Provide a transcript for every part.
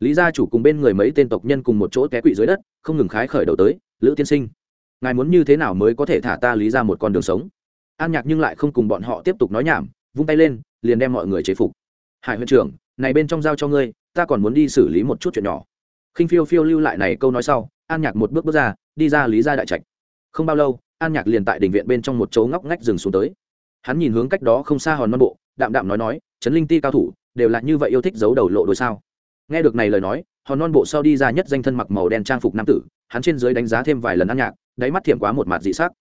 lý gia chủ cùng bên người mấy tên tộc nhân cùng một chỗ té quỵ dưới đất, không ngừng khái khởi đầu tới, lữ tiên sinh, ngài muốn như thế nào mới có thể thả ta lý ra một con đường sống? An nhạc nhưng lại không cùng bọn họ tiếp tục nói nhảm, vung tay lên, liền đem mọi người chế phục. Hải huyện trưởng, này bên trong giao cho ngươi, ta còn muốn đi xử lý một chút chuyện nhỏ. Khinh phiêu phiêu lưu lại này câu nói sau, an nhạc một bước bước ra, đi ra lý gia đại trạch. Không bao lâu, an nhạc liền tại đình viện bên trong một chỗ ngóc ngách rừng xuống tới. Hắn nhìn hướng cách đó không xa hòn non bộ, đạm đạm nói nói trấn linh ti cao thủ, đều là như vậy yêu thích giấu đầu lộ đôi sao? Nghe được này lời nói, hòn non bộ sau đi ra nhất danh thân mặc màu đen trang phục nam tử, hắn trên dưới đánh giá thêm vài lần ăn nhạc, đáy mắt thiểm quá một mặt dị sắc.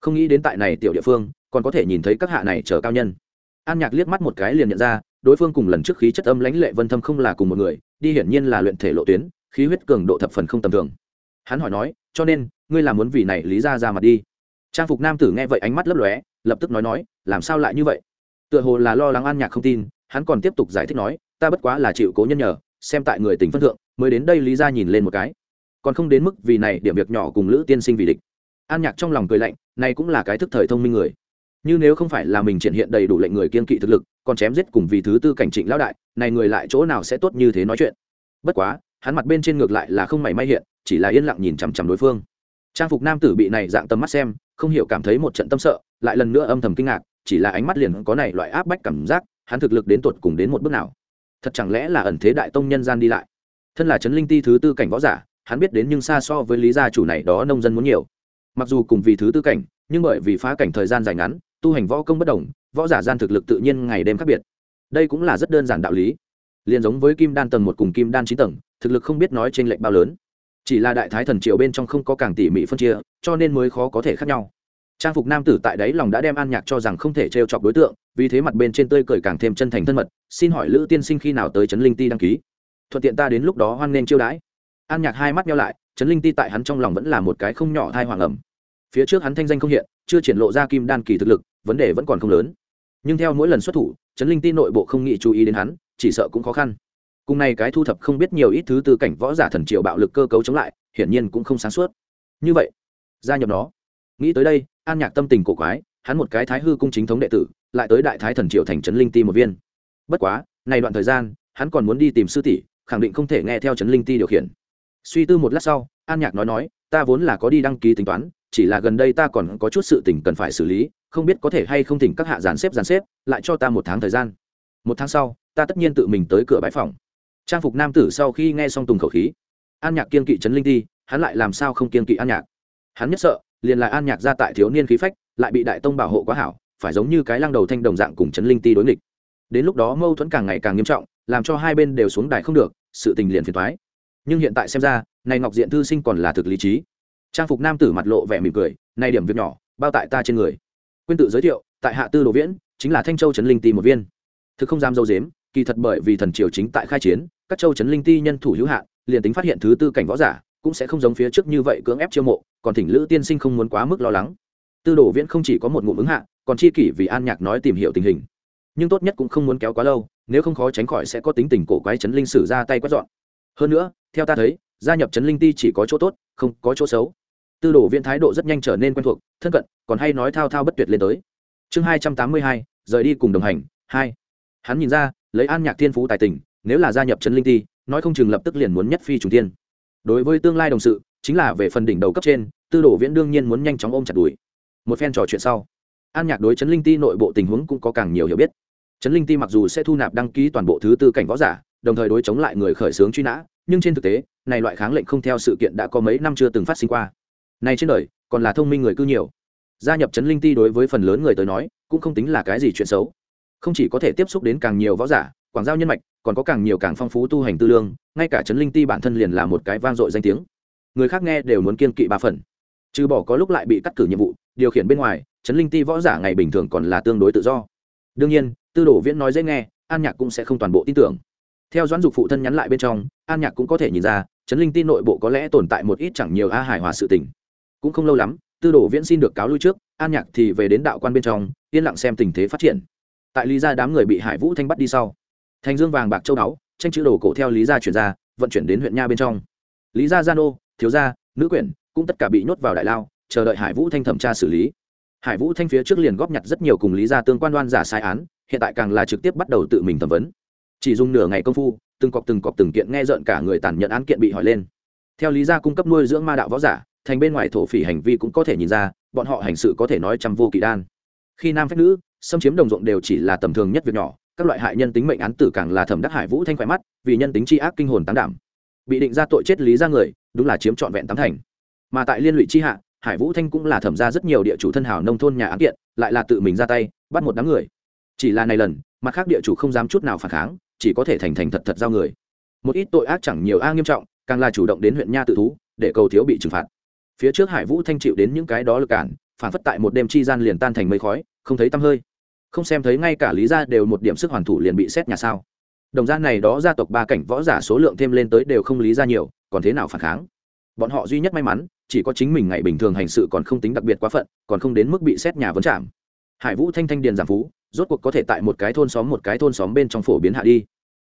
Không nghĩ đến tại này tiểu địa phương, còn có thể nhìn thấy các hạ này chờ cao nhân. An nhạc liếc mắt một cái liền nhận ra, đối phương cùng lần trước khí chất âm lãnh lệ vân thâm không là cùng một người, đi hiển nhiên là luyện thể lộ tuyến, khí huyết cường độ thập phần không tầm thường. Hắn hỏi nói, cho nên, ngươi là muốn vì này lý ra ra mặt đi? Trang phục nam tử nghe vậy ánh mắt lấp lóe, lập tức nói nói, làm sao lại như vậy? Tựa hồ là lo lắng an nhạc không tin, hắn còn tiếp tục giải thích nói, ta bất quá là chịu cố nhân nhờ xem tại người tình phân thượng, mới đến đây lý ra nhìn lên một cái. Còn không đến mức vì này điểm việc nhỏ cùng lữ tiên sinh vì địch. An nhạc trong lòng cười lạnh, này cũng là cái thức thời thông minh người. Như nếu không phải là mình triển hiện đầy đủ lệnh người kiên kỵ thực lực, còn chém giết cùng vì thứ tư cảnh trịnh lão đại, này người lại chỗ nào sẽ tốt như thế nói chuyện? Bất quá, hắn mặt bên trên ngược lại là không mảy may hiện, chỉ là yên lặng nhìn chằm chằm đối phương. Trang phục nam tử bị này dạng tầm mắt xem, không hiểu cảm thấy một trận tâm sợ, lại lần nữa âm thầm kinh ngạc, chỉ là ánh mắt liền có này loại áp bách cảm giác, hắn thực lực đến tột cùng đến một bước nào? Thật chẳng lẽ là ẩn thế đại tông nhân gian đi lại? Thân là trấn linh ti thứ tư cảnh võ giả, hắn biết đến nhưng xa so với lý gia chủ này đó nông dân muốn nhiều. Mặc dù cùng vì thứ tư cảnh, nhưng bởi vì phá cảnh thời gian dài ngắn, tu hành võ công bất đồng, võ giả gian thực lực tự nhiên ngày đêm khác biệt. Đây cũng là rất đơn giản đạo lý. Liền giống với kim đan tầng một cùng kim đan chín tầng, thực lực không biết nói trên lệnh bao lớn. Chỉ là đại thái thần triều bên trong không có càng tỉ mỉ phân chia, cho nên mới khó có thể khác nhau. Trang phục nam tử tại đấy lòng đã đem an nhạc cho rằng không thể trêu chọc đối tượng vì thế mặt bên trên tươi cười càng thêm chân thành thân mật, xin hỏi lữ tiên sinh khi nào tới trấn linh ti đăng ký? Thuận tiện ta đến lúc đó hoan nghênh chiêu đãi. An nhạc hai mắt nhau lại, trấn linh ti tại hắn trong lòng vẫn là một cái không nhỏ thai hoàng ẩm. Phía trước hắn thanh danh không hiện, chưa triển lộ ra kim đan kỳ thực lực, vấn đề vẫn còn không lớn. Nhưng theo mỗi lần xuất thủ, trấn linh ti nội bộ không nghĩ chú ý đến hắn, chỉ sợ cũng khó khăn. Cùng này cái thu thập không biết nhiều ít thứ từ cảnh võ giả thần triệu bạo lực cơ cấu chống lại, hiển nhiên cũng không sáng suốt. Như vậy, gia nhập nó. Nghĩ tới đây, an nhạc tâm tình cổ quái, hắn một cái thái hư cung chính thống đệ tử lại tới đại thái thần triệu thành trấn linh ti một viên. Bất quá, này đoạn thời gian, hắn còn muốn đi tìm sư tỷ, khẳng định không thể nghe theo trấn linh ti điều khiển. Suy tư một lát sau, an nhạc nói nói, ta vốn là có đi đăng ký tính toán, chỉ là gần đây ta còn có chút sự tình cần phải xử lý, không biết có thể hay không thỉnh các hạ giàn xếp giàn xếp, lại cho ta một tháng thời gian. Một tháng sau, ta tất nhiên tự mình tới cửa bãi phòng. Trang phục nam tử sau khi nghe xong tùng khẩu khí, an nhạc kiên kỵ trấn linh ti, hắn lại làm sao không kiên kỵ an nhạc? Hắn nhất sợ, liền là an nhạc ra tại thiếu niên khí phách, lại bị đại tông bảo hộ quá hảo phải giống như cái lăng đầu thanh đồng dạng cùng trấn linh ti đối nghịch. Đến lúc đó mâu thuẫn càng ngày càng nghiêm trọng, làm cho hai bên đều xuống đài không được, sự tình liền phiền thoái nhưng hiện tại xem ra, này ngọc diện thư sinh còn là thực lý trí. Trang phục nam tử mặt lộ vẻ mỉm cười, này điểm việc nhỏ, bao tại ta trên người. Quyên tự giới thiệu, tại hạ tư đồ viễn, chính là thanh châu trấn linh ti một viên. Thực không dám dâu dếm, kỳ thật bởi vì thần triều chính tại khai chiến, các châu trấn linh ti nhân thủ hữu hạn, liền tính phát hiện thứ tư cảnh võ giả, cũng sẽ không giống phía trước như vậy cưỡng ép chiêu mộ, còn thỉnh lữ tiên sinh không muốn quá mức lo lắng. Tư đồ viễn không chỉ có một ngụm ứng hạ còn chi kỷ vì an nhạc nói tìm hiểu tình hình. Nhưng tốt nhất cũng không muốn kéo quá lâu, nếu không khó tránh khỏi sẽ có tính tình cổ quái chấn linh sử ra tay quét dọn. Hơn nữa, theo ta thấy, gia nhập chấn linh ti chỉ có chỗ tốt, không có chỗ xấu. Tư đồ viễn thái độ rất nhanh trở nên quen thuộc, thân cận, còn hay nói thao thao bất tuyệt lên tới. Chương hai trăm tám mươi hai, rời đi cùng đồng hành, hai. Hắn nhìn ra, lấy an nhạc thiên phú tài tình, nếu là gia nhập chấn linh ti, nói không chừng lập tức liền muốn nhất phi trùng tiên đối với tương lai đồng sự, chính là về phần đỉnh đầu cấp trên, tư đồ viễn đương nhiên muốn nhanh chóng ôm chặt đùi một phen trò chuyện sau an nhạc đối chấn linh ti nội bộ tình huống cũng có càng nhiều hiểu biết. Chấn linh ti mặc dù sẽ thu nạp đăng ký toàn bộ thứ tư cảnh võ giả, đồng thời đối chống lại người khởi xướng truy nã, nhưng trên thực tế, này loại kháng lệnh không theo sự kiện đã có mấy năm chưa từng phát sinh qua. Này trên đời, còn là thông minh người cư nhiều. Gia nhập chấn linh ti đối với phần lớn người tới nói, cũng không tính là cái gì chuyện xấu. Không chỉ có thể tiếp xúc đến càng nhiều võ giả, quảng giao nhân mạch, còn có càng nhiều càng phong phú tu hành tư lương, ngay cả chấn linh ti bản thân liền là một cái vang dội danh tiếng. Người khác nghe đều muốn kiên kỵ ba phần. Trừ bỏ có lúc lại bị cắt cử nhiệm vụ, điều khiển bên ngoài chấn linh ti võ giả ngày bình thường còn là tương đối tự do. Đương nhiên, tư đồ viễn nói dễ nghe, an nhạc cũng sẽ không toàn bộ tin tưởng. Theo doãn dục phụ thân nhắn lại bên trong, an nhạc cũng có thể nhìn ra chấn linh ti nội bộ có lẽ tồn tại một ít chẳng nhiều a hài hòa sự tình. Cũng không lâu lắm, tư đồ viễn xin được cáo lui trước, an nhạc thì về đến đạo quan bên trong, yên lặng xem tình thế phát triển. Tại lý gia đám người bị hải vũ thanh bắt đi sau, thành dương vàng bạc châu đáo tranh chữ đồ cổ theo lý gia chuyển ra, vận chuyển đến huyện nha bên trong. Lý gia gia nô, thiếu gia, nữ quyển cũng tất cả bị nhốt vào đại lao, chờ đợi hải vũ thanh thẩm tra xử lý hải vũ thanh phía trước liền góp nhặt rất nhiều cùng lý gia tương quan đoan giả sai án, hiện tại càng là trực tiếp bắt đầu tự mình thẩm vấn. Chỉ dùng nửa ngày công phu, từng cọc từng cọc từng kiện nghe rợn cả người tàn nhẫn án kiện bị hỏi lên. Theo lý gia cung cấp nuôi dưỡng ma đạo võ giả, thành bên ngoài thổ phỉ hành vi cũng có thể nhìn ra, bọn họ hành sự có thể nói trăm vô kỳ đan. Khi nam phép nữ, xâm chiếm đồng ruộng đều chỉ là tầm thường nhất việc nhỏ, các loại hại nhân tính mệnh án tử càng là thẩm đắc hải vũ thanh khỏe mắt, vì nhân tính tri ác kinh hồn tán đảm. Bị định ra tội chết lý ra người, đúng là chiếm trọn vẹn tám thành. Mà tại liên lụy tri hạ hải vũ thanh cũng là thẩm ra rất nhiều địa chủ thân hảo nông thôn nhà án kiện, lại là tự mình ra tay, bắt một đám người. Chỉ là này lần, mặt khác địa chủ không dám chút nào phản kháng, chỉ có thể thành thành thật thật giao người. Một ít tội ác chẳng nhiều a nghiêm trọng, càng là chủ động đến huyện nha tự thú, để cầu thiếu bị trừng phạt. Phía trước hải vũ thanh chịu đến những cái đó lực cản, phản phất tại một đêm chi gian liền tan thành mây khói, không thấy tăm hơi. Không xem thấy ngay cả lý gia đều một điểm sức hoàn thủ liền bị xét nhà sao. Đồng gia này đó gia tộc ba cảnh võ giả số lượng thêm lên tới đều không lý ra nhiều, còn thế nào phản kháng? Bọn họ duy nhất may mắn, chỉ có chính mình ngày bình thường hành sự còn không tính đặc biệt quá phận, còn không đến mức bị xét nhà vấn chạm hải vũ thanh thanh điền giảm phú, rốt cuộc có thể tại một cái thôn xóm một cái thôn xóm bên trong phổ biến hạ đi.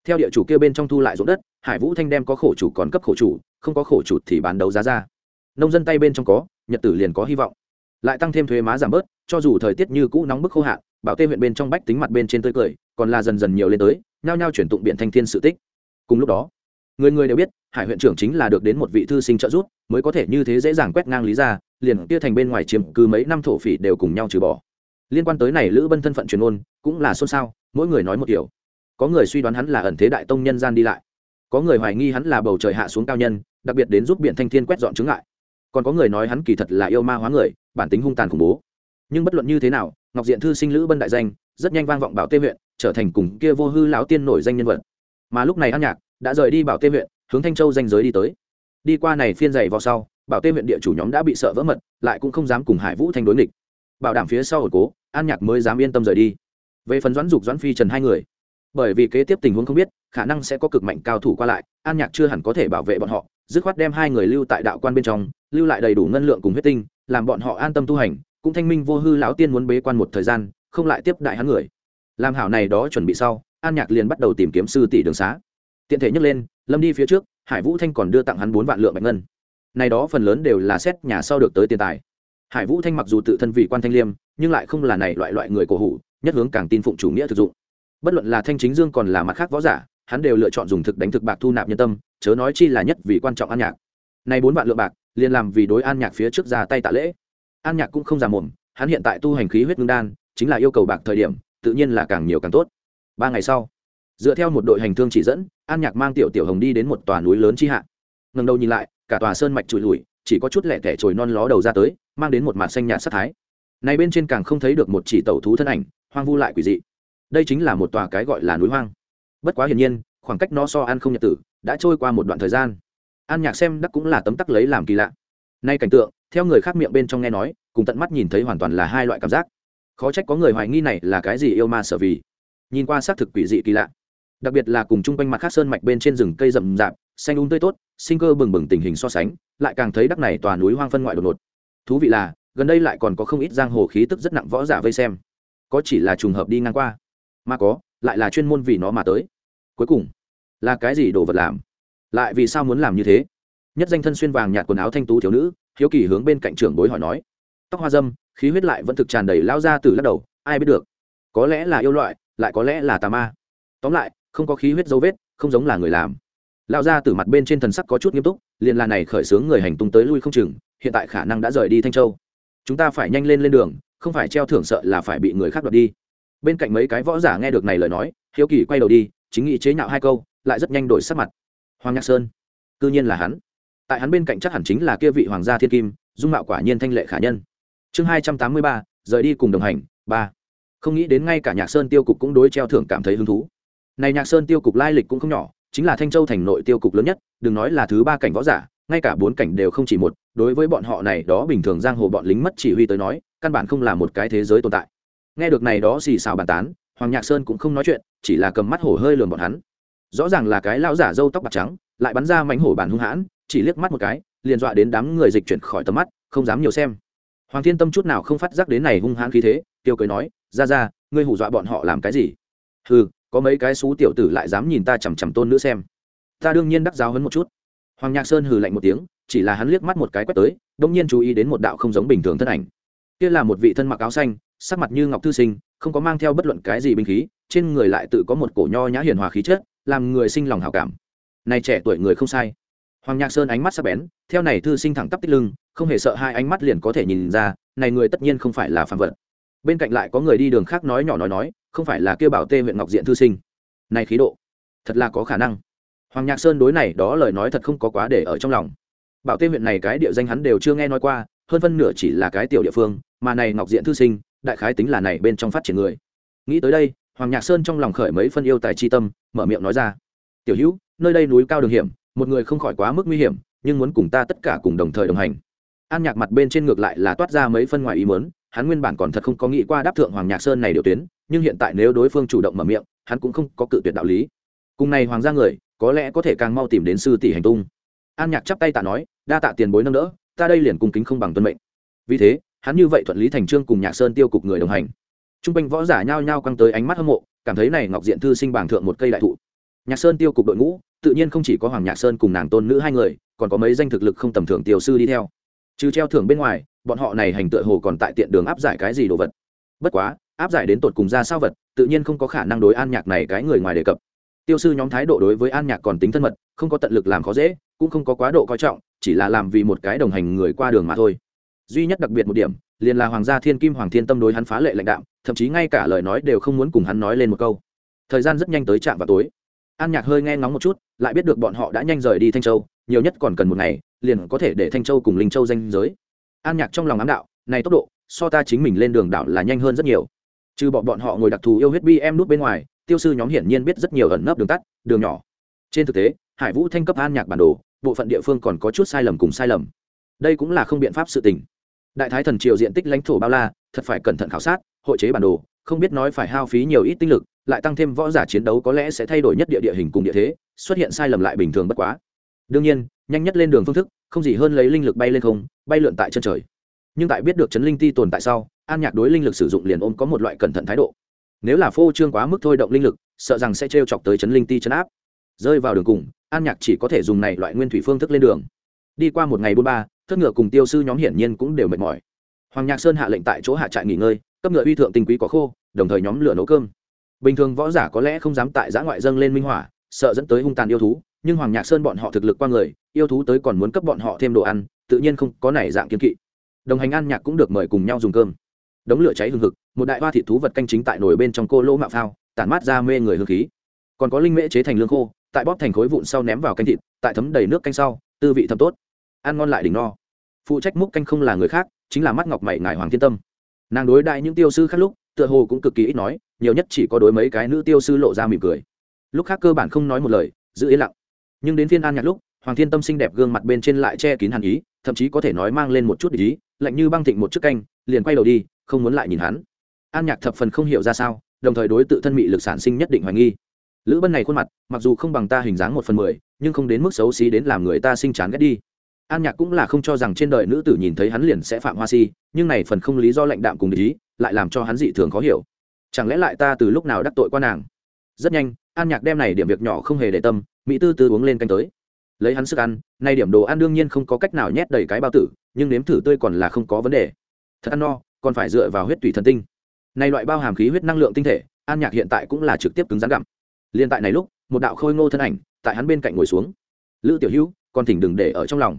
Theo địa chủ kia bên trong thu lại ruộng đất, hải vũ thanh đem có khổ chủ còn cấp khổ chủ, không có khổ chủ thì bán đấu giá ra. Nông dân tay bên trong có, nhật tử liền có hy vọng. Lại tăng thêm thuế má giảm bớt, cho dù thời tiết như cũ nóng bức khô hạn, bảo tê huyện bên trong bách tính mặt bên trên tươi cười, còn là dần dần nhiều lên tới, nhao nhao chuyển tụng biện thanh thiên sự tích. Cùng lúc đó, người người đều biết hải huyện trưởng chính là được đến một vị thư sinh trợ giúp, mới có thể như thế dễ dàng quét ngang lý ra, liền kia thành bên ngoài chiếm cứ mấy năm thổ phỉ đều cùng nhau trừ bỏ. Liên quan tới này lữ bân thân phận truyền ôn cũng là xôn xao, mỗi người nói một kiểu. Có người suy đoán hắn là ẩn thế đại tông nhân gian đi lại. Có người hoài nghi hắn là bầu trời hạ xuống cao nhân, đặc biệt đến giúp biện thanh thiên quét dọn chứng lại còn có người nói hắn kỳ thật là yêu ma hóa người, bản tính hung tàn khủng bố. Nhưng bất luận như thế nào, ngọc diện thư sinh lữ bân đại danh, rất nhanh vang vọng bảo tê huyện, trở thành cùng kia vô hư lão tiên nổi danh nhân vật. Mà lúc này an nhạc đã rời đi bảo tê huyện hướng thanh châu danh giới đi tới. Đi qua này phiên dày vào sau, bảo tê huyện địa chủ nhóm đã bị sợ vỡ mật, lại cũng không dám cùng hải vũ thanh đối nghịch. Bảo đảm phía sau ổn cố, an nhạc mới dám yên tâm rời đi. Về phần doãn dục, doãn phi, trần hai người, bởi vì kế tiếp tình huống không biết, khả năng sẽ có cực mạnh cao thủ qua lại, an nhạc chưa hẳn có thể bảo vệ bọn họ, dứt khoát đem hai người lưu tại đạo quan bên trong, lưu lại đầy đủ ngân lượng cùng huyết tinh, làm bọn họ an tâm tu hành, cũng thanh minh vô hư lão tiên muốn bế quan một thời gian, không lại tiếp đại hắn người. Làm hảo này đó chuẩn bị sau, an nhạc liền bắt đầu tìm kiếm sư tỷ đường xá. Tiện thể nhắc lên lâm đi phía trước, hải vũ thanh còn đưa tặng hắn bốn vạn lượng bạch ngân. Này đó phần lớn đều là xét nhà sau được tới tiền tài. Hải vũ thanh mặc dù tự thân vị quan thanh liêm, nhưng lại không là này loại loại người cổ hủ, nhất hướng càng tin phụng chủ nghĩa thực dụng. Bất luận là thanh chính dương còn là mặt khác võ giả, hắn đều lựa chọn dùng thực đánh thực bạc thu nạp nhân tâm, chớ nói chi là nhất vì quan trọng an nhạc. Nay bốn vạn lượng bạc, liền làm vì đối an nhạc phía trước ra tay tạ lễ. An nhạc cũng không già mồm, hắn hiện tại tu hành khí huyết ngưng đan, chính là yêu cầu bạc thời điểm, tự nhiên là càng nhiều càng tốt. Ba ngày sau dựa theo một đội hành thương chỉ dẫn, an nhạc mang tiểu tiểu hồng đi đến một tòa núi lớn chi hạ. Ngần đầu nhìn lại, cả tòa sơn mạch trụi lùi, chỉ có chút lẻ tẻ trồi non ló đầu ra tới, mang đến một mặt xanh nhạt sắc thái. Này bên trên càng không thấy được một chỉ tẩu thú thân ảnh, hoang vu lại quỷ dị. Đây chính là một tòa cái gọi là núi hoang. Bất quá hiển nhiên, khoảng cách nó so an không nhật tử, đã trôi qua một đoạn thời gian. An nhạc xem đắc cũng là tấm tắc lấy làm kỳ lạ. Nay cảnh tượng, theo người khác miệng bên trong nghe nói, cùng tận mắt nhìn thấy hoàn toàn là hai loại cảm giác. Khó trách có người hoài nghi này là cái gì yêu ma sở vì. Nhìn qua xác thực quỷ dị kỳ lạ đặc biệt là cùng chung quanh mặt khác sơn mạch bên trên rừng cây rậm rạp, xanh úng um tươi tốt, sinh cơ bừng bừng tình hình so sánh, lại càng thấy đắc này tòa núi hoang phân ngoại đột ngột. Thú vị là, gần đây lại còn có không ít giang hồ khí tức rất nặng võ giả vây xem. Có chỉ là trùng hợp đi ngang qua, mà có, lại là chuyên môn vì nó mà tới. Cuối cùng, là cái gì đồ vật làm? Lại vì sao muốn làm như thế? Nhất danh thân xuyên vàng nhạt quần áo thanh tú thiếu nữ, hiếu kỳ hướng bên cạnh trưởng bối hỏi nói. Tóc hoa dâm, khí huyết lại vẫn thực tràn đầy lao ra từ lắc đầu, ai biết được. Có lẽ là yêu loại, lại có lẽ là tà ma. Tóm lại không có khí huyết dấu vết, không giống là người làm. Lão gia từ mặt bên trên thần sắc có chút nghiêm túc, liền là này khởi xướng người hành tung tới lui không chừng, hiện tại khả năng đã rời đi thanh châu. Chúng ta phải nhanh lên lên đường, không phải treo thưởng sợ là phải bị người khác đoạt đi. Bên cạnh mấy cái võ giả nghe được này lời nói, hiếu kỳ quay đầu đi, chính nghĩ chế nhạo hai câu, lại rất nhanh đổi sắc mặt. Hoàng nhạc sơn, cư nhiên là hắn. Tại hắn bên cạnh chắc hẳn chính là kia vị hoàng gia thiên kim, dung mạo quả nhiên thanh lệ khả nhân. Chương hai trăm tám mươi ba, rời đi cùng đồng hành, ba. Không nghĩ đến ngay cả nhạc sơn tiêu cục cũng đối treo thưởng cảm thấy hứng thú này nhạc sơn tiêu cục lai lịch cũng không nhỏ, chính là thanh châu thành nội tiêu cục lớn nhất, đừng nói là thứ ba cảnh võ giả, ngay cả bốn cảnh đều không chỉ một, đối với bọn họ này đó bình thường giang hồ bọn lính mất chỉ huy tới nói, căn bản không là một cái thế giới tồn tại. Nghe được này đó xì xào bàn tán, hoàng nhạc sơn cũng không nói chuyện, chỉ là cầm mắt hổ hơi lườm bọn hắn. Rõ ràng là cái lão giả râu tóc bạc trắng, lại bắn ra mánh hổ bản hung hãn, chỉ liếc mắt một cái, liền dọa đến đám người dịch chuyển khỏi tầm mắt, không dám nhiều xem. Hoàng thiên tâm chút nào không phát giác đến này hung hãn khí thế, tiêu cười nói, ra ra, ngươi hù dọa bọn họ làm cái gì? Ừ có mấy cái xú tiểu tử lại dám nhìn ta chằm chằm tôn nữ xem. Ta đương nhiên đắc giáo hấn một chút. Hoàng nhạc sơn hừ lạnh một tiếng, chỉ là hắn liếc mắt một cái quét tới, đông nhiên chú ý đến một đạo không giống bình thường thân ảnh. Kia là một vị thân mặc áo xanh, sắc mặt như ngọc thư sinh, không có mang theo bất luận cái gì binh khí, trên người lại tự có một cổ nho nhã hiền hòa khí chất, làm người sinh lòng hảo cảm. Này trẻ tuổi người không sai. Hoàng nhạc sơn ánh mắt sắc bén, theo này thư sinh thẳng tắp tích lưng, không hề sợ hai ánh mắt liền có thể nhìn ra, này người tất nhiên không phải là phạm vật. Bên cạnh lại có người đi đường khác nói nhỏ nói nói không phải là kêu bảo tê huyện ngọc diện thư sinh. Này khí độ, thật là có khả năng. Hoàng nhạc sơn đối này đó lời nói thật không có quá để ở trong lòng. Bảo tê huyện này cái địa danh hắn đều chưa nghe nói qua, hơn phân nửa chỉ là cái tiểu địa phương, mà này ngọc diện thư sinh, đại khái tính là này bên trong phát triển người. Nghĩ tới đây, hoàng nhạc sơn trong lòng khởi mấy phân yêu tài chi tâm, mở miệng nói ra. Tiểu hữu, nơi đây núi cao đường hiểm, một người không khỏi quá mức nguy hiểm, nhưng muốn cùng ta tất cả cùng đồng thời đồng hành. An nhạc mặt bên trên ngược lại là toát ra mấy phân ngoài ý mớn hắn nguyên bản còn thật không có nghĩ qua đáp thượng hoàng nhạc sơn này điều tuyến, nhưng hiện tại nếu đối phương chủ động mở miệng, hắn cũng không có cự tuyệt đạo lý. Cùng này hoàng gia người, có lẽ có thể càng mau tìm đến sư tỷ hành tung. An nhạc chắp tay tạ nói, đa tạ tiền bối nâng đỡ, ta đây liền cung kính không bằng tuân mệnh. Vì thế, hắn như vậy thuận lý thành trương cùng nhạc sơn tiêu cục người đồng hành. T r u n g quanh võ giả nhao nhao căng tới ánh mắt hâm mộ, cảm thấy này ngọc diện thư sinh bảng thượng một cây đại thụ. Nhạc sơn tiêu cục đội ngũ, tự nhiên không chỉ có hoàng nhạc sơn cùng nàng tôn nữ hai người, còn có mấy danh thực lực không tầm thường tiểu sư đi theo. Trừ treo thưởng bên ngoài bọn họ này hành tựa hồ còn tại tiện đường áp giải cái gì đồ vật. Bất quá, áp giải đến tột cùng ra sao vật, tự nhiên không có khả năng đối an nhạc này cái người ngoài đề cập. Tiêu sư nhóm thái độ đối với an nhạc còn tính thân mật, không có tận lực làm khó dễ, cũng không có quá độ coi trọng, chỉ là làm vì một cái đồng hành người qua đường mà thôi. Duy nhất đặc biệt một điểm, liền là hoàng gia thiên kim, hoàng thiên tâm đối hắn phá lệ lãnh đạo thậm chí ngay cả lời nói đều không muốn cùng hắn nói lên một câu. Thời gian rất nhanh tới trạm vào tối. An nhạc hơi nghe ngóng một chút, lại biết được bọn họ đã nhanh rời đi thanh châu, nhiều nhất còn cần một ngày, liền có thể để thanh châu cùng linh châu danh giới an nhạc trong lòng ám đạo, này tốc độ, so ta chính mình lên đường đảo là nhanh hơn rất nhiều. Trừ bọn bọn họ ngồi đặc thù yêu huyết bi em nút bên ngoài, tiêu sư nhóm hiển nhiên biết rất nhiều ẩn nấp đường tắt, đường nhỏ. Trên thực tế, hải vũ thanh cấp an nhạc bản đồ, bộ phận địa phương còn có chút sai lầm cùng sai lầm. Đây cũng là không biện pháp sự tình. Đại thái thần triều diện tích lãnh thổ bao la, thật phải cẩn thận khảo sát, hội chế bản đồ, không biết nói phải hao phí nhiều ít tinh lực, lại tăng thêm võ giả chiến đấu có lẽ sẽ thay đổi nhất địa địa hình cùng địa thế, xuất hiện sai lầm lại bình thường bất quá. Đương nhiên, nhanh nhất lên đường phương thức không gì hơn lấy linh lực bay lên không, bay lượn tại chân trời. Nhưng tại biết được chấn linh ti tồn tại sau, an nhạc đối linh lực sử dụng liền ôm có một loại cẩn thận thái độ. Nếu là phô trương quá mức thôi động linh lực, sợ rằng sẽ t chọc tới chấn linh ti chấn áp. Rơi vào đường cùng, an nhạc chỉ có thể dùng này loại nguyên thủy phương thức lên đường. Đi qua một ngày bốn ba, thất ngựa cùng tiêu sư nhóm hiển nhiên cũng đều mệt mỏi. Hoàng nhạc sơn hạ lệnh tại chỗ hạ trại nghỉ ngơi, cấp ngựa uy thượng tinh quý có khô, đồng thời nhóm lửa nấu cơm. Bình thường võ giả có lẽ không dám tại giã ngoại dâng lên minh hỏa sợ dẫn tới hung tàn yêu thú nhưng hoàng nhạc sơn bọn họ thực lực qua người, yêu thú tới còn muốn cấp bọn họ thêm đồ ăn, tự nhiên không có nảy dạng kiên kỵ. Đồng hành an nhạc cũng được mời cùng nhau dùng cơm. Đống lửa cháy hừng hực, một đại hoa thịt thú vật canh chính tại nồi bên trong cô lỗ mạo phao, tản mát ra mê người hương khí. Còn có linh mễ chế thành lương khô, tại bóp thành khối vụn sau ném vào canh thịt, tại thấm đầy nước canh sau, tư vị thấm tốt. Ăn ngon lại đỉnh no. Phụ trách múc canh không là người khác, chính là mắt ngọc mày ngài hoàng thiên tâm. Nàng đối đại những tiêu sư khác lúc, tựa hồ cũng cực kỳ ít nói, nhiều nhất chỉ có đối mấy cái nữ tiêu sư lộ ra mỉm cười. Lúc khác cơ bản không nói một lời, giữ yên lặng nhưng đến phiên an nhạc lúc, hoàng thiên tâm xinh đẹp gương mặt bên trên lại che kín hàn ý, thậm chí có thể nói mang lên một chút ý, lạnh như băng thịnh một chiếc canh, liền quay đầu đi, không muốn lại nhìn hắn. An nhạc thập phần không hiểu ra sao, đồng thời đối tự thân mị lực sản sinh nhất định hoài nghi. Lữ bân này khuôn mặt, mặc dù không bằng ta hình dáng một phần mười, nhưng không đến mức xấu xí đến làm người ta sinh chán ghét đi. An nhạc cũng là không cho rằng trên đời nữ tử nhìn thấy hắn liền sẽ phạm hoa si, nhưng này phần không lý do lạnh đạm cùng ý, lại làm cho hắn dị thường khó hiểu. Chẳng lẽ lại ta từ lúc nào đắc tội qua nàng? Rất nhanh an nhạc đem này điểm việc nhỏ không hề để tâm, mỹ tư tư uống lên canh tới. Lấy hắn sức ăn nay điểm đồ ăn đương nhiên không có cách nào nhét đầy cái bao tử, nhưng nếm thử tươi còn là không có vấn đề. Thật ăn no, còn phải dựa vào huyết tủy thần tinh. Nay loại bao hàm khí huyết năng lượng tinh thể, an nhạc hiện tại cũng là trực tiếp cứng rắn gặm. Liên tại này lúc, một đạo khôi ngô thân ảnh, tại hắn bên cạnh ngồi xuống. Lữ tiểu hữu còn thỉnh đừng để ở trong lòng.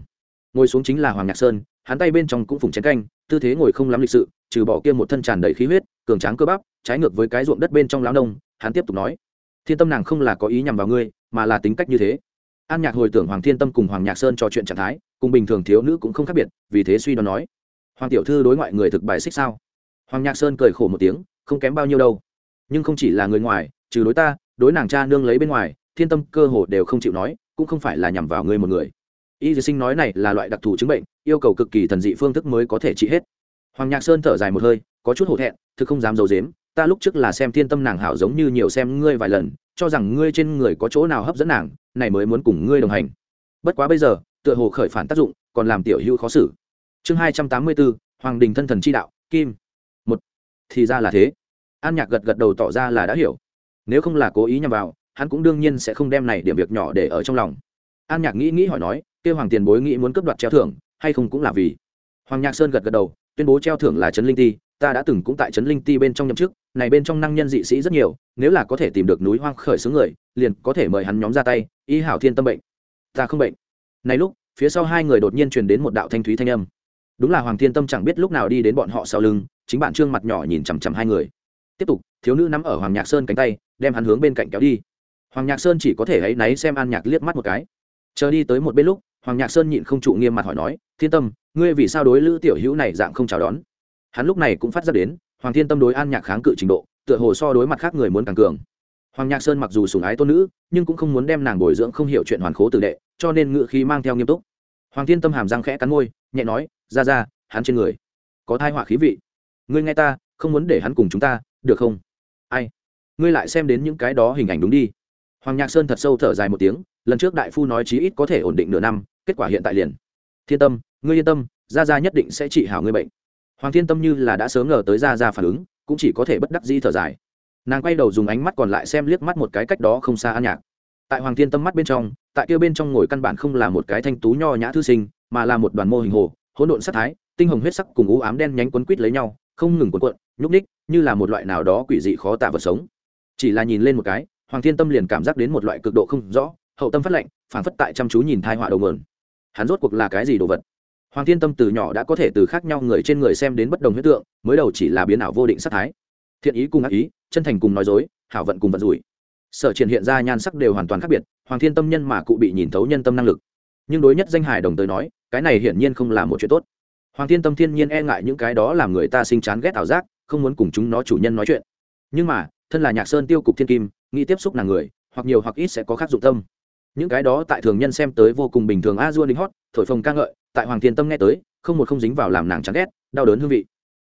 Ngồi xuống chính là hoàng nhạc sơn, hắn tay bên trong cũng phùng chén canh, tư thế ngồi không lắm lịch sự, trừ bỏ kia một thân tràn đầy khí huyết, cường tráng cơ bắp, trái ngược với cái ruộng đất bên trong lão nông, hắn tiếp tục nói thiên tâm nàng không là có ý nhằm vào ngươi, mà là tính cách như thế. An nhạc hồi tưởng hoàng thiên tâm cùng hoàng nhạc sơn trò chuyện trạng thái, cùng bình thường thiếu nữ cũng không khác biệt, vì thế suy đoán nói, hoàng tiểu thư đối ngoại người thực bài xích sao? Hoàng nhạc sơn cười khổ một tiếng, không kém bao nhiêu đâu. Nhưng không chỉ là người ngoài, trừ đối ta, đối nàng cha nương lấy bên ngoài, thiên tâm cơ hồ đều không chịu nói, cũng không phải là nhằm vào ngươi một người. Y Dị sinh nói này là loại đặc thù chứng bệnh, yêu cầu cực kỳ thần dị phương thức mới có thể trị hết. Hoàng nhạc sơn thở dài một hơi, có chút hổ thẹn, thực không dám d i ấ u dếm ta lúc trước là xem thiên tâm nàng hảo giống như nhiều xem ngươi vài lần, cho rằng ngươi trên người có chỗ nào hấp dẫn nàng, này mới muốn cùng ngươi đồng hành. Bất quá bây giờ, tựa hồ khởi phản tác dụng, còn làm tiểu hữu khó xử. Chương hai trăm tám mươi bốn hoàng đình thân thần chi đạo, kim. Một. Thì ra là thế. An nhạc gật gật đầu tỏ ra là đã hiểu. Nếu không là cố ý nhằm vào, hắn cũng đương nhiên sẽ không đem này điểm việc nhỏ để ở trong lòng. An nhạc nghĩ nghĩ hỏi nói, kêu hoàng tiền bối nghĩ muốn cấp đoạt treo thưởng, hay không cũng là vì? Hoàng nhạc sơn gật gật đầu, tuyên bố treo thưởng là trấn linh ti, ta đã từng cũng tại trấn linh ti bên trong nhậm chức này bên trong năng nhân dị sĩ rất nhiều, nếu là có thể tìm được núi hoang khởi xướng người, liền có thể mời hắn nhóm ra tay, y hảo thiên tâm bệnh. Ta không bệnh. Này lúc, phía sau hai người đột nhiên truyền đến một đạo thanh thúy thanh âm. Đúng là hoàng thiên tâm chẳng biết lúc nào đi đến bọn họ sau lưng, chính bạn trương mặt nhỏ nhìn chằm chằm hai người. Tiếp tục, thiếu nữ nắm ở hoàng nhạc sơn cánh tay, đem hắn hướng bên cạnh kéo đi. Hoàng nhạc sơn chỉ có thể hãy náy xem an nhạc liếc mắt một cái. Chờ đi tới một bên lúc, hoàng nhạc sơn nhịn không trụ nghiêm mặt hỏi nói, thiên tâm, ngươi vì sao đối lữ tiểu hữu này dạng không chào đón? Hắn lúc này cũng phát ra đến, hoàng thiên tâm đối an nhạc kháng cự trình độ, tựa hồ so đối mặt khác người muốn càng cường. Hoàng nhạc sơn mặc dù sùng ái tôn nữ, nhưng cũng không muốn đem nàng bồi dưỡng không hiểu chuyện hoàn khố tử đệ, cho nên ngự khí mang theo nghiêm túc. Hoàng thiên tâm hàm răng khẽ cắn môi, nhẹ nói, ra ra, hắn trên người có thai họa khí vị. Ngươi nghe ta, không muốn để hắn cùng chúng ta, được không? Ai? Ngươi lại xem đến những cái đó hình ảnh đúng đi. Hoàng nhạc sơn thật sâu thở dài một tiếng, lần trước đại phu nói chí ít có thể ổn định nửa năm, kết quả hiện tại liền. Thiên tâm, ngươi yên tâm gia gia nhất định sẽ trị hảo ngươi bệnh hoàng thiên tâm như là đã sớm ngờ tới Ra Ra phản ứng, cũng chỉ có thể bất đắc di thở dài. Nàng quay đầu dùng ánh mắt còn lại xem liếc mắt một cái cách đó không xa an nhạc. Tại hoàng thiên tâm mắt bên trong, tại kia bên trong ngồi căn bản không là một cái thanh tú nho nhã thư sinh, mà là một đoàn mô hình hồ, hỗn độn sắc thái, tinh hồng huyết sắc cùng ú ám đen nhánh quấn quít lấy nhau, không ngừng quấn cuộn, nhúc ních như là một loại nào đó quỷ dị khó tả vật sống. Chỉ là nhìn lên một cái, hoàng thiên tâm liền cảm giác đến một loại cực độ không rõ, hậu tâm phát lệnh phản phất tại chăm chú nhìn thai họa đầu mườn hắn rốt cuộc là cái gì đồ vật? Hoàng thiên tâm từ nhỏ đã có thể từ khác nhau người trên người xem đến bất đồng hiện tượng, mới đầu chỉ là biến ảo vô định sắc thái. Thiện ý cùng ác ý, chân thành cùng nói dối, hảo vận cùng vận rủi. Sở triển hiện ra nhan sắc đều hoàn toàn khác biệt, hoàng thiên tâm nhân mà cụ bị nhìn thấu nhân tâm năng lực. Nhưng đối nhất danh hải đồng tới nói, cái này hiển nhiên không là một chuyện tốt. Hoàng thiên tâm thiên nhiên e ngại những cái đó làm người ta sinh chán ghét ảo giác, không muốn cùng chúng nó chủ nhân nói chuyện. Nhưng mà, thân là nhạc sơn tiêu cục thiên kim, nghĩ tiếp xúc nàng người, hoặc nhiều hoặc ít sẽ có khác dụng tâm. Những cái đó tại thường nhân xem tới vô cùng bình thường a dua đinh hót thổi phồng ca ngợi, tại hoàng thiên tâm nghe tới, không một không dính vào làm nàng chán ghét, đau đớn hương vị.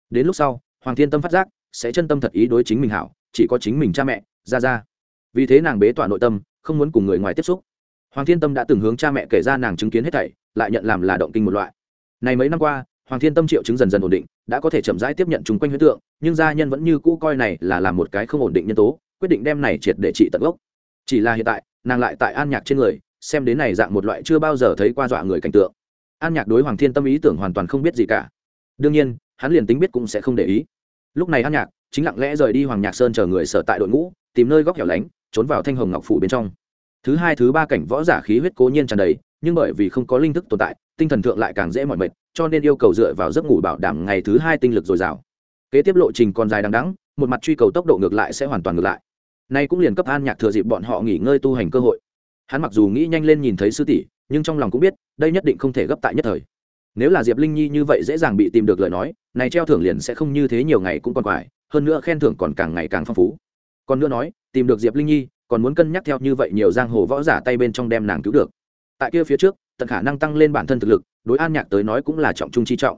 Đến lúc sau, hoàng thiên tâm phát giác, sẽ chân tâm thật ý đối chính mình hảo, chỉ có chính mình cha mẹ, ra ra. Vì thế nàng bế tỏa nội tâm, không muốn cùng người ngoài tiếp xúc. Hoàng thiên tâm đã từng hướng cha mẹ kể ra nàng chứng kiến hết thảy, lại nhận làm là động kinh một loại. Này mấy năm qua, hoàng thiên tâm triệu chứng dần dần ổn định, đã có thể chậm rãi tiếp nhận chung quanh huyết tượng, nhưng gia nhân vẫn như cũ coi này là làm một cái không ổn định nhân tố, quyết định đem này triệt để trị tận gốc. Chỉ là hiện tại, nàng lại tại an nhạc trên người xem đến này dạng một loại chưa bao giờ thấy qua dọa người cảnh tượng. An nhạc đối hoàng thiên tâm ý tưởng hoàn toàn không biết gì cả. Đương nhiên, hắn liền tính biết cũng sẽ không để ý. Lúc này an nhạc chính lặng lẽ rời đi hoàng nhạc sơn chờ người sở tại đội ngũ, tìm nơi góc hẻo lánh, trốn vào thanh hồng ngọc phủ bên trong. Thứ hai, thứ ba cảnh võ giả khí huyết cố nhiên tràn đầy, nhưng bởi vì không có linh thức tồn tại, tinh thần thượng lại càng dễ mỏi mệt, cho nên yêu cầu dựa vào giấc ngủ bảo đảm ngày thứ hai tinh lực dồi dào. Kế tiếp lộ trình còn dài đằng đắng một mặt truy cầu tốc độ ngược lại sẽ hoàn toàn ngược lại. Nay cũng liền cấp an nhạc thừa dịp bọn họ nghỉ ngơi tu hành cơ hội hắn mặc dù nghĩ nhanh lên nhìn thấy sư tỷ, nhưng trong lòng cũng biết, đây nhất định không thể gấp tại nhất thời. Nếu là diệp linh nhi như vậy dễ dàng bị tìm được lời nói, này treo thưởng liền sẽ không như thế nhiều ngày cũng còn quải, hơn nữa khen thưởng còn càng ngày càng phong phú. Còn nữa nói, tìm được diệp linh nhi, còn muốn cân nhắc theo như vậy nhiều giang hồ võ giả tay bên trong đem nàng cứu được. Tại kia phía trước, tận khả năng tăng lên bản thân thực lực, đối an nhạc tới nói cũng là trọng trung chi trọng.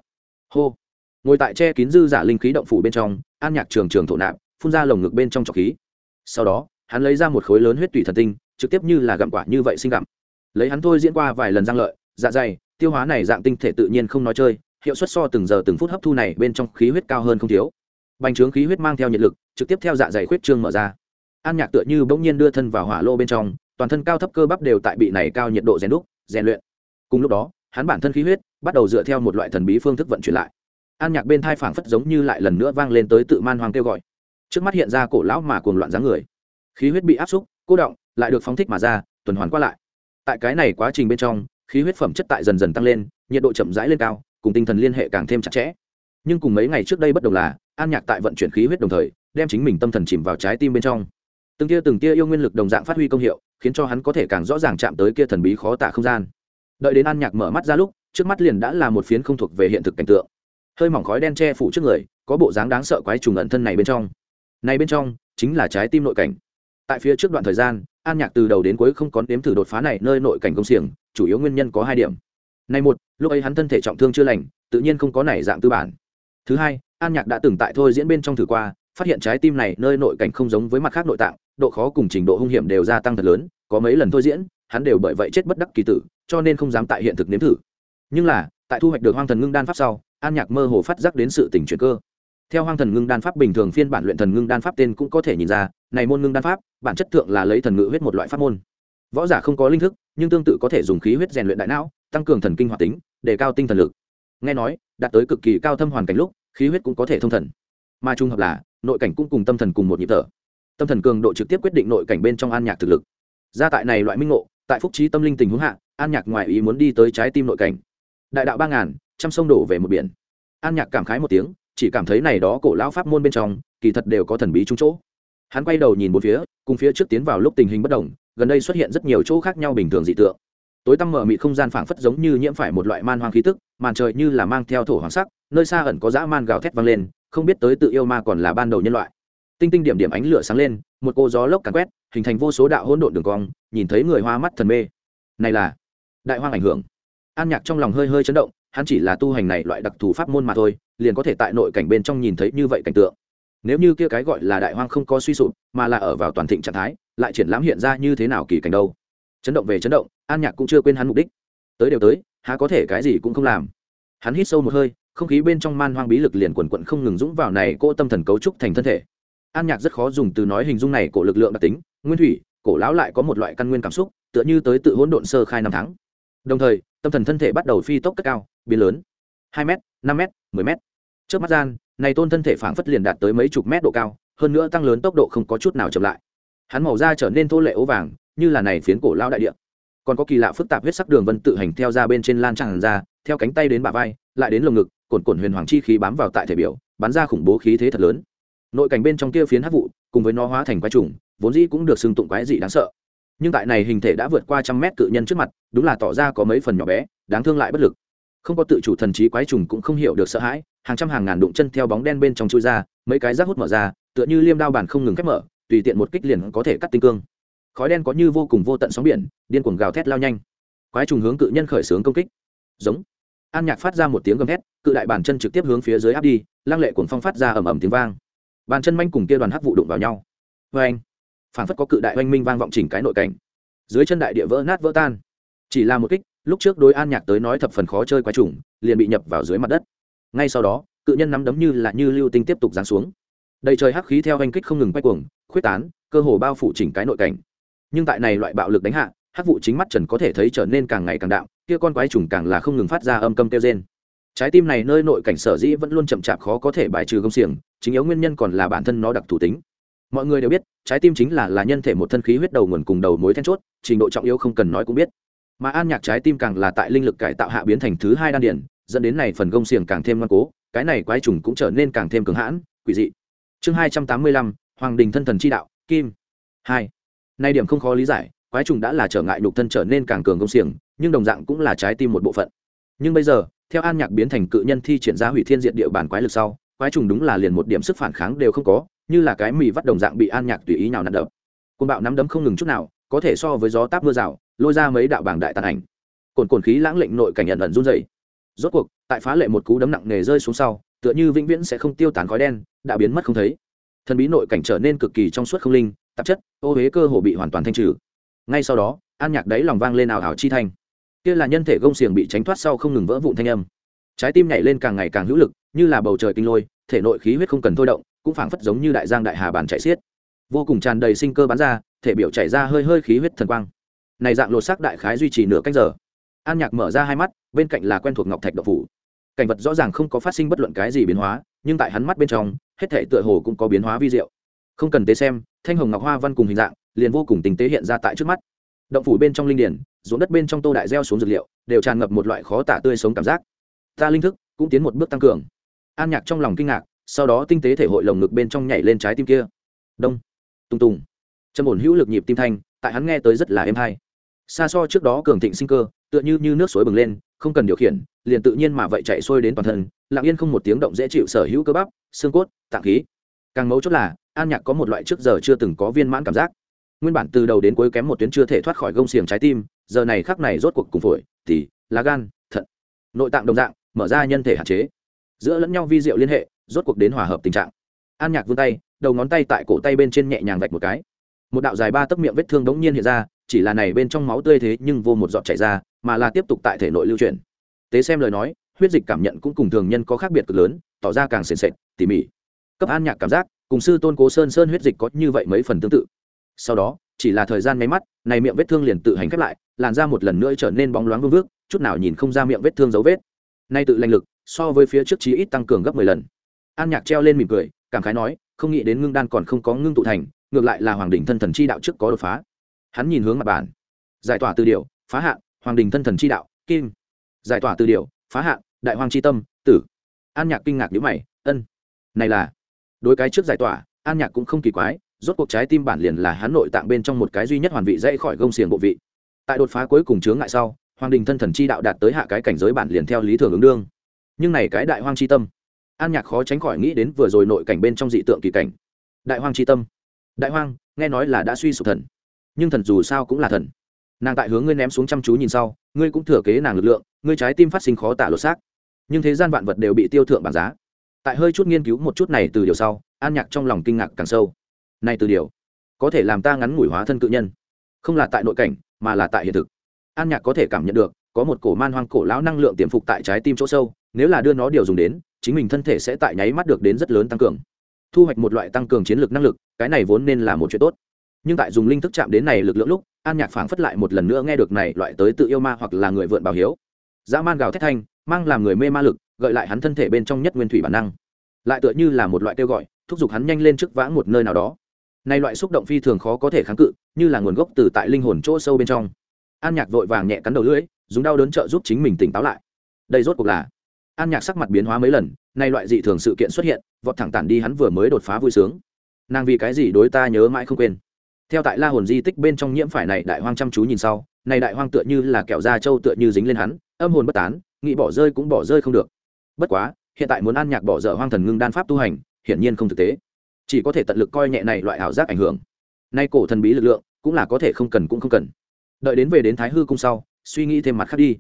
Hô. Ngồi tại che kín dư giả linh khí động phủ bên trong, an nhạc trường trường thổ nạp, phun ra lồng ngực bên trong trọc khí. Sau đó, hắn lấy ra một khối lớn huyết tủy thần tinh trực tiếp như là gặm quả như vậy sinh gặm. Lấy hắn thôi diễn qua vài lần giang lợi dạ dày, tiêu hóa này dạng tinh thể tự nhiên không nói chơi, hiệu suất so từng giờ từng phút hấp thu này bên trong khí huyết cao hơn không thiếu. Bành trướng khí huyết mang theo nhiệt lực, trực tiếp theo dạ dày huyết trương mở ra. An nhạc tựa như bỗng nhiên đưa thân vào hỏa lô bên trong, toàn thân cao thấp cơ bắp đều tại bị này cao nhiệt độ rèn đúc, rèn luyện. Cùng lúc đó, hắn bản thân khí huyết bắt đầu dựa theo một loại thần bí phương thức vận chuyển lại. An nhạc bên thai phảng phất giống như lại lần nữa vang lên tới tự man hoàng kêu gọi. Trước mắt hiện ra cổ lão mà cuồng loạn dáng người. Khí huyết bị áp xúc, cô động lại được phóng thích mà ra, tuần hoàn qua lại. Tại cái này quá trình bên trong, khí huyết phẩm chất tại dần dần tăng lên, nhiệt độ chậm rãi lên cao, cùng tinh thần liên hệ càng thêm chặt chẽ. Nhưng cùng mấy ngày trước đây bất đồng là, an nhạc tại vận chuyển khí huyết đồng thời, đem chính mình tâm thần chìm vào trái tim bên trong. Từng tia từng tia yêu nguyên lực đồng dạng phát huy công hiệu, khiến cho hắn có thể càng rõ ràng chạm tới kia thần bí khó tả không gian. Đợi đến an nhạc mở mắt ra lúc, trước mắt liền đã là một phiến không thuộc về hiện thực cảnh tượng. Hơi mỏng khói đen che phủ trước người, có bộ dáng đáng sợ quái trùng ẩn thân này bên trong. Này bên trong, chính là trái tim nội cảnh. Tại phía trước đoạn thời gian an nhạc từ đầu đến cuối không có đếm thử đột phá này nơi nội cảnh công xiềng, chủ yếu nguyên nhân có hai điểm. Này một, lúc ấy hắn thân thể trọng thương chưa lành, tự nhiên không có này dạng tư bản. Thứ hai, an nhạc đã từng tại thôi diễn bên trong thử qua, phát hiện trái tim này nơi nội cảnh không giống với mặt khác nội tạng, độ khó cùng trình độ hung hiểm đều gia tăng thật lớn, có mấy lần thôi diễn, hắn đều bởi vậy chết bất đắc kỳ tử, cho nên không dám tại hiện thực nếm thử. Nhưng là, tại thu hoạch được hoang thần ngưng đan pháp sau, an nhạc mơ hồ phát giác đến sự tình chuyển cơ. Theo hoang thần ngưng đan pháp bình thường phiên bản luyện thần ngưng đan pháp tên cũng có thể nhìn ra này môn ngưng đan pháp, bản chất thượng là lấy thần ngự huyết một loại pháp môn. Võ giả không có linh thức, nhưng tương tự có thể dùng khí huyết rèn luyện đại não, tăng cường thần kinh hoạt tính để cao tinh thần lực. Nghe nói, đạt tới cực kỳ cao thâm hoàn cảnh lúc, khí huyết cũng có thể thông thần. Mà trung hợp là, nội cảnh cũng cùng tâm thần cùng một nhịp thở. Tâm thần cường độ trực tiếp quyết định nội cảnh bên trong an nhạc thực lực. Gia tại này loại minh ngộ, tại phúc trí tâm linh tình huống hạ, an nhạc ngoài ý muốn đi tới trái tim nội cảnh. Đại đạo ba ngàn, trăm sông đổ về một biển. An nhạc cảm khái một tiếng, chỉ cảm thấy này đó cổ lão pháp môn bên trong, kỳ thật đều có thần bí trúng chỗ hắn quay đầu nhìn một phía, cùng phía trước tiến vào lúc tình hình bất đồng, gần đây xuất hiện rất nhiều chỗ khác nhau bình thường dị tượng. Tối tăm mở mị không gian phảng phất giống như nhiễm phải một loại man hoang khí tức, màn trời như là mang theo thổ hoàng sắc, nơi xa ẩn có dã man gào thét vang lên, không biết tới tự yêu ma còn là ban đầu nhân loại. Tinh tinh điểm điểm ánh lửa sáng lên, một cô gió lốc càn quét, hình thành vô số đạo hỗn độn đường cong, nhìn thấy người hoa mắt thần mê. Này là đại hoang ảnh hưởng. An nhạc trong lòng hơi hơi chấn động, hắn chỉ là tu hành này loại đặc thù pháp môn mà thôi, liền có thể tại nội cảnh bên trong nhìn thấy như vậy cảnh tượng nếu như kia cái gọi là đại hoang không có suy sụp, mà là ở vào toàn thịnh trạng thái, lại triển lãm hiện ra như thế nào kỳ cảnh đâu? Chấn động về chấn động, an nhạc cũng chưa quên hắn mục đích. Tới đều tới, há có thể cái gì cũng không làm. Hắn hít sâu một hơi, không khí bên trong man hoang bí lực liền quần quận không ngừng dũng vào này cô tâm thần cấu trúc thành thân thể. An nhạc rất khó dùng từ nói hình dung này của lực lượng đặc tính, nguyên thủy, cổ lão lại có một loại căn nguyên cảm xúc, tựa như tới tự hỗn độn sơ khai năm tháng. Đồng thời, tâm thần thân thể bắt đầu phi tốc cất cao, biến lớn. Hai m năm m mười m trước mắt gian, này tôn thân thể phảng phất liền đạt tới mấy chục mét độ cao, hơn nữa tăng lớn tốc độ không có chút nào chậm lại. Hắn màu da trở nên thô lệ ố vàng, như là này phiến cổ lao đại địa. Còn có kỳ lạ phức tạp huyết sắc đường vân tự hành theo ra bên trên lan tràn ra, theo cánh tay đến bả vai, lại đến lồng ngực cồn cồn huyền hoàng chi khí bám vào tại thể biểu, bắn ra khủng bố khí thế thật lớn. Nội cảnh bên trong kia phiến hắc vụ, cùng với nó hóa thành quái trùng, vốn dĩ cũng được xưng tụng quái dị đáng sợ. Nhưng tại này hình thể đã vượt qua trăm mét cự nhân trước mặt, đúng là tỏ ra có mấy phần nhỏ bé, đáng thương lại bất lực không có tự chủ thần trí quái trùng cũng không hiểu được sợ hãi, hàng trăm hàng ngàn đụng chân theo bóng đen bên trong chui ra, mấy cái rác hút mở ra, tựa như liêm đao bản không ngừng khép mở, tùy tiện một kích liền có thể cắt tinh cương. Khói đen có như vô cùng vô tận sóng biển, điên cuồng gào thét lao nhanh. Quái trùng hướng cự nhân khởi xướng công kích. Giống. An nhạc phát ra một tiếng gầm hét cự đại bàn chân trực tiếp hướng phía dưới áp đi, lăng lệ cuồng phong phát ra ầm ầm tiếng vang. Bàn chân manh cùng kia đoàn hắc vụ đụng vào nhau. Vê anh phản phất có cự đại oanh minh vang vọng chỉnh cái nội cảnh. Dưới chân đại địa vỡ nát vỡ tan. Chỉ là một kích lúc trước đối an nhạc tới nói thập phần khó chơi quái trùng, liền bị nhập vào dưới mặt đất. Ngay sau đó, cự nhân nắm đấm như là như lưu tinh tiếp tục giáng xuống. Đầy trời hắc khí theo hành kích không ngừng quay cuồng, khuyết tán, cơ hồ bao phủ chỉnh cái nội cảnh. Nhưng tại này loại bạo lực đánh hạ, hắc vụ chính mắt trần có thể thấy trở nên càng ngày càng đạo kia con quái trùng càng là không ngừng phát ra âm câm kêu rên. Trái tim này nơi nội cảnh sở dĩ vẫn luôn chậm chạp khó có thể bài trừ công xiềng, chính yếu nguyên nhân còn là bản thân nó đặc thủ tính. Mọi người đều biết, trái tim chính là là nhân thể một thân khí huyết đầu nguồn cùng đầu mối then chốt, trình độ trọng yếu không cần nói cũng biết mà an nhạc trái tim càng là tại linh lực cải tạo hạ biến thành thứ hai đan điển, dẫn đến này phần gông xiềng càng thêm ngoan cố, cái này quái trùng cũng trở nên càng thêm cứng hãn, quỷ dị. Chương hai trăm tám mươi lăm, hoàng đình thân thần chi đạo, kim. Hai. Nay điểm không khó lý giải, quái trùng đã là trở ngại nhục thân trở nên càng cường công xiềng, nhưng đồng dạng cũng là trái tim một bộ phận. Nhưng bây giờ, theo an nhạc biến thành cự nhân thi triển ra hủy thiên diện địa bàn quái lực sau, quái trùng đúng là liền một điểm sức phản kháng đều không có, như là cái mì vắt đồng dạng bị an nhạc tùy ý nào nặn đập. Côn bạo nắm đấm không ngừng chút nào, có thể so với gió táp mưa rào lôi ra mấy đạo bảng đại tàn ảnh. Cồn cồn khí lãng lệnh nội cảnh nhận ẩn run dày rốt cuộc, tại phá lệ một cú đấm nặng nề rơi xuống sau, tựa như vĩnh viễn sẽ không tiêu tán khói đen, đã biến mất không thấy. Thần bí nội cảnh trở nên cực kỳ trong suốt không linh, tạp chất, ô huế cơ hồ bị hoàn toàn thanh trừ. Ngay sau đó, an nhạc đấy lòng vang lên ảo ảo chi thanh. Kia là nhân thể gông xiềng bị tránh thoát sau không ngừng vỡ vụn thanh âm. Trái tim nhảy lên càng ngày càng hữu lực, như là bầu trời kinh lôi, thể nội khí huyết không cần thôi động, cũng phảng phất giống như đại giang đại hà bàn chạy xiết. Vô cùng tràn đầy sinh cơ bắn ra, thể biểu chảy ra hơi hơi khí huyết thần quang này dạng lột xác đại khái duy trì nửa canh giờ. An nhạc mở ra hai mắt, bên cạnh là quen thuộc ngọc thạch độc phủ. Cảnh vật rõ ràng không có phát sinh bất luận cái gì biến hóa, nhưng tại hắn mắt bên trong, hết thể tựa hồ cũng có biến hóa vi diệu. Không cần tế xem, thanh hồng ngọc hoa văn cùng hình dạng, liền vô cùng tình tế hiện ra tại trước mắt. Động phủ bên trong linh điển, ruộng đất bên trong tô đại gieo xuống dược liệu, đều tràn ngập một loại khó tả tươi sống cảm giác. Ta linh thức cũng tiến một bước tăng cường. An nhạc trong lòng kinh ngạc, sau đó tinh tế thể hội lồng ngực bên trong nhảy lên trái tim kia. Đông. Tung tùng. Trầm ổn hữu lực nhịp tim thanh, tại hắn nghe tới rất là êm hay xa so trước đó cường thịnh sinh cơ tựa như, như nước suối bừng lên không cần điều khiển liền tự nhiên mà vậy chạy xuôi đến toàn thân lặng yên không một tiếng động dễ chịu sở hữu cơ bắp xương cốt tạng khí. Càng mấu chốt là an nhạc có một loại trước giờ chưa từng có viên mãn cảm giác. Nguyên bản từ đầu đến cuối kém một tuyến chưa thể thoát khỏi gông xiềng trái tim giờ này khắc này rốt cuộc cùng phổi thì lá gan thận nội tạng đồng dạng mở ra nhân thể hạn chế. Giữa lẫn nhau vi diệu liên hệ rốt cuộc đến hòa hợp tình trạng. An nhạc vươn tay đầu ngón tay tại cổ tay bên trên nhẹ nhàng vạch một cái. Một đạo dài ba tấc miệng vết thương đống nhiên hiện ra chỉ là này bên trong máu tươi thế nhưng vô một giọt chảy ra, mà là tiếp tục tại thể nội lưu chuyển tế xem lời nói, huyết dịch cảm nhận cũng cùng thường nhân có khác biệt cực lớn, tỏ ra càng sền sệt, tỉ mỉ. Cấp an nhạc cảm giác, cùng sư tôn cố sơn sơn huyết dịch có như vậy mấy phần tương tự. Sau đó, chỉ là thời gian máy mắt, này miệng vết thương liền tự hành khép lại, làn ra một lần nữa trở nên bóng loáng vương vước, chút nào nhìn không ra miệng vết thương dấu vết. Nay tự lành lực, so với phía trước chí ít tăng cường gấp mười lần. An nhạc treo lên mỉm cười, cảm khái nói, không nghĩ đến ngưng đan còn không có ngưng tụ thành, ngược lại là hoàng đỉnh thân thần chi đạo trước có đột phá hắn nhìn hướng mặt bản giải tỏa từ điều phá hạn hoàng đình thân thần chi đạo, kim. Giải tỏa từ điều phá hạn đại hoàng chi tâm, tử. An nhạc kinh ngạc nhữ mày, ân, này là đối cái trước giải tỏa, an nhạc cũng không kỳ quái, rốt cuộc trái tim bản liền là hắn nội tạng bên trong một cái duy nhất hoàn vị dãy khỏi gông xiềng bộ vị. Tại đột phá cuối cùng chướng ngại sau, hoàng đình thân thần chi đạo đạt tới hạ cái cảnh giới bản liền theo lý thường ứng đương. Nhưng này cái đại hoang chi tâm, an nhạc khó tránh khỏi nghĩ đến vừa rồi nội cảnh bên trong dị tượng kỳ cảnh. Đại hoang chi tâm. Đại hoang nghe nói là đã suy sụp thần nhưng thần dù sao cũng là thần. Nàng tại hướng ngươi ném xuống chăm chú nhìn sau, ngươi cũng thừa kế nàng lực lượng, ngươi trái tim phát sinh khó tả lột xác. Nhưng thế gian vạn vật đều bị tiêu thượng bản giá. Tại hơi chút nghiên cứu một chút này từ điều sau, an nhạc trong lòng kinh ngạc càng sâu. Này từ điều, có thể làm ta ngắn ngủi hóa thân cự nhân. Không là tại nội cảnh, mà là tại hiện thực. An nhạc có thể cảm nhận được, có một cổ man hoang cổ lão năng lượng tiềm phục tại trái tim chỗ sâu, nếu là đưa nó điều dùng đến, chính mình thân thể sẽ tại nháy mắt được đến rất lớn tăng cường. Thu hoạch một loại tăng cường chiến lược năng lực, cái này vốn nên là một chuyện tốt nhưng tại dùng linh thức chạm đến này lực lượng lúc, an nhạc phảng phất lại một lần nữa nghe được này loại tới tự yêu ma hoặc là người vượn bảo hiếu. Dã man gào thét thanh, mang làm người mê ma lực, gợi lại hắn thân thể bên trong nhất nguyên thủy bản năng. Lại tựa như là một loại kêu gọi, thúc giục hắn nhanh lên trước vãng một nơi nào đó. Nay loại xúc động phi thường khó có thể kháng cự, như là nguồn gốc từ tại linh hồn chỗ sâu bên trong. An nhạc vội vàng nhẹ cắn đầu lưỡi, dùng đau đớn trợ giúp chính mình tỉnh táo lại. Đây rốt cuộc là an nhạc sắc mặt biến hóa mấy lần nay loại dị thường sự kiện xuất hiện, vọt thẳng tản đi hắn vừa mới đột phá vui sướng. Nàng vì cái gì đối ta nhớ mãi không quên? Theo tại la hồn di tích bên trong nhiễm phải này đại hoang chăm chú nhìn sau, này đại hoang tựa như là kẹo da trâu tựa như dính lên hắn, âm hồn bất tán, nghĩ bỏ rơi cũng bỏ rơi không được. Bất quá, hiện tại muốn an nhạc bỏ dở hoang thần ngưng đan pháp tu hành, hiển nhiên không thực tế. Chỉ có thể tận lực coi nhẹ này loại ảo giác ảnh hưởng. Nay cổ thần bí lực lượng, cũng là có thể không cần cũng không cần. Đợi đến về đến thái hư cung sau, suy nghĩ thêm mặt khác đi.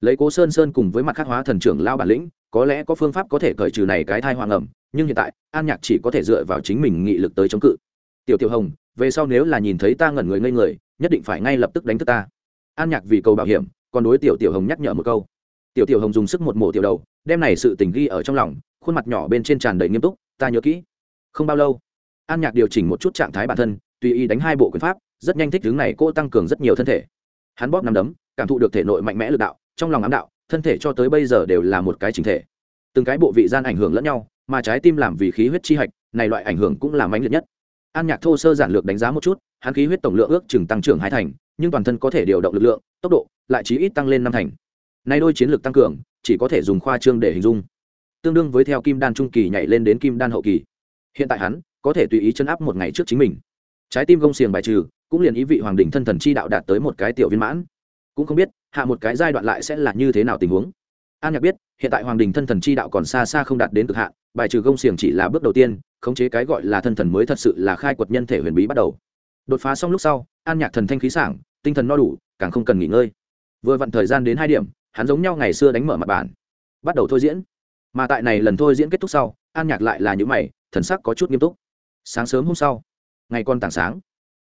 Lấy cố sơn sơn cùng với mặt khác hóa thần trưởng lao bản lĩnh, có lẽ có phương pháp có thể cởi trừ này cái thai hoàng ẩm nhưng hiện tại, an nhạc chỉ có thể dựa vào chính mình nghị lực tới chống cự. Tiểu tiểu hồng về sau nếu là nhìn thấy ta ngẩn người ngây người, nhất định phải ngay lập tức đánh thức ta. An nhạc vì cầu bảo hiểm, còn đối tiểu tiểu hồng nhắc nhở một câu. Tiểu tiểu hồng dùng sức một mổ tiểu đầu, đem này sự tình ghi ở trong lòng, khuôn mặt nhỏ bên trên tràn đầy nghiêm túc, ta nhớ kỹ. Không bao lâu, an nhạc điều chỉnh một chút trạng thái bản thân, tùy ý đánh hai bộ quyền pháp, rất nhanh thích hướng này cô tăng cường rất nhiều thân thể. Hắn bóp nằm đấm, cảm thụ được thể nội mạnh mẽ lực đạo, trong lòng ám đạo, thân thể cho tới bây giờ đều là một cái chính thể. Từng cái bộ vị gian ảnh hưởng lẫn nhau, mà trái tim làm vì khí huyết chi hạch, này loại ảnh hưởng cũng là mãnh liệt nhất an nhạc thô sơ giản lược đánh giá một chút, hắn khí huyết tổng lượng ước chừng tăng trưởng hai thành, nhưng toàn thân có thể điều động lực lượng, tốc độ lại chí ít tăng lên năm thành. Nay đôi chiến lược tăng cường, chỉ có thể dùng khoa trương để hình dung. Tương đương với theo kim đan trung kỳ nhảy lên đến kim đan hậu kỳ. Hiện tại hắn có thể tùy ý chân áp một ngày trước chính mình. Trái tim gông xiềng bài trừ, cũng liền ý vị hoàng đỉnh thân thần chi đạo đạt tới một cái tiểu viên mãn. Cũng không biết, hạ một cái giai đoạn lại sẽ là như thế nào tình huống an nhạc biết, hiện tại hoàng đình thân thần chi đạo còn xa xa không đạt đến cực hạn, bài trừ gông xiềng chỉ là bước đầu tiên, khống chế cái gọi là thân thần mới thật sự là khai quật nhân thể huyền bí bắt đầu. Đột phá xong lúc sau, an nhạc thần thanh khí sảng, tinh thần no đủ, càng không cần nghỉ ngơi. Vừa vặn thời gian đến hai điểm, hắn giống nhau ngày xưa đánh mở mặt bản bắt đầu thôi diễn. Mà tại này lần thôi diễn kết thúc sau, an nhạc lại là những mày, thần sắc có chút nghiêm túc. Sáng sớm hôm sau, ngày con tảng sáng,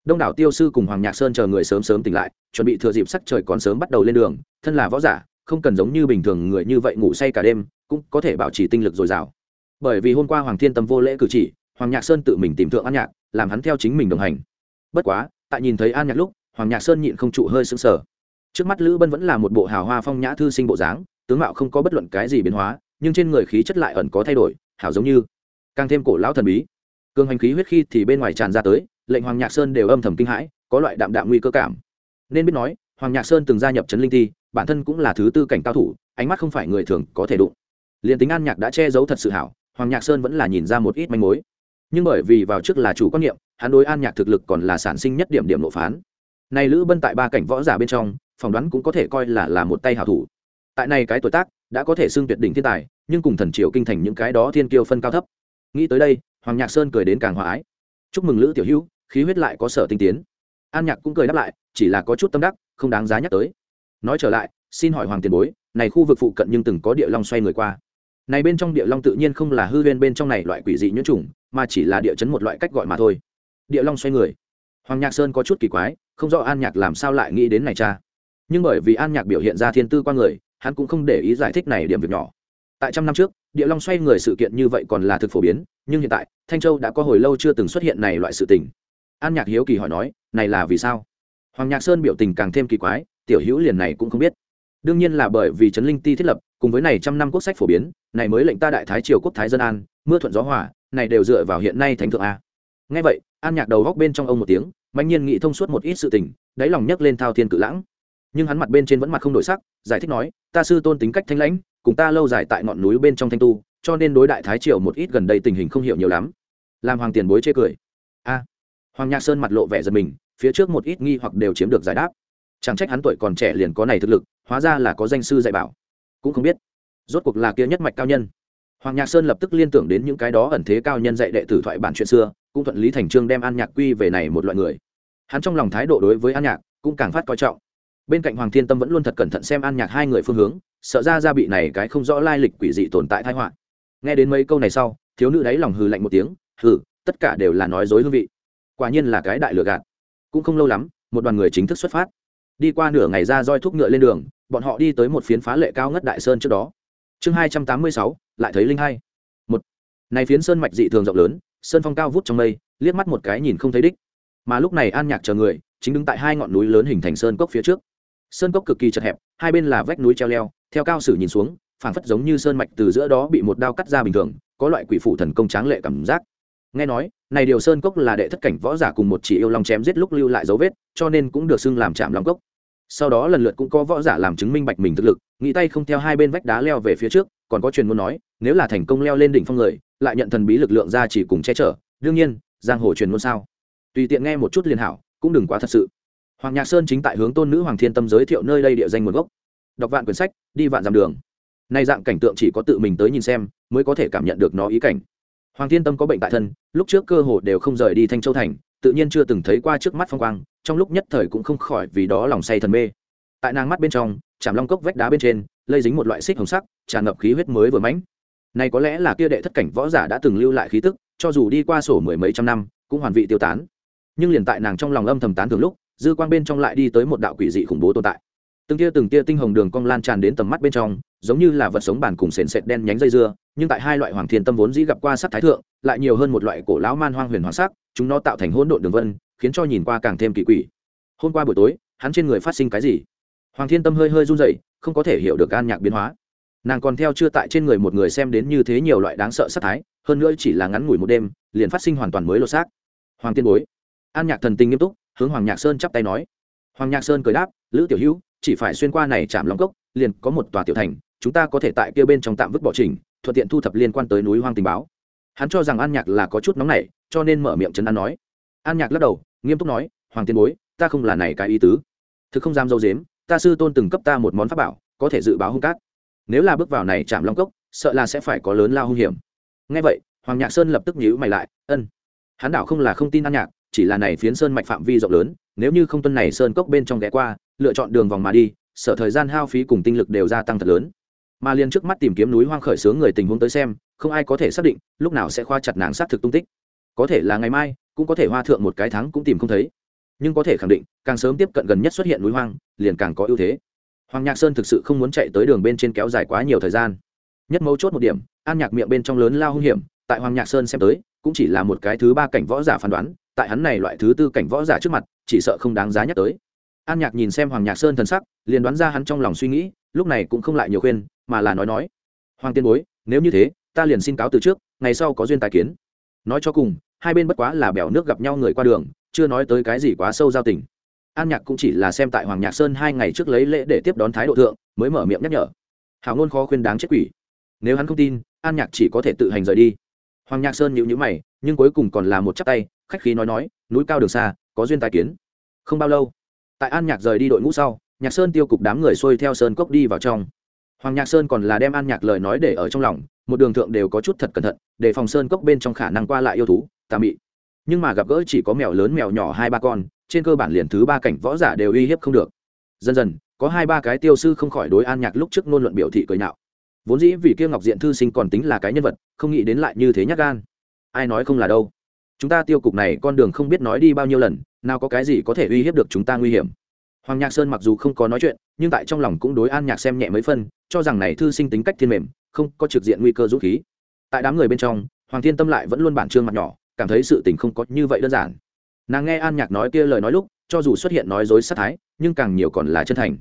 đông đảo tiêu sư cùng hoàng nhạc sơn chờ người sớm sớm tỉnh lại, chuẩn bị thừa dịp sắc trời còn sớm bắt đầu lên đường, thân là võ giả không cần giống như bình thường người như vậy ngủ say cả đêm, cũng có thể bảo trì tinh lực dồi dào. Bởi vì hôm qua hoàng thiên tâm vô lễ cử chỉ, hoàng nhạc sơn tự mình tìm thượng an nhạc, làm hắn theo chính mình đồng hành. Bất quá, tại nhìn thấy an nhạc lúc, hoàng nhạc sơn nhịn không trụ hơi sững sờ. Trước mắt lữ bân vẫn là một bộ hào hoa phong nhã thư sinh bộ dáng, tướng mạo không có bất luận cái gì biến hóa, nhưng trên người khí chất lại ẩn có thay đổi, hảo giống như càng thêm cổ lão thần bí. Cường hành khí huyết khi thì bên ngoài tràn ra tới, lệnh hoàng nhạc sơn đều âm thầm kinh hãi, có loại đạm đạm nguy cơ cảm. Nên biết nói, hoàng nhạc sơn từng gia nhập trấn linh ti bản thân cũng là thứ tư cảnh cao thủ, ánh mắt không phải người thường có thể đụng. Liền tính an nhạc đã che giấu thật sự hảo, hoàng nhạc sơn vẫn là nhìn ra một ít manh mối. Nhưng bởi vì vào trước là chủ quan niệm, hắn đối an nhạc thực lực còn là sản sinh nhất điểm điểm nộ phán. Này lữ bân tại ba cảnh võ giả bên trong, phỏng đoán cũng có thể coi là là một tay hảo thủ. Tại này cái tuổi tác, đã có thể xưng tuyệt đỉnh thiên tài, nhưng cùng thần triều kinh thành những cái đó thiên kiêu phân cao thấp. Nghĩ tới đây, hoàng nhạc sơn cười đến càng hòa ái. Chúc mừng lữ tiểu hữu, khí huyết lại có sở tinh tiến. An nhạc cũng cười đáp lại, chỉ là có chút tâm đắc, không đáng giá nhắc tới nói trở lại, xin hỏi hoàng tiền bối, này khu vực phụ cận nhưng từng có địa long xoay người qua. Này bên trong địa long tự nhiên không là hư huyên bên trong này loại quỷ dị nhuyễn trùng mà chỉ là địa chấn một loại cách gọi mà thôi. Địa long xoay người. Hoàng nhạc sơn có chút kỳ quái, không rõ an nhạc làm sao lại nghĩ đến này cha. Nhưng bởi vì an nhạc biểu hiện ra thiên tư qua người, hắn cũng không để ý giải thích này điểm việc nhỏ. Tại trăm năm trước, địa long xoay người sự kiện như vậy còn là thực phổ biến, nhưng hiện tại, thanh châu đã có hồi lâu chưa từng xuất hiện này loại sự tình. An nhạc hiếu kỳ hỏi nói, này là vì sao? Hoàng nhạc sơn biểu tình càng thêm kỳ quái tiểu hữu liền này cũng không biết. Đương nhiên là bởi vì trấn linh ti thiết lập, cùng với này trăm năm quốc sách phổ biến, này mới lệnh ta đại thái triều quốc thái dân an, mưa thuận gió hòa, này đều dựa vào hiện nay thánh thượng a. Ngay vậy, an nhạc đầu góc bên trong ông một tiếng mạnh nhiên nghĩ thông suốt một ít sự tình, đáy lòng nhấc lên thao thiên cự lãng. Nhưng hắn mặt bên trên vẫn mặt không đổi sắc, giải thích nói, ta sư tôn tính cách thanh lãnh, cùng ta lâu dài tại ngọn núi bên trong thanh tu, cho nên đối đại thái triều một ít gần đây tình hình không hiểu nhiều lắm. Làm hoàng tiền bối chê cười. A. Hoàng nhạc sơn mặt lộ vẻ giật mình, phía trước một ít nghi hoặc đều chiếm được giải đáp chẳng trách hắn tuổi còn trẻ liền có này thực lực, hóa ra là có danh sư dạy bảo. Cũng không biết, rốt cuộc là kia nhất mạch cao nhân. Hoàng nhạc sơn lập tức liên tưởng đến những cái đó ẩn thế cao nhân dạy đệ tử thoại bản chuyện xưa, cũng thuận lý thành trương đem an nhạc quy về này một loại người. Hắn trong lòng thái độ đối với an nhạc cũng càng phát coi trọng. Bên cạnh hoàng thiên tâm vẫn luôn thật cẩn thận xem an nhạc hai người phương hướng, sợ ra ra bị này cái không rõ lai lịch quỷ dị tồn tại thái họa. Nghe đến mấy câu này sau, thiếu nữ đáy lòng hừ lạnh một tiếng, hừ, tất cả đều là nói dối hương vị. Quả nhiên là cái đại lừa gạt. Cũng không lâu lắm, một đoàn người chính thức xuất phát đi qua nửa ngày ra roi thúc ngựa lên đường, bọn họ đi tới một phiến phá lệ cao ngất đại sơn trước đó. Chương hai trăm tám mươi sáu, lại thấy linh hai. Một, này phiến sơn mạch dị thường rộng lớn, sơn phong cao vút trong mây, liếc mắt một cái nhìn không thấy đích. Mà lúc này an nhạc chờ người, chính đứng tại hai ngọn núi lớn hình thành sơn cốc phía trước. Sơn cốc cực kỳ chật hẹp, hai bên là vách núi treo leo, theo cao sử nhìn xuống, phảng phất giống như sơn mạch từ giữa đó bị một đao cắt ra bình thường, có loại quỷ phụ thần công tráng lệ cảm giác nghe nói, này điều sơn cốc là đệ thất cảnh võ giả cùng một chỉ yêu long chém giết lúc lưu lại dấu vết, cho nên cũng được xưng làm chạm long cốc. Sau đó lần lượt cũng có võ giả làm chứng minh bạch mình thực lực, nghĩ tay không theo hai bên vách đá leo về phía trước, còn có truyền ngôn nói, nếu là thành công leo lên đỉnh phong người, lại nhận thần bí lực lượng ra chỉ cùng che chở. Đương nhiên, giang hồ truyền ngôn sao? Tùy tiện nghe một chút liền hảo, cũng đừng quá thật sự. Hoàng nhạc sơn chính tại hướng tôn nữ hoàng thiên tâm giới thiệu nơi đây địa danh nguồn gốc. Đọc vạn quyển sách, đi vạn dặm đường. Nay dạng cảnh tượng chỉ có tự mình tới nhìn xem, mới có thể cảm nhận được nó ý cảnh hoàng thiên tâm có bệnh tại thân, lúc trước cơ hồ đều không rời đi thanh châu thành, tự nhiên chưa từng thấy qua trước mắt phong quang, trong lúc nhất thời cũng không khỏi vì đó lòng say thần mê. Tại nàng mắt bên trong chạm long cốc vách đá bên trên, lây dính một loại xích hồng sắc, tràn ngập khí huyết mới vừa mãnh. Này có lẽ là kia đệ thất cảnh võ giả đã từng lưu lại khí tức, cho dù đi qua sổ mười mấy trăm năm, cũng hoàn vị tiêu tán. Nhưng liền tại nàng trong lòng âm thầm tán thường lúc, dư quang bên trong lại đi tới một đạo quỷ dị khủng bố tồn tại từng tia từng tia tinh hồng đường cong lan tràn đến tầm mắt bên trong, giống như là vật sống bản cùng sền sệt đen nhánh dây dưa, nhưng tại hai loại hoàng thiên tâm vốn dĩ gặp qua sắc thái thượng, lại nhiều hơn một loại cổ lão man hoang huyền hoàng sắc, chúng nó tạo thành hỗn độn đường vân, khiến cho nhìn qua càng thêm kỳ quỷ. Hôm qua buổi tối, hắn trên người phát sinh cái gì? Hoàng thiên tâm hơi hơi run rẩy, không có thể hiểu được an nhạc biến hóa. Nàng còn theo chưa tại trên người một người xem đến như thế nhiều loại đáng sợ sắc thái, hơn nữa chỉ là ngắn ngủi một đêm, liền phát sinh hoàn toàn mới lột xác. Hoàng tiên bối. An nhạc thần tình nghiêm túc, hướng hoàng nhạc sơn chắp tay nói. Hoàng nhạc sơn cười đáp, lữ tiểu hữu chỉ phải xuyên qua này chạm long cốc, liền có một tòa tiểu thành, chúng ta có thể tại kia bên trong tạm vứt bỏ trình, thuận tiện thu thập liên quan tới núi hoang tình báo. Hắn cho rằng an nhạc là có chút nóng nảy, cho nên mở miệng chấn an nói. An nhạc lắc đầu, nghiêm túc nói, hoàng tiên bối, ta không là này cái ý tứ. Thực không dám dâu dếm, ta sư tôn từng cấp ta một món pháp bảo, có thể dự báo hung cát. Nếu là bước vào này chạm long cốc, sợ là sẽ phải có lớn lao hung hiểm. Ngay vậy, hoàng nhạc sơn lập tức nhíu mày lại, ân. Hắn đảo không là không tin an nhạc chỉ là này phiến sơn mạch phạm vi rộng lớn, nếu như không tuân này sơn cốc bên trong ghé qua, lựa chọn đường vòng mà đi, sợ thời gian hao phí cùng tinh lực đều gia tăng thật lớn. Mà liền trước mắt tìm kiếm núi hoang khởi sướng người tình huống tới xem, không ai có thể xác định, lúc nào sẽ khoa chặt nàng xác thực tung tích. Có thể là ngày mai, cũng có thể hoa thượng một cái tháng cũng tìm không thấy. Nhưng có thể khẳng định, càng sớm tiếp cận gần nhất xuất hiện núi hoang, liền càng có ưu thế. Hoàng nhạc sơn thực sự không muốn chạy tới đường bên trên kéo dài quá nhiều thời gian. Nhất mấu chốt một điểm, an nhạc miệng bên trong lớn lao hung hiểm, tại hoàng nhạc sơn xem tới, cũng chỉ là một cái thứ ba cảnh võ giả phán đoán tại hắn này loại thứ tư cảnh võ giả trước mặt, chỉ sợ không đáng giá nhắc tới. An nhạc nhìn xem hoàng nhạc sơn thần sắc, liền đoán ra hắn trong lòng suy nghĩ, lúc này cũng không lại nhiều khuyên, mà là nói nói. Hoàng tiên bối, nếu như thế, ta liền xin cáo từ trước, ngày sau có duyên tài kiến. Nói cho cùng, hai bên bất quá là bèo nước gặp nhau người qua đường, chưa nói tới cái gì quá sâu giao tình. An nhạc cũng chỉ là xem tại hoàng nhạc sơn hai ngày trước lấy lễ để tiếp đón thái độ thượng, mới mở miệng nhắc nhở. Hào ngôn khó khuyên đáng chết quỷ. Nếu hắn không tin, an nhạc chỉ có thể tự hành rời đi. Hoàng nhạc sơn nhịu nhữ mày, nhưng cuối cùng còn là một chắc tay khách khí nói nói, núi cao đường xa, có duyên tài kiến. Không bao lâu, tại an nhạc rời đi đội ngũ sau, nhạc sơn tiêu cục đám người xuôi theo sơn cốc đi vào trong. Hoàng nhạc sơn còn là đem an nhạc lời nói để ở trong lòng, một đường thượng đều có chút thật cẩn thận, để phòng sơn cốc bên trong khả năng qua lại yêu thú, tà mị. Nhưng mà gặp gỡ chỉ có mèo lớn mèo nhỏ hai ba con, trên cơ bản liền thứ ba cảnh võ giả đều uy hiếp không được. Dần dần, có hai ba cái tiêu sư không khỏi đối an nhạc lúc trước ngôn luận biểu thị cười nhạo. Vốn dĩ vì kia ngọc diện thư sinh còn tính là cái nhân vật, không nghĩ đến lại như thế nhắc gan. Ai nói không là đâu? Chúng ta tiêu cục này con đường không biết nói đi bao nhiêu lần, nào có cái gì có thể uy hiếp được chúng ta nguy hiểm. Hoàng nhạc sơn mặc dù không có nói chuyện, nhưng tại trong lòng cũng đối an nhạc xem nhẹ mấy phân cho rằng này thư sinh tính cách thiên mềm, không có trực diện nguy cơ rút khí. Tại đám người bên trong, hoàng thiên tâm lại vẫn luôn bản trương mặt nhỏ, cảm thấy sự tình không có như vậy đơn giản. Nàng nghe an nhạc nói kia lời nói lúc, cho dù xuất hiện nói dối sát thái, nhưng càng nhiều còn là chân thành.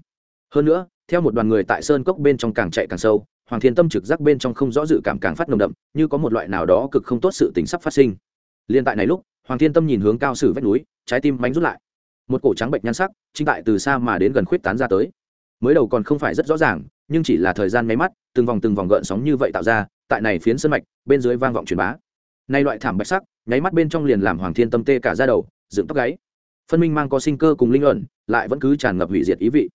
Hơn nữa, theo một đoàn người tại sơn cốc bên trong càng chạy càng sâu, hoàng thiên tâm trực giác bên trong không rõ dự cảm càng phát nồng đậm, như có một loại nào đó cực không tốt sự tính sắp phát sinh liên tại này lúc, hoàng thiên tâm nhìn hướng cao sử vách núi, trái tim bánh rút lại. Một cổ trắng bệnh nhan sắc, chính tại từ xa mà đến gần khuyết tán ra tới. Mới đầu còn không phải rất rõ ràng, nhưng chỉ là thời gian máy mắt, từng vòng từng vòng gợn sóng như vậy tạo ra, tại này phiến sân mạch, bên dưới vang vọng truyền bá. Nay loại thảm bạch sắc, nháy mắt bên trong liền làm hoàng thiên tâm tê cả ra đầu, dựng tóc gáy. Phân minh mang có sinh cơ cùng linh luận lại vẫn cứ tràn ngập hủy diệt ý vị.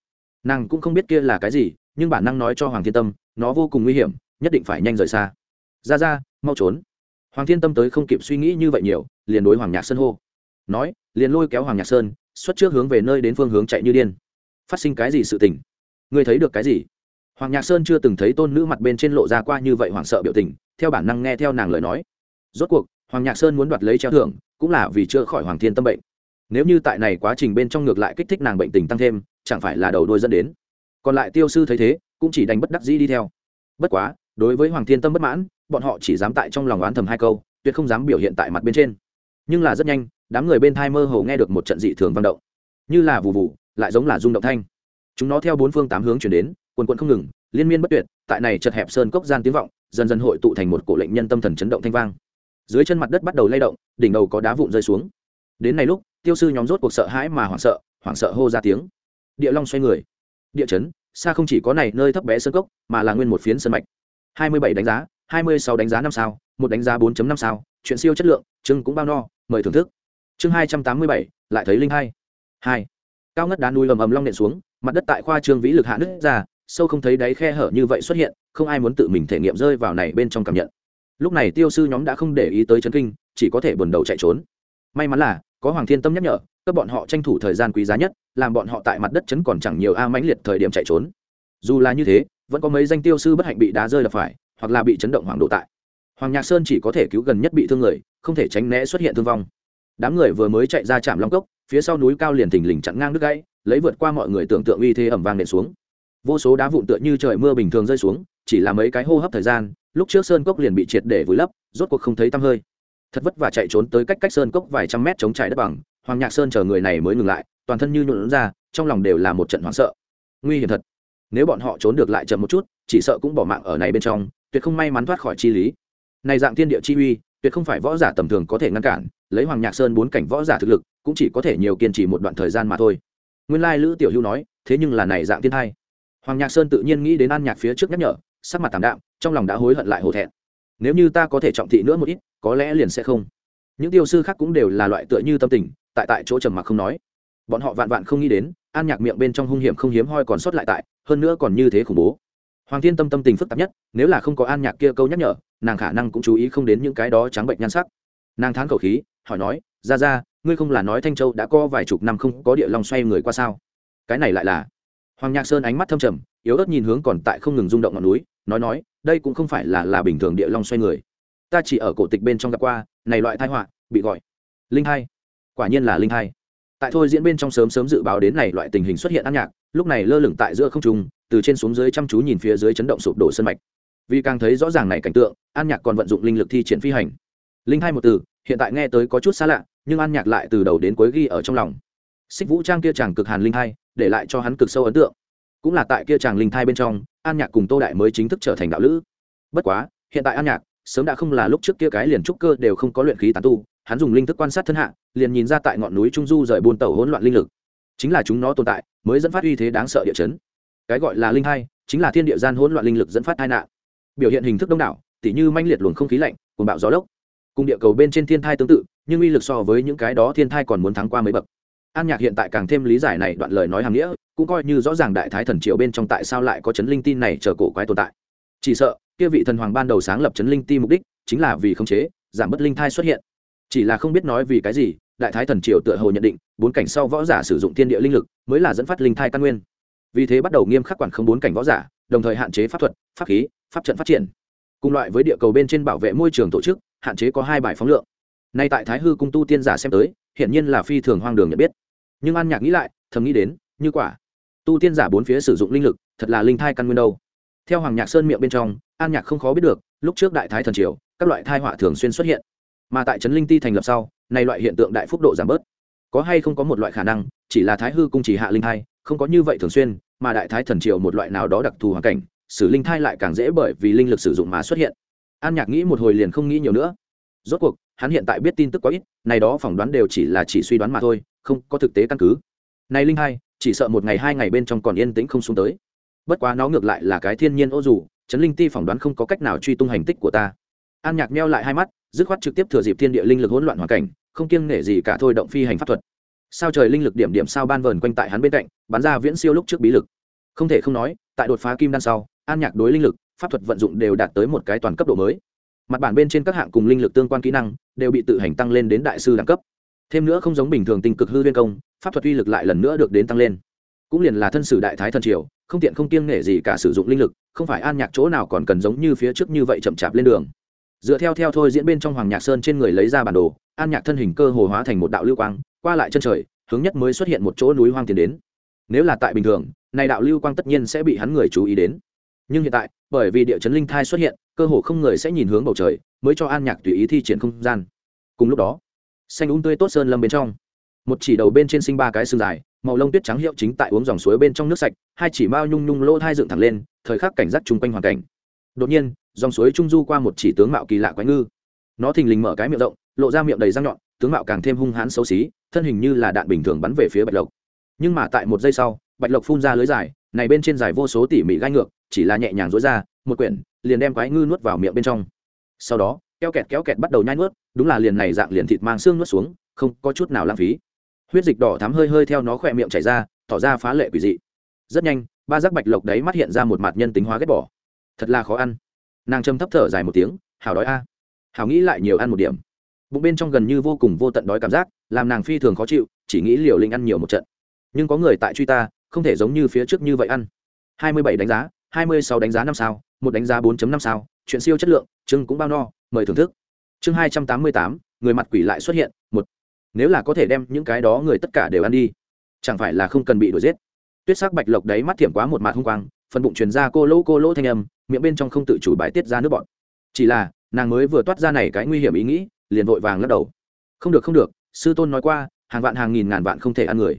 Nàng cũng không biết kia là cái gì, nhưng bản năng nói cho hoàng thiên tâm, nó vô cùng nguy hiểm, nhất định phải nhanh rời xa. Ra ra, mau trốn hoàng thiên tâm tới không kịp suy nghĩ như vậy nhiều, liền đối hoàng nhạc sơn hô. Nói, liền lôi kéo hoàng nhạc sơn, xuất trước hướng về nơi đến phương hướng chạy như điên. Phát sinh cái gì sự tình? Ngươi thấy được cái gì? Hoàng nhạc sơn chưa từng thấy tôn nữ mặt bên trên lộ ra qua như vậy hoảng sợ biểu tình, theo bản năng nghe theo nàng lời nói. Rốt cuộc, hoàng nhạc sơn muốn đoạt lấy treo thưởng, cũng là vì chữa khỏi hoàng thiên tâm bệnh. Nếu như tại này quá trình bên trong ngược lại kích thích nàng bệnh tình tăng thêm, chẳng phải là đầu đuôi dẫn đến. Còn lại tiêu sư thấy thế, cũng chỉ đành bất đắc dĩ đi theo. Bất quá, đối với hoàng thiên tâm bất mãn bọn họ chỉ dám tại trong lòng oán thầm hai câu, tuyệt không dám biểu hiện tại mặt bên trên. Nhưng là rất nhanh, đám người bên thai mơ hồ nghe được một trận dị thường vang động. Như là vụ vụ lại giống là rung động thanh. Chúng nó theo bốn phương tám hướng chuyển đến, quần quận không ngừng, liên miên bất tuyệt, tại này chật hẹp sơn cốc gian tiếng vọng, dần dần hội tụ thành một cổ lệnh nhân tâm thần chấn động thanh vang. Dưới chân mặt đất bắt đầu lay động, đỉnh đầu có đá vụn rơi xuống. Đến này lúc, tiêu sư nhóm rốt cuộc sợ hãi mà hoảng sợ hoảng sợ hô ra tiếng. Địa long xoay người. Địa chấn, xa không chỉ có này nơi thấp bé sơn cốc, mà là nguyên một phiến sân mạch. Hai mươi bảy đánh giá hai mươi sáu đánh giá năm sao, một đánh giá 4 năm sao, chuyện siêu chất lượng, chương cũng bao no, mời thưởng thức. Chương hai trăm tám mươi bảy, lại thấy linh hai. Hai. Cao ngất đá núi ầm ầm long nện xuống, mặt đất tại khoa trương vĩ lực hạ nứt ra, sâu không thấy đáy khe hở như vậy xuất hiện, không ai muốn tự mình thể nghiệm rơi vào này bên trong cảm nhận. Lúc này tiêu sư nhóm đã không để ý tới chấn kinh, chỉ có thể buồn đầu chạy trốn. May mắn là, có hoàng thiên tâm nhắc nhở, các bọn họ tranh thủ thời gian quý giá nhất, làm bọn họ tại mặt đất chấn còn chẳng nhiều a mãnh liệt thời điểm chạy trốn. Dù là như thế, vẫn có mấy danh tiêu sư bất hạnh bị đá rơi đập phải hoặc là bị chấn động hoàng độ tại. Hoàng nhạc sơn chỉ có thể cứu gần nhất bị thương người, không thể tránh né xuất hiện thương vong. Đám người vừa mới chạy ra trạm long cốc, phía sau núi cao liền thình lình chặn ngang đứt gãy, lấy vượt qua mọi người tưởng tượng uy thế ẩm vang nện xuống. Vô số đá vụn tựa như trời mưa bình thường rơi xuống, chỉ là mấy cái hô hấp thời gian, lúc trước sơn cốc liền bị triệt để vùi lấp, rốt cuộc không thấy tăm hơi. Thật vất vả chạy trốn tới cách cách sơn cốc vài trăm mét chống trải đất bằng, hoàng nhạc sơn chờ người này mới ngừng lại, toàn thân như nhuộn ra, trong lòng đều là một trận hoảng sợ. Nguy hiểm thật. Nếu bọn họ trốn được lại chậm một chút, chỉ sợ cũng bỏ mạng ở này bên trong tuyệt không may mắn thoát khỏi chi lý. Này dạng thiên địa chi uy, tuyệt không phải võ giả tầm thường có thể ngăn cản, lấy hoàng nhạc sơn bốn cảnh võ giả thực lực, cũng chỉ có thể nhiều kiên trì một đoạn thời gian mà thôi. Nguyên lai lữ tiểu hữu nói, thế nhưng là này dạng thiên thai. Hoàng nhạc sơn tự nhiên nghĩ đến an nhạc phía trước nhắc nhở, sắc mặt tảm đạm, trong lòng đã hối hận lại hổ thẹn. Nếu như ta có thể trọng thị nữa một ít, có lẽ liền sẽ không. Những tiêu sư khác cũng đều là loại tựa như tâm tình, tại tại chỗ trầm mặc không nói. Bọn họ vạn vạn không nghĩ đến, an nhạc miệng bên trong hung hiểm không hiếm hoi còn sót lại tại, hơn nữa còn như thế khủng bố hoàng thiên tâm tâm tình phức tạp nhất, nếu là không có an nhạc kia câu nhắc nhở, nàng khả năng cũng chú ý không đến những cái đó trắng bệnh nhan sắc. Nàng thán khẩu khí, hỏi nói, ra ra, ngươi không là nói thanh châu đã có vài chục năm không có địa long xoay người qua sao? Cái này lại là hoàng nhạc sơn ánh mắt thâm trầm, yếu ớt nhìn hướng còn tại không ngừng rung động ngọn núi, nói nói, đây cũng không phải là là bình thường địa long xoay người. Ta chỉ ở cổ tịch bên trong gặp qua, này loại thai họa, bị gọi linh hai. Quả nhiên là linh hai. Tại thôi diễn bên trong sớm sớm dự báo đến này loại tình hình xuất hiện ăn nhạc, lúc này lơ lửng tại giữa không trung từ trên xuống dưới chăm chú nhìn phía dưới chấn động sụp đổ sân mạch. Vì càng thấy rõ ràng này cảnh tượng, an nhạc còn vận dụng linh lực thi triển phi hành. Linh hai một từ, hiện tại nghe tới có chút xa lạ, nhưng an nhạc lại từ đầu đến cuối ghi ở trong lòng. Xích vũ trang kia chàng cực hàn linh hai, để lại cho hắn cực sâu ấn tượng. Cũng là tại kia chàng linh thai bên trong, an nhạc cùng tô đại mới chính thức trở thành đạo lữ. Bất quá, hiện tại an nhạc, sớm đã không là lúc trước kia cái liền trúc cơ đều không có luyện khí tán tu, hắn dùng linh thức quan sát thân hạ, liền nhìn ra tại ngọn núi trung du rời buôn tàu hỗn loạn linh lực. Chính là chúng nó tồn tại, mới dẫn phát uy thế đáng sợ địa chấn cái gọi là linh hai chính là thiên địa gian hỗn loạn linh lực dẫn phát tai nạn. Biểu hiện hình thức đông đảo, tỉ như manh liệt luồng không khí lạnh cùng bạo gió lốc. Cùng địa cầu bên trên thiên thai tương tự, nhưng uy lực so với những cái đó thiên thai còn muốn thắng qua mấy bậc. An nhạc hiện tại càng thêm lý giải này đoạn lời nói hàm nghĩa, cũng coi như rõ ràng đại thái thần triệu bên trong tại sao lại có chấn linh tin này chờ cổ quái tồn tại. Chỉ sợ, kia vị thần hoàng ban đầu sáng lập chấn linh ti mục đích, chính là vì khống chế, giảm bớt linh thai xuất hiện. Chỉ là không biết nói vì cái gì, đại thái thần triều tựa hồ nhận định, bốn cảnh sau võ giả sử dụng thiên địa linh lực, mới là dẫn phát linh thai căn nguyên vì thế bắt đầu nghiêm khắc quản không bốn cảnh võ giả, đồng thời hạn chế pháp thuật, pháp khí, pháp trận phát triển. Cùng loại với địa cầu bên trên bảo vệ môi trường tổ chức, hạn chế có hai bài phóng lượng. Nay tại thái hư cung tu tiên giả xem tới hiện nhiên là phi thường hoang đường nhận biết. Nhưng an nhạc nghĩ lại, thầm nghĩ đến, như quả. Tu tiên giả bốn phía sử dụng linh lực, thật là linh thai căn nguyên đâu. Theo hoàng nhạc sơn miệng bên trong, an nhạc không khó biết được, lúc trước đại thái thần triều, các loại thai họa thường xuyên xuất hiện. Mà tại trấn linh ti thành lập sau, nay loại hiện tượng đại phúc độ giảm bớt. Có hay không có một loại khả năng, chỉ là thái hư cung chỉ hạ linh thai không có như vậy thường xuyên, mà đại thái thần triều một loại nào đó đặc thù hoàn cảnh, sử linh thai lại càng dễ bởi vì linh lực sử dụng mà xuất hiện. An nhạc nghĩ một hồi liền không nghĩ nhiều nữa. Rốt cuộc, hắn hiện tại biết tin tức quá ít, này đó phỏng đoán đều chỉ là chỉ suy đoán mà thôi, không có thực tế căn cứ. Này linh hai chỉ sợ một ngày hai ngày bên trong còn yên tĩnh không xuống tới. Bất quá nó ngược lại là cái thiên nhiên ô dù, chấn linh ti phỏng đoán không có cách nào truy tung hành tích của ta. An nhạc meo lại hai mắt, dứt khoát trực tiếp thừa dịp thiên địa linh lực hỗn loạn hoàn cảnh, không kiêng nể gì cả thôi động phi hành pháp thuật sao trời linh lực điểm điểm sao ban vờn quanh tại hắn bên cạnh, bắn ra viễn siêu lúc trước bí lực. Không thể không nói, tại đột phá kim đan sau, an nhạc đối linh lực, pháp thuật vận dụng đều đạt tới một cái toàn cấp độ mới. Mặt bản bên trên các hạng cùng linh lực tương quan kỹ năng, đều bị tự hành tăng lên đến đại sư đẳng cấp. Thêm nữa không giống bình thường tinh cực hư viên công, pháp thuật uy lực lại lần nữa được đến tăng lên. Cũng liền là thân sử đại thái thần triều, không tiện không kiêng nể gì cả sử dụng linh lực, không phải an nhạc chỗ nào còn cần giống như phía trước như vậy chậm chạp lên đường. Dựa theo theo thôi diễn bên trong hoàng nhạc sơn trên người lấy ra bản đồ, an nhạc thân hình cơ hồ hóa thành một đạo lưu quang qua lại chân trời, hướng nhất mới xuất hiện một chỗ núi hoang tiến đến. Nếu là tại bình thường, này đạo lưu quang tất nhiên sẽ bị hắn người chú ý đến. Nhưng hiện tại, bởi vì địa chấn linh thai xuất hiện, cơ hồ không người sẽ nhìn hướng bầu trời, mới cho an nhạc tùy ý thi triển không gian. Cùng lúc đó, xanh úng tươi tốt sơn lâm bên trong, một chỉ đầu bên trên sinh ba cái xương dài, màu lông tuyết trắng hiệu chính tại uống dòng suối bên trong nước sạch, hai chỉ mao nhung nhung lỗ thai dựng thẳng lên, thời khắc cảnh giác chung quanh hoàn cảnh. Đột nhiên, dòng suối trung du qua một chỉ tướng mạo kỳ lạ quái ngư. Nó thình lình mở cái miệng rộng, lộ ra miệng đầy răng nhọn, tướng mạo càng thêm hung hãn xấu xí thân hình như là đạn bình thường bắn về phía bạch lộc. Nhưng mà tại một giây sau, bạch lộc phun ra lưới dài, này bên trên dài vô số tỉ mỉ gai ngược, chỉ là nhẹ nhàng dối ra, một quyển, liền đem quái ngư nuốt vào miệng bên trong. Sau đó, keo kẹt kéo kẹt bắt đầu nhai nuốt, đúng là liền này dạng liền thịt mang xương nuốt xuống, không có chút nào lãng phí. Huyết dịch đỏ thắm hơi hơi theo nó khỏe miệng chảy ra, tỏ ra phá lệ quỷ dị. Rất nhanh, ba giác bạch lộc đấy mắt hiện ra một mặt nhân tính hóa ghét bỏ. Thật là khó ăn. Nàng châm thấp thở dài một tiếng, hảo đói a. Hảo nghĩ lại nhiều ăn một điểm bụng bên trong gần như vô cùng vô tận đói cảm giác, làm nàng phi thường khó chịu, chỉ nghĩ liều linh ăn nhiều một trận. Nhưng có người tại truy ta, không thể giống như phía trước như vậy ăn. Hai mươi bảy đánh giá, hai mươi sáu đánh giá năm sao, một đánh giá 4 năm sao, chuyện siêu chất lượng chưng cũng bao no, mời thưởng thức. Chương hai trăm tám mươi tám, người mặt quỷ lại xuất hiện, một. Nếu là có thể đem những cái đó người tất cả đều ăn đi, chẳng phải là không cần bị đuổi giết? Tuyết sắc bạch lộc đấy mắt thiểm quá một mạt hung quang, phần bụng truyền ra cô lỗ cô lỗ thanh âm, miệng bên trong không tự chủ bài tiết ra nước bọn chỉ là, nàng mới vừa toát ra này cái nguy hiểm ý nghĩ liền vội vàng lắc đầu. Không được không được, sư tôn nói qua, hàng vạn hàng nghìn ngàn vạn không thể ăn người.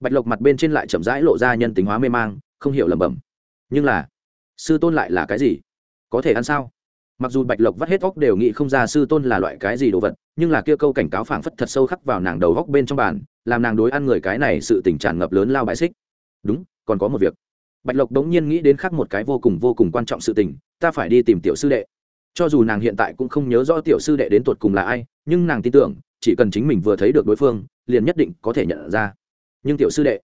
Bạch lộc mặt bên trên lại chậm rãi lộ ra nhân tính hóa mê mang, không hiểu lẩm bẩm. Nhưng là, sư tôn lại là cái gì? Có thể ăn sao? Mặc dù bạch lộc vắt hết óc đều nghĩ không ra sư tôn là loại cái gì đồ vật, nhưng là kia câu cảnh cáo phảng phất thật sâu khắc vào nàng đầu góc bên trong bàn, làm nàng đối ăn người cái này sự tình tràn ngập lớn lao bãi xích. Đúng, còn có một việc. Bạch lộc đống nhiên nghĩ đến khác một cái vô cùng vô cùng quan trọng sự tình, ta phải đi tìm tiểu sư đệ cho dù nàng hiện tại cũng không nhớ rõ tiểu sư đệ đến tuột cùng là ai, nhưng nàng tin tưởng, chỉ cần chính mình vừa thấy được đối phương, liền nhất định có thể nhận ra. Nhưng tiểu sư đệ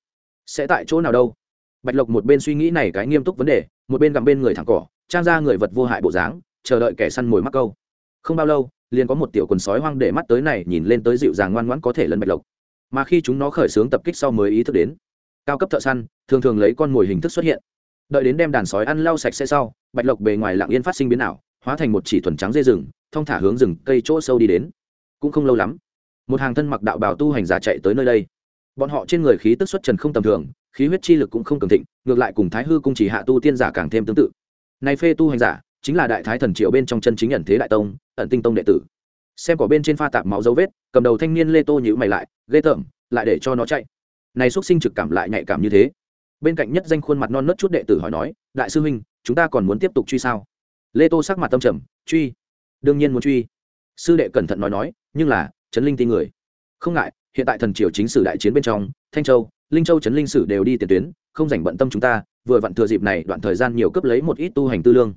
sẽ tại chỗ nào đâu? Bạch lộc một bên suy nghĩ này cái nghiêm túc vấn đề, một bên gặm bên người thẳng cỏ, trang ra người vật vô hại bộ dáng, chờ đợi kẻ săn mồi mắc câu. Không bao lâu, liền có một tiểu quần sói hoang để mắt tới này, nhìn lên tới dịu dàng ngoan ngoãn có thể lần bạch lộc. Mà khi chúng nó khởi xướng tập kích sau mới ý thức đến, cao cấp thợ săn thường thường lấy con mồi hình thức xuất hiện. Đợi đến đem đàn sói ăn lau sạch sẽ sau, bạch lộc bề ngoài lặng yên phát sinh biến ảo hóa thành một chỉ thuần trắng dây rừng, thong thả hướng rừng cây chỗ sâu đi đến. Cũng không lâu lắm, một hàng thân mặc đạo bào tu hành giả chạy tới nơi đây. Bọn họ trên người khí tức xuất trần không tầm thường, khí huyết chi lực cũng không cường thịnh, ngược lại cùng thái hư cung chỉ hạ tu tiên giả càng thêm tương tự. Này phê tu hành giả, chính là đại thái thần triệu bên trong chân chính ẩn thế đại tông, ẩn tinh tông đệ tử. Xem có bên trên pha tạp máu dấu vết, cầm đầu thanh niên lê tô nhữ mày lại, ghê tởm, lại để cho nó chạy. Này xuất sinh trực cảm lại nhạy cảm như thế. Bên cạnh nhất danh khuôn mặt non nớt chút đệ tử hỏi nói, đại sư huynh, chúng ta còn muốn tiếp tục truy sao? Lê tô sắc mặt tâm trầm, truy, đương nhiên muốn truy. Sư đệ cẩn thận nói nói, nhưng là, Trấn linh tin người. Không ngại, hiện tại thần triều chính sử đại chiến bên trong, thanh châu, linh châu Trấn linh sử đều đi tiền tuyến, không dành bận tâm chúng ta, vừa vặn thừa dịp này đoạn thời gian nhiều cấp lấy một ít tu hành tư lương.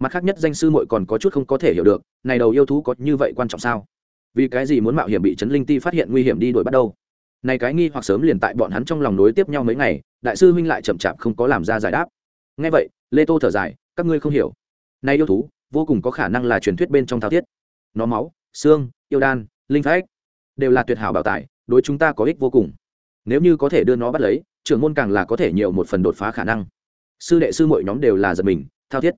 Mặt khác nhất danh sư muội còn có chút không có thể hiểu được, này đầu yêu thú có như vậy quan trọng sao? Vì cái gì muốn mạo hiểm bị Trấn linh ti phát hiện nguy hiểm đi đuổi bắt đầu? Này cái nghi hoặc sớm liền tại bọn hắn trong lòng nối tiếp nhau mấy ngày, đại sư huynh lại chậm chạp không có làm ra giải đáp. Ngay vậy, lê tô thở dài, các ngươi không hiểu này yêu thú, vô cùng có khả năng là truyền thuyết bên trong thao thiết. Nó máu, xương, yêu đan, linh phách đều là tuyệt hảo bảo tài đối chúng ta có ích vô cùng. Nếu như có thể đưa nó bắt lấy, trưởng môn càng là có thể nhiều một phần đột phá khả năng. Sư đệ sư mọi nhóm đều là giật mình, thao thiết.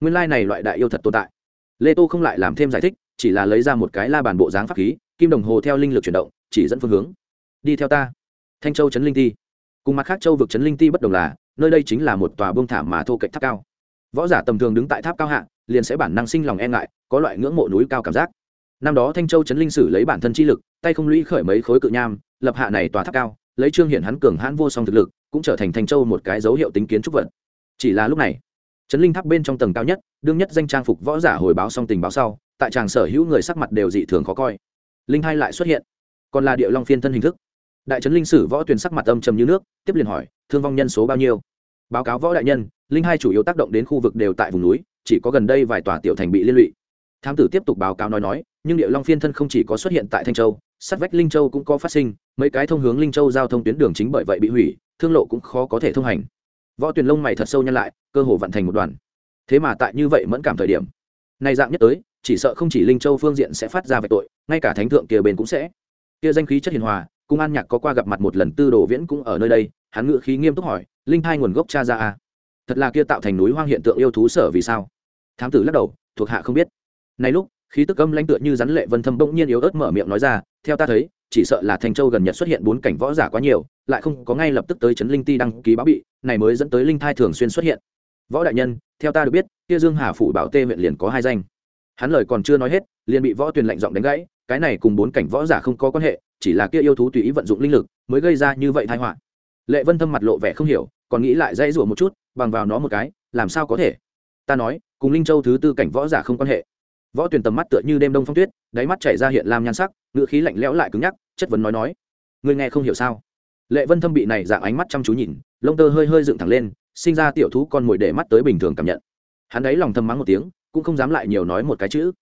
Nguyên lai này loại đại yêu thật tồn tại. Lê tô không lại làm thêm giải thích, chỉ là lấy ra một cái la bàn bộ dáng pháp khí, kim đồng hồ theo linh lực chuyển động, chỉ dẫn phương hướng. Đi theo ta. Thanh châu trấn linh ti. Cùng mặt khác châu vực trấn linh ti bất đồng là, nơi đây chính là một tòa bông thả mà thô cạnh tháp cao võ giả tầm thường đứng tại tháp cao hạ, liền sẽ bản năng sinh lòng e ngại, có loại ngưỡng mộ núi cao cảm giác. Năm đó thanh châu chấn linh sử lấy bản thân chi lực, tay không lũy khởi mấy khối cự nham, lập hạ này tòa tháp cao, lấy trương hiện hắn cường hãn vô song thực lực, cũng trở thành thanh châu một cái dấu hiệu tính kiến trúc vật. Chỉ là lúc này, chấn linh tháp bên trong tầng cao nhất, đương nhất danh trang phục võ giả hồi báo xong tình báo sau, tại tràng sở hữu người sắc mặt đều dị thường khó coi. Linh hai lại xuất hiện, còn là địa long phiên thân hình thức. Đại trấn linh sử võ tuyển sắc mặt âm trầm như nước, tiếp liền hỏi, thương vong nhân số bao nhiêu? Báo cáo võ đại nhân linh hai chủ yếu tác động đến khu vực đều tại vùng núi, chỉ có gần đây vài tòa tiểu thành bị liên lụy. Thám tử tiếp tục báo cáo nói nói, nhưng địa long phiên thân không chỉ có xuất hiện tại thanh châu, sát vách linh châu cũng có phát sinh, mấy cái thông hướng linh châu giao thông tuyến đường chính bởi vậy bị hủy, thương lộ cũng khó có thể thông hành. Võ tuyền lông mày thật sâu nhăn lại, cơ hồ vận thành một đoàn. Thế mà tại như vậy mẫn cảm thời điểm này dạng nhất tới, chỉ sợ không chỉ linh châu phương diện sẽ phát ra về tội, ngay cả thánh thượng kia bên cũng sẽ. Kia danh khí chất hiền hòa, cung an nhạc có qua gặp mặt một lần, tư đồ viễn cũng ở nơi đây, hắn ngự khí nghiêm túc hỏi, linh hai nguồn gốc cha ra à? Thật là kia tạo thành núi hoang hiện tượng yêu thú sở vì sao? Thám tử lắc đầu, thuộc hạ không biết. Này lúc, khí tức âm lãnh tựa như rắn lệ vân thâm bỗng nhiên yếu ớt mở miệng nói ra, theo ta thấy, chỉ sợ là thành châu gần nhật xuất hiện bốn cảnh võ giả quá nhiều, lại không có ngay lập tức tới chấn linh ti đăng ký báo bị, này mới dẫn tới linh thai thường xuyên xuất hiện. Võ đại nhân, theo ta được biết, kia dương hà phủ bảo tê huyện liền có hai danh. Hắn lời còn chưa nói hết, liền bị võ tuyền lạnh giọng đánh gãy, cái này cùng bốn cảnh võ giả không có quan hệ, chỉ là kia yêu thú tùy ý vận dụng linh lực, mới gây ra như vậy tai họa. Lệ vân thâm mặt lộ vẻ không hiểu, còn nghĩ lại dãy rủa một chút bằng vào nó một cái, làm sao có thể? Ta nói, cùng linh châu thứ tư cảnh võ giả không quan hệ. Võ tuyển tầm mắt tựa như đêm đông phong tuyết, đáy mắt chảy ra hiện lam nhan sắc, ngữ khí lạnh lẽo lại cứng nhắc, chất vấn nói nói. Người nghe không hiểu sao? Lệ vân thâm bị này dạng ánh mắt chăm chú nhìn, lông tơ hơi hơi dựng thẳng lên, sinh ra tiểu thú con mồi để mắt tới bình thường cảm nhận. Hắn ấy lòng thầm mắng một tiếng, cũng không dám lại nhiều nói một cái chữ.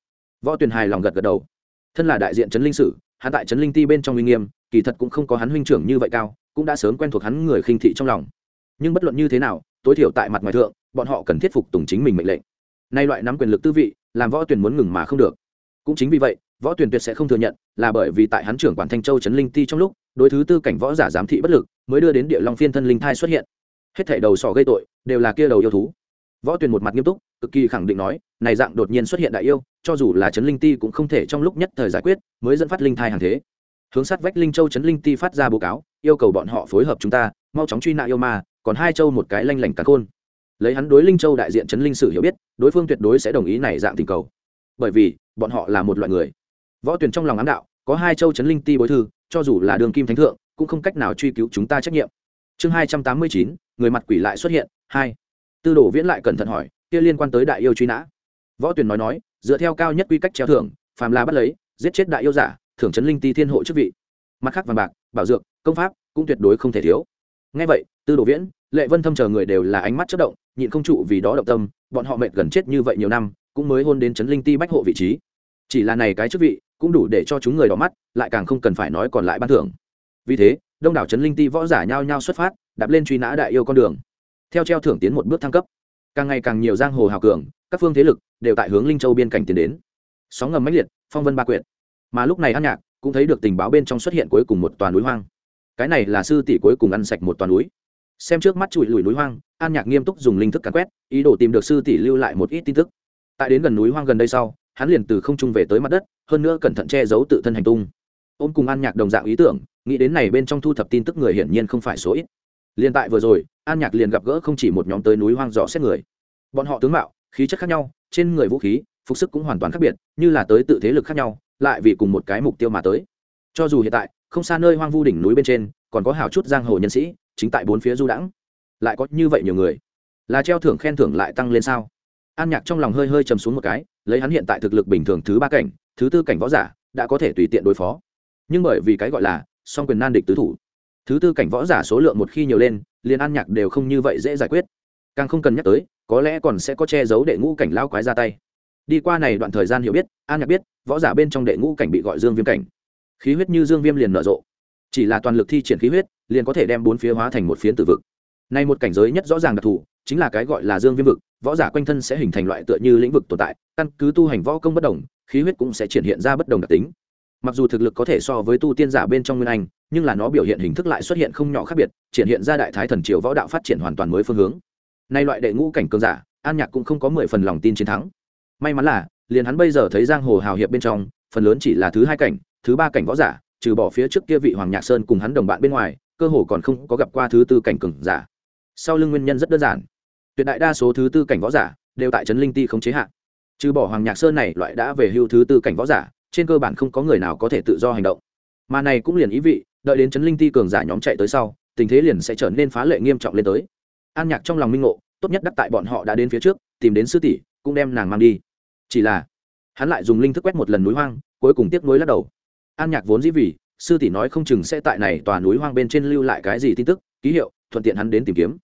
Võ tuyền hài lòng gật gật đầu. Thân là đại diện trấn linh sử, hắn tại trấn linh ti bên trong uy nghiêm, kỳ thật cũng không có hắn huynh trưởng như vậy cao, cũng đã sớm quen thuộc hắn người khinh thị trong lòng. Nhưng bất luận như thế nào tối thiểu tại mặt ngoài thượng, bọn họ cần thiết phục tùng chính mình mệnh lệnh. Nay loại nắm quyền lực tư vị, làm võ tuyền muốn ngừng mà không được. Cũng chính vì vậy, võ tuyền tuyệt sẽ không thừa nhận, là bởi vì tại hắn trưởng quản thanh châu trấn linh ti trong lúc, đối thứ tư cảnh võ giả giám thị bất lực, mới đưa đến địa long phiên thân linh thai xuất hiện. Hết thảy đầu sỏ gây tội, đều là kia đầu yêu thú. Võ tuyền một mặt nghiêm túc, cực kỳ khẳng định nói, này dạng đột nhiên xuất hiện đại yêu, cho dù là trấn linh ti cũng không thể trong lúc nhất thời giải quyết, mới dẫn phát linh thai hàng thế hướng sát vách linh châu trấn linh ti phát ra báo cáo, yêu cầu bọn họ phối hợp chúng ta, mau chóng truy nã yêu ma, còn hai châu một cái lanh lảnh cắn khôn. Lấy hắn đối linh châu đại diện trấn linh sử hiểu biết, đối phương tuyệt đối sẽ đồng ý này dạng tình cầu. Bởi vì, bọn họ là một loại người. Võ tuyển trong lòng ám đạo, có hai châu trấn linh ti bối thư, cho dù là đường kim thánh thượng, cũng không cách nào truy cứu chúng ta trách nhiệm. Chương hai trăm tám mươi chín, người mặt quỷ lại xuất hiện, hai. Tư đồ viễn lại cẩn thận hỏi, kia liên quan tới đại yêu truy nã. Võ tuyển nói nói, dựa theo cao nhất quy cách treo thưởng, phàm la bắt lấy, giết chết đại yêu giả thưởng trấn linh ti thiên hộ chức vị. Mặt khác vàng bạc, bảo dược, công pháp cũng tuyệt đối không thể thiếu. Ngay vậy, tư đồ viễn, lệ vân thâm chờ người đều là ánh mắt chất động, nhịn không trụ vì đó động tâm, bọn họ mệt gần chết như vậy nhiều năm, cũng mới hôn đến trấn linh ti bách hộ vị trí. Chỉ là này cái chức vị cũng đủ để cho chúng người đỏ mắt, lại càng không cần phải nói còn lại ban thưởng. Vì thế, đông đảo trấn linh ti võ giả nhao nhao xuất phát, đạp lên truy nã đại yêu con đường. Theo treo thưởng tiến một bước thăng cấp, càng ngày càng nhiều giang hồ hào cường, các phương thế lực đều tại hướng linh châu biên cảnh tiến đến. Sóng ngầm mãnh liệt, phong vân ba quyệt mà lúc này an nhạc cũng thấy được tình báo bên trong xuất hiện cuối cùng một toàn núi hoang. Cái này là sư tỷ cuối cùng ăn sạch một toàn núi. Xem trước mắt trụi lùi núi hoang, an nhạc nghiêm túc dùng linh thức cắn quét, ý đồ tìm được sư tỷ lưu lại một ít tin tức. Tại đến gần núi hoang gần đây sau, hắn liền từ không trung về tới mặt đất, hơn nữa cẩn thận che giấu tự thân hành tung. Ôm cùng an nhạc đồng dạng ý tưởng, nghĩ đến này bên trong thu thập tin tức người hiển nhiên không phải số ít. Liền tại vừa rồi, an nhạc liền gặp gỡ không chỉ một nhóm tới núi hoang dò xét người. Bọn họ tướng mạo, khí chất khác nhau, trên người vũ khí, phục sức cũng hoàn toàn khác biệt, như là tới tự thế lực khác nhau lại vì cùng một cái mục tiêu mà tới. Cho dù hiện tại, không xa nơi hoang vu đỉnh núi bên trên, còn có hào chút giang hồ nhân sĩ, chính tại bốn phía du đãng. Lại có như vậy nhiều người. Là treo thưởng khen thưởng lại tăng lên sao? An nhạc trong lòng hơi hơi chầm xuống một cái, lấy hắn hiện tại thực lực bình thường thứ ba cảnh, thứ tư cảnh võ giả, đã có thể tùy tiện đối phó. Nhưng bởi vì cái gọi là song quyền nan địch tứ thủ, thứ tư cảnh võ giả số lượng một khi nhiều lên, liền an nhạc đều không như vậy dễ giải quyết. Càng không cần nhắc tới, có lẽ còn sẽ có che giấu đệ ngũ cảnh lao quái ra tay đi qua này đoạn thời gian hiểu biết, an nhạc biết, võ giả bên trong đệ ngũ cảnh bị gọi dương viêm cảnh. Khí huyết như dương viêm liền nở rộ. Chỉ là toàn lực thi triển khí huyết, liền có thể đem bốn phía hóa thành một phiến tử vực. Nay một cảnh giới nhất rõ ràng đặc thù, chính là cái gọi là dương viêm vực, võ giả quanh thân sẽ hình thành loại tựa như lĩnh vực tồn tại, căn cứ tu hành võ công bất đồng, khí huyết cũng sẽ triển hiện ra bất đồng đặc tính. Mặc dù thực lực có thể so với tu tiên giả bên trong nguyên anh, nhưng là nó biểu hiện hình thức lại xuất hiện không nhỏ khác biệt, triển hiện ra đại thái thần triều võ đạo phát triển hoàn toàn mới phương hướng. Nay loại đệ ngũ cảnh cường giả, an nhạc cũng không có mười phần lòng tin chiến thắng may mắn là, liền hắn bây giờ thấy giang hồ hào hiệp bên trong, phần lớn chỉ là thứ hai cảnh, thứ ba cảnh võ giả, trừ bỏ phía trước kia vị hoàng nhạc sơn cùng hắn đồng bạn bên ngoài, cơ hồ còn không có gặp qua thứ tư cảnh cường giả. Sau lưng nguyên nhân rất đơn giản. Tuyệt đại đa số thứ tư cảnh võ giả đều tại trấn linh ti không chế hạn trừ bỏ hoàng nhạc sơn này loại đã về hưu thứ tư cảnh võ giả, trên cơ bản không có người nào có thể tự do hành động. Mà này cũng liền ý vị, đợi đến trấn linh ti cường giả nhóm chạy tới sau, tình thế liền sẽ trở nên phá lệ nghiêm trọng lên tới. An nhạc trong lòng minh ngộ, tốt nhất đắc tại bọn họ đã đến phía trước, tìm đến sư tỷ, cũng đem nàng mang đi chỉ là, hắn lại dùng linh thức quét một lần núi hoang, cuối cùng tiếp nối lắc đầu. An nhạc vốn dĩ vì, sư tỷ nói không chừng sẽ tại này tòa núi hoang bên trên lưu lại cái gì tin tức, ký hiệu, thuận tiện hắn đến tìm kiếm.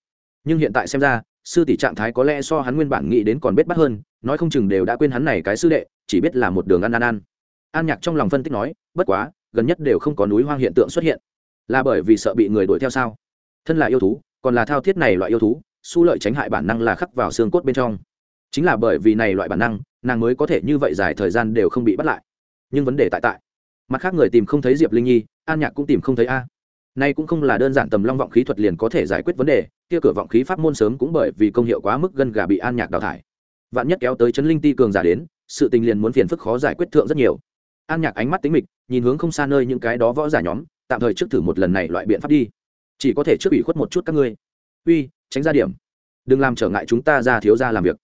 Nhưng hiện tại xem ra, sư tỷ trạng thái có lẽ so hắn nguyên bản nghĩ đến còn bết bắt hơn, nói không chừng đều đã quên hắn này cái sư đệ, chỉ biết là một đường ăn ăn ăn. An nhạc trong lòng phân tích nói, bất quá, gần nhất đều không có núi hoang hiện tượng xuất hiện. Là bởi vì sợ bị người đuổi theo sao? Thân là yêu thú, còn là thao thiết này loại yêu thú su lợi tránh hại bản năng là khắc vào xương cốt bên trong. Chính là bởi vì này loại bản năng nàng mới có thể như vậy dài thời gian đều không bị bắt lại. Nhưng vấn đề tại tại. Mặt khác người tìm không thấy diệp linh nhi, an nhạc cũng tìm không thấy a. Nay cũng không là đơn giản tầm long vọng khí thuật liền có thể giải quyết vấn đề, kia cửa vọng khí pháp môn sớm cũng bởi vì công hiệu quá mức gân gà bị an nhạc đào thải. Vạn nhất kéo tới chấn linh ti cường giả đến, sự tình liền muốn phiền phức khó giải quyết thượng rất nhiều. An nhạc ánh mắt tính mịch, nhìn hướng không xa nơi những cái đó võ giả nhóm, tạm thời trước thử một lần này loại biện pháp đi. Chỉ có thể trước ủy khuất một chút các ngươi. Uy, tránh ra điểm. Đừng làm trở ngại chúng ta ra thiếu ra làm việc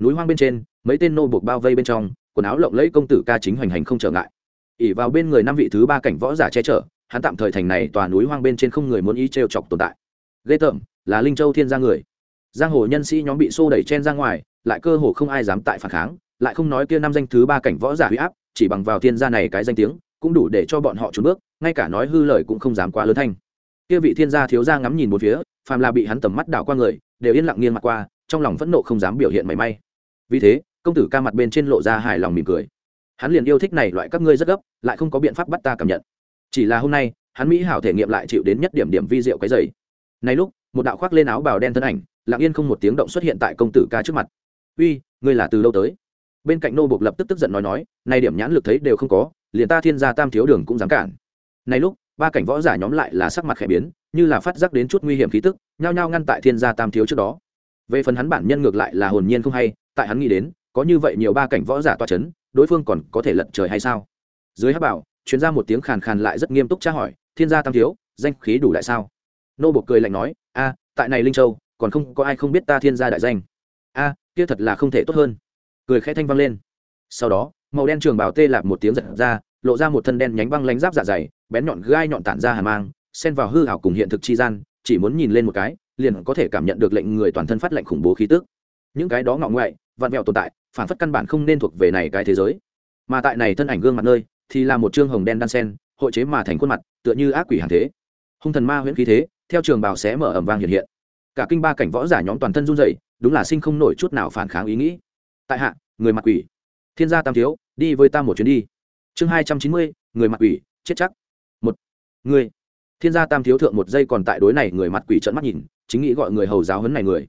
núi hoang bên trên, mấy tên nô buộc bao vây bên trong, quần áo lộng lẫy công tử ca chính hoành hành không trở ngại. Ỉ vào bên người năm vị thứ ba cảnh võ giả che chở, hắn tạm thời thành này tòa núi hoang bên trên không người muốn ý trêu chọc tồn tại. Ghê tởm, là linh châu thiên gia người. Giang hồ nhân sĩ nhóm bị xô đẩy chen ra ngoài, lại cơ hồ không ai dám tại phản kháng, lại không nói kia năm danh thứ ba cảnh võ giả huy áp, chỉ bằng vào thiên gia này cái danh tiếng, cũng đủ để cho bọn họ trốn bước, ngay cả nói hư lời cũng không dám quá lớn thanh. Kia vị thiên gia thiếu gia ngắm nhìn một phía, phàm là bị hắn tầm mắt đảo qua người, đều yên lặng nghiêng mặt qua, trong lòng phẫn nộ không dám biểu hiện mảy may vì thế, công tử ca mặt bên trên lộ ra hài lòng mỉm cười. Hắn liền yêu thích này loại các ngươi rất gấp, lại không có biện pháp bắt ta cảm nhận. Chỉ là hôm nay, hắn mỹ hảo thể nghiệm lại chịu đến nhất điểm điểm vi diệu cái dày này lúc, một đạo khoác lên áo bào đen thân ảnh, lặng yên không một tiếng động xuất hiện tại công tử ca trước mặt. Uy, ngươi là từ đâu tới? Bên cạnh nô buộc lập tức tức giận nói nói nay điểm nhãn lực thấy đều không có, liền ta thiên gia tam thiếu đường cũng dám cản. Này lúc, ba cảnh võ giả nhóm lại là sắc mặt khẽ biến, như là phát giác đến chút nguy hiểm khí tức, nhao nhao ngăn tại thiên gia tam thiếu trước đó. Về phần hắn bản nhân ngược lại là hồn nhiên không hay tại hắn nghĩ đến, có như vậy nhiều ba cảnh võ giả toa c h ấ n đối phương còn có thể lật trời hay sao? Dưới hát bảo truyền ra một tiếng khàn khàn lại rất nghiêm túc tra hỏi, thiên gia tam thiếu, danh khí đủ lại sao? Nô bộc cười lạnh nói, a, tại này linh châu, còn không có ai không biết ta thiên gia đại danh. A, kia thật là không thể tốt hơn. Cười khẽ thanh vang lên. Sau đó, màu đen trường bảo tê lạp một tiếng giật ra, lộ ra một thân đen nhánh băng lánh giáp dạ dày, bén nhọn gai nhọn tản ra hà mang, xen vào hư hảo cùng hiện thực chi gian, chỉ muốn nhìn lên một cái, liền có thể cảm nhận được lệnh người toàn thân phát lệnh khủng bố khí tức những cái đó ngọ ngoại vặn vẹo tồn tại phản phất căn bản không nên thuộc về này cái thế giới. Mà tại này thân ảnh gương mặt nơi thì là một trương hồng đen đan sen hội chế mà thành khuôn mặt tựa như ác quỷ hàng thế. Hung thần ma huyễn khí thế theo trường bào xé mở ẩm vang hiện hiện. Cả kinh ba cảnh võ giả nhóm toàn thân run rẩy, đúng là sinh không nổi chút nào phản kháng ý nghĩ. Tại hạ người mặt quỷ. Thiên gia tam thiếu đi với ta một chuyến đi. Chương hai trăm chín mươi người mặt quỷ chết chắc. Một. Người. Thiên gia tam thiếu thượng một giây còn tại đối này người mặt quỷ trận mắt nhìn chính nghĩ gọi người hầu giáo hấn này người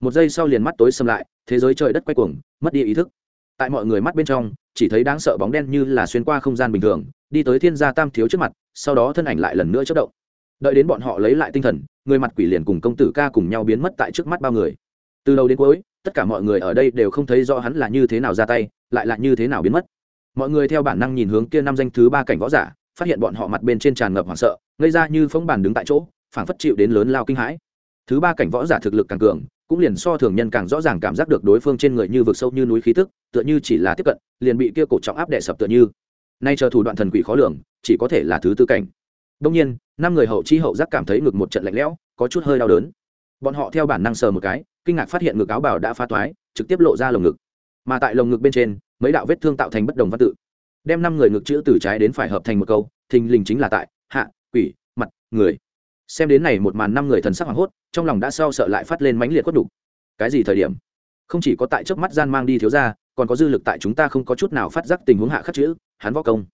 một giây sau liền mắt tối xâm lại, thế giới trời đất quay cuồng, mất đi ý thức. Tại mọi người mắt bên trong, chỉ thấy đáng sợ bóng đen như là xuyên qua không gian bình thường, đi tới thiên gia tam thiếu trước mặt, sau đó thân ảnh lại lần nữa chất động. Đợi đến bọn họ lấy lại tinh thần, người mặt quỷ liền cùng công tử ca cùng nhau biến mất tại trước mắt bao người. Từ đầu đến cuối, tất cả mọi người ở đây đều không thấy rõ hắn là như thế nào ra tay, lại là như thế nào biến mất. Mọi người theo bản năng nhìn hướng kia năm danh thứ ba cảnh võ giả, phát hiện bọn họ mặt bên trên tràn ngập hoảng sợ, ngây ra như phóng bàn đứng tại chỗ, phảng phất chịu đến lớn lao kinh hãi. Thứ ba cảnh võ giả thực lực càng cường cũng liền so thường nhân càng rõ ràng cảm giác được đối phương trên người như vực sâu như núi khí tức, tựa như chỉ là tiếp cận, liền bị kia cổ trọng áp đè sập tựa như. Nay chờ thủ đoạn thần quỷ khó lường, chỉ có thể là thứ tư cảnh. Đông nhiên, năm người hậu chi hậu giác cảm thấy ngực một trận lạnh lẽo, có chút hơi đau đớn. Bọn họ theo bản năng sờ một cái, kinh ngạc phát hiện ngực áo bào đã phá toái, trực tiếp lộ ra lồng ngực. Mà tại lồng ngực bên trên, mấy đạo vết thương tạo thành bất đồng văn tự. Đem năm người ngực chữ từ trái đến phải hợp thành một câu, thình lình chính là tại, hạ, quỷ, mặt, người xem đến này một màn năm người thần sắc hoảng hốt, trong lòng đã sao sợ lại phát lên mãnh liệt quất đục. Cái gì thời điểm? Không chỉ có tại trước mắt gian mang đi thiếu ra còn có dư lực tại chúng ta không có chút nào phát giác tình huống hạ khắc chữ, hắn võ công.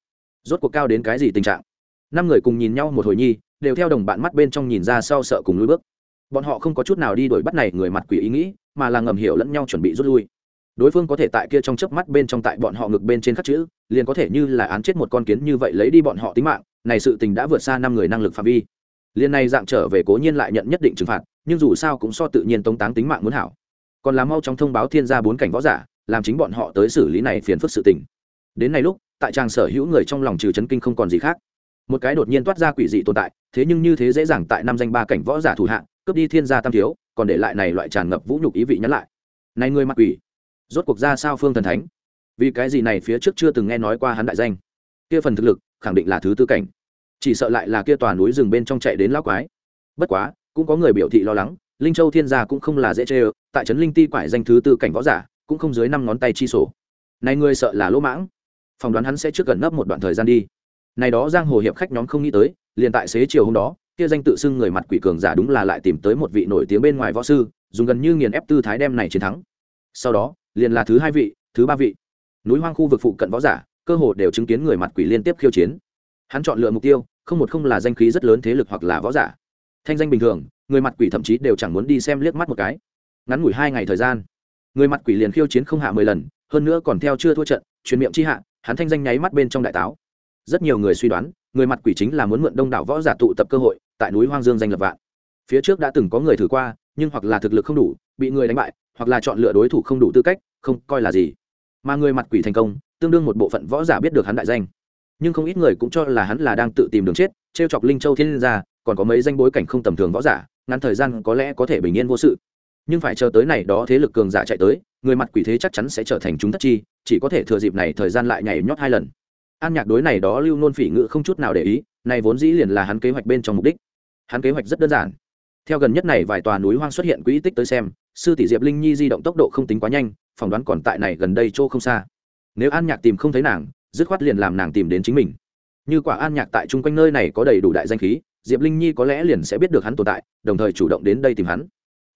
Rốt cuộc cao đến cái gì tình trạng? Năm người cùng nhìn nhau một hồi nhi, đều theo đồng bạn mắt bên trong nhìn ra sau sợ cùng lùi bước. Bọn họ không có chút nào đi đuổi bắt này người mặt quỷ ý nghĩ, mà là ngầm hiểu lẫn nhau chuẩn bị rút lui. Đối phương có thể tại kia trong chớp mắt bên trong tại bọn họ ngực bên trên khắc chữ, liền có thể như là án chết một con kiến như vậy lấy đi bọn họ tính mạng, này sự tình đã vượt xa năm người năng lực phạm vi liên này dạng trở về cố nhiên lại nhận nhất định trừng phạt, nhưng dù sao cũng so tự nhiên tống táng tính mạng muốn hảo. Còn làm mau trong thông báo thiên gia bốn cảnh võ giả, làm chính bọn họ tới xử lý này phiền phức sự tình. Đến này lúc, tại trang sở hữu người trong lòng trừ chấn kinh không còn gì khác. Một cái đột nhiên toát ra quỷ dị tồn tại, thế nhưng như thế dễ dàng tại năm danh ba cảnh võ giả thủ hạng cướp đi thiên gia tam thiếu, còn để lại này loại tràn ngập vũ nhục ý vị nhắn lại. Này người mặc quỷ, rốt cuộc ra sao phương thần thánh? Vì cái gì này phía trước chưa từng nghe nói qua hắn đại danh? Kia phần thực lực, khẳng định là thứ tư cảnh chỉ sợ lại là kia tòa núi rừng bên trong chạy đến lão quái. Bất quá, cũng có người biểu thị lo lắng, linh châu thiên gia cũng không là dễ chê ơ, tại trấn linh ti quải danh thứ tư cảnh võ giả, cũng không dưới năm ngón tay chi sổ. Này ngươi sợ là lỗ mãng. Phỏng đoán hắn sẽ trước gần nấp một đoạn thời gian đi. Này đó giang hồ hiệp khách nhóm không nghĩ tới, liền tại xế chiều hôm đó, kia danh tự xưng người mặt quỷ cường giả đúng là lại tìm tới một vị nổi tiếng bên ngoài võ sư, dùng gần như nghiền ép tư thái đem này chiến thắng. Sau đó, liền là thứ hai vị, thứ ba vị. Núi hoang khu vực phụ cận võ giả, cơ hồ đều chứng kiến người mặt quỷ liên tiếp khiêu chiến hắn chọn lựa mục tiêu, không một không là danh khí rất lớn thế lực hoặc là võ giả. Thanh danh bình thường, người mặt quỷ thậm chí đều chẳng muốn đi xem liếc mắt một cái. Ngắn ngủi hai ngày thời gian, người mặt quỷ liền khiêu chiến không hạ mười lần, hơn nữa còn theo chưa thua trận, truyền miệng chi hạ, hắn thanh danh nháy mắt bên trong đại táo. Rất nhiều người suy đoán, người mặt quỷ chính là muốn mượn đông đảo võ giả tụ tập cơ hội, tại núi hoang dương danh lập vạn. Phía trước đã từng có người thử qua, nhưng hoặc là thực lực không đủ, bị người đánh bại, hoặc là chọn lựa đối thủ không đủ tư cách, không coi là gì. Mà người mặt quỷ thành công, tương đương một bộ phận võ giả biết được hắn đại danh nhưng không ít người cũng cho là hắn là đang tự tìm đường chết, trêu chọc linh châu thiên liên gia, còn có mấy danh bối cảnh không tầm thường võ giả, ngắn thời gian có lẽ có thể bình yên vô sự. Nhưng phải chờ tới này đó thế lực cường giả chạy tới, người mặt quỷ thế chắc chắn sẽ trở thành chúng thất chi, chỉ có thể thừa dịp này thời gian lại nhảy nhót hai lần. An nhạc đối này đó lưu nôn phỉ ngự không chút nào để ý, này vốn dĩ liền là hắn kế hoạch bên trong mục đích. Hắn kế hoạch rất đơn giản. Theo gần nhất này vài tòa núi hoang xuất hiện quỹ tích tới xem, sư tỷ diệp linh nhi di động tốc độ không tính quá nhanh, phỏng đoán còn tại này gần đây chỗ không xa. Nếu an nhạc tìm không thấy nàng dứt khoát liền làm nàng tìm đến chính mình. Như quả an nhạc tại chung quanh nơi này có đầy đủ đại danh khí, diệp linh nhi có lẽ liền sẽ biết được hắn tồn tại, đồng thời chủ động đến đây tìm hắn.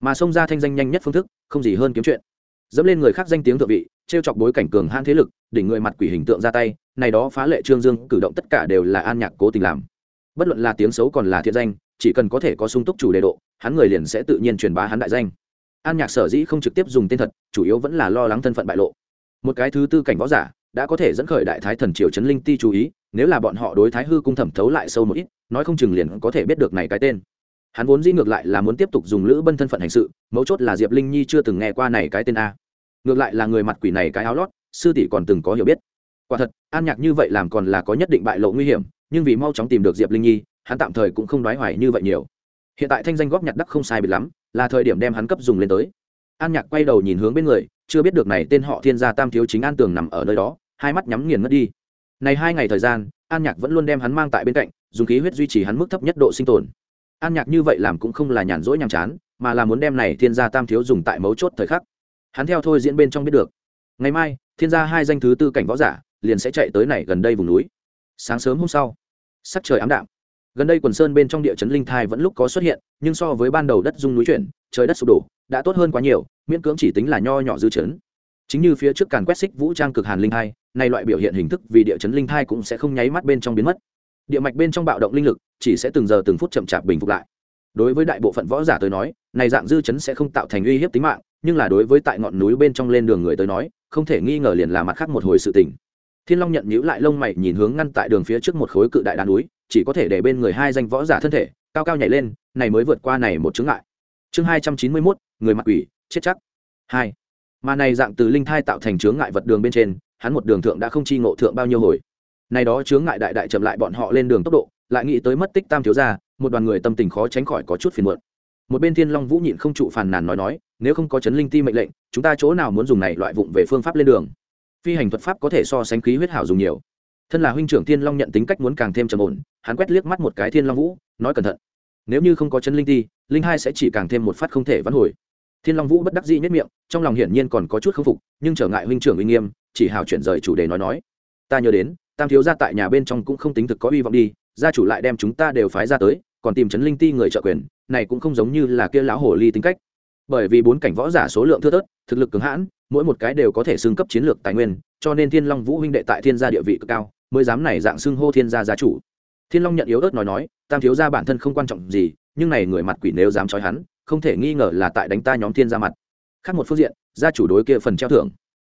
Mà xông ra thanh danh nhanh nhất phương thức, không gì hơn kiếm chuyện. Dẫm lên người khác danh tiếng thượng vị t r e o chọc bối cảnh cường han thế lực, đỉnh người mặt quỷ hình tượng ra tay, này đó phá lệ trương dương cử động tất cả đều là an nhạc cố tình làm. Bất luận là tiếng xấu còn là thiện danh, chỉ cần có thể có sung túc chủ đề độ, hắn người liền sẽ tự nhiên truyền bá hắn đại danh. An nhạc sở dĩ không trực tiếp dùng tên thật, chủ yếu vẫn là lo lắng thân phận bại lộ. Một cái thứ tư cảnh võ giả đã có thể dẫn khởi đại thái thần triều trấn linh ti chú ý, nếu là bọn họ đối thái hư cung thẩm thấu lại sâu một ít, nói không chừng liền có thể biết được này cái tên. Hắn vốn dĩ ngược lại là muốn tiếp tục dùng lữ bân thân phận hành sự, mấu chốt là diệp linh nhi chưa từng nghe qua này cái tên a. Ngược lại là người mặt quỷ này cái áo lót, sư tỷ còn từng có hiểu biết. Quả thật, an nhạc như vậy làm còn là có nhất định bại lộ nguy hiểm, nhưng vì mau chóng tìm được diệp linh nhi, hắn tạm thời cũng không đoái hoài như vậy nhiều. Hiện tại thanh danh góp nhặt đắc không sai biệt lắm, là thời điểm đem hắn cấp dùng lên tới. An nhạc quay đầu nhìn hướng bên người, chưa biết được này tên họ thiên gia tam thiếu chính an tường nằm ở nơi đó hai mắt nhắm nghiền ngất đi. Này hai ngày thời gian, an nhạc vẫn luôn đem hắn mang tại bên cạnh, dùng khí huyết duy trì hắn mức thấp nhất độ sinh tồn. An nhạc như vậy làm cũng không là nhàn rỗi nhàm chán, mà là muốn đem này thiên gia tam thiếu dùng tại mấu chốt thời khắc. Hắn theo thôi diễn bên trong biết được, ngày mai, thiên gia hai danh thứ tư cảnh võ giả liền sẽ chạy tới này gần đây vùng núi. Sáng sớm hôm sau, sắc trời ám đạm. Gần đây quần sơn bên trong địa chấn linh thai vẫn lúc có xuất hiện, nhưng so với ban đầu đất dung núi chuyển, trời đất sụp đổ, đã tốt hơn quá nhiều, miễn cưỡng chỉ tính là nho nhỏ dư chấn chính như phía trước càn quét xích vũ trang cực hàn linh thai, nay loại biểu hiện hình thức vì địa chấn linh thai cũng sẽ không nháy mắt bên trong biến mất. Địa mạch bên trong bạo động linh lực chỉ sẽ từng giờ từng phút chậm chạp bình phục lại. Đối với đại bộ phận võ giả tới nói, này dạng dư chấn sẽ không tạo thành uy hiếp tính mạng, nhưng là đối với tại ngọn núi bên trong lên đường người tới nói, không thể nghi ngờ liền là mặt khác một hồi sự tình. Thiên long nhận nhữ lại lông mày nhìn hướng ngăn tại đường phía trước một khối cự đại đá núi, chỉ có thể để bên người hai danh võ giả thân thể, cao cao nhảy lên, này mới vượt qua này một chướng ngại. Chương hai trăm chín mươi mốt, người mặc quỷ, chết chắc. Hai mà này dạng từ linh thai tạo thành chướng ngại vật đường bên trên, hắn một đường thượng đã không chi ngộ thượng bao nhiêu hồi. Này đó chướng ngại đại đại chậm lại bọn họ lên đường tốc độ, lại nghĩ tới mất tích tam thiếu gia, một đoàn người tâm tình khó tránh khỏi có chút phiền muộn. Một bên thiên long vũ nhịn không trụ phàn nàn nói nói, nếu không có chấn linh ti mệnh lệnh, chúng ta chỗ nào muốn dùng này loại vụng về phương pháp lên đường? Phi hành thuật pháp có thể so sánh khí huyết hảo dùng nhiều. Thân là huynh trưởng thiên long nhận tính cách muốn càng thêm trầm ổn, hắn quét liếc mắt một cái thiên long vũ, nói cẩn thận. Nếu như không có chân linh ti, linh hai sẽ chỉ càng thêm một phát không thể vãn hồi thiên long vũ bất đắc dĩ nhất miệng, trong lòng hiển nhiên còn có chút k phục, nhưng trở ngại huynh trưởng uy nghiêm, chỉ hào chuyển rời chủ đề nói nói. Ta nhớ đến, tam thiếu gia tại nhà bên trong cũng không tính thực có hy vọng đi, gia chủ lại đem chúng ta đều phái ra tới, còn tìm trấn linh ti người trợ quyền, này cũng không giống như là kia lão hồ ly tính cách. Bởi vì bốn cảnh võ giả số lượng thưa thớt, thực lực cứng hãn, mỗi một cái đều có thể xưng cấp chiến lược tài nguyên, cho nên thiên long vũ huynh đệ tại thiên gia địa vị cực cao, mới dám này dạng xưng hô thiên gia gia chủ. Thiên long nhận yếu ớt nói nói, tam thiếu gia bản thân không quan trọng gì, nhưng này người mặt quỷ nếu dám trói hắn không thể nghi ngờ là tại đánh ta nhóm thiên Ra mặt. Khác một phương diện, gia chủ đối kia phần treo thưởng.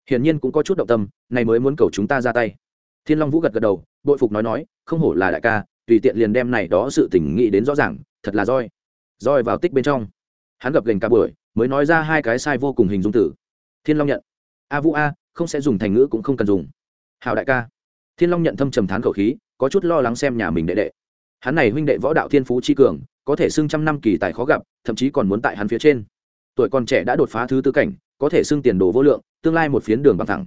Hiển nhiên cũng có chút động tâm này mới muốn cầu chúng ta ra tay. Thiên long vũ gật gật đầu, bội phục nói nói, không hổ là đại ca, tùy tiện liền đem này đó sự tình nghĩ đến rõ ràng, thật là roi. Roi vào tích bên trong. Hắn gập gành cả buổi, mới nói ra hai cái sai vô cùng hình dung tử thiên long nhận. A vũ a, không sẽ dùng thành ngữ cũng không cần dùng. Hào đại ca. Thiên long nhận thâm trầm thán khẩu khí, có chút lo lắng xem nhà mình đệ đệ. Hắn này huynh đệ võ đạo thiên phú chi cường có thể xưng trăm năm kỳ tài khó gặp, thậm chí còn muốn tại hắn phía trên. Tuổi còn trẻ đã đột phá thứ tư cảnh, có thể xưng tiền đồ vô lượng, tương lai một phiến đường bằng thẳng.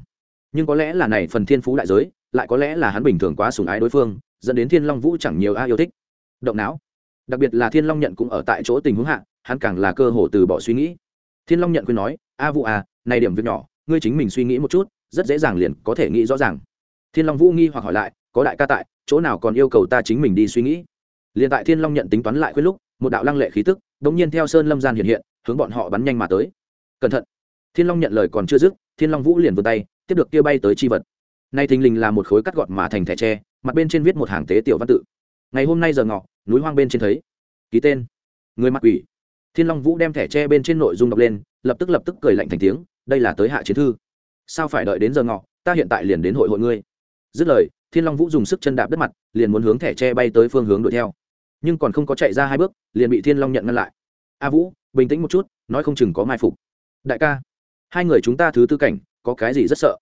Nhưng có lẽ là này phần thiên phú đại giới, lại có lẽ là hắn bình thường quá sủng ái đối phương, dẫn đến thiên long vũ chẳng nhiều ai yêu thích. Động não. Đặc biệt là thiên long nhận cũng ở tại chỗ tình huống hạ, hắn càng là cơ hồ từ bỏ suy nghĩ. Thiên long nhận khuyên nói, a vũ à này điểm việc nhỏ, ngươi chính mình suy nghĩ một chút, rất dễ dàng liền có thể nghĩ rõ ràng. Thiên long vũ nghi hoặc hỏi lại, có đại ca tại, chỗ nào còn yêu cầu ta chính mình đi suy nghĩ? Liền tại thiên long nhận tính toán lại khuyết lúc, một đạo lăng lệ khí tức đ ỗ n g nhiên theo sơn lâm gian hiện hiện, hướng bọn họ bắn nhanh mà tới. Cẩn thận. Thiên long nhận lời còn chưa dứt, thiên long vũ liền vươn tay, tiếp được kia bay tới chi vật. Nay thình lình là một khối cắt gọt mà thành thẻ tre, mặt bên trên viết một hàng tế tiểu văn tự. Ngày hôm nay giờ ngọ, núi hoang bên trên thấy. Ký tên. Người mặc quỷ. Thiên long vũ đem thẻ tre bên trên nội dung đọc lên, lập tức lập tức cười lạnh thành tiếng, đây là tới hạ chiến thư. Sao phải đợi đến giờ ngọ, ta hiện tại liền đến hội hội ngươi. Dứt lời, thiên long vũ dùng sức chân đạp đất mặt, liền muốn hướng thẻ tre bay tới phương hướng đuổi theo nhưng còn không có chạy ra hai bước, liền bị thiên long nhận ngăn lại. A vũ, bình tĩnh một chút, nói không chừng có mai phục. Đại ca, hai người chúng ta thứ tư cảnh, có cái gì rất sợ?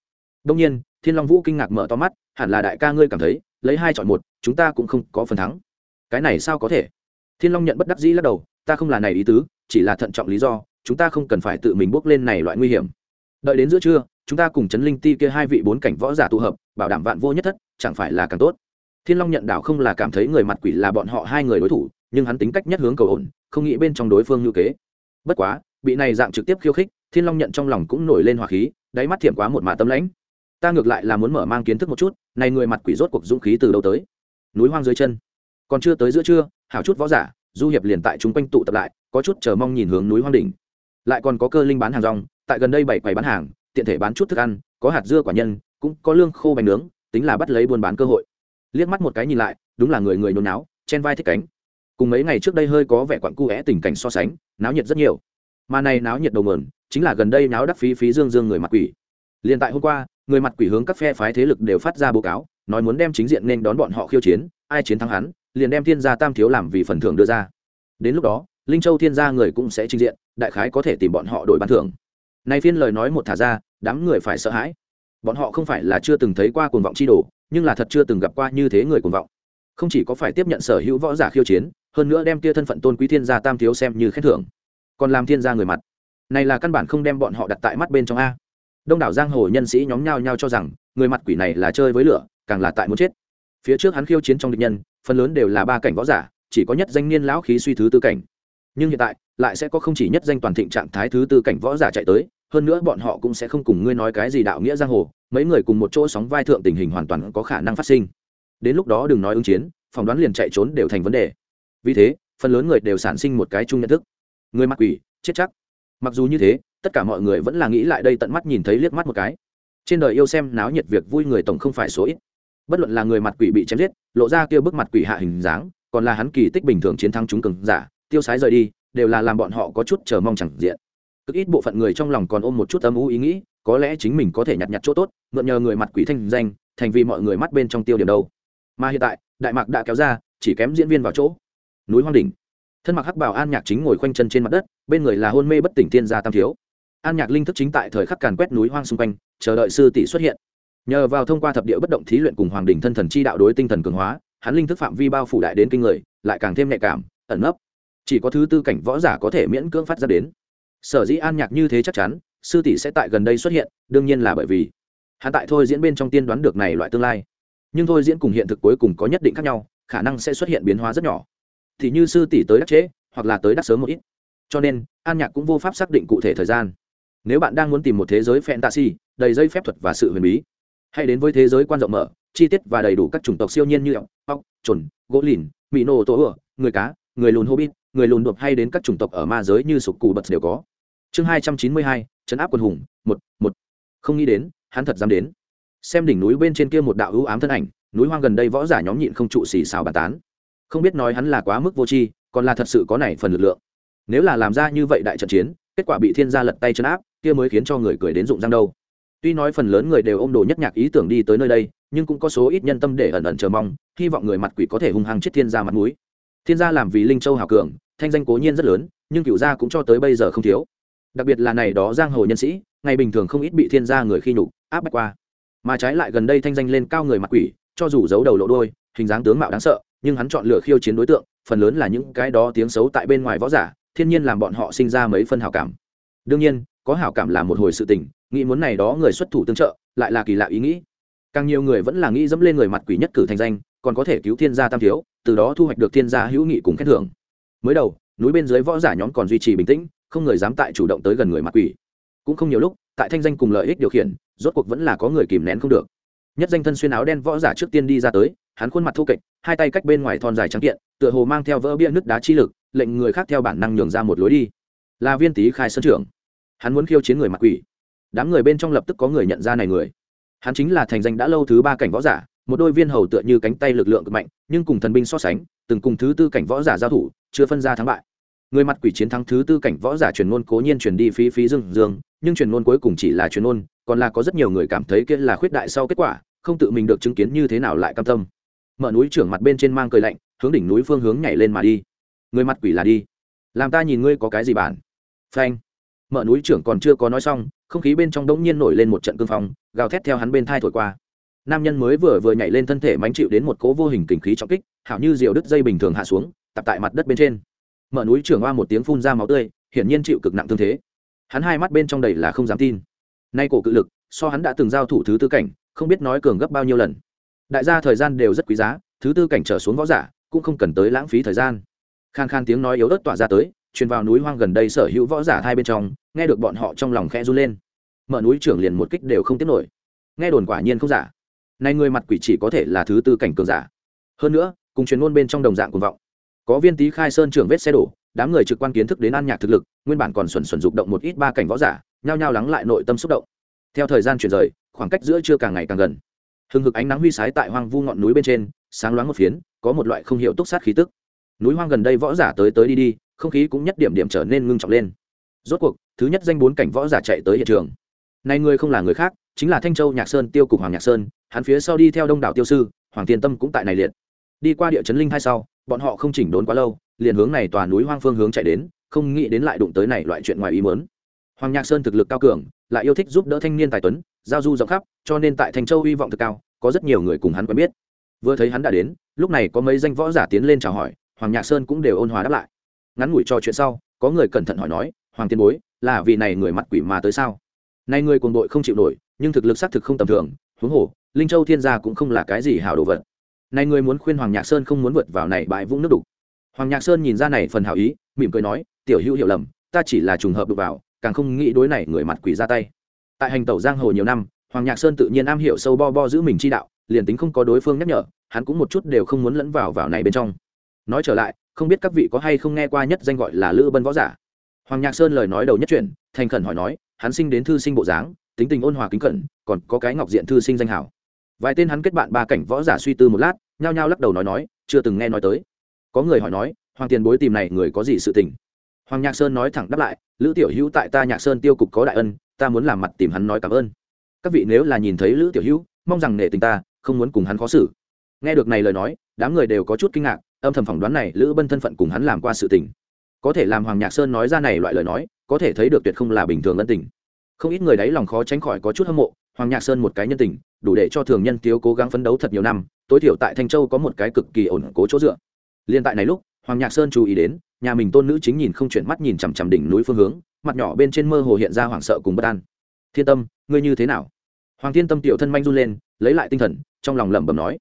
Đông nhiên, thiên long vũ kinh ngạc mở to mắt, hẳn là đại ca ngươi cảm thấy, lấy hai chọn một, chúng ta cũng không có phần thắng. Cái này sao có thể? Thiên long nhận bất đắc dĩ lắc đầu, ta không là này ý tứ, chỉ là thận trọng lý do, chúng ta không cần phải tự mình bước lên này loại nguy hiểm. Đợi đến giữa trưa, chúng ta cùng chấn linh ti kia hai vị bốn cảnh võ giả tụ hợp, bảo đảm vạn vô nhất thất, chẳng phải là càng tốt thiên long nhận đạo không là cảm thấy người mặt quỷ là bọn họ hai người đối thủ, nhưng hắn tính cách nhất hướng cầu ổn, không nghĩ bên trong đối phương ngữ kế. Bất quá, bị này dạng trực tiếp khiêu khích, thiên long nhận trong lòng cũng nổi lên hỏa khí, đáy mắt thiểm quá một mạ tâm lãnh. Ta ngược lại là muốn mở mang kiến thức một chút, này người mặt quỷ rốt cuộc dũng khí từ đâu tới? Núi hoang dưới chân. Còn chưa tới giữa trưa, hảo chút võ giả, du hiệp liền tại chúng quanh tụ tập lại, có chút chờ mong nhìn hướng núi hoang đỉnh. Lại còn có cơ linh bán hàng rong, tại gần đây bảy quầy bán hàng, tiện thể bán chút thức ăn, có hạt dưa quả nhân, cũng có lương khô bánh nướng, tính là bắt lấy buôn bán cơ hội liếc mắt một cái nhìn lại, đúng là người người nôn náo, chen vai thích cánh. Cùng mấy ngày trước đây hơi có vẻ quặn cu é tình cảnh so sánh, náo nhiệt rất nhiều. Mà này náo nhiệt đầu mờn chính là gần đây náo đắc phí phí dương dương người mặt quỷ. Liền tại hôm qua, người mặt quỷ hướng các phe phái thế lực đều phát ra báo cáo, nói muốn đem chính diện nên đón bọn họ khiêu chiến, ai chiến thắng hắn, liền đem thiên gia tam thiếu làm vì phần thưởng đưa ra. Đến lúc đó, linh châu thiên gia người cũng sẽ trình diện, đại khái có thể tìm bọn họ đổi bán thưởng. Nay phiên lời nói một thả ra, đám người phải sợ hãi. Bọn họ không phải là chưa từng thấy qua cuồng vọng chi đồ nhưng là thật chưa từng gặp qua như thế người cuồng vọng. Không chỉ có phải tiếp nhận sở hữu võ giả khiêu chiến, hơn nữa đem kia thân phận tôn quý thiên gia tam thiếu xem như khen thưởng. Còn làm thiên gia người mặt. Này là căn bản không đem bọn họ đặt tại mắt bên trong a. Đông đảo giang hồ nhân sĩ nhóm nhau nhau cho rằng, người mặt quỷ này là chơi với lửa, càng là tại muốn chết. Phía trước hắn khiêu chiến trong địch nhân, phần lớn đều là ba cảnh võ giả, chỉ có nhất danh niên lão khí suy thứ tư cảnh. Nhưng hiện tại, lại sẽ có không chỉ nhất danh toàn thịnh trạng thái thứ tư cảnh võ giả chạy tới hơn nữa bọn họ cũng sẽ không cùng ngươi nói cái gì đạo nghĩa giang hồ, mấy người cùng một chỗ sóng vai thượng tình hình hoàn toàn có khả năng phát sinh. Đến lúc đó đừng nói ứng chiến, phỏng đoán liền chạy trốn đều thành vấn đề. Vì thế, phần lớn người đều sản sinh một cái chung nhận thức. Người mặc quỷ, chết chắc. Mặc dù như thế, tất cả mọi người vẫn là nghĩ lại đây tận mắt nhìn thấy liếc mắt một cái. Trên đời yêu xem náo nhiệt việc vui người tổng không phải số ít. Bất luận là người mặt quỷ bị chém giết, lộ ra kia bức mặt quỷ hạ hình dáng, còn là hắn kỳ tích bình thường chiến thắng chúng cường giả, tiêu sái rời đi, đều là làm bọn họ có chút chờ mong chẳng diện cực ít bộ phận người trong lòng còn ôm một chút âm u ý nghĩ, có lẽ chính mình có thể nhặt nhặt chỗ tốt, mượn nhờ người mặt quỷ thanh danh, thành vì mọi người mắt bên trong tiêu điểm đâu. Mà hiện tại, đại mạc đã kéo ra, chỉ kém diễn viên vào chỗ. Núi hoang đỉnh. Thân mặc hắc bảo an nhạc chính ngồi khoanh chân trên mặt đất, bên người là hôn mê bất tỉnh thiên gia tam thiếu. An nhạc linh thức chính tại thời khắc càn quét núi hoang xung quanh, chờ đợi sư tỷ xuất hiện. Nhờ vào thông qua thập địa bất động thí luyện cùng hoàng đỉnh thân thần chi đạo đối tinh thần cường hóa, hắn linh thức phạm vi bao phủ đại đến kinh người, lại càng thêm nhạy cảm, ẩn nấp. Chỉ có thứ tư cảnh võ giả có thể miễn cưỡng phát ra đến sở dĩ an nhạc như thế chắc chắn sư tỷ sẽ tại gần đây xuất hiện đương nhiên là bởi vì hắn tại thôi diễn bên trong tiên đoán được này loại tương lai. Nhưng thôi diễn cùng hiện thực cuối cùng có nhất định khác nhau khả năng sẽ xuất hiện biến hóa rất nhỏ. Thì như sư tỷ tới đắc trễ hoặc là tới đắc sớm một ít. Cho nên an nhạc cũng vô pháp xác định cụ thể thời gian. Nếu bạn đang muốn tìm một thế giới fantasy đầy dây phép thuật và sự huyền bí hãy đến với thế giới quan rộng mở chi tiết và đầy đủ các chủng tộc siêu nhiên như ốc, ọc chuẩn gỗ lìn mì nổ tổ ửa người cá người lùn hobbit người lùn đột hay đến các chủng tộc ở ma giới như sục cù bật đều có. Chương hai trăm chín mươi hai, chấn áp quân hùng, một một. Không nghĩ đến, hắn thật dám đến. Xem đỉnh núi bên trên kia một đạo ưu ám thân ảnh, núi hoang gần đây võ giả nhóm nhịn không trụ xì xào bàn tán. Không biết nói hắn là quá mức vô tri, còn là thật sự có này phần lực lượng. Nếu là làm ra như vậy đại trận chiến, kết quả bị thiên gia lật tay chấn áp, kia mới khiến cho người cười đến rụng răng đâu. Tuy nói phần lớn người đều ôm đồ nhất nhạc ý tưởng đi tới nơi đây, nhưng cũng có số ít nhân tâm để ẩn ẩn chờ mong, hy vọng người mặt quỷ có thể hung hăng chết thiên gia mặt mũi thiên gia làm vì linh châu hào cường, thanh danh cố nhiên rất lớn, nhưng cựu gia cũng cho tới bây giờ không thiếu. Đặc biệt là này đó giang hồ nhân sĩ, ngày bình thường không ít bị thiên gia người khi nhục, áp bách qua. Mà trái lại gần đây thanh danh lên cao người mặt quỷ, cho dù giấu đầu lộ đôi hình dáng tướng mạo đáng sợ, nhưng hắn chọn lựa khiêu chiến đối tượng, phần lớn là những cái đó tiếng xấu tại bên ngoài võ giả, thiên nhiên làm bọn họ sinh ra mấy phân hảo cảm. Đương nhiên, có hảo cảm là một hồi sự tình, nghĩ muốn này đó người xuất thủ tương trợ, lại là kỳ lạ ý nghĩ. Càng nhiều người vẫn là nghĩ dẫm lên người mặt quỷ nhất cử thành danh còn có thể cứu thiên gia tam thiếu, từ đó thu hoạch được thiên gia hữu nghị cùng khen thưởng. Mới đầu, núi bên dưới võ giả nhóm còn duy trì bình tĩnh, không người dám tại chủ động tới gần người mặt quỷ. Cũng không nhiều lúc, tại thanh danh cùng lợi ích điều khiển, rốt cuộc vẫn là có người kìm nén không được. Nhất danh thân xuyên áo đen võ giả trước tiên đi ra tới, hắn khuôn mặt thô kệch, hai tay cách bên ngoài thon dài trắng kiện, tựa hồ mang theo vỡ bia nước đá chi lực, lệnh người khác theo bản năng nhường ra một lối đi. Là viên tý khai sân trưởng. Hắn muốn khiêu chiến người mặt quỷ. Đám người bên trong lập tức có người nhận ra này người. Hắn chính là thành danh đã lâu thứ ba cảnh võ giả một đôi viên hầu tựa như cánh tay lực lượng cực mạnh, nhưng cùng thần binh so sánh, từng cùng thứ tư cảnh võ giả giao thủ, chưa phân ra thắng bại. Người mặt quỷ chiến thắng thứ tư cảnh võ giả truyền ngôn cố nhiên truyền đi phí phí dương dương, nhưng truyền ngôn cuối cùng chỉ là truyền ngôn, còn là có rất nhiều người cảm thấy kia là khuyết đại sau kết quả, không tự mình được chứng kiến như thế nào lại cam tâm. Mở núi trưởng mặt bên trên mang cười lạnh, hướng đỉnh núi phương hướng nhảy lên mà đi. Người mặt quỷ là đi. Làm ta nhìn ngươi có cái gì bản phanh. Mở núi trưởng còn chưa có nói xong, không khí bên trong đống nhiên nổi lên một trận cương phong, gào thét theo hắn bên thai thổi qua nam nhân mới vừa vừa nhảy lên thân thể mánh chịu đến một cỗ vô hình kình khí trọng kích, hảo như diều đứt dây bình thường hạ xuống, tập tại mặt đất bên trên. Mở núi trưởng hoa một tiếng phun ra máu tươi, hiển nhiên chịu cực nặng thương thế. Hắn hai mắt bên trong đầy là không dám tin. Nay cổ cự lực, so hắn đã từng giao thủ thứ tư cảnh, không biết nói cường gấp bao nhiêu lần. Đại gia thời gian đều rất quý giá, thứ tư cảnh trở xuống võ giả, cũng không cần tới lãng phí thời gian. Khan khan tiếng nói yếu ớt tỏa ra tới, truyền vào núi hoang gần đây sở hữu võ giả hai bên trong, nghe được bọn họ trong lòng khe run lên. Mở núi trưởng liền một kích đều không tiếp nổi. Nghe đồn quả nhiên không giả nay người mặt quỷ chỉ có thể là thứ tư cảnh cường giả. Hơn nữa, cùng truyền môn bên trong đồng dạng cuồng vọng. Có viên tý khai sơn trưởng vết xe đổ, đám người trực quan kiến thức đến an nhạc thực lực, nguyên bản còn xuẩn xuẩn dục động một ít ba cảnh võ giả, nhao nhao lắng lại nội tâm xúc động. Theo thời gian chuyển rời, khoảng cách giữa chưa càng ngày càng gần. Hừng hực ánh nắng huy sái tại hoang vu ngọn núi bên trên, sáng loáng một phiến, có một loại không hiểu túc sát khí tức. Núi hoang gần đây võ giả tới tới đi đi, không khí cũng nhất điểm điểm trở nên ngưng trọng lên. Rốt cuộc, thứ nhất danh bốn cảnh võ giả chạy tới hiện trường này người không là người khác, chính là thanh châu nhạc sơn, tiêu cục hoàng nhạc sơn, hắn phía sau đi theo đông đảo tiêu sư, hoàng tiên tâm cũng tại này liệt. Đi qua địa chấn linh hai sau, bọn họ không chỉnh đốn quá lâu, liền hướng này tòa núi hoang phương hướng chạy đến, không nghĩ đến lại đụng tới này loại chuyện ngoài ý muốn. Hoàng nhạc sơn thực lực cao cường, lại yêu thích giúp đỡ thanh niên tài tuấn, giao du rộng khắp, cho nên tại thanh châu hy vọng thực cao, có rất nhiều người cùng hắn quen biết. Vừa thấy hắn đã đến, lúc này có mấy danh võ giả tiến lên chào hỏi, hoàng nhạc sơn cũng đều ôn hòa đáp lại. Ngắn ngủi trò chuyện sau, có người cẩn thận hỏi nói, hoàng tiên bối, là vì này người mặt quỷ mà tới sao? Nay người cuồng đội không chịu nổi, nhưng thực lực xác thực không tầm thường, huống hồ, linh châu thiên gia cũng không là cái gì hảo đồ vật. Nay người muốn khuyên hoàng nhạc sơn không muốn vượt vào này bãi vũng nước đục. Hoàng nhạc sơn nhìn ra này phần hảo ý, mỉm cười nói, tiểu hữu hiểu lầm, ta chỉ là trùng hợp đụng vào, càng không nghĩ đối này người mặt quỷ ra tay. Tại hành tẩu giang hồ nhiều năm, hoàng nhạc sơn tự nhiên am hiểu sâu bo bo giữ mình chi đạo, liền tính không có đối phương nhắc nhở, hắn cũng một chút đều không muốn lẫn vào vào này bên trong. Nói trở lại, không biết các vị có hay không nghe qua nhất danh gọi là lữ bân võ giả? Hoàng nhạc sơn lời nói đầu nhất chuyển, thành khẩn hỏi nói hắn sinh đến thư sinh bộ dáng, tính tình ôn hòa kính cẩn, còn có cái ngọc diện thư sinh danh hảo. Vài tên hắn kết bạn ba cảnh võ giả suy tư một lát, nhao nhao lắc đầu nói nói, chưa từng nghe nói tới. Có người hỏi nói, hoàng tiền bối tìm này người có gì sự tình? Hoàng nhạc sơn nói thẳng đáp lại, lữ tiểu hữu tại ta nhạc sơn tiêu cục có đại ân, ta muốn làm mặt tìm hắn nói cảm ơn. Các vị nếu là nhìn thấy lữ tiểu hữu, mong rằng nể tình ta, không muốn cùng hắn khó xử. Nghe được này lời nói, đám người đều có chút kinh ngạc, âm thầm phỏng đoán này lữ bân thân phận cùng hắn làm qua sự tình. Có thể làm hoàng nhạc sơn nói ra này loại lời nói có thể thấy được tuyệt không là bình thường ân tình. Không ít người đấy lòng khó tránh khỏi có chút hâm mộ, hoàng nhạc sơn một cái nhân tình, đủ để cho thường nhân thiếu cố gắng phấn đấu thật nhiều năm, tối thiểu tại thanh châu có một cái cực kỳ ổn cố chỗ dựa. Liên tại này lúc, hoàng nhạc sơn chú ý đến, nhà mình tôn nữ chính nhìn không chuyển mắt nhìn chằm chằm đỉnh núi phương hướng, mặt nhỏ bên trên mơ hồ hiện ra hoảng sợ cùng bất an. Thiên tâm, ngươi như thế nào? Hoàng thiên tâm tiểu thân manh run lên, lấy lại tinh thần, trong lòng lẩm bẩm nói.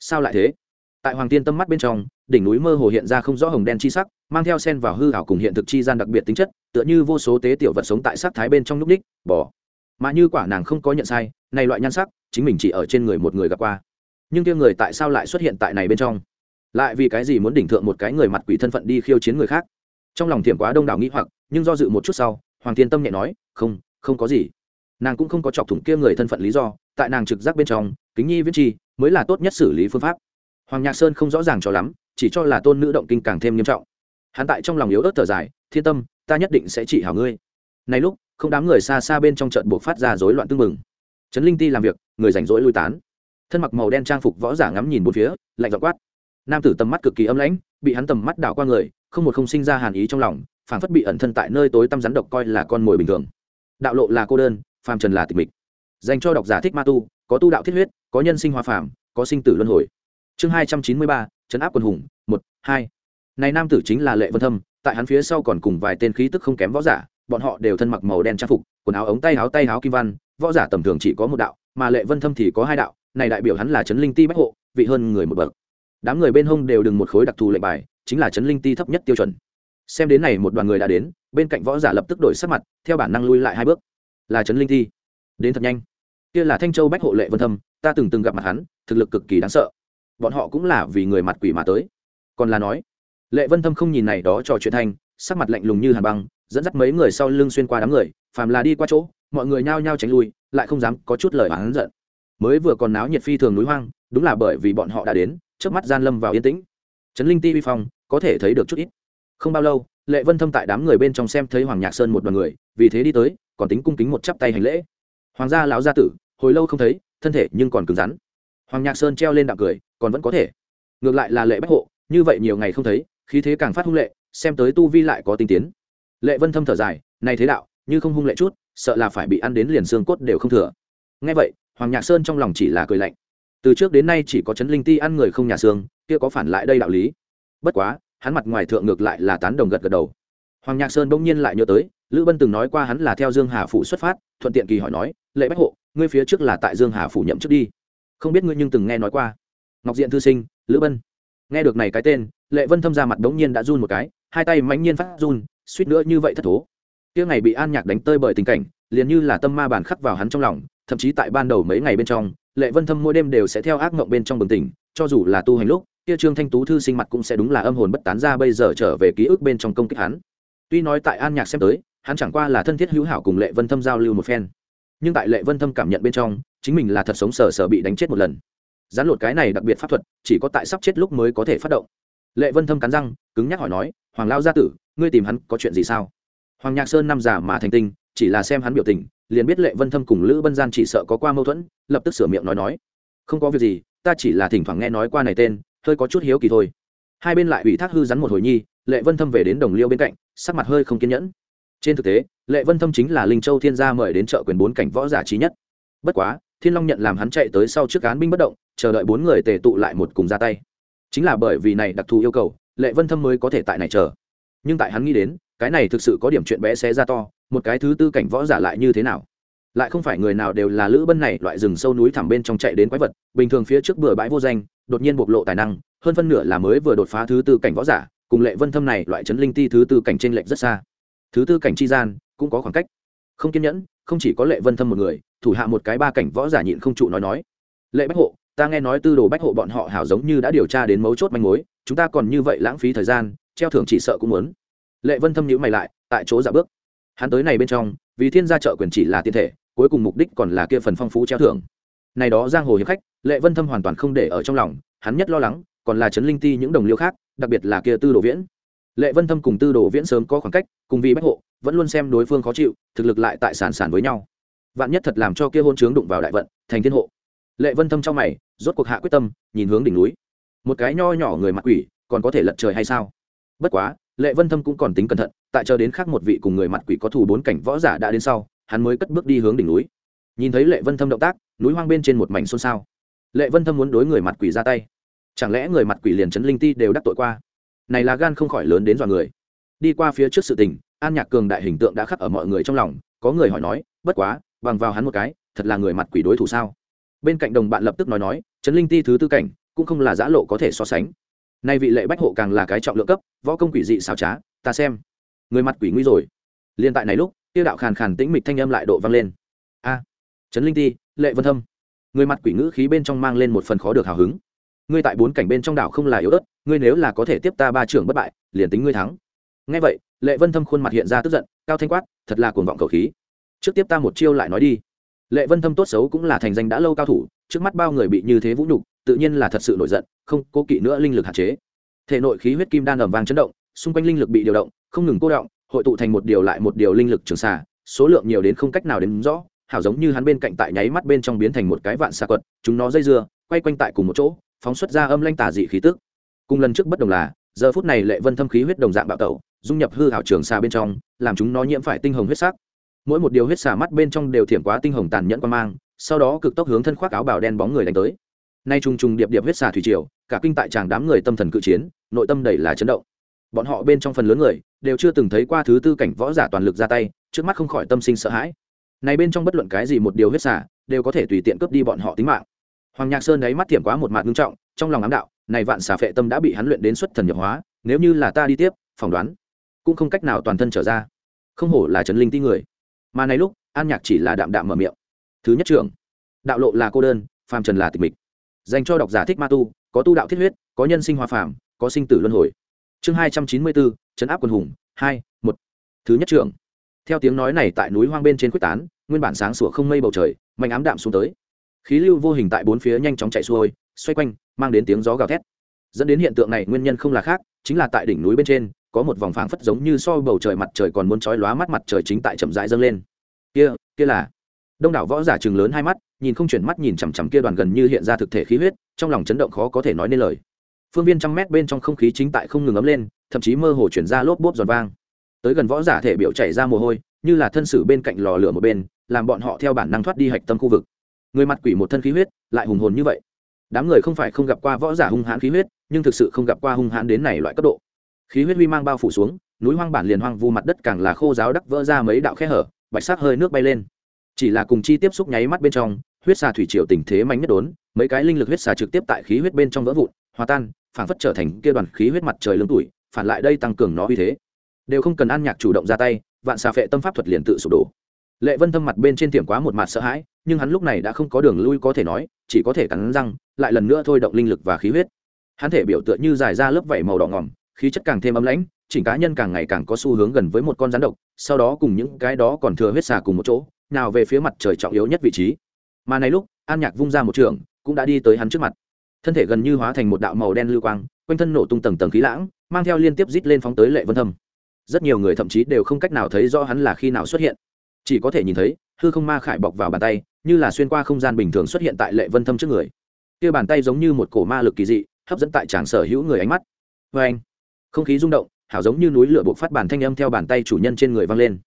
Sao lại thế? Tại hoàng thiên tâm mắt bên trong, đỉnh núi mơ hồ hiện ra không rõ hồng đen chi sắc, mang theo sen vào hư hảo cùng hiện thực chi gian đặc biệt tính chất, tựa như vô số tế tiểu vật sống tại sắc thái bên trong núp ních bỏ mà như quả nàng không có nhận sai, này loại nhan sắc, chính mình chỉ ở trên người một người gặp qua. Nhưng kia người tại sao lại xuất hiện tại này bên trong? Lại vì cái gì muốn đỉnh thượng một cái người mặt quỷ thân phận đi khiêu chiến người khác? Trong lòng thiểm quá đông đảo nghĩ hoặc, nhưng do dự một chút sau, hoàng thiên tâm nhẹ nói, không không có gì. Nàng cũng không có chọc thủng kia người thân phận lý do, tại nàng trực giác bên trong, kính nhi viết chi mới là tốt nhất xử lý phương pháp hoàng nhạc sơn không rõ ràng cho lắm, chỉ cho là tôn nữ động kinh càng thêm nghiêm trọng. Hắn tại trong lòng yếu ớt thở dài, thiên tâm, ta nhất định sẽ trị hảo ngươi. Này lúc, không đám người xa xa bên trong trận buộc phát ra rối loạn tương mừng trấn linh ti làm việc, người rảnh rỗi lui tán. Thân mặc màu đen trang phục võ giả ngắm nhìn bốn phía, lạnh dọ quát. Nam tử tầm mắt cực kỳ âm lãnh, bị hắn tầm mắt đảo qua người, không một không sinh ra hàn ý trong lòng, phảng phất bị ẩn thân tại nơi tối tăm rắn độc coi là con mồi bình thường. Đạo lộ là cô đơn, phàm trần là tịch mịch. Dành cho độc giả thích ma tu, có tu đạo thiết huyết, có nhân sinh hoa phàm, có sinh tử luân hồi chương hai trăm chín mươi ba chấn áp quân hùng, một, hai. Này nam tử chính là lệ vân thâm, tại hắn phía sau còn cùng vài tên khí tức không kém võ giả, bọn họ đều thân mặc màu đen trang phục, quần áo ống tay áo tay áo kim văn, võ giả tầm thường chỉ có một đạo, mà lệ vân thâm thì có hai đạo, này đại biểu hắn là chấn linh ti bách hộ, vị hơn người một bậc. Đám người bên hông đều đừng một khối đặc thù lệnh bài, chính là chấn linh ti thấp nhất tiêu chuẩn. Xem đến này một đoàn người đã đến, bên cạnh võ giả lập tức đổi sắc mặt, theo bản năng lui lại hai bước. Là trấn linh ti. Đến thật nhanh. Kia là thanh châu bách hộ lệ vân thâm, ta từng từng gặp mặt hắn, thực lực cực kỳ đáng sợ bọn họ cũng là vì người mặt quỷ mà tới. Còn là nói, lệ vân thâm không nhìn này đó trò chuyện thanh, sắc mặt lạnh lùng như hàn băng, dẫn dắt mấy người sau lưng xuyên qua đám người, phàm là đi qua chỗ, mọi người nhao nhao tránh lui, lại không dám có chút lời oán giận. Mới vừa còn náo nhiệt phi thường núi hoang, đúng là bởi vì bọn họ đã đến trước mắt gian lâm vào yên tĩnh. Trấn linh ti vi phong, có thể thấy được chút ít. Không bao lâu, lệ vân thâm tại đám người bên trong xem thấy hoàng nhạc sơn một đoàn người, vì thế đi tới, còn tính cung kính một chắp tay hành lễ. Hoàng gia lão gia tử, hồi lâu không thấy, thân thể nhưng còn cứng rắn. Hoàng nhạc sơn treo lên đạm cười còn vẫn có thể. Ngược lại là lệ bách hộ, như vậy nhiều ngày không thấy, khí thế càng phát hung lệ, xem tới tu vi lại có tinh tiến. Lệ vân thâm thở dài, này thế đạo, như không hung lệ chút, sợ là phải bị ăn đến liền xương cốt đều không thừa. Ngay vậy, hoàng nhạc sơn trong lòng chỉ là cười lạnh. Từ trước đến nay chỉ có chấn linh ti ăn người không nhà xương, kia có phản lại đây đạo lý. Bất quá, hắn mặt ngoài thượng ngược lại là tán đồng gật gật đầu. Hoàng nhạc sơn bỗng nhiên lại nhớ tới, lữ bân từng nói qua hắn là theo dương hà phủ xuất phát, thuận tiện kỳ hỏi nói, lệ bách hộ, ngươi phía trước là tại dương hà phủ nhậm trước đi. Không biết ngươi nhưng từng nghe nói qua ngọc diện thư sinh, lữ bân nghe được này cái tên, lệ vân thâm ra mặt đống nhiên đã run một cái, hai tay mãnh nhiên phát run, suýt nữa như vậy thất thố. Kia ngày bị an nhạc đánh tơi bởi tình cảnh, liền như là tâm ma bản khắc vào hắn trong lòng, thậm chí tại ban đầu mấy ngày bên trong, lệ vân thâm mỗi đêm đều sẽ theo ác mộng bên trong bừng tỉnh, cho dù là tu hành lúc, kia trương thanh tú thư sinh mặt cũng sẽ đúng là âm hồn bất tán ra bây giờ trở về ký ức bên trong công kích hắn. Tuy nói tại an nhạc xem tới, hắn chẳng qua là thân thiết hữu hảo cùng lệ vân thâm giao lưu một phen. Nhưng tại lệ vân thâm cảm nhận bên trong, chính mình là thật sống sờ sờ bị đánh chết một lần gián lột cái này đặc biệt pháp thuật, chỉ có tại sắp chết lúc mới có thể phát động. Lệ vân thâm cắn răng, cứng nhắc hỏi nói, hoàng lao gia tử, ngươi tìm hắn có chuyện gì sao? Hoàng nhạc sơn năm già mà thành tinh, chỉ là xem hắn biểu tình, liền biết lệ vân thâm cùng lữ bân gian chỉ sợ có qua mâu thuẫn, lập tức sửa miệng nói nói, không có việc gì, ta chỉ là thỉnh thoảng nghe nói qua này tên, hơi có chút hiếu kỳ thôi. Hai bên lại ủy thác hư rắn một hồi nhi, lệ vân thâm về đến đồng liêu bên cạnh, sắc mặt hơi không kiên nhẫn. Trên thực tế, lệ vân thâm chính là linh châu thiên gia mời đến chợ quyền bốn cảnh võ giả trí nhất. Bất quá, thiên long nhận làm hắn chạy tới sau trước cán binh bất động chờ đợi bốn người tề tụ lại một cùng ra tay. Chính là bởi vì này đặc thù yêu cầu, lệ vân thâm mới có thể tại này chờ. Nhưng tại hắn nghĩ đến, cái này thực sự có điểm chuyện bé xé ra to, một cái thứ tư cảnh võ giả lại như thế nào? Lại không phải người nào đều là lữ bân này, loại rừng sâu núi thẳm bên trong chạy đến quái vật, bình thường phía trước bừa bãi vô danh, đột nhiên bộc lộ tài năng, hơn phân nửa là mới vừa đột phá thứ tư cảnh võ giả, cùng lệ vân thâm này loại chấn linh ti thứ tư cảnh trên lệnh rất xa. Thứ tư cảnh chi gian, cũng có khoảng cách. Không kiên nhẫn, không chỉ có lệ vân thâm một người, thủ hạ một cái ba cảnh võ giả nhịn không trụ nói nói. Lệ bách hộ ta nghe nói tư đồ bách hộ bọn họ hảo giống như đã điều tra đến mấu chốt manh mối, chúng ta còn như vậy lãng phí thời gian, treo thưởng chỉ sợ cũng muốn. Lệ vân thâm nhữ mày lại, tại chỗ giả bước. Hắn tới này bên trong, vì thiên gia trợ quyền chỉ là tiên thể, cuối cùng mục đích còn là kia phần phong phú treo thưởng. Này đó giang hồ hiệp khách, lệ vân thâm hoàn toàn không để ở trong lòng, hắn nhất lo lắng, còn là trấn linh ti những đồng liêu khác, đặc biệt là kia tư đồ viễn. Lệ vân thâm cùng tư đồ viễn sớm có khoảng cách, cùng vì bách hộ, vẫn luôn xem đối phương khó chịu, thực lực lại tại sản sản với nhau. Vạn nhất thật làm cho kia hôn chướng đụng vào đại vận, thành thiên hộ lệ vân thâm trong mày, rốt cuộc hạ quyết tâm, nhìn hướng đỉnh núi. Một cái nho nhỏ người mặc quỷ, còn có thể lật trời hay sao? Bất quá, lệ vân thâm cũng còn tính cẩn thận, tại chờ đến khác một vị cùng người mặt quỷ có thủ bốn cảnh võ giả đã đến sau, hắn mới cất bước đi hướng đỉnh núi. Nhìn thấy lệ vân thâm động tác, núi hoang bên trên một mảnh xôn xao. Lệ vân thâm muốn đối người mặt quỷ ra tay. Chẳng lẽ người mặt quỷ liền trấn linh ti đều đắc tội qua? Này là gan không khỏi lớn đến dọa người. Đi qua phía trước sự tình, an nhạc cường đại hình tượng đã khắc ở mọi người trong lòng, có người hỏi nói, bất quá, bằng vào hắn một cái, thật là người mặt quỷ đối thủ sao? Bên cạnh đồng bạn lập tức nói nói, trấn linh ti thứ tư cảnh cũng không là giã lộ có thể so sánh. Nay vị lệ bách hộ càng là cái trọng lượng cấp, võ công quỷ dị xảo trá, ta xem. Người mặt quỷ nguy rồi. Liên tại này lúc, tiêu đạo khàn khàn tĩnh mịch thanh âm lại độ vang lên. A, trấn linh ti, lệ vân thâm. Người mặt quỷ ngữ khí bên trong mang lên một phần khó được hào hứng. Ngươi tại bốn cảnh bên trong đảo không là yếu ớt, ngươi nếu là có thể tiếp ta ba trưởng bất bại, liền tính ngươi thắng. Ngay vậy, lệ vân thâm khuôn mặt hiện ra tức giận, cao thanh quát, thật là cuồng vọng cầu khí. Trước tiếp ta một chiêu lại nói đi lệ vân thâm tốt xấu cũng là thành danh đã lâu cao thủ, trước mắt bao người bị như thế vũ nhục, tự nhiên là thật sự nổi giận, không cố kỵ nữa linh lực hạn chế. Thể nội khí huyết kim đan ầm vang chấn động, xung quanh linh lực bị điều động, không ngừng cô động, hội tụ thành một điều lại một điều linh lực trường xà, số lượng nhiều đến không cách nào đến rõ, hảo giống như hắn bên cạnh tại nháy mắt bên trong biến thành một cái vạn xa quật, chúng nó dây dưa, quay quanh tại cùng một chỗ, phóng xuất ra âm lanh tà dị khí tức. Cùng lần trước bất đồng là, giờ phút này lệ vân thâm khí huyết đồng dạng bạo tẩu, dung nhập hư hảo trường xa bên trong, làm chúng nó nhiễm phải tinh hồng huyết sắc mỗi một điều huyết xả mắt bên trong đều thiểm quá tinh hồng tàn nhẫn quan mang, sau đó cực tốc hướng thân khoác áo bào đen bóng người đánh tới. Nay trùng trùng điệp điệp huyết xả thủy triều, cả kinh tại tràng đám người tâm thần cự chiến, nội tâm đầy là chấn động. Bọn họ bên trong phần lớn người đều chưa từng thấy qua thứ tư cảnh võ giả toàn lực ra tay, trước mắt không khỏi tâm sinh sợ hãi. Này bên trong bất luận cái gì một điều huyết xả đều có thể tùy tiện cướp đi bọn họ tính mạng. Hoàng nhạc sơn đáy mắt thiểm quá một mặt nghiêm trọng, trong lòng ám đạo, này vạn xà phệ tâm đã bị hắn luyện đến xuất thần nhập hóa, nếu như là ta đi tiếp, phỏng đoán cũng không cách nào toàn thân trở ra. Không hổ là trấn linh tí người mà này lúc, an nhạc chỉ là đạm đạm mở miệng. Thứ nhất trưởng đạo lộ là cô đơn, phàm trần là tịch mịch. Dành cho độc giả thích ma tu, có tu đạo thiết huyết, có nhân sinh hoa phàm, có sinh tử luân hồi. Chương hai trăm chín mươi bốn trấn áp quân hùng, hai, một. Thứ nhất trưởng theo tiếng nói này tại núi hoang bên trên quyết tán, nguyên bản sáng sủa không mây bầu trời mạnh ám đạm xuống tới. Khí lưu vô hình tại bốn phía nhanh chóng chạy xuôi, xoay quanh, mang đến tiếng gió gào thét. Dẫn đến hiện tượng này nguyên nhân không là khác, chính là tại đỉnh núi bên trên có một vòng phảng phất giống như so bầu trời mặt trời còn muốn chói lóa mắt mặt trời chính tại chậm rãi dâng lên. Kia kia là. Đông đảo võ giả chừng lớn hai mắt, nhìn không chuyển mắt nhìn chằm chằm kia đoàn gần như hiện ra thực thể khí huyết, trong lòng chấn động khó có thể nói nên lời. Phương viên trăm mét bên trong không khí chính tại không ngừng ấm lên, thậm chí mơ hồ chuyển ra lốp bốp giòn vang. Tới gần võ giả thể biểu chảy ra mồ hôi, như là thân sử bên cạnh lò lửa một bên, làm bọn họ theo bản năng thoát đi hạch tâm khu vực. Người mặt quỷ một thân khí huyết, lại hùng hồn như vậy. Đám người không phải không gặp qua võ giả hung hãn khí huyết, nhưng thực sự không gặp qua hung hãn đến này loại cấp độ khí huyết huy mang bao phủ xuống, núi hoang bản liền hoang vu, mặt đất càng là khô giáo đắc vỡ ra mấy đạo khe hở, bạch sắc hơi nước bay lên. Chỉ là cùng chi tiếp xúc nháy mắt bên trong, huyết xà thủy triều tình thế mạnh nhất đốn, mấy cái linh lực huyết xà trực tiếp tại khí huyết bên trong vỡ vụn, hòa tan phản phất trở thành kia đoàn khí huyết mặt trời lớn tuổi phản lại đây tăng cường nó uy thế. Đều không cần ăn nhạc chủ động ra tay, vạn xà phệ tâm pháp thuật liền tự sụp đổ. Lệ vân thâm mặt bên trên tiệm quá một mặt sợ hãi, nhưng hắn lúc này đã không có đường lui có thể nói, chỉ có thể cắn răng, lại lần nữa thôi động linh lực và khí huyết. Hắn thể biểu tựa như dài ra lớp vảy màu đỏ ngỏm khí chất càng thêm ấm lãnh, chỉnh cá nhân càng ngày càng có xu hướng gần với một con rắn độc, sau đó cùng những cái đó còn thừa huyết xà cùng một chỗ, nào về phía mặt trời trọng yếu nhất vị trí. Mà này lúc, an nhạc vung ra một trường, cũng đã đi tới hắn trước mặt. Thân thể gần như hóa thành một đạo màu đen lưu quang, quanh thân nổ tung tầng tầng khí lãng, mang theo liên tiếp rít lên phóng tới lệ vân thâm. Rất nhiều người thậm chí đều không cách nào thấy rõ hắn là khi nào xuất hiện. Chỉ có thể nhìn thấy, hư không ma khải bọc vào bàn tay, như là xuyên qua không gian bình thường xuất hiện tại lệ vân thâm trước người. Kia bàn tay giống như một cổ ma lực kỳ dị, hấp dẫn tại tràng sở hữu người ánh mắt. Vê anh không khí rung động hảo giống như núi lửa buộc phát bàn thanh âm theo bàn tay chủ nhân trên người vang lên.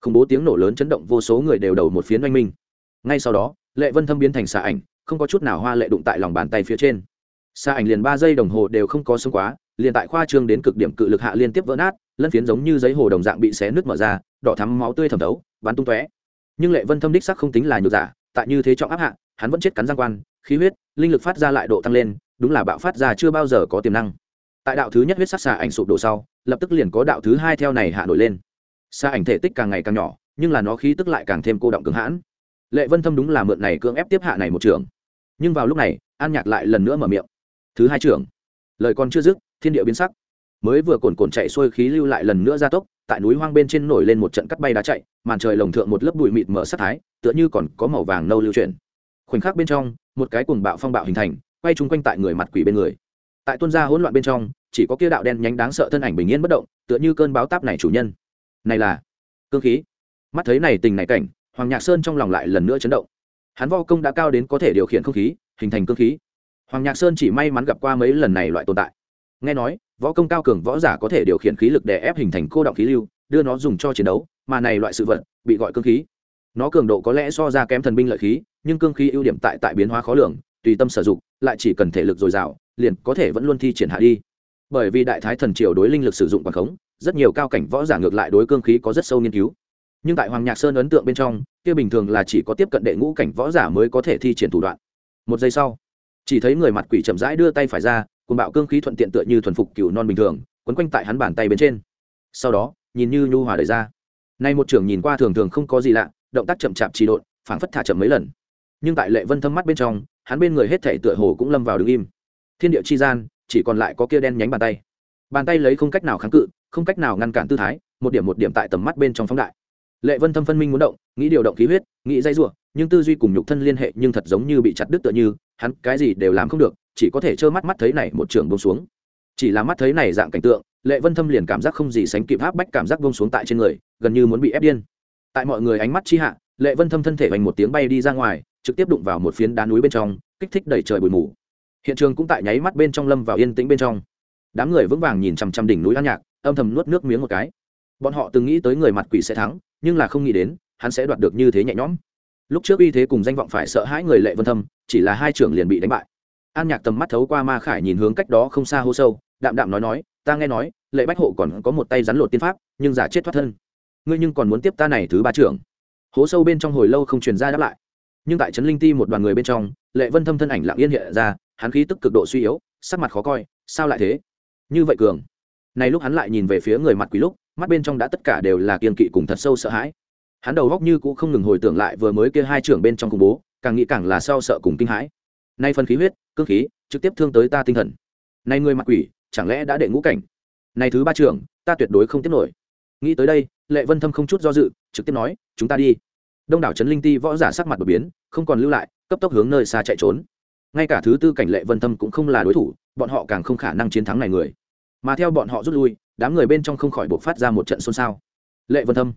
Khủng bố tiếng nổ lớn chấn động, vô số người đều đầu một phiến oanh minh. Ngay sau đó, lệ vân thâm biến thành xà ảnh, không có chút nào hoa lệ đụng tại lòng bàn tay phía trên. Xà ảnh liền ba giây đồng hồ đều không có sống quá, liền tại khoa trương đến cực điểm cự lực hạ liên tiếp vỡ nát, lân phiến giống như giấy hồ đồng dạng bị xé nước mở ra, đỏ thắm máu tươi thẩm thấu, bắn tung tóe. Nhưng lệ vân thâm đích sắc không tính là nhược giả, tại như thế trọng áp hạ, hắn vẫn chết cắn giang quan, khí huyết, linh lực phát ra lại độ tăng lên, đúng là bạo phát ra chưa bao giờ có tiềm năng tại đạo thứ nhất huyết sắc xà ảnh sụp đổ sau, lập tức liền có đạo thứ hai theo này hạ nổi lên. Xà ảnh thể tích càng ngày càng nhỏ, nhưng là nó khí tức lại càng thêm cô động cứng hãn. Lệ vân thâm đúng là mượn này cưỡng ép tiếp hạ này một trường. Nhưng vào lúc này, an nhạc lại lần nữa mở miệng. Thứ hai trưởng lời còn chưa dứt, thiên địa biến sắc. Mới vừa cồn cồn chạy xuôi khí lưu lại lần nữa gia tốc, tại núi hoang bên trên nổi lên một trận cắt bay đá chạy, màn trời lồng thượng một lớp bụi mịt mở sắc thái, tựa như còn có màu vàng nâu lưu chuyển. Khoảnh khắc bên trong, một cái cuồng bạo phong bạo hình thành, quay chung quanh tại người mặt quỷ bên người. Tại tuân gia hỗn loạn bên trong chỉ có kia đạo đen nhánh đáng sợ thân ảnh bình yên bất động, tựa như cơn báo táp này chủ nhân. Này là cương khí. Mắt thấy này tình này cảnh, hoàng nhạc sơn trong lòng lại lần nữa chấn động. Hắn vo công đã cao đến có thể điều khiển không khí, hình thành cương khí. Hoàng nhạc sơn chỉ may mắn gặp qua mấy lần này loại tồn tại. Nghe nói, võ công cao cường võ giả có thể điều khiển khí lực để ép hình thành cô động khí lưu, đưa nó dùng cho chiến đấu, mà này loại sự vật bị gọi cương khí. Nó cường độ có lẽ so ra kém thần binh lợi khí, nhưng cương khí ưu điểm tại tại biến hóa khó lường, tùy tâm sử dụng, lại chỉ cần thể lực dồi dào, liền có thể vẫn luôn thi triển hạ đi bởi vì đại thái thần triều đối linh lực sử dụng quảng khống, rất nhiều cao cảnh võ giả ngược lại đối cương khí có rất sâu nghiên cứu. Nhưng tại hoàng nhạc sơn ấn tượng bên trong, kia bình thường là chỉ có tiếp cận đệ ngũ cảnh võ giả mới có thể thi triển thủ đoạn. Một giây sau, chỉ thấy người mặt quỷ chậm rãi đưa tay phải ra cùng bạo cương khí thuận tiện tựa như thuần phục cựu non bình thường, quấn quanh tại hắn bàn tay bên trên. Sau đó, nhìn như nhu hòa đời ra. Nay một trưởng nhìn qua thường thường không có gì lạ, động tác chậm chạp trì độn, phảng phất thả chậm mấy lần. Nhưng tại lệ vân thâm mắt bên trong, hắn bên người hết thể tựa hồ cũng lâm vào đứng im. Thiên địa chi gian chỉ còn lại có kia đen nhánh bàn tay. Bàn tay lấy không cách nào kháng cự, không cách nào ngăn cản tư thái, một điểm một điểm tại tầm mắt bên trong phóng đại. Lệ vân thâm phân minh muốn động, nghĩ điều động khí huyết, nghĩ dây ruộng nhưng tư duy cùng nhục thân liên hệ nhưng thật giống như bị chặt đứt tựa như, hắn cái gì đều làm không được, chỉ có thể trơ mắt mắt thấy này một trường bông xuống. Chỉ là mắt thấy này dạng cảnh tượng, lệ vân thâm liền cảm giác không gì sánh kịp áp bách cảm giác bông xuống tại trên người, gần như muốn bị ép điên. Tại mọi người ánh mắt chi hạ, lệ vân thâm thân thể vành một tiếng bay đi ra ngoài, trực tiếp đụng vào một phiến đá núi bên trong, kích thích đẩy trời bụi mù hiện trường cũng tại nháy mắt bên trong lâm vào yên tĩnh bên trong. Đám người vững vàng nhìn chằm chằm đỉnh núi an nhạc, âm thầm nuốt nước miếng một cái. Bọn họ từng nghĩ tới người mặt quỷ sẽ thắng, nhưng là không nghĩ đến, hắn sẽ đoạt được như thế nhẹ nhõm. Lúc trước uy thế cùng danh vọng phải sợ hãi người lệ vân thâm, chỉ là hai trưởng liền bị đánh bại. An nhạc tầm mắt thấu qua ma khải nhìn hướng cách đó không xa hô sâu, đạm đạm nói nói, ta nghe nói, lệ bách hộ còn có một tay rắn lột tiên pháp, nhưng giả chết thoát thân. Ngươi nhưng còn muốn tiếp ta này thứ ba trưởng? Hố sâu bên trong hồi lâu không truyền ra đáp lại. Nhưng tại trấn linh ti một đoàn người bên trong, lệ vân thâm thân ảnh lặng yên hiện ra hắn khí tức cực độ suy yếu, sắc mặt khó coi, sao lại thế? Như vậy cường. Này lúc hắn lại nhìn về phía người mặt quỷ lúc, mắt bên trong đã tất cả đều là kiên kỵ cùng thật sâu sợ hãi. Hắn đầu góc như cũng không ngừng hồi tưởng lại vừa mới kia hai trưởng bên trong khủng bố, càng nghĩ càng là sao sợ cùng kinh hãi. Nay phân khí huyết, cương khí, trực tiếp thương tới ta tinh thần. Nay người mặt quỷ, chẳng lẽ đã đệ ngũ cảnh? Này thứ ba trưởng, ta tuyệt đối không tiếp nổi. Nghĩ tới đây, lệ vân thâm không chút do dự, trực tiếp nói, chúng ta đi. Đông đảo trấn linh ti võ giả sắc mặt đột biến, không còn lưu lại, cấp tốc hướng nơi xa chạy trốn ngay cả thứ tư cảnh lệ vân thâm cũng không là đối thủ, bọn họ càng không khả năng chiến thắng này người. Mà theo bọn họ rút lui, đám người bên trong không khỏi buộc phát ra một trận xôn xao. Lệ vân thâm,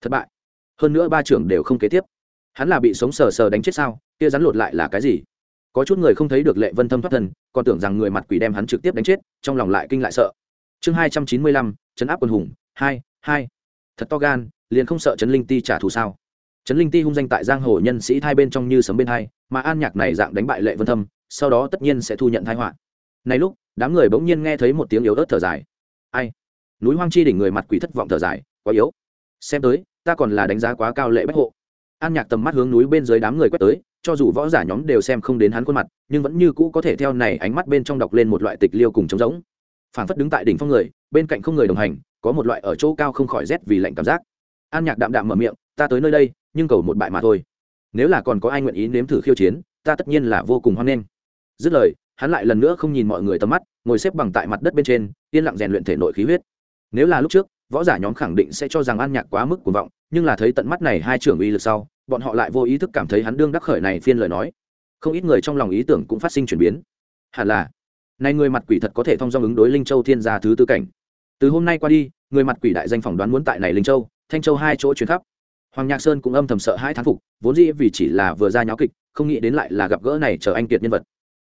thất bại. Hơn nữa ba trưởng đều không kế tiếp. Hắn là bị sống sờ sờ đánh chết sao? Kia rắn lột lại là cái gì? Có chút người không thấy được lệ vân thâm thoát thân, còn tưởng rằng người mặt quỷ đem hắn trực tiếp đánh chết, trong lòng lại kinh lại sợ. Chương hai trăm chín mươi lăm, chấn áp quân hùng, hai hai. Thật to gan, liền không sợ chấn linh ti trả thù sao? Chấn linh ti hung danh tại giang hồ nhân sĩ thai bên trong như sấm bên hai, mà an nhạc này dạng đánh bại lệ vân thâm, sau đó tất nhiên sẽ thu nhận thai họa. Này lúc, đám người bỗng nhiên nghe thấy một tiếng yếu ớt thở dài. Ai? Núi hoang chi đỉnh người mặt quỷ thất vọng thở dài, quá yếu. Xem tới, ta còn là đánh giá quá cao lệ bách hộ. An nhạc tầm mắt hướng núi bên dưới đám người quét tới, cho dù võ giả nhóm đều xem không đến hắn khuôn mặt, nhưng vẫn như cũ có thể theo này ánh mắt bên trong đọc lên một loại tịch liêu cùng trống rỗng. Phản phất đứng tại đỉnh phong người, bên cạnh không người đồng hành, có một loại ở chỗ cao không khỏi rét vì lạnh cảm giác. An nhạc đạm đạm mở miệng, ta tới nơi đây nhưng cầu một bại mà thôi. Nếu là còn có ai nguyện ý nếm thử khiêu chiến, ta tất nhiên là vô cùng hoan nghênh. Dứt lời, hắn lại lần nữa không nhìn mọi người tầm mắt, ngồi xếp bằng tại mặt đất bên trên, yên lặng rèn luyện thể nội khí huyết. Nếu là lúc trước, võ giả nhóm khẳng định sẽ cho rằng an nhạc quá mức cuồng vọng, nhưng là thấy tận mắt này hai trưởng uy lực sau, bọn họ lại vô ý thức cảm thấy hắn đương đắc khởi này phiên lời nói. Không ít người trong lòng ý tưởng cũng phát sinh chuyển biến. Hẳn là, nay người mặt quỷ thật có thể thông dong ứng đối linh châu thiên gia thứ tư cảnh. Từ hôm nay qua đi, người mặt quỷ đại danh phỏng đoán muốn tại này linh châu, thanh châu hai chỗ chuyển khắp hoàng nhạc sơn cũng âm thầm sợ hai thán phục, vốn dĩ vì chỉ là vừa ra nháo kịch, không nghĩ đến lại là gặp gỡ này chờ anh kiệt nhân vật.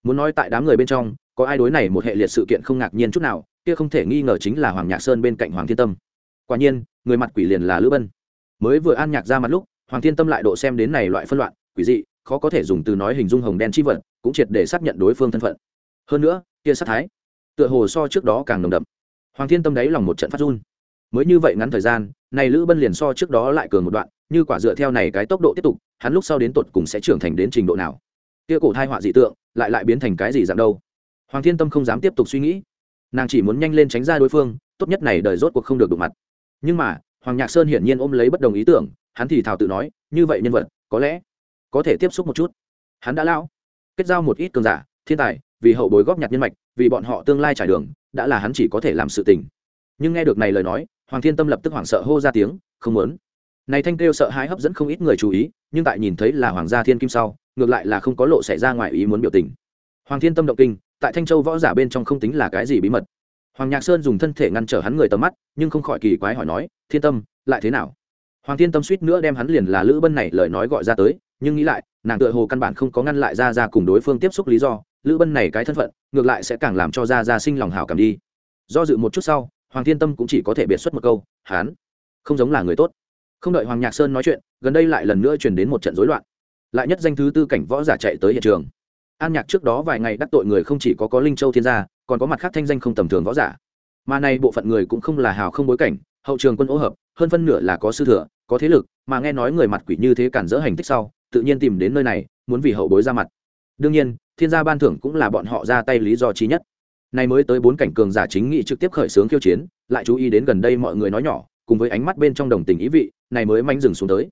Muốn nói tại đám người bên trong, có ai đối này một hệ liệt sự kiện không ngạc nhiên chút nào, kia không thể nghi ngờ chính là hoàng nhạc sơn bên cạnh hoàng thiên tâm. Quả nhiên, người mặt quỷ liền là lữ bân. Mới vừa an nhạc ra mặt lúc, hoàng thiên tâm lại độ xem đến này loại phân loạn, quỷ dị, khó có thể dùng từ nói hình dung hồng đen chi vật, cũng triệt để xác nhận đối phương thân phận. Hơn nữa, kia sát thái, tựa hồ so trước đó càng nồng đậm. Hoàng thiên tâm đáy lòng một trận phát run. Mới như vậy ngắn thời gian, này lữ bân liền so trước đó lại cường một đoạn như quả dựa theo này cái tốc độ tiếp tục, hắn lúc sau đến tột cùng sẽ trưởng thành đến trình độ nào? Kia cổ thai họa dị tượng, lại lại biến thành cái gì dạng đâu? Hoàng thiên tâm không dám tiếp tục suy nghĩ. Nàng chỉ muốn nhanh lên tránh ra đối phương, tốt nhất này đời rốt cuộc không được đụng mặt. Nhưng mà, hoàng nhạc sơn hiển nhiên ôm lấy bất đồng ý tưởng, hắn thì thào tự nói, như vậy nhân vật, có lẽ có thể tiếp xúc một chút. Hắn đã lão. Kết giao một ít cường giả, thiên tài, vì hậu bối góp nhặt nhân mạch, vì bọn họ tương lai trải đường, đã là hắn chỉ có thể làm sự tình. Nhưng nghe được này lời nói, hoàng thiên tâm lập tức hoảng sợ hô ra tiếng, không muốn này thanh kêu sợ hãi hấp dẫn không ít người chú ý, nhưng tại nhìn thấy là hoàng gia thiên kim sau, ngược lại là không có lộ xảy ra ngoài ý muốn biểu tình. Hoàng thiên tâm động kinh, tại thanh châu võ giả bên trong không tính là cái gì bí mật. Hoàng nhạc sơn dùng thân thể ngăn trở hắn người tầm mắt, nhưng không khỏi kỳ quái hỏi nói, thiên tâm, lại thế nào? Hoàng thiên tâm suýt nữa đem hắn liền là lữ bân này lời nói gọi ra tới, nhưng nghĩ lại, nàng tựa hồ căn bản không có ngăn lại ra ra cùng đối phương tiếp xúc lý do, lữ bân này cái thân phận, ngược lại sẽ càng làm cho ra ra sinh lòng hảo cảm đi. Do dự một chút sau, hoàng thiên tâm cũng chỉ có thể biệt xuất một câu, hán, không giống là người tốt không đợi hoàng nhạc sơn nói chuyện, gần đây lại lần nữa truyền đến một trận rối loạn. Lại nhất danh thứ tư cảnh võ giả chạy tới hiện trường. An nhạc trước đó vài ngày đắc tội người không chỉ có có linh châu thiên gia, còn có mặt khác thanh danh không tầm thường võ giả. Mà nay bộ phận người cũng không là hào không bối cảnh, hậu trường quân ô hợp, hơn phân nửa là có sư thừa, có thế lực, mà nghe nói người mặt quỷ như thế cản dỡ hành tích sau, tự nhiên tìm đến nơi này, muốn vì hậu bối ra mặt. Đương nhiên, thiên gia ban thưởng cũng là bọn họ ra tay lý do trí nhất. Nay mới tới bốn cảnh cường giả chính nghị trực tiếp khởi xướng khiêu chiến, lại chú ý đến gần đây mọi người nói nhỏ cùng với ánh mắt bên trong đồng tình ý vị, này mới manh dừng xuống tới.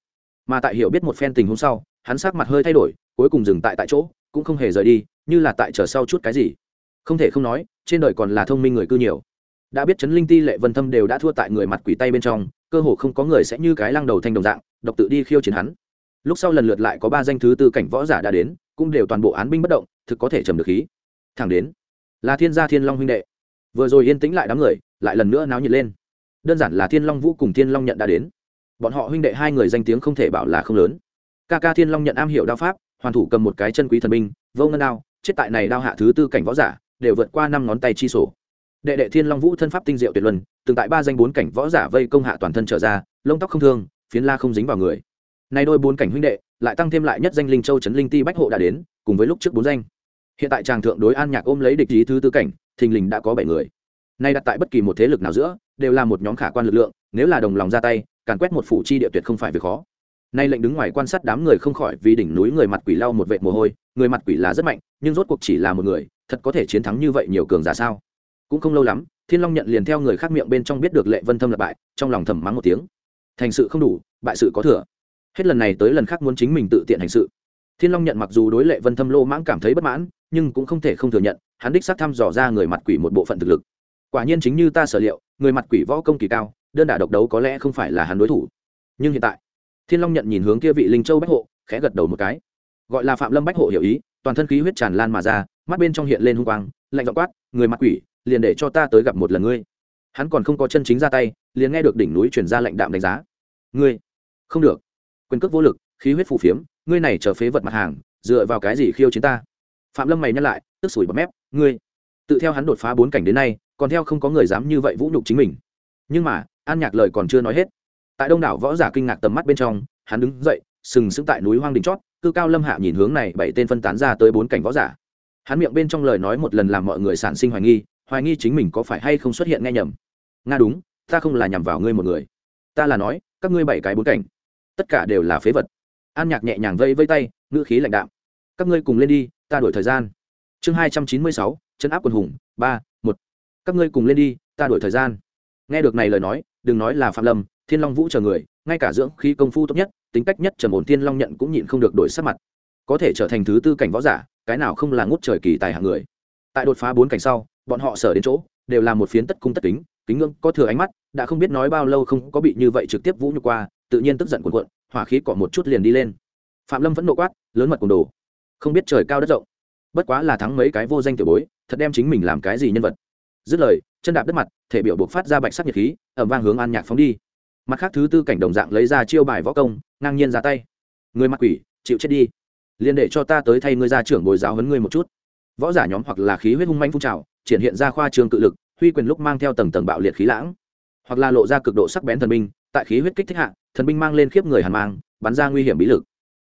Mà tại hiểu biết một phen tình hôm sau, hắn sắc mặt hơi thay đổi, cuối cùng dừng tại tại chỗ, cũng không hề rời đi, như là tại chờ sau chút cái gì. Không thể không nói, trên đời còn là thông minh người cư nhiều. Đã biết chấn linh ti, lệ vân thâm đều đã thua tại người mặt quỷ tay bên trong, cơ hồ không có người sẽ như cái lăng đầu thanh đồng dạng, độc tự đi khiêu chiến hắn. Lúc sau lần lượt lại có ba danh thứ tư cảnh võ giả đã đến, cũng đều toàn bộ án binh bất động, thực có thể trầm được khí. Thẳng đến, là thiên gia thiên long huynh đệ. Vừa rồi yên tĩnh lại đám người, lại lần nữa náo nhiệt lên đơn giản là thiên long vũ cùng thiên long nhận đã đến bọn họ huynh đệ hai người danh tiếng không thể bảo là không lớn ca ca thiên long nhận am hiểu đao pháp hoàn thủ cầm một cái chân quý thần binh vô ngân đao chết tại này đao hạ thứ tư cảnh võ giả đều vượt qua năm ngón tay chi sổ đệ đệ thiên long vũ thân pháp tinh diệu tuyệt luân từng tại ba danh bốn cảnh võ giả vây công hạ toàn thân trở ra lông tóc không thương phiến la không dính vào người nay đôi bốn cảnh huynh đệ lại tăng thêm lại nhất danh linh châu trấn linh ti bách hộ đã đến cùng với lúc trước bốn danh hiện tại tràng thượng đối an nhạc ôm lấy địch ý thứ tư cảnh thình lình đã có bảy người nay đặt tại bất kỳ một thế lực nào giữa đều là một nhóm khả quan lực lượng, nếu là đồng lòng ra tay, càn quét một phủ chi địa tuyệt không phải việc khó. Nay lệnh đứng ngoài quan sát đám người không khỏi vì đỉnh núi người mặt quỷ lau một vệt mồ hôi, người mặt quỷ là rất mạnh, nhưng rốt cuộc chỉ là một người, thật có thể chiến thắng như vậy nhiều cường giả sao? Cũng không lâu lắm, thiên long nhận liền theo người khác miệng bên trong biết được lệ vân thâm lập bại, trong lòng thầm mắng một tiếng. Thành sự không đủ, bại sự có thừa. Hết lần này tới lần khác muốn chính mình tự tiện hành sự. Thiên long nhận mặc dù đối lệ vân thâm lô mãng cảm thấy bất mãn, nhưng cũng không thể không thừa nhận, hắn đích xác thăm dò ra người mặt quỷ một bộ phận thực lực quả nhiên chính như ta sở liệu, người mặt quỷ võ công kỳ cao, đơn đả độc đấu có lẽ không phải là hắn đối thủ. Nhưng hiện tại, thiên long nhận nhìn hướng kia vị linh châu bách hộ, khẽ gật đầu một cái. Gọi là phạm lâm bách hộ hiểu ý, toàn thân khí huyết tràn lan mà ra, mắt bên trong hiện lên hung quang, lạnh dọ quát, người mặt quỷ, liền để cho ta tới gặp một lần ngươi. Hắn còn không có chân chính ra tay, liền nghe được đỉnh núi chuyển ra lệnh đạm đánh giá. Ngươi, không được. Quyền cước vô lực, khí huyết phù phiếm, ngươi này trở phế vật mặt hàng, dựa vào cái gì khiêu chiến ta? Phạm lâm mày nhắc lại, tức sủi bọt mép, ngươi. Tự theo hắn đột phá bốn cảnh đến nay còn theo không có người dám như vậy vũ nhục chính mình. Nhưng mà, an nhạc lời còn chưa nói hết. Tại đông đảo võ giả kinh ngạc tầm mắt bên trong, hắn đứng dậy, sừng sững tại núi hoang đình chót, cư cao lâm hạ nhìn hướng này bảy tên phân tán ra tới bốn cảnh võ giả. Hắn miệng bên trong lời nói một lần làm mọi người sản sinh hoài nghi hoài nghi chính mình có phải hay không xuất hiện nghe nhầm. Nga đúng, ta không là nhằm vào ngươi một người. Ta là nói, các ngươi bảy cái bốn cảnh, tất cả đều là phế vật. An nhạc nhẹ nhàng vây vây tay, ngữ khí lãnh đạm. Các ngươi cùng lên đi, ta đổi thời gian. Chương hai trăm chín mươi sáu chân áp quần hùng, ba các ngươi cùng lên đi, ta đổi thời gian. Nghe được này lời nói, đừng nói là phạm lâm, thiên long vũ chờ người, ngay cả dưỡng khí công phu tốt nhất, tính cách nhất trầm ổn thiên long nhận cũng nhịn không được đổi sắc mặt. Có thể trở thành thứ tư cảnh võ giả, cái nào không là ngút trời kỳ tài hạng người. Tại đột phá bốn cảnh sau, bọn họ sở đến chỗ, đều là một phiến tất cung tất kính kính ngưỡng có thừa ánh mắt, đã không biết nói bao lâu không có bị như vậy trực tiếp vũ nhục qua, tự nhiên tức giận cuộn cuộn, hỏa khí cọ một chút liền đi lên. Phạm lâm vẫn nộ quát, lớn mật cùng đồ. Không biết trời cao đất rộng. Bất quá là thắng mấy cái vô danh tiểu bối, thật đem chính mình làm cái gì nhân vật dứt lời, chân đạp đất mặt, thể biểu buộc phát ra bạch sắc nhiệt khí ẩm vang hướng an nhạc phóng đi. Mặt khác thứ tư cảnh đồng dạng lấy ra chiêu bài võ công, ngang nhiên ra tay. Người mặc quỷ, chịu chết đi. Liền để cho ta tới thay ngươi ra trưởng bồi giáo hấn ngươi một chút. Võ giả nhóm hoặc là khí huyết hung manh phun trào, triển hiện ra khoa trường cự lực, huy quyền lúc mang theo tầng tầng bạo liệt khí lãng. Hoặc là lộ ra cực độ sắc bén thần binh, tại khí huyết kích thích hạ, thần binh mang lên khiếp người hàn mang, bắn ra nguy hiểm bí lực.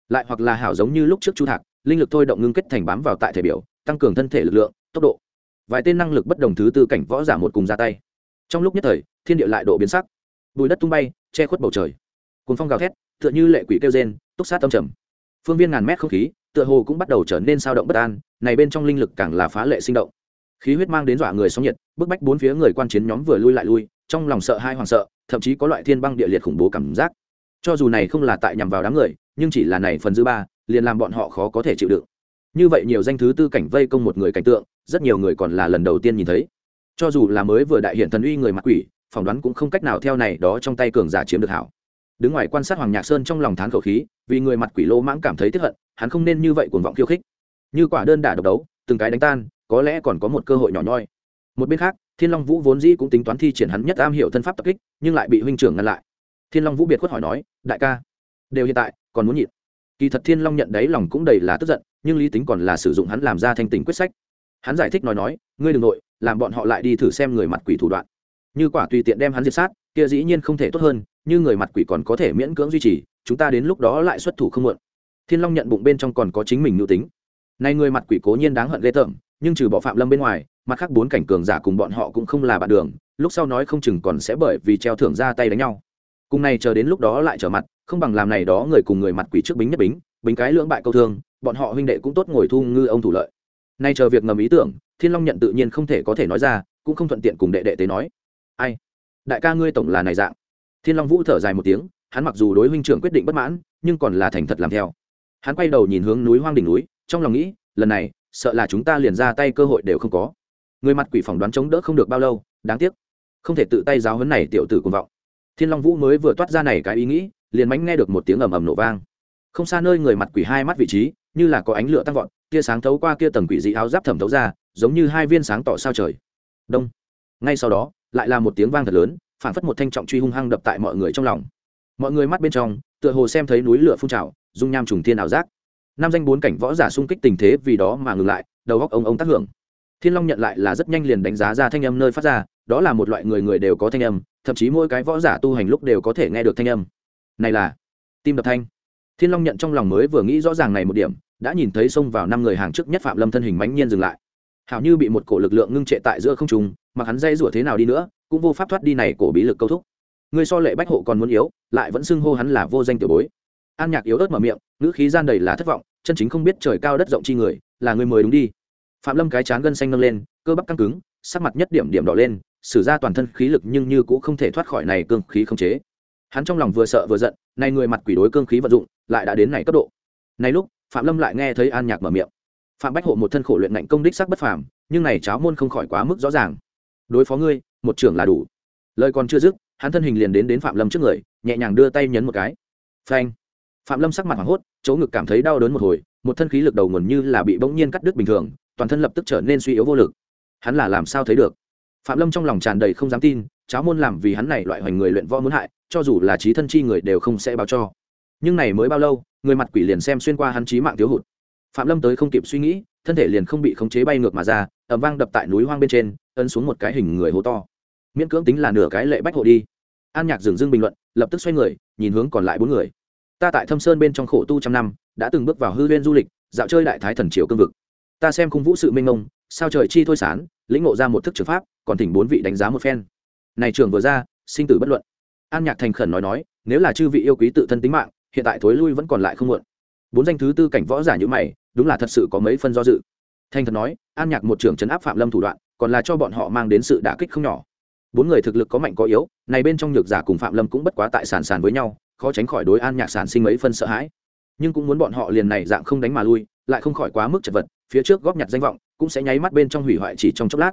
Lại hoặc là hảo giống như lúc trước chu thạc, linh lực thôi động ngưng kết thành bám vào tại thể biểu, tăng cường thân thể lực lượng, tốc độ vài tên năng lực bất đồng thứ tư cảnh võ giả một cùng ra tay. Trong lúc nhất thời, thiên địa lại độ biến sắc. Bùi đất tung bay, che khuất bầu trời. Cuốn phong gào thét, tựa như lệ quỷ kêu rên, túc sát tâm trầm. Phương viên ngàn mét không khí, tựa hồ cũng bắt đầu trở nên sao động bất an, này bên trong linh lực càng là phá lệ sinh động. Khí huyết mang đến dọa người sóng nhiệt, bức bách bốn phía người quan chiến nhóm vừa lui lại lui, trong lòng sợ hai hoàng sợ, thậm chí có loại thiên băng địa liệt khủng bố cảm giác. Cho dù này không là tại nhằm vào đám người, nhưng chỉ là này phần dư ba, liền làm bọn họ khó có thể chịu đựng như vậy nhiều danh thứ tư cảnh vây công một người cảnh tượng, rất nhiều người còn là lần đầu tiên nhìn thấy. Cho dù là mới vừa đại hiện thần uy người mặc quỷ, phỏng đoán cũng không cách nào theo này đó trong tay cường giả chiếm được hảo. Đứng ngoài quan sát hoàng nhạc sơn trong lòng thán khẩu khí, vì người mặt quỷ lô mãng cảm thấy tức hận, hắn không nên như vậy cuồng vọng khiêu khích. Như quả đơn đả độc đấu, từng cái đánh tan, có lẽ còn có một cơ hội nhỏ nhoi. Một bên khác, thiên long vũ vốn dĩ cũng tính toán thi triển hắn nhất am hiểu thân pháp tập kích, nhưng lại bị huynh trưởng ngăn lại. Thiên long vũ biệt khuất hỏi nói, đại ca, đều hiện tại, còn muốn nhịn? Kỳ thật thiên long nhận đấy lòng cũng đầy là tức giận nhưng lý tính còn là sử dụng hắn làm ra thanh tình quyết sách. Hắn giải thích nói nói, ngươi đ ừ n g nội, làm bọn họ lại đi thử xem người mặt quỷ thủ đoạn. Như quả tùy tiện đem hắn diệt sát, kia dĩ nhiên không thể tốt hơn, như người mặt quỷ còn có thể miễn cưỡng duy trì, chúng ta đến lúc đó lại xuất thủ không mượn thiên long nhận bụng bên trong còn có chính mình nữ tính. Nay người mặt quỷ cố nhiên đáng hận ghê tởm, nhưng trừ bỏ phạm lâm bên ngoài, mặt khác bốn cảnh cường giả cùng bọn họ cũng không là bạn đường, lúc sau nói không chừng còn sẽ bởi vì treo thưởng ra tay đánh nhau. Cùng này chờ đến lúc đó lại trở mặt, không bằng làm này đó người cùng người mặt quỷ trước bính nhất bính bình cái lưỡng bại câu thương, bọn họ huynh đệ cũng tốt ngồi thu ngư ông thủ lợi. Nay chờ việc ngầm ý tưởng, thiên long nhận tự nhiên không thể có thể nói ra, cũng không thuận tiện cùng đệ đệ tế nói. Ai? Đại ca ngươi tổng là này dạng. Thiên long vũ thở dài một tiếng, hắn mặc dù đối huynh trưởng quyết định bất mãn, nhưng còn là thành thật làm theo. Hắn quay đầu nhìn hướng núi hoang đỉnh núi, trong lòng nghĩ, lần này, sợ là chúng ta liền ra tay cơ hội đều không có. Người mặt quỷ phỏng đoán chống đỡ không được bao lâu, đáng tiếc. Không thể tự tay giáo hấn này tiểu tử cuồng vọng. Thiên long vũ mới vừa toát ra này cái ý nghĩ, liền mánh nghe được một tiếng ầm ầm nổ vang không xa nơi người mặt quỷ hai mắt vị trí, như là có ánh lửa tăng vọt, tia sáng thấu qua kia tầng quỷ dị áo giáp thẩm thấu ra, giống như hai viên sáng tỏ sao trời. Đông. Ngay sau đó, lại là một tiếng vang thật lớn phản phất một thanh trọng truy hung hăng đập tại mọi người trong lòng. Mọi người mắt bên trong, tựa hồ xem thấy núi lửa phun trào, dung nham trùng thiên ảo giác. Năm danh bốn cảnh võ giả xung kích tình thế vì đó mà ngừng lại, đầu góc ông ông tác hưởng. Thiên long nhận lại là rất nhanh liền đánh giá ra thanh âm nơi phát ra, đó là một loại người người đều có thanh âm, thậm chí mỗi cái võ giả tu hành lúc đều có thể nghe được thanh âm. Này là tim đập thanh thiên long nhận trong lòng mới vừa nghĩ rõ ràng này một điểm, đã nhìn thấy xông vào năm người hàng trước nhất phạm lâm thân hình mãnh nhiên dừng lại. Hảo như bị một cổ lực lượng ngưng trệ tại giữa không trung, mặc hắn dây rủa thế nào đi nữa, cũng vô pháp thoát đi này cổ bí lực câu thúc. Người so lệ bách hộ còn muốn yếu, lại vẫn xưng hô hắn là vô danh tiểu bối. An nhạc yếu ớt mở miệng, ngữ khí gian đầy là thất vọng, chân chính không biết trời cao đất rộng chi người, là người mời đúng đi. Phạm lâm cái chán gân xanh nâng lên, cơ bắp căng cứng, sắc mặt nhất điểm điểm đỏ lên, sử ra toàn thân khí lực nhưng như cũng không thể thoát khỏi này cương khí không chế. Hắn trong lòng vừa sợ vừa giận nay người mặt quỷ đối cương khí vận dụng lại đã đến này cấp độ. Này lúc, phạm lâm lại nghe thấy an nhạc mở miệng. Phạm bách hộ một thân khổ luyện ngạnh công đích sắc bất phàm, nhưng này cháo môn không khỏi quá mức rõ ràng. Đối phó ngươi, một trưởng là đủ. Lời còn chưa dứt, hắn thân hình liền đến đến phạm lâm trước người, nhẹ nhàng đưa tay nhấn một cái. Phanh. Phạm lâm sắc mặt hoảng hốt, chỗ ngực cảm thấy đau đớn một hồi, một thân khí lực đầu nguồn như là bị bỗng nhiên cắt đứt bình thường, toàn thân lập tức trở nên suy yếu vô lực. Hắn là làm sao thấy được? Phạm lâm trong lòng tràn đầy không dám tin, cháo môn làm vì hắn này loại hoành người luyện võ muốn hại, cho dù là trí thân chi người đều không sẽ báo cho nhưng này mới bao lâu, người mặt quỷ liền xem xuyên qua hắn trí mạng thiếu hụt. Phạm lâm tới không kịp suy nghĩ, thân thể liền không bị khống chế bay ngược mà ra ẩm vang đập tại núi hoang bên trên, ấn xuống một cái hình người hố to. Miễn cưỡng tính là nửa cái lệ bách hộ đi. An nhạc dừng dưng bình luận, lập tức xoay người, nhìn hướng còn lại bốn người. Ta tại thâm sơn bên trong khổ tu trăm năm, đã từng bước vào hư huyên du lịch, dạo chơi đại thái thần triều cương vực. Ta xem khung vũ sự minh ông sao trời chi thôi sán, lĩnh ngộ ra một thức trường pháp, còn thỉnh bốn vị đánh giá một phen. Này trường vừa ra, sinh tử bất luận. An nhạc thành khẩn nói nói, nếu là chư vị yêu quý tự thân tính mạng hiện tại thối lui vẫn còn lại không muộn. Bốn danh thứ tư cảnh võ giả như mày, đúng là thật sự có mấy phân do dự. Thành thật nói, an nhạc một trưởng trấn áp phạm lâm thủ đoạn, còn là cho bọn họ mang đến sự đả kích không nhỏ. Bốn người thực lực có mạnh có yếu, này bên trong nhược giả cùng phạm lâm cũng bất quá tại sàn sàn với nhau, khó tránh khỏi đối an nhạc sản sinh mấy phân sợ hãi. Nhưng cũng muốn bọn họ liền này dạng không đánh mà lui, lại không khỏi quá mức chật vật, phía trước góp nhặt danh vọng, cũng sẽ nháy mắt bên trong hủy hoại chỉ trong chốc lát.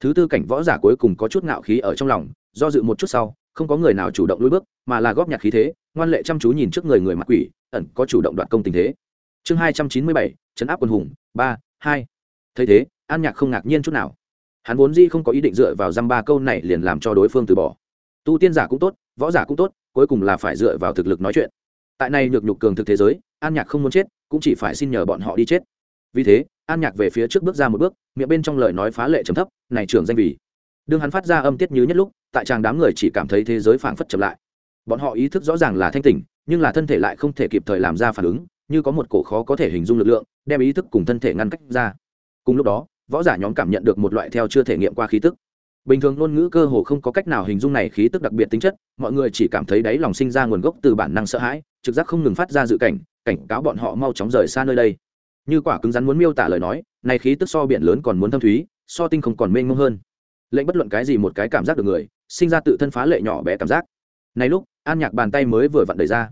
Thứ tư cảnh võ giả cuối cùng có chút ngạo khí ở trong lòng, do dự một chút sau không có người nào chủ động lùi bước, mà là góp nhặt khí thế, ngoan lệ chăm chú nhìn trước người người mặt quỷ, ẩn có chủ động đoạt công tình thế. Chương hai trăm chín mươi bảy, chấn áp quân hùng, ba, hai. Thấy thế, an nhạc không ngạc nhiên chút nào. Hắn vốn dĩ không có ý định dựa vào dăm ba câu này liền làm cho đối phương từ bỏ. Tu tiên giả cũng tốt, võ giả cũng tốt, cuối cùng là phải dựa vào thực lực nói chuyện. Tại này nhược nhục cường thực thế giới, an nhạc không muốn chết, cũng chỉ phải xin nhờ bọn họ đi chết. Vì thế, an nhạc về phía trước bước ra một bước, miệng bên trong lời nói phá lệ trầm thấp, này trưởng danh vì. Đương hắn phát ra âm tiết như nhất lúc tại tràng đám người chỉ cảm thấy thế giới phảng phất chậm lại. Bọn họ ý thức rõ ràng là thanh tỉnh, nhưng là thân thể lại không thể kịp thời làm ra phản ứng, như có một cổ khó có thể hình dung lực lượng, đem ý thức cùng thân thể ngăn cách ra. Cùng lúc đó, võ giả nhóm cảm nhận được một loại theo chưa thể nghiệm qua khí tức. Bình thường ngôn ngữ cơ hồ không có cách nào hình dung này khí tức đặc biệt tính chất, mọi người chỉ cảm thấy đáy lòng sinh ra nguồn gốc từ bản năng sợ hãi, trực giác không ngừng phát ra dự cảnh cảnh cáo bọn họ mau chóng rời xa nơi đây. Như quả cứng rắn muốn miêu tả lời nói, này khí tức so biển lớn còn muốn thâm thúy, so tinh không còn mênh mông hơn lệnh bất luận cái gì một cái cảm giác được người, sinh ra tự thân phá lệ nhỏ bé cảm giác. Này lúc, an nhạc bàn tay mới vừa vặn đầy ra.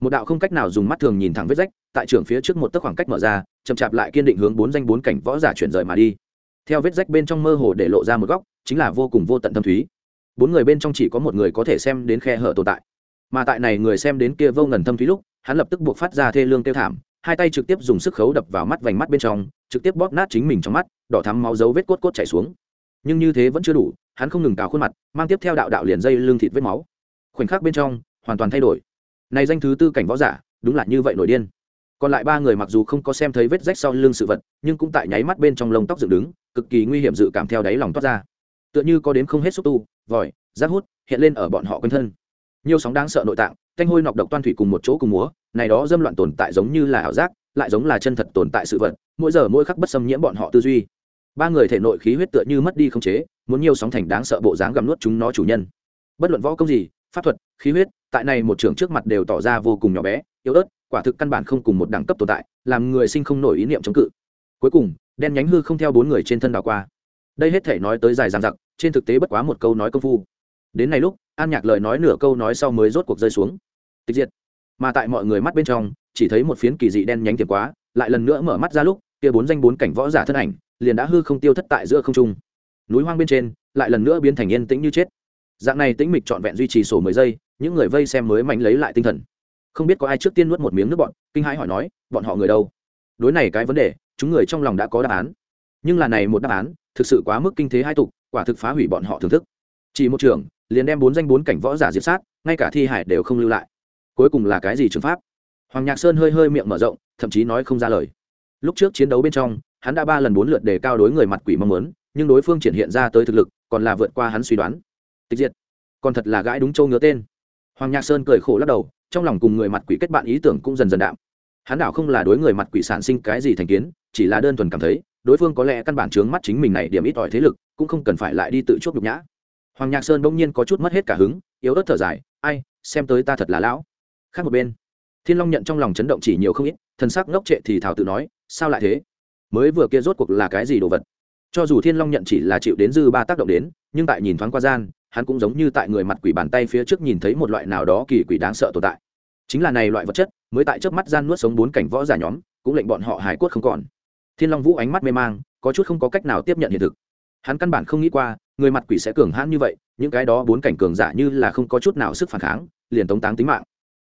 Một đạo không cách nào dùng mắt thường nhìn thẳng vết rách, tại trường phía trước một tấc khoảng cách mở ra, chậm chạp lại kiên định hướng bốn danh bốn cảnh võ giả chuyển rời mà đi. Theo vết rách bên trong mơ hồ để lộ ra một góc, chính là vô cùng vô tận thâm thúy. Bốn người bên trong chỉ có một người có thể xem đến khe hở tồn tại. Mà tại này người xem đến kia vô ngần thâm thúy lúc, hắn lập tức buộc phát ra thê lương tiêu thảm, hai tay trực tiếp dùng sức khấu đập vào mắt vành mắt bên trong, trực tiếp bóp nát chính mình trong mắt, đỏ thắm máu dấu vết cốt cốt chảy xuống nhưng như thế vẫn chưa đủ, hắn không ngừng cào khuôn mặt, mang tiếp theo đạo đạo liền dây lương thịt vết máu. Khoảnh khắc bên trong, hoàn toàn thay đổi. Này danh thứ tư cảnh võ giả, đúng là như vậy nổi điên. Còn lại ba người mặc dù không có xem thấy vết rách sau lưng sự vật, nhưng cũng tại nháy mắt bên trong lông tóc dựng đứng, cực kỳ nguy hiểm dự cảm theo đáy lòng toát ra. Tựa như có đến không hết xúc tu, vòi, rác hút, hiện lên ở bọn họ quanh thân. Nhiều sóng đáng sợ nội tạng, thanh hôi nọc độc toan thủy cùng một chỗ cùng múa, này đó dâm loạn tồn tại giống như là ảo giác, lại giống là chân thật tồn tại sự vật, mỗi giờ mỗi khắc bất xâm nhiễm bọn họ tư duy ba người thể nội khí huyết tựa như mất đi không chế, muốn nhiều sóng thành đáng sợ bộ dáng gặm nuốt chúng nó chủ nhân. Bất luận võ công gì, pháp thuật, khí huyết, tại này một trường trước mặt đều tỏ ra vô cùng nhỏ bé, yếu ớt, quả thực căn bản không cùng một đẳng cấp tồn tại, làm người sinh không nổi ý niệm chống cự. Cuối cùng, đen nhánh hư không theo bốn người trên thân đào qua. Đây hết thể nói tới dài dằng dặc, trên thực tế bất quá một câu nói công phu. Đến này lúc, an nhạc lời nói nửa câu nói sau mới rốt cuộc rơi xuống. Tịch diệt. Mà tại mọi người mắt bên trong, chỉ thấy một phiến kỳ dị đen nhánh tiệm quá, lại lần nữa mở mắt ra lúc, kia bốn danh bốn cảnh võ giả thân ảnh liền đã hư không tiêu thất tại giữa không trung. Núi hoang bên trên, lại lần nữa biến thành yên tĩnh như chết. Dạng này tĩnh mịch trọn vẹn duy trì sổ mười giây, những người vây xem mới mạnh lấy lại tinh thần. Không biết có ai trước tiên nuốt một miếng nước bọn, kinh hãi hỏi nói, bọn họ người đâu? Đối này cái vấn đề, chúng người trong lòng đã có đáp án. Nhưng là này một đáp án, thực sự quá mức kinh thế hai tục, quả thực phá hủy bọn họ thưởng thức. Chỉ một trường, liền đem bốn danh bốn cảnh võ giả diệt sát, ngay cả thi hải đều không lưu lại. Cuối cùng là cái gì trường pháp? Hoàng nhạc sơn hơi hơi miệng mở rộng, thậm chí nói không ra lời. Lúc trước chiến đấu bên trong hắn đã ba lần bốn lượt đề cao đối người mặt quỷ mong muốn, nhưng đối phương triển hiện ra tới thực lực, còn là vượt qua hắn suy đoán. Tịch diệt. Còn thật là gãi đúng châu ngứa tên. Hoàng nhạc sơn cười khổ lắc đầu, trong lòng cùng người mặt quỷ kết bạn ý tưởng cũng dần dần đạm. Hắn đảo không là đối người mặt quỷ sản sinh cái gì thành kiến, chỉ là đơn thuần cảm thấy, đối phương có lẽ căn bản chướng mắt chính mình này điểm ít ỏi thế lực, cũng không cần phải lại đi tự chuốc nhục nhã. Hoàng nhạc sơn bỗng nhiên có chút mất hết cả hứng, yếu ớt thở dài, ai, xem tới ta thật là lão. Khác một bên, thiên long nhận trong lòng chấn động chỉ nhiều không ít, thần sắc ngốc trệ thì thảo tự nói, sao lại thế? Mới vừa kia rốt cuộc là cái gì đồ vật? Cho dù thiên long nhận chỉ là chịu đến dư ba tác động đến, nhưng tại nhìn thoáng qua gian, hắn cũng giống như tại người mặt quỷ bàn tay phía trước nhìn thấy một loại nào đó kỳ quỷ đáng sợ tồn tại. Chính là này loại vật chất, mới tại trước mắt gian nuốt sống bốn cảnh võ giả nhóm, cũng lệnh bọn họ hài cốt không còn. Thiên long vũ ánh mắt mê mang, có chút không có cách nào tiếp nhận hiện thực. Hắn căn bản không nghĩ qua, người mặt quỷ sẽ cường hãn như vậy, những cái đó bốn cảnh cường giả như là không có chút nào sức phản kháng, liền tống táng tính mạng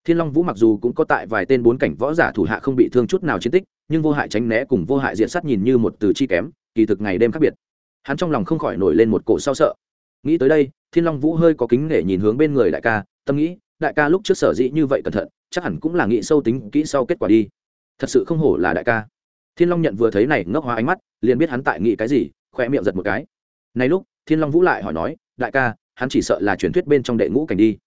thiên long vũ mặc dù cũng có tại vài tên bốn cảnh võ giả thủ hạ không bị thương chút nào chiến tích, nhưng vô hại tránh né cùng vô hại diện sát nhìn như một từ chi kém, kỳ thực ngày đêm khác biệt. Hắn trong lòng không khỏi nổi lên một cổ sao sợ. Nghĩ tới đây, thiên long vũ hơi có kính để nhìn hướng bên người đại ca, tâm nghĩ, đại ca lúc trước sở dĩ như vậy cẩn thận, chắc hẳn cũng là nghĩ sâu tính kỹ sau kết quả đi. Thật sự không hổ là đại ca. Thiên long nhận vừa thấy này ngốc hóa ánh mắt, liền biết hắn tại nghĩ cái gì khoe miệng giật một cái. Này lúc, thiên long vũ lại hỏi nói, đại ca, hắn chỉ sợ là truyền thuyết bên trong đệ ngũ cảnh đi.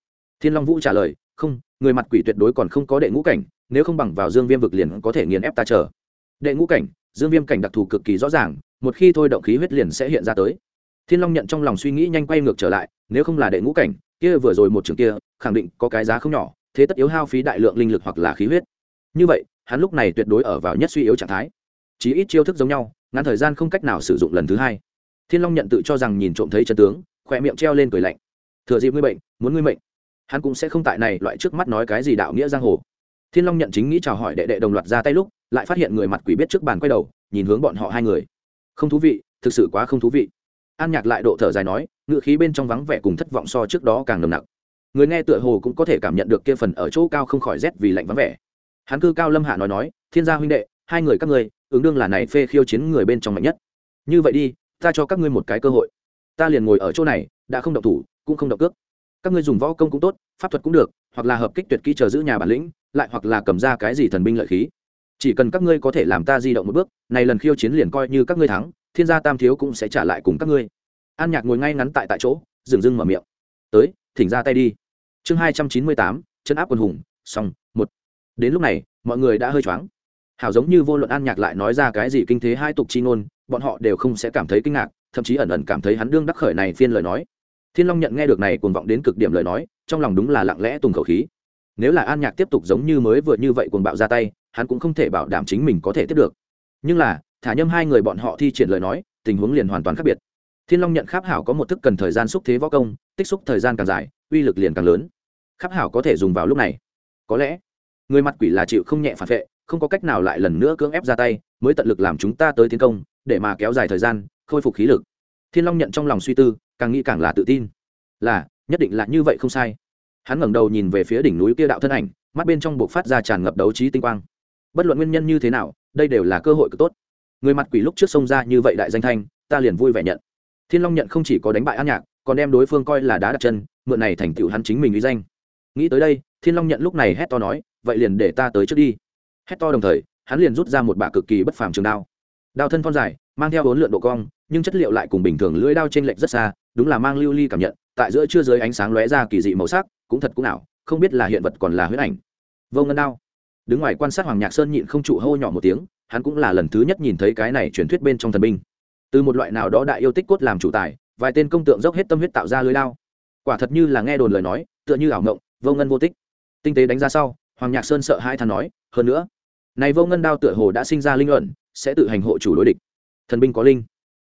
Thiên long vũ trả lời không, người mặt quỷ tuyệt đối còn không có đệ ngũ cảnh, nếu không bằng vào dương viêm vực liền có thể nghiền ép ta chờ. Đệ ngũ cảnh, dương viêm cảnh đặc thù cực kỳ rõ ràng, một khi thôi động khí huyết liền sẽ hiện ra tới. Thiên long nhận trong lòng suy nghĩ nhanh quay ngược trở lại, nếu không là đệ ngũ cảnh, kia vừa rồi một trường kia, khẳng định có cái giá không nhỏ, thế tất yếu hao phí đại lượng linh lực hoặc là khí huyết. Như vậy, hắn lúc này tuyệt đối ở vào nhất suy yếu trạng thái. Chỉ ít chiêu thức giống nhau, ngắn thời gian không cách nào sử dụng lần thứ hai. Thiên long nhận tự cho rằng nhìn trộm thấy chân tướng, khỏe miệng treo lên cười lạnh. Thừa dịp ngươi bệnh, muốn ngươi mệnh hắn cũng sẽ không tại này loại trước mắt nói cái gì đạo nghĩa giang hồ. Thiên long nhận chính nghĩ chào hỏi đệ đệ đồng loạt ra tay lúc, lại phát hiện người mặt quỷ biết trước bàn quay đầu, nhìn hướng bọn họ hai người. Không thú vị, thực sự quá không thú vị. An nhạc lại độ thở dài nói ngự khí bên trong vắng vẻ cùng thất vọng so trước đó càng nồng nặc. Người nghe tựa hồ cũng có thể cảm nhận được kia phần ở chỗ cao không khỏi rét vì lạnh vắng vẻ. Hắn cư cao lâm hạ nói nói, thiên gia huynh đệ, hai người các ngươi, ứng đương là này phê khiêu chiến người bên trong mạnh nhất. Như vậy đi, ta cho các ngươi một cái cơ hội. Ta liền ngồi ở chỗ này, đã không động thủ, cũng không động cước các ngươi dùng võ công cũng tốt, pháp thuật cũng được, hoặc là hợp kích tuyệt kỹ chờ giữ nhà bản lĩnh, lại hoặc là cầm ra cái gì thần binh lợi khí. Chỉ cần các ngươi có thể làm ta di động một bước, này lần khiêu chiến liền coi như các ngươi thắng, thiên gia tam thiếu cũng sẽ trả lại cùng các ngươi. An nhạc ngồi ngay ngắn tại tại chỗ, dừng dưng mở miệng. Tới, thỉnh ra tay đi. Chương hai trăm chín mươi tám chân áp quân hùng, xong, một. Đến lúc này, mọi người đã hơi choáng. Hảo giống như vô luận an nhạc lại nói ra cái gì kinh thế hai tục chi ngôn, bọn họ đều không sẽ cảm thấy kinh ngạc, thậm chí ẩn ẩn cảm thấy hắn đương đắc khởi này phiên lời nói thiên long nhận nghe được này cuồng vọng đến cực điểm lời nói, trong lòng đúng là lặng lẽ tùng khẩu khí. Nếu là an nhạc tiếp tục giống như mới vừa như vậy cuồng bạo ra tay, hắn cũng không thể bảo đảm chính mình có thể tiếp được. Nhưng là, thả nhâm hai người bọn họ thi triển lời nói, tình huống liền hoàn toàn khác biệt. Thiên long nhận kháp hảo có một thức cần thời gian xúc thế võ công, tích xúc thời gian càng dài, uy lực liền càng lớn. Kháp hảo có thể dùng vào lúc này. Có lẽ, người mặt quỷ là chịu không nhẹ phản vệ, không có cách nào lại lần nữa cưỡng ép ra tay, mới tận lực làm chúng ta tới tiến công, để mà kéo dài thời gian, khôi phục khí lực. Thiên long nhận trong lòng suy tư càng nghĩ càng là tự tin. Là, nhất định là như vậy không sai. Hắn ngẩng đầu nhìn về phía đỉnh núi kia đạo thân ảnh, mắt bên trong buộc phát ra tràn ngập đấu trí tinh quang. Bất luận nguyên nhân như thế nào, đây đều là cơ hội cực tốt. Người mặt quỷ lúc trước sông ra như vậy đại danh thanh, ta liền vui vẻ nhận. Thiên long nhận không chỉ có đánh bại an nhạc, còn đem đối phương coi là đá đặt chân, mượn này thành tựu hắn chính mình uy danh. Nghĩ tới đây, thiên long nhận lúc này hét to nói, vậy liền để ta tới trước đi. Hét to đồng thời, hắn liền rút ra một bả cực kỳ bất phàm trường đao. Đao thân thon dài, mang theo bốn lượn độ cong, nhưng chất liệu lại cùng bình thường lưỡi đao trên lệch rất xa đúng là mang lưu ly cảm nhận, tại giữa chưa dưới ánh sáng lóe ra kỳ dị màu sắc, cũng thật cũng ảo, không biết là hiện vật còn là huyết ảnh. Vô ngân đao. Đứng ngoài quan sát hoàng nhạc sơn nhịn không trụ hô nhỏ một tiếng, hắn cũng là lần thứ nhất nhìn thấy cái này truyền thuyết bên trong thần binh. Từ một loại nào đó đại yêu tích cốt làm chủ tài, vài tên công tượng dốc hết tâm huyết tạo ra lưới đao. Quả thật như là nghe đồn lời nói, tựa như ảo ngộng vô ngân vô tích. Tinh tế đánh ra sau, hoàng nhạc sơn sợ hai thằng nói, hơn nữa, này vô ngân đao tựa hồ đã sinh ra linh luận sẽ tự hành hộ chủ đối địch. Thần binh có linh.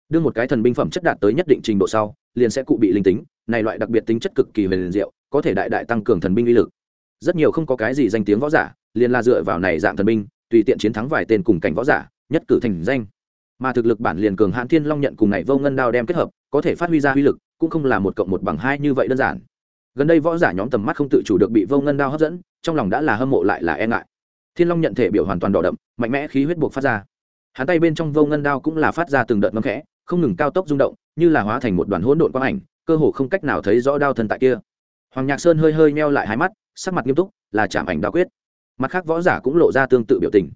Đưa một cái thần binh phẩm chất đạt tới nhất định trình độ sau liền sẽ cụ bị linh tính, này loại đặc biệt tính chất cực kỳ huyền diệu, có thể đại đại tăng cường thần binh uy lực. Rất nhiều không có cái gì danh tiếng võ giả, liền là dựa vào này dạng thần binh, tùy tiện chiến thắng vài tên cùng cảnh võ giả, nhất cử thành danh. Mà thực lực bản liền cường hãn thiên long nhận cùng này vô ngân đao đem kết hợp, có thể phát huy ra uy lực, cũng không là một cộng một bằng hai như vậy đơn giản. Gần đây võ giả nhóm tầm mắt không tự chủ được bị vô ngân đao hấp dẫn, trong lòng đã là hâm mộ lại là e ngại. Thiên long nhận thể biểu hoàn toàn đỏ đậm, mạnh mẽ khí huyết buộc phát ra. Hắn tay bên trong vô ngân đao cũng là phát ra từng đợt ngâm khẽ không ngừng cao tốc rung động, như là hóa thành một đoàn hỗn độn quang ảnh, cơ hồ không cách nào thấy rõ đao thân tại kia. Hoàng nhạc sơn hơi hơi meo lại hai mắt, sắc mặt nghiêm túc, là chạm ảnh đao quyết. Mặt khác võ giả cũng lộ ra tương tự biểu tình.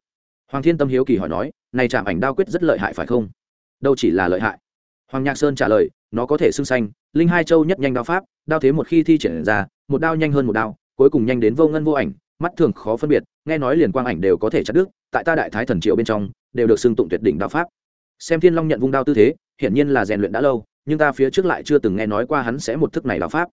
Hoàng thiên tâm hiếu kỳ hỏi nói, này chạm ảnh đao quyết rất lợi hại phải không? Đâu chỉ là lợi hại. Hoàng nhạc sơn trả lời, nó có thể xưng xanh, linh hai châu nhất nhanh đao pháp, đao thế một khi thi triển ra, một đao nhanh hơn một đao, cuối cùng nhanh đến vô ngân vô ảnh, mắt thường khó phân biệt, nghe nói liền quang ảnh đều có thể chặt đứt, tại ta đại thái thần triệu bên trong, đều được xưng tụng tuyệt đỉnh đao pháp. Xem thiên long nhận vung đao tư thế hiển nhiên là rèn luyện đã lâu, nhưng ta phía trước lại chưa từng nghe nói qua hắn sẽ một thức này đạo pháp.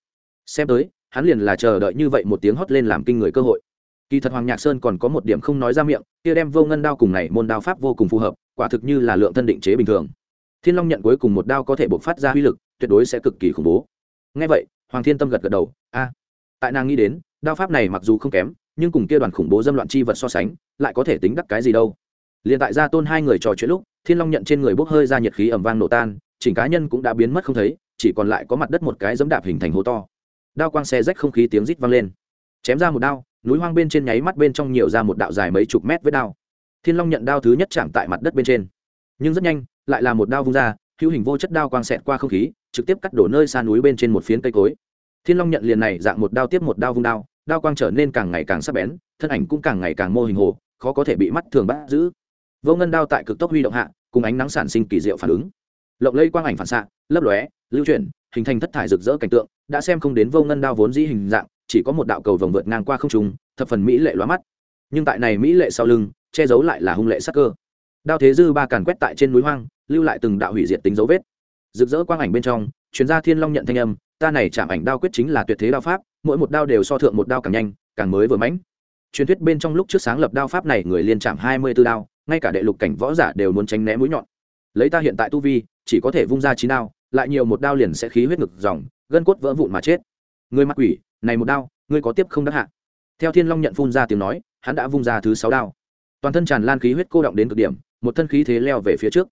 Xem tới, hắn liền là chờ đợi như vậy một tiếng hót lên làm kinh người cơ hội. Kỳ thật hoàng nhạc sơn còn có một điểm không nói ra miệng, kia đem vô ngân đao cùng này môn đao pháp vô cùng phù hợp, quả thực như là lượng thân định chế bình thường. Thiên long nhận cuối cùng một đao có thể bộc phát ra uy lực, tuyệt đối sẽ cực kỳ khủng bố. Ngay vậy, hoàng thiên tâm gật gật đầu, a. Tại nàng nghĩ đến, đao pháp này mặc dù không kém, nhưng cùng kia đoàn khủng bố dâm loạn chi vật so sánh, lại có thể tính đắc cái gì đâu. Liền tại gia tôn hai người trò chuyện lúc thiên long nhận trên người bốc hơi ra nhiệt khí ẩm vang nổ tan, chỉnh cá nhân cũng đã biến mất không thấy, chỉ còn lại có mặt đất một cái dẫm đạp hình thành hố to. Đao quang xe rách không khí tiếng rít vang lên. Chém ra một đao, núi hoang bên trên nháy mắt bên trong nhiều ra một đạo dài mấy chục mét với đao. Thiên long nhận đao thứ nhất chạm tại mặt đất bên trên. Nhưng rất nhanh, lại là một đao vung ra, hữu hình vô chất đao quang xẹt qua không khí, trực tiếp cắt đổ nơi xa núi bên trên một phiến cây cối. Thiên long nhận liền này dạng một đao tiếp một đao vung đao đao quang trở nên càng ngày càng sắc bén, thân ảnh cũng càng ngày càng mô hình hồ, khó có thể bị mắt thường bắt giữ vô ngân đao tại cực tốc huy động hạ, cùng ánh nắng sản sinh kỳ diệu phản ứng. Lộng lây quang ảnh phản xạ, lấp lóe, lưu chuyển, hình thành thất thải rực rỡ cảnh tượng, đã xem không đến vô ngân đao vốn dĩ hình dạng, chỉ có một đạo cầu vồng vượt ngang qua không trung, thập phần mỹ lệ lóa mắt. Nhưng tại này mỹ lệ sau lưng, che giấu lại là hung lệ sắc cơ. Đao thế dư ba càn quét tại trên núi hoang, lưu lại từng đạo hủy diệt tính dấu vết. Rực rỡ quang ảnh bên trong chuyên gia thiên long nhận thanh âm, ta này chạm ảnh đao quyết chính là tuyệt thế đao pháp, mỗi một đao đều so thượng một đao càng nhanh, càng mới vừa mãnh. Truyền thuyết bên trong lúc trước sáng lập đao pháp này người liên chạm hai mươi 24 đao ngay cả đệ lục cảnh võ giả đều muốn tránh né mũi nhọn. Lấy ta hiện tại tu vi, chỉ có thể vung ra chín đao, lại nhiều một đao liền sẽ khí huyết ngực dòng, gân cốt vỡ vụn mà chết. Người mặc quỷ, này một đao, ngươi có tiếp không đắc hạ? Theo thiên long nhận phun ra tiếng nói, hắn đã vung ra thứ sáu đao. Toàn thân tràn lan khí huyết cô động đến cực điểm, một thân khí thế leo về phía trước.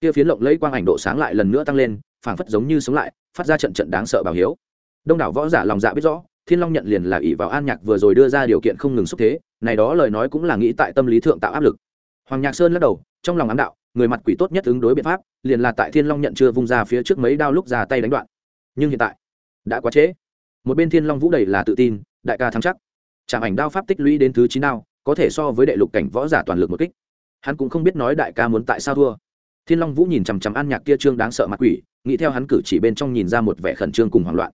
Kia phiến lộng lấy quang ảnh độ sáng lại lần nữa tăng lên, phảng phất giống như sống lại, phát ra trận trận đáng sợ bảo hiếu. Đông đảo võ giả lòng dạ biết rõ, thiên long nhận liền là ỷ vào an nhạc vừa rồi đưa ra điều kiện không ngừng xúc thế, này đó lời nói cũng là nghĩ tại tâm lý thượng tạo áp lực hoàng nhạc sơn lắc đầu, trong lòng ám đạo, người mặt quỷ tốt nhất ứng đối biện pháp, liền là tại thiên long nhận chưa vung ra phía trước mấy đao lúc ra tay đánh đoạn. Nhưng hiện tại, đã quá trễ. Một bên thiên long vũ đầy là tự tin, đại ca thắng chắc. Chạm ảnh đao pháp tích lũy đến thứ chín đao, có thể so với đệ lục cảnh võ giả toàn lực một kích. Hắn cũng không biết nói đại ca muốn tại sao thua. Thiên long vũ nhìn chằm chằm an nhạc kia trương đáng sợ mặt quỷ, nghĩ theo hắn cử chỉ bên trong nhìn ra một vẻ khẩn trương cùng hoảng loạn.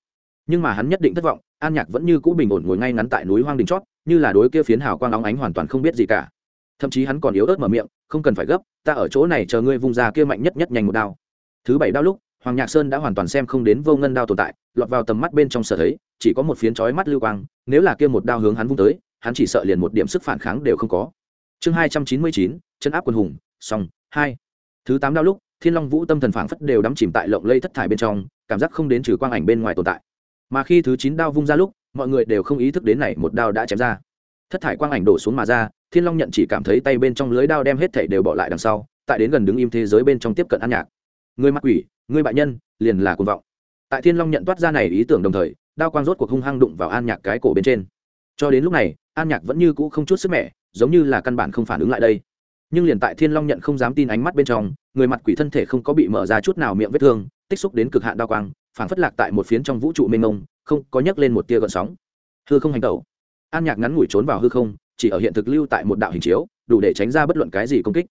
Nhưng mà hắn nhất định thất vọng, an nhạc vẫn như cũ bình ổn ngồi ngay ngắn tại núi hoang đình chót, như là đối kia phiến hào quang óng ánh hoàn toàn không biết gì cả thậm chí hắn còn yếu ớt mở miệng, không cần phải gấp, ta ở chỗ này chờ ngươi vung ra kia mạnh nhất nhất nhanh một đao. Thứ bảy đao lúc, hoàng nhạc sơn đã hoàn toàn xem không đến vô ngân đao tồn tại, lọt vào tầm mắt bên trong sở thấy, chỉ có một phiến chói mắt lưu quang, nếu là kia một đao hướng hắn vung tới, hắn chỉ sợ liền một điểm sức phản kháng đều không có. Chương hai trăm chín mươi chín chân áp quân hùng song hai. Thứ tám đao lúc, thiên long vũ tâm thần phảng phất đều đắm chìm tại lộng lây thất thải bên trong, cảm giác không đến trừ quang ảnh bên ngoài tồn tại. Mà khi thứ chín đao vung ra lúc, mọi người đều không ý thức đến này một đao đã chém ra. Thất thải quang ảnh đổ xuống mà ra thiên long nhận chỉ cảm thấy tay bên trong lưới đao đem hết thảy đều bỏ lại đằng sau, tại đến gần đứng im thế giới bên trong tiếp cận an nhạc. Người mặc quỷ người bại nhân, liền là cuồng vọng. Tại thiên long nhận toát ra này ý tưởng đồng thời, đao quang rốt cuộc hung hăng đụng vào an nhạc cái cổ bên trên. Cho đến lúc này, an nhạc vẫn như cũ không chút sức mẻ, giống như là căn bản không phản ứng lại đây. Nhưng liền tại thiên long nhận không dám tin ánh mắt bên trong, người mặt quỷ thân thể không có bị mở ra chút nào miệng vết thương, tích xúc đến cực hạn đao quang phản phất lạc tại một phiến trong vũ trụ mênh mông, không có nhấc lên một tia gợn sóng. Hư không hành tẩu. An nhạc ngắn ngủi trốn vào hư không chỉ ở hiện thực lưu tại một đạo hình chiếu, đủ để tránh ra bất luận cái gì công kích.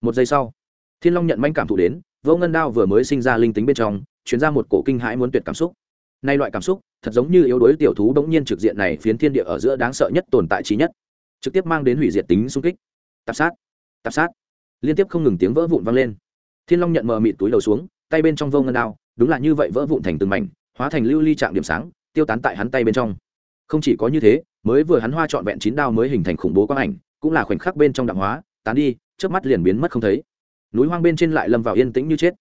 Một giây sau, thiên long nhận manh cảm thụ đến, vô ngân đao vừa mới sinh ra linh tính bên trong chuyển ra một cổ kinh hãi muốn tuyệt cảm xúc. Nay loại cảm xúc, thật giống như yếu đuối tiểu thú bỗng nhiên trực diện này phiến thiên địa ở giữa đáng sợ nhất tồn tại trí nhất. Trực tiếp mang đến hủy diệt tính xung kích. Tạp sát tạp sát. Liên tiếp không ngừng tiếng vỡ vụn vang lên. Thiên long nhận mờ mịt túi đầu xuống, tay bên trong vô ngân đao, đúng là như vậy vỡ vụn thành từng mảnh, hóa thành lưu ly trạng điểm sáng, tiêu tán tại hắn tay bên trong. Không chỉ có như thế mới vừa hắn hoa trọn vẹn chín đao mới hình thành khủng bố quang ảnh, cũng là khoảnh khắc bên trong đạm hóa, tán đi trước mắt liền biến mất không thấy. Núi hoang bên trên lại lâm vào yên tĩnh như chết.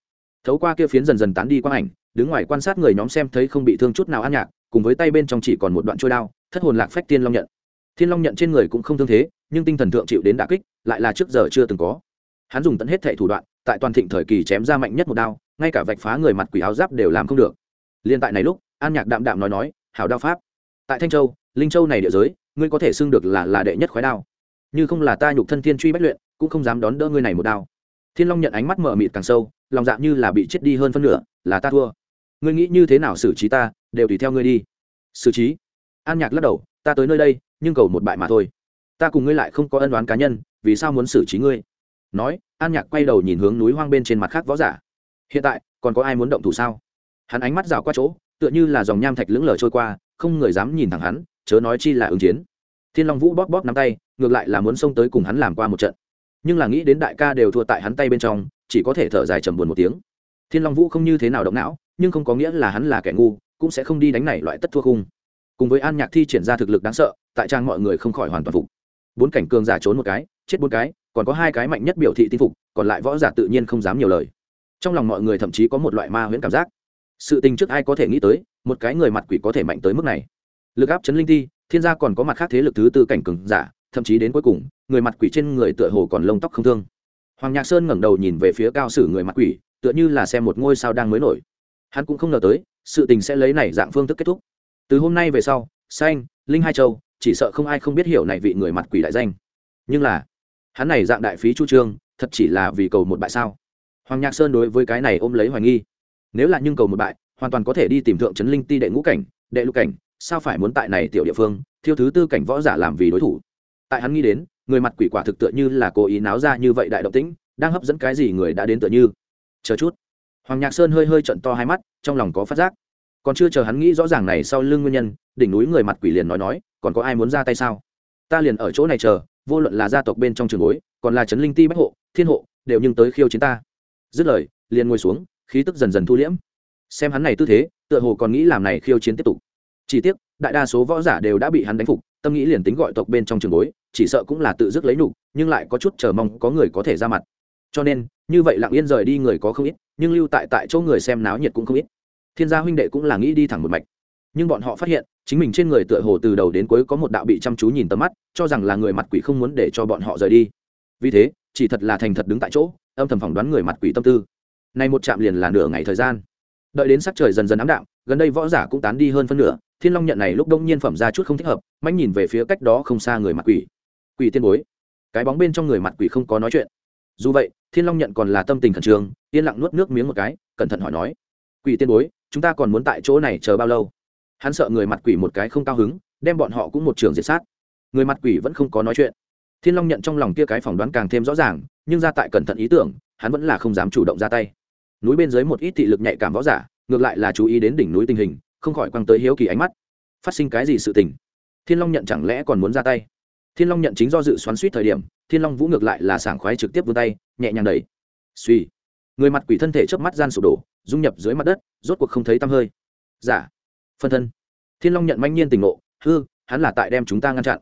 Thấu qua kia phiến dần dần tán đi quang ảnh, đứng ngoài quan sát người nhóm xem thấy không bị thương chút nào an nhạc, cùng với tay bên trong chỉ còn một đoạn trôi đao, thất hồn lạc phách tiên long nhận. Thiên long nhận trên người cũng không thương thế, nhưng tinh thần thượng chịu đến đả kích, lại là trước giờ chưa từng có. Hắn dùng tận hết thệ thủ đoạn, tại toàn thịnh thời kỳ chém ra mạnh nhất một đao, ngay cả vạch phá người mặt quỷ áo giáp đều làm không được. Liên tại này lúc, an nhạc đạm đạm nói nói, hảo đao pháp. Tại thanh châu linh châu này địa giới, ngươi có thể xưng được là là đệ nhất khói đao. Như không là ta nhục thân thiên truy bách luyện, cũng không dám đón đỡ ngươi này một đao. Thiên long nhận ánh mắt mở mịt càng sâu, lòng dạ như là bị chết đi hơn phân nửa, là ta thua. Ngươi nghĩ như thế nào xử trí ta, đều tùy theo ngươi đi. Xử trí? An nhạc lắc đầu, ta tới nơi đây, nhưng cầu một bại mà thôi. Ta cùng ngươi lại không có ân đoán cá nhân, vì sao muốn xử trí ngươi? Nói, an nhạc quay đầu nhìn hướng núi hoang bên trên mặt khác võ giả. Hiện tại, còn có ai muốn động thủ sao? Hắn ánh mắt rào qua chỗ, tựa như là dòng nham thạch lững lờ trôi qua, không người dám nhìn thẳng hắn chớ nói chi là ứng chiến. Thiên long vũ bóp bóp nắm tay, ngược lại là muốn xông tới cùng hắn làm qua một trận. Nhưng là nghĩ đến đại ca đều thua tại hắn tay bên trong, chỉ có thể thở dài trầm buồn một tiếng. Thiên long vũ không như thế nào động não, nhưng không có nghĩa là hắn là kẻ ngu, cũng sẽ không đi đánh này loại tất thua khung. Cùng với an nhạc thi triển ra thực lực đáng sợ, tại trang mọi người không khỏi hoàn toàn phục. Bốn cảnh cường giả trốn một cái, chết bốn cái, còn có hai cái mạnh nhất biểu thị tin phục, còn lại võ giả tự nhiên không dám nhiều lời. Trong lòng mọi người thậm chí có một loại ma huyễn cảm giác. Sự tình trước ai có thể nghĩ tới, một cái người mặt quỷ có thể mạnh tới mức này lực áp chấn linh ti, thiên gia còn có mặt khác thế lực thứ tư cảnh cường giả, thậm chí đến cuối cùng, người mặt quỷ trên người tựa hồ còn lông tóc không thương. Hoàng nhạc sơn ngẩng đầu nhìn về phía cao sử người mặt quỷ, tựa như là xem một ngôi sao đang mới nổi. Hắn cũng không ngờ tới, sự tình sẽ lấy này dạng phương thức kết thúc. Từ hôm nay về sau, xanh, linh hai châu, chỉ sợ không ai không biết hiểu này vị người mặt quỷ đại danh. Nhưng là, hắn này dạng đại phí chu trương, thật chỉ là vì cầu một bại sao? Hoàng nhạc sơn đối với cái này ôm lấy hoài nghi. Nếu là nhưng cầu một bại, hoàn toàn có thể đi tìm thượng trấn linh ti đệ ngũ cảnh, đệ lục cảnh sao phải muốn tại này tiểu địa phương, thiêu thứ tư cảnh võ giả làm vì đối thủ? Tại hắn nghĩ đến, người mặt quỷ quả thực tựa như là cố ý náo ra như vậy đại động tĩnh, đang hấp dẫn cái gì người đã đến tựa như. Chờ chút. Hoàng nhạc sơn hơi hơi trận to hai mắt, trong lòng có phát giác. Còn chưa chờ hắn nghĩ rõ ràng này sau lưng nguyên nhân, đỉnh núi người mặt quỷ liền nói nói, còn có ai muốn ra tay sao? Ta liền ở chỗ này chờ, vô luận là gia tộc bên trong trường bối, còn là trấn linh ti bách hộ, thiên hộ, đều nhưng tới khiêu chiến ta. Dứt lời, liền ngồi xuống, khí tức dần dần thu liễm. Xem hắn này tư thế, tựa hồ còn nghĩ làm này khiêu chiến tiếp tục chỉ tiếc, đại đa số võ giả đều đã bị hắn đánh phục, tâm nghĩ liền tính gọi tộc bên trong trường bối, chỉ sợ cũng là tự dứt lấy nụ nhưng lại có chút chờ mong có người có thể ra mặt. Cho nên, như vậy lặng yên rời đi người có không ít, nhưng lưu tại tại chỗ người xem náo nhiệt cũng không ít. Thiên gia huynh đệ cũng là nghĩ đi thẳng một mạch. Nhưng bọn họ phát hiện, chính mình trên người tựa hồ từ đầu đến cuối có một đạo bị chăm chú nhìn tầm mắt, cho rằng là người mặt quỷ không muốn để cho bọn họ rời đi. Vì thế, chỉ thật là thành thật đứng tại chỗ, âm thầm phỏng đoán người mặt quỷ tâm tư. Nay một chạm liền là nửa ngày thời gian. Đợi đến sắc trời dần dần ám đạm gần đây võ giả cũng tán đi hơn phân nửa, thiên long nhận này lúc đông nhiên phẩm ra chút không thích hợp mạnh nhìn về phía cách đó không xa người mặt quỷ. Quỷ tiên bối. Cái bóng bên trong người mặt quỷ không có nói chuyện. Dù vậy, thiên long nhận còn là tâm tình khẩn trương, yên lặng nuốt nước miếng một cái, cẩn thận hỏi nói, quỷ tiên bối, chúng ta còn muốn tại chỗ này chờ bao lâu? Hắn sợ người mặt quỷ một cái không cao hứng, đem bọn họ cũng một trường diệt sát. Người mặt quỷ vẫn không có nói chuyện. Thiên long nhận trong lòng kia cái phỏng đoán càng thêm rõ ràng, nhưng ra tại cẩn thận ý tưởng, hắn vẫn là không dám chủ động ra tay. Núi bên dưới một ít thị lực nhạy cảm võ giả ngược lại là chú ý đến đỉnh núi tình hình, không khỏi quăng tới hiếu kỳ ánh mắt. Phát sinh cái gì sự tình? Thiên long nhận chẳng lẽ còn muốn ra tay? Thiên long nhận chính do dự xoắn suýt thời điểm, thiên long vũ ngược lại là sảng khoái trực tiếp vươn tay, nhẹ nhàng đẩy. Suy. Người mặt quỷ thân thể chớp mắt gian sụp đổ, dung nhập dưới mặt đất, rốt cuộc không thấy tăm hơi. Giả dạ. phân thân. Thiên long nhận manh nhiên tình ngộ, hư, hắn là tại đem chúng ta ngăn chặn.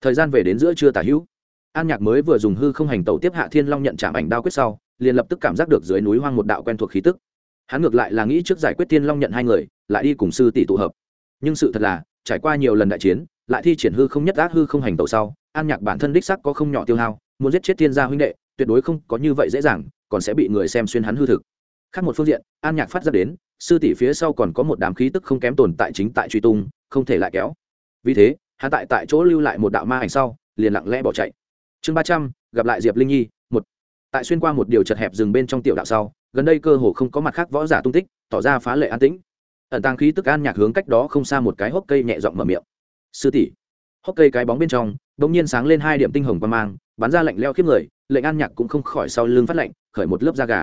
Thời gian về đến giữa trưa tả hữu. An nhạc mới vừa dùng hư không hành tẩu tiếp hạ thiên long nhận chạm ảnh đao quyết sau, liền lập tức cảm giác được dưới núi hoang một đạo quen thuộc khí tức hắn ngược lại là nghĩ trước giải quyết tiên long nhận hai người, lại đi cùng sư tỷ tụ hợp. Nhưng sự thật là, trải qua nhiều lần đại chiến, lại thi triển hư không nhất ác hư không hành tẩu sau, an nhạc bản thân đích sắc có không nhỏ tiêu hao, muốn giết chết thiên gia huynh đệ, tuyệt đối không có như vậy dễ dàng, còn sẽ bị người xem xuyên hắn hư thực. Khác một phương diện, an nhạc phát ra đến, sư tỷ phía sau còn có một đám khí tức không kém tồn tại chính tại truy tung, không thể lại kéo. Vì thế, hắn tại tại chỗ lưu lại một đạo ma ảnh sau, liền lặng lẽ bỏ chạy. Chương ba trăm, gặp lại diệp linh nhi tại xuyên qua một điều chật hẹp rừng bên trong tiểu đạo sau, gần đây cơ hồ không có mặt khác võ giả tung tích, tỏ ra phá lệ an tĩnh. Ẩn tàng khí tức an nhạc hướng cách đó không xa một cái hốc cây nhẹ giọng mở miệng. Sư tỷ. Hốc cây cái bóng bên trong đ ỗ n g nhiên sáng lên hai điểm tinh hồng qua mang, bắn ra lạnh leo khiếp người, lệnh an nhạc cũng không khỏi sau lưng phát lạnh, khởi một lớp da gà.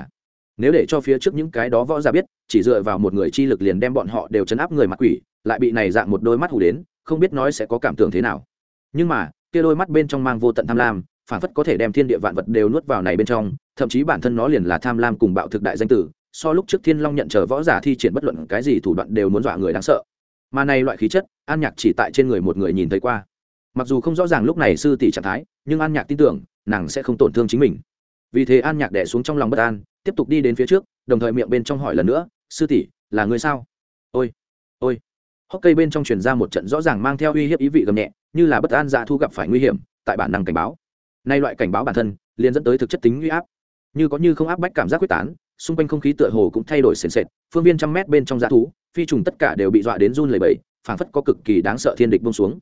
Nếu để cho phía trước những cái đó võ giả biết, chỉ dựa vào một người chi lực liền đem bọn họ đều chấn áp người mặc quỷ, lại bị này dạng một đôi mắt hù đến, không biết nói sẽ có cảm tưởng thế nào. Nhưng mà, kia đôi mắt bên trong mang vô tận tham lam phản phất có thể đem thiên địa vạn vật đều nuốt vào này bên trong, thậm chí bản thân nó liền là tham lam cùng bạo thực đại danh tử, so lúc trước thiên long nhận chờ võ giả thi triển bất luận cái gì thủ đoạn đều muốn dọa người đáng sợ. Mà này loại khí chất, an nhạc chỉ tại trên người một người nhìn thấy qua. Mặc dù không rõ ràng lúc này sư tỷ trạng thái, nhưng an nhạc tin tưởng, nàng sẽ không tổn thương chính mình. Vì thế an nhạc đẻ xuống trong lòng bất an, tiếp tục đi đến phía trước, đồng thời miệng bên trong hỏi lần nữa, sư tỷ, là người sao? Ôi ôi. Hốc cây bên trong truyền ra một trận rõ ràng mang theo uy hiếp ý vị gầm nhẹ, như là bất an dạ thu gặp phải nguy hiểm, tại bản năng cảnh báo nay loại cảnh báo bản thân, liền dẫn tới thực chất tính nguy áp. Như có như không áp bách cảm giác quyết tán, xung quanh không khí tựa hồ cũng thay đổi sền sệt, phương viên trăm mét bên trong dã thú, phi trùng tất cả đều bị dọa đến run lẩy bẩy, phảng phất có cực kỳ đáng sợ thiên địch bông xuống.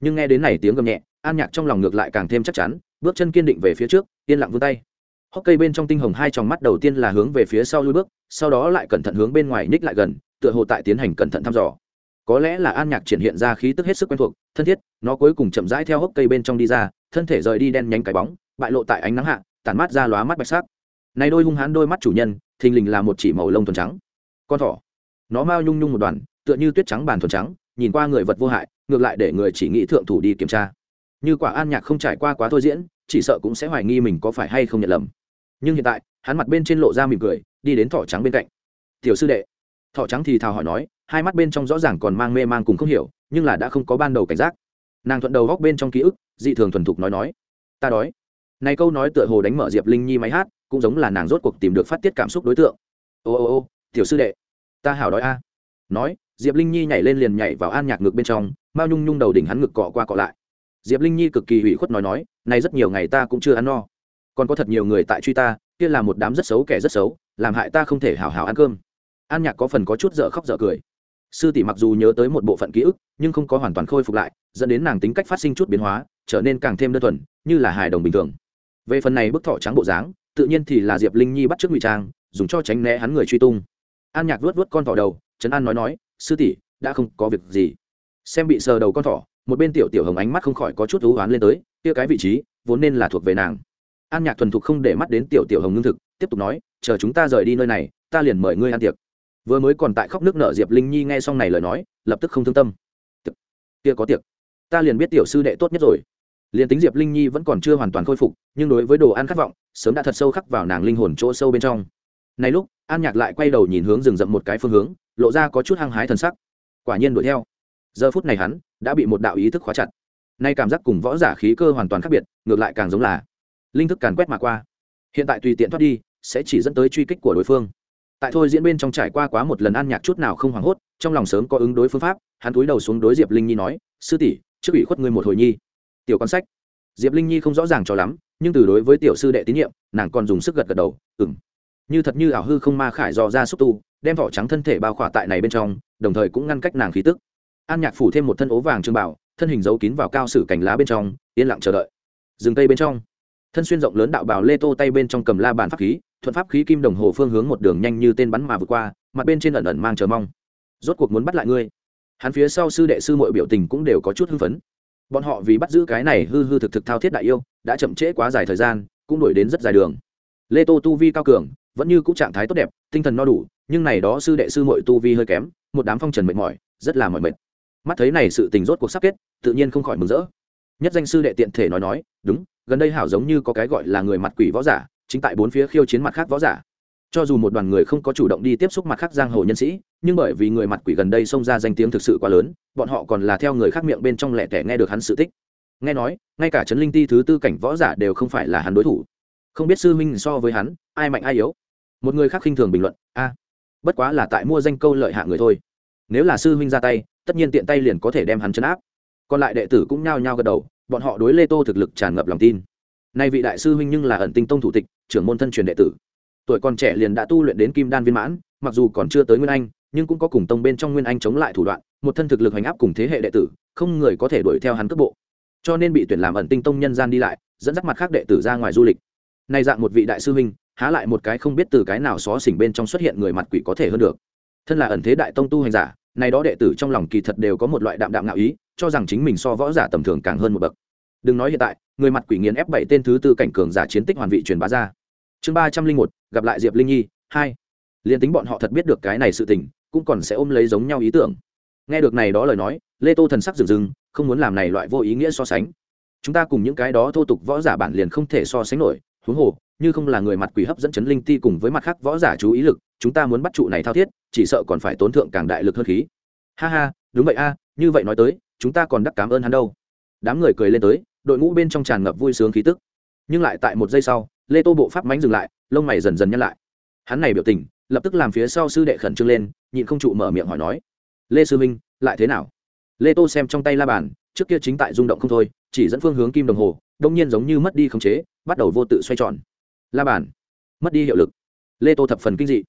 Nhưng nghe đến này tiếng gầm nhẹ, an nhạc trong lòng ngược lại càng thêm chắc chắn, bước chân kiên định về phía trước, yên lặng vươn tay. Hốc cây bên trong tinh hồng hai tròng mắt đầu tiên là hướng về phía sau lui bước, sau đó lại cẩn thận hướng bên ngoài ních lại gần, tựa hồ tại tiến hành cẩn thận thăm dò có lẽ là an nhạc triển hiện ra khí tức hết sức quen thuộc, thân thiết, nó cuối cùng chậm rãi theo hốc cây bên trong đi ra, thân thể rời đi đen nhánh cái bóng, bại lộ tại ánh nắng hạ, tản mát ra lóa mắt bạch sắc. Này đôi hung hãn đôi mắt chủ nhân, thình lình là một chỉ màu lông thuần trắng. Con thỏ. Nó mau nhung nhung một đoàn, tựa như tuyết trắng bàn thuần trắng, nhìn qua người vật vô hại, ngược lại để người chỉ nghĩ thượng thủ đi kiểm tra. Như quả an nhạc không trải qua quá thôi diễn, chỉ sợ cũng sẽ hoài nghi mình có phải hay không nhận lầm. Nhưng hiện tại, hắn mặt bên trên lộ ra mỉm cười, đi đến thỏ trắng bên cạnh. Tiểu sư đệ thỏ trắng thì thào hỏi nói, hai mắt bên trong rõ ràng còn mang mê mang cùng không hiểu, nhưng là đã không có ban đầu cảnh giác. Nàng thuận đầu góc bên trong ký ức, dị thường thuần thục nói nói, ta đói. Này câu nói tựa hồ đánh mở diệp linh nhi máy hát, cũng giống là nàng rốt cuộc tìm được phát tiết cảm xúc đối tượng. Ô ô ô, tiểu sư đệ, ta hảo đói a. Nói, diệp linh nhi nhảy lên liền nhảy vào an nhạc ngực bên trong, mao nhung nhung đầu đỉnh hắn ngực cọ qua cọ lại. Diệp linh nhi cực kỳ hủy khuất nói nói, này rất nhiều ngày ta cũng chưa ăn no. Còn có thật nhiều người tại truy ta, kia là một đám rất xấu kẻ rất xấu, làm hại ta không thể hảo hảo ăn cơm an nhạc có phần có chút dở khóc dở cười. Sư tỷ mặc dù nhớ tới một bộ phận ký ức, nhưng không có hoàn toàn khôi phục lại, dẫn đến nàng tính cách phát sinh chút biến hóa, trở nên càng thêm đơn thuần, như là hài đồng bình thường. Về phần này bức thọ trắng bộ dáng, tự nhiên thì là diệp linh nhi bắt t r ư ớ c ngụy trang, dùng cho tránh né hắn người truy tung. An nhạc vuốt vuốt con thỏ đầu, trấn an nói nói, sư tỷ, đã không có việc gì. Xem bị sờ đầu con thỏ, một bên tiểu tiểu hồng ánh mắt không khỏi có chút thú oán lên tới, kia cái vị trí, vốn nên là thuộc về nàng. An nhạc thuần thục không để mắt đến tiểu tiểu hồng ngưng thực, tiếp tục nói, chờ chúng ta rời đi nơi này, ta liền mời ngươi ăn tiệc vừa mới còn tại khóc nước nợ diệp linh nhi nghe xong này lời nói, lập tức không thương tâm. Kia có tiệc. Ta liền biết tiểu sư đệ tốt nhất rồi. Liền tính diệp linh nhi vẫn còn chưa hoàn toàn khôi phục, nhưng đối với đồ ăn khát vọng, sớm đã thật sâu khắc vào nàng linh hồn chỗ sâu bên trong. Này lúc, an nhạc lại quay đầu nhìn hướng rừng rậm một cái phương hướng, lộ ra có chút hăng hái thần sắc. Quả nhiên đuổi theo. Giờ phút này hắn đã bị một đạo ý thức khóa chặt. Nay cảm giác cùng võ giả khí cơ hoàn toàn khác biệt, ngược lại càng giống là linh thức càn quét mà qua. Hiện tại tùy tiện thoát đi, sẽ chỉ dẫn tới truy kích của đối phương tại thôi diễn bên trong trải qua quá một lần ăn nhạc chút nào không hoảng hốt, trong lòng sớm có ứng đối phương pháp, hắn túi đầu xuống đối diệp linh nhi nói, sư tỷ, trước ủy khuất ngươi một hồi nhi. Tiểu con sách. Diệp linh nhi không rõ ràng cho lắm, nhưng từ đối với tiểu sư đệ tín nhiệm, nàng còn dùng sức gật gật đầu ừng như thật như ảo hư không ma khải dò ra xúc tu, đem vỏ trắng thân thể bao khỏa tại này bên trong, đồng thời cũng ngăn cách nàng khí tức. An nhạc phủ thêm một thân ố vàng trương bảo, thân hình giấu kín vào cao sử cành lá bên trong, yên lặng chờ đợi. Rừng tây bên trong. Thân xuyên rộng lớn đạo bảo lê tô tay bên trong cầm la bàn pháp khí thuận pháp khí kim đồng hồ phương hướng một đường nhanh như tên bắn mà vượt qua, mặt bên trên ẩn ẩn mang chờ mong. Rốt cuộc muốn bắt lại ngươi. Hắn phía sau sư đệ sư mọi biểu tình cũng đều có chút hưng phấn. Bọn họ vì bắt giữ cái này hư hư thực thực thao thiết đại yêu, đã chậm trễ quá dài thời gian, cũng đuổi đến rất dài đường. Lê tô tu vi cao cường, vẫn như cũng trạng thái tốt đẹp, tinh thần no đủ, nhưng này đó sư đệ sư mọi tu vi hơi kém, một đám phong trần mệt mỏi, rất là mỏi mệt. Mắt thấy này sự tình rốt cuộc sắp kết, tự nhiên không khỏi mừng rỡ. Nhất danh sư đệ tiện thể nói nói, đúng, gần đây hảo giống như có cái gọi là người mặt quỷ võ giả chính tại bốn phía khiêu chiến mặt khác võ giả. Cho dù một đoàn người không có chủ động đi tiếp xúc mặt khác giang hồ nhân sĩ, nhưng bởi vì người mặt quỷ gần đây xông ra danh tiếng thực sự quá lớn, bọn họ còn là theo người khác miệng bên trong lẻ tẻ nghe được hắn sự tích. Nghe nói, ngay cả trấn linh ti thứ tư cảnh võ giả đều không phải là hắn đối thủ. Không biết sư minh so với hắn, ai mạnh ai yếu? Một người khác khinh thường bình luận, a, bất quá là tại mua danh câu lợi hạ người thôi. Nếu là sư minh ra tay, tất nhiên tiện tay liền có thể đem hắn chấn áp. Còn lại đệ tử cũng nhao nhao gật đầu, bọn họ đối lê tô thực lực tràn ngập lòng tin nay vị đại sư huynh nhưng là ẩn tinh tông thủ tịch, trưởng môn thân truyền đệ tử. Tuổi còn trẻ liền đã tu luyện đến kim đan viên mãn, mặc dù còn chưa tới nguyên anh, nhưng cũng có cùng tông bên trong nguyên anh chống lại thủ đoạn, một thân thực lực hành áp cùng thế hệ đệ tử, không người có thể đuổi theo hắn cước bộ. Cho nên bị tuyển làm ẩn tinh tông nhân gian đi lại, dẫn dắt mặt khác đệ tử ra ngoài du lịch. Nay dạng một vị đại sư huynh, há lại một cái không biết từ cái nào xó xỉnh bên trong xuất hiện người mặt quỷ có thể hơn được. Thân là ẩn thế đại tông tu hành giả này đó đệ tử trong lòng kỳ thật đều có một loại đạm đạm ngạo ý, cho rằng chính mình so võ giả tầm thường càng hơn một bậc đừng nói hiện tại, người mặt quỷ nghiền ép bảy tên thứ tư cảnh cường giả chiến tích hoàn vị truyền bá ra. Chương ba trăm linh một, gặp lại diệp linh nhi, hai. Liền tính bọn họ thật biết được cái này sự tình, cũng còn sẽ ôm lấy giống nhau ý tưởng. Nghe được này đó lời nói, lê tô thần sắc rừng rừng không muốn làm này loại vô ý nghĩa so sánh. Chúng ta cùng những cái đó thô tục võ giả bản liền không thể so sánh nổi, huống hồ, như không là người mặt quỷ hấp dẫn chấn linh ti cùng với mặt khác võ giả chú ý lực, chúng ta muốn bắt trụ này thao thiết, chỉ sợ còn phải tốn thượng càng đại lực hơn khí. Ha ha, đúng vậy a, như vậy nói tới, chúng ta còn đắc cảm ơn hắn đâu. Đám người cười lên tới đội ngũ bên trong tràn ngập vui sướng khí tức. Nhưng lại tại một giây sau, lê tô bộ pháp mánh dừng lại, lông mày dần dần nhăn lại. Hắn này biểu tình, lập tức làm phía sau sư đệ khẩn trương lên, nhịn không trụ mở miệng hỏi nói, lê sư minh lại thế nào? Lê tô xem trong tay la bàn, trước kia chính tại rung động không thôi, chỉ dẫn phương hướng kim đồng hồ, đông nhiên giống như mất đi khống chế, bắt đầu vô tự xoay tròn. La bàn, mất đi hiệu lực. Lê tô thập phần kinh dị.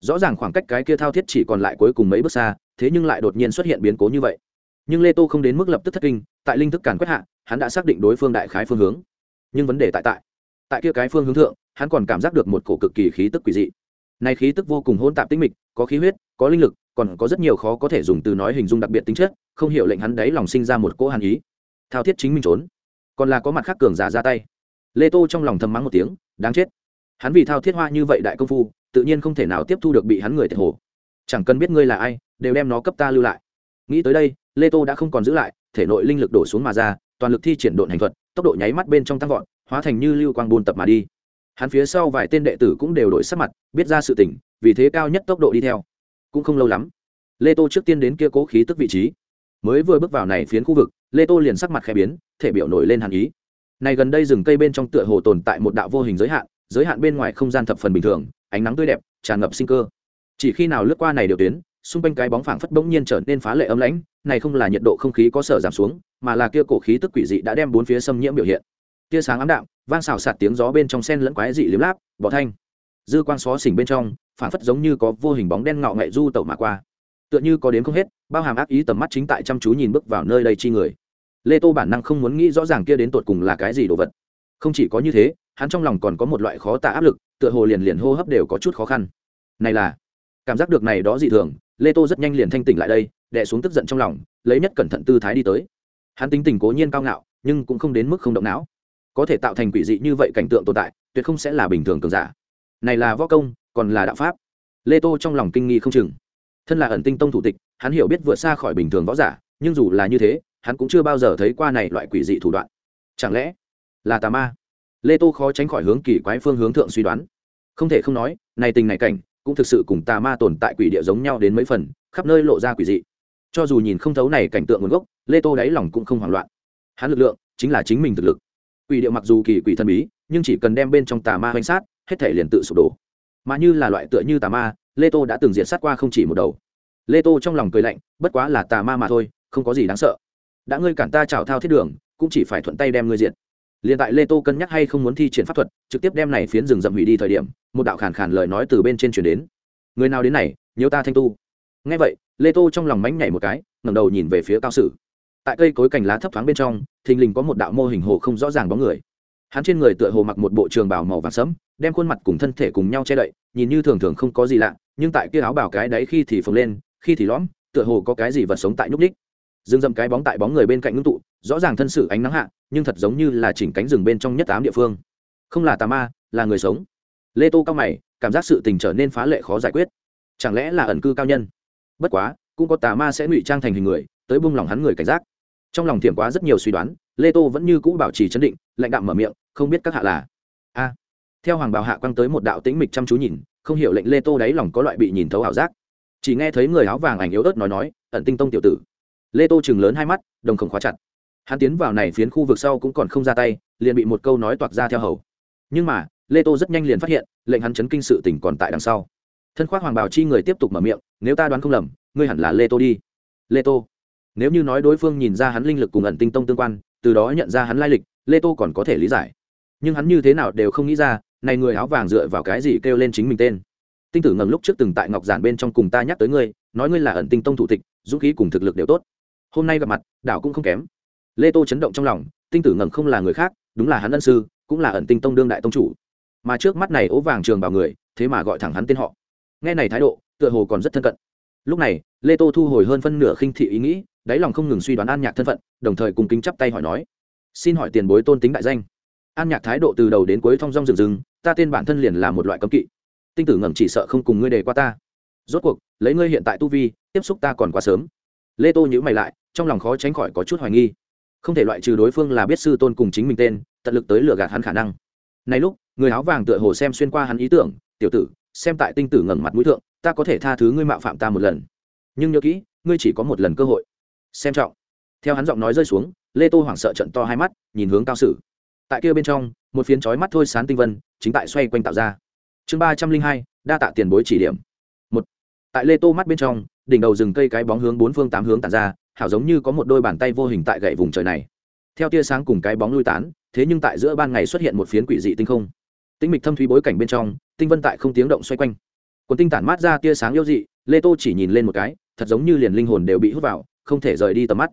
Rõ ràng khoảng cách cái kia thao thiết chỉ còn lại cuối cùng mấy bước xa, thế nhưng lại đột nhiên xuất hiện biến cố như vậy. Nhưng lê tô không đến mức lập tức thất kinh, tại linh thức càn quét hạ hắn đã xác định đối phương đại khái phương hướng. Nhưng vấn đề tại tại tại kia cái phương hướng thượng, hắn còn cảm giác được một cổ cực kỳ khí tức quỷ dị. Này khí tức vô cùng hôn tạp tinh mịch, có khí huyết, có linh lực, còn có rất nhiều khó có thể dùng từ nói hình dung đặc biệt tính chất, không hiểu lệnh hắn đấy lòng sinh ra một cỗ hàn ý. Thao thiết chính mình trốn. Còn là có mặt khác cường giả ra tay. Lê tô trong lòng thầm mắng một tiếng, đáng chết. Hắn vì thao thiết hoa như vậy đại công phu, tự nhiên không thể nào tiếp thu được bị hắn người thiệt hồ. Chẳng cần biết ngươi là ai, đều đem nó cấp ta lưu lại. Nghĩ tới đây, lê tô đã không còn giữ lại, thể nội linh lực đổ xuống mà ra toàn lực thi triển độn hành thuật, tốc độ nháy mắt bên trong tăng vọt, hóa thành như lưu quang buôn tập mà đi. Hắn phía sau vài tên đệ tử cũng đều đổi sắc mặt, biết ra sự tỉnh vì thế cao nhất tốc độ đi theo. Cũng không lâu lắm, lê tô trước tiên đến kia cố khí tức vị trí. Mới vừa bước vào này phiến khu vực, lê tô liền sắc mặt khẽ biến, thể biểu nổi lên hàn ý. Này gần đây rừng cây bên trong tựa hồ tồn tại một đạo vô hình giới hạn giới hạn bên ngoài không gian thập phần bình thường, ánh nắng tươi đẹp, tràn ngập sinh cơ. Chỉ khi nào lướt qua này điều tuyến xung quanh cái bóng phảng phất bỗng nhiên trở nên phá lệ ấm lãnh, này không là nhiệt độ không khí có sở giảm xuống, mà là kia cổ khí tức quỷ dị đã đem bốn phía xâm nhiễm biểu hiện. Tia sáng ám đạm, vang xào sạt tiếng gió bên trong sen lẫn quái dị liếm láp bỏ thanh. Dư quang xó xỉnh bên trong, phảng phất giống như có vô hình bóng đen ngọ ngậy du tẩu mà qua. Tựa như có đến không hết, bao hàm ác ý tầm mắt chính tại chăm chú nhìn bước vào nơi đây chi người. Lê tô bản năng không muốn nghĩ rõ ràng kia đến tột cùng là cái gì đồ vật. Không chỉ có như thế, hắn trong lòng còn có một loại khó tả áp lực, tựa hồ liền liền hô hấp đều có chút khó khăn. Này là, cảm giác được này đó dị thường lê tô rất nhanh liền thanh tỉnh lại đây đẻ xuống tức giận trong lòng, lấy nhất cẩn thận tư thái đi tới. Hắn tính tình cố nhiên cao ngạo, nhưng cũng không đến mức không động não. Có thể tạo thành quỷ dị như vậy cảnh tượng tồn tại, tuyệt không sẽ là bình thường cường giả. Này là võ công, còn là đạo pháp. Lê tô trong lòng kinh nghi không chừng. Thân là ẩn tinh tông thủ tịch, hắn hiểu biết vượt xa khỏi bình thường võ giả, nhưng dù là như thế, hắn cũng chưa bao giờ thấy qua này loại quỷ dị thủ đoạn. Chẳng lẽ là tà ma? Lê tô khó tránh khỏi hướng kỳ quái phương hướng thượng suy đoán. Không thể không nói, này tình này cảnh cũng thực sự cùng tà ma tồn tại quỷ địa giống nhau đến mấy phần, khắp nơi lộ ra quỷ dị. Cho dù nhìn không thấu này cảnh tượng nguồn gốc, lê tô đáy lòng cũng không hoảng loạn. Hắn lực lượng chính là chính mình thực lực. Quỷ địa mặc dù kỳ quỷ thần bí, nhưng chỉ cần đem bên trong tà ma hoành sát, hết thể liền tự sụp đổ. Mà như là loại tựa như tà ma, lê tô đã từng diệt sát qua không chỉ một đầu. Lê tô trong lòng cười lạnh, bất quá là tà ma mà thôi, không có gì đáng sợ. Đã ngươi cản ta chào thao thiết đường, cũng chỉ phải thuận tay đem ngươi diệt. Liền tại lê tô cân nhắc hay không muốn thi triển pháp thuật, trực tiếp đem này phiến rừng rậm hủy đi thời điểm một đạo khàn khàn lời nói từ bên trên chuyển đến. Người nào đến này nhiều ta thanh tu. Nghe vậy, lê tô trong lòng mánh nhảy một cái, ngẩng đầu nhìn về phía cao sử. Tại cây cối cành lá thấp thoáng bên trong, thình lình có một đạo mô hình hồ không rõ ràng bóng người. Hắn trên người tựa hồ mặc một bộ trường bào màu vàng sẫm, đem khuôn mặt cùng thân thể cùng nhau che đậy, nhìn như thường thường không có gì lạ, nhưng tại kia áo bào cái đấy khi thì phồng lên, khi thì lõm, tựa hồ có cái gì vật sống tại nhúc ních dương dậm cái bóng tại bóng người bên cạnh ngưng tụ, rõ ràng thân sự ánh nắng hạ, nhưng thật giống như là chỉnh cánh rừng bên trong nhất tám địa phương. Không là tà ma, là người sống lê tô cao mày, cảm giác sự tình trở nên phá lệ khó giải quyết. Chẳng lẽ là ẩn cư cao nhân? Bất quá, cũng có tà ma sẽ ngụy trang thành hình người, tới bung lòng hắn người cảnh giác. Trong lòng thiểm quá rất nhiều suy đoán, lê tô vẫn như cũ bảo trì chấn định, lạnh đạm mở miệng, không biết các hạ là. A. Theo hoàng bảo hạ quăng tới một đạo tĩnh mịch chăm chú nhìn, không hiểu lệnh lê tô đáy lòng có loại bị nhìn thấu ảo giác. Chỉ nghe thấy người áo vàng ảnh yếu ớt nói nói, ẩn tinh tông tiểu tử. Lê tô chừng lớn hai mắt, đồng không khóa chặt. Hắn tiến vào này phiến khu vực sau cũng còn không ra tay, liền bị một câu nói toạc ra theo hầu. Nhưng mà lê tô rất nhanh liền phát hiện, lệnh hắn chấn kinh sự tỉnh còn tại đằng sau. Thân khoác hoàng bảo chi người tiếp tục mở miệng, nếu ta đoán không lầm, ngươi hẳn là lê tô đi. Lê tô. Nếu như nói đối phương nhìn ra hắn linh lực cùng ẩn tinh tông tương quan, từ đó nhận ra hắn lai lịch, lê tô còn có thể lý giải. Nhưng hắn như thế nào đều không nghĩ ra, này người áo vàng dựa vào cái gì kêu lên chính mình tên. Tinh tử ngầm lúc trước từng tại ngọc giản bên trong cùng ta nhắc tới ngươi, nói ngươi là ẩn tinh tông thủ tịch, dũng khí cùng thực lực đều tốt. Hôm nay gặp mặt, đảo cũng không kém. Lê tô chấn động trong lòng, tinh tử ngầm không là người khác, đúng là hắn ân sư, cũng là ẩn tinh tông đương đại tông chủ mà trước mắt này ố vàng trường bảo người, thế mà gọi thẳng hắn tên họ. Nghe này thái độ, tựa hồ còn rất thân cận. Lúc này, lê tô thu hồi hơn phân nửa khinh thị ý nghĩ, đáy lòng không ngừng suy đoán an nhạc thân phận, đồng thời cùng kính chắp tay hỏi nói, xin hỏi tiền bối tôn tính đại danh. An nhạc thái độ từ đầu đến cuối thong dong rừng rừng, ta tên bản thân liền là một loại cấm kỵ. Tinh tử ngầm chỉ sợ không cùng ngươi đề qua ta. Rốt cuộc, lấy ngươi hiện tại tu vi, tiếp xúc ta còn quá sớm. Lê tô nhữ mày lại, trong lòng khó tránh khỏi có chút hoài nghi. Không thể loại trừ đối phương là biết sư tôn cùng chính mình tên, tận lực tới lừa gạt hắn khả năng. Này lúc người áo vàng tựa hồ xem xuyên qua hắn ý tưởng, tiểu tử, xem tại tinh tử ngẩng mặt mũi thượng, ta có thể tha thứ ngươi mạo phạm ta một lần. Nhưng nhớ kỹ, ngươi chỉ có một lần cơ hội. Xem trọng. Theo hắn giọng nói rơi xuống, lê tô hoảng sợ trận to hai mắt, nhìn hướng cao sử. Tại kia bên trong, một phiến chói mắt thôi sán tinh vân, chính tại xoay quanh tạo ra. Chương ba trăm linh hai, đa tạ tiền bối chỉ điểm. Một. Tại lê tô mắt bên trong, đỉnh đầu rừng cây cái bóng hướng bốn phương tám hướng tàn ra, hảo giống như có một đôi bàn tay vô hình tại gậy vùng trời này. Theo tia sáng cùng cái bóng lui tán, thế nhưng tại giữa ban ngày xuất hiện một phiến quỷ dị tinh không tinh mịch thâm thúy bối cảnh bên trong, tinh vân tại không tiếng động xoay quanh. Quần tinh tản mát ra tia sáng yêu dị, lê tô chỉ nhìn lên một cái, thật giống như liền linh hồn đều bị hút vào, không thể rời đi tầm mắt.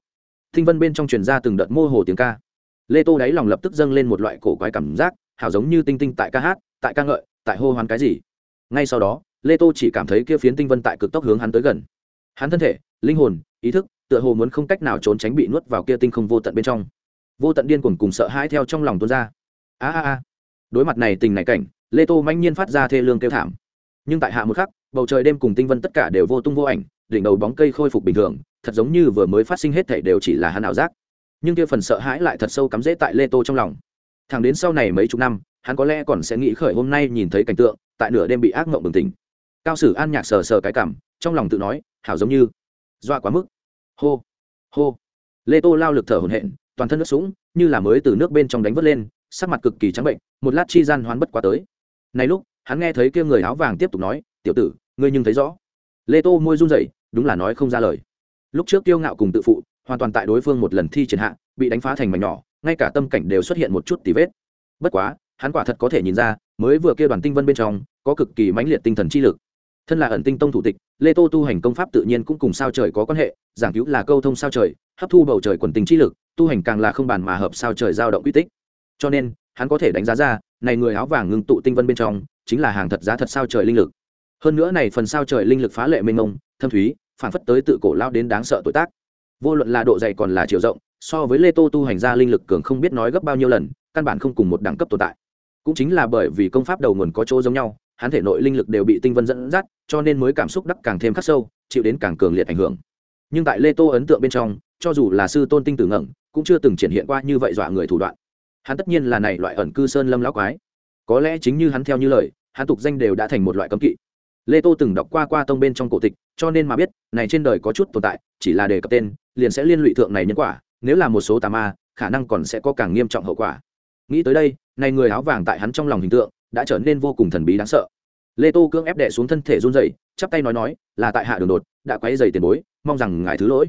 Tinh vân bên trong truyền ra từng đợt mô hồ tiếng ca. Lê tô đáy lòng lập tức dâng lên một loại cổ quái cảm giác hảo giống như tinh tinh tại ca hát, tại ca ngợi, tại hô hoán cái gì. Ngay sau đó, lê tô chỉ cảm thấy kia phiến tinh vân tại cực tốc hướng hắn tới gần. Hắn thân thể, linh hồn, ý thức, tựa hồ muốn không cách nào trốn tránh bị nuốt vào kia tinh không vô tận bên trong. Vô tận điên cuồng cùng sợ hãi theo trong lòng tuôn ra. A a a đối mặt này tình này cảnh, lê tô manh nhiên phát ra thê lương kêu thảm. Nhưng tại hạ một khắc, bầu trời đêm cùng tinh vân tất cả đều vô tung vô ảnh, đỉnh đầu bóng cây khôi phục bình thường, thật giống như vừa mới phát sinh hết thể đều chỉ là hắn ảo giác. Nhưng kia phần sợ hãi lại thật sâu cắm rễ tại lê tô trong lòng. Thẳng đến sau này mấy chục năm, hắn có lẽ còn sẽ nghĩ khởi hôm nay nhìn thấy cảnh tượng, tại nửa đêm bị ác mộng bừng tỉnh. Cao sử an nhạc sờ sờ cái cảm, trong lòng tự nói, hảo giống như, dọa quá mức. Hô hô. Lê tô lao lực thở hổn hển, toàn thân nước sũng, như là mới từ nước bên trong đánh vớt lên sắc mặt cực kỳ trắng bệnh, một lát chi gian hoán bất quá tới. Này lúc, hắn nghe thấy kia người áo vàng tiếp tục nói, tiểu tử, ngươi nhưng thấy rõ. Lê tô môi run rẩy, đúng là nói không ra lời. Lúc trước tiêu ngạo cùng tự phụ, hoàn toàn tại đối phương một lần thi triển hạ, bị đánh phá thành mảnh nhỏ, ngay cả tâm cảnh đều xuất hiện một chút tì vết. Bất quá, hắn quả thật có thể nhìn ra, mới vừa kia đoàn tinh vân bên trong, có cực kỳ mãnh liệt tinh thần chi lực. Thân là ẩn tinh tông thủ tịch, lê tô tu hành công pháp tự nhiên cũng cùng sao trời có quan hệ, giảng cứu là câu thông sao trời, hấp thu bầu trời quần tinh chi lực, tu hành càng là không bàn mà hợp sao trời giao động quy tích cho nên, hắn có thể đánh giá ra, này người áo vàng ngưng tụ tinh vân bên trong, chính là hàng thật giá thật sao trời linh lực. Hơn nữa này phần sao trời linh lực phá lệ mênh mông, thâm thúy, phản phất tới tự cổ lao đến đáng sợ tội tác. Vô luận là độ dày còn là chiều rộng, so với lê tô tu hành ra linh lực cường không biết nói gấp bao nhiêu lần, căn bản không cùng một đẳng cấp tồn tại. Cũng chính là bởi vì công pháp đầu nguồn có chỗ giống nhau, hắn thể nội linh lực đều bị tinh vân dẫn dắt, cho nên mới cảm xúc đắc càng thêm khắc sâu, chịu đến càng cường liệt ảnh hưởng. Nhưng tại lê tô ấn tượng bên trong, cho dù là sư tôn tinh tử ngẩng cũng chưa từng triển hiện qua như vậy dọa người thủ đoạn hắn tất nhiên là này loại ẩn cư sơn lâm lão quái. Có lẽ chính như hắn theo như lời, hắn tục danh đều đã thành một loại cấm kỵ. Lê tô từng đọc qua qua tông bên trong cổ tịch, cho nên mà biết, này trên đời có chút tồn tại, chỉ là đề cập tên, liền sẽ liên lụy thượng này nhân quả, nếu là một số tà ma, khả năng còn sẽ có càng nghiêm trọng hậu quả. Nghĩ tới đây, này người áo vàng tại hắn trong lòng hình tượng, đã trở nên vô cùng thần bí đáng sợ. Lê tô cưỡng ép đè xuống thân thể run dậy chắp tay nói nói, là tại hạ đường đột, đã quấy dày tiền bối, mong rằng ngài thứ lỗi.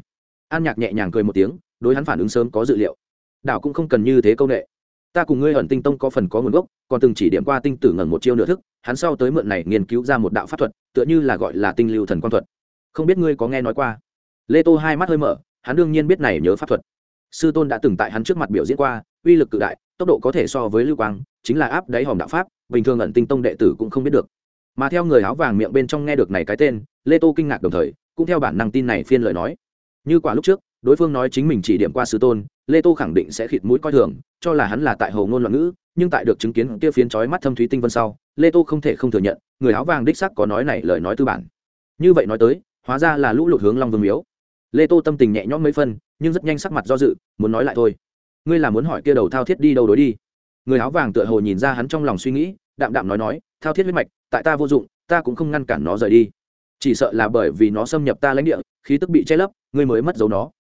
An nhạc nhẹ nhàng cười một tiếng, đối hắn phản ứng sớm có dự liệu. Đảo cũng không cần như thế công nghệ ta cùng ngươi ẩn tinh tông có phần có nguồn gốc, còn từng chỉ điểm qua tinh tử ngẩn một chiêu nửa thức, hắn sau tới mượn này nghiên cứu ra một đạo pháp thuật, tựa như là gọi là tinh lưu thần quang thuật. Không biết ngươi có nghe nói qua? Lê tô hai mắt hơi mở, hắn đương nhiên biết này nhớ pháp thuật. Sư tôn đã từng tại hắn trước mặt biểu diễn qua, uy lực cự đại, tốc độ có thể so với lưu quang, chính là áp đáy hòm đạo pháp, bình thường ẩn tinh tông đệ tử cũng không biết được. Mà theo người áo vàng miệng bên trong nghe được này cái tên, lê tô kinh ngạc đồng thời, cũng theo bản năng tin này phiên lời nói. Như quả lúc trước, đối phương nói chính mình chỉ điểm qua sư tôn lê tô khẳng định sẽ khịt mũi coi thường, cho là hắn là tại hầu ngôn loạn ngữ, nhưng tại được chứng kiến kia phiến chói mắt thâm thúy tinh vân sau, lê tô không thể không thừa nhận, người áo vàng đích sắc có nói này lời nói tư bản. Như vậy nói tới, hóa ra là lũ lụt hướng long vương miếu. Lê tô tâm tình nhẹ nhõm mấy phân, nhưng rất nhanh sắc mặt do dự, muốn nói lại thôi. Ngươi là muốn hỏi kia đầu thao thiết đi đâu đối đi? Người áo vàng tựa hồ nhìn ra hắn trong lòng suy nghĩ, đạm đạm nói nói, thao thiết huyết mạch, tại ta vô dụng, ta cũng không ngăn cản nó rời đi. Chỉ sợ là bởi vì nó xâm nhập ta lãnh địa, khí tức bị che lấp, ngươi mới mất dấu nó.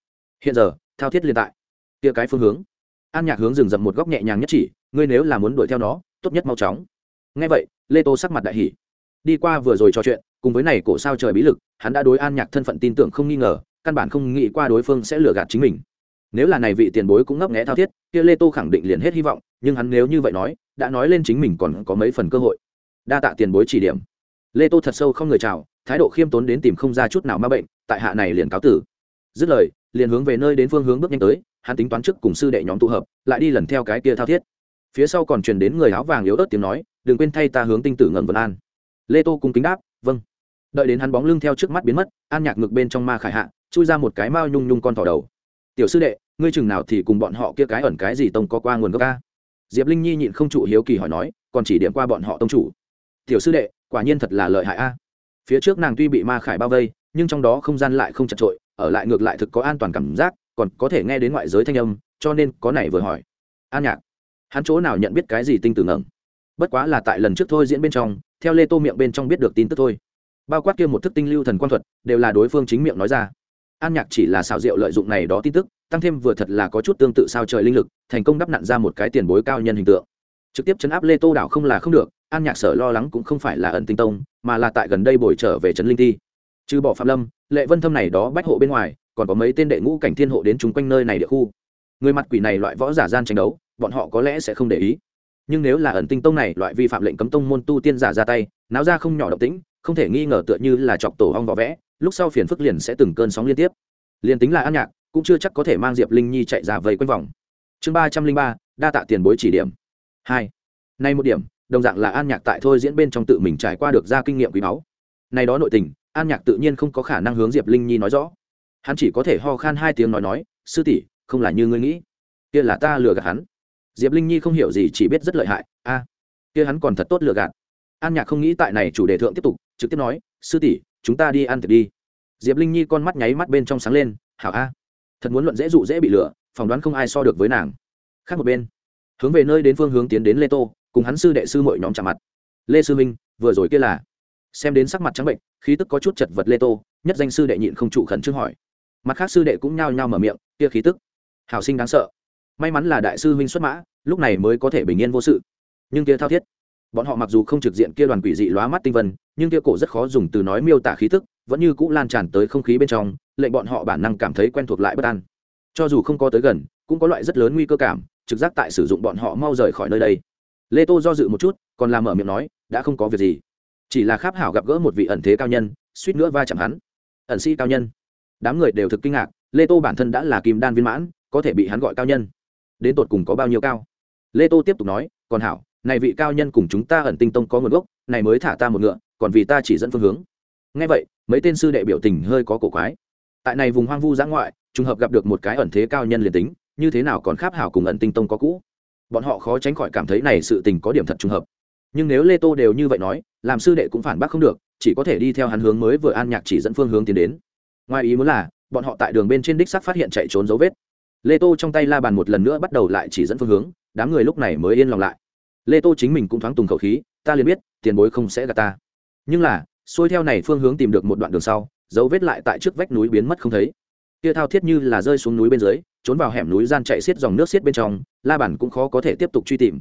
Hiện giờ, thao thiết liên tại kia cái phương hướng. An nhạc hướng rừng rậm một góc nhẹ nhàng nhất chỉ ngươi nếu là muốn đuổi theo nó tốt nhất mau chóng. Ngay vậy lê tô sắc mặt đại hỉ, đi qua vừa rồi trò chuyện cùng với này cổ sao trời bí lực hắn đã đối an nhạc thân phận tin tưởng không nghi ngờ căn bản không nghĩ qua đối phương sẽ lừa gạt chính mình. Nếu là này vị tiền bối cũng ngấp nghẽ thao thiết kia lê tô khẳng định liền hết hy vọng nhưng hắn nếu như vậy nói đã nói lên chính mình còn có mấy phần cơ hội. Đa tạ tiền bối chỉ điểm. Lê tô thật sâu không người chào thái độ khiêm tốn đến tìm không ra chút nào ma bệnh tại hạ này liền cáo tử. Dứt lời liền hướng về nơi đến phương hướng bước nhanh tới hắn tính toán trước cùng sư đệ nhóm tụ hợp, lại đi lần theo cái kia thao thiết. Phía sau còn truyền đến người áo vàng yếu ớt tiếng nói, đừng quên thay ta hướng tinh tử ngẩn vân an. Lê tô cung kính đáp vâng. Đợi đến hắn bóng lưng theo trước mắt biến mất, an nhạc ngực bên trong ma khải hạ, chui ra một cái mao nhung nhung con thỏ đầu. Tiểu sư đệ, ngươi chừng nào thì cùng bọn họ kia cái ẩn cái gì tông có qua nguồn gốc ca diệp linh nhi nhịn không trụ hiếu kỳ hỏi nói, còn chỉ điểm qua bọn họ tông chủ? Tiểu sư đệ, quả nhiên thật là lợi hại a. Phía trước nàng tuy bị ma khải bao vây, nhưng trong đó không gian lại không chật trội, ở lại ngược lại thực có an toàn cảm giác còn có thể nghe đến ngoại giới thanh âm, cho nên có này vừa hỏi. An nhạc, hắn chỗ nào nhận biết cái gì tinh tử ngẩng? Bất quá là tại lần trước thôi diễn bên trong, theo lê tô miệng bên trong biết được tin tức thôi. Bao quát kia một thức tinh lưu thần quan thuật, đều là đối phương chính miệng nói ra. An nhạc chỉ là xảo diệu lợi dụng này đó tin tức, tăng thêm vừa thật là có chút tương tự sao trời linh lực, thành công đắp nặn ra một cái tiền bối cao nhân hình tượng. Trực tiếp chấn áp lê tô đảo không là không được, an nhạc sở lo lắng cũng không phải là ẩn tinh tông, mà là tại gần đây bồi trở về trấn linh ti trừ bỏ phạm lâm, lệ vân thâm này đó bách hộ bên ngoài còn có mấy tên đệ ngũ cảnh thiên hộ đến chung quanh nơi này địa khu. Người mặt quỷ này loại võ giả gian tranh đấu, bọn họ có lẽ sẽ không để ý. Nhưng nếu là ẩn tinh tông này, loại vi phạm lệnh cấm tông môn tu tiên giả ra tay, náo ra không nhỏ độc tính không thể nghi ngờ tựa như là chọc tổ hong võ vẽ, lúc sau phiền phức liền sẽ từng cơn sóng liên tiếp. Liền tính là an nhạc, cũng chưa chắc có thể mang diệp linh nhi chạy ra vây quanh vòng. Chương ba trăm linh ba, đa tạ tiền bối chỉ điểm. Hai. Nay một điểm, đồng dạng là an nhạc tại thôi diễn bên trong tự mình trải qua được ra kinh nghiệm quý báu. Này đó nội tình, an nhạc tự nhiên không có khả năng hướng diệp linh nhi nói rõ hắn chỉ có thể ho khan hai tiếng nói nói, sư tỷ, không là như ngươi nghĩ. Kia là ta lừa gạt hắn. Diệp linh nhi không hiểu gì, chỉ biết rất lợi hại. A, kia hắn còn thật tốt lừa gạt. An nhạc không nghĩ tại này chủ đề thượng tiếp tục, trực tiếp nói, sư tỷ, chúng ta đi ăn tiệc đi. Diệp linh nhi con mắt nháy mắt bên trong sáng lên, hảo a, thật muốn luận dễ dụ dễ bị lừa, phỏng đoán không ai so được với nàng. Khác một bên, hướng về nơi đến phương hướng tiến đến lê tô, cùng hắn sư đệ sư mọi nhóm chạm mặt. Lê sư minh, vừa rồi kia là? Xem đến sắc mặt trắng bệnh, khí tức có chút chật vật lê tô, nhất danh sư đệ nhịn không trụ khẩn trương hỏi mặt khác sư đệ cũng nhao nhao mở miệng kia khí tức. Hào sinh đáng sợ. May mắn là đại sư huynh xuất mã, lúc này mới có thể bình yên vô sự. Nhưng kia thao thiết, bọn họ mặc dù không trực diện kia đoàn quỷ dị lóa mắt tinh vân, nhưng kia cổ rất khó dùng từ nói miêu tả khí tức, vẫn như cũ lan tràn tới không khí bên trong, lệnh bọn họ bản năng cảm thấy quen thuộc lại bất an. Cho dù không có tới gần, cũng có loại rất lớn nguy cơ cảm, trực giác tại sử dụng bọn họ mau rời khỏi nơi đây. Lê tô do dự một chút, còn làm mở miệng nói, đã không có việc gì. Chỉ là kháp hảo gặp gỡ một vị ẩn thế cao nhân, suýt nữa va chạm hắn. Ẩn sĩ cao nhân đám người đều thực kinh ngạc, lê tô bản thân đã là kim đan viên mãn, có thể bị hắn gọi cao nhân. Đến tột cùng có bao nhiêu cao? Lê tô tiếp tục nói, còn hảo, này vị cao nhân cùng chúng ta ẩn tinh tông có nguồn gốc, này mới thả ta một ngựa, còn vì ta chỉ dẫn phương hướng. Ngay vậy, mấy tên sư đệ biểu tình hơi có cổ quái. Tại này vùng hoang vu giã ngoại, trùng hợp gặp được một cái ẩn thế cao nhân liền tính, như thế nào còn kháp hảo cùng ẩn tinh tông có cũ? Bọn họ khó tránh khỏi cảm thấy này sự tình có điểm thật trùng hợp. Nhưng nếu lê tô đều như vậy nói, làm sư đệ cũng phản bác không được, chỉ có thể đi theo hắn hướng mới vừa an nhạc chỉ dẫn phương hướng tiến đến ngoài ý muốn là, bọn họ tại đường bên trên đích sắc phát hiện chạy trốn dấu vết. Lê tô trong tay la bàn một lần nữa bắt đầu lại chỉ dẫn phương hướng, đám người lúc này mới yên lòng lại. Lê tô chính mình cũng thoáng tùng khẩu khí, ta liền biết, tiền bối không sẽ gạt ta. Nhưng là, xuôi theo này phương hướng tìm được một đoạn đường sau, dấu vết lại tại trước vách núi biến mất không thấy. Kia thao thiết như là rơi xuống núi bên dưới, trốn vào hẻm núi gian chạy xiết dòng nước xiết bên trong, la bản cũng khó có thể tiếp tục truy tìm.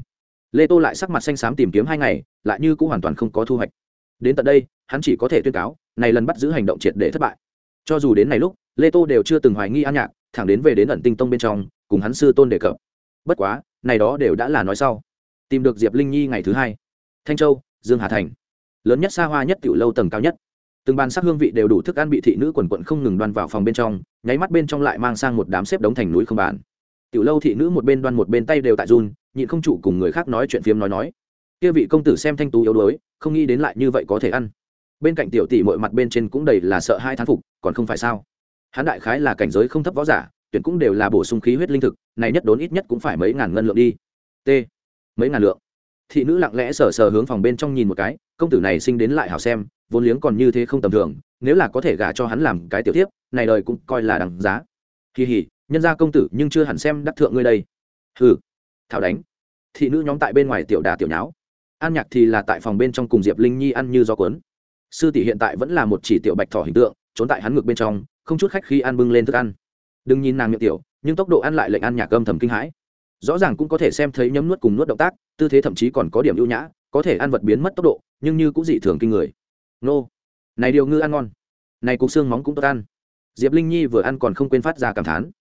Lê tô lại sắc mặt xanh xám tìm kiếm hai ngày, lại như cũng hoàn toàn không có thu hoạch. Đến tận đây, hắn chỉ có thể tuyên cáo, này lần bắt giữ hành động triệt để thất bại cho dù đến này lúc, lê tô đều chưa từng hoài nghi an nhạc, thẳng đến về đến ẩn tinh tông bên trong, cùng hắn sư tôn đề cập. Bất quá, này đó đều đã là nói sau. Tìm được diệp linh nhi ngày thứ hai. Thanh châu, dương hà thành. Lớn nhất xa hoa nhất tiểu lâu tầng cao nhất. Từng bàn sắc hương vị đều đủ thức ăn bị thị nữ quần quận không ngừng đoan vào phòng bên trong, nháy mắt bên trong lại mang sang một đám xếp đống thành núi không bàn. Tiểu lâu thị nữ một bên đoan một bên tay đều tại run, nhịn không chủ cùng người khác nói chuyện phiếm nói nói. Kia vị công tử xem thanh tú yếu đuối, không nghĩ đến lại như vậy có thể ăn bên cạnh tiểu tỷ mọi mặt bên trên cũng đầy là sợ hai thán phục, còn không phải sao? Hắn đại khái là cảnh giới không thấp võ giả, tuyển cũng đều là bổ sung khí huyết linh thực, này nhất đốn ít nhất cũng phải mấy ngàn ngân lượng đi. T. Mấy ngàn lượng. Thị nữ lặng lẽ sờ sờ hướng phòng bên trong nhìn một cái, công tử này sinh đến lại hảo xem, vốn liếng còn như thế không tầm thường, nếu là có thể gả cho hắn làm cái tiểu tiếp này đời cũng coi là đằng giá. Kỳ hỉ, nhân gia công tử nhưng chưa hẳn xem đắc thượng ngươi đây. Hừ. Thảo đánh. Thị nữ nhóm tại bên ngoài tiểu đà tiểu nháo. An nhạc thì là tại phòng bên trong cùng diệp linh nhi ăn như gió cuốn sư tỷ hiện tại vẫn là một chỉ tiểu bạch thỏ hình tượng, trốn tại hắn ngực bên trong, không chút khách khi ăn bưng lên thức ăn. Đừng nhìn nàng miệng tiểu, nhưng tốc độ ăn lại lệnh ăn nhạc âm thầm kinh hãi. Rõ ràng cũng có thể xem thấy nhấm nuốt cùng nuốt động tác, tư thế thậm chí còn có điểm ưu nhã, có thể ăn vật biến mất tốc độ, nhưng như cũng dị thường kinh người. Nô, này điều ngư ăn ngon. Này cục xương móng cũng tốt ăn. Diệp linh nhi vừa ăn còn không quên phát ra cảm thán.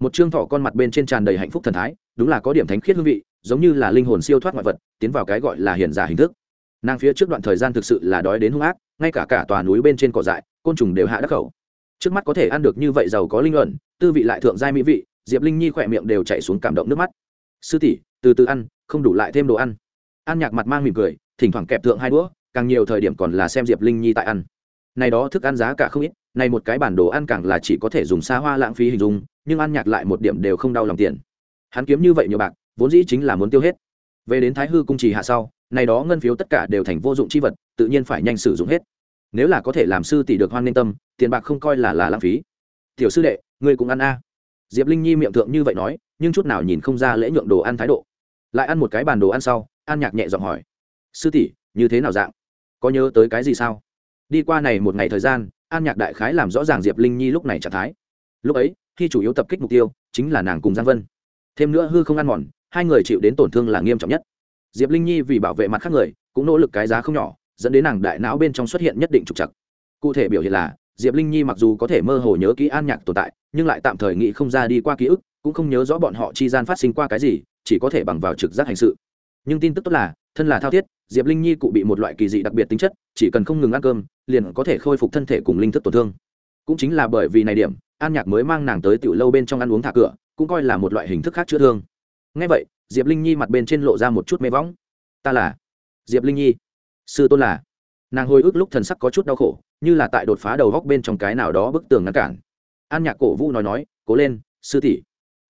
Một trương thỏ con mặt bên trên tràn đầy hạnh phúc thần thái, đúng là có điểm thánh khiết hương vị, giống như là linh hồn siêu thoát ngoại vật, tiến vào cái gọi là hiền giả hình thức nàng phía trước đoạn thời gian thực sự là đói đến hung ác, ngay cả cả tòa núi bên trên cỏ dại, côn trùng đều hạ đắc khẩu. Trước mắt có thể ăn được như vậy giàu có linh luận, tư vị lại thượng giai mỹ vị, diệp linh nhi khỏe miệng đều chạy xuống cảm động nước mắt. Sư tỷ, từ từ ăn, không đủ lại thêm đồ ăn. Ăn nhạc mặt mang mỉm cười, thỉnh thoảng kẹp thượng hai đũa, càng nhiều thời điểm còn là xem diệp linh nhi tại ăn. Này đó thức ăn giá cả không ít, này một cái bản đồ ăn càng là chỉ có thể dùng xa hoa lãng phí hình dung, nhưng ăn nhạc lại một điểm đều không đau lòng tiền. Hắn kiếm như vậy nhiều bạc, vốn dĩ chính là muốn tiêu hết. Về đến thái hư cung trì hạ sau này đó ngân phiếu tất cả đều thành vô dụng chi vật, tự nhiên phải nhanh sử dụng hết. Nếu là có thể làm sư tỷ được hoan nên tâm, tiền bạc không coi là là lãng phí. Tiểu sư đệ, ngươi cũng ăn a. Diệp linh nhi miệng thượng như vậy nói, nhưng chút nào nhìn không ra lễ nhượng đồ ăn thái độ. Lại ăn một cái bàn đồ ăn sau, an nhạc nhẹ giọng hỏi. Sư tỷ, như thế nào dạng? Có nhớ tới cái gì sao? Đi qua này một ngày thời gian, an nhạc đại khái làm rõ ràng diệp linh nhi lúc này trạng thái. Lúc ấy, khi chủ yếu tập kích mục tiêu, chính là nàng cùng giang vân. Thêm nữa hư không ăn mòn, hai người chịu đến tổn thương là nghiêm trọng nhất diệp linh nhi vì bảo vệ mặt khác người, cũng nỗ lực cái giá không nhỏ, dẫn đến nàng đại não bên trong xuất hiện nhất định trục chặt cụ thể biểu hiện là, diệp linh nhi mặc dù có thể mơ hồ nhớ kỹ an nhạc tồn tại, nhưng lại tạm thời nghĩ không ra đi qua ký ức, cũng không nhớ rõ bọn họ chi gian phát sinh qua cái gì, chỉ có thể bằng vào trực giác hành sự. Nhưng tin tức tốt là, thân là thao thiết, diệp linh nhi cụ bị một loại kỳ dị đặc biệt tính chất, chỉ cần không ngừng ăn cơm, liền có thể khôi phục thân thể cùng linh thức tổn thương. Cũng chính là bởi vì này điểm, an nhạc mới mang nàng tới tiểu lâu bên trong ăn uống thả cửa, cũng coi là một loại hình thức khác chữa thương ngay vậy, diệp linh nhi mặt bên trên lộ ra một chút mê võng. Ta là diệp linh nhi. Sư tôn là. Nàng hồi ức lúc thần sắc có chút đau khổ, như là tại đột phá đầu góc bên trong cái nào đó bức tường ngăn cản. An nhạc cổ vũ nói nói, cố lên, sư tỷ,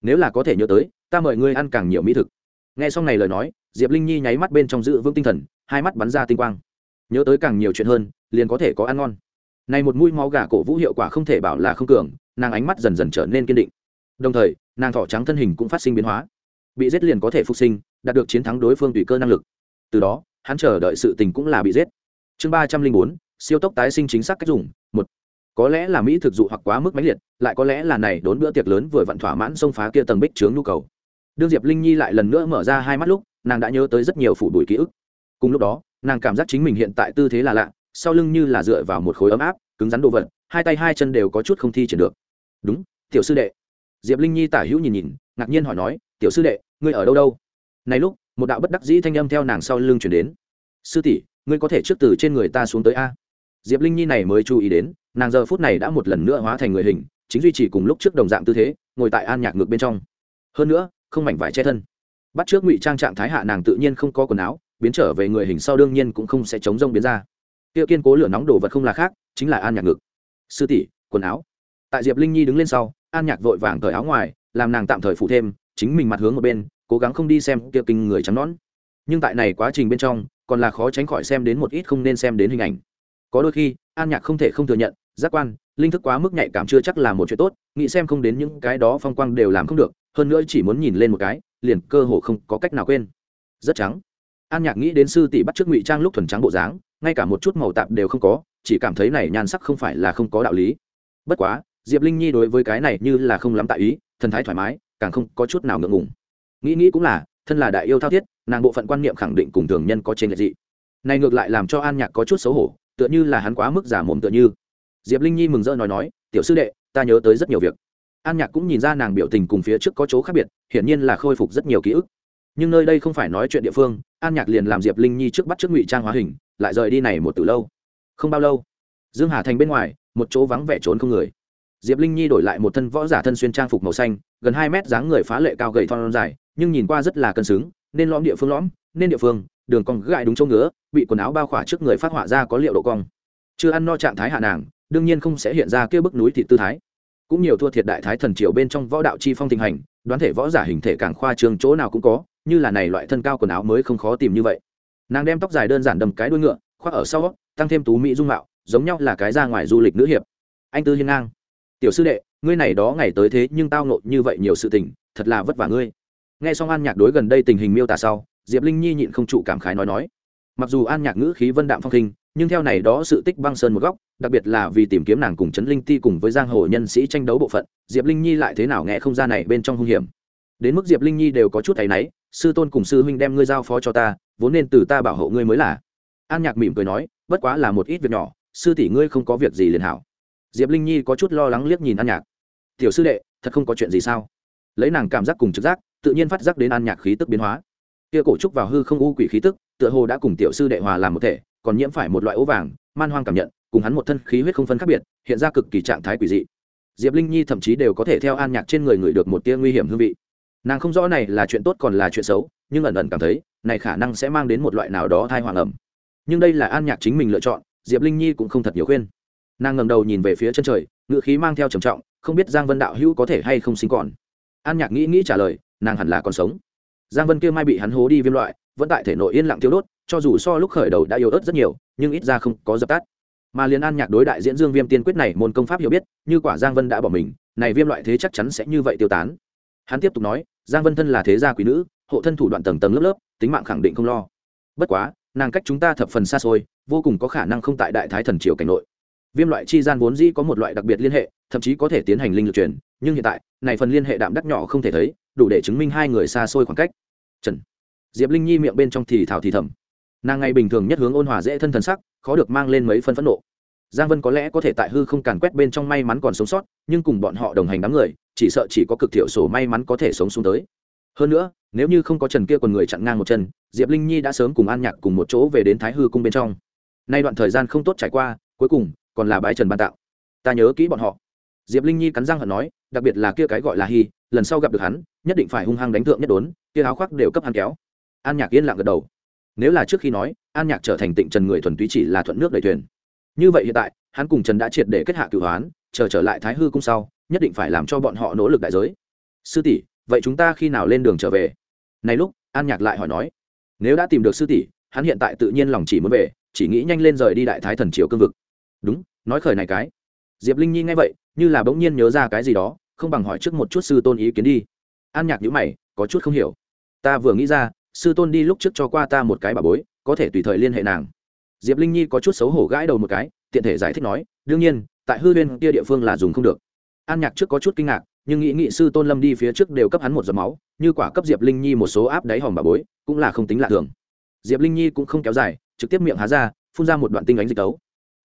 nếu là có thể nhớ tới, ta mời ngươi ăn càng nhiều mỹ thực. Nghe xong này lời nói, diệp linh nhi nháy mắt bên trong giữ vững tinh thần, hai mắt bắn ra tinh quang. Nhớ tới càng nhiều chuyện hơn, liền có thể có ăn ngon. Này một mũi máu gà cổ vũ hiệu quả không thể bảo là không cường, nàng ánh mắt dần dần trở nên kiên định. Đồng thời, nàng thỏ trắng thân hình cũng phát sinh biến hóa bị giết liền có thể phục sinh, đạt được chiến thắng đối phương tùy cơ năng lực. Từ đó, hắn chờ đợi sự tình cũng là bị giết. Chương ba trăm linh bốn, siêu tốc tái sinh chính xác cách dùng, một. Có lẽ là mỹ thực dụ hoặc quá mức mãnh liệt, lại có lẽ là này đốn bữa tiệc lớn vừa vặn thỏa mãn xông phá kia tầng bích chướng nhu cầu. Đương diệp linh nhi lại lần nữa mở ra hai mắt lúc, nàng đã nhớ tới rất nhiều phủ đuổi ký ức. Cùng lúc đó, nàng cảm giác chính mình hiện tại tư thế là lạ, sau lưng như là dựa vào một khối ấm áp, cứng rắn đồ vật, hai tay hai chân đều có chút không thi triển được. Đúng, tiểu sư đệ. Diệp linh nhi tả hữu nhìn nhìn, ngạc nhiên hỏi nói, tiểu sư đệ ngươi ở đâu đâu? Này lúc, một đạo bất đắc dĩ thanh âm theo nàng sau lưng chuyển đến. Sư tỷ, ngươi có thể trước từ trên người ta xuống tới a. Diệp linh nhi này mới chú ý đến, nàng giờ phút này đã một lần nữa hóa thành người hình, chính duy trì cùng lúc trước đồng dạng tư thế, ngồi tại an nhạc ngược bên trong. Hơn nữa, không mảnh vải che thân. Bắt trước ngụy trang trạng thái hạ nàng tự nhiên không có quần áo, biến trở về người hình sau đương nhiên cũng không sẽ chống rông biến ra. Tiêu kiên cố lửa nóng đồ vật không là khác, chính là an nhạc ngực. Sư tỷ, quần áo. Tại diệp linh nhi đứng lên sau, an nhạc vội vàng cởi áo ngoài, làm nàng tạm thời phụ thêm chính mình mặt hướng một bên, cố gắng không đi xem kia kinh người trắng nón nhưng tại này quá trình bên trong, còn là khó tránh khỏi xem đến một ít không nên xem đến hình ảnh. Có đôi khi, an nhạc không thể không thừa nhận, giác quan, linh thức quá mức nhạy cảm chưa chắc là một chuyện tốt, nghĩ xem không đến những cái đó phong quang đều làm không được, hơn nữa chỉ muốn nhìn lên một cái, liền cơ hồ không có cách nào quên. Rất trắng. An nhạc nghĩ đến sư tỷ bắt trước ngụy trang lúc thuần trắng bộ dáng, ngay cả một chút màu tạp đều không có, chỉ cảm thấy này nhan sắc không phải là không có đạo lý. Bất quá, diệp linh nhi đối với cái này như là không lắm tại ý, thần thái thoải mái càng không có chút nào ngượng ngùng. Nghĩ nghĩ cũng là, thân là đại yêu thao thiết, nàng bộ phận quan niệm khẳng định cùng thường nhân có trên lệch dị. Này ngược lại làm cho an nhạc có chút xấu hổ, tựa như là hắn quá mức giả mồm tựa như. Diệp linh nhi mừng rỡ nói nói, tiểu sư đệ, ta nhớ tới rất nhiều việc. An nhạc cũng nhìn ra nàng biểu tình cùng phía trước có chỗ khác biệt, hiển nhiên là khôi phục rất nhiều ký ức. Nhưng nơi đây không phải nói chuyện địa phương, an nhạc liền làm diệp linh nhi trước bắt trước ngụy trang hóa hình, lại rời đi này một từ lâu. Không bao lâu, dương hà thành bên ngoài, một chỗ vắng vẻ trốn không người. Diệp linh nhi đổi lại một thân võ giả thân xuyên trang phục màu xanh gần hai mét dáng người phá lệ cao gầy thon dài, nhưng nhìn qua rất là cân xứng, nên lõm địa phương lõm, nên địa phương, đường cong gãi đúng chỗ ngứa, bị quần áo bao khỏa trước người phát họa ra có liệu độ cong. Chưa ăn no trạng thái hạ nàng, đương nhiên không sẽ hiện ra kia bức núi thịt tư thái. Cũng nhiều thua thiệt đại thái thần triều bên trong võ đạo chi phong tình hành, đoán thể võ giả hình thể càng khoa trương chỗ nào cũng có, như là này loại thân cao quần áo mới không khó tìm như vậy. Nàng đem tóc dài đơn giản đầm cái đuôi ngựa, khoác ở sau, tăng thêm tú mỹ dung mạo, giống nhau là cái ra ngoài du lịch nữ hiệp. Anh tư hiên ngang. Tiểu sư đệ ngươi này đó ngày tới thế nhưng tao nộ như vậy nhiều sự tình, thật là vất vả ngươi. Nghe xong an nhạc đối gần đây tình hình miêu tả sau, diệp linh nhi nhịn không trụ cảm khái nói nói. Mặc dù an nhạc ngữ khí vân đạm phong khinh, nhưng theo này đó sự tích băng sơn một góc, đặc biệt là vì tìm kiếm nàng cùng trấn linh ti cùng với giang hồ nhân sĩ tranh đấu bộ phận, diệp linh nhi lại thế nào nghe không ra này bên trong hung hiểm. Đến mức diệp linh nhi đều có chút thấy náy, sư tôn cùng sư huynh đem ngươi giao phó cho ta, vốn nên từ ta bảo hộ ngươi mới là. An nhạc mỉm cười nói, bất quá là một ít việc nhỏ, sư tỷ ngươi không có việc gì liền hảo diệp linh nhi có chút lo lắng liếc nhìn an nhạc. Tiểu sư đệ, thật không có chuyện gì sao? Lấy nàng cảm giác cùng trực giác, tự nhiên phát giác đến an nhạc khí tức biến hóa. Kia cổ trúc vào hư không u quỷ khí tức, tựa hồ đã cùng tiểu sư đệ hòa làm một thể, còn nhiễm phải một loại ố vàng, man hoang cảm nhận, cùng hắn một thân khí huyết không phân khác biệt, hiện ra cực kỳ trạng thái quỷ dị. Diệp linh nhi thậm chí đều có thể theo an nhạc trên người người được một tia nguy hiểm hương vị. Nàng không rõ này là chuyện tốt còn là chuyện xấu, nhưng ẩn ẩn cảm thấy, này khả năng sẽ mang đến một loại nào đó thai hoàng ẩm nhưng đây là an nhạc chính mình lựa chọn, diệp linh nhi cũng không thật nhiều khuyên nàng ngầm đầu nhìn về phía chân trời, ngựa khí mang theo trầm trọng, không biết giang vân đạo hữu có thể hay không sinh còn. An nhạc nghĩ nghĩ trả lời, nàng hẳn là còn sống. Giang vân kia mai bị hắn hố đi viêm loại, vẫn tại thể nội yên lặng thiếu đốt, cho dù so lúc khởi đầu đã yếu ớt rất nhiều, nhưng ít ra không có dập tắt. Mà liền an nhạc đối đại diễn dương viêm tiên quyết này môn công pháp hiểu biết, như quả giang vân đã bỏ mình, này viêm loại thế chắc chắn sẽ như vậy tiêu tán. Hắn tiếp tục nói, giang vân thân là thế gia quý nữ, hộ thân thủ đoạn tầng tầng lớp lớp, tính mạng khẳng định không lo. Bất quá, nàng cách chúng ta thập phần xa xôi, vô cùng có khả năng không tại đại thái thần triều cảnh nội viêm loại chi gian vốn dĩ có một loại đặc biệt liên hệ, thậm chí có thể tiến hành linh lực truyền, nhưng hiện tại, này phần liên hệ đạm đắc nhỏ không thể thấy, đủ để chứng minh hai người xa xôi khoảng cách. Trần. Diệp linh nhi miệng bên trong thì thảo thì thầm. Nàng ngay bình thường nhất hướng ôn hòa dễ thân thần sắc, khó được mang lên mấy phân phẫn nộ. Giang vân có lẽ có thể tại hư không càn quét bên trong may mắn còn sống sót, nhưng cùng bọn họ đồng hành đám người, chỉ sợ chỉ có cực thiểu số may mắn có thể sống xuống tới. Hơn nữa, nếu như không có trần kia còn người chặn ngang một chân, diệp linh nhi đã sớm cùng an nhạc cùng một chỗ về đến thái hư cung bên trong. Nay đoạn thời gian không tốt trải qua, cuối cùng còn là bái trần ban tạo. Ta nhớ kỹ bọn họ. Diệp linh nhi cắn răng hận nói, đặc biệt là kia cái gọi là hy lần sau gặp được hắn, nhất định phải hung hăng đánh thượng nhất đốn, kia áo khoác đều cấp hắn kéo. An nhạc yên lặng gật đầu. Nếu là trước khi nói, an nhạc trở thành tịnh trần người thuần túy chỉ là thuận nước đầy thuyền. Như vậy hiện tại, hắn cùng trần đã triệt để kết hạ cửu hoán, chờ trở lại thái hư cung sau, nhất định phải làm cho bọn họ nỗ lực đại giới. Sư tỷ, vậy chúng ta khi nào lên đường trở về? Này lúc, an nhạc lại hỏi nói. Nếu đã tìm được sư tỷ, hắn hiện tại tự nhiên lòng chỉ muốn về, chỉ nghĩ nhanh lên rời đi đại thái thần triều cương vực đúng, nói khởi này cái. Diệp linh nhi nghe vậy, như là bỗng nhiên nhớ ra cái gì đó, không bằng hỏi trước một chút sư tôn ý kiến đi. An nhạc nhữ mày, có chút không hiểu. Ta vừa nghĩ ra, sư tôn đi lúc trước cho qua ta một cái bà bối, có thể tùy thời liên hệ nàng. Diệp linh nhi có chút xấu hổ gãi đầu một cái, tiện thể giải thích nói, đương nhiên, tại hư bên kia địa phương là dùng không được. An nhạc trước có chút kinh ngạc, nhưng nghĩ nghị sư tôn lâm đi phía trước đều cấp hắn một giọt máu, như quả cấp diệp linh nhi một số áp đáy hòm bà bối, cũng là không tính lạ thường. Diệp linh nhi cũng không kéo dài, trực tiếp miệng há ra, phun ra một đoạn tinh ánh dịch tấu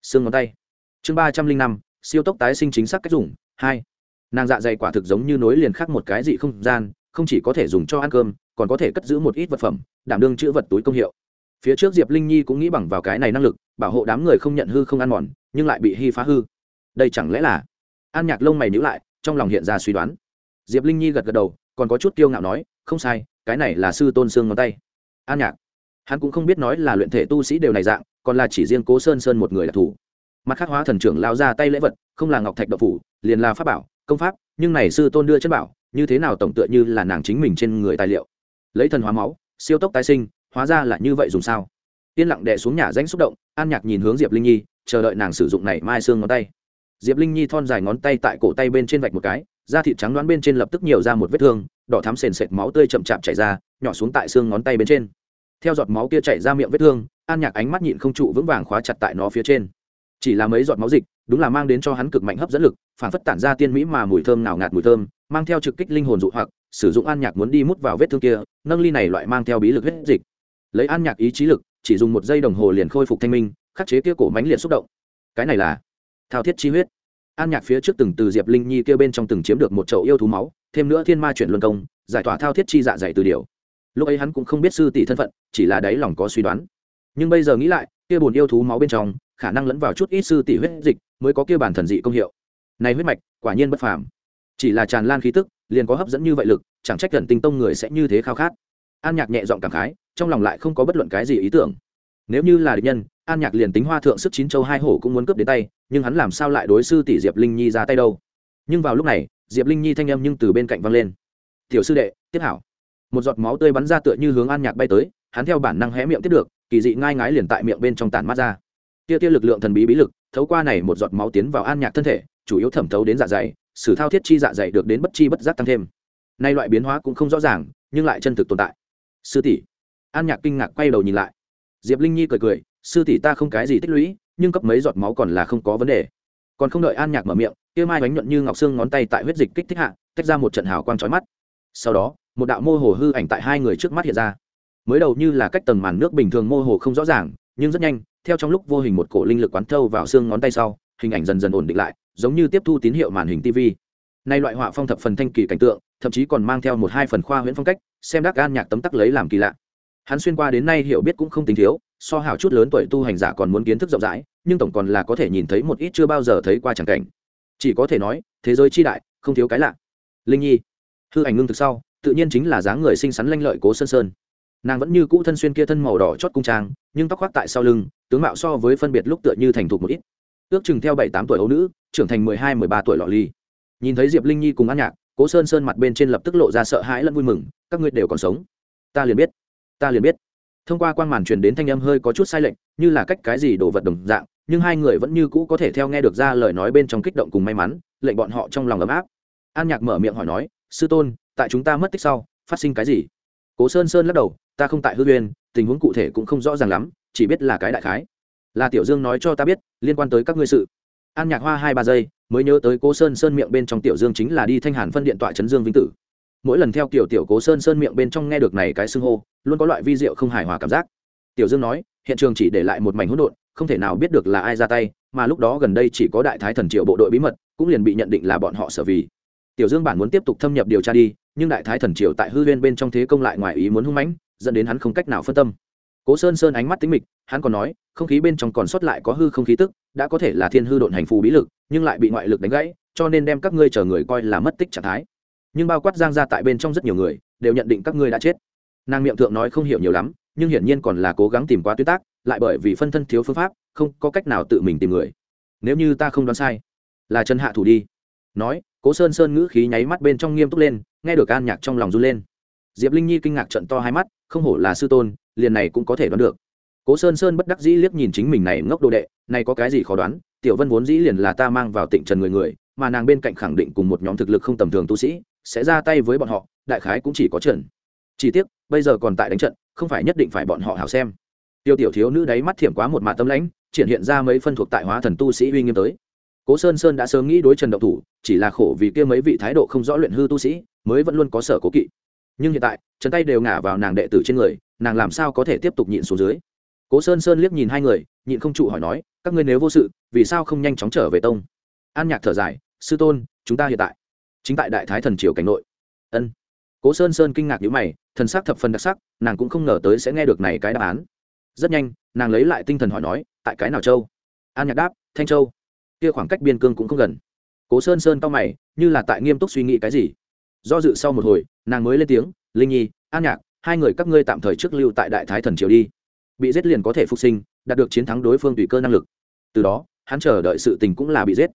xương ngón tay. Chương ba trăm linh năm, siêu tốc tái sinh chính xác cách dùng, hai. Nàng dạ dày quả thực giống như nối liền khác một cái dị không gian, không chỉ có thể dùng cho ăn cơm, còn có thể cất giữ một ít vật phẩm, đảm đương chữ vật túi công hiệu. Phía trước diệp linh nhi cũng nghĩ bằng vào cái này năng lực, bảo hộ đám người không nhận hư không ăn mòn, nhưng lại bị hy phá hư. Đây chẳng lẽ là? An nhạc lông mày nhữ lại, trong lòng hiện ra suy đoán. Diệp linh nhi gật gật đầu, còn có chút kiêu ngạo nói, không sai, cái này là sư tôn xương ngón tay. An nhạc. Hắn cũng không biết nói là luyện thể tu sĩ đều này dạng còn là chỉ riêng cố sơn sơn một người đặc thù mặt khác hóa thần trưởng lao ra tay lễ vật, không là ngọc thạch đậu phủ, liền là pháp bảo, công pháp, nhưng này sư tôn đưa chân bảo, như thế nào tổng tựa như là nàng chính mình trên người tài liệu. Lấy thần hóa máu, siêu tốc tái sinh, hóa ra là như vậy dùng sao? Yên lặng đè xuống nhà danh xúc động, an nhạc nhìn hướng diệp linh nhi, chờ đợi nàng sử dụng này mai xương ngón tay. Diệp linh nhi thon dài ngón tay tại cổ tay bên trên vạch một cái, da thịt trắng đoán bên trên lập tức nhiều ra một vết thương, đỏ thắm sền sệt máu tươi chậm chạp chảy ra, nhỏ xuống tại xương ngón tay bên trên. Theo giọt máu kia chảy ra miệng vết thương an nhạc ánh mắt nhịn không trụ vững vàng khóa chặt tại nó phía trên. Chỉ là mấy giọt máu dịch, đúng là mang đến cho hắn cực mạnh hấp dẫn lực phản phất tản ra tiên mỹ mà mùi thơm nào ngạt mùi thơm, mang theo trực kích linh hồn dụ hoặc, sử dụng an nhạc muốn đi mút vào vết thương kia, nâng ly này loại mang theo bí lực huyết dịch. Lấy an nhạc ý chí lực, chỉ dùng một giây đồng hồ liền khôi phục thanh minh, khắc chế kia cổ mánh liệt xúc động. Cái này là thao thiết chi huyết. An nhạc phía trước từng từ diệp linh nhi kia bên trong từng chiếm được một chậu yêu thú máu, thêm nữa thiên ma chuyển luân công, giải tỏa thao thiết chi dạ dày từ điều lúc ấy hắn cũng không biết sư tỷ thân phận, chỉ là đáy lòng có suy đoán nhưng bây giờ nghĩ lại, kia bồn yêu thú máu bên trong, khả năng lẫn vào chút ít sư tỷ huyết dịch mới có kia bản thần dị công hiệu. Này huyết mạch, quả nhiên bất phàm. Chỉ là tràn lan khí tức, liền có hấp dẫn như vậy lực, chẳng trách gần tinh tông người sẽ như thế khao khát. An nhạc nhẹ giọng cảm khái, trong lòng lại không có bất luận cái gì ý tưởng. Nếu như là địch nhân, an nhạc liền tính hoa thượng sức chín châu hai hổ cũng muốn cướp đến tay, nhưng hắn làm sao lại đối sư tỷ diệp linh nhi ra tay đâu? Nhưng vào lúc này, diệp linh nhi thanh âm nhưng từ bên cạnh văng lên. Tiểu sư đệ, tiếp hảo. Một giọt máu tươi bắn ra tựa như hướng an nhạc bay tới, hắn theo bản năng hé miệng tiếp được kỳ dị ngai ngái liền tại miệng bên trong tàn mắt ra. Tia tia lực lượng thần bí bí lực, thấu qua này một giọt máu tiến vào an nhạc thân thể, chủ yếu thẩm thấu đến dạ dày, sử thao thiết chi dạ dày được đến bất chi bất giác tăng thêm. Nay loại biến hóa cũng không rõ ràng, nhưng lại chân thực tồn tại. Sư tỷ. An nhạc kinh ngạc quay đầu nhìn lại. Diệp linh nhi cười cười, sư tỷ ta không cái gì tích lũy, nhưng cấp mấy giọt máu còn là không có vấn đề. Còn không đợi an nhạc mở miệng, kia mai bánh nhuận như ngọc xương ngón tay tại huyết dịch kích thích hạ, tách ra một trận hào quang trói mắt. Sau đó, một đạo mô hồ hư ảnh tại hai người trước mắt hiện ra mới đầu như là cách tầng màn nước bình thường mô hồ không rõ ràng, nhưng rất nhanh, theo trong lúc vô hình một cổ linh lực quán thâu vào xương ngón tay sau, hình ảnh dần dần ổn định lại, giống như tiếp thu tín hiệu màn hình tv nay loại họa phong thập phần thanh kỳ cảnh tượng, thậm chí còn mang theo một hai phần khoa huyễn phong cách, xem đắc gan nhạc tấm tắc lấy làm kỳ lạ. Hắn xuyên qua đến nay hiểu biết cũng không tính thiếu, so hảo chút lớn tuổi tu hành giả còn muốn kiến thức rộng rãi, nhưng tổng còn là có thể nhìn thấy một ít chưa bao giờ thấy qua chẳng cảnh. Chỉ có thể nói, thế giới chi đại, không thiếu cái lạ. Linh nhi. Hư ảnh ngưng thực sau, tự nhiên chính là dáng người xinh xắn lanh lợi cố sơn sơn nàng vẫn như cũ thân xuyên kia thân màu đỏ chót cung trang, nhưng tóc khoác tại sau lưng, tướng mạo so với phân biệt lúc tựa như thành thục một ít. Ước chừng theo bảy tám tuổi ấu nữ, trưởng thành mười hai, mười ba tuổi lọ ly. Nhìn thấy diệp linh nhi cùng ăn nhạc, cố sơn sơn mặt bên trên lập tức lộ ra sợ hãi lẫn vui mừng, các ngươi đều còn sống. Ta liền biết, ta liền biết. Thông qua quan màn truyền đến thanh âm hơi có chút sai lệch, như là cách cái gì đồ vật đồng dạng, nhưng hai người vẫn như cũ có thể theo nghe được ra lời nói bên trong kích động cùng may mắn, lệnh bọn họ trong lòng ấm áp. An nhạc mở miệng hỏi nói, sư tôn, tại chúng ta mất tích sau, phát sinh cái gì? Cố sơn sơn lắc đầu ta không tại hư uyên tình huống cụ thể cũng không rõ ràng lắm, chỉ biết là cái đại khái. Là tiểu dương nói cho ta biết, liên quan tới các ngươi sự. An nhạc hoa hai ba giây, mới nhớ tới cố sơn sơn miệng bên trong tiểu dương chính là đi thanh hàn phân điện tọa chấn dương vĩnh tử. Mỗi lần theo kiểu tiểu cố sơn sơn miệng bên trong nghe được này cái xưng hô, luôn có loại vi diệu không hài hòa cảm giác. Tiểu dương nói, hiện trường chỉ để lại một mảnh hỗn độn, không thể nào biết được là ai ra tay, mà lúc đó gần đây chỉ có đại thái thần triệu bộ đội bí mật, cũng liền bị nhận định là bọn họ sở vì. Tiểu dương bản muốn tiếp tục thâm nhập điều tra đi, nhưng đại thái thần triều tại hư huyên bên trong thế công lại ngoài ý muốn hung mãnh dẫn đến hắn không cách nào phân tâm. Cố sơn sơn ánh mắt tính mịch, hắn còn nói, không khí bên trong còn sót lại có hư không khí tức, đã có thể là thiên hư độn hành phù bí lực, nhưng lại bị ngoại lực đánh gãy, cho nên đem các ngươi chờ người coi là mất tích trạng thái. Nhưng bao quát giang ra tại bên trong rất nhiều người, đều nhận định các ngươi đã chết. Nàng miệng thượng nói không hiểu nhiều lắm, nhưng hiển nhiên còn là cố gắng tìm qua tuyết tác, lại bởi vì phân thân thiếu phương pháp, không có cách nào tự mình tìm người. Nếu như ta không đoán sai, là trần hạ thủ đi. Nói, cố sơn sơn ngữ khí nháy mắt bên trong nghiêm túc lên, nghe được an nhạc trong lòng run lên. Diệp linh nhi kinh ngạc trận to hai mắt không hổ là sư tôn, liền này cũng có thể đoán được. Cố sơn sơn bất đắc dĩ liếc nhìn chính mình này ngốc đồ đệ, này có cái gì khó đoán, tiểu vân vốn dĩ liền là ta mang vào tịnh trần người người, mà nàng bên cạnh khẳng định cùng một nhóm thực lực không tầm thường tu sĩ, sẽ ra tay với bọn họ, đại khái cũng chỉ có trần chỉ tiếc, bây giờ còn tại đánh trận, không phải nhất định phải bọn họ hảo xem. Tiêu tiểu thiếu nữ đáy mắt thiểm quá một mạ tâm lãnh, triển hiện ra mấy phân thuộc tại hóa thần tu sĩ uy nghiêm tới. Cố sơn sơn đã sớm nghĩ đối trần động thủ, chỉ là khổ vì kia mấy vị thái độ không rõ luyện hư tu sĩ, mới vẫn luôn có sở cố kỵ nhưng hiện tại, chân tay đều ngả vào nàng đệ tử trên người, nàng làm sao có thể tiếp tục nhịn xuống dưới? Cố sơn sơn liếc nhìn hai người, nhịn không trụ hỏi nói, các ngươi nếu vô sự, vì sao không nhanh chóng trở về tông? An nhạc thở dài, sư tôn, chúng ta hiện tại, chính tại đại thái thần triều cảnh nội. Ân. Cố sơn sơn kinh ngạc nhíu mày, thần sắc thập phần đặc sắc, nàng cũng không ngờ tới sẽ nghe được này cái đáp án. Rất nhanh, nàng lấy lại tinh thần hỏi nói, tại cái nào châu? An nhạc đáp, thanh châu. Kia khoảng cách biên cương cũng không gần. Cố sơn sơn to mày, như là tại nghiêm túc suy nghĩ cái gì? Do dự sau một hồi nàng mới lên tiếng, linh nhi, an nhạc, hai người các ngươi tạm thời trước lưu tại đại thái thần triều đi. Bị giết liền có thể phục sinh, đạt được chiến thắng đối phương tùy cơ năng lực. Từ đó, hắn chờ đợi sự tình cũng là bị giết.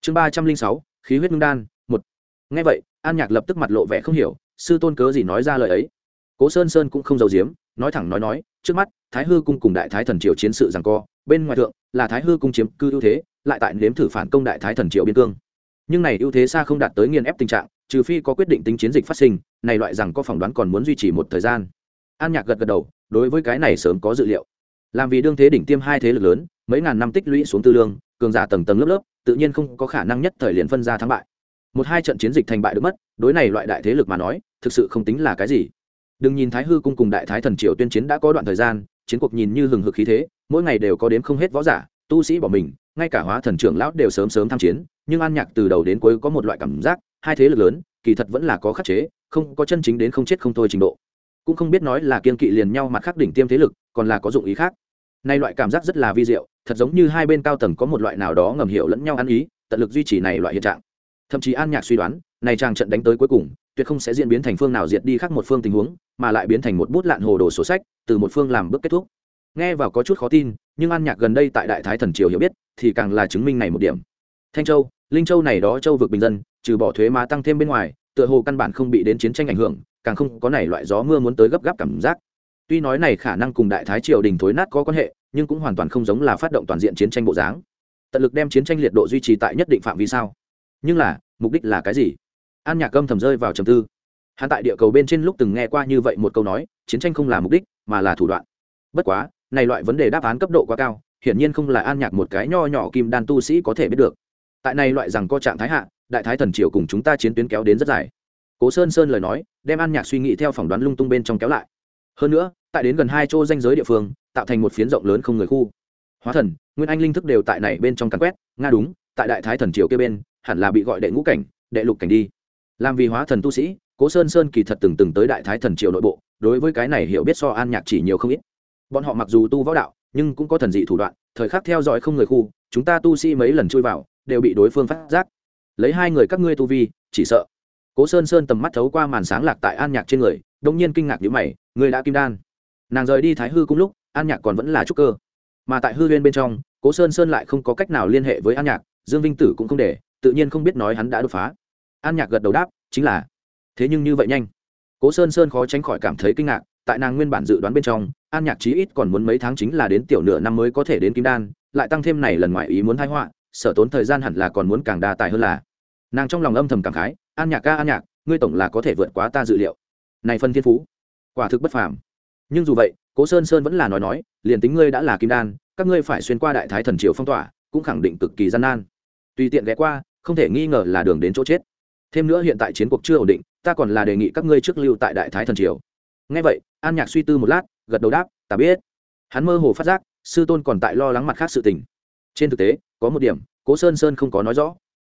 Chương ba trăm linh sáu, khí huyết ngưng đan, một. Ngay vậy, an nhạc lập tức mặt lộ vẻ không hiểu, sư tôn cớ gì nói ra lời ấy? Cố sơn sơn cũng không giàu giếm, nói thẳng nói nói, trước mắt, thái hư cung cùng đại thái thần triều chiến sự rằng co, bên ngoài thượng, là thái hư cung chiếm cư ưu thế, lại tại nếm thử phản công đại thái thần triều biên cương. Nhưng này ưu thế xa không đạt tới nghiền ép tình trạng trừ phi có quyết định tính chiến dịch phát sinh, này loại rằng có phỏng đoán còn muốn duy trì một thời gian. An nhạc gật gật đầu, đối với cái này sớm có dự liệu. Làm vì đương thế đỉnh tiêm hai thế lực lớn, mấy ngàn năm tích lũy xuống tư lương, cường giả tầng tầng lớp lớp, tự nhiên không có khả năng nhất thời liền phân ra thắng bại. Một hai trận chiến dịch thành bại được mất, đối này loại đại thế lực mà nói, thực sự không tính là cái gì. Đừng nhìn thái hư cung cùng đại thái thần triều tuyên chiến đã có đoạn thời gian, chiến cuộc nhìn như hừng hực khí thế, mỗi ngày đều có đếm không hết võ giả, tu sĩ bỏ mình, ngay cả hóa thần trưởng lão đều sớm sớm tham chiến, nhưng an nhạc từ đầu đến cuối có một loại cảm giác hai thế lực lớn, kỳ thật vẫn là có khắc chế, không có chân chính đến không chết không thôi trình độ. Cũng không biết nói là kiên kỵ liền nhau mặt khác đỉnh tiêm thế lực, còn là có dụng ý khác. Nay loại cảm giác rất là vi diệu, thật giống như hai bên cao tầng có một loại nào đó ngầm hiểu lẫn nhau ăn ý, tận lực duy trì này loại hiện trạng. Thậm chí an nhạc suy đoán, này chàng trận đánh tới cuối cùng, tuyệt không sẽ diễn biến thành phương nào diệt đi khác một phương tình huống, mà lại biến thành một bút lạn hồ đồ sổ sách, từ một phương làm bước kết thúc. Nghe vào có chút khó tin, nhưng an nhạc gần đây tại đại thái thần triều hiểu biết, thì càng là chứng minh này một điểm. Thanh châu linh châu này đó châu vực bình dân, trừ bỏ thuế má tăng thêm bên ngoài, tựa hồ căn bản không bị đến chiến tranh ảnh hưởng, càng không có này loại gió mưa muốn tới gấp gáp cảm giác. Tuy nói này khả năng cùng đại thái triều đình thối nát có quan hệ, nhưng cũng hoàn toàn không giống là phát động toàn diện chiến tranh bộ dáng. Tận lực đem chiến tranh liệt độ duy trì tại nhất định phạm vi sao? Nhưng là, mục đích là cái gì? An nhạc âm thầm rơi vào trầm tư. Hắn tại địa cầu bên trên lúc từng nghe qua như vậy một câu nói, chiến tranh không là mục đích, mà là thủ đoạn. Bất quá, này loại vấn đề đáp án cấp độ quá cao, hiển nhiên không là an nhạc một cái nho nhỏ kim đan tu sĩ có thể biết được tại này loại rằng có trạng thái hạ, đại thái thần triều cùng chúng ta chiến tuyến kéo đến rất dài. Cố sơn sơn lời nói, đem an nhạc suy nghĩ theo phỏng đoán lung tung bên trong kéo lại. Hơn nữa, tại đến gần hai chỗ danh giới địa phương, tạo thành một phiến rộng lớn không người khu. Hóa thần, nguyên anh linh thức đều tại này bên trong cắn quét, nga đúng, tại đại thái thần triều kia bên, hẳn là bị gọi đệ ngũ cảnh, đệ lục cảnh đi. Làm vì hóa thần tu sĩ, cố sơn sơn kỳ thật từng từng tới đại thái thần triều nội bộ, đối với cái này hiểu biết so an nhạc chỉ nhiều không ít. Bọn họ mặc dù tu võ đạo, nhưng cũng có thần dị thủ đoạn, thời khắc theo dõi không người khu, chúng ta tu sĩ mấy lần chui vào đều bị đối phương phát giác. Lấy hai người các ngươi tu vi, chỉ sợ. Cố sơn sơn tầm mắt thấu qua màn sáng lạc tại an nhạc trên người đông nhiên kinh ngạc nhữ mày, người đã kim đan. Nàng rời đi thái hư cùng lúc, an nhạc còn vẫn là trúc cơ. Mà tại hư huyên bên trong, cố sơn sơn lại không có cách nào liên hệ với an nhạc, dương vinh tử cũng không để, tự nhiên không biết nói hắn đã đột phá. An nhạc gật đầu đáp, chính là. Thế nhưng như vậy nhanh. Cố sơn sơn khó tránh khỏi cảm thấy kinh ngạc, tại nàng nguyên bản dự đoán bên trong, an nhạc chí ít còn muốn mấy tháng chính là đến tiểu nửa năm mới có thể đến kim đan, lại tăng thêm này lần ngoài ý muốn thái họa sở tốn thời gian hẳn là còn muốn càng đa tài hơn là. Nàng trong lòng âm thầm cảm khái, an nhạc ca, an nhạc, ngươi tổng là có thể vượt quá ta dự liệu. Này phân thiên phú, quả thực bất phàm. Nhưng dù vậy, cố sơn sơn vẫn là nói nói, liền tính ngươi đã là kim đan, các ngươi phải xuyên qua đại thái thần triều phong tỏa, cũng khẳng định cực kỳ gian nan. Tùy tiện ghé qua, không thể nghi ngờ là đường đến chỗ chết. Thêm nữa hiện tại chiến cuộc chưa ổn định, ta còn là đề nghị các ngươi trước lưu tại đại thái thần triều. Ngay vậy, an nhạc suy tư một lát, gật đầu đáp, ta biết. Hắn mơ hồ phát giác, sư tôn còn tại lo lắng mặt khác sự tình. Trên thực tế có một điểm, cố sơn sơn không có nói rõ.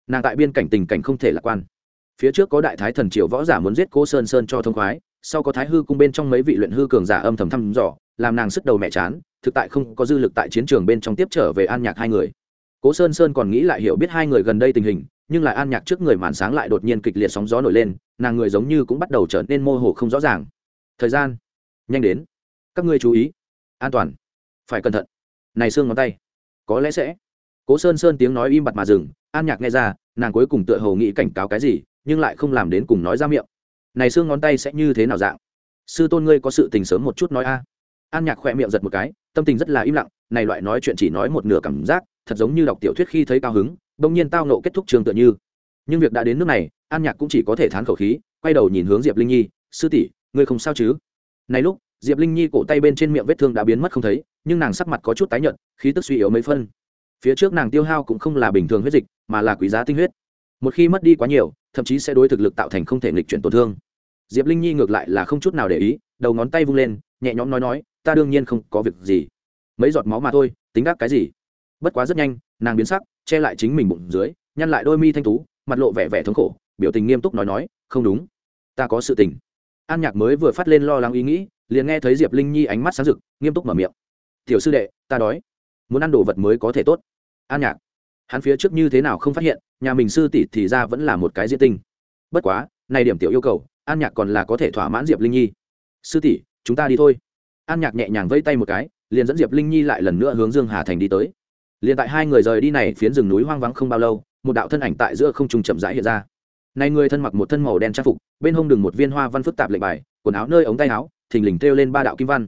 Nàng tại biên cảnh tình cảnh không thể lạc quan. Phía trước có đại thái thần triều võ giả muốn giết cố sơn sơn cho thông khoái, sau có thái hư cung bên trong mấy vị luyện hư cường giả âm thầm thăm dò, làm nàng sức đầu mẹ chán, thực tại không có dư lực tại chiến trường bên trong tiếp trở về an nhạc hai người. Cố sơn sơn còn nghĩ lại hiểu biết hai người gần đây tình hình, nhưng lại an nhạc trước người màn sáng lại đột nhiên kịch liệt sóng gió nổi lên, nàng người giống như cũng bắt đầu trở nên mô hồ không rõ ràng. Thời gian, nhanh đến. Các ngươi chú ý. An toàn. Phải cẩn thận. Này xương ngón tay. Có lẽ sẽ cố sơn sơn tiếng nói im bặt mà dừng, an nhạc nghe ra, nàng cuối cùng tựa hồ nghĩ cảnh cáo cái gì, nhưng lại không làm đến cùng nói ra miệng. Này xương ngón tay sẽ như thế nào dạng? Sư tôn ngươi có sự tình sớm một chút nói a. À. An nhạc khỏe miệng giật một cái, tâm tình rất là im lặng, này loại nói chuyện chỉ nói một nửa cảm giác, thật giống như đọc tiểu thuyết khi thấy cao hứng, bỗng nhiên tao nộ kết thúc trường tựa như. Nhưng việc đã đến nước này, an nhạc cũng chỉ có thể thán khẩu khí, quay đầu nhìn hướng diệp linh nhi, sư tỷ, ngươi không sao chứ? Này lúc, diệp linh nhi cổ tay bên trên miệng vết thương đã biến mất không thấy, nhưng nàng sắc mặt có chút tái nhợt, khí tức suy yếu mấy phân phía trước nàng tiêu hao cũng không là bình thường huyết dịch, mà là quý giá tinh huyết. Một khi mất đi quá nhiều, thậm chí sẽ đối thực lực tạo thành không thể nghịch chuyển tổn thương. Diệp linh nhi ngược lại là không chút nào để ý, đầu ngón tay vung lên, nhẹ nhõm nói nói, ta đương nhiên không có việc gì. Mấy giọt máu mà thôi, tính gác cái gì? Bất quá rất nhanh, nàng biến sắc, che lại chính mình bụng dưới, nhăn lại đôi mi thanh tú, mặt lộ vẻ vẻ thống khổ, biểu tình nghiêm túc nói nói, không đúng. Ta có sự tình. An nhạc mới vừa phát lên lo lắng ý nghĩ, liền nghe thấy diệp linh nhi ánh mắt sáng rực, nghiêm túc mở miệng. Tiểu sư đệ, ta đói. Muốn ăn đồ vật mới có thể tốt an nhạc. Hắn phía trước như thế nào không phát hiện, nhà mình sư tỷ thì ra vẫn là một cái diễn tinh. Bất quá, này điểm tiểu yêu cầu, an nhạc còn là có thể thỏa mãn diệp linh nhi. Sư tỷ, chúng ta đi thôi. An nhạc nhẹ nhàng vẫy tay một cái, liền dẫn diệp linh nhi lại lần nữa hướng dương hà thành đi tới. Liền tại hai người rời đi này, phiến rừng núi hoang vắng không bao lâu, một đạo thân ảnh tại giữa không trung chậm rãi hiện ra. Này người thân mặc một thân màu đen trang phục, bên hông đừng một viên hoa văn phức tạp lệnh bài, quần áo nơi ống tay áo, thình lình treo lên ba đạo kim văn.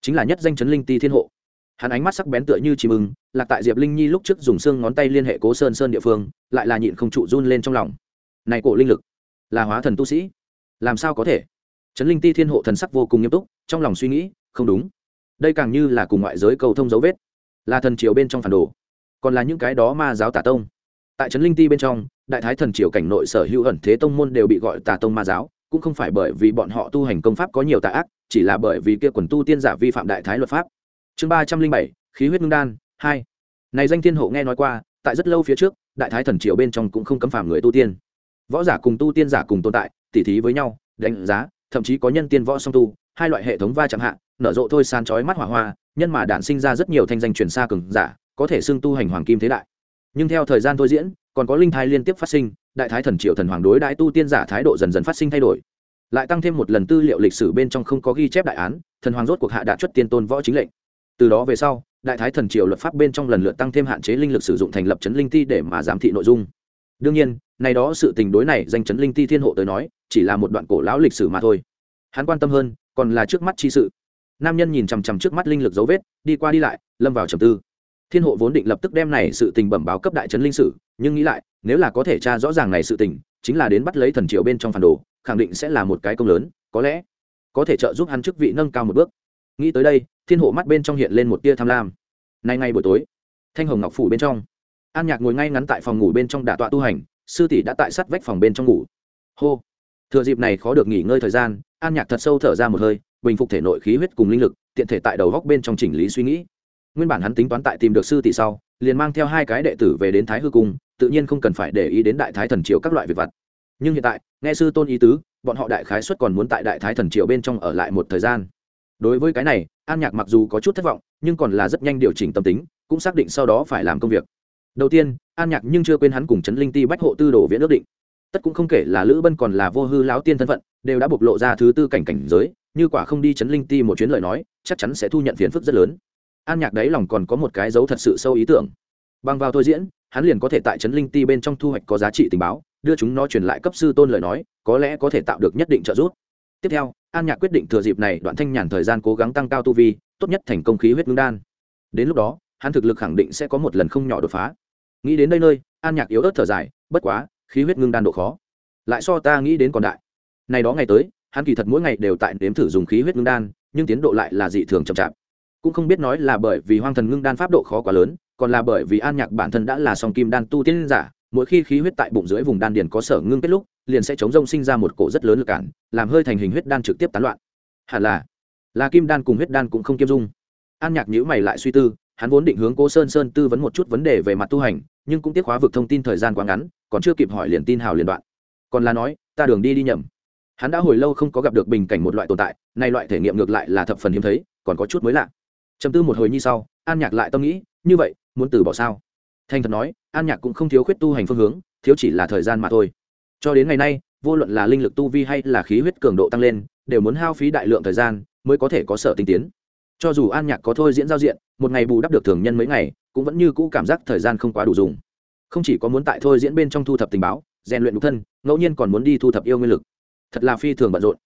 Chính là nhất danh chấn linh ti thiên hộ hắn ánh mắt sắc bén tựa như chỉ ưng, lạc tại diệp linh nhi lúc trước dùng xương ngón tay liên hệ cố sơn sơn địa phương, lại là nhịn không trụ run lên trong lòng. Này cổ linh lực, là hóa thần tu sĩ, làm sao có thể? Trấn linh ti thiên hộ thần sắc vô cùng nghiêm túc, trong lòng suy nghĩ, không đúng. Đây càng như là cùng ngoại giới cầu thông dấu vết, là thần triều bên trong phản đồ, còn là những cái đó ma giáo tà tông. Tại trấn linh ti bên trong, đại thái thần triều cảnh nội sở hữu ẩn thế tông môn đều bị gọi tà tông ma giáo, cũng không phải bởi vì bọn họ tu hành công pháp có nhiều tà ác, chỉ là bởi vì kia quần tu tiên giả vi phạm đại thái luật pháp chương ba trăm linh bảy, khí huyết ngưng đan, hai. Này danh thiên hộ nghe nói qua, tại rất lâu phía trước, đại thái thần triều bên trong cũng không cấm phạm người tu tiên. Võ giả cùng tu tiên giả cùng tồn tại, tỉ thí với nhau, đánh giá, thậm chí có nhân tiên võ song tu, hai loại hệ thống va chạm hạ, nở rộ thôi san chói mắt hỏa hoa, nhân mà đản sinh ra rất nhiều thanh danh truyền xa cường giả, có thể xưng tu hành hoàng kim thế đại. Nhưng theo thời gian thôi diễn, còn có linh thai liên tiếp phát sinh, đại thái thần triệu thần hoàng đối đại tu tiên giả thái độ dần dần phát sinh thay đổi. Lại tăng thêm một lần tư liệu lịch sử bên trong không có ghi chép đại án, thần hoàng rốt cuộc hạ đã chuất tiên tôn võ chính lệnh từ đó về sau, đại thái thần triều luật pháp bên trong lần lượt tăng thêm hạn chế linh lực sử dụng thành lập chấn linh ti để mà giám thị nội dung. Đương nhiên này đó sự tình đối này danh chấn linh ti thiên hộ tới nói, chỉ là một đoạn cổ lão lịch sử mà thôi. Hắn quan tâm hơn, còn là trước mắt chi sự. Nam nhân nhìn chằm chằm trước mắt linh lực dấu vết, đi qua đi lại, lâm vào trầm tư. Thiên hộ vốn định lập tức đem này sự tình bẩm báo cấp đại trấn linh sử, nhưng nghĩ lại, nếu là có thể tra rõ ràng này sự tình, chính là đến bắt lấy thần triều bên trong phản đồ, khẳng định sẽ là một cái công lớn, có lẽ có thể trợ giúp hắn chức vị nâng cao một bước. Nghĩ tới đây thiên hộ mắt bên trong hiện lên một tia tham lam. Nay ngay buổi tối, thanh hồng ngọc phủ bên trong, an nhạc ngồi ngay ngắn tại phòng ngủ bên trong đả tọa tu hành, sư tỷ đã tại sát vách phòng bên trong ngủ. Hô. Thừa dịp này khó được nghỉ ngơi thời gian, an nhạc thật sâu thở ra một hơi, bình phục thể nội khí huyết cùng linh lực, tiện thể tại đầu góc bên trong chỉnh lý suy nghĩ. Nguyên bản hắn tính toán tại tìm được sư tỷ sau, liền mang theo hai cái đệ tử về đến thái hư cung, tự nhiên không cần phải để ý đến đại thái thần triều các loại việc vặt. Nhưng hiện tại, nghe sư tôn ý tứ, bọn họ đại khái xuất còn muốn tại đại thái thần triều bên trong ở lại một thời gian đối với cái này, an nhạc mặc dù có chút thất vọng, nhưng còn là rất nhanh điều chỉnh tâm tính, cũng xác định sau đó phải làm công việc. Đầu tiên, an nhạc nhưng chưa quên hắn cùng trấn linh ti bách hộ tư đồ viện ước định. Tất cũng không kể là lữ bân còn là vô hư lão tiên thân phận, đều đã bộc lộ ra thứ tư cảnh cảnh giới, như quả không đi chấn linh ti một chuyến lời nói, chắc chắn sẽ thu nhận phiền phức rất lớn. An nhạc đấy lòng còn có một cái dấu thật sự sâu ý tưởng. Bằng vào thôi diễn, hắn liền có thể tại chấn linh ti bên trong thu hoạch có giá trị tình báo, đưa chúng nó truyền lại cấp sư tôn lời nói, có lẽ có thể tạo được nhất định trợ giúp. Tiếp theo an nhạc quyết định thừa dịp này đoạn thanh nhàn thời gian cố gắng tăng cao tu vi, tốt nhất thành công khí huyết ngưng đan. Đến lúc đó, hắn thực lực khẳng định sẽ có một lần không nhỏ đột phá. Nghĩ đến đây nơi, an nhạc yếu ớt thở dài, bất quá, khí huyết ngưng đan độ khó. Lại so ta nghĩ đến còn đại. Này đó ngày tới, hắn kỳ thật mỗi ngày đều tại nếm thử dùng khí huyết ngưng đan, nhưng tiến độ lại là dị thường chậm chạp. Cũng không biết nói là bởi vì hoang thần ngưng đan pháp độ khó quá lớn, còn là bởi vì an nhạc bản thân đã là song kim đan tu tiên giả mỗi khi khí huyết tại bụng dưới vùng đan điền có sở ngưng kết lúc, liền sẽ chống rông sinh ra một cổ rất lớn lực cản, làm hơi thành hình huyết đan trực tiếp tán loạn. Hẳn là là kim đan cùng huyết đan cũng không kiêm dung. An nhạc nhữ mày lại suy tư, hắn vốn định hướng cố sơn sơn tư vấn một chút vấn đề về mặt tu hành, nhưng cũng tiếc khóa vực thông tin thời gian quá ngắn, còn chưa kịp hỏi liền tin hào liền đoạn. Còn là nói, ta đường đi đi nhầm. Hắn đã hồi lâu không có gặp được bình cảnh một loại tồn tại, nay loại thể nghiệm ngược lại là thập phần hiếm thấy, còn có chút mới lạ. Trầm tư một hồi như sau, an nhạc lại tâm nghĩ, như vậy, muốn từ bỏ sao? Thành thật nói, an nhạc cũng không thiếu khuyết tu hành phương hướng, thiếu chỉ là thời gian mà thôi. Cho đến ngày nay, vô luận là linh lực tu vi hay là khí huyết cường độ tăng lên, đều muốn hao phí đại lượng thời gian mới có thể có sở tinh tiến. Cho dù an nhạc có thôi diễn giao diện, một ngày bù đắp được thường nhân mấy ngày, cũng vẫn như cũ cảm giác thời gian không quá đủ dùng. Không chỉ có muốn tại thôi diễn bên trong thu thập tình báo, rèn luyện nhục thân, ngẫu nhiên còn muốn đi thu thập yêu nguyên lực. Thật là phi thường bận rộn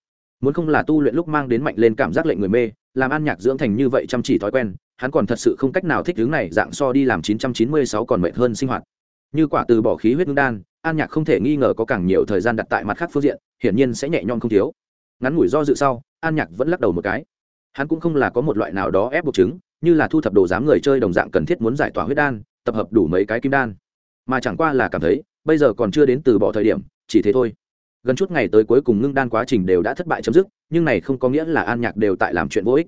muốn không là tu luyện lúc mang đến mạnh lên cảm giác lệnh người mê, làm an nhạc dưỡng thành như vậy chăm chỉ thói quen, hắn còn thật sự không cách nào thích hướng này dạng so đi làm 996 còn mệt hơn sinh hoạt. Như quả từ bỏ khí huyết ngưng đan, an nhạc không thể nghi ngờ có càng nhiều thời gian đặt tại mặt khác phương diện, hiển nhiên sẽ nhẹ nhõm không thiếu. Ngắn ngủi do dự sau, an nhạc vẫn lắc đầu một cái. Hắn cũng không là có một loại nào đó ép buộc chứng, như là thu thập đồ giám người chơi đồng dạng cần thiết muốn giải tỏa huyết đan, tập hợp đủ mấy cái kim đan. Mà chẳng qua là cảm thấy, bây giờ còn chưa đến từ bỏ thời điểm, chỉ thế thôi gần chút ngày tới cuối cùng ngưng đan quá trình đều đã thất bại chấm dứt, nhưng này không có nghĩa là an nhạc đều tại làm chuyện vô ích.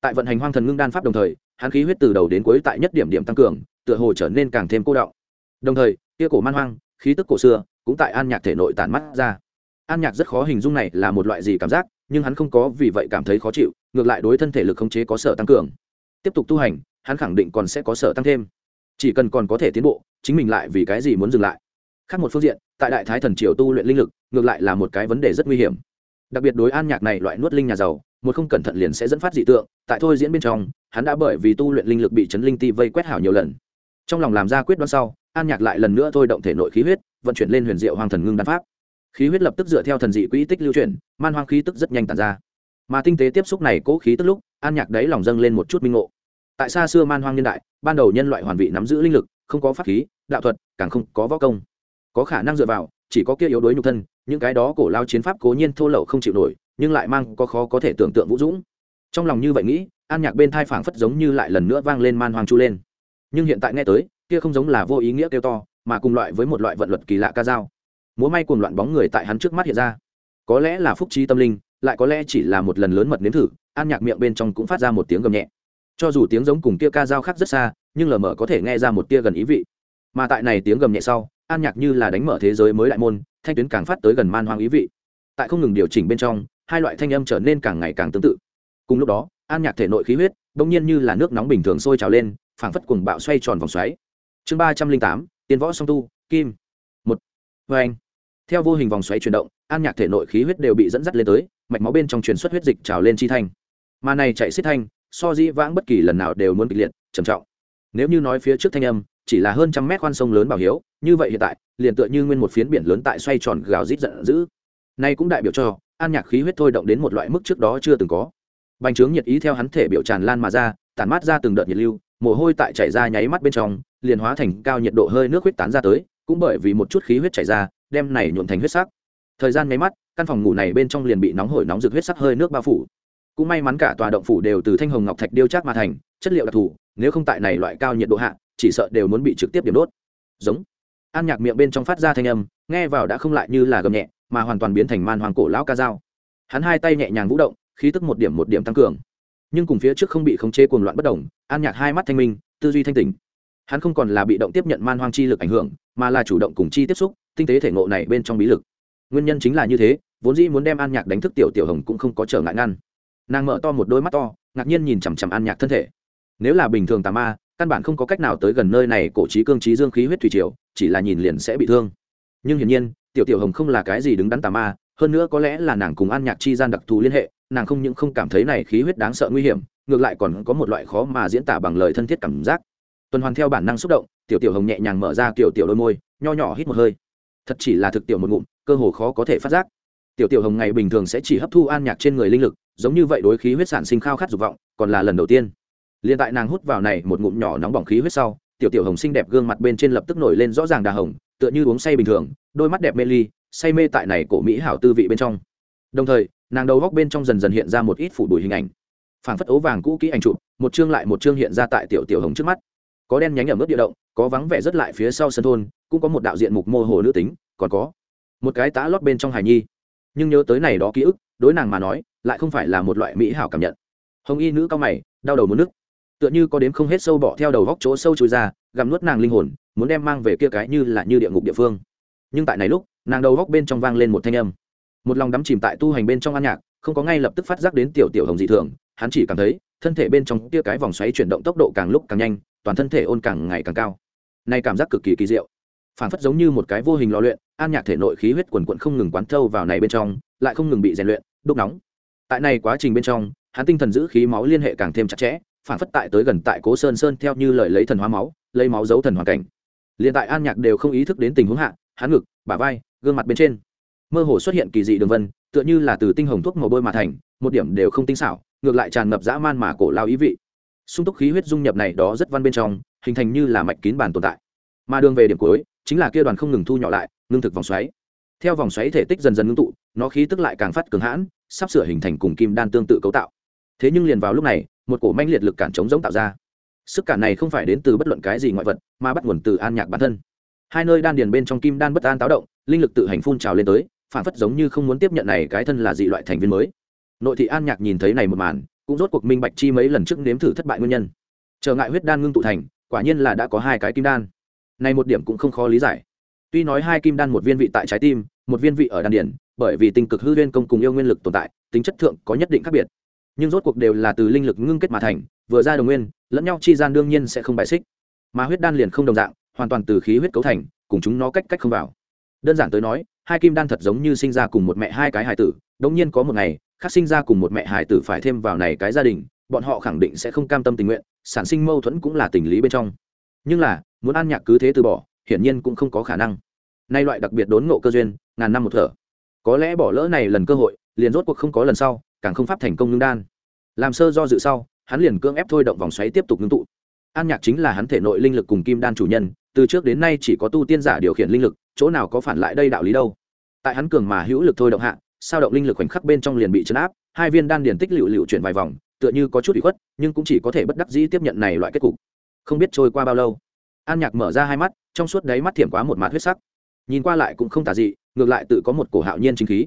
Tại vận hành hoang thần ngưng đan pháp đồng thời, hắn khí huyết từ đầu đến cuối tại nhất điểm điểm tăng cường, tựa hồ trở nên càng thêm cô đọng. Đồng thời, kia cổ man hoang, khí tức cổ xưa, cũng tại an nhạc thể nội tản mắt ra. An nhạc rất khó hình dung này là một loại gì cảm giác, nhưng hắn không có vì vậy cảm thấy khó chịu, ngược lại đối thân thể lực khống chế có sở tăng cường. Tiếp tục tu hành, hắn khẳng định còn sẽ có sở tăng thêm. Chỉ cần còn có thể tiến bộ, chính mình lại vì cái gì muốn dừng lại? Khác một phương diện, tại đại thái thần triều tu luyện linh lực ngược lại là một cái vấn đề rất nguy hiểm. Đặc biệt đối an nhạc này loại nuốt linh nhà giàu, một không cẩn thận liền sẽ dẫn phát dị tượng, tại thôi diễn bên trong, hắn đã bởi vì tu luyện linh lực bị chấn linh ti vây quét hảo nhiều lần. Trong lòng làm ra quyết đoán sau, an nhạc lại lần nữa thôi động thể nội khí huyết, vận chuyển lên huyền diệu hoàng thần ngưng đan pháp. Khí huyết lập tức dựa theo thần dị quỹ tích lưu chuyển, man hoang khí tức rất nhanh tàn ra. Mà tinh tế tiếp xúc này cố khí tức lúc, an nhạc đấy lòng dâng lên một chút minh ngộ. Tại xa xưa man hoang nhân đại, ban đầu nhân loại hoàn vị nắm giữ linh lực, không có pháp khí, đạo thuật, càng không có võ công. Có khả năng dựa vào, chỉ có kia yếu đuối nhục thân những cái đó cổ lao chiến pháp cố nhiên thô lậu không chịu nổi, nhưng lại mang có khó có thể tưởng tượng vũ dũng. Trong lòng như vậy nghĩ, an nhạc bên thai phảng phất giống như lại lần nữa vang lên man hoang chu lên. Nhưng hiện tại nghe tới, kia không giống là vô ý nghĩa kêu to, mà cùng loại với một loại vận luật kỳ lạ ca dao. Múa may cùng loạn bóng người tại hắn trước mắt hiện ra. Có lẽ là phúc trí tâm linh, lại có lẽ chỉ là một lần lớn mật nếm thử, an nhạc miệng bên trong cũng phát ra một tiếng gầm nhẹ. Cho dù tiếng giống cùng kia ca dao khác rất xa, nhưng lờ mờ có thể nghe ra một tia gần ý vị. Mà tại này tiếng gầm nhẹ sau an nhạc như là đánh mở thế giới mới đại môn, thanh tuyến càng phát tới gần man hoang ý vị. Tại không ngừng điều chỉnh bên trong, hai loại thanh âm trở nên càng ngày càng tương tự. Cùng lúc đó, an nhạc thể nội khí huyết bỗng nhiên như là nước nóng bình thường sôi trào lên, phảng phất cuồng bạo xoay tròn vòng xoáy. Chương ba trăm linh tám tiến võ song tu, kim. Một. Vê anh. Theo vô hình vòng xoáy chuyển động, an nhạc thể nội khí huyết đều bị dẫn dắt lên tới, mạch máu bên trong truyền xuất huyết dịch trào lên chi thanh. Mà này chạy xiết thanh, so dĩ vãng bất kỳ lần nào đều muốn kịch liệt, trầm trọng. Nếu như nói phía trước thanh âm chỉ là hơn trăm mét khoan sông lớn bảo hiếu, như vậy hiện tại, liền tựa như nguyên một phiến biển lớn tại xoay tròn gào rít giận dữ. Nay cũng đại biểu cho, an nhạc khí huyết thôi động đến một loại mức trước đó chưa từng có. Bành trướng nhiệt ý theo hắn thể biểu tràn lan mà ra, tản mát ra từng đợt nhiệt lưu, mồ hôi tại chảy ra nháy mắt bên trong, liền hóa thành cao nhiệt độ hơi nước huyết tán ra tới, cũng bởi vì một chút khí huyết chảy ra, đem này nhuộn thành huyết sắc. Thời gian nháy mắt, căn phòng ngủ này bên trong liền bị nóng hổi nóng rực huyết sắc hơi nước bao phủ. Cũng may mắn cả tòa động phủ đều từ thanh hồng ngọc thạch điêu chắc mà thành, chất liệu đặc thù, nếu không tại này loại cao nhiệt độ hạ chỉ sợ đều muốn bị trực tiếp điểm đốt. Giống. An nhạc miệng bên trong phát ra thanh âm, nghe vào đã không lại như là gầm nhẹ, mà hoàn toàn biến thành man hoàng cổ lão ca dao. Hắn hai tay nhẹ nhàng vũ động, khí tức một điểm một điểm tăng cường. Nhưng cùng phía trước không bị khống chế cuồng loạn bất đồng, an nhạc hai mắt thanh minh, tư duy thanh tỉnh. Hắn không còn là bị động tiếp nhận man hoang chi lực ảnh hưởng, mà là chủ động cùng chi tiếp xúc, tinh tế thể ngộ này bên trong bí lực. Nguyên nhân chính là như thế, vốn dĩ muốn đem an nhạc đánh thức tiểu tiểu hồng cũng không có trở ngại ngăn. Nàng mở to một đôi mắt to, ngạc nhiên nhìn chằm chằm an nhạc thân thể. Nếu là bình thường tà ma căn bản không có cách nào tới gần nơi này, cổ trí cương trí dương khí huyết thủy triều, chỉ là nhìn liền sẽ bị thương. Nhưng hiển nhiên, tiểu tiểu hồng không là cái gì đứng đắn tà ma, hơn nữa có lẽ là nàng cùng an nhạc chi gian đặc thù liên hệ, nàng không những không cảm thấy này khí huyết đáng sợ nguy hiểm, ngược lại còn có một loại khó mà diễn tả bằng lời thân thiết cảm giác. Tuần hoàn theo bản năng xúc động, tiểu tiểu hồng nhẹ nhàng mở ra kiểu tiểu đôi môi, nho nhỏ hít một hơi. Thật chỉ là thực tiểu một ngụm, cơ hồ khó có thể phát giác. Tiểu tiểu hồng ngày bình thường sẽ chỉ hấp thu an nhạc trên người linh lực, giống như vậy đối khí huyết sản sinh khao khát dục vọng, còn là lần đầu tiên liền tại nàng hút vào này một ngụm nhỏ nóng bỏng khí huyết sau, tiểu tiểu hồng xinh đẹp gương mặt bên trên lập tức nổi lên rõ ràng đà hồng, tựa như uống say bình thường, đôi mắt đẹp mê ly, say mê tại này cổ mỹ hảo tư vị bên trong. Đồng thời, nàng đầu góc bên trong dần dần hiện ra một ít phủ đùi hình ảnh. Phảng phất ấu vàng cũ kỹ ảnh chụp, một chương lại một chương hiện ra tại tiểu tiểu hồng trước mắt. Có đen nhánh ở mức địa động, có vắng vẻ rất lại phía sau sân thôn, cũng có một đạo diện mục mô hồ nữ tính, còn có một cái tã lót bên trong hài nhi. Nhưng nhớ tới này đó ký ức, đối nàng mà nói, lại không phải là một loại mỹ hảo cảm nhận. Hồng y nữ cao mày, đau đầu muốn nước tựa như có đếm không hết sâu bỏ theo đầu góc chỗ sâu chui ra, gặm nuốt nàng linh hồn, muốn đem mang về kia cái như là như địa ngục địa phương. Nhưng tại này lúc, nàng đầu góc bên trong vang lên một thanh âm. Một lòng đắm chìm tại tu hành bên trong an nhạc, không có ngay lập tức phát giác đến tiểu tiểu hồng dị thường, hắn chỉ cảm thấy, thân thể bên trong kia cái vòng xoáy chuyển động tốc độ càng lúc càng nhanh, toàn thân thể ôn càng ngày càng cao. Nay cảm giác cực kỳ kỳ diệu. Phản phất giống như một cái vô hình lò luyện, an nhạc thể nội khí huyết quần quận không ngừng quán thâu vào này bên trong, lại không ngừng bị rèn luyện đúc nóng. Tại này quá trình bên trong, hắn tinh thần giữ khí máu liên hệ càng thêm chặt chẽ phản phất tại tới gần tại cố sơn sơn theo như lời lấy thần hóa máu, lấy máu giấu thần hoàn cảnh. Liền tại an nhạc đều không ý thức đến tình huống hạ, hắn ngực, bả vai, gương mặt bên trên, mơ hồ xuất hiện kỳ dị đường vân, tựa như là từ tinh hồng thuốc màu bôi mà thành, một điểm đều không tinh xảo, ngược lại tràn ngập dã man mà cổ lao ý vị. Sung túc khí huyết dung nhập này đó rất văn bên trong, hình thành như là mạch kín bản tồn tại. Mà đường về điểm cuối, chính là kia đoàn không ngừng thu nhỏ lại, ngưng thực vòng xoáy. Theo vòng xoáy thể tích dần dần ngưng tụ, nó khí tức lại càng phát cường hãn, sắp sửa hình thành cùng kim đan tương tự cấu tạo. Thế nhưng liền vào lúc này một cổ manh liệt lực cản chống giống tạo ra. Sức cản này không phải đến từ bất luận cái gì ngoại vật, mà bắt nguồn từ an nhạc bản thân. Hai nơi đan điền bên trong kim đan bất an táo động, linh lực tự hành phun trào lên tới, phản phất giống như không muốn tiếp nhận này cái thân là dị loại thành viên mới. Nội thị an nhạc nhìn thấy này một màn, cũng rốt cuộc minh bạch chi mấy lần trước nếm thử thất bại nguyên nhân. Trở ngại huyết đan ngưng tụ thành, quả nhiên là đã có hai cái kim đan. Này một điểm cũng không khó lý giải. Tuy nói hai kim đan một viên vị tại trái tim, một viên vị ở đan điển bởi vì tình cực hư viên công cùng yêu nguyên lực tồn tại, tính chất thượng có nhất định khác biệt nhưng rốt cuộc đều là từ linh lực ngưng kết mà thành, vừa ra đồng nguyên, lẫn nhau chi gian đương nhiên sẽ không bài xích. Mà huyết đan liền không đồng dạng, hoàn toàn từ khí huyết cấu thành, cùng chúng nó cách cách không vào. Đơn giản tới nói, hai kim đan thật giống như sinh ra cùng một mẹ hai cái hài tử đống nhiên có một ngày, khác sinh ra cùng một mẹ hài tử phải thêm vào này cái gia đình, bọn họ khẳng định sẽ không cam tâm tình nguyện, sản sinh mâu thuẫn cũng là tình lý bên trong. Nhưng là, muốn ăn nhạc cứ thế từ bỏ, hiển nhiên cũng không có khả năng. Nay loại đặc biệt đốn ngộ cơ duyên, ngàn năm một thở. Có lẽ bỏ lỡ này lần cơ hội, liền rốt cuộc không có lần sau càng không pháp thành công ngưng đan. Làm sơ do dự sau, hắn liền cưỡng ép thôi động vòng xoáy tiếp tục ngưng tụ. An nhạc chính là hắn thể nội linh lực cùng kim đan chủ nhân, từ trước đến nay chỉ có tu tiên giả điều khiển linh lực, chỗ nào có phản lại đây đạo lý đâu. Tại hắn cường mà hữu lực thôi động hạ, sao động linh lực khoảnh khắc bên trong liền bị chấn áp, hai viên đan điền tích lựu lựu chuyển vài vòng, tựa như có chút bị khuất, nhưng cũng chỉ có thể bất đắc dĩ tiếp nhận này loại kết cục. Không biết trôi qua bao lâu, an nhạc mở ra hai mắt, trong suốt đáy mắt thiểm quá một mạt huyết sắc. Nhìn qua lại cũng không tả dị, ngược lại tự có một cổ hạo nhiên chính khí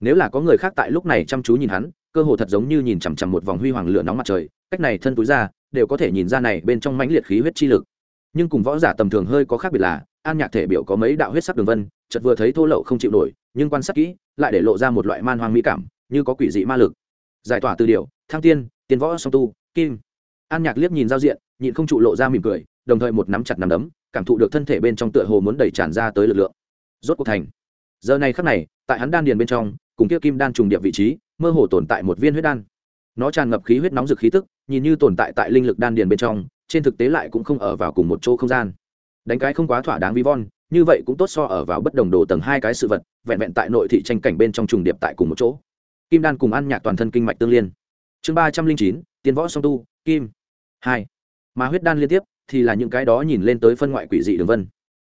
nếu là có người khác tại lúc này chăm chú nhìn hắn, cơ hồ thật giống như nhìn chằm chằm một vòng huy hoàng lửa nóng mặt trời, cách này thân túi ra, đều có thể nhìn ra này bên trong mãnh liệt khí huyết chi lực. Nhưng cùng võ giả tầm thường hơi có khác biệt là, an nhạc thể biểu có mấy đạo huyết sắc đường vân, chợt vừa thấy thô lậu không chịu nổi, nhưng quan sát kỹ, lại để lộ ra một loại man hoang mỹ cảm, như có quỷ dị ma lực. Giải tỏa từ điều thăng tiên tiên võ song tu, kim. An nhạc liếc nhìn giao diện, nhịn không trụ lộ ra mỉm cười, đồng thời một nắm chặt nắm đấm, cảm thụ được thân thể bên trong tựa hồ muốn đẩy tràn ra tới lực lượng. Rốt cuộc thành. Giờ này khắc này, tại hắn đan điền bên trong cùng kia kim đan trùng điệp vị trí, mơ hồ tồn tại một viên huyết đan. Nó tràn ngập khí huyết nóng rực khí tức, nhìn như tồn tại tại linh lực đan điền bên trong, trên thực tế lại cũng không ở vào cùng một chỗ không gian. Đánh cái không quá thỏa đáng vi von như vậy cũng tốt so ở vào bất đồng đồ tầng hai cái sự vật, vẹn vẹn tại nội thị tranh cảnh bên trong trùng điệp tại cùng một chỗ. Kim đan cùng ăn nhạc toàn thân kinh mạch tương liên. Chương ba trăm linh chín tiến võ song tu, kim. Hai. Mà huyết đan liên tiếp, thì là những cái đó nhìn lên tới phân ngoại quỷ dị đường vân.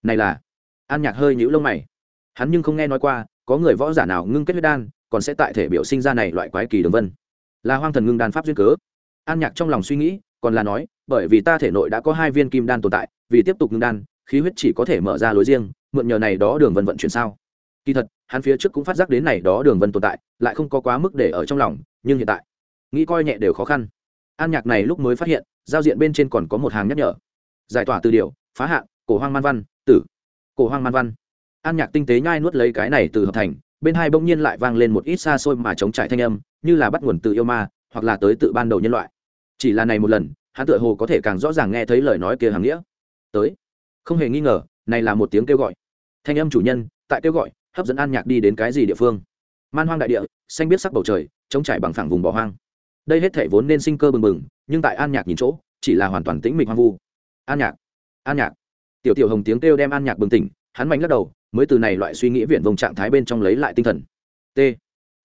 Này là, an nhạc hơi nhũ lông mày. Hắn nhưng không nghe nói qua có người võ giả nào ngưng kết huyết đan, còn sẽ tại thể biểu sinh ra này loại quái kỳ đường vân. Là hoang thần ngưng đan pháp duyên cớ. An nhạc trong lòng suy nghĩ, còn là nói, bởi vì ta thể nội đã có hai viên kim đan tồn tại, vì tiếp tục ngưng đan, khí huyết chỉ có thể mở ra lối riêng, mượn nhờ này đó đường vân vận chuyển sao? Kỳ thật, hắn phía trước cũng phát giác đến này đó đường vân tồn tại, lại không có quá mức để ở trong lòng, nhưng hiện tại, nghĩ coi nhẹ đều khó khăn. An nhạc này lúc mới phát hiện, giao diện bên trên còn có một hàng nhắc nhở. Giải tỏa từ điều, phá hạn cổ hoang man văn, tử. Cổ hoang man văn an nhạc tinh tế nhai nuốt lấy cái này từ hợp thành, bên hai bỗng nhiên lại vang lên một ít xa xôi mà chống trải thanh âm, như là bắt nguồn từ yêu ma, hoặc là tới tự ban đầu nhân loại. Chỉ là này một lần, hắn tựa hồ có thể càng rõ ràng nghe thấy lời nói kia hàng nghĩa. Tới. Không hề nghi ngờ, này là một tiếng kêu gọi. Thanh âm chủ nhân, tại kêu gọi, hấp dẫn an nhạc đi đến cái gì địa phương? Man hoang đại địa, xanh biết sắc bầu trời, chống trải bằng phẳng vùng bỏ hoang. Đây hết thể vốn nên sinh cơ bừng bừng, nhưng tại an nhạc nhìn chỗ, chỉ là hoàn toàn tĩnh mịch hoang vu. An nhạc. An nhạc. Tiểu tiểu hồng tiếng kêu đem an nhạc bừng tỉnh hắn mạnh lắc đầu, mới từ này loại suy nghĩ viện vùng trạng thái bên trong lấy lại tinh thần. T,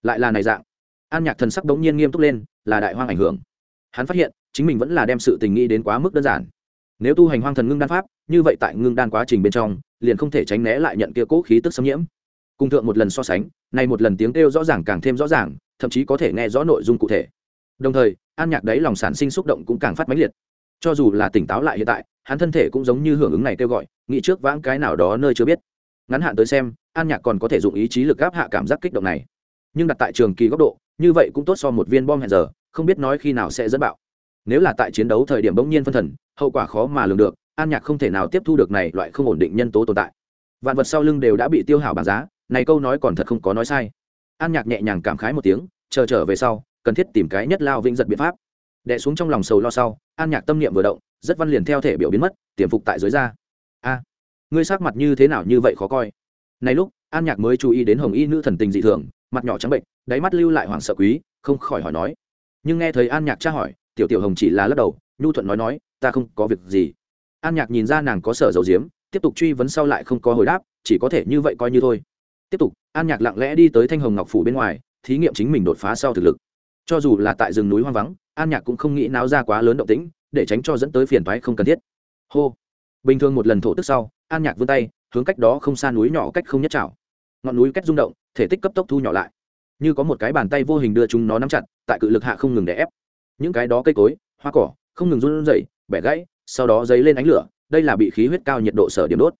lại là này dạng. An nhạc thần sắc đống nhiên nghiêm túc lên, là đại hoang ảnh hưởng. Hắn phát hiện, chính mình vẫn là đem sự tình nghĩ đến quá mức đơn giản. Nếu tu hành hoang thần ngưng đan pháp, như vậy tại ngưng đan quá trình bên trong, liền không thể tránh né lại nhận kia cố khí tức xâm nhiễm. Cùng thượng một lần so sánh, nay một lần tiếng kêu rõ ràng càng thêm rõ ràng, thậm chí có thể nghe rõ nội dung cụ thể. Đồng thời, an nhạc đấy lòng sản sinh xúc động cũng càng phát mãnh liệt. Cho dù là tỉnh táo lại hiện tại hắn thân thể cũng giống như hưởng ứng này kêu gọi, nghĩ trước vãng cái nào đó nơi chưa biết. Ngắn hạn tới xem, an nhạc còn có thể dùng ý chí lực áp hạ cảm giác kích động này. Nhưng đặt tại trường kỳ góc độ, như vậy cũng tốt so một viên bom hẹn giờ, không biết nói khi nào sẽ dẫn bạo. Nếu là tại chiến đấu thời điểm bỗng nhiên phân thần, hậu quả khó mà lường được, an nhạc không thể nào tiếp thu được này loại không ổn định nhân tố tồn tại. Vạn vật sau lưng đều đã bị tiêu hảo bảng giá, này câu nói còn thật không có nói sai. An nhạc nhẹ nhàng cảm khái một tiếng, chờ trở về sau, cần thiết tìm cái nhất lao vĩnh giật biện pháp. Đè xuống trong lòng sầu lo sau, an nhạc tâm niệm vừa động rất văn liền theo thể biểu biến mất, tiềm phục tại dưới da. A, ngươi sắc mặt như thế nào như vậy khó coi. Này lúc, an nhạc mới chú ý đến hồng y nữ thần tình dị thường, mặt nhỏ trắng bệnh, đáy mắt lưu lại hoảng sợ quý, không khỏi hỏi nói. Nhưng nghe thấy an nhạc tra hỏi, tiểu tiểu hồng chỉ là lắc đầu, nhu thuận nói nói, ta không có việc gì. An nhạc nhìn ra nàng có sở dầu diếm, tiếp tục truy vấn sau lại không có hồi đáp, chỉ có thể như vậy coi như thôi. Tiếp tục, an nhạc lặng lẽ đi tới thanh hồng ngọc phủ bên ngoài, thí nghiệm chính mình đột phá sau thực lực. Cho dù là tại rừng núi hoang vắng, an nhạc cũng không nghĩ náo ra quá lớn động tĩnh để tránh cho dẫn tới phiền toái không cần thiết. Hô. Bình thường một lần thổ tức sau, an nhạc vươn tay, hướng cách đó không xa núi nhỏ cách không nhất trảo ngọn núi cách rung động, thể tích cấp tốc thu nhỏ lại. Như có một cái bàn tay vô hình đưa chúng nó nắm chặt, tại cự lực hạ không ngừng để ép. Những cái đó cây cối, hoa cỏ, không ngừng run rẩy, bẻ gãy, sau đó dấy lên ánh lửa, đây là bị khí huyết cao nhiệt độ sở điểm đốt.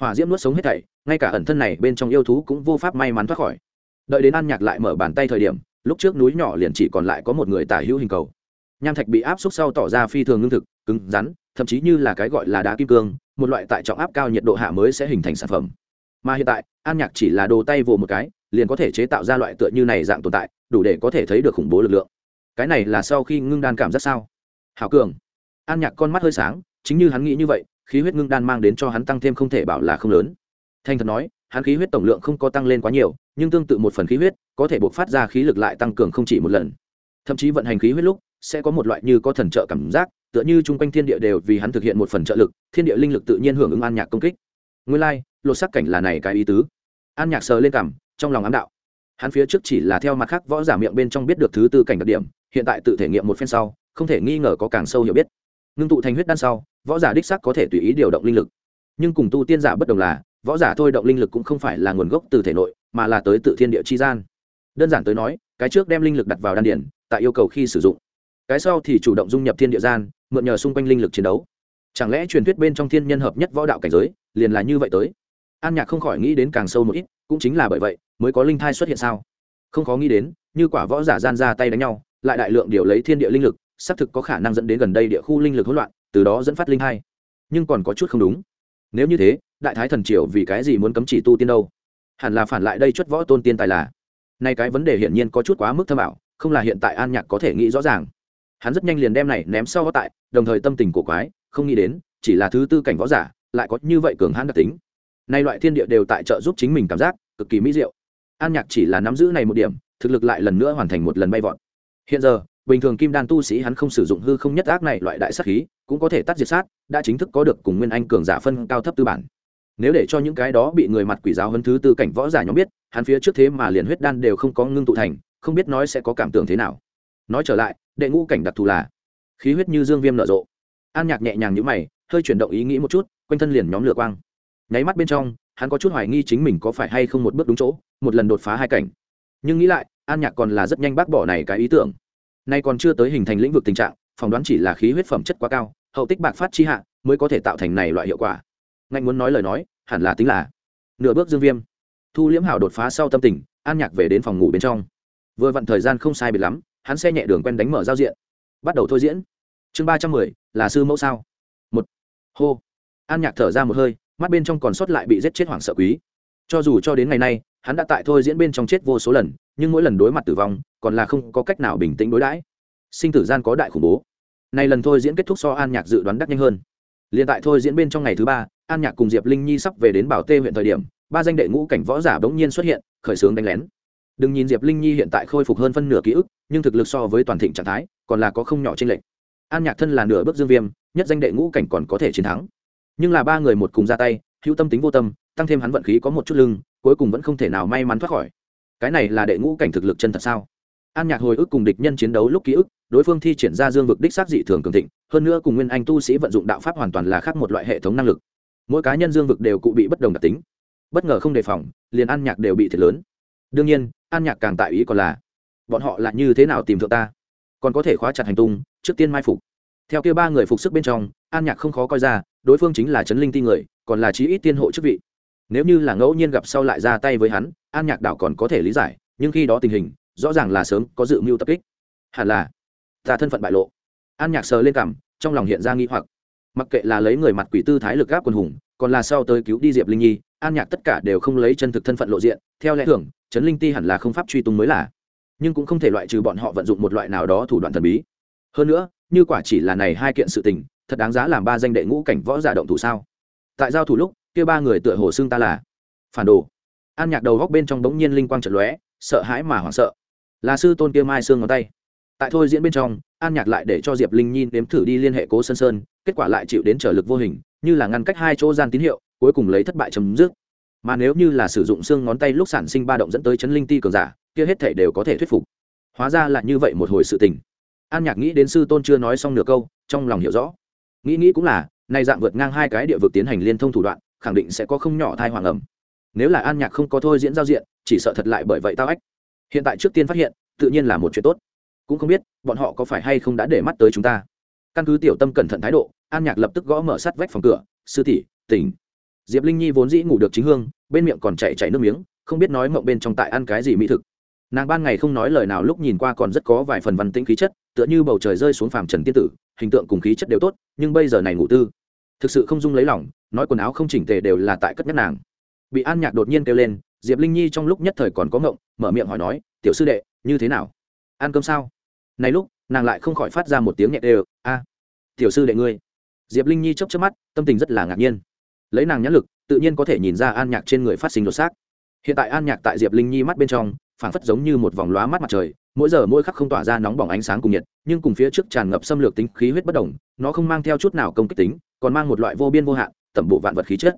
Hỏa diễm nuốt sống hết thảy, ngay cả ẩn thân này bên trong yêu thú cũng vô pháp may mắn thoát khỏi. Đợi đến an nhạc lại mở bàn tay thời điểm, lúc trước núi nhỏ liền chỉ còn lại có một người tả hữu hình cầu nham thạch bị áp suất sau tỏ ra phi thường ngưng thực, cứng rắn, thậm chí như là cái gọi là đá kim cương, một loại tại trọng áp cao nhiệt độ hạ mới sẽ hình thành sản phẩm. Mà hiện tại, an nhạc chỉ là đồ tay vồ một cái, liền có thể chế tạo ra loại tựa như này dạng tồn tại, đủ để có thể thấy được khủng bố lực lượng. Cái này là sau khi ngưng đan cảm giác sao? Hảo cường. An nhạc con mắt hơi sáng, chính như hắn nghĩ như vậy, khí huyết ngưng đan mang đến cho hắn tăng thêm không thể bảo là không lớn. Thanh thật nói, hắn khí huyết tổng lượng không có tăng lên quá nhiều, nhưng tương tự một phần khí huyết, có thể buộc phát ra khí lực lại tăng cường không chỉ một lần. Thậm chí vận hành khí huyết lúc sẽ có một loại như có thần trợ cảm giác tựa như chung quanh thiên địa đều vì hắn thực hiện một phần trợ lực thiên địa linh lực tự nhiên hưởng ứng an nhạc công kích. Nguyên lai、like, lột sắc cảnh là này cái ý tứ. An nhạc sờ lên cảm trong lòng ám đạo. Hắn phía trước chỉ là theo mặt khác võ giả miệng bên trong biết được thứ tư cảnh đặc điểm hiện tại tự thể nghiệm một phen sau không thể nghi ngờ có càng sâu hiểu biết. Ngưng tụ thành huyết đan sau võ giả đích sắc có thể tùy ý điều động linh lực. Nhưng cùng tu tiên giả bất đồng là võ giả thôi động linh lực cũng không phải là nguồn gốc từ thể nội mà là tới tự thiên địa chi gian. Đơn giản tới nói cái trước đem linh lực đặt vào đan điển tại yêu cầu khi sử dụng cái sau thì chủ động dung nhập thiên địa gian, mượn nhờ xung quanh linh lực chiến đấu. Chẳng lẽ truyền thuyết bên trong thiên nhân hợp nhất võ đạo cảnh giới, liền là như vậy tới? An nhạc không khỏi nghĩ đến càng sâu một ít, cũng chính là bởi vậy, mới có linh thai xuất hiện sao? Không khó nghĩ đến, như quả võ giả gian ra tay đánh nhau, lại đại lượng điều lấy thiên địa linh lực, xác thực có khả năng dẫn đến gần đây địa khu linh lực hỗn loạn, từ đó dẫn phát linh thai. Nhưng còn có chút không đúng. Nếu như thế, đại thái thần triều vì cái gì muốn cấm chỉ tu tiên đâu? Hẳn là phản lại đây chất võ tôn tiên tài là. Nay cái vấn đề hiển nhiên có chút quá mức thâm ảo, không là hiện tại an nhạc có thể nghĩ rõ ràng hắn rất nhanh liền đem này ném sau tại, đồng thời tâm tình cổ quái, không nghĩ đến, chỉ là thứ tư cảnh võ giả, lại có như vậy cường hãn đặc tính. Nay loại thiên địa đều tại trợ giúp chính mình cảm giác, cực kỳ mỹ diệu. An nhạc chỉ là nắm giữ này một điểm, thực lực lại lần nữa hoàn thành một lần bay vọt. Hiện giờ, bình thường kim đan tu sĩ hắn không sử dụng hư không nhất ác này loại đại sát khí, cũng có thể tắt diệt sát, đã chính thức có được cùng nguyên anh cường giả phân cao thấp tư bản. Nếu để cho những cái đó bị người mặt quỷ giáo hơn thứ tư cảnh võ giả nhóm biết, hắn phía trước thế mà liền huyết đan đều không có ngưng tụ thành, không biết nói sẽ có cảm tưởng thế nào. Nói trở lại đệ ngũ cảnh đặc thù là khí huyết như dương viêm nở rộ. An nhạc nhẹ nhàng nhữ mày, hơi chuyển động ý nghĩ một chút, quanh thân liền nhóm lửa quang. Nháy mắt bên trong, hắn có chút hoài nghi chính mình có phải hay không một bước đúng chỗ, một lần đột phá hai cảnh. Nhưng nghĩ lại, an nhạc còn là rất nhanh bác bỏ này cái ý tưởng. Nay còn chưa tới hình thành lĩnh vực tình trạng, phỏng đoán chỉ là khí huyết phẩm chất quá cao, hậu tích bạc phát chi hạ, mới có thể tạo thành này loại hiệu quả. Ngạnh muốn nói lời nói, hẳn là tính là nửa bước dương viêm. Thu liễm hảo đột phá sau tâm tình, an nhạc về đến phòng ngủ bên trong. Vừa vặn thời gian không sai biệt lắm hắn xe nhẹ đường quen đánh mở giao diện. Bắt đầu thôi diễn. Chương ba trăm mười, là sư mẫu sao? Một. Hô. An nhạc thở ra một hơi, mắt bên trong còn sót lại bị giết chết hoảng sợ quý. Cho dù cho đến ngày nay, hắn đã tại thôi diễn bên trong chết vô số lần, nhưng mỗi lần đối mặt tử vong, còn là không có cách nào bình tĩnh đối đãi. Sinh tử gian có đại khủng bố. Này lần thôi diễn kết thúc so an nhạc dự đoán đắt nhanh hơn. Liền tại thôi diễn bên trong ngày thứ ba, an nhạc cùng diệp linh nhi sắp về đến bảo tê huyện thời điểm, ba danh đệ ngũ cảnh võ giả bỗng nhiên xuất hiện, khởi xướng đánh lén đừng nhìn diệp linh nhi hiện tại khôi phục hơn phân nửa ký ức, nhưng thực lực so với toàn thịnh trạng thái, còn là có không nhỏ tranh lệnh an nhạc thân là nửa bước dương viêm, nhất danh đệ ngũ cảnh còn có thể chiến thắng. Nhưng là ba người một cùng ra tay, hữu tâm tính vô tâm, tăng thêm hắn vận khí có một chút lưng, cuối cùng vẫn không thể nào may mắn thoát khỏi. Cái này là đệ ngũ cảnh thực lực chân thật sao? An nhạc hồi ức cùng địch nhân chiến đấu lúc ký ức, đối phương thi triển ra dương vực đích xác dị thường cường thịnh, hơn nữa cùng nguyên anh tu sĩ vận dụng đạo pháp hoàn toàn là khác một loại hệ thống năng lực. Mỗi cá nhân dương vực đều cụ bị bất đồng đặc tính. Bất ngờ không đề phòng, liền an nhạc đều bị thiệt lớn. Đương nhiên an nhạc càng tại ý còn là, bọn họ là như thế nào tìm thượng ta? Còn có thể khóa chặt hành tung, trước tiên mai phục. Theo kia ba người phục sức bên trong, an nhạc không khó coi ra, đối phương chính là trấn linh ti người, còn là chí ít tiên hộ chức vị. Nếu như là ngẫu nhiên gặp sau lại ra tay với hắn, an nhạc đảo còn có thể lý giải, nhưng khi đó tình hình, rõ ràng là sớm có dự mưu tập kích. Hẳn là, ta thân phận bại lộ. An nhạc sờ lên cảm trong lòng hiện ra nghi hoặc. Mặc kệ là lấy người mặt quỷ tư thái lực gáp quần hùng, còn là sau tới cứu đi diệp linh nhi an nhạc tất cả đều không lấy chân thực thân phận lộ diện, theo lẽ thường, trấn linh ti hẳn là không pháp truy tung mới là. Nhưng cũng không thể loại trừ bọn họ vận dụng một loại nào đó thủ đoạn thần bí. Hơn nữa, như quả chỉ là này hai kiện sự tình, thật đáng giá làm ba danh đệ ngũ cảnh võ giả động thủ sao? Tại giao thủ lúc, kia ba người tựa hồ xương ta là phản đồ. An nhạc đầu góc bên trong bỗng nhiên linh quang trận lóe, sợ hãi mà hoảng sợ. Là sư tôn kia mai xương ngón tay. Tại thôi diễn bên trong, an nhạc lại để cho diệp linh nhi nếm thử đi liên hệ cố sơn sơn, kết quả lại chịu đến trở lực vô hình, như là ngăn cách hai chỗ gian tín hiệu cuối cùng lấy thất bại chấm dứt. Mà nếu như là sử dụng xương ngón tay lúc sản sinh ba động dẫn tới chấn linh ti cường giả, kia hết thể đều có thể thuyết phục. Hóa ra là như vậy một hồi sự tình. An nhạc nghĩ đến sư tôn chưa nói xong nửa câu, trong lòng hiểu rõ. Nghĩ nghĩ cũng là, nay dạng vượt ngang hai cái địa vực tiến hành liên thông thủ đoạn, khẳng định sẽ có không nhỏ thai hoàng ẩm nếu là an nhạc không có thôi diễn giao diện, chỉ sợ thật lại bởi vậy tao ách. Hiện tại trước tiên phát hiện, tự nhiên là một chuyện tốt. Cũng không biết, bọn họ có phải hay không đã để mắt tới chúng ta. Căn cứ tiểu tâm cẩn thận thái độ, an nhạc lập tức gõ mở sắt vách phòng cửa. Sư tỷ, tỉnh diệp linh nhi vốn dĩ ngủ được chính hương, bên miệng còn chạy chạy nước miếng, không biết nói mộng bên trong tại ăn cái gì mỹ thực. Nàng ban ngày không nói lời nào lúc nhìn qua còn rất có vài phần văn tĩnh khí chất, tựa như bầu trời rơi xuống phàm trần tiên tử, hình tượng cùng khí chất đều tốt, nhưng bây giờ này ngủ tư, thực sự không dung lấy lỏng nói quần áo không chỉnh tề đều là tại cất nhắc nàng. Bị an nhạc đột nhiên kêu lên, diệp linh nhi trong lúc nhất thời còn có ngộng mở miệng hỏi nói, tiểu sư đệ, như thế nào? Ăn cơm sao? Này lúc, nàng lại không khỏi phát ra một tiếng nhẹ đều, a, tiểu sư đệ ngươi. Diệp linh nhi chớp chớp mắt, tâm tình rất là ngạc nhiên lấy nàng nhãn lực, tự nhiên có thể nhìn ra an nhạc trên người phát sinh đột xác. Hiện tại an nhạc tại diệp linh nhi mắt bên trong, phảng phất giống như một vòng lóa mắt mặt trời, mỗi giờ mỗi khắc không tỏa ra nóng bỏng ánh sáng cùng nhiệt, nhưng cùng phía trước tràn ngập xâm lược tính khí huyết bất đồng, nó không mang theo chút nào công kích tính, còn mang một loại vô biên vô hạn, tẩm bộ vạn vật khí chất.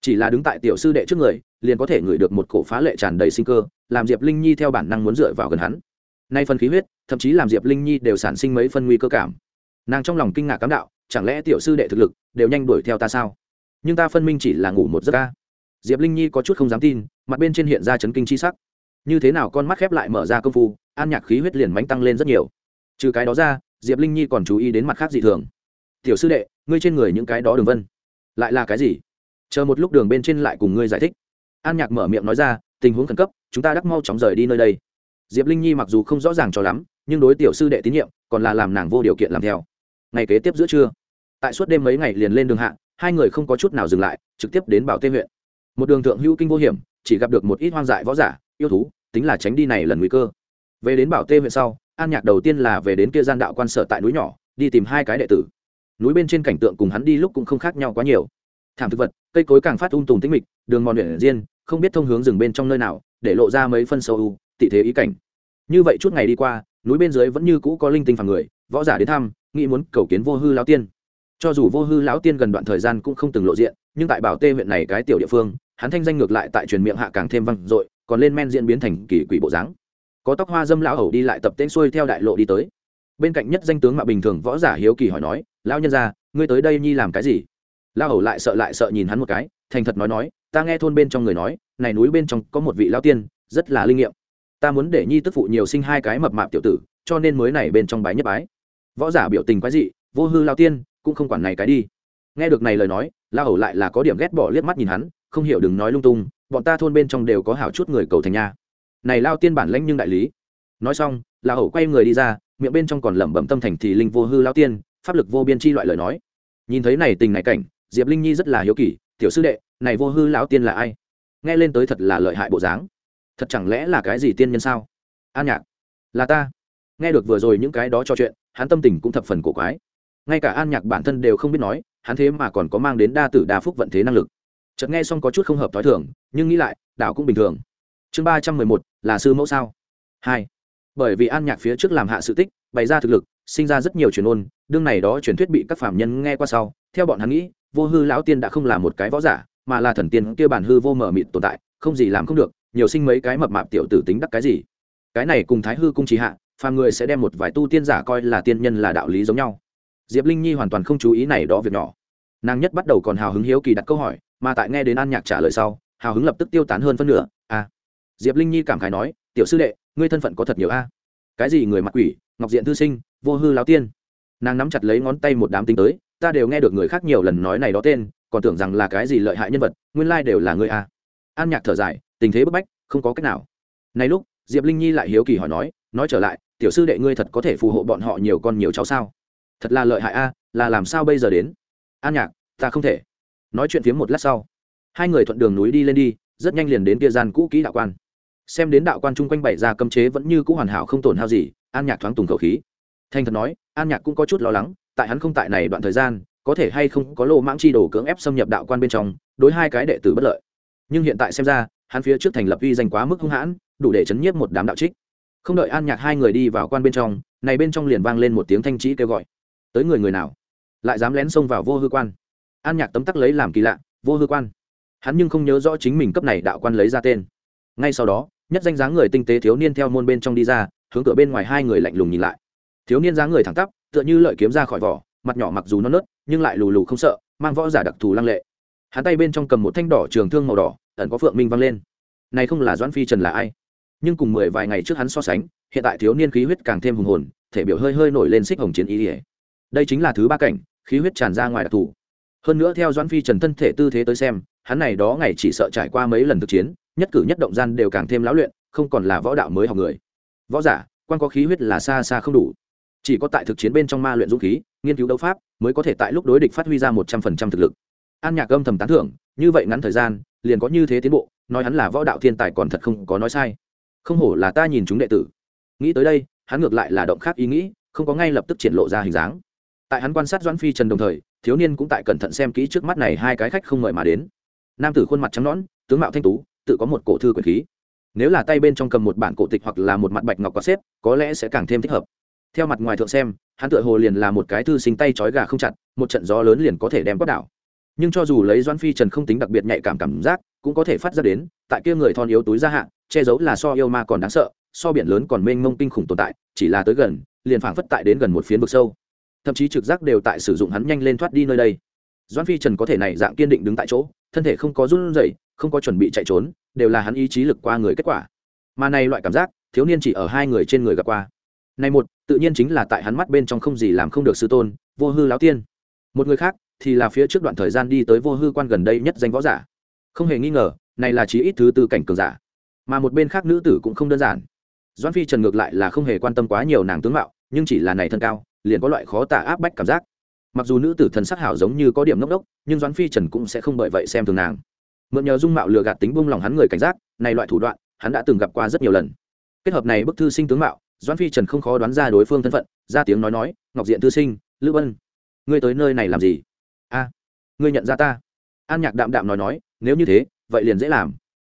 Chỉ là đứng tại tiểu sư đệ trước người, liền có thể ngửi được một cổ phá lệ tràn đầy sinh cơ, làm diệp linh nhi theo bản năng muốn dựa vào gần hắn. Nay phần khí huyết, thậm chí làm diệp linh nhi đều sản sinh mấy phân nguy cơ cảm. Nàng trong lòng kinh ngạc cám đạo, chẳng lẽ tiểu sư đệ thực lực đều nhanh đuổi theo ta sao? Nhưng ta phân minh chỉ là ngủ một giấc ca. Diệp linh nhi có chút không dám tin, mặt bên trên hiện ra chấn kinh c h i sắc. Như thế nào con mắt khép lại mở ra công phu, an nhạc khí huyết liền mánh tăng lên rất nhiều. Trừ cái đó ra, diệp linh nhi còn chú ý đến mặt khác dị thường. Tiểu sư đệ, ngươi trên người những cái đó đường vân, lại là cái gì? Chờ một lúc đường bên trên lại cùng ngươi giải thích. An nhạc mở miệng nói ra, tình huống khẩn cấp, chúng ta đắc mau chóng rời đi nơi đây. Diệp linh nhi mặc dù không rõ ràng cho lắm, nhưng đối tiểu sư đệ tín nhiệm, còn là làm nàng vô điều kiện làm theo. Ngày kế tiếp giữa trưa, tại suốt đêm mấy ngày liền lên đường hạ hai người không có chút nào dừng lại, trực tiếp đến bảo tê huyện. Một đường thượng hữu kinh vô hiểm, chỉ gặp được một ít hoang dại võ giả, yêu thú, tính là tránh đi này lần nguy cơ. Về đến bảo tê huyện sau, an nhạc đầu tiên là về đến kia gian đạo quan sở tại núi nhỏ, đi tìm hai cái đệ tử. Núi bên trên cảnh tượng cùng hắn đi lúc cũng không khác nhau quá nhiều. Thảm thực vật, cây cối càng phát ung tùm tĩnh mịch, đường mòn luyện riêng không biết thông hướng rừng bên trong nơi nào, để lộ ra mấy phân sâu u, tị thế ý cảnh. Như vậy chút ngày đi qua, núi bên dưới vẫn như cũ có linh tinh phàm người, võ giả đến thăm, nghĩ muốn cầu kiến vô hư lão tiên cho dù vô hư lão tiên gần đoạn thời gian cũng không từng lộ diện, nhưng tại bảo tê huyện này cái tiểu địa phương, hắn thanh danh ngược lại tại truyền miệng hạ càng thêm văng dội, còn lên men diễn biến thành kỳ quỷ bộ dáng. Có tóc hoa dâm lão hầu đi lại tập tên xuôi theo đại lộ đi tới. Bên cạnh nhất danh tướng mạo bình thường võ giả hiếu kỳ hỏi nói, lão nhân gia, ngươi tới đây nhi làm cái gì? Lão hầu lại sợ lại sợ nhìn hắn một cái, thành thật nói nói, ta nghe thôn bên trong người nói, này núi bên trong có một vị lão tiên, rất là linh nghiệm. Ta muốn để nhi tức phụ nhiều sinh hai cái mập mạp tiểu tử, cho nên mới này bên trong bái nhất bái. Võ giả biểu tình quái dị, vô hư lao tiên cũng không quản này cái đi. Nghe được này lời nói, la hầu lại là có điểm ghét bỏ liếc mắt nhìn hắn, không hiểu đừng nói lung tung, bọn ta thôn bên trong đều có hảo chút người cầu thành nha. Này lao tiên bản lãnh nhưng đại lý. Nói xong, la hầu quay người đi ra, miệng bên trong còn lẩm bẩm tâm thành thì linh vô hư lao tiên, pháp lực vô biên chi loại lời nói. Nhìn thấy này tình này cảnh, diệp linh nhi rất là hiếu kỳ, tiểu sư đệ, này vô hư lão tiên là ai? Nghe lên tới thật là lợi hại bộ dáng. Thật chẳng lẽ là cái gì tiên nhân sao? An nhạc. Là ta. Nghe được vừa rồi những cái đó cho chuyện, hắn tâm tình cũng thập phần cổ quái ngay cả an nhạc bản thân đều không biết nói, hắn thế mà còn có mang đến đa tử đa phúc vận thế năng lực. Chợt nghe xong có chút không hợp t h ó i thường, nhưng nghĩ lại, đảo cũng bình thường. Chương ba trăm mười một, là sư mẫu sao? Hai. Bởi vì an nhạc phía trước làm hạ sự tích, bày ra thực lực, sinh ra rất nhiều truyền ôn, đương này đó truyền thuyết bị các phạm nhân nghe qua sau, theo bọn hắn nghĩ, vô hư lão tiên đã không là một cái võ giả, mà là thần tiên kia bản hư vô mờ mịt tồn tại, không gì làm không được, nhiều sinh mấy cái mập mạp tiểu tử tính đắc cái gì. Cái này cùng thái hư cung trí hạ, phàm người sẽ đem một vài tu tiên giả coi là tiên nhân là đạo lý giống nhau diệp linh nhi hoàn toàn không chú ý này đó việc nhỏ. Nàng nhất bắt đầu còn hào hứng hiếu kỳ đặt câu hỏi, mà tại nghe đến an nhạc trả lời sau, hào hứng lập tức tiêu tán hơn phân nửa a à. diệp linh nhi cảm khái nói, tiểu sư đệ, ngươi thân phận có thật nhiều a? Cái gì người mặc quỷ, ngọc diện thư sinh, vô hư láo tiên. Nàng nắm chặt lấy ngón tay một đám tính tới, ta đều nghe được người khác nhiều lần nói này đó tên, còn tưởng rằng là cái gì lợi hại nhân vật, nguyên lai đều là ngươi a. An nhạc thở dài, tình thế bức bách, không có cách nào. Này lúc, diệp linh nhi lại hiếu kỳ hỏi nói nói trở lại, tiểu sư đệ ngươi thật có thể phù hộ bọn họ nhiều con nhiều cháu sao? Thật là lợi hại a, là làm sao bây giờ đến? An nhạc, ta không thể. Nói chuyện phiếm một lát sau, hai người thuận đường núi đi lên đi, rất nhanh liền đến kia gian cũ kỹ đạo quan. Xem đến đạo quan chung quanh bày ra cấm chế vẫn như cũ hoàn hảo không tổn hao gì, an nhạc thoáng tùng khẩu khí. Thành thật nói, an nhạc cũng có chút lo lắng, tại hắn không tại này đoạn thời gian, có thể hay không có lô mãng chi đồ cưỡng ép xâm nhập đạo quan bên trong, đối hai cái đệ tử bất lợi. Nhưng hiện tại xem ra, hắn phía trước thành lập uy danh quá mức hung hãn, đủ để chấn nhiếp một đám đạo trích. Không đợi an nhạc hai người đi vào quan bên trong, này bên trong liền vang lên một tiếng thanh trí kêu gọi tới người người nào? Lại dám lén xông vào vô hư quan. An nhạc tấm tắc lấy làm kỳ lạ, vô hư quan. Hắn nhưng không nhớ rõ chính mình cấp này đạo quan lấy ra tên. Ngay sau đó, nhất danh dáng người tinh tế thiếu niên theo môn bên trong đi ra, hướng cửa bên ngoài hai người lạnh lùng nhìn lại. Thiếu niên dáng người thẳng tắp, tựa như lợi kiếm ra khỏi vỏ, mặt nhỏ mặc dù nó nớt, nhưng lại lù lù không sợ, mang võ giả đặc thù lăng lệ. Hắn tay bên trong cầm một thanh đỏ trường thương màu đỏ, ẩn có phượng minh văng lên. Này không là doãn phi trần là ai? Nhưng cùng mười vài ngày trước hắn so sánh, hiện tại thiếu niên khí huyết càng thêm hùng hồn, thể biểu hơi hơi nổi lên xích hồng chiến ý ỉa đây chính là thứ ba cảnh, khí huyết tràn ra ngoài đặc thù. Hơn nữa theo doãn phi trần thân thể tư thế tới xem, hắn này đó ngày chỉ sợ trải qua mấy lần thực chiến, nhất cử nhất động gian đều càng thêm lão luyện, không còn là võ đạo mới học người. Võ giả, quan có khí huyết là xa xa không đủ. Chỉ có tại thực chiến bên trong ma luyện dũng khí, nghiên cứu đấu pháp, mới có thể tại lúc đối địch phát huy ra một trăm phần trăm thực lực. An nhạc âm thầm tán thưởng, như vậy ngắn thời gian, liền có như thế tiến bộ, nói hắn là võ đạo thiên tài còn thật không có nói sai. Không hổ là ta nhìn chúng đệ tử. Nghĩ tới đây, hắn ngược lại là động khác ý nghĩ, không có ngay lập tức triển lộ ra hình dáng tại hắn quan sát doãn phi trần đồng thời, thiếu niên cũng tại cẩn thận xem kỹ trước mắt này hai cái khách không mời mà đến. Nam tử khuôn mặt trắng nõn, tướng mạo thanh tú, tự có một cổ thư quyền khí. Nếu là tay bên trong cầm một bản cổ tịch hoặc là một mặt bạch ngọc có xếp, có lẽ sẽ càng thêm thích hợp. Theo mặt ngoài thượng xem, hắn tựa hồ liền là một cái thư sinh tay trói gà không chặt, một trận gió lớn liền có thể đem quát đảo. Nhưng cho dù lấy doãn phi trần không tính đặc biệt nhạy cảm cảm giác, cũng có thể phát ra đến, tại kia người thon yếu túi ra hạn che giấu là so yêu ma còn đáng sợ, so biển lớn còn mênh mông kinh khủng tồn tại, chỉ là tới gần, liền phảng phất tại đến gần một phiến vực sâu thậm chí trực giác đều tại sử dụng hắn nhanh lên thoát đi nơi đây. Doãn phi trần có thể này dạng kiên định đứng tại chỗ, thân thể không có run rẩy, không có chuẩn bị chạy trốn, đều là hắn ý chí lực qua người kết quả. Mà này loại cảm giác, thiếu niên chỉ ở hai người trên người gặp qua. Này một, tự nhiên chính là tại hắn mắt bên trong không gì làm không được sư tôn, vô hư lão tiên. Một người khác thì là phía trước đoạn thời gian đi tới vô hư quan gần đây nhất danh võ giả. Không hề nghi ngờ, này là chí ít thứ tư cảnh cường giả. Mà một bên khác nữ tử cũng không đơn giản. Doãn phi trần ngược lại là không hề quan tâm quá nhiều nàng tướng mạo, nhưng chỉ là này thân cao liền có loại khó tả áp bách cảm giác. Mặc dù nữ tử thần sắc hảo giống như có điểm ngốc đốc, nhưng doãn phi trần cũng sẽ không bởi vậy xem thường nàng. Mượn nhờ dung mạo lừa gạt tính buông lòng hắn người cảnh giác, này loại thủ đoạn, hắn đã từng gặp qua rất nhiều lần. Kết hợp này bức thư sinh tướng mạo, doãn phi trần không khó đoán ra đối phương thân phận, ra tiếng nói nói, ngọc diện thư sinh, lữ bân ngươi tới nơi này làm gì? A, ngươi nhận ra ta. An nhạc đạm đạm nói nói, nếu như thế, vậy liền dễ làm.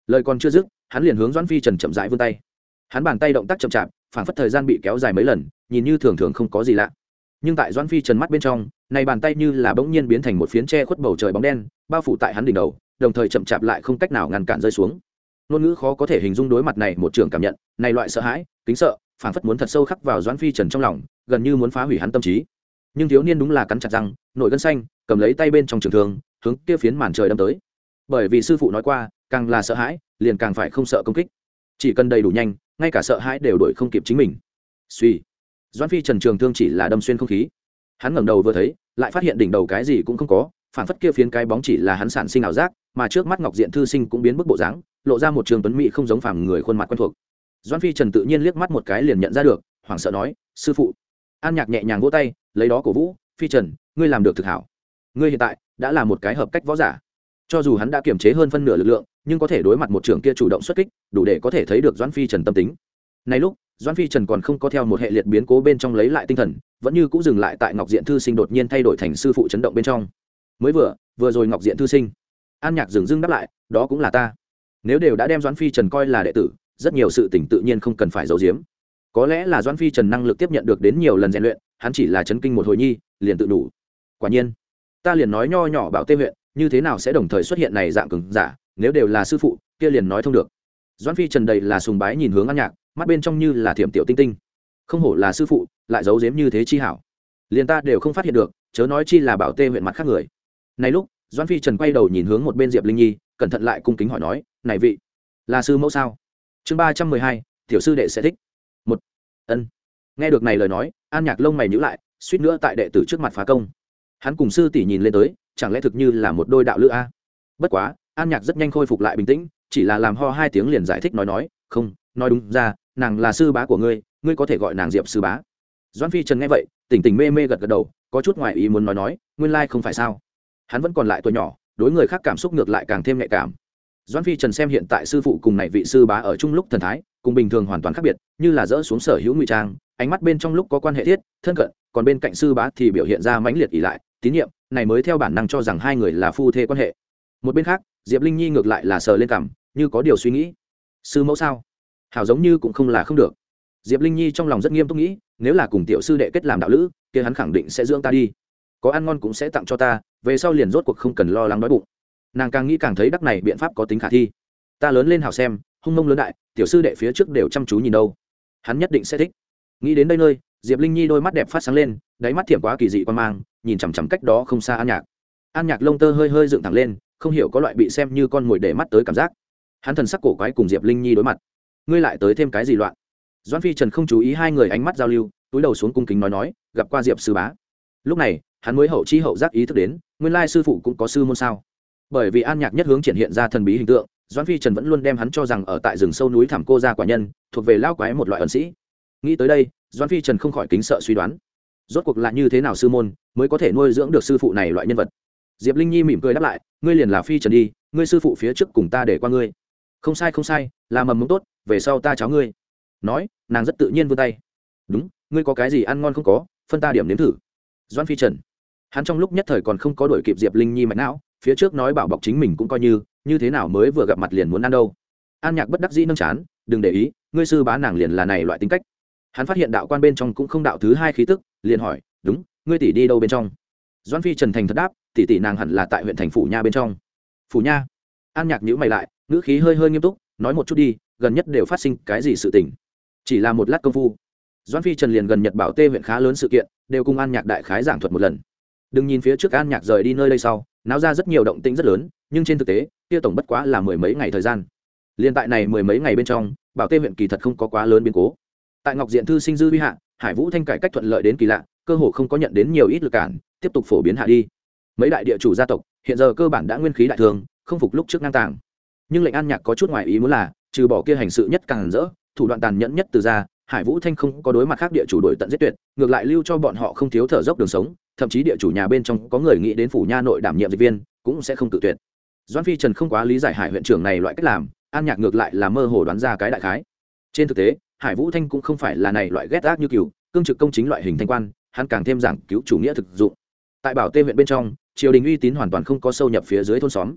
Lời còn chưa dứt, hắn liền hướng doãn phi trần chậm rãi vươn tay. Hắn bàn tay động tác chậm chạp phản phất thời gian bị kéo dài mấy lần, nhìn như thường thường không có gì lạ. Nhưng tại doãn phi trần mắt bên trong, này bàn tay như là bỗng nhiên biến thành một phiến tre khuất bầu trời bóng đen, bao phủ tại hắn đỉnh đầu, đồng thời chậm chạp lại không cách nào ngăn cản rơi xuống. Ngôn ngữ khó có thể hình dung đối mặt này một trường cảm nhận, này loại sợ hãi, kính sợ phản phất muốn thật sâu khắc vào doãn phi trần trong lòng, gần như muốn phá hủy hắn tâm trí. Nhưng thiếu niên đúng là cắn chặt răng nội gân xanh, cầm lấy tay bên trong trường thương, hướng kia phiến màn trời đâm tới. Bởi vì sư phụ nói qua, càng là sợ hãi, liền càng phải không sợ công kích chỉ cần đầy đủ nhanh, ngay cả sợ hãi đều đổi không kịp chính mình. Suy. Doãn phi trần trường thương chỉ là đâm xuyên không khí. Hắn ngẩng đầu vừa thấy, lại phát hiện đỉnh đầu cái gì cũng không có, phản phất kia phiến cái bóng chỉ là hắn sản sinh ảo giác, mà trước mắt ngọc diện thư sinh cũng biến bức bộ dáng, lộ ra một trường tuấn mỹ không giống phàm người khuôn mặt quen thuộc. Doan phi trần tự nhiên liếc mắt một cái liền nhận ra được, hoảng sợ nói, sư phụ. An nhạc nhẹ nhàng vỗ tay, lấy đó cổ vũ, phi trần, ngươi làm được thực hảo. Ngươi hiện tại đã là một cái hợp cách võ giả cho dù hắn đã kiềm chế hơn phân nửa lực lượng, nhưng có thể đối mặt một trưởng kia chủ động xuất kích, đủ để có thể thấy được Doãn phi trần tâm tính. Này lúc, Doãn phi trần còn không có theo một hệ liệt biến cố bên trong lấy lại tinh thần, vẫn như cũng dừng lại tại ngọc diện thư sinh đột nhiên thay đổi thành sư phụ chấn động bên trong. Mới vừa vừa rồi ngọc diện thư sinh. An nhạc dừng dưng đáp lại, đó cũng là ta. Nếu đều đã đem doãn phi trần coi là đệ tử, rất nhiều sự tỉnh tự nhiên không cần phải giấu giếm. Có lẽ là doãn phi trần năng lực tiếp nhận được đến nhiều lần rèn luyện, hắn chỉ là chấn kinh một hồi nhi, liền tự đủ. Quả nhiên, ta liền nói nho nhỏ bảo tê huyện như thế nào sẽ đồng thời xuất hiện này dạng cứng giả, nếu đều là sư phụ, kia liền nói thông được. Doãn phi trần đầy là sùng bái nhìn hướng an nhạc, mắt bên trong như là thiểm tiểu tinh tinh. Không hổ là sư phụ, lại giấu giếm như thế chi hảo. Liền ta đều không phát hiện được, chớ nói chi là bảo tê huyện mặt khác người. Này lúc, doãn phi trần quay đầu nhìn hướng một bên diệp linh nhi, cẩn thận lại cung kính hỏi nói, này vị, là sư mẫu sao? Chương ba trăm mười hai, tiểu sư đệ sẽ thích. Một, ân. Nghe được này lời nói, an nhạc lông mày nhữ lại, suýt nữa tại đệ tử trước mặt phá công. Hắn cùng sư tỷ nhìn lên tới chẳng lẽ thực như là một đôi đạo lữ a? Bất quá, an nhạc rất nhanh khôi phục lại bình tĩnh, chỉ là làm ho hai tiếng liền giải thích nói nói, không, nói đúng ra, nàng là sư bá của ngươi ngươi có thể gọi nàng diệp sư bá. Doan phi trần nghe vậy, tỉnh tỉnh mê mê gật gật đầu, có chút ngoại ý muốn nói nói, nguyên lai không phải sao? Hắn vẫn còn lại tuổi nhỏ, đối người khác cảm xúc ngược lại càng thêm nhạy cảm. Doan phi trần xem hiện tại sư phụ cùng này vị sư bá ở chung lúc thần thái, cùng bình thường hoàn toàn khác biệt, như là dỡ xuống sở hữu ngụy trang, ánh mắt bên trong lúc có quan hệ thiết, thân cận, còn bên cạnh sư bá thì biểu hiện ra mãnh liệt ỉ lại, tín nhiệm này mới theo bản năng cho rằng hai người là phu thê quan hệ. Một bên khác, diệp linh nhi ngược lại là sờ lên cảm như có điều suy nghĩ. Sư mẫu sao? Hảo giống như cũng không là không được. Diệp linh nhi trong lòng rất nghiêm túc nghĩ, nếu là cùng tiểu sư đệ kết làm đạo lữ, kia hắn khẳng định sẽ dưỡng ta đi. Có ăn ngon cũng sẽ tặng cho ta, về sau liền rốt cuộc không cần lo lắng đói bụng. Nàng càng nghĩ càng thấy đắc này biện pháp có tính khả thi. Ta lớn lên hảo xem, hung mông lớn đại, tiểu sư đệ phía trước đều chăm chú nhìn đâu. Hắn nhất định sẽ thích. Nghĩ đến đây nơi diệp linh nhi đôi mắt đẹp phát sáng lên, đáy mắt thiểm quá kỳ dị quan mang, nhìn chằm chằm cách đó không xa an nhạc. An nhạc lông tơ hơi hơi dựng thẳng lên, không hiểu có loại bị xem như con mồi để mắt tới cảm giác. Hắn thần sắc cổ quái cùng diệp linh nhi đối mặt. Ngươi lại tới thêm cái gì loạn? Doan phi trần không chú ý hai người ánh mắt giao lưu, túi đầu xuống cung kính nói nói, gặp qua diệp sư bá. Lúc này, hắn mới hậu chi hậu giác ý thức đến, nguyên lai sư phụ cũng có sư môn sao. Bởi vì an nhạc nhất hướng triển hiện ra thần bí hình tượng, doãn phi trần vẫn luôn đem hắn cho rằng ở tại rừng sâu núi thảm cô gia quả nhân, thuộc về lao quái một loại ẩn sĩ nghĩ tới đây, doãn phi trần không khỏi kính sợ suy đoán. Rốt cuộc là như thế nào sư môn mới có thể nuôi dưỡng được sư phụ này loại nhân vật? Diệp linh nhi mỉm cười đáp lại, ngươi liền là phi trần đi, ngươi sư phụ phía trước cùng ta để qua ngươi. Không sai không sai, là mầm mống tốt, về sau ta cháo ngươi. Nói, nàng rất tự nhiên vươn tay. Đúng, ngươi có cái gì ăn ngon không có, phân ta điểm nếm thử. Doan phi trần. Hắn trong lúc nhất thời còn không có đổi kịp diệp linh nhi mạch não, phía trước nói bảo bọc chính mình cũng coi như như thế nào mới vừa gặp mặt liền muốn ăn đâu. An nhạc bất đắc dĩ nâng chán, đừng để ý, ngươi sư bá nàng liền là này loại tính cách hắn phát hiện đạo quan bên trong cũng không đạo thứ hai khí tức, liền hỏi, đúng, ngươi tỷ đi đâu bên trong? Doan phi trần thành thật đáp, tỷ tỷ nàng hẳn là tại huyện thành phủ nha bên trong. Phủ nha? An nhạc nhữ mày lại, ngữ khí hơi hơi nghiêm túc, nói một chút đi, gần nhất đều phát sinh cái gì sự tình? Chỉ là một lát công phu. Doan phi trần liền gần nhật bảo tê huyện khá lớn sự kiện, đều cùng an nhạc đại khái giảng thuật một lần. Đừng nhìn phía trước an nhạc rời đi nơi đây sau, náo ra rất nhiều động tĩnh rất lớn, nhưng trên thực tế tiêu tổng bất quá là mười mấy ngày thời gian. Liên tại này mười mấy ngày bên trong, bảo tê huyện kỳ thật không có quá lớn biến cố tại ngọc diện thư sinh dư vi hạ, hải vũ thanh cải cách thuận lợi đến kỳ lạ, cơ hồ không có nhận đến nhiều ít lực cản, tiếp tục phổ biến hạ đi. Mấy đại địa chủ gia tộc, hiện giờ cơ bản đã nguyên khí đại thường, không phục lúc trước ngang tàng. Nhưng lệnh an nhạc có chút ngoài ý muốn là, trừ bỏ kia hành sự nhất càng rỡ, thủ đoạn tàn nhẫn nhất từ ra, hải vũ thanh không có đối mặt khác địa chủ đổi tận giết tuyệt, ngược lại lưu cho bọn họ không thiếu thở dốc đường sống, thậm chí địa chủ nhà bên trong có người nghĩ đến phủ nha nội đảm nhiệm dịch viên, cũng sẽ không tự tuyệt. Doan phi trần không quá lý giải hải huyện trưởng này loại cách làm, an nhạc ngược lại là mơ hồ đoán ra cái đại khái. Trên thực tế hải vũ thanh cũng không phải là này loại ghét ác như cừu cương trực công chính loại hình thanh quan, hắn càng thêm giảng cứu chủ nghĩa thực dụng. Tại bảo tê huyện bên trong, triều đình uy tín hoàn toàn không có sâu nhập phía dưới thôn xóm.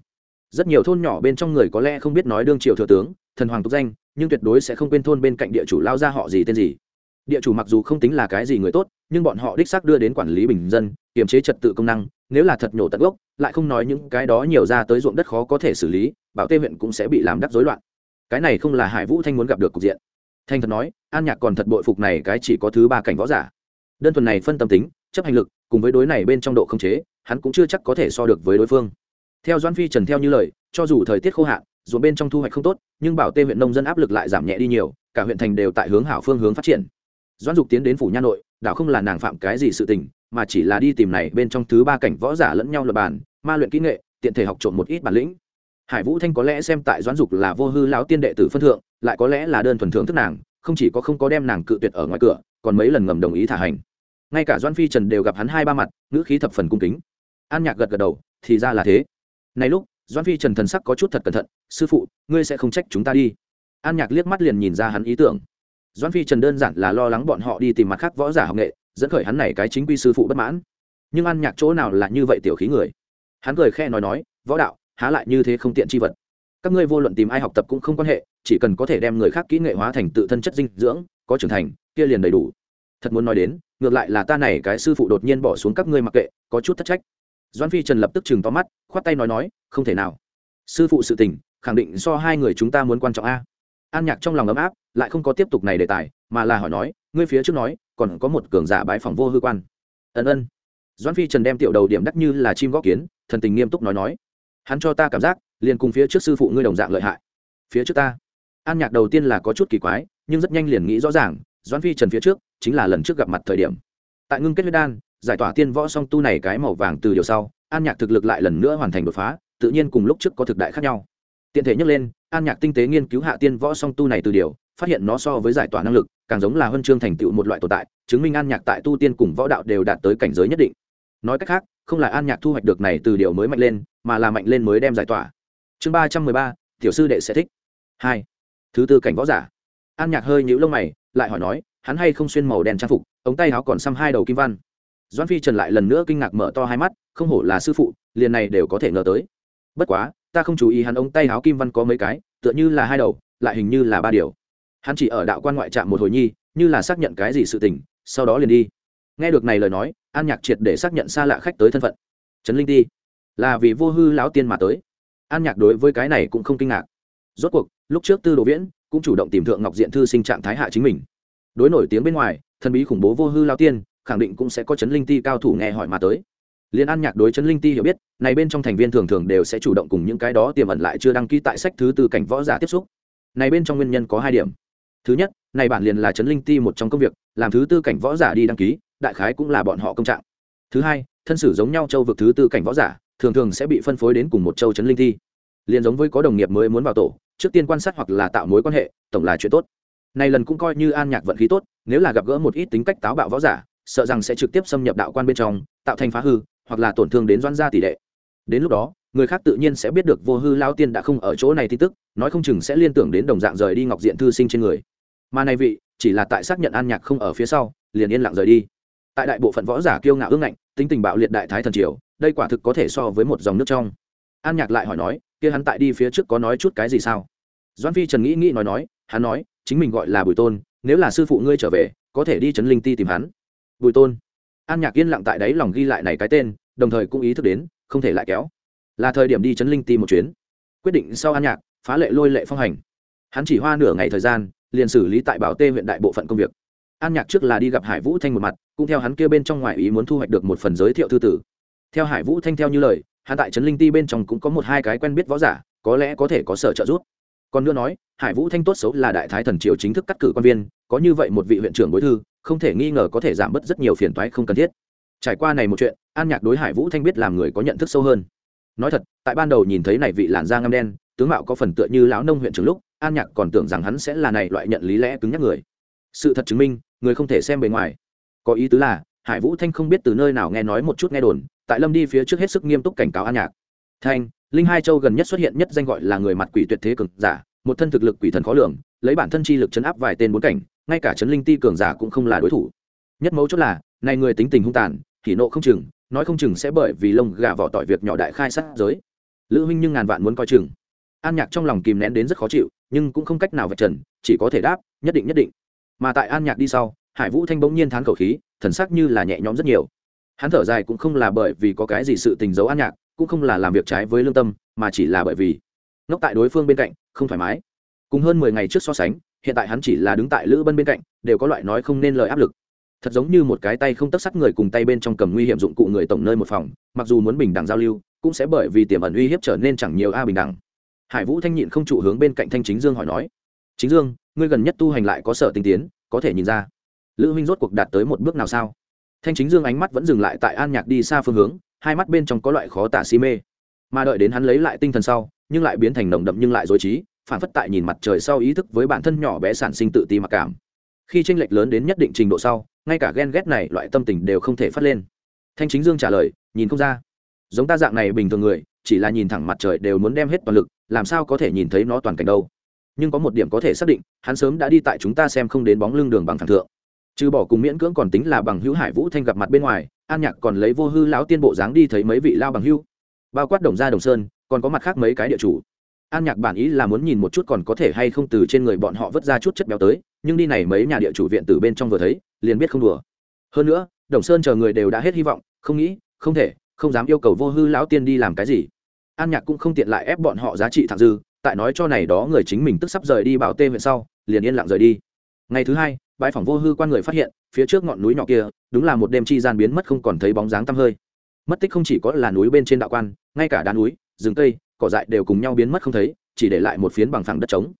Rất nhiều thôn nhỏ bên trong người có lẽ không biết nói đương triều thừa tướng, thần hoàng tục danh, nhưng tuyệt đối sẽ không quên thôn bên cạnh địa chủ lao ra họ gì tên gì. Địa chủ mặc dù không tính là cái gì người tốt, nhưng bọn họ đích xác đưa đến quản lý bình dân, kiềm chế trật tự công năng, nếu là thật nhổ tận gốc, lại không nói những cái đó nhiều ra tới ruộng đất khó có thể xử lý, bảo tê huyện cũng sẽ bị làm đắc rối loạn. Cái này không là hải vũ thanh muốn gặp được cục diện thanh thật nói, an nhạc còn thật bội phục này cái chỉ có thứ ba cảnh võ giả. Đơn thuần này phân tâm tính, chấp hành lực, cùng với đối này bên trong độ không chế, hắn cũng chưa chắc có thể so được với đối phương. Theo doan phi trần theo như lời, cho dù thời tiết khô hạn dù bên trong thu hoạch không tốt, nhưng bảo tê huyện nông dân áp lực lại giảm nhẹ đi nhiều, cả huyện thành đều tại hướng hảo phương hướng phát triển. Doan dục tiến đến phủ nha nội, đảo không là nàng phạm cái gì sự tình, mà chỉ là đi tìm này bên trong thứ ba cảnh võ giả lẫn nhau lập bàn, ma luyện kỹ nghệ, tiện thể học trộm một ít bản lĩnh. Hải vũ thanh có lẽ xem tại doãn dục là vô hư lão tiên đệ tử phân thượng lại có lẽ là đơn thuần thưởng thức nàng, không chỉ có không có đem nàng cự tuyệt ở ngoài cửa, còn mấy lần ngầm đồng ý thả hành. Ngay cả doan phi trần đều gặp hắn hai ba mặt, ngữ khí thập phần cung kính. An nhạc gật gật đầu, thì ra là thế. Này lúc doan phi trần thần sắc có chút thật cẩn thận, sư phụ, ngươi sẽ không trách chúng ta đi. An nhạc liếc mắt liền nhìn ra hắn ý tưởng. Doan phi trần đơn giản là lo lắng bọn họ đi tìm mặt khác võ giả học nghệ, dẫn khởi hắn này cái chính quy sư phụ bất mãn. Nhưng an nhạc chỗ nào là như vậy tiểu khí người? Hắn cười khe nói nói, võ đạo, há lại như thế không tiện chi vật. Các ngươi vô luận tìm ai học tập cũng không quan hệ chỉ cần có thể đem người khác kỹ nghệ hóa thành tự thân chất dinh dưỡng, có trưởng thành, kia liền đầy đủ. Thật muốn nói đến, ngược lại là ta này cái sư phụ đột nhiên bỏ xuống các ngươi mặc kệ, có chút thất trách. Doan phi trần lập tức chừng to mắt, khoát tay nói nói, không thể nào. Sư phụ sự tình, khẳng định so hai người chúng ta muốn quan trọng a. An nhạc trong lòng ấm áp, lại không có tiếp tục này đề tài, mà là hỏi nói, ngươi phía trước nói, còn có một cường giả bãi phòng vô hư quan. Ân ân. Doan phi trần đem tiểu đầu điểm đắc như là chim góp kiến, thần tình nghiêm túc nói nói, hắn cho ta cảm giác, liền cùng phía trước sư phụ ngươi đồng dạng lợi hại. Phía trước ta an nhạc đầu tiên là có chút kỳ quái, nhưng rất nhanh liền nghĩ rõ ràng, Doãn phi trần phía trước chính là lần trước gặp mặt thời điểm. Tại ngưng kết huyết đan, giải tỏa tiên võ song tu này cái màu vàng từ điều sau, an nhạc thực lực lại lần nữa hoàn thành đột phá, tự nhiên cùng lúc trước có thực đại khác nhau. Tiện thể nhắc lên, an nhạc tinh tế nghiên cứu hạ tiên võ song tu này từ điều, phát hiện nó so với giải tỏa năng lực, càng giống là huân chương thành tựu một loại tồn tại, chứng minh an nhạc tại tu tiên cùng võ đạo đều đạt tới cảnh giới nhất định. Nói cách khác, không là an nhạc thu hoạch được này từ điều mới mạnh lên, mà là mạnh lên mới đem giải tỏa. Chương ba trăm mười ba, tiểu sư đệ sẽ thích. Hai thứ tư cảnh võ giả. An nhạc hơi nhũ lông mày, lại hỏi nói, hắn hay không xuyên màu đen trang phục, ống tay áo còn xăm hai đầu kim văn. Doan phi trần lại lần nữa kinh ngạc mở to hai mắt, không hổ là sư phụ, liền này đều có thể ngờ tới. Bất quá, ta không chú ý hắn ống tay áo kim văn có mấy cái, tựa như là hai đầu, lại hình như là ba điều. Hắn chỉ ở đạo quan ngoại trạm một hồi nhi, như là xác nhận cái gì sự tình, sau đó liền đi. Nghe được này lời nói, an nhạc triệt để xác nhận xa lạ khách tới thân phận. Trấn linh ti, là vì vô hư lão tiên mà tới. An nhạc đối với cái này cũng không kinh ngạc. Rốt cuộc lúc trước tư đồ viễn cũng chủ động tìm thượng ngọc diện thư sinh trạng thái hạ chính mình đối nổi tiếng bên ngoài thần bí khủng bố vô hư lao tiên khẳng định cũng sẽ có chấn linh ti cao thủ nghe hỏi mà tới liên an nhạc đối chấn linh ti hiểu biết này bên trong thành viên thường thường đều sẽ chủ động cùng những cái đó tiềm ẩn lại chưa đăng ký tại sách thứ tư cảnh võ giả tiếp xúc này bên trong nguyên nhân có hai điểm thứ nhất này bản liền là chấn linh ti một trong công việc làm thứ tư cảnh võ giả đi đăng ký đại khái cũng là bọn họ công trạng thứ hai thân sử giống nhau châu vực thứ tư cảnh võ giả thường thường sẽ bị phân phối đến cùng một châu chấn linh ti liền giống với có đồng nghiệp mới muốn vào tổ trước tiên quan sát hoặc là tạo mối quan hệ, tổng là chuyện tốt. Này lần cũng coi như an nhạc vận khí tốt, nếu là gặp gỡ một ít tính cách táo bạo võ giả, sợ rằng sẽ trực tiếp xâm nhập đạo quan bên trong, tạo thành phá hư, hoặc là tổn thương đến doan gia tỷ đệ. Đến lúc đó, người khác tự nhiên sẽ biết được vô hư lao tiên đã không ở chỗ này tin tức, nói không chừng sẽ liên tưởng đến đồng dạng rời đi ngọc diện thư sinh trên người. Mà này vị, chỉ là tại xác nhận an nhạc không ở phía sau, liền yên lặng rời đi. Tại đại bộ phận võ giả kiêu ngạo ương ngạnh, tính tình bạo liệt đại thái thần triều, đây quả thực có thể so với một dòng nước trong. An nhạc lại hỏi nói kia hắn tại đi phía trước có nói chút cái gì sao? Doan phi trần nghĩ nghĩ nói nói, hắn nói, chính mình gọi là bùi tôn, nếu là sư phụ ngươi trở về, có thể đi Trấn linh ti tìm hắn. Bùi tôn. An nhạc yên lặng tại đấy lòng ghi lại này cái tên, đồng thời cũng ý thức đến, không thể lại kéo. Là thời điểm đi Trấn linh ti một chuyến. Quyết định sau an nhạc, phá lệ lôi lệ phong hành. Hắn chỉ hoa nửa ngày thời gian, liền xử lý tại bảo tê huyện đại bộ phận công việc. An nhạc trước là đi gặp hải vũ thanh một mặt, cũng theo hắn kêu bên trong ngoài ý muốn thu hoạch được một phần giới thiệu thư tử. Theo hải vũ thanh theo như lời hắn tại trấn linh ti bên trong cũng có một hai cái quen biết võ giả, có lẽ có thể có sở trợ giúp. Còn nữa nói, hải vũ thanh tốt xấu là đại thái thần triều chính thức cắt cử quan viên, có như vậy một vị huyện trưởng bối thư, không thể nghi ngờ có thể giảm bớt rất nhiều phiền toái không cần thiết. Trải qua này một chuyện, an nhạc đối hải vũ thanh biết làm người có nhận thức sâu hơn. Nói thật, tại ban đầu nhìn thấy này vị làn da ngăm đen, tướng mạo có phần tựa như lão nông huyện trưởng lúc, an nhạc còn tưởng rằng hắn sẽ là này loại nhận lý lẽ cứng nhắc người. Sự thật chứng minh, người không thể xem bề ngoài. Có ý tứ là, hải vũ thanh không biết từ nơi nào nghe nói một chút nghe đồn tại lâm đi phía trước hết sức nghiêm túc cảnh cáo an nhạc. Thanh, linh hai châu gần nhất xuất hiện nhất danh gọi là người mặt quỷ tuyệt thế cường giả, một thân thực lực quỷ thần khó lường, lấy bản thân chi lực chấn áp vài tên bốn cảnh, ngay cả chấn linh ti cường giả cũng không là đối thủ. Nhất mấu chốt là, này người tính tình hung tàn thì nộ không chừng, nói không chừng sẽ bởi vì lông gà vỏ tỏi việc nhỏ đại khai sát giới. Lữ huynh nhưng ngàn vạn muốn coi chừng. An nhạc trong lòng kìm nén đến rất khó chịu, nhưng cũng không cách nào vạch trần, chỉ có thể đáp, nhất định nhất định. Mà tại an nhạc đi sau, hải vũ thanh bỗng nhiên thán khẩu khí, thần sắc như là nhẹ nhõm rất nhiều hắn thở dài cũng không là bởi vì có cái gì sự tình giấu an nhạc, cũng không là làm việc trái với lương tâm, mà chỉ là bởi vì ngốc tại đối phương bên cạnh, không thoải mái. Cùng hơn mười ngày trước so sánh, hiện tại hắn chỉ là đứng tại lữ bân bên cạnh, đều có loại nói không nên lời áp lực. Thật giống như một cái tay không tất sắt người cùng tay bên trong cầm nguy hiểm dụng cụ người tổng nơi một phòng, mặc dù muốn bình đẳng giao lưu, cũng sẽ bởi vì tiềm ẩn uy hiếp trở nên chẳng nhiều a bình đẳng. Hải vũ thanh nhịn không trụ hướng bên cạnh thanh chính dương hỏi nói, chính dương, ngươi gần nhất tu hành lại có sở tinh tiến, có thể nhìn ra lữ huynh rốt cuộc đạt tới một bước nào sao? Thanh chính dương ánh mắt vẫn dừng lại tại an nhạc đi xa phương hướng, hai mắt bên trong có loại khó tả si mê. Mà đợi đến hắn lấy lại tinh thần sau, nhưng lại biến thành nồng đậm nhưng lại dối trí, phản phất tại nhìn mặt trời sau ý thức với bản thân nhỏ bé sản sinh tự ti mặc cảm. Khi tranh lệch lớn đến nhất định trình độ sau, ngay cả ghen ghét này loại tâm tình đều không thể phát lên. Thanh chính dương trả lời, nhìn không ra. Giống ta dạng này bình thường người, chỉ là nhìn thẳng mặt trời đều muốn đem hết toàn lực, làm sao có thể nhìn thấy nó toàn cảnh đâu? Nhưng có một điểm có thể xác định, hắn sớm đã đi tại chúng ta xem không đến bóng lưng đường bằng thẳng thượng trừ bỏ cùng miễn cưỡng còn tính là bằng hữu hải vũ thanh gặp mặt bên ngoài, an nhạc còn lấy vô hư lão tiên bộ dáng đi thấy mấy vị lao bằng hữu. Bao quát đồng gia đồng sơn, còn có mặt khác mấy cái địa chủ. An nhạc bản ý là muốn nhìn một chút còn có thể hay không từ trên người bọn họ vứt ra chút chất béo tới, nhưng đi này mấy nhà địa chủ viện từ bên trong vừa thấy, liền biết không đùa. Hơn nữa, đồng sơn chờ người đều đã hết hy vọng, không nghĩ, không thể, không dám yêu cầu vô hư lão tiên đi làm cái gì. An nhạc cũng không tiện lại ép bọn họ giá trị thẳng dư, tại nói cho này đó người chính mình tức sắp rời đi bảo tê huyện sau, liền yên lặng rời đi ngày thứ hai, bãi phòng vô hư quan người phát hiện, phía trước ngọn núi nhỏ kia, đúng là một đêm chi gian biến mất không còn thấy bóng dáng tăm hơi. Mất tích không chỉ có là núi bên trên đạo quan, ngay cả đá núi, rừng cây, cỏ dại đều cùng nhau biến mất không thấy, chỉ để lại một phiến bằng phẳng đất trống.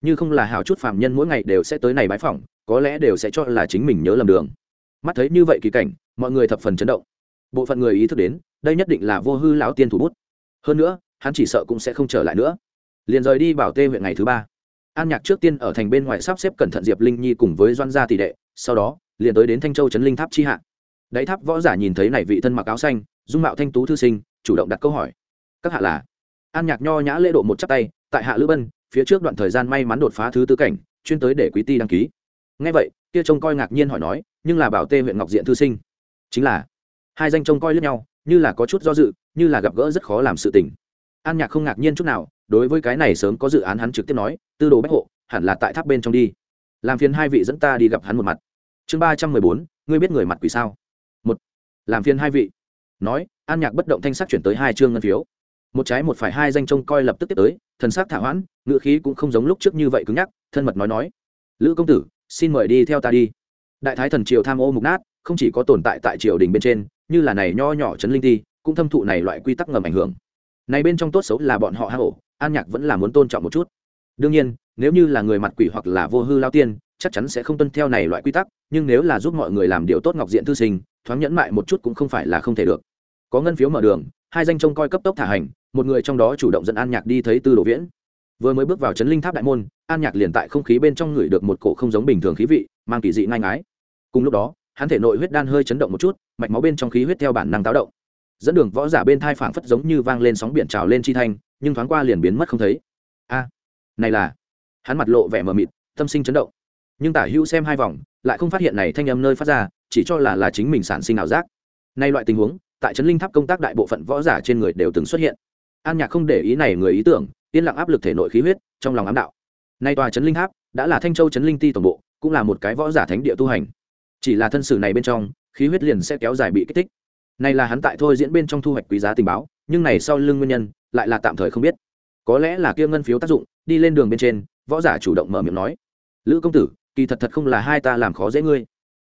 Như không là hào chút phạm nhân mỗi ngày đều sẽ tới này bãi phòng, có lẽ đều sẽ cho là chính mình nhớ lầm đường. Mắt thấy như vậy kỳ cảnh, mọi người thập phần chấn động. Bộ phận người ý thức đến, đây nhất định là vô hư lão tiên thủ bút. Hơn nữa, hắn chỉ sợ cũng sẽ không trở lại nữa. Liền rời đi bảo tê huyện ngày thứ ba an nhạc trước tiên ở thành bên ngoài sắp xếp cẩn thận diệp linh nhi cùng với doan gia tỷ đệ, sau đó, liền tới đến thanh châu trấn linh tháp chi hạ. Đáy tháp võ giả nhìn thấy này vị thân mặc áo xanh, dung mạo thanh tú thư sinh, chủ động đặt câu hỏi. Các hạ là? An nhạc nho nhã lễ độ một chắp tay, tại hạ lữ bân, phía trước đoạn thời gian may mắn đột phá thứ tư cảnh, chuyên tới để quý ti đăng ký. Ngay vậy, kia trông coi ngạc nhiên hỏi nói, nhưng là bảo tê huyện ngọc diện thư sinh. Chính là, hai danh trông coi lẫn nhau, như là có chút do dự, như là gặp gỡ rất khó làm sự tình. An nhạc không ngạc nhiên chút nào, đối với cái này sớm có dự án hắn trực tiếp nói tư đồ bách hộ, hẳn là tại tháp bên trong đi. Làm phiền hai vị dẫn ta đi gặp hắn một mặt. Chương ba trăm mười bốn, ngươi biết người mặt quỷ sao? Một, làm phiền hai vị. Nói, an nhạc bất động thanh sắc chuyển tới hai chương ngân phiếu. Một trái một phải hai danh trông coi lập tức tiếp tới, thần sắc thả hoãn ngựa khí cũng không giống lúc trước như vậy cứng nhắc, thân mật nói nói. Lữ công tử, xin mời đi theo ta đi. Đại thái thần triều tham ô mục nát, không chỉ có tồn tại tại triều đình bên trên, như là này nho nhỏ trấn linh ti cũng thâm thụ này loại quy tắc ngầm ảnh hưởng. Này bên trong tốt xấu là bọn họ hạ hổ an nhạc vẫn là muốn tôn trọng một chút đương nhiên, nếu như là người mặt quỷ hoặc là vô hư lao tiên, chắc chắn sẽ không tuân theo này loại quy tắc, nhưng nếu là giúp mọi người làm điều tốt ngọc diện thư sinh, thoáng nhẫn mại một chút cũng không phải là không thể được. Có ngân phiếu mở đường, hai danh trông coi cấp tốc thả hành, một người trong đó chủ động dẫn an nhạc đi thấy tư đồ viễn. Vừa mới bước vào trấn linh tháp đại môn, an nhạc liền tại không khí bên trong ngửi được một cổ không giống bình thường khí vị, mang kỳ dị ngai ngái. Cùng lúc đó, hắn thể nội huyết đan hơi chấn động một chút, mạch máu bên trong khí huyết theo bản năng táo động. Dẫn đường võ giả bên thai phảng phất giống như vang lên sóng biển trào lên chi thanh, nhưng thoáng qua liền biến mất không thấy. A! Này là. Hắn mặt lộ vẻ mờ mịt, tâm sinh chấn động. Nhưng tả hữu xem hai vòng, lại không phát hiện này thanh âm nơi phát ra, chỉ cho là là chính mình sản sinh ảo giác. Nay loại tình huống, tại trấn linh tháp công tác đại bộ phận võ giả trên người đều từng xuất hiện. An nhạc không để ý này người ý tưởng, yên lặng áp lực thể nội khí huyết, trong lòng ám đạo. Nay tòa trấn linh tháp đã là thanh châu trấn linh ti tổng bộ, cũng là một cái võ giả thánh địa tu hành. Chỉ là thân sử này bên trong, khí huyết liền sẽ kéo dài bị kích thích. Này là hắn tại thôi diễn bên trong thu hoạch quý giá tình báo, nhưng này sau lưng nguyên nhân, lại là tạm thời không biết có lẽ là kia ngân phiếu tác dụng, đi lên đường bên trên, võ giả chủ động mở miệng nói, lữ công tử, kỳ thật thật không là hai ta làm khó dễ ngươi,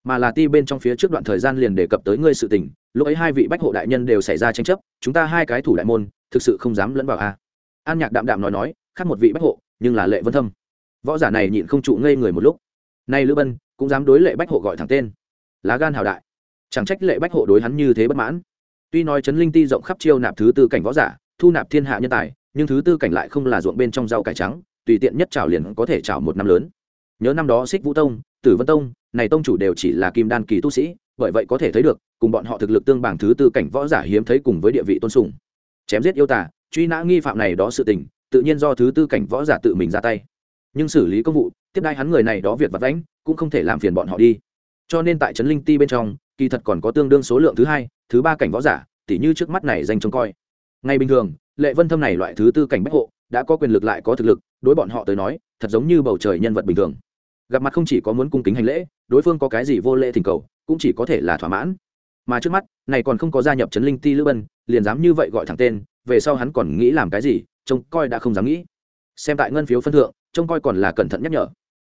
mà là ti bên trong phía trước đoạn thời gian liền đề cập tới ngươi sự tình, lúc ấy hai vị bách hộ đại nhân đều xảy ra tranh chấp, chúng ta hai cái thủ đại môn, thực sự không dám lẫn vào a. An nhạc đạm đạm nói nói, khác một vị bách hộ, nhưng là lệ vân thâm. Võ giả này nhịn không trụ ngây người một lúc. Nay lữ bân, cũng dám đối lệ bách hộ gọi thẳng tên. Lá gan hào đại. Chẳng trách lệ bách hộ đối hắn như thế bất mãn. Tuy nói trấn linh ti rộng khắp chiêu nạp thứ tư cảnh võ giả, thu nạp thiên hạ nhân tài nhưng thứ tư cảnh lại không là ruộng bên trong rau cải trắng, tùy tiện nhất trào liền có thể trào một năm lớn. Nhớ năm đó xích vũ tông, tử vân tông, này tông chủ đều chỉ là kim đan kỳ tu sĩ, bởi vậy có thể thấy được, cùng bọn họ thực lực tương bảng thứ tư cảnh võ giả hiếm thấy cùng với địa vị tôn sùng. Chém giết yêu tả truy nã nghi phạm này đó sự tình, tự nhiên do thứ tư cảnh võ giả tự mình ra tay. Nhưng xử lý công vụ, tiếp đai hắn người này đó việc vặt lãnh cũng không thể làm phiền bọn họ đi. Cho nên tại trấn linh ti bên trong, kỳ thật còn có tương đương số lượng thứ hai, thứ ba cảnh võ giả, tỉ như trước mắt này danh trông coi. Ngay bình thường lệ vân thâm này loại thứ tư cảnh bách hộ, đã có quyền lực lại có thực lực, đối bọn họ tới nói, thật giống như bầu trời nhân vật bình thường. Gặp mặt không chỉ có muốn cung kính hành lễ, đối phương có cái gì vô lễ thỉnh cầu, cũng chỉ có thể là thỏa mãn. Mà trước mắt, này còn không có gia nhập trấn linh ti lữ bân, liền dám như vậy gọi thẳng tên, về sau hắn còn nghĩ làm cái gì, trông coi đã không dám nghĩ. Xem tại ngân phiếu phân thượng, trông coi còn là cẩn thận nhắc nhở.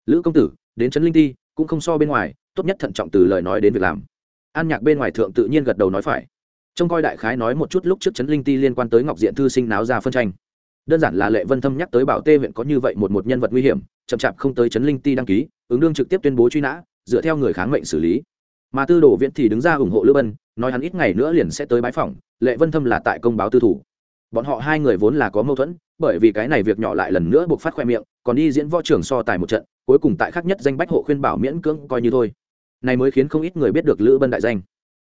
Lữ công tử, đến trấn linh ti, cũng không so bên ngoài, tốt nhất thận trọng từ lời nói đến việc làm. An nhạc bên ngoài thượng tự nhiên gật đầu nói phải trông coi đại khái nói một chút lúc trước trấn linh ti liên quan tới ngọc diện thư sinh náo ra phân tranh. Đơn giản là lệ vân thâm nhắc tới bảo tê huyện có như vậy một một nhân vật nguy hiểm, chậm chạp không tới trấn linh ti đăng ký, ứng đương trực tiếp tuyên bố truy nã, dựa theo người kháng mệnh xử lý. Mà tư đồ viễn thì đứng ra ủng hộ lữ bân nói hắn ít ngày nữa liền sẽ tới bãi phòng lệ vân thâm là tại công báo tư thủ. Bọn họ hai người vốn là có mâu thuẫn, bởi vì cái này việc nhỏ lại lần nữa buộc phát khoe miệng, còn đi diễn võ trường so tài một trận, cuối cùng tại khắc nhất danh bách hộ khuyên bảo miễn cưỡng coi như thôi. Này mới khiến không ít người biết được lữ bân đại danh.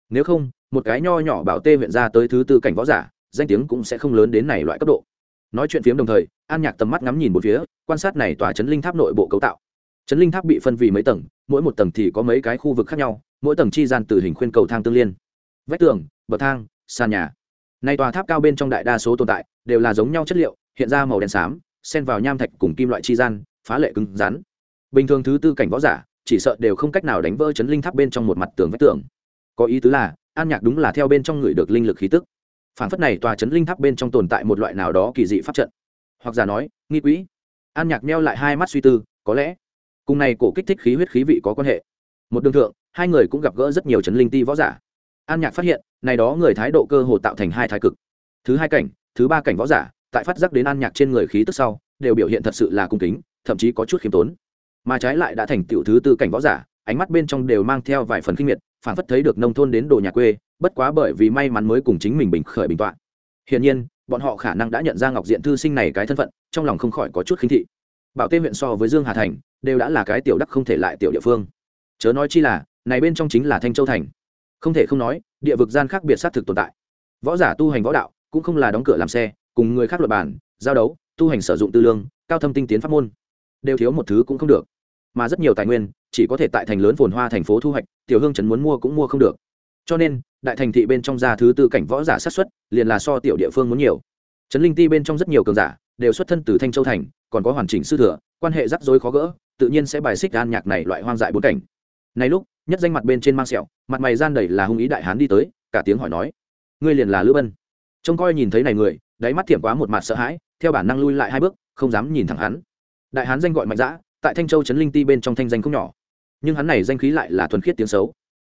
Nếu không một cái nho nhỏ bảo tê huyện ra tới thứ tư cảnh võ giả, danh tiếng cũng sẽ không lớn đến này loại cấp độ. Nói chuyện phiếm đồng thời, an nhạc tầm mắt ngắm nhìn một phía, quan sát này tòa chấn linh tháp nội bộ cấu tạo. Chấn linh tháp bị phân vì mấy tầng, mỗi một tầng thì có mấy cái khu vực khác nhau, mỗi tầng chi gian từ hình khuyên cầu thang tương liên. Vách tường, bậc thang, sàn nhà. Nay tòa tháp cao bên trong đại đa số tồn tại, đều là giống nhau chất liệu, hiện ra màu đen xám, xen vào nham thạch cùng kim loại chi gian, phá lệ cứng rắn. Bình thường thứ tư cảnh võ giả, chỉ sợ đều không cách nào đánh vỡ chấn linh tháp bên trong một mặt tường vách tường. Có ý tứ là an nhạc đúng là theo bên trong người được linh lực khí tức. Phản phất này tòa chấn linh tháp bên trong tồn tại một loại nào đó kỳ dị pháp trận. Hoặc giả nói, nghi quỹ. An nhạc neo lại hai mắt suy tư, có lẽ cùng này cổ kích thích khí huyết khí vị có quan hệ. Một đường thượng, hai người cũng gặp gỡ rất nhiều chấn linh ti võ giả. An nhạc phát hiện, này đó người thái độ cơ hồ tạo thành hai thái cực. Thứ hai cảnh, thứ ba cảnh võ giả, tại phát giác đến an nhạc trên người khí tức sau, đều biểu hiện thật sự là cung kính, thậm chí có chút khiêm tốn. Mà trái lại đã thành tiểu thứ tư cảnh võ giả, ánh mắt bên trong đều mang theo vài phần kinh miệt phản phất thấy được nông thôn đến đồ nhà quê, bất quá bởi vì may mắn mới cùng chính mình bình khởi bình tọa. Hiển nhiên, bọn họ khả năng đã nhận ra ngọc diện thư sinh này cái thân phận, trong lòng không khỏi có chút khinh thị. Bảo tê huyện so với dương hà thành, đều đã là cái tiểu đắc không thể lại tiểu địa phương. Chớ nói chi là, này bên trong chính là thanh châu thành. Không thể không nói, địa vực gian khác biệt xác thực tồn tại. Võ giả tu hành võ đạo, cũng không là đóng cửa làm xe, cùng người khác luật bản, giao đấu, tu hành sử dụng tư lương, cao thâm tinh tiến pháp môn, đều thiếu một thứ cũng không được. Mà rất nhiều tài nguyên chỉ có thể tại thành lớn phồn hoa thành phố thu hoạch, tiểu hương trấn muốn mua cũng mua không được. Cho nên, đại thành thị bên trong gia thứ tư cảnh võ giả sát xuất, liền là so tiểu địa phương muốn nhiều. Trấn linh ti bên trong rất nhiều cường giả, đều xuất thân từ thanh châu thành, còn có hoàn chỉnh sư thừa, quan hệ rắc rối khó gỡ, tự nhiên sẽ bài xích an nhạc này loại hoang dại bốn cảnh. Này lúc, nhất danh mặt bên trên mang sẹo, mặt mày gian đầy là hung ý đại hán đi tới, cả tiếng hỏi nói, ngươi liền là lữ bân? Trông coi nhìn thấy này người, đáy mắt thiểm quá một mặt sợ hãi, theo bản năng lui lại hai bước, không dám nhìn thẳng hắn. Đại hán danh gọi mạnh dã, tại thanh châu trấn linh ti bên trong thanh danh không nhỏ nhưng hắn này danh khí lại là thuần khiết tiếng xấu.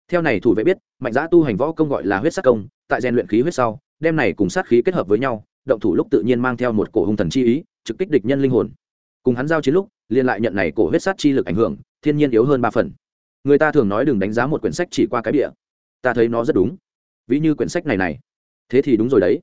Theo này thủ vệ biết mạnh giã tu hành võ công gọi là huyết sát công tại rèn luyện khí huyết sau đem này cùng sát khí kết hợp với nhau động thủ lúc tự nhiên mang theo một cổ hung thần chi ý trực kích địch nhân linh hồn. Cùng hắn giao chiến lúc liền lại nhận này cổ huyết sát chi lực ảnh hưởng thiên nhiên yếu hơn ba phần. Người ta thường nói đừng đánh giá một quyển sách chỉ qua cái địa ta thấy nó rất đúng. Ví như quyển sách này này. Thế thì đúng rồi đấy.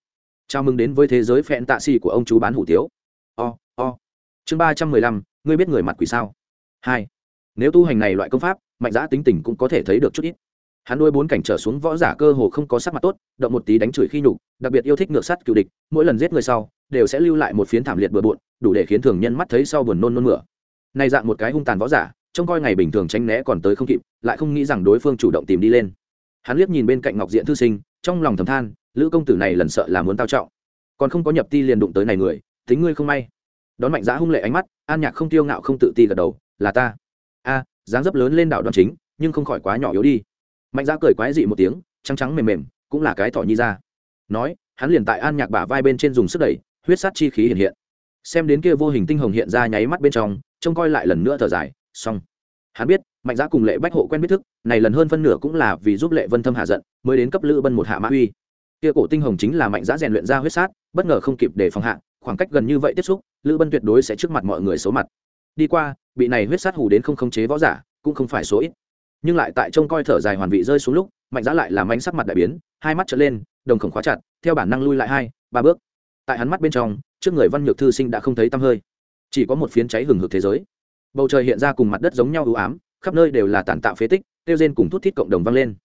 Chào mừng đến với thế giới phẹn tạ xì của ông chú bán hủ tiếu. O、oh, o、oh. chương ba trăm mười lăm ngươi biết người mặt quỷ sao? Hai nếu tu hành này loại công pháp, mạnh giã tính tình cũng có thể thấy được chút ít. Hắn nuôi bốn cảnh trở xuống võ giả cơ hồ không có sắc mặt tốt, động một tí đánh chửi khi nhục, đặc biệt yêu thích ngược sắt cựu địch, mỗi lần giết người sau, đều sẽ lưu lại một phiến thảm liệt bừa bộn, đủ để khiến thường nhân mắt thấy sau buồn nôn nôn mửa. Này dạng một cái hung tàn võ giả, trông coi ngày bình thường tránh né còn tới không kịp, lại không nghĩ rằng đối phương chủ động tìm đi lên. Hắn liếc nhìn bên cạnh ngọc diện thư sinh, trong lòng thầm than, lữ công tử này lần sợ là muốn tao trọng. Còn không có nhập ti liền đụng tới này người, tính ngươi không may. Đón mạnh giã hung lệ ánh mắt, an nhạc không tiêu ngạo không tự ti gật đầu, là ta a, dáng dấp lớn lên đảo đoan chính, nhưng không khỏi quá nhỏ yếu đi. Mạnh giã cười quái dị một tiếng, trắng trắng mềm mềm, cũng là cái thỏ nhi ra. Nói, hắn liền tại an nhạc bả vai bên trên dùng sức đẩy, huyết sát chi khí hiện hiện. Xem đến kia vô hình tinh hồng hiện ra nháy mắt bên trong, trông coi lại lần nữa thở dài, xong. Hắn biết, mạnh giã cùng lệ bách hộ quen biết thức, này lần hơn phân nửa cũng là vì giúp lệ vân thâm hạ giận, mới đến cấp lữ bân một hạ mã uy. Kia cổ tinh hồng chính là mạnh giã rèn luyện ra huyết sát, bất ngờ không kịp để phòng hạ, khoảng cách gần như vậy tiếp xúc, lữ bân tuyệt đối sẽ trước mặt mọi người xấu mặt đi qua, bị này huyết sát hủ đến không khống chế võ giả, cũng không phải số ít. Nhưng lại tại trông coi thở dài hoàn vị rơi xuống lúc, mạnh giã lại làm anh sắc mặt đại biến, hai mắt trở lên, đồng khổng khóa chặt, theo bản năng lui lại hai, ba bước. Tại hắn mắt bên trong, trước người văn nhược thư sinh đã không thấy tăm hơi. Chỉ có một phiến cháy hừng hực thế giới. Bầu trời hiện ra cùng mặt đất giống nhau ưu ám, khắp nơi đều là tàn tạo phế tích tiêu rên cùng thút thít cộng đồng vang lên.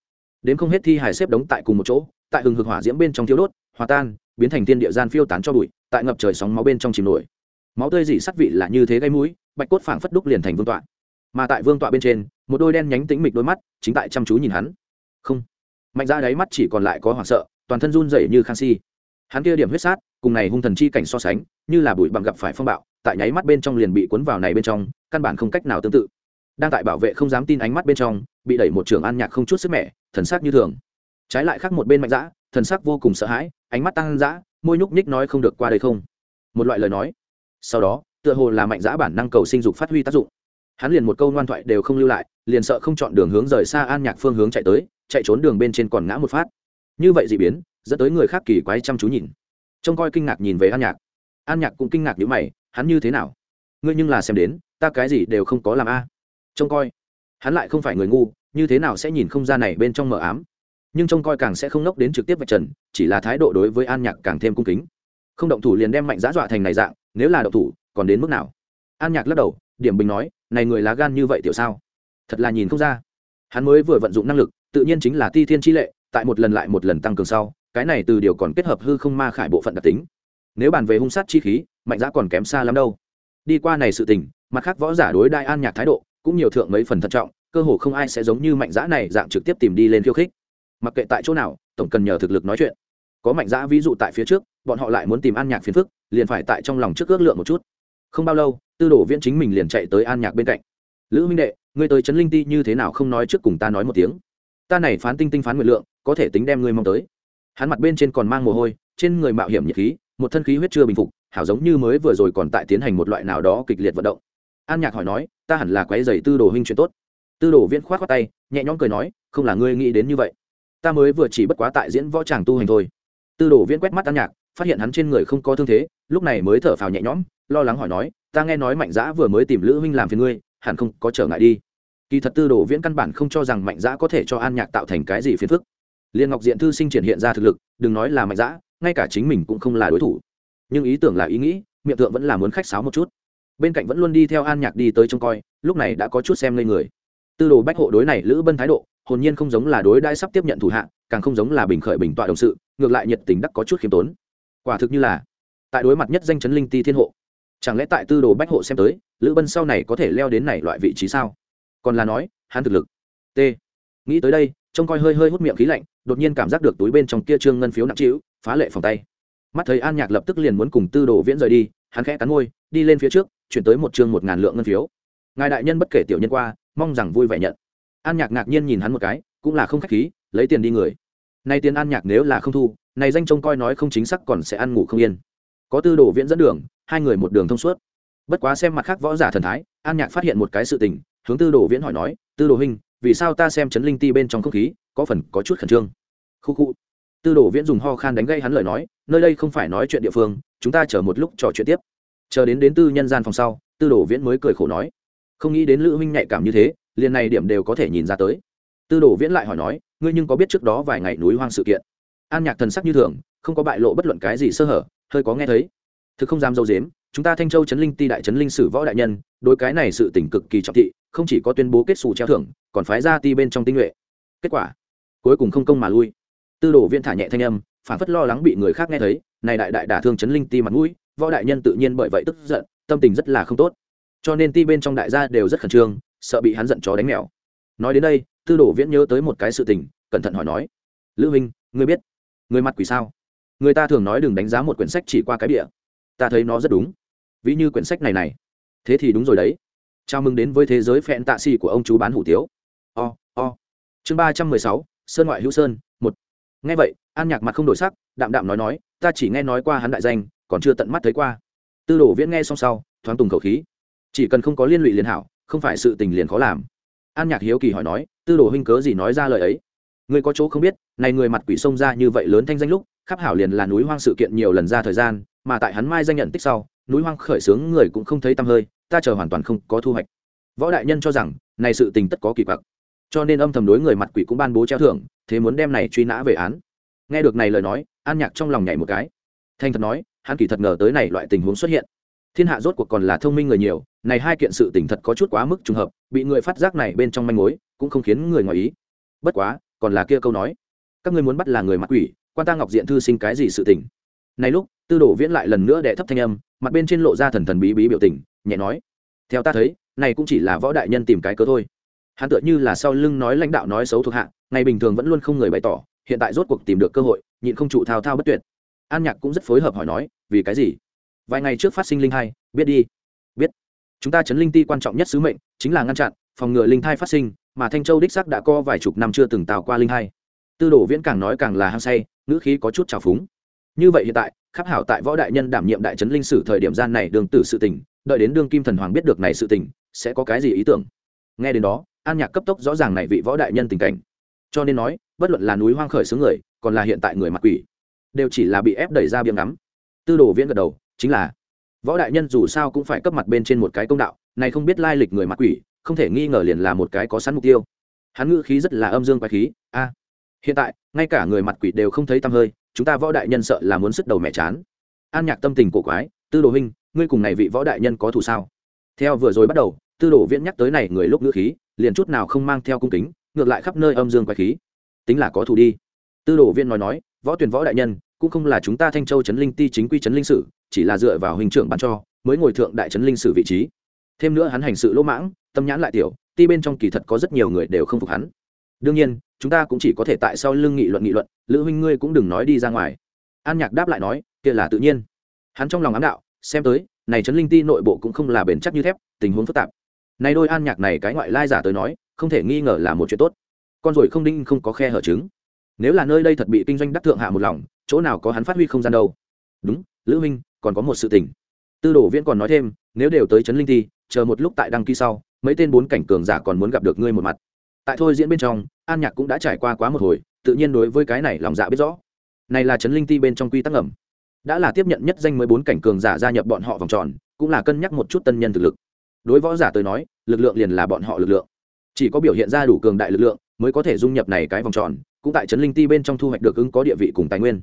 Đến không hết thi hài xếp đống tại cùng một chỗ, tại hừng hực hỏa diễm bên trong thiếu đốt, hòa tan, biến thành tiên địa gian phiêu tán cho bụi, tại ngập trời sóng máu bên trong chìm nổi. Máu tươi dỉ sắt vị là như thế gây mũi bạch cốt phảng phất đúc liền thành vương tọa. Mà tại vương tọa bên trên, một đôi đen nhánh tĩnh mịch đôi mắt chính tại chăm chú nhìn hắn. Không. Mạnh ra đáy mắt chỉ còn lại có hoảng sợ, toàn thân run rẩy như khang si. Hắn kia điểm huyết sát, cùng này hung thần chi cảnh so sánh, như là bụi bằng gặp phải phong bạo, tại nháy mắt bên trong liền bị cuốn vào này bên trong, căn bản không cách nào tương tự. Đang tại bảo vệ không dám tin ánh mắt bên trong, bị đẩy một trường an nhạc không chút sức mẻ, thần sắc như thường. Trái lại khác một bên mạnh dã, thần sắc vô cùng sợ hãi, ánh mắt tăng dã, môi nhúc nhích nói không được qua đây không. Một loại lời nói. Sau đó tựa hồ là mạnh dã bản năng cầu sinh dục phát huy tác dụng. Hắn liền một câu ngoan thoại đều không lưu lại, liền sợ không chọn đường hướng rời xa an nhạc phương hướng chạy tới, chạy trốn đường bên trên còn ngã một phát. Như vậy dị biến, dẫn tới người khác kỳ quái chăm chú nhìn. Trông coi kinh ngạc nhìn về an nhạc. An nhạc cũng kinh ngạc như mày, hắn như thế nào? Ngươi nhưng là xem đến, ta cái gì đều không có làm a. Trông coi. Hắn lại không phải người ngu, như thế nào sẽ nhìn không ra này bên trong mờ ám? Nhưng trông coi càng sẽ không nốc đến trực tiếp vạch trần, chỉ là thái độ đối với an nhạc càng thêm cung kính. Không động thủ liền đem mạnh giã dọa thành này dạng, nếu là động thủ còn đến mức nào? An nhạc lắc đầu, điểm bình nói, này người lá gan như vậy tiểu sao? Thật là nhìn không ra. Hắn mới vừa vận dụng năng lực, tự nhiên chính là ti thiên chi lệ, tại một lần lại một lần tăng cường sau, cái này từ điều còn kết hợp hư không ma khải bộ phận đặc tính. Nếu bàn về hung sát chi khí, mạnh giã còn kém xa lắm đâu. Đi qua này sự tình, mặt khác võ giả đối đại an nhạc thái độ cũng nhiều thượng mấy phần thận trọng, cơ hồ không ai sẽ giống như mạnh giã này dạng trực tiếp tìm đi lên khiêu khích. Mặc kệ tại chỗ nào, tổng cần nhờ thực lực nói chuyện. Có mạnh giã ví dụ tại phía trước, bọn họ lại muốn tìm an nhạc phiền phức, liền phải tại trong lòng trước ước lượng một chút không bao lâu, tư đồ viễn chính mình liền chạy tới an nhạc bên cạnh. Lữ minh đệ, ngươi tới trấn linh ti như thế nào không nói trước cùng ta nói một tiếng? Ta này phán tinh tinh phán nguyện lượng, có thể tính đem ngươi mong tới. Hắn mặt bên trên còn mang mồ hôi, trên người mạo hiểm nhiệt khí, một thân khí huyết chưa bình phục, hảo giống như mới vừa rồi còn tại tiến hành một loại nào đó kịch liệt vận động. An nhạc hỏi nói, ta hẳn là quái dày tư đồ huynh chuyện tốt. Tư đồ viễn khoát khoát tay, nhẹ nhõm cười nói, không là ngươi nghĩ đến như vậy. Ta mới vừa chỉ bất quá tại diễn võ tràng tu hành thôi. Tư đồ viễn quét mắt an nhạc, phát hiện hắn trên người không có thương thế, lúc này mới thở phào nhẹ nhõm lo lắng hỏi nói, ta nghe nói mạnh giã vừa mới tìm lữ huynh làm phiền ngươi, hẳn không có trở ngại đi. Kỳ thật tư đồ viễn căn bản không cho rằng mạnh giã có thể cho an nhạc tạo thành cái gì phiền phức. Liên ngọc diện thư sinh triển hiện ra thực lực, đừng nói là mạnh giã ngay cả chính mình cũng không là đối thủ. Nhưng ý tưởng là ý nghĩ, miệng tượng vẫn là muốn khách sáo một chút. Bên cạnh vẫn luôn đi theo an nhạc đi tới trông coi, lúc này đã có chút xem lên người. Tư đồ bách hộ đối này lữ bân thái độ, hồn nhiên không giống là đối đãi sắp tiếp nhận thủ hạ, càng không giống là bình khởi bình tọa đồng sự, ngược lại nhiệt tình đắc có chút khiêm tốn. Quả thực như là, tại đối mặt nhất danh chấn linh ti thiên hộ chẳng lẽ tại tư đồ bách hộ xem tới, lữ bân sau này có thể leo đến này loại vị trí sao? Còn là nói, hắn thực lực. T. Nghĩ tới đây, trông coi hơi hơi hút miệng khí lạnh, đột nhiên cảm giác được túi bên trong kia trương ngân phiếu nặng trĩu, phá lệ phòng tay. Mắt thấy an nhạc lập tức liền muốn cùng tư đồ viễn rời đi, hắn khẽ cắn môi, đi lên phía trước, chuyển tới một chương một ngàn lượng ngân phiếu. Ngài đại nhân bất kể tiểu nhân qua, mong rằng vui vẻ nhận. An nhạc ngạc nhiên nhìn hắn một cái, cũng là không khách khí, lấy tiền đi người. Nay tiền an nhạc nếu là không thu này danh trông coi nói không chính xác còn sẽ ăn ngủ không yên. Có tư đồ viễn dẫn đường hai người một đường thông suốt. Bất quá xem mặt khác võ giả thần thái, an nhạc phát hiện một cái sự tình, hướng tư đồ viễn hỏi nói, tư đồ huynh, vì sao ta xem chấn linh ti bên trong không khí, có phần có chút khẩn trương? Khu khu tư đồ viễn dùng ho khan đánh gây hắn lời nói, nơi đây không phải nói chuyện địa phương, chúng ta chờ một lúc trò chuyện tiếp. Chờ đến đến tư nhân gian phòng sau, tư đồ viễn mới cười khổ nói, không nghĩ đến lữ huynh nhạy cảm như thế, liền này điểm đều có thể nhìn ra tới. Tư đồ viễn lại hỏi nói, ngươi nhưng có biết trước đó vài ngày núi hoang sự kiện? An nhạc thần sắc như thường, không có bại lộ bất luận cái gì sơ hở, hơi có nghe thấy thực không dám dâu dếm, chúng ta thanh châu trấn linh ti đại trấn linh sử võ đại nhân, đối cái này sự tỉnh cực kỳ trọng thị, không chỉ có tuyên bố kết xù treo thưởng, còn phái ra ti bên trong tinh nhuệ. Kết quả, cuối cùng không công mà lui. Tư đồ viên thả nhẹ thanh âm phản phất lo lắng bị người khác nghe thấy, này đại đại đả thương trấn linh ti mặt mũi, võ đại nhân tự nhiên bởi vậy tức giận, tâm tình rất là không tốt. Cho nên ti bên trong đại gia đều rất khẩn trương, sợ bị hắn giận chó đánh mèo. Nói đến đây, tư đồ viễn nhớ tới một cái sự tình, cẩn thận hỏi nói, lữ huynh, ngươi biết, người mặt quỷ sao? Người ta thường nói đừng đánh giá một quyển sách chỉ qua cái bìa ta thấy nó rất đúng. Ví như quyển sách này này. Thế thì đúng rồi đấy. Chào mừng đến với thế giới phẹn tạ xì của ông chú bán hủ tiếu. O, o, chương ba trăm mười sáu sơn ngoại hữu sơn một. Nghe vậy an nhạc mặt không đổi sắc đạm đạm nói nói ta chỉ nghe nói qua hắn đại danh còn chưa tận mắt thấy qua. Tư đồ viễn nghe xong sau thoáng tùng khẩu khí. Chỉ cần không có liên lụy liền hảo không phải sự tình liền khó làm. An nhạc hiếu kỳ hỏi nói tư đồ huynh cớ gì nói ra lời ấy? Người có chỗ không biết này người mặt quỷ sông ra như vậy lớn thanh danh lúc khắp hảo liền là núi hoang sự kiện nhiều lần ra thời gian mà tại hắn mai danh nhận tích sau, núi hoang khởi xướng người cũng không thấy tăm hơi, ta chờ hoàn toàn không có thu hoạch. Võ đại nhân cho rằng, này sự tình tất có kỳ quặc. Cho nên âm thầm đối người mặt quỷ cũng ban bố treo thưởng, thế muốn đem này truy nã về án. Nghe được này lời nói, an nhạc trong lòng nhảy một cái. Thanh thật nói, hắn kỳ thật ngờ tới này loại tình huống xuất hiện. Thiên hạ rốt cuộc còn là thông minh người nhiều, này hai kiện sự tình thật có chút quá mức trùng hợp, bị người phát giác này bên trong manh mối, cũng không khiến người ngoài ý. Bất quá, còn là kia câu nói. Các ngươi muốn bắt là người mặt quỷ, quan ta ngọc diện thư sinh cái gì sự tình? Này lúc tư đồ viễn lại lần nữa đẻ thấp thanh âm, mặt bên trên lộ ra thần thần bí bí biểu tình, nhẹ nói, theo ta thấy, này cũng chỉ là võ đại nhân tìm cái cớ thôi. Hắn tựa như là sau lưng nói lãnh đạo nói xấu thuộc hạ, ngày bình thường vẫn luôn không người bày tỏ, hiện tại rốt cuộc tìm được cơ hội, nhịn không trụ thao thao bất tuyệt. An nhạc cũng rất phối hợp hỏi nói, vì cái gì? Vài ngày trước phát sinh linh hai biết đi. Biết. Chúng ta chấn linh ti quan trọng nhất sứ mệnh chính là ngăn chặn, phòng ngừa linh thai phát sinh, mà thanh châu đích sắc đã co vài chục năm chưa từng tào qua linh hai tư đồ viễn càng nói càng là hăng say, ngữ khí có chút trào phúng như vậy hiện tại, khắc hảo tại võ đại nhân đảm nhiệm đại trấn linh sử thời điểm gian này đường tử sự tình, đợi đến đương kim thần hoàng biết được này sự tình, sẽ có cái gì ý tưởng? Nghe đến đó, an nhạc cấp tốc rõ ràng này vị võ đại nhân tình cảnh. Cho nên nói, bất luận là núi hoang khởi xướng người, còn là hiện tại người mặc quỷ, đều chỉ là bị ép đẩy ra biếng ngắm. Tư đồ viễn gật đầu, chính là, võ đại nhân dù sao cũng phải cấp mặt bên trên một cái công đạo, này không biết lai lịch người mặc quỷ, không thể nghi ngờ liền là một cái có sẵn mục tiêu. Hắn ngữ khí rất là âm dương quái khí, a, hiện tại, ngay cả người mặt quỷ đều không thấy tăm hơi chúng ta võ đại nhân sợ là muốn sức đầu mẹ chán. An nhạc tâm tình cổ quái, tư đồ huynh, ngươi cùng này vị võ đại nhân có thù sao? Theo vừa rồi bắt đầu, tư đồ viễn nhắc tới này người lúc ngữ khí, liền chút nào không mang theo cung kính, ngược lại khắp nơi âm dương quái khí. Tính là có thù đi. Tư đồ viễn nói nói, võ tuyển võ đại nhân, cũng không là chúng ta thanh châu trấn linh ti chính quy trấn linh sử chỉ là dựa vào hình trưởng ban cho, mới ngồi thượng đại trấn linh sử vị trí. Thêm nữa hắn hành sự lỗ mãng, tâm nhãn lại tiểu, ti bên trong kỳ thật có rất nhiều người đều không phục hắn. Đương nhiên chúng ta cũng chỉ có thể tại sau lưng nghị luận nghị luận, lữ huynh ngươi cũng đừng nói đi ra ngoài. An nhạc đáp lại nói, kia là tự nhiên. Hắn trong lòng ám đạo, xem tới, này trấn linh ti nội bộ cũng không là bền chắc như thép, tình huống phức tạp. Này đôi an nhạc này cái ngoại lai giả tới nói, không thể nghi ngờ là một chuyện tốt. Con rồi không đinh không có khe hở trứng. Nếu là nơi đây thật bị kinh doanh đắc thượng hạ một lòng, chỗ nào có hắn phát huy không gian đâu. Đúng, lữ huynh, còn có một sự tình. Tư đồ viễn còn nói thêm, nếu đều tới trấn linh ti, chờ một lúc tại đăng ký sau, mấy tên bốn cảnh cường giả còn muốn gặp được ngươi một mặt. Tại thôi diễn bên trong an nhạc cũng đã trải qua quá một hồi, tự nhiên đối với cái này lòng dạ biết rõ. Này là trấn linh ti bên trong quy tắc ẩm đã là tiếp nhận nhất danh mới bốn cảnh cường giả gia nhập bọn họ vòng tròn, cũng là cân nhắc một chút tân nhân thực lực. Đối võ giả tới nói, lực lượng liền là bọn họ lực lượng. Chỉ có biểu hiện ra đủ cường đại lực lượng mới có thể dung nhập này cái vòng tròn, cũng tại trấn linh ti bên trong thu hoạch được ứng có địa vị cùng tài nguyên.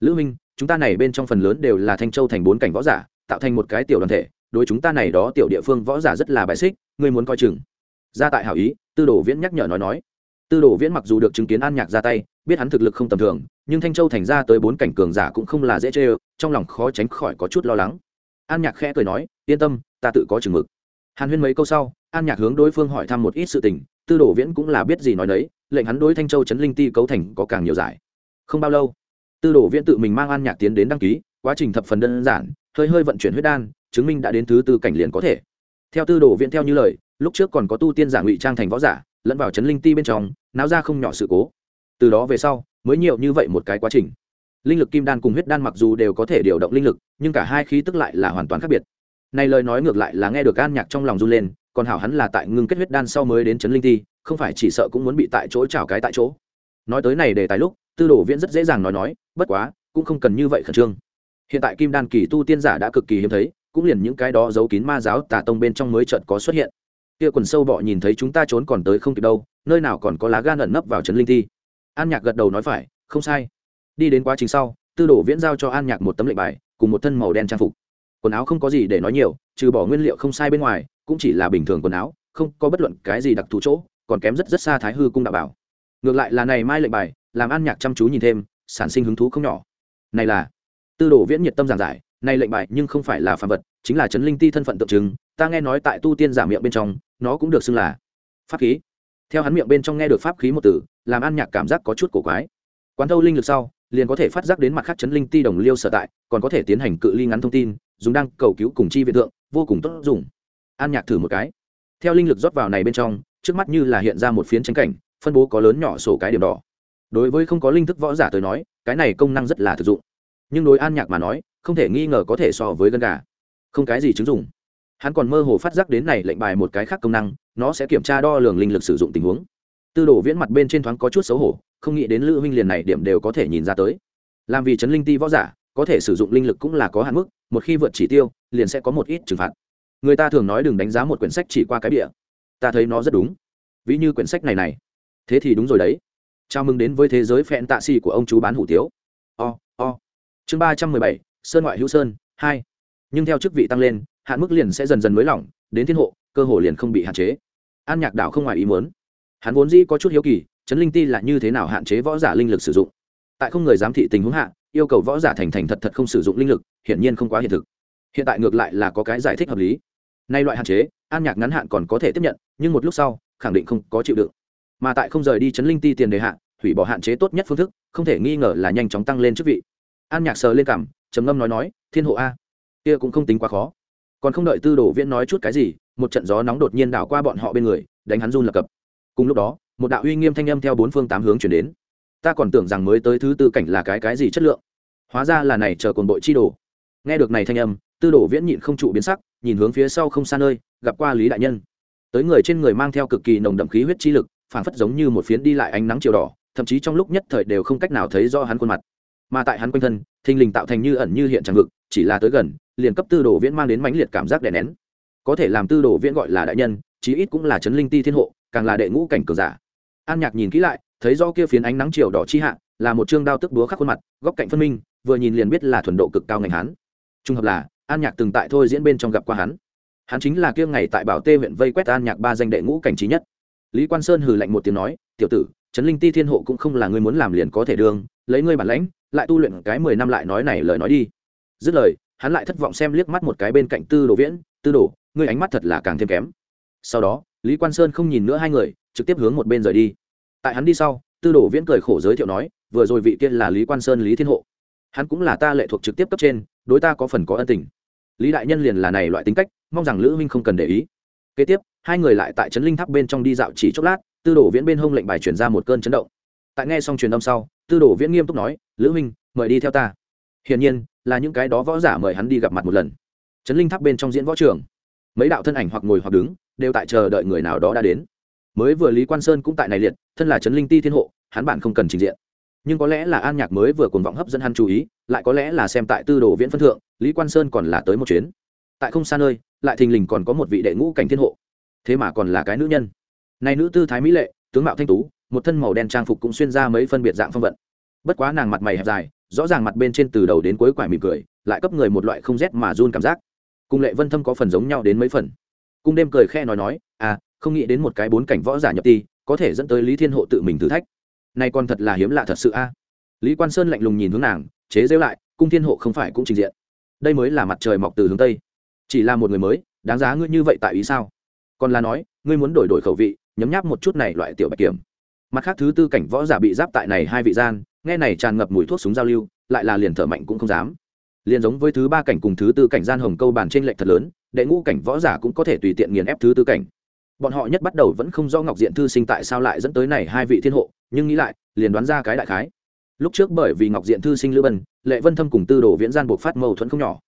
Lữ minh, chúng ta này bên trong phần lớn đều là thanh châu thành bốn cảnh võ giả, tạo thành một cái tiểu đoàn thể, đối chúng ta này đó tiểu địa phương võ giả rất là bài xích, ngươi muốn coi chừng. Ra tại hảo ý, tư đồ viễn nhắc nhở nói nói tư đồ viễn mặc dù được chứng kiến an nhạc ra tay, biết hắn thực lực không tầm thường, nhưng thanh châu thành ra tới bốn cảnh cường giả cũng không là dễ chê trong lòng khó tránh khỏi có chút lo lắng. An nhạc khẽ cười nói, yên tâm, ta tự có chừng mực. Hàn huyên mấy câu sau, an nhạc hướng đối phương hỏi thăm một ít sự tình, tư đồ viễn cũng là biết gì nói đấy lệnh hắn đối thanh châu trấn linh ti cấu thành có càng nhiều giải. Không bao lâu, tư đồ viễn tự mình mang an nhạc tiến đến đăng ký, quá trình thập phần đơn giản, hơi hơi vận chuyển huyết đan, chứng minh đã đến thứ tư cảnh liền có thể. Theo tư đồ viễn theo như lời, lúc trước còn có tu tiên giả ngụy trang thành võ giả lẫn vào chấn linh ti bên trong, náo ra không nhỏ sự cố. Từ đó về sau, mới nhiều như vậy một cái quá trình. Linh lực kim đan cùng huyết đan mặc dù đều có thể điều động linh lực, nhưng cả hai khí tức lại là hoàn toàn khác biệt. Này lời nói ngược lại là nghe được an nhạc trong lòng run lên, còn hảo hắn là tại ngưng kết huyết đan sau mới đến chấn linh ti, không phải chỉ sợ cũng muốn bị tại chỗ chảo cái tại chỗ. Nói tới này để tài lúc, tư đồ viễn rất dễ dàng nói nói, bất quá, cũng không cần như vậy khẩn trương. Hiện tại kim đan kỳ tu tiên giả đã cực kỳ hiếm thấy, cũng liền những cái đó giấu kín ma giáo tà tông bên trong mới trận có xuất hiện kia quần sâu bọ nhìn thấy chúng ta trốn còn tới không kịp đâu, nơi nào còn có lá gan ẩn nấp vào trấn linh thi. An nhạc gật đầu nói phải, không sai. Đi đến quá trình sau, tư đồ viễn giao cho an nhạc một tấm lệnh bài, cùng một thân màu đen trang phục. Quần áo không có gì để nói nhiều, trừ bỏ nguyên liệu không sai bên ngoài, cũng chỉ là bình thường quần áo, không có bất luận cái gì đặc thù chỗ, còn kém rất rất xa thái hư cung đạo bảo. Ngược lại là này mai lệnh bài, làm an nhạc chăm chú nhìn thêm, sản sinh hứng thú không nhỏ. Này là, tư đồ viễn nhiệt tâm giảng giải này lệnh bài nhưng không phải là phàm vật, chính là chấn linh ti thân phận tượng trưng, ta nghe nói tại tu tiên giả miệng bên trong, nó cũng được xưng là pháp khí. Theo hắn miệng bên trong nghe được pháp khí một từ, làm an nhạc cảm giác có chút cổ quái. Quán thâu linh lực sau, liền có thể phát giác đến mặt khác chấn linh ti đồng liêu sở tại, còn có thể tiến hành cự ly ngắn thông tin, dùng đang cầu cứu cùng chi viện tượng vô cùng tốt dùng. An nhạc thử một cái. Theo linh lực rót vào này bên trong, trước mắt như là hiện ra một phiến tranh cảnh, phân bố có lớn nhỏ sổ cái điểm đỏ. Đối với không có linh thức võ giả tới nói, cái này công năng rất là thực dụng. Nhưng đối an nhạc mà nói không thể nghi ngờ có thể so với gân gà. Không cái gì chứng dụng. Hắn còn mơ hồ phát giác đến này lệnh bài một cái khác công năng nó sẽ kiểm tra đo lường linh lực sử dụng tình huống. Tư đồ viễn mặt bên trên thoáng có chút xấu hổ không nghĩ đến lữ huynh liền này điểm đều có thể nhìn ra tới. Làm vì chấn linh ti võ giả có thể sử dụng linh lực cũng là có hạn mức một khi vượt chỉ tiêu liền sẽ có một ít trừng phạt. Người ta thường nói đừng đánh giá một quyển sách chỉ qua cái bìa. Ta thấy nó rất đúng. Ví như quyển sách này này. Thế thì đúng rồi đấy. Chào mừng đến với thế giới phẹn tạ xì của ông chú bán hủ tiếu. O、oh, o、oh. chương ba trăm mười bảy sơn ngoại hữu sơn, hai. Nhưng theo chức vị tăng lên, hạn mức liền sẽ dần dần nới lỏng, đến thiên hộ, cơ hồ liền không bị hạn chế. An nhạc đảo không ngoài ý muốn. Hắn vốn dĩ có chút hiếu kỳ chấn linh ti là như thế nào hạn chế võ giả linh lực sử dụng? Tại không người giám thị tình huống hạ, yêu cầu võ giả thành thành thật thật không sử dụng linh lực, hiển nhiên không quá hiện thực. Hiện tại ngược lại là có cái giải thích hợp lý. Nay loại hạn chế, an nhạc ngắn hạn còn có thể tiếp nhận, nhưng một lúc sau, khẳng định không có chịu đựng. Mà tại không rời đi chấn linh ti tiền đề hạn hủy bỏ hạn chế tốt nhất phương thức, không thể nghi ngờ là nhanh chóng tăng lên chức vị. An nhạc sờ lên cảm trầm ngâm nói nói, thiên hộ a, kia cũng không tính quá khó. Còn không đợi tư đồ viễn nói chút cái gì, một trận gió nóng đột nhiên đảo qua bọn họ bên người, đánh hắn run lập cập. Cùng lúc đó, một đạo uy nghiêm thanh âm theo bốn phương tám hướng chuyển đến. Ta còn tưởng rằng mới tới thứ tư cảnh là cái cái gì chất lượng. Hóa ra là này chờ cồn bội chi đồ. Nghe được này thanh âm, tư đồ viễn nhịn không trụ biến sắc, nhìn hướng phía sau không xa nơi, gặp qua lý đại nhân. Tới người trên người mang theo cực kỳ nồng đậm khí huyết chi lực, phảng phất giống như một phiến đi lại ánh nắng chiều đỏ, thậm chí trong lúc nhất thời đều không cách nào thấy do hắn khuôn mặt mà tại hắn quanh thân, thình lình tạo thành như ẩn như hiện tràng ngực chỉ là tới gần, liền cấp tư đồ viễn mang đến mãnh liệt cảm giác đè nén. Có thể làm tư đồ viễn gọi là đại nhân, chí ít cũng là chấn linh ti thiên hộ, càng là đệ ngũ cảnh cường giả. An nhạc nhìn kỹ lại, thấy do kia phiến ánh nắng chiều đỏ chi hạ, là một chương đao tức búa khắc khuôn mặt, góc cạnh phân minh, vừa nhìn liền biết là thuần độ cực cao ngành hắn. trung hợp là, an nhạc từng tại thôi diễn bên trong gặp qua hắn. Hắn chính là kia ngày tại bảo tê huyện vây quét an nhạc ba danh đệ ngũ cảnh trí nhất. Lý quan sơn hừ lạnh một tiếng nói, tiểu tử trấn linh ti thiên hộ cũng không là ngươi muốn làm liền có thể đương lấy ngươi bản lãnh, lại tu luyện cái mười năm lại nói này lời nói đi. Dứt lời, hắn lại thất vọng xem liếc mắt một cái bên cạnh tư đồ viễn, tư đồ, ngươi ánh mắt thật là càng thêm kém. Sau đó, lý quan sơn không nhìn nữa hai người, trực tiếp hướng một bên rời đi. Tại hắn đi sau, tư đồ viễn cười khổ giới thiệu nói, vừa rồi vị kia là lý quan sơn, lý thiên hộ. Hắn cũng là ta lệ thuộc trực tiếp cấp trên, đối ta có phần có ân tình. Lý đại nhân liền là này loại tính cách, mong rằng lữ minh không cần để ý. Kế tiếp, hai người lại tại trấn linh tháp bên trong đi dạo chỉ chốc lát, tư đồ viễn bên hông lệnh bài chuyển ra một cơn chấn động. Tại nghe xong truyền âm sau tư đồ viễn nghiêm túc nói, lữ minh mời đi theo ta. Hiển nhiên, là những cái đó võ giả mời hắn đi gặp mặt một lần. Trấn linh tháp bên trong diễn võ trường, mấy đạo thân ảnh hoặc ngồi hoặc đứng, đều tại chờ đợi người nào đó đã đến. Mới vừa lý quan sơn cũng tại này liệt, thân là trấn linh ti thiên hộ, hắn bản không cần trình diện. Nhưng có lẽ là an nhạc mới vừa cuồng vọng hấp dẫn hắn chú ý, lại có lẽ là xem tại tư đồ viễn phân thượng, lý quan sơn còn là tới một chuyến. Tại không xa nơi, lại thình lình còn có một vị đệ ngũ cảnh thiên hộ. Thế mà còn là cái nữ nhân. Này nữ tư thái mỹ lệ, tướng mạo thanh tú một thân màu đen trang phục cũng xuyên ra mấy phân biệt dạng phong vận. Bất quá nàng mặt mày hẹp dài, rõ ràng mặt bên trên từ đầu đến cuối quải mỉm cười, lại cấp người một loại không rét mà run cảm giác. Cùng lệ vân thâm có phần giống nhau đến mấy phần. Cung đêm cười khe nói nói à không nghĩ đến một cái bốn cảnh võ giả nhập ti, có thể dẫn tới lý thiên hộ tự mình thử thách. Nay còn thật là hiếm lạ thật sự a. Lý quan sơn lạnh lùng nhìn hướng nàng, chế giễu lại, cung thiên hộ không phải cũng trình diện. Đây mới là mặt trời mọc từ hướng tây. Chỉ là một người mới, đáng giá ngươi như vậy tại ý sao? Còn là nói, ngươi muốn đổi đổi khẩu vị, nhấm nháp một chút này loại tiểu bạch kiểm mặt khác thứ tư cảnh võ giả bị giáp tại này hai vị gian, nghe này tràn ngập mùi thuốc súng giao lưu, lại là liền thở mạnh cũng không dám. Liền giống với thứ ba cảnh cùng thứ tư cảnh gian hồng câu bàn trên lệnh thật lớn, đệ ngũ cảnh võ giả cũng có thể tùy tiện nghiền ép thứ tư cảnh. Bọn họ nhất bắt đầu vẫn không do ngọc diện thư sinh tại sao lại dẫn tới này hai vị thiên hộ, nhưng nghĩ lại, liền đoán ra cái đại khái. Lúc trước bởi vì ngọc diện thư sinh lữ bân, lệ vân thâm cùng tư đồ viễn gian buộc phát mâu thuẫn không nhỏ.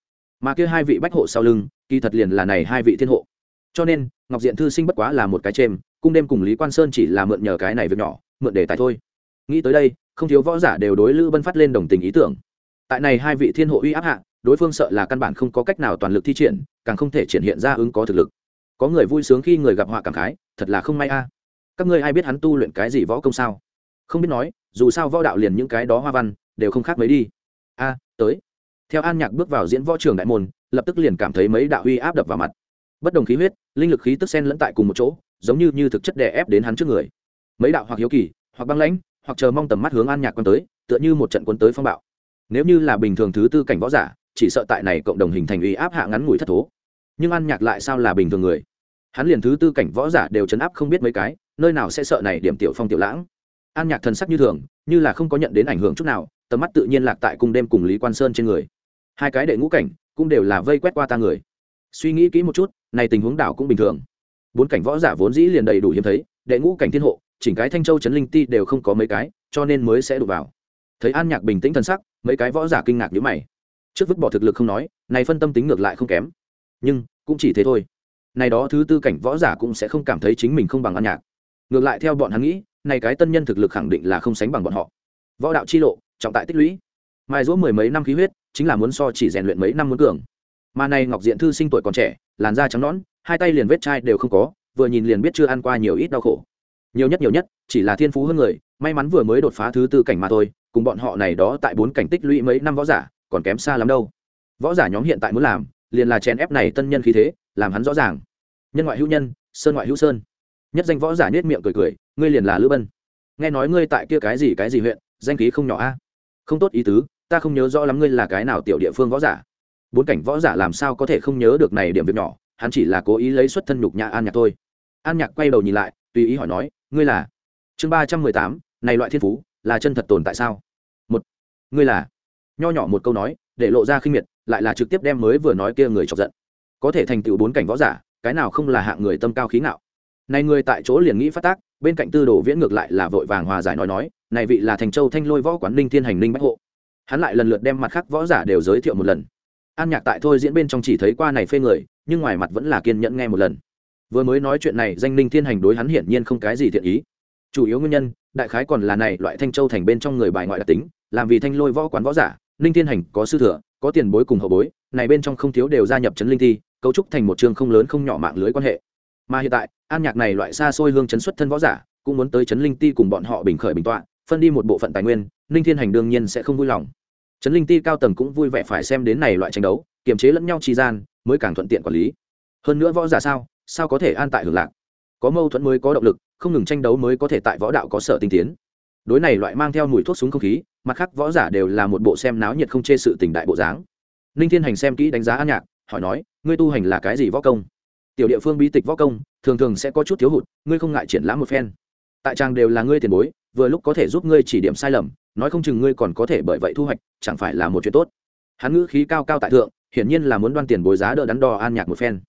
Mà kia hai vị bách hộ sau lưng, kỳ thật liền là này hai vị thiên hộ cho nên, ngọc diện thư sinh bất quá là một cái chêm, cung đêm cùng lý quan sơn chỉ là mượn nhờ cái này việc nhỏ, mượn đề tài thôi. Nghĩ tới đây, không thiếu võ giả đều đối lữ bân phát lên đồng tình ý tưởng. Tại này hai vị thiên hộ uy áp hạ, đối phương sợ là căn bản không có cách nào toàn lực thi triển, càng không thể triển hiện ra ứng có thực lực. Có người vui sướng khi người gặp họa cảm khái, thật là không may a. Các ngươi ai biết hắn tu luyện cái gì võ công sao? Không biết nói, dù sao võ đạo liền những cái đó hoa văn, đều không khác mấy đi. A, tới. Theo an nhạc bước vào diễn võ trường đại môn, lập tức liền cảm thấy mấy đạo uy áp đập vào mặt. Bất đồng khí huyết linh lực khí tức sen lẫn tại cùng một chỗ, giống như như thực chất đè ép đến hắn trước người. Mấy đạo hoặc hiếu kỳ, hoặc băng lãnh, hoặc chờ mong tầm mắt hướng an nhạc quân tới, tựa như một trận quân tới phong bạo. Nếu như là bình thường thứ tư cảnh võ giả, chỉ sợ tại này cộng đồng hình thành uy áp hạ ngắn ngủi thất thố. Nhưng an nhạc lại sao là bình thường người? Hắn liền thứ tư cảnh võ giả đều chấn áp không biết mấy cái, nơi nào sẽ sợ này điểm tiểu phong tiểu lãng? An nhạc thần sắc như thường, như là không có nhận đến ảnh hưởng chút nào, tầm mắt tự nhiên lạc tại cung đêm cùng lý quan sơn trên người. Hai cái đệ ngũ cảnh cũng đều là vây quét qua ta người suy nghĩ kỹ một chút, này tình huống đảo cũng bình thường. Bốn cảnh võ giả vốn dĩ liền đầy đủ hiếm thấy, đệ ngũ cảnh thiên hộ, chỉnh cái thanh châu trấn linh ti đều không có mấy cái, cho nên mới sẽ đụng vào. Thấy an nhạc bình tĩnh thân sắc, mấy cái võ giả kinh ngạc nhữ mày. Trước vứt bỏ thực lực không nói, này phân tâm tính ngược lại không kém. Nhưng, cũng chỉ thế thôi. Này đó thứ tư cảnh võ giả cũng sẽ không cảm thấy chính mình không bằng an nhạc. Ngược lại theo bọn hắn nghĩ, này cái tân nhân thực lực khẳng định là không sánh bằng bọn họ. Võ đạo chi lộ, trọng tại tích lũy. Mai rũa mười mấy năm khí huyết, chính là muốn so chỉ rèn luyện mấy năm muốn cường mà này ngọc diện thư sinh tuổi còn trẻ, làn da trắng nõn, hai tay liền vết chai đều không có, vừa nhìn liền biết chưa ăn qua nhiều ít đau khổ. Nhiều nhất nhiều nhất, chỉ là thiên phú hơn người, may mắn vừa mới đột phá thứ tư cảnh mà thôi, cùng bọn họ này đó tại bốn cảnh tích lũy mấy năm võ giả, còn kém xa lắm đâu. Võ giả nhóm hiện tại muốn làm, liền là chèn ép này tân nhân khí thế, làm hắn rõ ràng. Nhân ngoại hữu nhân, sơn ngoại hữu sơn. Nhất danh võ giả nết miệng cười cười, ngươi liền là lữ bân. Nghe nói ngươi tại kia cái gì cái gì huyện, danh khí không nhỏ a. Không tốt ý tứ, ta không nhớ rõ lắm ngươi là cái nào tiểu địa phương võ giả bốn cảnh võ giả làm sao có thể không nhớ được này điểm việc nhỏ, hắn chỉ là cố ý lấy xuất thân nhục nhã an nhạc thôi. An nhạc quay đầu nhìn lại, tùy ý hỏi nói, ngươi là? Chương ba trăm mười tám, này loại thiên phú, là chân thật tồn tại sao? Một, ngươi là? Nho nhỏ một câu nói, để lộ ra khinh miệt, lại là trực tiếp đem mới vừa nói kia người chọc giận. Có thể thành tựu bốn cảnh võ giả, cái nào không là hạng người tâm cao khí ngạo? Này người tại chỗ liền nghĩ phát tác, bên cạnh tư đồ viễn ngược lại là vội vàng hòa giải nói nói, này vị là thành châu thanh lôi võ quán ninh thiên hành ninh bách hộ. Hắn lại lần lượt đem mặt khác võ giả đều giới thiệu một lần an nhạc tại thôi diễn bên trong chỉ thấy qua này phê người, nhưng ngoài mặt vẫn là kiên nhẫn nghe một lần. Vừa mới nói chuyện này, danh ninh thiên hành đối hắn hiển nhiên không cái gì thiện ý. Chủ yếu nguyên nhân, đại khái còn là này, loại thanh châu thành bên trong người bài ngoại đặc tính, làm vì thanh lôi võ quán võ giả, ninh thiên hành có sư thừa, có tiền bối cùng hậu bối, này bên trong không thiếu đều gia nhập trấn linh thi, cấu trúc thành một trường không lớn không nhỏ mạng lưới quan hệ. Mà hiện tại, an nhạc này loại xa xôi hương chấn xuất thân võ giả, cũng muốn tới trấn linh ti cùng bọn họ bình khởi bình tọa, phân đi một bộ phận tài nguyên, ninh thiên hành đương nhiên sẽ không vui lòng trấn linh ti cao tầng cũng vui vẻ phải xem đến này loại tranh đấu, kiềm chế lẫn nhau trì gian, mới càng thuận tiện quản lý. Hơn nữa võ giả sao sao có thể an tại hưởng lạc? Có mâu thuẫn mới có động lực, không ngừng tranh đấu mới có thể tại võ đạo có sở tinh tiến. Đối này loại mang theo mùi thuốc súng không khí, mặt khác võ giả đều là một bộ xem náo nhiệt không chê sự tình đại bộ dáng. Ninh thiên hành xem kỹ đánh giá an nhạc, hỏi nói, ngươi tu hành là cái gì võ công? Tiểu địa phương bí tịch võ công, thường thường sẽ có chút thiếu hụt, ngươi không ngại triển lãm một phen. Tại trang đều là ngươi tiền bối vừa lúc có thể giúp ngươi chỉ điểm sai lầm, nói không chừng ngươi còn có thể bởi vậy thu hoạch, chẳng phải là một chuyện tốt. Hắn ngữ khí cao cao tại thượng, hiển nhiên là muốn đoan tiền bối giá đỡ đắn đo an nhạc một phen.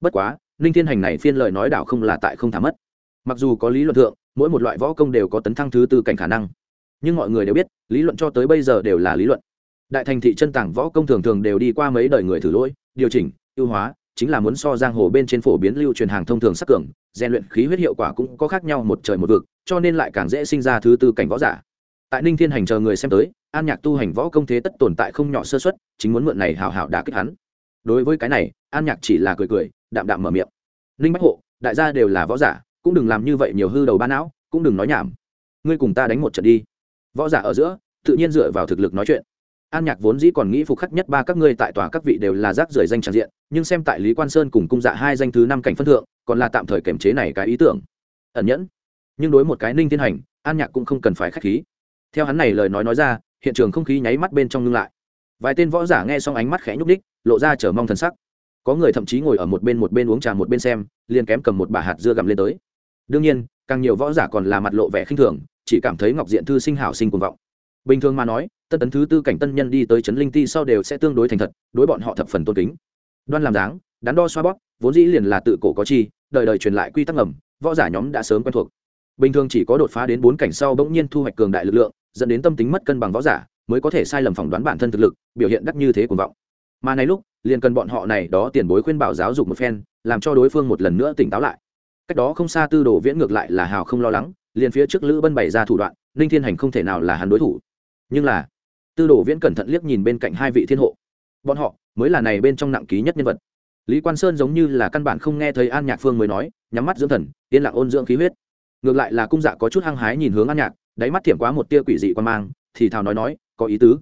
Bất quá, ninh thiên hành này phiên lời nói đảo không là tại không thả mất. Mặc dù có lý luận thượng, mỗi một loại võ công đều có tấn thăng thứ tư cảnh khả năng. Nhưng mọi người đều biết, lý luận cho tới bây giờ đều là lý luận. Đại thành thị chân tảng võ công thường thường đều đi qua mấy đời người thử lỗi, điều chỉnh, ưu hóa chính là muốn so giang hồ bên trên phổ biến lưu truyền hàng thông thường sắc cường, rèn luyện khí huyết hiệu quả cũng có khác nhau một trời một vực, cho nên lại càng dễ sinh ra thứ tư cảnh võ giả. Tại ninh thiên hành chờ người xem tới, an nhạc tu hành võ công thế tất tồn tại không nhỏ sơ xuất chính muốn mượn này hào hào đã kích hắn. Đối với cái này, an nhạc chỉ là cười cười, đạm đạm mở miệng. Ninh bách hộ, đại gia đều là võ giả, cũng đừng làm như vậy nhiều hư đầu ba não, cũng đừng nói nhảm. Ngươi cùng ta đánh một trận đi. Võ giả ở giữa, tự nhiên dựa vào thực lực nói chuyện an nhạc vốn dĩ còn nghĩ phục khắc nhất ba các ngươi tại tòa các vị đều là rác rưởi danh tràn diện, nhưng xem tại lý quan sơn cùng cung dạ hai danh thứ năm cảnh phân thượng, còn là tạm thời kiểm chế này cái ý tưởng. Ẩn nhẫn. Nhưng đối một cái ninh thiên hành, an nhạc cũng không cần phải k h á c h khí. Theo hắn này lời nói nói ra, hiện trường không khí nháy mắt bên trong ngưng lại. Vài tên võ giả nghe xong ánh mắt khẽ nhúc ních lộ ra chờ mong thần sắc. Có người thậm chí ngồi ở một bên một bên uống trà một bên xem, liền kém cầm một bà hạt dưa gặm lên tới. Đương nhiên, càng nhiều võ giả còn là mặt lộ vẻ khinh thường, chỉ cảm thấy ngọc diện thư sinh hảo sinh cuồng vọng bình thường mà nói, tân tấn thứ tư cảnh tân nhân đi tới trấn linh ti sau đều sẽ tương đối thành thật, đối bọn họ thập phần tôn kính. Đoan làm dáng, đắn đo xoa bóp, vốn dĩ liền là tự cổ có chi, đời đời truyền lại quy tắc ngầm, võ giả nhóm đã sớm quen thuộc. Bình thường chỉ có đột phá đến bốn cảnh sau bỗng nhiên thu hoạch cường đại lực lượng, dẫn đến tâm tính mất cân bằng võ giả, mới có thể sai lầm phỏng đoán bản thân thực lực, biểu hiện đắc như thế cuồng vọng. Mà này lúc, liền cần bọn họ này đó tiền bối khuyên bảo giáo dục một phen, làm cho đối phương một lần nữa tỉnh táo lại. Cách đó không xa tư đồ viễn ngược lại là hào không lo lắng, liền phía trước lữ bân bày ra thủ đoạn, ninh thiên hành không thể nào là hắn đối thủ nhưng là, tư đồ viễn cẩn thận liếc nhìn bên cạnh hai vị thiên hộ. Bọn họ mới là này bên trong nặng ký nhất nhân vật. Lý quan sơn giống như là căn bản không nghe thấy an nhạc phương mới nói, nhắm mắt dưỡng thần, yên lặng ôn dưỡng khí huyết. Ngược lại là cung dạ có chút hăng hái nhìn hướng an nhạc, đáy mắt thiểm quá một tia quỷ dị quan mang, thì thào nói nói, có ý tứ.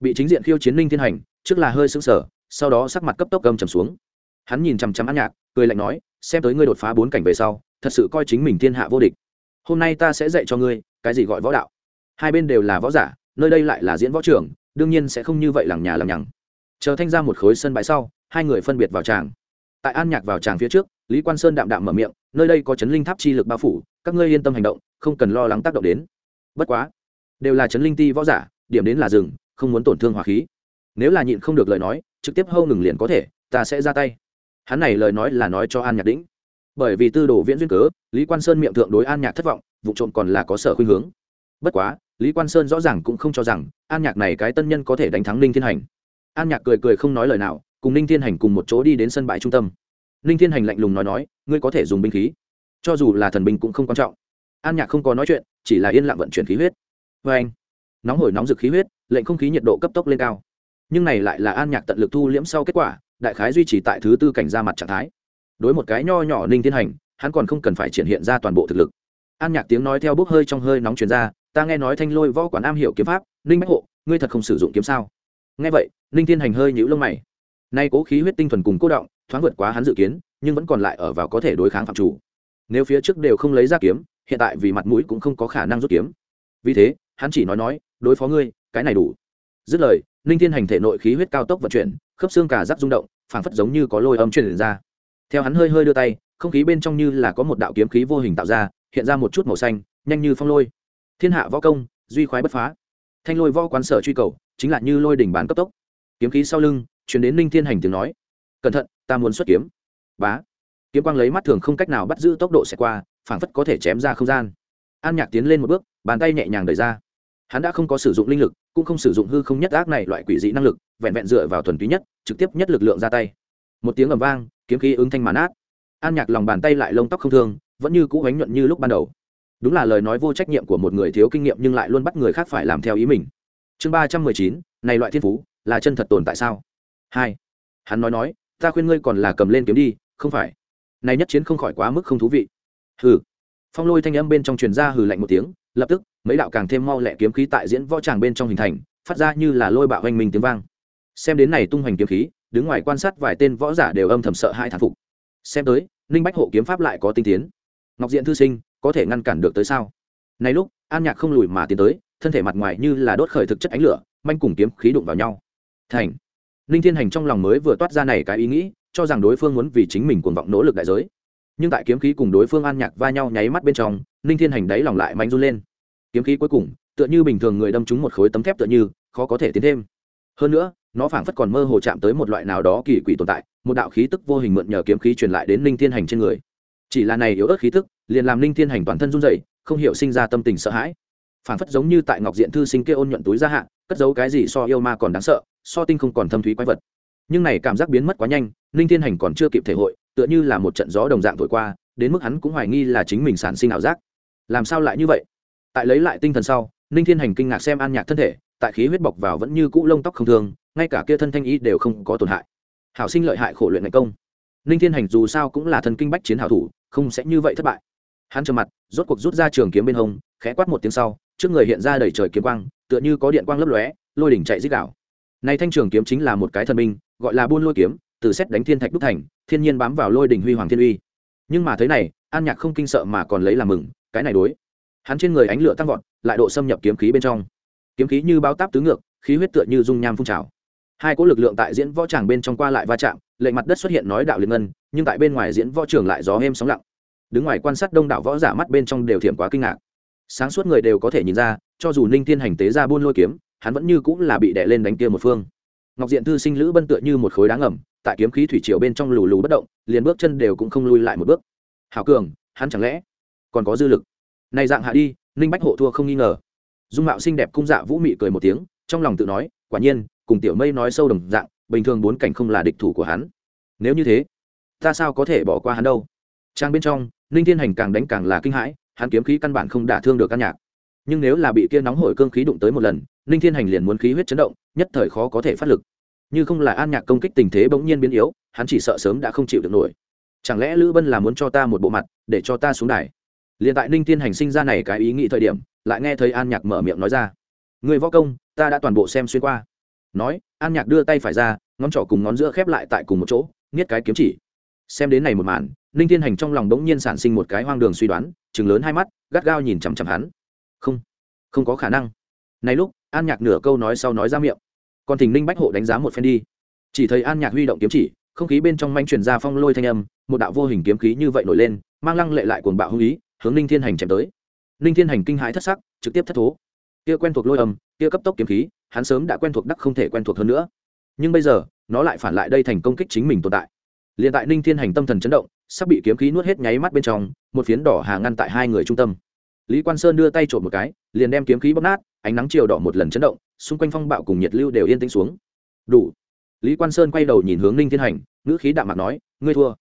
Bị chính diện khiêu chiến linh thiên hành, trước là hơi sững sờ, sau đó sắc mặt cấp tốc gầm trầm xuống. Hắn nhìn chằm chằm an nhạc, cười lạnh nói, xem tới ngươi đột phá bốn cảnh về sau, thật sự coi chính mình thiên hạ vô địch. Hôm nay ta sẽ dạy cho ngươi cái gì gọi võ đạo. Hai bên đều là võ giả nơi đây lại là diễn võ trưởng đương nhiên sẽ không như vậy lằng nhà lằng nhằng. Chờ thanh ra một khối sân bãi sau, hai người phân biệt vào tràng. Tại an nhạc vào tràng phía trước, lý quan sơn đạm đạm mở miệng, nơi đây có chấn linh tháp chi lực bao phủ, các ngươi yên tâm hành động, không cần lo lắng tác động đến. Bất quá, đều là chấn linh ti võ giả, điểm đến là rừng không muốn tổn thương hỏa khí. Nếu là nhịn không được lời nói, trực tiếp hâu ngừng liền có thể, ta sẽ ra tay. Hắn này lời nói là nói cho an nhạc đĩnh. Bởi vì tư đồ viễn duyên cớ, lý quan sơn miệng thượng đối an nhạc thất vọng, vụ trộm còn là có sở khuynh hướng. Bất quá lý quan sơn rõ ràng cũng không cho rằng an nhạc này cái tân nhân có thể đánh thắng ninh thiên hành. An nhạc cười cười không nói lời nào, cùng ninh thiên hành cùng một chỗ đi đến sân bãi trung tâm. Ninh thiên hành lạnh lùng nói nói, ngươi có thể dùng binh khí. Cho dù là thần binh cũng không quan trọng. An nhạc không có nói chuyện, chỉ là yên lặng vận chuyển khí huyết. Vê anh, nóng hổi nóng rực khí huyết, lệnh không khí nhiệt độ cấp tốc lên cao. Nhưng này lại là an nhạc tận lực thu liễm sau kết quả, đại khái duy trì tại thứ tư cảnh ra mặt trạng thái. Đối một cái nho nhỏ ninh thiên hành, hắn còn không cần phải triển hiện ra toàn bộ thực lực. An nhạc tiếng nói theo bốc hơi trong hơi nóng truyền ra ta nghe nói thanh lôi võ quán am hiểu kiếm pháp, ninh bách hộ, ngươi thật không sử dụng kiếm sao? Nghe vậy, ninh thiên hành hơi nhũ lông mày. Nay cố khí huyết tinh thuần cùng cố động, thoáng vượt quá hắn dự kiến, nhưng vẫn còn lại ở vào có thể đối kháng phạm chủ. Nếu phía trước đều không lấy ra kiếm, hiện tại vì mặt mũi cũng không có khả năng rút kiếm. Vì thế, hắn chỉ nói nói, đối phó ngươi, cái này đủ. Dứt lời, ninh thiên hành thể nội khí huyết cao tốc vận chuyển, khớp xương cả giáp rung động, phảng phất giống như có lôi âm truyền ra. Theo hắn hơi hơi đưa tay, không khí bên trong như là có một đạo kiếm khí vô hình tạo ra, hiện ra một chút màu xanh, nhanh như phong lôi thiên hạ võ công, duy khoái bất phá. Thanh lôi võ quán sở truy cầu, chính là như lôi đỉnh bán cấp tốc. Kiếm khí sau lưng chuyển đến ninh thiên hành tiếng nói. Cẩn thận, ta muốn xuất kiếm. Bá. Kiếm quang lấy mắt thường không cách nào bắt giữ tốc độ sẽ qua, phảng phất có thể chém ra không gian. An nhạc tiến lên một bước, bàn tay nhẹ nhàng đẩy ra. Hắn đã không có sử dụng linh lực, cũng không sử dụng hư không nhất ác này loại quỷ dị năng lực, vẹn vẹn dựa vào thuần túy nhất, trực tiếp nhất lực lượng ra tay. Một tiếng ầm vang, kiếm khí ứng thanh màn át an nhạc lòng bàn tay lại lông tóc không thương, vẫn như cũ ánh nhuận như lúc ban đầu đúng là lời nói vô trách nhiệm của một người thiếu kinh nghiệm nhưng lại luôn bắt người khác phải làm theo ý mình. Chương ba trăm mười chín, này loại thiên phú, là chân thật tồn tại sao? Hai, hắn nói nói, ta khuyên ngươi còn là cầm lên kiếm đi, không phải. Này nhất chiến không khỏi quá mức không thú vị. Hừ. Phong lôi thanh âm bên trong truyền ra hừ lạnh một tiếng, lập tức, mấy đạo càng thêm mau lẹ kiếm khí tại diễn võ tràng bên trong hình thành, phát ra như là lôi bạo hoành mình tiếng vang. Xem đến này tung hoành kiếm khí, đứng ngoài quan sát vài tên võ giả đều âm thầm sợ hai thản phục. Xem tới, ninh bách hộ kiếm pháp lại có tinh tiến. Ngọc diện thư sinh có thể ngăn cản được tới sao? Này lúc, an nhạc không lùi mà tiến tới, thân thể mặt ngoài như là đốt khởi thực chất ánh lửa, manh cùng kiếm khí đụng vào nhau. Thành! Ninh thiên hành trong lòng mới vừa toát ra này cái ý nghĩ, cho rằng đối phương muốn vì chính mình cuồng vọng nỗ lực đại giới. Nhưng tại kiếm khí cùng đối phương an nhạc va nhau nháy mắt bên trong, ninh thiên hành đáy lòng lại mạnh run lên. Kiếm khí cuối cùng, tựa như bình thường người đâm trúng một khối tấm thép tựa như, khó có thể tiến thêm. Hơn nữa, nó phảng phất còn mơ hồ chạm tới một loại nào đó kỳ quỷ tồn tại, một đạo khí tức vô hình mượn nhờ kiếm khí truyền lại đến ninh thiên hành trên người chỉ là này yếu ớt khí tức, liền làm ninh thiên hành toàn thân run dậy không hiểu sinh ra tâm tình sợ hãi. Phản phất giống như tại ngọc diện thư sinh kia ôn nhuận túi ra hạn cất giấu cái gì so yêu ma còn đáng sợ, so tinh không còn thâm thúy quái vật. Nhưng này cảm giác biến mất quá nhanh, ninh thiên hành còn chưa kịp thể hội, tựa như là một trận gió đồng dạng thổi qua, đến mức hắn cũng hoài nghi là chính mình sản sinh ảo giác. Làm sao lại như vậy? Tại lấy lại tinh thần sau, ninh thiên hành kinh ngạc xem an nhạc thân thể, tại khí huyết bọc vào vẫn như cũ lông tóc không thường ngay cả kia thân thanh ý đều không có tổn hại. Hảo sinh lợi hại khổ luyện ngày công ninh thiên hành dù sao cũng là thần kinh bách chiến hảo thủ, không sẽ như vậy thất bại. Hắn trầm mặt, rốt cuộc rút ra trường kiếm bên hông, khẽ quát một tiếng sau, trước người hiện ra đầy trời kiếm quang, tựa như có điện quang lấp lóe, lôi đỉnh chạy dích đảo Nay thanh trường kiếm chính là một cái thần binh, gọi là buôn lôi kiếm, từ xét đánh thiên thạch đúc thành, thiên nhiên bám vào lôi đỉnh huy hoàng thiên uy. Nhưng mà thế này, an nhạc không kinh sợ mà còn lấy làm mừng, cái này đối. Hắn trên người ánh lửa tăng vọt, lại độ xâm nhập kiếm khí bên trong. Kiếm khí như bao táp tứ ngược, khí huyết tựa như dung nham phun trào. Hai cỗ lực lượng tại diễn võ tràng bên trong qua lại va chạm lệnh mặt đất xuất hiện nói đạo liên ngân, nhưng tại bên ngoài diễn võ trường lại gió êm sóng lặng. Đứng ngoài quan sát đông đảo võ giả mắt bên trong đều thiểm quá kinh ngạc. Sáng suốt người đều có thể nhìn ra, cho dù ninh thiên hành tế ra buôn lôi kiếm, hắn vẫn như cũng là bị đè lên đánh kia một phương. Ngọc diện thư sinh lữ bân tựa như một khối đá ngầm, tại kiếm khí thủy triều bên trong lù lù bất động, liền bước chân đều cũng không lui lại một bước. Hảo cường, hắn chẳng lẽ còn có dư lực? Này dạng hạ đi, ninh bách hộ thua không nghi ngờ. Dung mạo xinh đẹp cung dạ vũ mị cười một tiếng, trong lòng tự nói, quả nhiên, cùng tiểu mây nói sâu đồng dạng bình thường bốn cảnh không là địch thủ của hắn. Nếu như thế, ta sao có thể bỏ qua hắn đâu? Trang bên trong, ninh thiên hành càng đánh càng là kinh hãi, hắn kiếm khí căn bản không đả thương được căn nhạc. Nhưng nếu là bị kia nóng hổi cương khí đụng tới một lần, ninh thiên hành liền muốn khí huyết chấn động, nhất thời khó có thể phát lực. Như không là an nhạc công kích tình thế bỗng nhiên biến yếu, hắn chỉ sợ sớm đã không chịu được nổi. Chẳng lẽ lữ bân là muốn cho ta một bộ mặt, để cho ta xuống đài? Liền tại ninh thiên hành sinh ra này cái ý nghĩ thời điểm, lại nghe thấy an nhạc mở miệng nói ra. Người võ công, ta đã toàn bộ xem xuyên qua nói, an nhạc đưa tay phải ra, ngón trỏ cùng ngón giữa khép lại tại cùng một chỗ, nghiết cái kiếm chỉ. Xem đến này một màn, ninh thiên hành trong lòng đống nhiên sản sinh một cái hoang đường suy đoán chừng lớn hai mắt, gắt gao nhìn chằm chằm hắn. Không không có khả năng. Này lúc, an nhạc nửa câu nói sau nói ra miệng. Còn thỉnh ninh bách hộ đánh giá một phen đi. Chỉ thấy an nhạc huy động kiếm chỉ, không khí bên trong manh truyền ra phong lôi thanh âm, một đạo vô hình kiếm khí như vậy nổi lên, mang lăng lệ lại cuồng bạo hung ý, hướng ninh thiên hành chém tới. Ninh thiên hành kinh hãi thất sắc, trực tiếp thất thố. Kia quen thuộc lôi âm, kia cấp tốc kiếm khí hắn sớm đã quen thuộc đắc không thể quen thuộc hơn nữa. Nhưng bây giờ, nó lại phản lại đây thành công kích chính mình tồn tại. Liền tại ninh thiên hành tâm thần chấn động, sắp bị kiếm khí nuốt hết nháy mắt bên trong, một phiến đỏ hà ngăn tại hai người trung tâm. Lý quan sơn đưa tay trộm một cái, liền đem kiếm khí bóc nát, ánh nắng chiều đỏ một lần chấn động, xung quanh phong bạo cùng nhiệt lưu đều yên tĩnh xuống. Đủ. Lý quan sơn quay đầu nhìn hướng ninh thiên hành, ngữ khí đạm mặt nói, ngươi thua.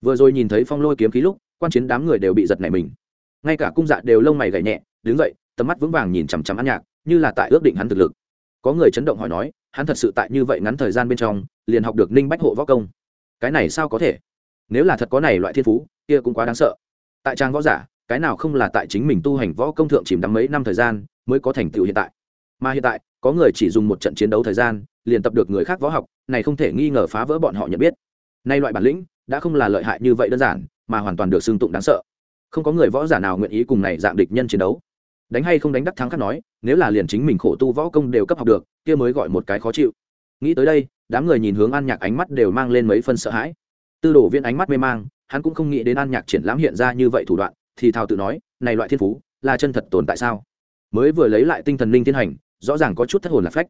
Vừa rồi nhìn thấy phong lôi kiếm khí lúc, quan chiến đám người đều bị giật nảy mình. Ngay cả cung dạ đều lông mày gậy nhẹ, đứng dậy, tầm mắt vững vàng nhìn chằm chằm ăn nhạc, như là tại ước định hắn thực lực có người chấn động hỏi nói, hắn thật sự tại như vậy ngắn thời gian bên trong, liền học được ninh bách hộ võ công. Cái này sao có thể? Nếu là thật có này loại thiên phú, kia cũng quá đáng sợ. Tại trang võ giả, cái nào không là tại chính mình tu hành võ công thượng chìm đắm mấy năm thời gian, mới có thành tựu hiện tại. Mà hiện tại, có người chỉ dùng một trận chiến đấu thời gian, liền tập được người khác võ học, này không thể nghi ngờ phá vỡ bọn họ nhận biết. Nay loại bản lĩnh, đã không là lợi hại như vậy đơn giản, mà hoàn toàn được xưng tụng đáng sợ. Không có người võ giả nào nguyện ý cùng này dạng địch nhân chiến đấu đánh hay không đánh đắc thắng khác nói, nếu là liền chính mình khổ tu võ công đều cấp học được, kia mới gọi một cái khó chịu. Nghĩ tới đây, đám người nhìn hướng an nhạc ánh mắt đều mang lên mấy phân sợ hãi. Tư đồ viên ánh mắt mê mang, hắn cũng không nghĩ đến an nhạc triển lãm hiện ra như vậy thủ đoạn, thì thào tự nói, này loại thiên phú, là chân thật tồn tại sao? Mới vừa lấy lại tinh thần linh thiên hành, rõ ràng có chút thất hồn lạc phách.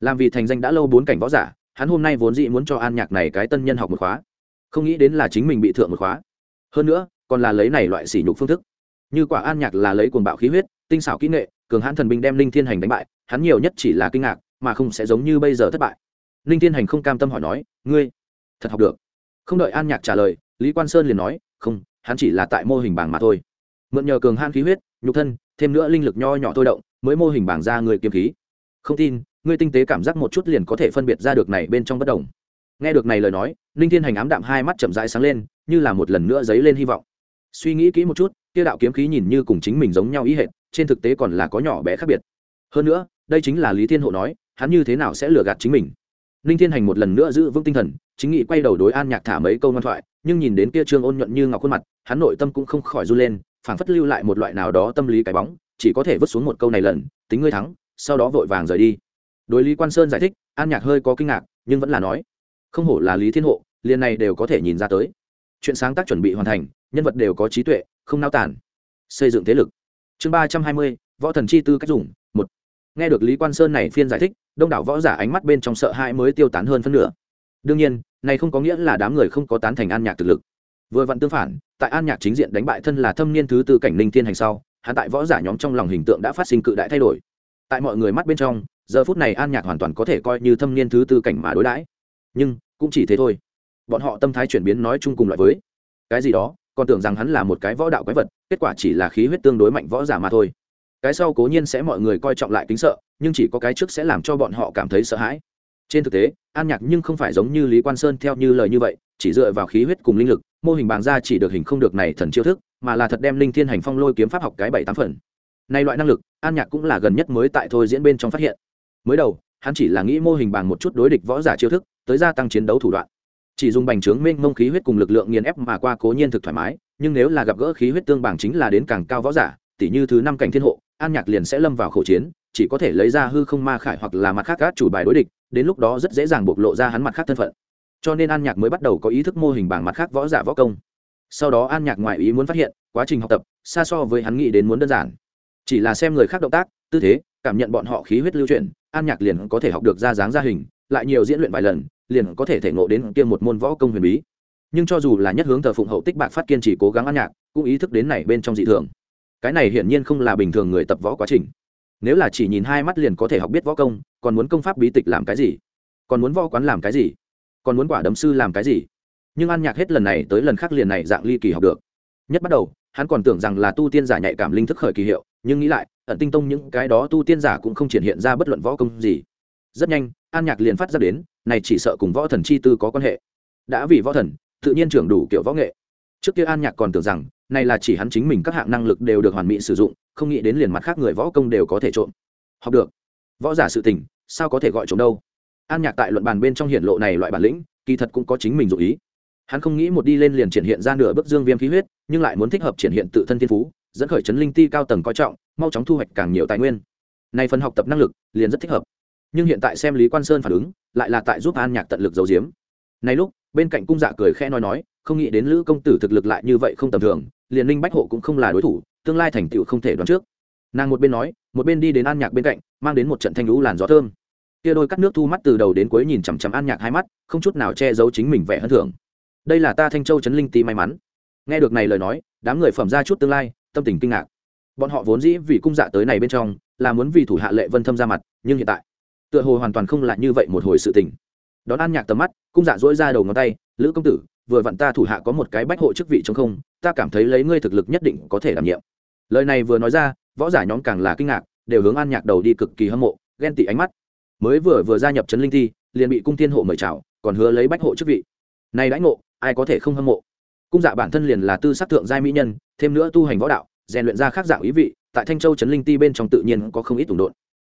Làm vì thành danh đã lâu bốn cảnh võ giả, hắn hôm nay vốn dĩ muốn cho an nhạc này cái tân nhân học một khóa. Không nghĩ đến là chính mình bị thượng một khóa. Hơn nữa, còn là lấy này loại sỉ nhục phương thức. Như quả an nhạc là lấy cuồng bạo khí huyết tinh xảo kỹ nghệ, cường hãn thần binh đem linh thiên hành đánh bại, hắn nhiều nhất chỉ là kinh ngạc, mà không sẽ giống như bây giờ thất bại. Linh thiên hành không cam tâm hỏi nói, ngươi, thật học được? Không đợi an nhạc trả lời, lý quan sơn liền nói, không, hắn chỉ là tại mô hình bảng mà thôi. Mượn nhờ cường hãn khí huyết, nhục thân, thêm nữa linh lực nho nhỏ thôi động, mới mô hình bảng ra người kiếm khí. Không tin, ngươi tinh tế cảm giác một chút liền có thể phân biệt ra được này bên trong bất đồng. Nghe được này lời nói, ninh thiên hành ám đạm hai mắt chậm rãi sáng lên, như là một lần nữa dấy lên hy vọng. Suy nghĩ kỹ một chút, kia đạo kiếm khí nhìn như cùng chính mình giống nhau ý hệ trên thực tế còn là có nhỏ bé khác biệt. Hơn nữa, đây chính là lý thiên hộ nói, hắn như thế nào sẽ lừa gạt chính mình? Ninh thiên hành một lần nữa giữ vững tinh thần, chính nghị quay đầu đối an nhạc thả mấy câu ngoan thoại, nhưng nhìn đến kia trương ôn nhuận như ngọc khuôn mặt, hắn nội tâm cũng không khỏi run lên, phảng phất lưu lại một loại nào đó tâm lý cái bóng, chỉ có thể vứt xuống một câu này lần, tính ngươi thắng, sau đó vội vàng rời đi. Đối lý quan sơn giải thích, an nhạc hơi có kinh ngạc, nhưng vẫn là nói, không hổ là lý thiên hộ, liền này đều có thể nhìn ra tới. Chuyện sáng tác chuẩn bị hoàn thành, nhân vật đều có trí tuệ, không nao tản xây dựng thế lực chương ba trăm hai mươi, võ thần chi tư cách dùng, một. Nghe được lý quan sơn này phiên giải thích, đông đảo võ giả ánh mắt bên trong sợ hãi mới tiêu tán hơn phân nửa. Đương nhiên, này không có nghĩa là đám người không có tán thành an nhạc thực lực. Vừa vặn tương phản, tại an nhạc chính diện đánh bại thân là thâm niên thứ tư cảnh ninh thiên hành sau hạ tại võ giả nhóm trong lòng hình tượng đã phát sinh cự đại thay đổi. Tại mọi người mắt bên trong, giờ phút này an nhạc hoàn toàn có thể coi như thâm niên thứ tư cảnh mà đối đãi. Nhưng, cũng chỉ thế thôi. Bọn họ tâm thái chuyển biến nói chung cùng loại với. Cái gì đó, còn tưởng rằng hắn là một cái võ đạo quái vật kết quả chỉ là khí huyết tương đối mạnh võ giả mà thôi. Cái sau cố nhiên sẽ mọi người coi trọng lại kính sợ, nhưng chỉ có cái trước sẽ làm cho bọn họ cảm thấy sợ hãi. Trên thực tế, an nhạc nhưng không phải giống như lý quan sơn theo như lời như vậy, chỉ dựa vào khí huyết cùng linh lực, mô hình bàng ra chỉ được hình không được này thần chiêu thức, mà là thật đem linh thiên hành phong lôi kiếm pháp học cái bảy tám phần. Nay loại năng lực, an nhạc cũng là gần nhất mới tại thôi diễn bên trong phát hiện. Mới đầu, hắn chỉ là nghĩ mô hình bàn một chút đối địch võ giả chiêu thức, tới gia tăng chiến đấu thủ đoạn. Chỉ dùng bành trướng mênh mông khí huyết cùng lực lượng nghiền ép mà qua cố nhiên thực thoải mái nhưng nếu là gặp gỡ khí huyết tương bảng chính là đến càng cao võ giả, tỉ như thứ năm cảnh thiên hộ, an nhạc liền sẽ lâm vào khẩu chiến, chỉ có thể lấy ra hư không ma khải hoặc là mặt khác các chủ bài đối địch, đến lúc đó rất dễ dàng bộc lộ ra hắn mặt khác thân phận. Cho nên an nhạc mới bắt đầu có ý thức mô hình bảng mặt khác võ giả võ công. Sau đó an nhạc ngoại ý muốn phát hiện, quá trình học tập, xa so với hắn nghĩ đến muốn đơn giản. Chỉ là xem người khác động tác, tư thế, cảm nhận bọn họ khí huyết lưu chuyển, an nhạc liền có thể học được ra dáng ra hình, lại nhiều diễn luyện vài lần, liền có thể thể ngộ đến kia một môn võ công huyền bí nhưng cho dù là nhất hướng thờ phụng hậu tích bạc phát kiên chỉ cố gắng ăn nhạc, cũng ý thức đến này bên trong dị thường. Cái này hiển nhiên không là bình thường người tập võ quá trình. Nếu là chỉ nhìn hai mắt liền có thể học biết võ công, còn muốn công pháp bí tịch làm cái gì? Còn muốn võ quán làm cái gì? Còn muốn quả đấm sư làm cái gì? Nhưng ăn nhạc hết lần này tới lần khác liền này dạng ly kỳ học được. Nhất bắt đầu, hắn còn tưởng rằng là tu tiên giả nhạy cảm linh thức khởi kỳ hiệu, nhưng nghĩ lại, ẩn tinh tông những cái đó tu tiên giả cũng không triển hiện ra bất luận võ công gì. Rất nhanh, an nhạc liền phát ra đến, này chỉ sợ cùng võ thần chi tư có quan hệ. Đã vì võ thần tự nhiên trưởng đủ kiểu võ nghệ. Trước kia an nhạc còn tưởng rằng này là chỉ hắn chính mình các hạng năng lực đều được hoàn mỹ sử dụng, không nghĩ đến liền mặt khác người võ công đều có thể trộm. Học được. Võ giả sự tình, sao có thể gọi trộm đâu? An nhạc tại luận bàn bên trong hiện lộ này loại bản lĩnh, kỳ thật cũng có chính mình dụ ý. Hắn không nghĩ một đi lên liền triển hiện ra nửa bước dương viêm khí huyết, nhưng lại muốn thích hợp triển hiện tự thân thiên phú, dẫn khởi chấn linh ti cao tầng coi trọng, mau chóng thu hoạch càng nhiều tài nguyên. Này phần học tập năng lực, liền rất thích hợp. Nhưng hiện tại xem lý quan sơn phản ứng, lại là tại giúp an nhạc tận lực giấu giếm. Này lúc bên cạnh cung dạ cười khẽ nói nói, không nghĩ đến lữ công tử thực lực lại như vậy không tầm thường, liền ninh bách hộ cũng không là đối thủ, tương lai thành tựu không thể đoán trước. Nàng một bên nói, một bên đi đến an nhạc bên cạnh, mang đến một trận thanh lũ làn gió thơm. Kia đôi cắt nước thu mắt từ đầu đến cuối nhìn chằm chằm an nhạc hai mắt, không chút nào che giấu chính mình vẻ hơn thường đây là ta thanh châu trấn linh tí may mắn. Nghe được này lời nói, đám người phẩm ra chút tương lai, tâm tình kinh ngạc. Bọn họ vốn dĩ vì cung dạ tới này bên trong, là muốn vì thủ hạ lệ vân thâm ra mặt, nhưng hiện tại, tựa hồ hoàn toàn không là như vậy một hồi sự tình đón an nhạc tầm mắt, cung dạ dỗi ra đầu ngón tay, lữ công tử, vừa vặn ta thủ hạ có một cái bách hộ chức vị trong không, ta cảm thấy lấy ngươi thực lực nhất định có thể đảm nhiệm. Lời này vừa nói ra, võ giả nhóm càng là kinh ngạc, đều hướng an nhạc đầu đi cực kỳ hâm mộ, ghen tị ánh mắt. Mới vừa vừa gia nhập trấn linh thi, liền bị cung thiên hộ mời chào, còn hứa lấy bách hộ chức vị. Này đãi ngộ, ai có thể không hâm mộ? Cung dạ bản thân liền là tư sắc thượng giai mỹ nhân, thêm nữa tu hành võ đạo, rèn luyện ra khác dạng ý vị, tại thanh châu trấn linh ti bên trong tự nhiên có không ít tủng đột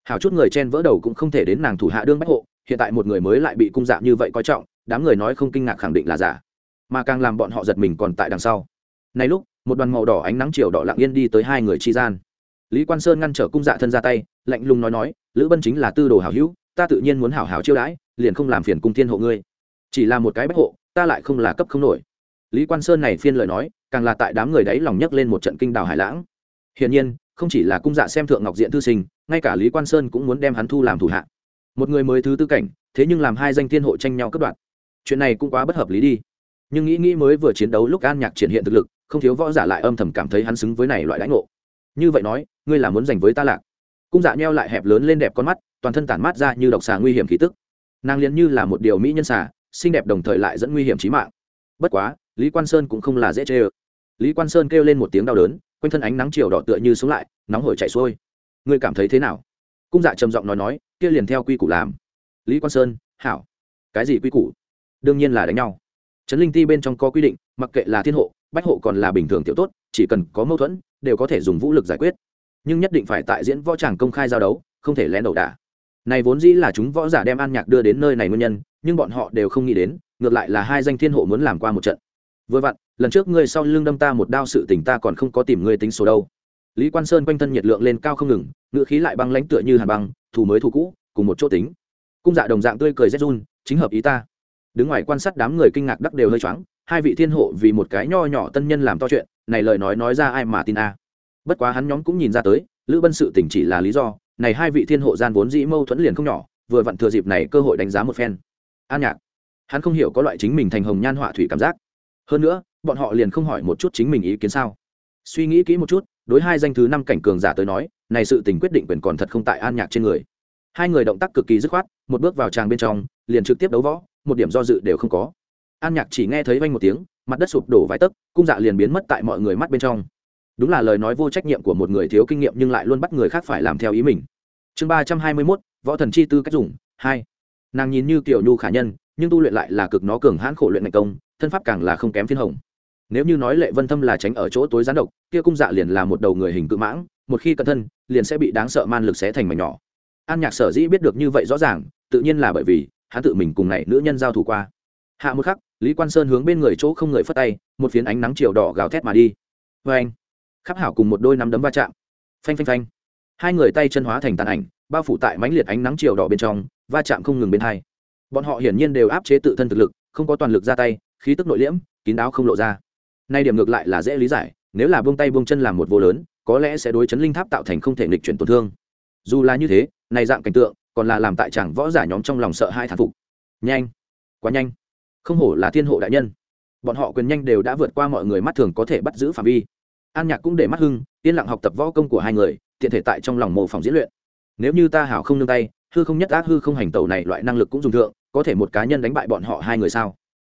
hảo chút người chen vỡ đầu cũng không thể đến nàng thủ hạ đương bách hộ hiện tại một người mới lại bị cung dạ như vậy coi trọng, đám người nói không kinh ngạc khẳng định là giả. Mà càng làm bọn họ giật mình còn tại đằng sau. Này lúc, một đoàn màu đỏ ánh nắng chiều đỏ lặng yên đi tới hai người chi gian. Lý quan sơn ngăn trở cung dạ thân ra tay, lạnh lùng nói nói, lữ bân chính là tư đồ hảo hữu, ta tự nhiên muốn hảo hảo chiêu đãi, liền không làm phiền cung thiên hộ ngươi. Chỉ là một cái bách hộ, ta lại không là cấp không nổi. Lý quan sơn này phiên lời nói, càng là tại đám người đấy lòng nhấc lên một trận kinh đào hải lãng. Hiển nhiên, không chỉ là cung dạ xem thượng ngọc diện thư sinh, ngay cả lý quan sơn cũng muốn đem hắn thu làm thủ hạ một người mới thứ tư cảnh, thế nhưng làm hai danh thiên hộ tranh nhau cất đoạn chuyện này cũng quá bất hợp lý đi. Nhưng nghĩ nghĩ mới vừa chiến đấu lúc an nhạc triển hiện thực lực, không thiếu võ giả lại âm thầm cảm thấy hắn xứng với này loại lãnh ngộ. Như vậy nói, ngươi là muốn giành với ta lạc. Cung dạ neo lại hẹp lớn lên đẹp con mắt, toàn thân tản mát ra như độc xà nguy hiểm khí tức. Nàng liền như là một điều mỹ nhân xà, xinh đẹp đồng thời lại dẫn nguy hiểm trí mạng. Bất quá, lý quan sơn cũng không là dễ chê ơ. Lý quan sơn kêu lên một tiếng đau đớn, quanh thân ánh nắng chiều đỏ tựa như xuống lại, nóng hổi chạy xuôi. Ngươi cảm thấy thế nào? Cung dạ trầm giọng nói nói kia liền theo quy củ làm. Lý quan sơn, hảo. Cái gì quy củ? Đương nhiên là đánh nhau. Trấn linh ti bên trong có quy định, mặc kệ là thiên hộ, bách hộ còn là bình thường tiểu tốt, chỉ cần có mâu thuẫn, đều có thể dùng vũ lực giải quyết. Nhưng nhất định phải tại diễn võ tràng công khai giao đấu, không thể lén đầu đả. Này vốn dĩ là chúng võ giả đem an nhạc đưa đến nơi này nguyên nhân, nhưng bọn họ đều không nghĩ đến, ngược lại là hai danh thiên hộ muốn làm qua một trận. Vừa vặn, lần trước ngươi sau lưng đâm ta một đao sự tình ta còn không có tìm ngươi tính số đâu. Lý quan sơn quanh thân nhiệt lượng lên cao không ngừng ngự khí lại băng lãnh tựa như hàn băng thủ mới thủ cũ, cùng một chỗ tính. Cung dạ đồng dạng tươi cười rét run, chính hợp ý ta. Đứng ngoài quan sát đám người kinh ngạc đắc đều hơi choáng, hai vị thiên hộ vì một cái nho nhỏ tân nhân làm to chuyện, này lời nói nói ra ai mà tin a? Bất quá hắn nhóm cũng nhìn ra tới, lữ bân sự tỉnh chỉ là lý do, này hai vị thiên hộ gian vốn dĩ mâu thuẫn liền không nhỏ, vừa vặn thừa dịp này cơ hội đánh giá một phen. An nhạc, hắn không hiểu có loại chính mình thành hồng nhan họa thủy cảm giác. Hơn nữa, bọn họ liền không hỏi một chút chính mình ý kiến sao. Suy nghĩ kỹ một chút đối hai danh thứ năm cảnh cường giả tới nói, này sự tình quyết định quyền còn thật không tại an nhạc trên người. Hai người động tác cực kỳ dứt khoát, một bước vào tràng bên trong, liền trực tiếp đấu võ, một điểm do dự đều không có. An nhạc chỉ nghe thấy vanh một tiếng, mặt đất sụp đổ vài tấc, cung dạ liền biến mất tại mọi người mắt bên trong. Đúng là lời nói vô trách nhiệm của một người thiếu kinh nghiệm nhưng lại luôn bắt người khác phải làm theo ý mình. Chương ba trăm hai mươi mốt, võ thần chi tư cách dùng, hai. Nàng nhìn như kiểu nhu khả nhân, nhưng tu luyện lại là cực nó cường hãn khổ luyện ngày công, thân pháp càng là không kém phiên hồng nếu như nói lệ vân thâm là tránh ở chỗ tối gián độc, kia cung dạ liền là một đầu người hình cự mãng, một khi cẩn thân, liền sẽ bị đáng sợ man lực xé thành mảnh nhỏ. An nhạc sở dĩ biết được như vậy rõ ràng, tự nhiên là bởi vì, hắn tự mình cùng này nữ nhân giao thủ qua. Hạ một khắc, lý quan sơn hướng bên người chỗ không người phất tay, một phiến ánh nắng chiều đỏ gào thét mà đi. Vê anh khắc hảo cùng một đôi nắm đấm va chạm. Phanh phanh phanh. Hai người tay chân hóa thành tàn ảnh, bao phủ tại mãnh liệt ánh nắng chiều đỏ bên trong, va chạm không ngừng bên hai. Bọn họ hiển nhiên đều áp chế tự thân thực lực, không có toàn lực ra tay, khí tức nội liễm, kín đáo không lộ ra nay điểm ngược lại là dễ lý giải, nếu là buông tay buông chân làm một vô lớn, có lẽ sẽ đối chấn linh tháp tạo thành không thể nghịch chuyển tổn thương. Dù là như thế, này dạng cảnh tượng, còn là làm tại chẳng võ giả nhóm trong lòng sợ hai thản phục. Nhanh! Quá nhanh! Không hổ là thiên hộ đại nhân. Bọn họ quyền nhanh đều đã vượt qua mọi người mắt thường có thể bắt giữ phạm vi. An nhạc cũng để mắt hưng, yên lặng học tập võ công của hai người, tiện thể tại trong lòng mô phỏng diễn luyện. Nếu như ta hảo không nương tay, hư không nhất ác hư không hành tẩu này loại năng lực cũng dùng thượng, có thể một cá nhân đánh bại bọn họ hai người sao?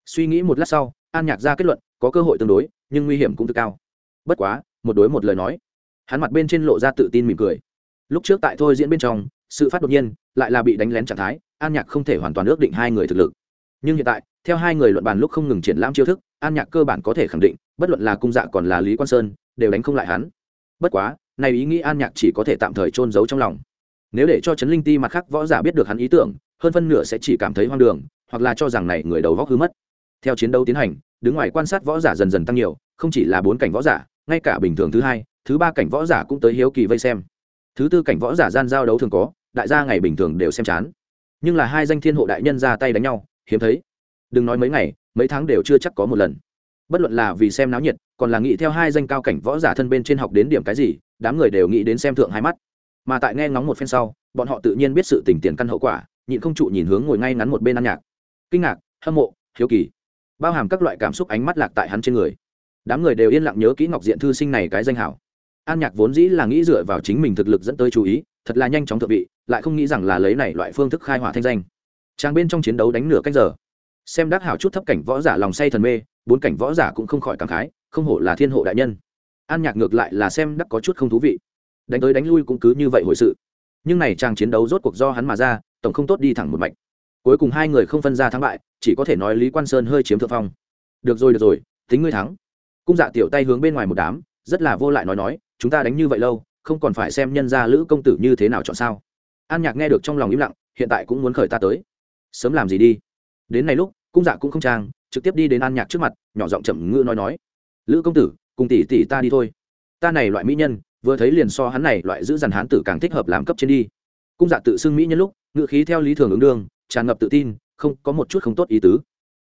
Suy nghĩ một lát sau an nhạc ra kết luận, có cơ hội tương đối, nhưng nguy hiểm cũng cực cao. Bất quá, một đối một lời nói. Hắn mặt bên trên lộ ra tự tin mỉm cười. Lúc trước tại thôi diễn bên trong, sự phát đột nhiên, lại là bị đánh lén trạng thái, an nhạc không thể hoàn toàn ước định hai người thực lực. Nhưng hiện tại, theo hai người luận bàn lúc không ngừng triển lãm chiêu thức, an nhạc cơ bản có thể khẳng định, bất luận là cung dạ còn là lý quan sơn, đều đánh không lại hắn. Bất quá, này ý nghĩ an nhạc chỉ có thể tạm thời trôn giấu trong lòng. Nếu để cho trấn linh ti mặt khác võ giả biết được hắn ý tưởng, hơn phân nửa sẽ chỉ cảm thấy hoang đường, hoặc là cho rằng này người đầu góc hư mất theo chiến đấu tiến hành, đứng ngoài quan sát võ giả dần dần tăng nhiều, không chỉ là bốn cảnh võ giả, ngay cả bình thường thứ hai, thứ ba cảnh võ giả cũng tới hiếu kỳ vây xem. Thứ tư cảnh võ giả gian giao đấu thường có, đại gia ngày bình thường đều xem chán. Nhưng là hai danh thiên hộ đại nhân ra tay đánh nhau, hiếm thấy. Đừng nói mấy ngày, mấy tháng đều chưa chắc có một lần. Bất luận là vì xem náo nhiệt, còn là nghĩ theo hai danh cao cảnh võ giả thân bên trên học đến điểm cái gì, đám người đều nghĩ đến xem thượng hai mắt. Mà tại nghe ngóng một phen sau, bọn họ tự nhiên biết sự tình tiền căn hậu quả, nhịn không trụ nhìn hướng ngồi ngay ngắn một bên ăn nhạc. Kinh ngạc, hâm mộ, hiếu kỳ bao hàm các loại cảm xúc ánh mắt lạc tại hắn trên người. Đám người đều yên lặng nhớ kỹ ngọc diện thư sinh này cái danh hảo. An nhạc vốn dĩ là nghĩ dựa vào chính mình thực lực dẫn tới chú ý, thật là nhanh chóng thượng vị, lại không nghĩ rằng là lấy này loại phương thức khai hỏa thanh danh. Trang bên trong chiến đấu đánh nửa cách giờ. Xem đắc hảo chút thấp cảnh võ giả lòng say thần mê, bốn cảnh võ giả cũng không khỏi cảm khái, không hổ là thiên hộ đại nhân. An nhạc ngược lại là xem đắc có chút không thú vị. Đánh tới đánh lui cũng cứ như vậy hồi sự. Nhưng này trang chiến đấu rốt cuộc do hắn mà ra, tổng không tốt đi thẳng một mạch cuối cùng hai người không phân ra thắng bại, chỉ có thể nói lý quan sơn hơi chiếm thượng phong. Được rồi được rồi, tính ngươi thắng. Cung dạ tiểu tay hướng bên ngoài một đám, rất là vô lại nói nói, chúng ta đánh như vậy lâu, không còn phải xem nhân gia lữ công tử như thế nào chọn sao. An nhạc nghe được trong lòng im lặng, hiện tại cũng muốn khởi ta tới. Sớm làm gì đi. Đến này lúc, cung dạ cũng không trang, trực tiếp đi đến an nhạc trước mặt, nhỏ giọng chậm ngữ nói nói. Lữ công tử, cùng tỷ tỷ ta đi thôi. Ta này loại mỹ nhân, vừa thấy liền so hắn này loại giữ dằn hán tử càng thích hợp làm cấp trên đi. Cung dạ tự xưng mỹ nhân lúc ngựa khí theo lý thường ứng đương tràn ngập tự tin, không, có một chút không tốt ý tứ.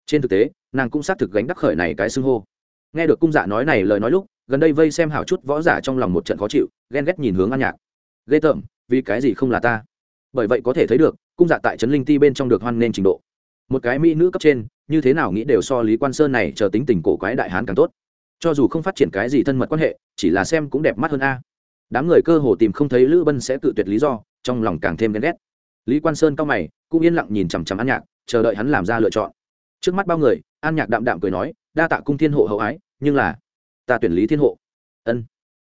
Trên thực tế, nàng cũng xác thực gánh đắc khởi này cái xưng hô. Nghe được cung dạ nói này lời nói lúc, gần đây vây xem hảo chút võ giả trong lòng một trận khó chịu, ghen ghét nhìn hướng an nhạc. Ghê tởm, vì cái gì không là ta? Bởi vậy có thể thấy được, cung dạ tại trấn linh ti bên trong được hoan nên trình độ. Một cái mỹ nữ cấp trên, như thế nào nghĩ đều so lý quan sơn này chờ tính tình cổ quái đại hán càng tốt. Cho dù không phát triển cái gì thân mật quan hệ, chỉ là xem cũng đẹp mắt hơn a. Đám người cơ hồ tìm không thấy lữ bân sẽ tự tuyệt lý do, trong lòng càng thêm ghen ghét. Lý quan sơn cao mày cũng yên lặng nhìn chằm chằm an nhạc, chờ đợi hắn làm ra lựa chọn. Trước mắt bao người, an nhạc đạm đạm cười nói, đa tạ cung thiên hộ hậu ái, nhưng là, ta tuyển lý thiên hộ. Ân.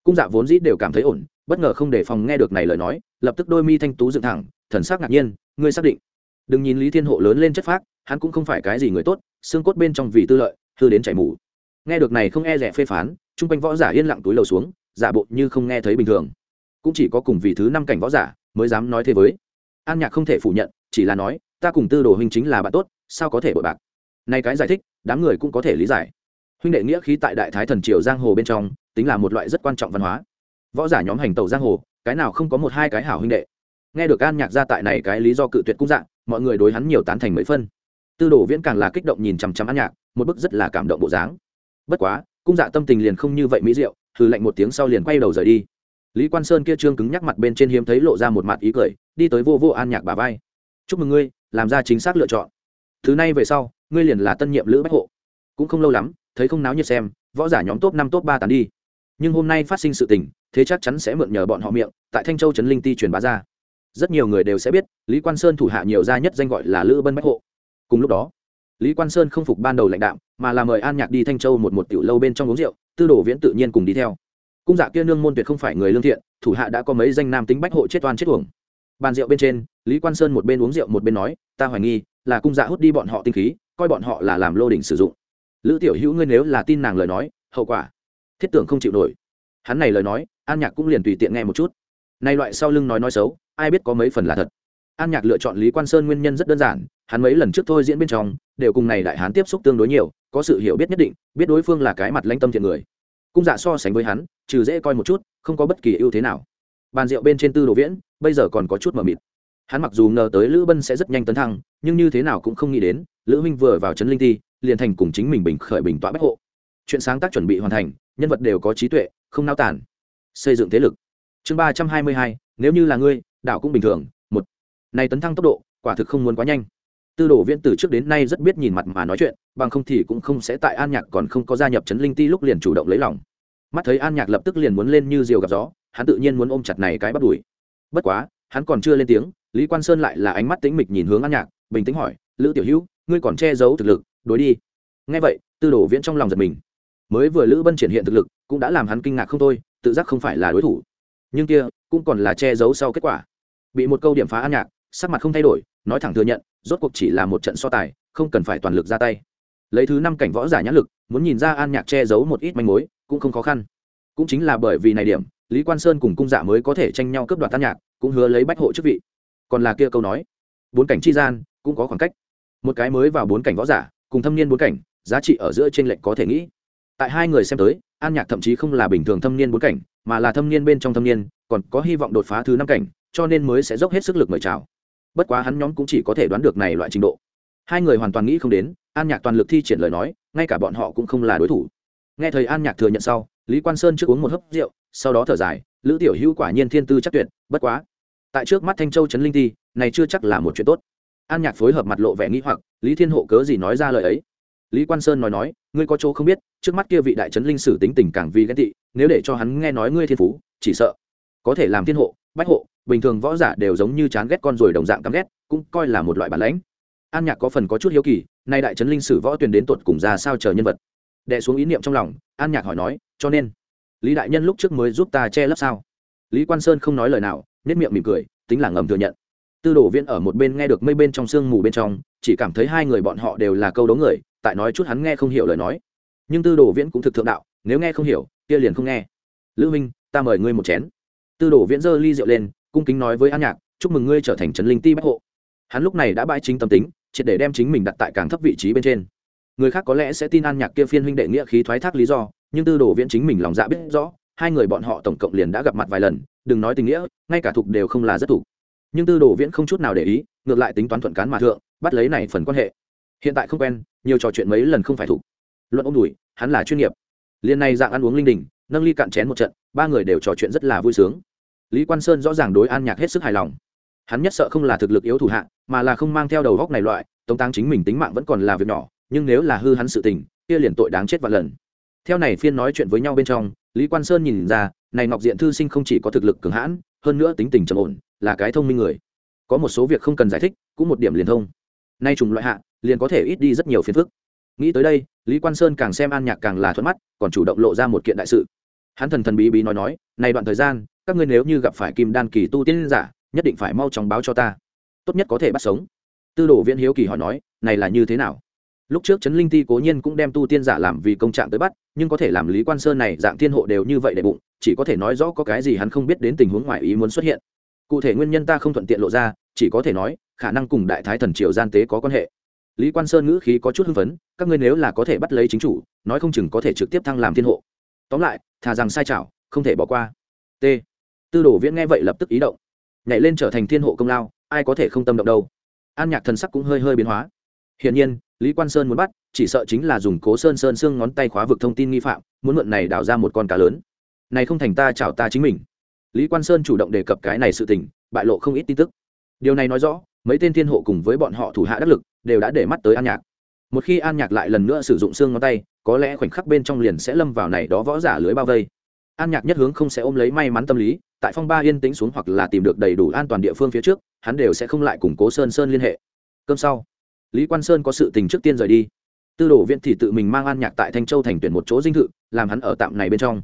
Cung dạ vốn dĩ đều cảm thấy ổn, bất ngờ không đề phòng nghe được này lời nói, lập tức đôi mi thanh tú dựng thẳng, thần sắc ngạc nhiên, ngươi xác định? Đừng nhìn lý thiên hộ lớn lên chất phác, hắn cũng không phải cái gì người tốt, xương cốt bên trong vì tư lợi, hư đến chảy mù. Nghe được này không e rẻ phê phán, chung quanh võ giả yên lặng túi lầu xuống, giả bộ như không nghe thấy bình thường. Cũng chỉ có cùng vì thứ năm cảnh võ giả mới dám nói thế với. An nhạc không thể phủ nhận chỉ là nói, ta cùng tư đồ huynh chính là bạn tốt, sao có thể bội bạc? Nay cái giải thích, đám người cũng có thể lý giải. Huynh đệ nghĩa khí tại đại thái thần triều giang hồ bên trong, tính là một loại rất quan trọng văn hóa. Võ giả nhóm hành tàu giang hồ, cái nào không có một hai cái hảo huynh đệ. Nghe được an nhạc ra tại này cái lý do cự tuyệt cung dạng, mọi người đối hắn nhiều tán thành mấy phân. Tư đồ viễn càng là kích động nhìn chằm chằm an nhạc, một bức rất là cảm động bộ dáng. Bất quá, cung dạ tâm tình liền không như vậy mỹ diệu, hừ lạnh một tiếng sau liền quay đầu rời đi. Lý quan sơn kia trương cứng nhắc mặt bên trên hiếm thấy lộ ra một mặt ý cười, đi tới vô vô an nhạc bà vai chúc mừng ngươi, làm ra chính xác lựa chọn. Thứ này về sau, ngươi liền là tân nhiệm lữ bách hộ. Cũng không lâu lắm, thấy không náo nhiệt xem, võ giả nhóm top năm, top ba tàn đi. Nhưng hôm nay phát sinh sự tình, thế chắc chắn sẽ mượn nhờ bọn họ miệng, tại thanh châu trấn linh ti truyền bá ra. Rất nhiều người đều sẽ biết, lý quan sơn thủ hạ nhiều gia nhất danh gọi là lữ bân bách hộ. Cùng lúc đó, lý quan sơn không phục ban đầu lãnh đạo mà là mời an nhạc đi thanh châu một một tiểu lâu bên trong uống rượu, tư đồ viễn tự nhiên cùng đi theo. Cung dạ kia nương môn tuyệt không phải người lương thiện, thủ hạ đã có mấy danh nam tính bách hộ chết oan chết uổng bàn rượu bên trên, lý quan sơn một bên uống rượu một bên nói, ta hoài nghi, là cung dạ hút đi bọn họ tinh khí, coi bọn họ là làm lô đỉnh sử dụng. Lữ tiểu hữu ngươi nếu là tin nàng lời nói, hậu quả, thiết tưởng không chịu nổi. Hắn này lời nói, an nhạc cũng liền tùy tiện nghe một chút. Nay loại sau lưng nói nói xấu, ai biết có mấy phần là thật. An nhạc lựa chọn lý quan sơn nguyên nhân rất đơn giản, hắn mấy lần trước thôi diễn bên trong, đều cùng này đại hán tiếp xúc tương đối nhiều, có sự hiểu biết nhất định, biết đối phương là cái mặt lanh tâm thiện người. Cung dạ so sánh với hắn, trừ dễ coi một chút, không có bất kỳ ưu thế nào bàn rượu bên trên tư đồ viễn, bây giờ còn có chút mờ mịt. Hắn mặc dù ngờ tới lữ bân sẽ rất nhanh tấn thăng, nhưng như thế nào cũng không nghĩ đến, lữ Minh vừa vào trấn linh ti, liền thành cùng chính mình bình khởi bình tọa bách hộ. Chuyện sáng tác chuẩn bị hoàn thành, nhân vật đều có trí tuệ, không nao tản xây dựng thế lực. Chương ba trăm hai mươi hai, nếu như là ngươi đạo cũng bình thường, một. Này tấn thăng tốc độ, quả thực không muốn quá nhanh. Tư đồ viễn từ trước đến nay rất biết nhìn mặt mà nói chuyện, bằng không thì cũng không sẽ tại an nhạc còn không có gia nhập trấn linh ti lúc liền chủ động lấy lòng. Mắt thấy an nhạc lập tức liền muốn lên như diều gặp gió hắn tự nhiên muốn ôm chặt này cái bắt đuổi bất quá, hắn còn chưa lên tiếng, lý quan sơn lại là ánh mắt tĩnh mịch nhìn hướng an nhạc, bình tĩnh hỏi, lữ tiểu hữu, ngươi còn che giấu thực lực, đối đi. Ngay vậy, tư đồ viễn trong lòng giật mình. Mới vừa lữ bân triển hiện thực lực, cũng đã làm hắn kinh ngạc không thôi, tự giác không phải là đối thủ. Nhưng kia, cũng còn là che giấu sau kết quả. Bị một câu điểm phá an nhạc, sắc mặt không thay đổi, nói thẳng thừa nhận, rốt cuộc chỉ là một trận so tài, không cần phải toàn lực ra tay. Lấy thứ năm cảnh võ giả nhãn lực, muốn nhìn ra an nhạc che giấu một ít manh mối, cũng không khó khăn. Cũng chính là bởi vì này điểm lý quan sơn cùng cung dạ mới có thể tranh nhau cướp đoạt tan nhạc, cũng hứa lấy bách hộ chức vị. Còn là kia câu nói, bốn cảnh chi gian, cũng có khoảng cách. Một cái mới vào bốn cảnh võ giả, cùng thâm niên bốn cảnh, giá trị ở giữa trên lệnh có thể nghĩ. Tại hai người xem tới, an nhạc thậm chí không là bình thường thâm niên bốn cảnh, mà là thâm niên bên trong thâm niên, còn có hy vọng đột phá thứ năm cảnh, cho nên mới sẽ dốc hết sức lực mời chào. Bất quá hắn nhóm cũng chỉ có thể đoán được này loại trình độ. Hai người hoàn toàn nghĩ không đến, an nhạc toàn lực thi triển lời nói, ngay cả bọn họ cũng không là đối thủ. Nghe thời an nhạc thừa nhận sau lý quan sơn trước uống một hớp rượu sau đó thở dài lữ tiểu hữu quả nhiên thiên tư chắc tuyệt bất quá. Tại trước mắt thanh châu trấn linh thi, này chưa chắc là một chuyện tốt. An nhạc phối hợp mặt lộ vẻ nghĩ hoặc lý thiên hộ cớ gì nói ra lời ấy? Lý quan sơn nói nói ngươi có chỗ không biết trước mắt kia vị đại trấn linh sử tính tình càng vì ghen tị nếu để cho hắn nghe nói ngươi thiên phú chỉ sợ có thể làm thiên hộ bách hộ bình thường võ giả đều giống như chán ghét con rồi đồng dạng căm ghét cũng coi là một loại bản lãnh. An nhạc có phần có chút hiếu kỳ nay đại trấn linh sử võ tuyển đến tuột cùng ra sao chờ nhân vật? Đệ xuống ý niệm trong lòng an nhạc hỏi nói cho nên, lý đại nhân lúc trước mới giúp ta che lấp sao? Lý quan sơn không nói lời nào nết miệng mỉm cười, tính là ngầm thừa nhận. Tư đồ viễn ở một bên nghe được mây bên trong sương mù bên trong, chỉ cảm thấy hai người bọn họ đều là câu đấu người, tại nói chút hắn nghe không hiểu lời nói. Nhưng tư đồ viễn cũng thực thượng đạo, nếu nghe không hiểu, kia liền không nghe. Lữ minh, ta mời ngươi một chén. Tư đồ viễn giơ ly rượu lên, cung kính nói với an nhạc, chúc mừng ngươi trở thành trấn linh ti bách hộ. Hắn lúc này đã bãi chính tâm tính, triệt để đem chính mình đặt tại càng thấp vị trí bên trên. Người khác có lẽ sẽ tin an nhạc kia phiên huynh đệ nghĩa khí thoái thác lý do nhưng tư đồ viễn chính mình lòng dạ biết rõ, hai người bọn họ tổng cộng liền đã gặp mặt vài lần, đừng nói tình nghĩa, ngay cả thục đều không là rất thục. Nhưng tư đồ viễn không chút nào để ý, ngược lại tính toán thuận cán mà thượng, bắt lấy này phần quan hệ. Hiện tại không quen, nhiều trò chuyện mấy lần không phải thục. Luận ông đùi, hắn là chuyên nghiệp. Liên này dạng ăn uống linh đình, nâng ly cạn chén một trận, ba người đều trò chuyện rất là vui sướng. Lý quan sơn rõ ràng đối an nhạc hết sức hài lòng. Hắn nhất sợ không là thực lực yếu thủ hạ, mà là không mang theo đầu góc này loại, tống tăng chính mình tính mạng vẫn còn là việc nhỏ, nhưng nếu là hư hắn sự tình, kia liền tội đáng chết vạn lần theo này phiên nói chuyện với nhau bên trong, lý quan sơn nhìn ra, này ngọc diện thư sinh không chỉ có thực lực cường hãn, hơn nữa tính tình trầm ổn, là cái thông minh người. Có một số việc không cần giải thích, cũng một điểm liền thông. Nay trùng loại hạ, liền có thể ít đi rất nhiều phiền phức. Nghĩ tới đây, lý quan sơn càng xem an nhạc càng là thuận mắt, còn chủ động lộ ra một kiện đại sự. Hắn thần thần bí bí nói nói, này đoạn thời gian, các ngươi nếu như gặp phải kim đan kỳ tu tiên giả, nhất định phải mau chóng báo cho ta. Tốt nhất có thể bắt sống. Tư đồ viễn hiếu kỳ hỏi nói, này là như thế nào? Lúc trước trấn linh ti cố nhiên cũng đem tu tiên giả làm vì công trạng tới bắt, nhưng có thể làm lý quan sơn này dạng thiên hộ đều như vậy để bụng, chỉ có thể nói rõ có cái gì hắn không biết đến tình huống ngoại ý muốn xuất hiện. Cụ thể nguyên nhân ta không thuận tiện lộ ra, chỉ có thể nói, khả năng cùng đại thái thần triều gian tế có quan hệ. Lý quan sơn ngữ khí có chút hưng phấn, các ngươi nếu là có thể bắt lấy chính chủ, nói không chừng có thể trực tiếp thăng làm thiên hộ. Tóm lại, thà rằng sai chảo không thể bỏ qua. T. Tư đồ viễn nghe vậy lập tức ý động. Nhảy lên trở thành thiên hộ công lao, ai có thể không tâm động đâu. An nhạc thần sắc cũng hơi hơi biến hóa. Hiển nhiên lý quan sơn muốn bắt, chỉ sợ chính là dùng cố sơn sơn xương ngón tay khóa vực thông tin nghi phạm, muốn mượn này đào ra một con cá lớn. Này không thành ta chảo ta chính mình. Lý quan sơn chủ động đề cập cái này sự tình, bại lộ không ít tin tức. Điều này nói rõ, mấy tên thiên hộ cùng với bọn họ thủ hạ đắc lực, đều đã để mắt tới an nhạc. Một khi an nhạc lại lần nữa sử dụng xương ngón tay, có lẽ khoảnh khắc bên trong liền sẽ lâm vào này đó võ giả lưới bao vây. An nhạc nhất hướng không sẽ ôm lấy may mắn tâm lý, tại phong ba yên tĩnh xuống hoặc là tìm được đầy đủ an toàn địa phương phía trước, hắn đều sẽ không lại củng cố sơn sơn liên hệ. Cơm sau lý quan sơn có sự tình trước tiên rời đi. Tư đồ viễn thì tự mình mang an nhạc tại thanh châu thành tuyển một chỗ dinh thự, làm hắn ở tạm này bên trong.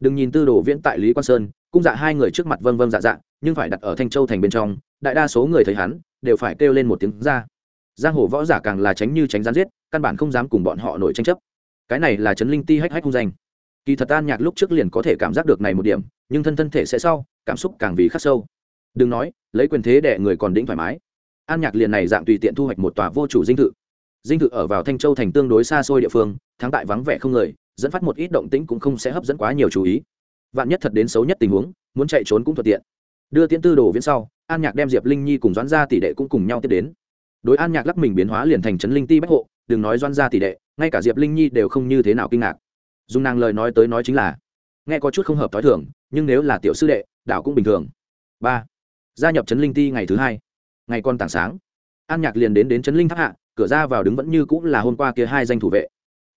Đừng nhìn tư đồ viễn tại lý quan sơn cung dạ hai người trước mặt vâng vâng dạ dạ nhưng phải đặt ở thanh châu thành bên trong, đại đa số người thấy hắn, đều phải kêu lên một tiếng ra. Giang hồ võ giả càng là tránh như tránh gián giết, căn bản không dám cùng bọn họ nổi tranh chấp. Cái này là chấn linh ti hách hách hung danh. Kỳ thật an nhạc lúc trước liền có thể cảm giác được này một điểm, nhưng thân thân thể sẽ sau, cảm xúc càng vì khắc sâu. Đừng nói, lấy quyền thế để người còn đĩnh thoải mái an nhạc liền này dạng tùy tiện thu hoạch một tòa vô chủ dinh thự. Dinh thự ở vào thanh châu thành tương đối xa xôi địa phương, thắng tại vắng vẻ không người, dẫn phát một ít động tĩnh cũng không sẽ hấp dẫn quá nhiều chú ý. Vạn nhất thật đến xấu nhất tình huống, muốn chạy trốn cũng thuận tiện. Đưa tiễn tư đồ viễn sau, an nhạc đem diệp linh nhi cùng doãn gia tỷ đệ cũng cùng nhau tiếp đến. Đối an nhạc lắc mình biến hóa liền thành trấn linh ti bách hộ, đừng nói doãn gia tỷ đệ, ngay cả diệp linh nhi đều không như thế nào kinh ngạc. Dùng nàng lời nói tới nói chính là, nghe có chút không hợp t h o i thường, nhưng nếu là tiểu sư đệ đảo cũng bình thường. Ba, gia nhập trấn linh ti ngày thứ hai ngày con tảng sáng. An nhạc liền đến đến trấn linh tháp hạ, cửa ra vào đứng vẫn như cũng là hôm qua kia hai danh thủ vệ.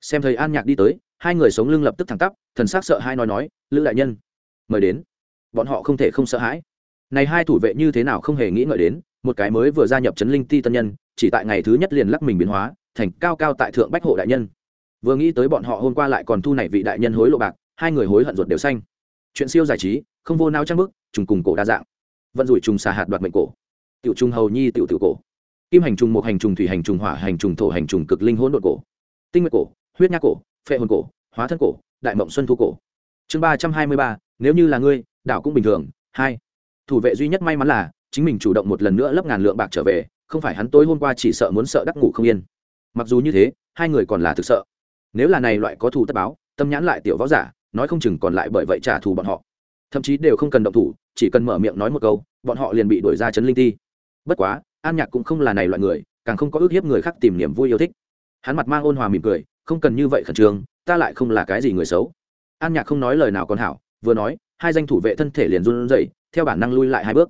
Xem thấy an nhạc đi tới, hai người sống lưng lập tức thẳng tắp, thần s á c sợ hai nói nói, lữ đại nhân, mời đến. Bọn họ không thể không sợ hãi. Này hai thủ vệ như thế nào không hề nghĩ ngợi đến, một cái mới vừa gia nhập trấn linh ti tân nhân, chỉ tại ngày thứ nhất liền lắc mình biến hóa, thành cao cao tại thượng bách hộ đại nhân. Vừa nghĩ tới bọn họ hôm qua lại còn thu này vị đại nhân hối lộ bạc, hai người hối hận ruột đều xanh. Chuyện siêu giải trí, không vô nao trang bức, trùng cùng cổ đa dạng. Vận rủi trùng xà hạt đoạt mệnh cổ tiểu trùng hầu nhi tiểu tiểu cổ. Kim hành trùng một hành trùng, thủy hành trùng, hỏa hành trùng, thổ hành trùng, cực linh hỗn độn cổ. Tinh nguyệt cổ, huyết nha cổ, phệ hồn cổ, hóa thân cổ, đại mộng xuân thu cổ. Chương ba trăm hai mươi ba, nếu như là ngươi đạo cũng bình thường. Hai, thủ vệ duy nhất may mắn là, chính mình chủ động một lần nữa lấp ngàn lượng bạc trở về, không phải hắn tối hôm qua chỉ sợ muốn sợ đắc ngủ không yên. Mặc dù như thế, hai người còn là thực sợ. Nếu là này loại có thù tất báo, tâm nhãn lại tiểu võ giả, nói không chừng còn lại bởi vậy trả thù bọn họ. Thậm chí đều không cần động thủ, chỉ cần mở miệng nói một câu, bọn họ liền bị đuổi ra chấn linh ti bất quá, an nhạc cũng không là này loại người, càng không có ước hiếp người khác tìm niềm vui yêu thích. Hắn mặt mang ôn hòa mỉm cười, không cần như vậy khẩn trương, ta lại không là cái gì người xấu. An nhạc không nói lời nào còn hảo, vừa nói, hai danh thủ vệ thân thể liền run rẩy, theo bản năng lui lại hai bước.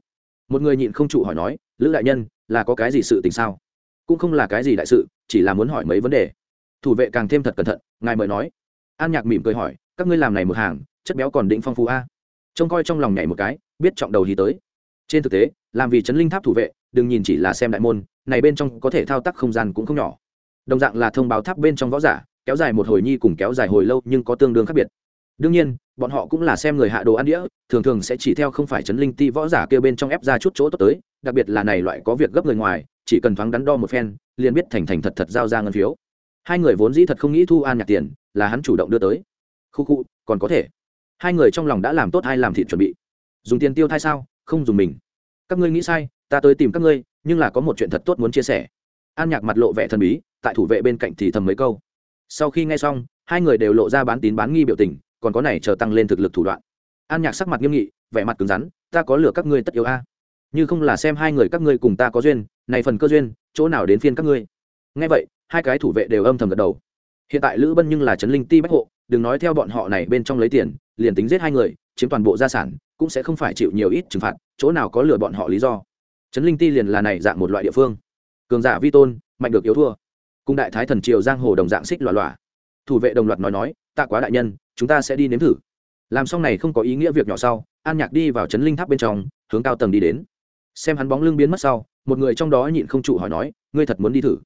Một người nhịn không trụ hỏi nói, lữ đại nhân, là có cái gì sự tình sao? Cũng không là cái gì đại sự, chỉ là muốn hỏi mấy vấn đề. Thủ vệ càng thêm thật cẩn thận, ngài mời nói. An nhạc mỉm cười hỏi, các ngươi làm này một hàng, chất béo còn định phong phú a. Trông coi trong lòng nhảy một cái, biết trọng đầu hí tới. Trên thực tế làm vì chấn linh tháp thủ vệ, đừng nhìn chỉ là xem đại môn, này bên trong có thể thao tác không gian cũng không nhỏ. Đồng dạng là thông báo tháp bên trong võ giả, kéo dài một hồi nhi cùng kéo dài hồi lâu nhưng có tương đương khác biệt. Đương nhiên, bọn họ cũng là xem người hạ đồ ăn đĩa, thường thường sẽ chỉ theo không phải chấn linh ti võ giả kêu bên trong ép ra chút chỗ tốt tới, đặc biệt là này loại có việc gấp người ngoài, chỉ cần thoáng đắn đo một phen, liền biết thành thành thật thật giao ra ngân phiếu. Hai người vốn dĩ thật không nghĩ thu an nhạc tiền, là hắn chủ động đưa tới. Khu khu, còn có thể. Hai người trong lòng đã làm tốt hay làm thịt chuẩn bị. Dùng tiền tiêu thai sao? Không dùng mình các ngươi nghĩ sai, ta tới tìm các ngươi, nhưng là có một chuyện thật tốt muốn chia sẻ. An nhạc mặt lộ vẻ thần bí, tại thủ vệ bên cạnh thì thầm mấy câu. Sau khi nghe xong, hai người đều lộ ra bán tín bán nghi biểu tình, còn có này chờ tăng lên thực lực thủ đoạn. An nhạc sắc mặt nghiêm nghị, vẻ mặt cứng rắn, ta có lừa các ngươi tất yếu a. Như không là xem hai người các ngươi cùng ta có duyên, này phần cơ duyên, chỗ nào đến phiên các ngươi? Nghe vậy, hai cái thủ vệ đều âm thầm gật đầu hiện tại lữ bân nhưng là trấn linh ti bách hộ, đừng nói theo bọn họ này bên trong lấy tiền, liền tính giết hai người, chiếm toàn bộ gia sản, cũng sẽ không phải chịu nhiều ít trừng phạt, chỗ nào có lừa bọn họ lý do. Trấn linh ti liền là này dạng một loại địa phương. Cường giả vi tôn, mạnh được yếu thua. Cùng đại thái thần triều giang hồ đồng dạng xích loạ loạ thủ vệ đồng loạt nói nói tạ quá đại nhân, chúng ta sẽ đi nếm thử. Làm xong này không có ý nghĩa việc nhỏ sau, an nhạc đi vào trấn linh tháp bên trong, hướng cao tầng đi đến. Xem hắn bóng lưng biến mất sau, một người trong đó nhịn không trụ hỏi nói, ngươi thật muốn đi thử?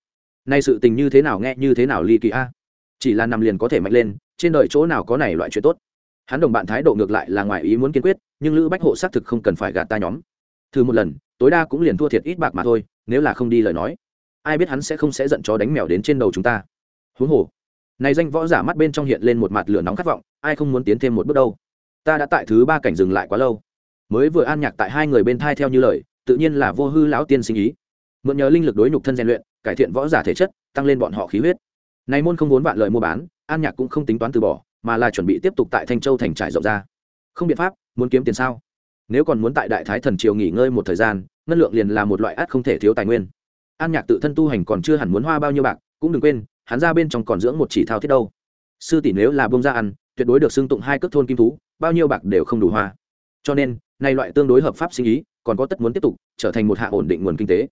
Nay sự tình như thế nào nghe như thế nào ly kỳ a? Chỉ là nằm liền có thể mạnh lên, trên đời chỗ nào có này loại chuyện tốt? Hắn đồng bạn thái độ ngược lại là ngoài ý muốn kiên quyết, nhưng lữ bách hộ xác thực không cần phải gạt ta nhóm. Thử một lần, tối đa cũng liền thua thiệt ít bạc mà thôi, nếu là không đi lời nói, ai biết hắn sẽ không sẽ giận chó đánh mèo đến trên đầu chúng ta. Huống hồ, này danh võ giả mắt bên trong hiện lên một mặt lửa nóng khát vọng, ai không muốn tiến thêm một bước đâu? Ta đã tại thứ ba cảnh dừng lại quá lâu. Mới vừa an nhạc tại hai người bên thai theo như lời, tự nhiên là vô hư lão tiên sinh ý. Mượn nhờ linh lực đối nhục thân rèn luyện, cải thiện võ giả thể chất, tăng lên bọn họ khí huyết này môn không vốn vạn lời mua bán, an nhạc cũng không tính toán từ bỏ, mà là chuẩn bị tiếp tục tại thanh châu thành trải rộng ra. Không biện pháp, muốn kiếm tiền sao? Nếu còn muốn tại đại thái thần triều nghỉ ngơi một thời gian, ngân lượng liền là một loại át không thể thiếu tài nguyên. An nhạc tự thân tu hành còn chưa hẳn muốn hoa bao nhiêu bạc, cũng đừng quên, hắn ra bên trong còn dưỡng một chỉ thao thiết đâu. Sư tỷ nếu là bông ra ăn, tuyệt đối được xưng tụng hai cước thôn kim thú, bao nhiêu bạc đều không đủ hoa. Cho nên nay loại tương đối hợp pháp sinh ý, còn có tất muốn tiếp tục, trở thành một hạ ổn định nguồn kinh tế.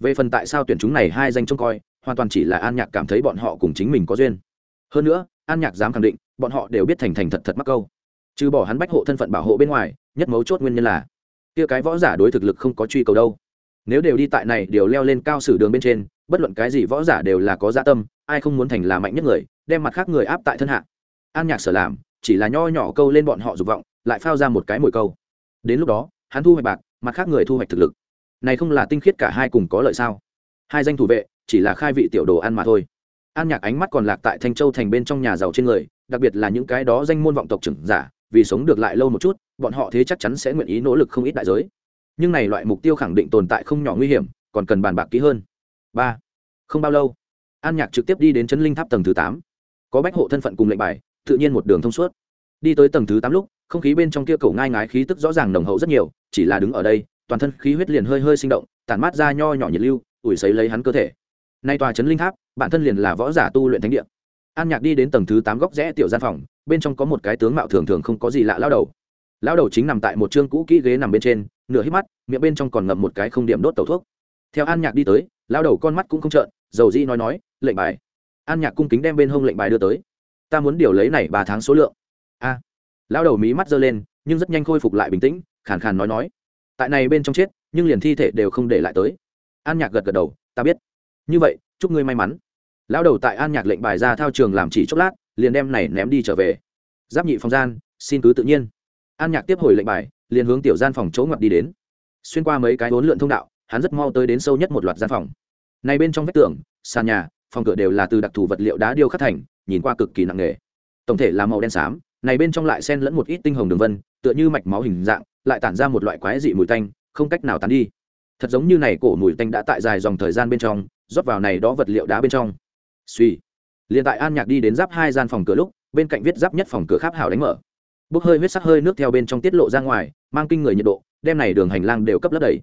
Về phần tại sao tuyển chúng này hai danh trông coi hoàn toàn chỉ là an nhạc cảm thấy bọn họ cùng chính mình có duyên. Hơn nữa, an nhạc dám khẳng định, bọn họ đều biết thành thành thật thật mắc câu. Trừ bỏ hắn bách hộ thân phận bảo hộ bên ngoài, nhất mấu chốt nguyên nhân là, kia cái võ giả đối thực lực không có truy cầu đâu. Nếu đều đi tại này, đều leo lên cao sử đường bên trên, bất luận cái gì võ giả đều là có dạ tâm, ai không muốn thành là mạnh nhất người, đem mặt khác người áp tại thân hạ. An nhạc sở làm, chỉ là nho nhỏ câu lên bọn họ dục vọng, lại phao ra một cái mồi câu. Đến lúc đó, hắn thu hoạch bạc, mặt khác người thu hoạch thực lực. Này không là tinh khiết cả hai cùng có lợi sao? Hai danh thủ vệ, chỉ là khai vị tiểu đồ ăn mà thôi. An nhạc ánh mắt còn lạc tại thanh châu thành bên trong nhà giàu trên người, đặc biệt là những cái đó danh môn vọng tộc trưởng giả, vì sống được lại lâu một chút, bọn họ thế chắc chắn sẽ nguyện ý nỗ lực không ít đại giới. Nhưng này loại mục tiêu khẳng định tồn tại không nhỏ nguy hiểm, còn cần bàn bạc kỹ hơn. Ba. Không bao lâu, an nhạc trực tiếp đi đến chân linh tháp tầng thứ tám. Có bách hộ thân phận cùng lệnh bài, tự nhiên một đường thông suốt. Đi tới tầng thứ tám lúc, không khí bên trong kia cổ ngai ngái khí tức rõ ràng nồng hậu rất nhiều, chỉ là đứng ở đây, toàn thân khí huyết liền hơi hơi sinh động, tản mát ra nho nhỏ nhiệt lưu ủi sấy lấy hắn cơ thể. Nay tòa trấn linh tháp, bản thân liền là võ giả tu luyện thánh địa. An nhạc đi đến tầng thứ tám góc rẽ tiểu gian phòng, bên trong có một cái tướng mạo thường thường không có gì lạ lao đầu. Lao đầu chính nằm tại một chương cũ kỹ ghế nằm bên trên, nửa hít mắt, miệng bên trong còn ngậm một cái không điểm đốt tẩu thuốc. Theo an nhạc đi tới lao đầu con mắt cũng không trợn, dầu di nói nói, lệnh bài. An nhạc cung kính đem bên hông lệnh bài đưa tới. Ta muốn điều lấy này ba tháng số lượng. A. À. lao đầu mí mắt giơ lên, nhưng rất nhanh khôi phục lại bình tĩnh, khàn khàn nói nói, tại này bên trong chết, nhưng liền thi thể đều không để lại tới an nhạc gật gật đầu, ta biết. Như vậy, chúc ngươi may mắn. Lão đầu tại an nhạc lệnh bài ra thao trường làm chỉ chốc lát, liền đem này ném đi trở về. Giáp nhị phòng gian, xin cứ tự nhiên. An nhạc tiếp hồi lệnh bài, liền hướng tiểu gian phòng chỗ ngập đi đến. Xuyên qua mấy cái bốn lượn thông đạo, hắn rất mau tới đến sâu nhất một loạt gian phòng. Này bên trong vách tường, sàn nhà, phòng cửa đều là từ đặc thù vật liệu đá điêu khắc thành, nhìn qua cực kỳ nặng nề. Tổng thể là màu đen xám, này bên trong lại xen lẫn một ít tinh hồng đường vân, tựa như mạch máu hình dạng, lại tản ra một loại quái dị mùi tanh, không cách nào tán đi thật giống như này cổ mùi tanh đã tại dài dòng thời gian bên trong, rót vào này đó vật liệu đá bên trong. Suy liền tại an nhạc đi đến giáp hai gian phòng cửa lúc, bên cạnh viết giáp nhất phòng cửa kháp hảo đánh mở. Bốc hơi huyết sắc hơi nước theo bên trong tiết lộ ra ngoài, mang kinh người nhiệt độ, đem này đường hành lang đều cấp lấp đầy.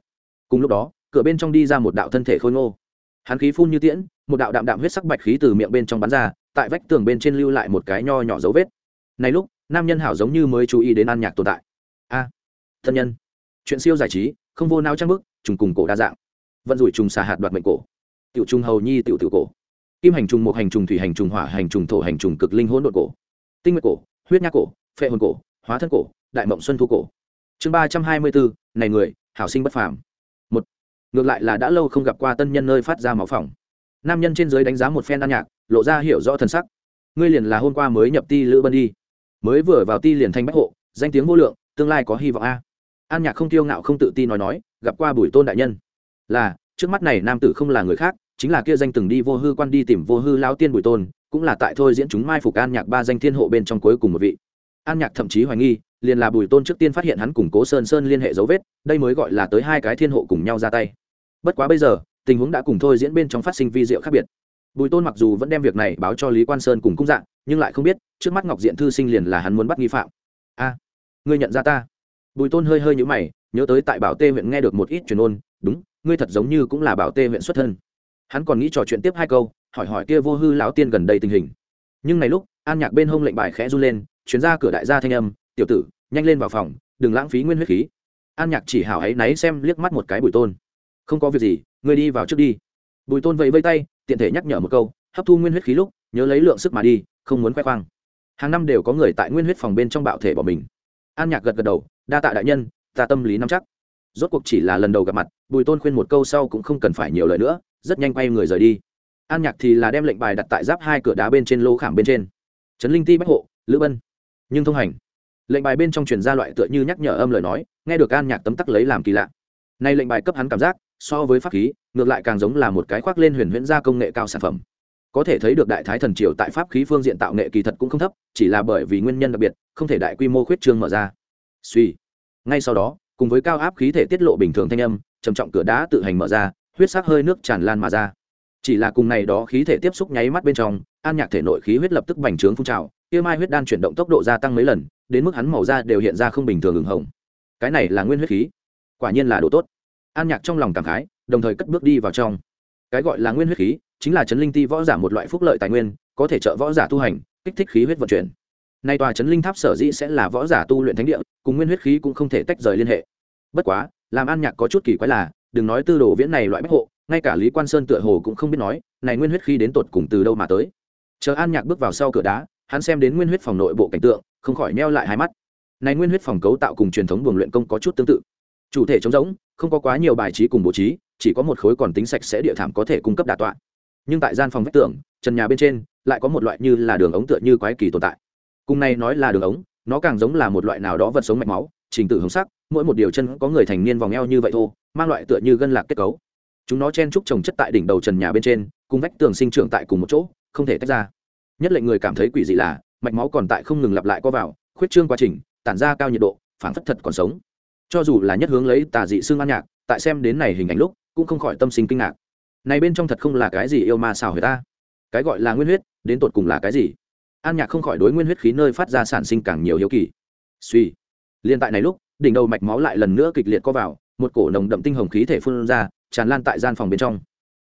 Cùng lúc đó, cửa bên trong đi ra một đạo thân thể khôi ngô. Hắn khí phun như tiễn, một đạo đạm đạm huyết sắc bạch khí từ miệng bên trong bắn ra, tại vách tường bên trên lưu lại một cái nho nhỏ dấu vết. Này lúc, nam nhân hảo giống như mới chú ý đến an nhạc tồn tại. A, thân nhân. Chuyện siêu giải trí, không vô nao trang bức trùng cùng cổ đa dạng. Vận rủi trùng xà hạt đoạt mệnh cổ. Tiểu trùng hầu nhi, tiểu tiểu cổ. Kim hành trùng một hành trùng, thủy hành trùng, hỏa hành trùng, thổ hành trùng, cực linh hỗn độn cổ. Tinh nguyệt cổ, huyết nhác cổ, phệ hồn cổ, hóa thân cổ, đại mộng xuân thu cổ. Chương ba trăm hai mươi bốn, này người, hảo sinh bất phàm. Một, ngược lại là đã lâu không gặp qua tân nhân nơi phát ra máu phòng nam nhân trên giới đánh giá một phen ăn nhạc, lộ ra hiểu rõ thân sắc. Ngươi liền là hôm qua mới nhập ti lữ bân đi. Mới vừa vào ti liền thanh bách hộ, danh tiếng vô lượng, tương lai có hy vọng a. An nhạc không tiêu ngạo không tự ti nói nói gặp qua bùi tôn đại nhân. Là, trước mắt này nam tử không là người khác, chính là kia danh từng đi vô hư quan đi tìm vô hư lao tiên bùi tôn, cũng là tại thôi diễn chúng mai phục an nhạc ba danh thiên hộ bên trong cuối cùng một vị. An nhạc thậm chí hoài nghi, liền là bùi tôn trước tiên phát hiện hắn cùng cố sơn sơn liên hệ dấu vết, đây mới gọi là tới hai cái thiên hộ cùng nhau ra tay. Bất quá bây giờ, tình huống đã cùng thôi diễn bên trong phát sinh vi diệu khác biệt. Bùi tôn mặc dù vẫn đem việc này báo cho lý quan sơn cùng cung dạng, nhưng lại không biết, trước mắt ngọc diện thư sinh liền là hắn muốn bắt nghi phạm. A, ngươi nhận ra ta? Bùi tôn hơi hơi nhũ mày nhớ tới tại bảo tê huyện nghe được một ít truyền ôn, đúng, ngươi thật giống như cũng là bảo tê huyện xuất thân. Hắn còn nghĩ trò chuyện tiếp hai câu, hỏi hỏi kia vô hư lão tiên gần đây tình hình. Nhưng này lúc, an nhạc bên hông lệnh bài khẽ run lên chuyến ra cửa đại gia thanh âm, tiểu tử, nhanh lên vào phòng, đừng lãng phí nguyên huyết khí. An nhạc chỉ hảo ấy náy xem liếc mắt một cái bùi tôn. Không có việc gì, ngươi đi vào trước đi. Bùi tôn vẫy vây tay, tiện thể nhắc nhở một câu, hấp thu nguyên huyết khí lúc, nhớ lấy lượng sức mà đi, không muốn khoe khoang. Hàng năm đều có người tại nguyên huyết phòng bên trong bạo thể bỏ mình. An nhạc gật gật đầu, đa tạ đại nhân ta tâm lý nắm chắc. Rốt cuộc chỉ là lần đầu gặp mặt, bùi tôn khuyên một câu sau cũng không cần phải nhiều lời nữa, rất nhanh quay người rời đi. An nhạc thì là đem lệnh bài đặt tại giáp hai cửa đá bên trên lô khảm bên trên. Trấn linh ti, bách hộ, lữ bân nhưng thông hành. Lệnh bài bên trong truyền ra loại tựa như nhắc nhở âm lời nói, nghe được an nhạc tấm tắc lấy làm kỳ lạ. Nay lệnh bài cấp hắn cảm giác, so với pháp khí, ngược lại càng giống là một cái khoác lên huyền huyễn gia công nghệ cao sản phẩm. Có thể thấy được đại thái thần triều tại pháp khí phương diện tạo nghệ kỳ thật cũng không thấp, chỉ là bởi vì nguyên nhân đặc biệt, không thể đại quy mô khuyết trương mở ra. Suy ngay sau đó, cùng với cao áp khí thể tiết lộ bình thường thanh âm, trầm trọng cửa đá tự hành mở ra, huyết sắc hơi nước tràn lan mà ra. Chỉ là cùng này đó khí thể tiếp xúc nháy mắt bên trong, an nhạc thể nội khí huyết lập tức bành trướng phun trào, kia mai huyết đan chuyển động tốc độ gia tăng mấy lần, đến mức hắn màu da đều hiện ra không bình thường ửng hồng. Cái này là nguyên huyết khí. Quả nhiên là đồ tốt. An nhạc trong lòng cảm khái, đồng thời cất bước đi vào trong. Cái gọi là nguyên huyết khí, chính là chấn linh ti võ giả một loại phúc lợi tài nguyên, có thể trợ võ giả tu hành, kích thích khí huyết vận chuyển nay tòa chấn linh tháp sở dĩ sẽ là võ giả tu luyện thánh địa, cùng nguyên huyết khí cũng không thể tách rời liên hệ. Bất quá, làm an nhạc có chút kỳ quái là, đừng nói tư đồ viễn này loại bách hộ, ngay cả lý quan sơn tựa hồ cũng không biết nói, này nguyên huyết khí đến tột cùng từ đâu mà tới. Chờ an nhạc bước vào sau cửa đá, hắn xem đến nguyên huyết phòng nội bộ cảnh tượng, không khỏi neo lại hai mắt. Này nguyên huyết phòng cấu tạo cùng truyền thống buồng luyện công có chút tương tự. Chủ thể trống rỗng, không có quá nhiều bài trí cùng bố trí, chỉ có một khối còn tính sạch sẽ địa thảm có thể cung cấp đà tọa. Nhưng tại gian phòng vách tường, trần nhà bên trên, lại có một loại như là đường ống tựa như quái kỳ tồn tại cùng này nói là đường ống, nó càng giống là một loại nào đó vật sống mạch máu, trình tự hồng sắc, mỗi một điều chân có người thành niên vòng eo như vậy thô mang loại tựa như gân lạc kết cấu. Chúng nó chen trúc trồng chất tại đỉnh đầu trần nhà bên trên, cùng vách tường sinh trưởng tại cùng một chỗ, không thể tách ra. Nhất lệnh người cảm thấy quỷ dị là, mạch máu còn tại không ngừng lặp lại co vào, khuyết trương quá trình, tản ra cao nhiệt độ phản phất thật còn sống. Cho dù là nhất hướng lấy tà dị xương an nhạc, tại xem đến này hình ảnh lúc, cũng không khỏi tâm sinh kinh ngạc. Này bên trong thật không là cái gì yêu ma xào người ta. Cái gọi là nguyên huyết, đến tột cùng là cái gì? An nhạc không khỏi đối nguyên huyết khí nơi phát ra sản sinh càng nhiều hiếu kỳ. Suy liên tại này lúc, đỉnh đầu mạch máu lại lần nữa kịch liệt co vào, một cổ nồng đậm tinh hồng khí thể phun ra, tràn lan tại gian phòng bên trong.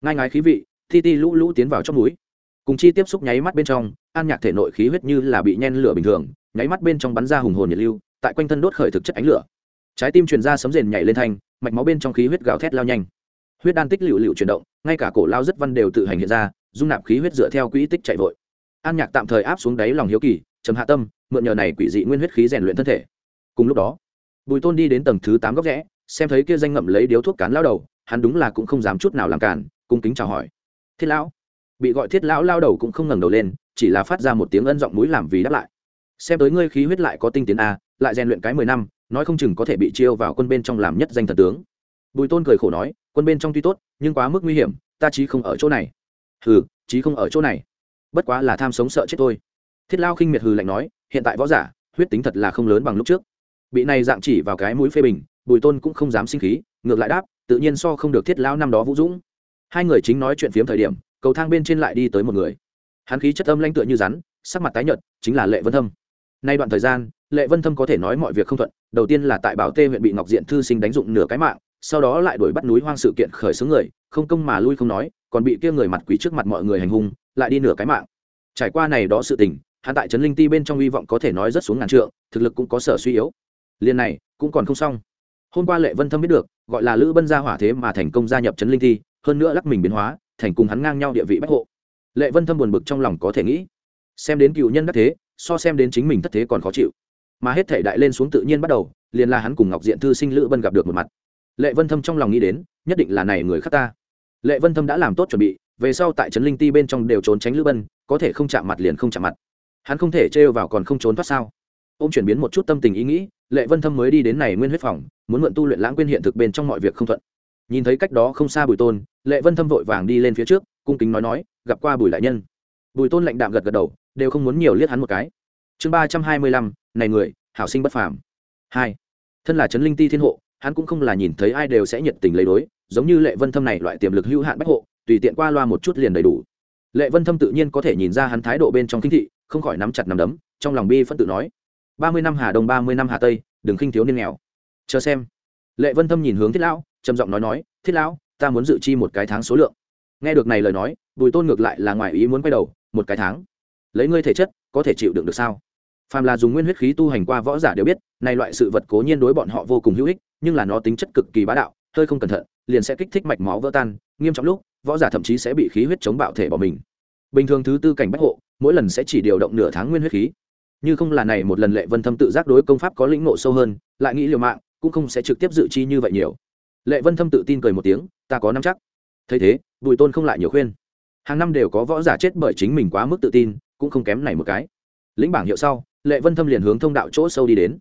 Ngai ngái khí vị thi ti lũ lũ tiến vào trong núi. Cùng chi tiếp xúc nháy mắt bên trong, an nhạc thể nội khí huyết như là bị nhen lửa bình thường, nháy mắt bên trong bắn ra hùng hồn nhiệt lưu, tại quanh thân đốt khởi thực chất ánh lửa. Trái tim truyền ra sấm rền nhảy lên thanh, mạch máu bên trong khí huyết gào thét lao nhanh. Huyết đan tích lựu lựu chuyển động, ngay cả cổ lao rất văn đều tự hành hiện ra, dung nạp khí huyết dựa theo quỹ tích chạy vội an nhạc tạm thời áp xuống đáy lòng hiếu kỳ chấm hạ tâm, mượn nhờ này quỷ dị nguyên huyết khí rèn luyện thân thể. Cùng lúc đó, bùi tôn đi đến tầng thứ tám góc rẽ, xem thấy kia danh ngậm lấy điếu thuốc cán lao đầu, hắn đúng là cũng không dám chút nào làm cản, cung kính chào hỏi. Thiết lão. Bị gọi thiết lão lao đầu cũng không ngẩng đầu lên, chỉ là phát ra một tiếng ân giọng mũi làm vì đáp lại. Xem tới ngươi khí huyết lại có tinh tiến a, lại rèn luyện cái mười năm, nói không chừng có thể bị chiêu vào quân bên trong làm nhất danh thần tướng. Bùi tôn cười khổ nói, quân bên trong tuy tốt, nhưng quá mức nguy hiểm, ta chí không ở chỗ này. Hừ, chí không ở chỗ này bất quá là tham sống sợ chết thôi. Thiết lao khinh miệt hừ lạnh nói, hiện tại võ giả, huyết tính thật là không lớn bằng lúc trước. Bị này dạng chỉ vào cái mũi phê bình, bùi tôn cũng không dám sinh khí, ngược lại đáp, tự nhiên so không được thiết lão năm đó vũ dũng. Hai người chính nói chuyện phiếm thời điểm, cầu thang bên trên lại đi tới một người. Hắn khí chất âm lanh tựa như rắn, sắc mặt tái nhợt, chính là lệ vân thâm. Nay đoạn thời gian, lệ vân thâm có thể nói mọi việc không thuận, đầu tiên là tại bảo tê huyện bị ngọc diện thư sinh đánh dụng nửa cái mạng, sau đó lại đuổi bắt núi hoang sự kiện khởi xướng người, không công mà lui không nói, còn bị kia người mặt quỷ trước mặt mọi người hành hung lại đi nửa cái mạng. Trải qua này đó sự tình, hắn tại trấn linh ti bên trong hy vọng có thể nói rất xuống ngàn trượng, thực lực cũng có sở suy yếu. Liền này, cũng còn không xong. Hôm qua lệ vân thâm biết được, gọi là lữ bân gia hỏa thế mà thành công gia nhập trấn linh ti, hơn nữa lắc mình biến hóa, thành cùng hắn ngang nhau địa vị bách hộ. Lệ vân thâm buồn bực trong lòng có thể nghĩ, xem đến cựu nhân đắc thế, so xem đến chính mình thất thế còn khó chịu. Mà hết thể đại lên xuống tự nhiên bắt đầu, liền là hắn cùng ngọc diện thư sinh lữ bân gặp được một mặt. Lệ vân thâm trong lòng nghĩ đến, nhất định là này người khác ta. Lệ vân thâm đã làm tốt chuẩn bị về sau tại trấn linh ti bên trong đều trốn tránh lữ bân, có thể không chạm mặt liền không chạm mặt. Hắn không thể trêu vào còn không trốn thoát sao? Ô m chuyển biến một chút tâm tình ý nghĩ, lệ vân thâm mới đi đến này nguyên huyết phòng, muốn mượn tu luyện lãng quyên hiện thực bên trong mọi việc không thuận. Nhìn thấy cách đó không xa bùi tôn, lệ vân thâm vội vàng đi lên phía trước, cung kính nói nói, gặp qua bùi đại nhân. Bùi tôn lạnh đạm gật gật đầu, đều không muốn nhiều liếc hắn một cái. Chương ba trăm hai mươi lăm, này người, hảo sinh bất phàm. Hai, thân là trấn linh ti thiên hộ, hắn cũng không là nhìn thấy ai đều sẽ nhiệt tình lấy đối, giống như lệ vân thâm này loại tiềm lực hữu hạn bách hộ tùy tiện qua loa một chút liền đầy đủ. Lệ vân thâm tự nhiên có thể nhìn ra hắn thái độ bên trong kinh thị, không khỏi nắm chặt nắm đấm, trong lòng bi phân tự nói, ba mươi năm hà đông, ba mươi năm hà tây, đừng khinh thiếu niên nghèo. Chờ xem. Lệ vân thâm nhìn hướng thiết lão, trầm giọng nói nói, thiết lão, ta muốn dự chi một cái tháng số lượng. Nghe được này lời nói, bùi tôn ngược lại là ngoài ý muốn quay đầu, một cái tháng? Lấy ngươi thể chất, có thể chịu đựng được sao? Phàm là dùng nguyên huyết khí tu hành qua võ giả đều biết, này loại sự vật cố nhiên đối bọn họ vô cùng hữu ích, nhưng là nó tính chất cực kỳ bá đạo, hơi không cẩn thận, liền sẽ kích thích mạch máu vỡ tan, nghiêm trọng lúc võ giả thậm chí sẽ bị khí huyết chống bạo thể bỏ mình. Bình thường thứ tư cảnh bách hộ, mỗi lần sẽ chỉ điều động nửa tháng nguyên huyết khí. Như không là này một lần lệ vân thâm tự giác đối công pháp có lĩnh ngộ sâu hơn, lại nghĩ liều mạng, cũng không sẽ trực tiếp dự chi như vậy nhiều. Lệ vân thâm tự tin cười một tiếng, ta có năm chắc. Thấy thế, bùi tôn không lại nhiều khuyên. Hàng năm đều có võ giả chết bởi chính mình quá mức tự tin, cũng không kém này một cái. Lĩnh bảng hiệu sau, lệ vân thâm liền hướng thông đạo chỗ sâu đi đến.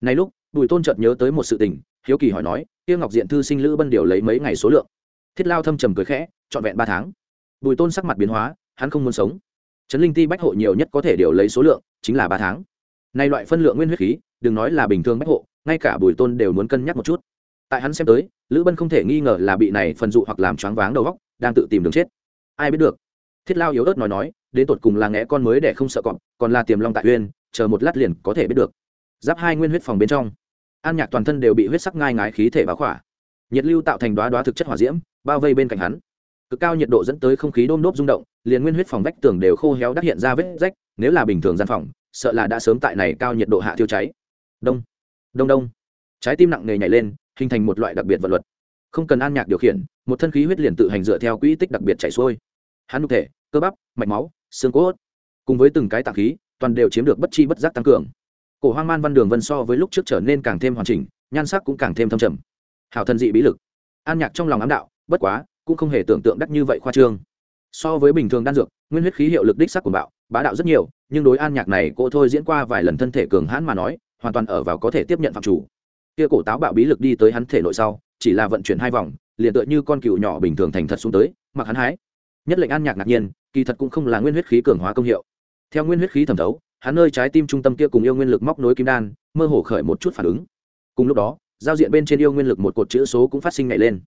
Này lúc, bùi tôn chợt nhớ tới một sự tình, hiếu kỳ hỏi nói tiêu ngọc diện thư sinh lữ bân điều lấy mấy ngày số lượng? Thiết lao thâm trầm cười khẽ trọn vẹn ba tháng. Bùi tôn sắc mặt biến hóa, hắn không muốn sống. Trấn linh ti bách hộ nhiều nhất có thể điều lấy số lượng, chính là ba tháng. Nay loại phân lượng nguyên huyết khí, đừng nói là bình thường bách hộ, ngay cả bùi tôn đều muốn cân nhắc một chút. Tại hắn xem tới, lữ bân không thể nghi ngờ là bị này phần dụ hoặc làm choáng váng đầu góc đang tự tìm đường chết. Ai biết được? Thiết lao yếu ớt nói nói, đến tột cùng là ngẽ con mới để không sợ cọp, còn là tiềm long tại uyên, chờ một lát liền có thể biết được. Giáp hai nguyên huyết phòng bên trong, an nhạc toàn thân đều bị huyết sắc ngai ngái khí thể báo khỏa. Nhiệt lưu tạo thành đoá đoá thực chất hỏa diễm, bao vây bên cạnh hắn cực cao nhiệt độ dẫn tới không khí đôm nốt rung động, liền nguyên huyết phòng vách tường đều khô héo đắc hiện ra vết rách, nếu là bình thường gian phòng, sợ là đã sớm tại này cao nhiệt độ hạ thiêu cháy. Đông đông đông. Trái tim nặng nề nhảy lên, hình thành một loại đặc biệt vật luật. Không cần an nhạc điều khiển, một thân khí huyết liền tự hành dựa theo quỹ tích đặc biệt chảy xuôi. Hắn nhục thể, cơ bắp, mạch máu, xương cốt. Cùng với từng cái tạng khí, toàn đều chiếm được bất chi bất giác tăng cường. Cổ hoang man văn đường vân so với lúc trước trở nên càng thêm hoàn chỉnh, nhan sắc cũng càng thêm thâm trầm. Hào thần dị bí lực. An nhạc trong lòng ám đạo, bất quá cũng không hề tưởng tượng đắt như vậy khoa trương. So với bình thường đan dược, nguyên huyết khí hiệu lực đích sắc của bạo, bá đạo rất nhiều, nhưng đối an nhạc này, cô thôi diễn qua vài lần thân thể cường hãn mà nói, hoàn toàn ở vào có thể tiếp nhận phạm chủ. Kia cổ táo bạo bí lực đi tới hắn thể nội sau, chỉ là vận chuyển hai vòng, liền tựa như con cừu nhỏ bình thường thành thật xuống tới, mặc hắn hái. Nhất lệnh an nhạc ngạc nhiên, kỳ thật cũng không là nguyên huyết khí cường hóa công hiệu. Theo nguyên huyết khí thẩm thấu, hắn nơi trái tim trung tâm kia cùng yêu nguyên lực móc nối kim đan, mơ hồ khởi một chút phản ứng. Cùng lúc đó, giao diện bên trên yêu nguyên lực một cột chữ số cũng phát sinh nhảy lên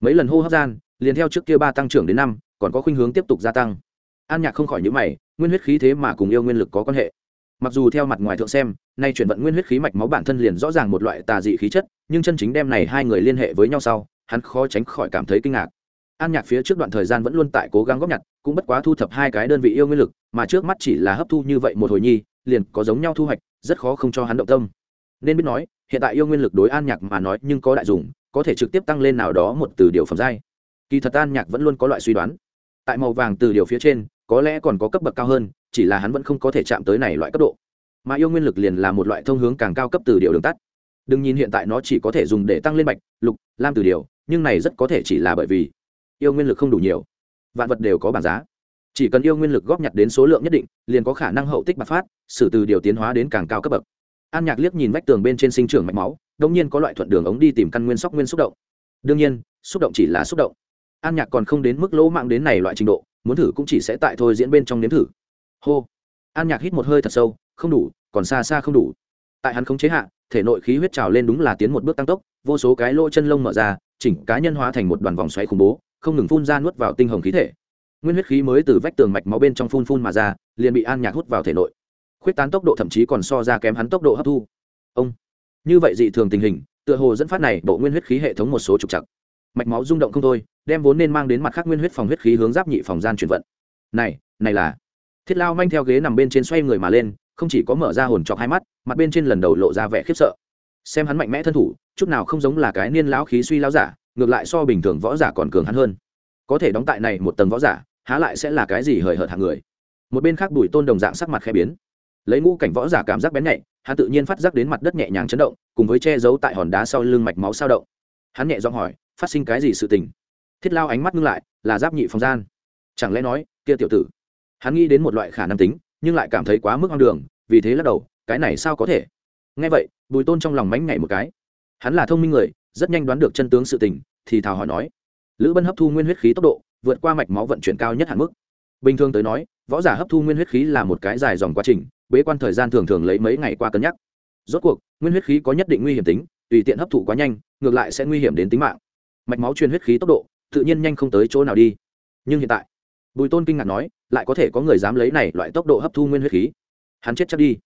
mấy lần hô hấp gian, liền theo trước kia ba tăng trưởng đến năm, còn có khuynh hướng tiếp tục gia tăng. An nhạc không khỏi những mày, nguyên huyết khí thế mà cùng yêu nguyên lực có quan hệ. Mặc dù theo mặt ngoài thượng xem, nay chuyển vận nguyên huyết khí mạch máu bản thân liền rõ ràng một loại tà dị khí chất, nhưng chân chính đem này hai người liên hệ với nhau sau, hắn khó tránh khỏi cảm thấy kinh ngạc. An nhạc phía trước đoạn thời gian vẫn luôn tại cố gắng góp nhặt, cũng bất quá thu thập hai cái đơn vị yêu nguyên lực, mà trước mắt chỉ là hấp thu như vậy một hồi nhi, liền có giống nhau thu hoạch, rất khó không cho hắn động tâm. Nên biết nói, hiện tại yêu nguyên lực đối an nhạc mà nói nhưng có đại dùng có thể trực tiếp tăng lên nào đó một từ điều phẩm giai. Kỳ thật an nhạc vẫn luôn có loại suy đoán. Tại màu vàng từ điều phía trên, có lẽ còn có cấp bậc cao hơn, chỉ là hắn vẫn không có thể chạm tới này loại cấp độ. Mà yêu nguyên lực liền là một loại thông hướng càng cao cấp từ điều đường tắt. Đừng nhìn hiện tại nó chỉ có thể dùng để tăng lên bạch, lục, lam từ điều, nhưng này rất có thể chỉ là bởi vì yêu nguyên lực không đủ nhiều. Vạn vật đều có bảng giá. Chỉ cần yêu nguyên lực góp nhặt đến số lượng nhất định, liền có khả năng hậu tích bạc phát xử từ điều tiến hóa đến càng cao cấp bậc an nhạc liếc nhìn vách tường bên trên sinh trưởng mạch máu đông nhiên có loại thuận đường ống đi tìm căn nguyên sóc nguyên xúc động. Đương nhiên, xúc động chỉ là xúc động. An nhạc còn không đến mức lỗ mạng đến này loại trình độ, muốn thử cũng chỉ sẽ tại thôi diễn bên trong nếm thử. Hô. An nhạc hít một hơi thật sâu, không đủ, còn xa xa không đủ. Tại hắn không chế hạ, thể nội khí huyết trào lên đúng là tiến một bước tăng tốc, vô số cái lỗ chân lông mở ra, chỉnh cá nhân hóa thành một đoàn vòng xoáy khủng bố, không ngừng phun ra nuốt vào tinh hồng khí thể. Nguyên huyết khí mới từ vách tường mạch máu bên trong phun phun mà ra, liền bị an nhạc hút vào thể nội khuyết tán tốc độ thậm chí còn so ra kém hắn tốc độ hấp thu. Ông, như vậy dị thường tình hình, tựa hồ dẫn phát này bộ nguyên huyết khí hệ thống một số trục chặt mạch máu rung động không thôi, đem vốn nên mang đến mặt khác nguyên huyết phòng huyết khí hướng giáp nhị phòng gian chuyển vận. Này này là. Thiết lao manh theo ghế nằm bên trên xoay người mà lên, không chỉ có mở ra hồn chọc hai mắt, mặt bên trên lần đầu lộ ra vẻ khiếp sợ. Xem hắn mạnh mẽ thân thủ, chút nào không giống là cái niên lão khí suy lão giả, ngược lại so bình thường võ giả còn cường hắn hơn. Có thể đóng tại này một tầng võ giả, há lại sẽ là cái gì hời hợt hàng người. Một bên khác bùi tôn đồng dạng sắc mặt khẽ biến lấy ngũ cảnh võ giả cảm giác bén nhạy, hắn tự nhiên phát giác đến mặt đất nhẹ nhàng chấn động, cùng với che giấu tại hòn đá sau lưng mạch máu sao động. Hắn nhẹ giọng hỏi, phát sinh cái gì sự tình? Thiết lao ánh mắt ngưng lại, là giáp nhị phòng gian. Chẳng lẽ nói, kia tiểu tử? Hắn nghĩ đến một loại khả năng tính, nhưng lại cảm thấy quá mức hoang đường, vì thế lắc đầu, cái này sao có thể? Nghe vậy, bùi tôn trong lòng mánh nhảy một cái. Hắn là thông minh người, rất nhanh đoán được chân tướng sự tình, thì thào hỏi nói, lữ bân hấp thu nguyên huyết khí tốc độ, vượt qua mạch máu vận chuyển cao nhất hạn mức. Bình thường tới nói, võ giả hấp thu nguyên huyết khí là một cái dài dòng quá trình bế quan thời gian thường thường lấy mấy ngày qua cân nhắc. Rốt cuộc, nguyên huyết khí có nhất định nguy hiểm tính, tùy tiện hấp thụ quá nhanh, ngược lại sẽ nguy hiểm đến tính mạng. Mạch máu truyền huyết khí tốc độ, tự nhiên nhanh không tới chỗ nào đi. Nhưng hiện tại, bùi tôn kinh ngạc nói, lại có thể có người dám lấy này loại tốc độ hấp thu nguyên huyết khí. Hắn chết chắc đi.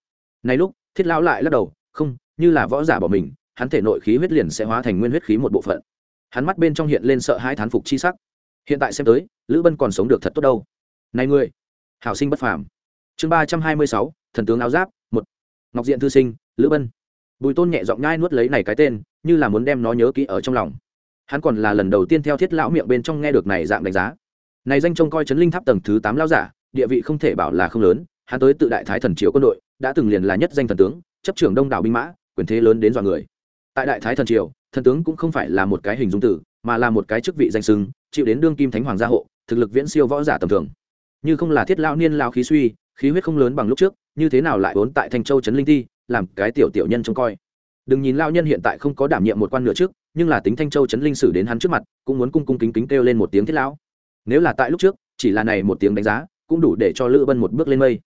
Này lúc, thiết lão lại lắc đầu, không, như là võ giả bỏ mình, hắn thể nội khí huyết liền sẽ hóa thành nguyên huyết khí một bộ phận. Hắn mắt bên trong hiện lên sợ hai thán phục chi sắc. Hiện tại xem tới, lữ bân còn sống được thật tốt đâu. Này ngươi hảo sinh bất phàm. Chương ba trăm hai mươi sáu thần tướng áo giáp, một, ngọc diện thư sinh, lữ bân. Bùi tôn nhẹ giọng nhai nuốt lấy này cái tên, như là muốn đem nó nhớ kỹ ở trong lòng. Hắn còn là lần đầu tiên theo thiết lão miệng bên trong nghe được này dạng đánh giá. Này danh trông coi chấn linh tháp tầng thứ tám lao giả, địa vị không thể bảo là không lớn, hắn tới tự đại thái thần triều quân đội, đã từng liền là nhất danh thần tướng, chấp trưởng đông đảo binh mã, quyền thế lớn đến dọa người. Tại đại thái thần triều, thần tướng cũng không phải là một cái hình dung tử, mà là một cái chức vị danh sưng chịu đến đương kim thánh hoàng gia hộ, thực lực viễn siêu võ giả tầm thường. Như không là thiết lao niên lao khí suy, khí huyết không lớn bằng lúc trước như thế nào lại vốn tại thanh châu trấn linh thi làm cái tiểu tiểu nhân trông coi. Đừng nhìn lao nhân hiện tại không có đảm nhiệm một quan nửa trước, nhưng là tính thanh châu trấn linh sử đến hắn trước mặt, cũng muốn cung cung kính kính kêu lên một tiếng thiết lão. Nếu là tại lúc trước, chỉ là này một tiếng đánh giá, cũng đủ để cho lữ bân một bước lên mây.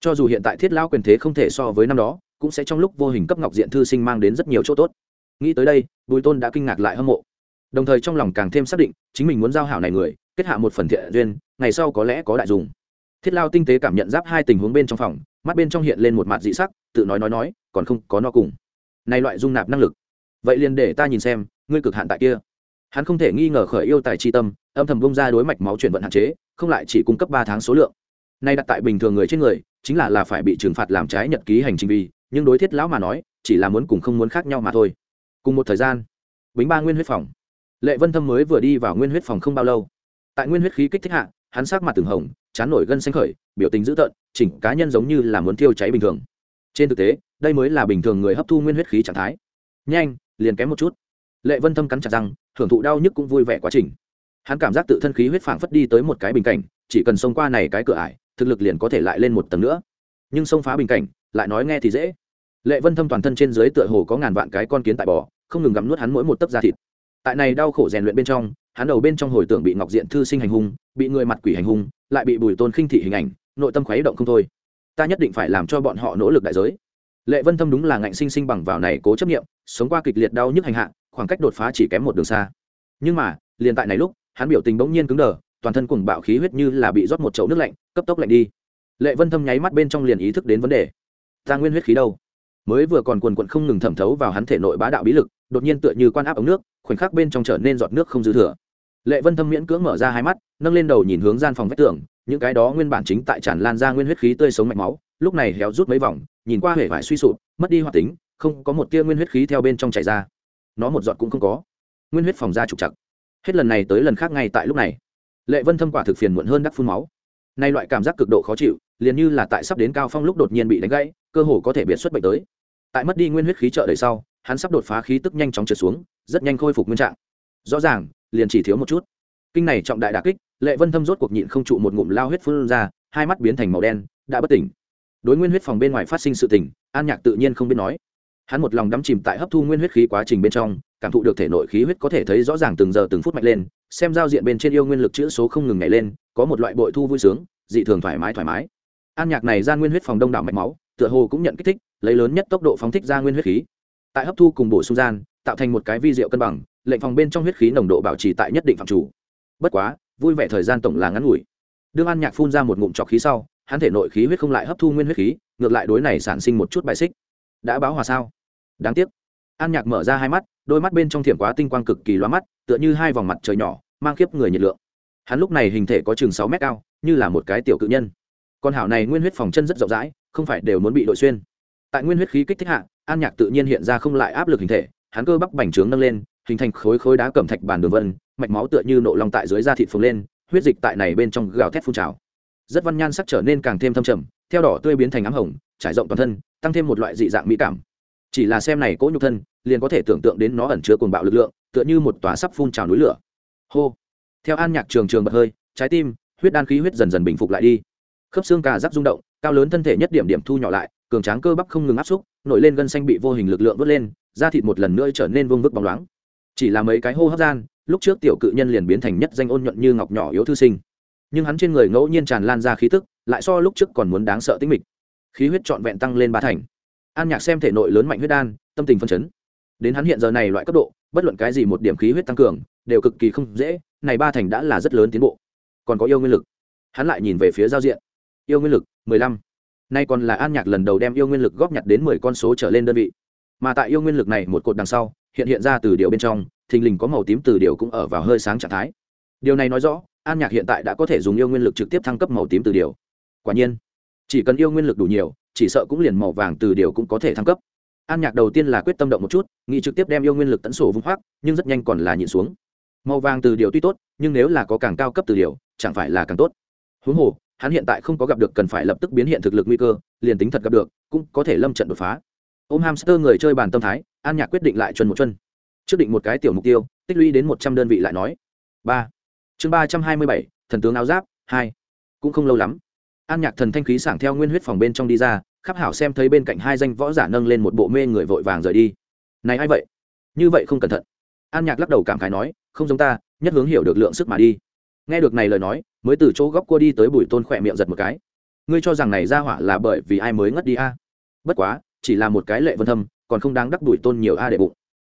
Cho dù hiện tại thiết lão quyền thế không thể so với năm đó, cũng sẽ trong lúc vô hình cấp ngọc diện thư sinh mang đến rất nhiều chỗ tốt. Nghĩ tới đây, bùi tôn đã kinh ngạc lại hâm mộ. Đồng thời trong lòng càng thêm xác định, chính mình muốn giao hảo này người, kết hạ một phần thiện duyên, ngày sau có lẽ có đại dùng. Thiết lao tinh tế cảm nhận giáp hai tình huống bên trong phòng mắt bên trong hiện lên một mặt dị sắc, tự nói nói nói, còn không có no cùng. Này loại dung nạp năng lực. Vậy liền để ta nhìn xem, ngươi cực hạn tại kia. Hắn không thể nghi ngờ khởi yêu tài chi tâm, âm thầm bông ra đối mạch máu chuyển vận hạn chế, không lại chỉ cung cấp ba tháng số lượng. Nay đặt tại bình thường người trên người, chính là là phải bị trừng phạt làm trái nhật ký hành trình vì, nhưng đối thiết lão mà nói, chỉ là muốn cùng không muốn khác nhau mà thôi. Cùng một thời gian, bính ba nguyên huyết phòng. Lệ vân thâm mới vừa đi vào nguyên huyết phòng không bao lâu. Tại nguyên huyết khí kích thích hạ, hắn sắc mặt từng hồng chán nổi gân xanh khởi, biểu tình dữ tợn, chỉnh cá nhân giống như là muốn thiêu cháy bình thường. Trên thực tế, đây mới là bình thường người hấp thu nguyên huyết khí trạng thái. Nhanh, liền kém một chút. Lệ vân thâm cắn chặt răng, hưởng thụ đau nhức cũng vui vẻ quá trình. Hắn cảm giác tự thân khí huyết phảng phất đi tới một cái bình cảnh, chỉ cần xông qua này cái cửa ải, thực lực liền có thể lại lên một tầng nữa. Nhưng xông phá bình cảnh, lại nói nghe thì dễ. Lệ vân thâm toàn thân trên dưới tựa hồ có ngàn vạn cái con kiến tại bò, không ngừng gặm nuốt hắn mỗi một tấc da thịt. Tại này đau khổ rèn luyện bên trong, hắn đầu bên trong hồi tưởng bị ngọc diện thư sinh hành hung, bị người mặt quỷ hành hung lại bị bùi tôn khinh thị hình ảnh, nội tâm khuấy động không thôi. Ta nhất định phải làm cho bọn họ nỗ lực đại giới. Lệ vân thâm đúng là ngạnh sinh sinh bằng vào này cố chấp nghiệm sống qua kịch liệt đau nhức hành hạ, khoảng cách đột phá chỉ kém một đường xa. Nhưng mà, liền tại này lúc, hắn biểu tình bỗng nhiên cứng đờ, toàn thân cùng bạo khí huyết như là bị rót một chậu nước lạnh, cấp tốc lạnh đi. Lệ vân thâm nháy mắt bên trong liền ý thức đến vấn đề. Ta nguyên huyết khí đâu? Mới vừa còn quần quận không ngừng thẩm thấu vào hắn thể nội bá đạo bí lực, đột nhiên tựa như quan áp ống nước, khoảnh khắc bên trong trở nên giọt nước không dư thừa lệ vân thâm miễn cưỡng mở ra hai mắt, nâng lên đầu nhìn hướng gian phòng vách tường, những cái đó nguyên bản chính tại tràn lan ra nguyên huyết khí tươi sống mạch máu, lúc này héo rút mấy vòng, nhìn qua hệ vải suy sụp, mất đi hoạt tính, không có một tia nguyên huyết khí theo bên trong chảy ra. Nó một giọt cũng không có. Nguyên huyết phòng ra trục chặt hết lần này tới lần khác ngay tại lúc này. Lệ vân thâm quả thực phiền muộn hơn đắc phun máu. Nay loại cảm giác cực độ khó chịu, liền như là tại sắp đến cao phong lúc đột nhiên bị đánh gãy, cơ hồ có thể biệt xuất bệnh tới. Tại mất đi nguyên huyết khí trợ đời sau, hắn sắp đột phá khí tức nhanh chóng trượt xuống, rất nhanh khôi phục nguyên trạng. Rõ ràng liền chỉ thiếu một chút. Kinh này trọng đại đà kích, lệ vân thâm rốt cuộc nhịn không trụ một ngụm lao huyết phun ra, hai mắt biến thành màu đen, đã bất tỉnh. Đối nguyên huyết phòng bên ngoài phát sinh sự tỉnh an nhạc tự nhiên không biết nói. Hắn một lòng đắm chìm tại hấp thu nguyên huyết khí quá trình bên trong, cảm thụ được thể nội khí huyết có thể thấy rõ ràng từng giờ từng phút mạnh lên, xem giao diện bên trên yêu nguyên lực chữ số không ngừng nhảy lên, có một loại bội thu vui sướng, dị thường thoải mái thoải mái. An nhạc này ra nguyên huyết phòng đông đảo mạch máu, tựa hồ cũng nhận kích thích, lấy lớn nhất tốc độ phóng thích ra nguyên huyết khí. Tại hấp thu cùng bổ sung gian, tạo thành một cái vi diệu cân bằng lệnh phòng bên trong huyết khí nồng độ bảo trì tại nhất định phạm chủ. Bất quá, vui vẻ thời gian tổng là ngắn ngủi. Đương an nhạc phun ra một ngụm trọc khí sau, hắn thể nội khí huyết không lại hấp thu nguyên huyết khí, ngược lại đối này sản sinh một chút bài xích. Đã báo hòa sao? Đáng tiếc. An nhạc mở ra hai mắt, đôi mắt bên trong thiểm quá tinh quang cực kỳ loa mắt, tựa như hai vòng mặt trời nhỏ, mang khiếp người nhiệt lượng. Hắn lúc này hình thể có chừng sáu mét cao, như là một cái tiểu cự nhân. Con hảo này nguyên huyết phòng chân rất rộng rãi, không phải đều muốn bị đội xuyên. Tại nguyên huyết khí kích thích hạ, an nhạc tự nhiên hiện ra không lại áp lực hình thể, hắn cơ bắp bành trướng nâng lên hình thành khối khối đá cẩm thạch bàn đường vân, mạch máu tựa như nộ lòng tại dưới da thịt phồng lên, huyết dịch tại này bên trong gào thét phun trào. Rất văn nhan sắc trở nên càng thêm thâm trầm, theo đỏ tươi biến thành ám hồng, trải rộng toàn thân, tăng thêm một loại dị dạng mỹ cảm. Chỉ là xem này cỗ nhục thân, liền có thể tưởng tượng đến nó ẩn chứa cuồng bạo lực lượng, tựa như một tòa sắp phun trào núi lửa. Hô! Theo an nhạc trường trường bật hơi, trái tim, huyết đan khí huyết dần dần bình phục lại đi. Khớp xương cà rắc rung động, cao lớn thân thể nhất điểm điểm thu nhỏ lại, cường tráng cơ bắp không ngừng áp xúc, nổi lên gân xanh bị vô hình lực lượng vớt lên, da thịt một lần nữa trở nên vương vức bóng loáng chỉ là mấy cái hô hấp gian, lúc trước tiểu cự nhân liền biến thành nhất danh ôn nhuận như ngọc nhỏ yếu thư sinh. Nhưng hắn trên người ngẫu nhiên tràn lan ra khí tức, lại so lúc trước còn muốn đáng sợ tính mịch. Khí huyết trọn vẹn tăng lên ba thành. An nhạc xem thể nội lớn mạnh huyết đan, tâm tình phân chấn. Đến hắn hiện giờ này loại cấp độ, bất luận cái gì một điểm khí huyết tăng cường, đều cực kỳ không dễ, này ba thành đã là rất lớn tiến bộ. Còn có yêu nguyên lực. Hắn lại nhìn về phía giao diện. Yêu nguyên lực, mười lăm. Nay còn là an nhạc lần đầu đem yêu nguyên lực góp nhặt đến mười con số trở lên đơn vị. Mà tại yêu nguyên lực này một cột đằng sau hiện hiện ra từ điều bên trong, thình lình có màu tím từ điều cũng ở vào hơi sáng trạng thái. Điều này nói rõ, an nhạc hiện tại đã có thể dùng yêu nguyên lực trực tiếp thăng cấp màu tím từ điều quả nhiên, chỉ cần yêu nguyên lực đủ nhiều, chỉ sợ cũng liền màu vàng từ điều cũng có thể thăng cấp. An nhạc đầu tiên là quyết tâm động một chút, nghĩ trực tiếp đem yêu nguyên lực tấn sổ vung hoác, nhưng rất nhanh còn là nhịn xuống. Màu vàng từ điều tuy tốt, nhưng nếu là có càng cao cấp từ điều chẳng phải là càng tốt. Huống hồ, hắn hiện tại không có gặp được cần phải lập tức biến hiện thực lực nguy cơ, liền tính thật gặp được, cũng có thể lâm trận đột phá ôm hamster người chơi bàn tâm thái, an nhạc quyết định lại chuẩn một chân trước định một cái tiểu mục tiêu, tích lũy đến một trăm đơn vị lại nói. Ba. Chương ba trăm hai mươi bảy, thần tướng áo giáp, hai. Cũng không lâu lắm, an nhạc thần thanh khí sảng theo nguyên huyết phòng bên trong đi ra, khắp hảo xem thấy bên cạnh hai danh võ giả nâng lên một bộ mê người vội vàng rời đi. Này ai vậy? Như vậy không cẩn thận. An nhạc lắc đầu cảm khái nói, không giống ta, nhất hướng hiểu được lượng sức mà đi. Nghe được này lời nói, mới từ chỗ góc cua đi tới bùi tôn khỏe miệng giật một cái. Ngươi cho rằng này ra hỏa là bởi vì ai mới ngất đi a? Bất quá chỉ là một cái lệ vân thâm, còn không đáng đắc đuổi tôn nhiều a đệ bụng.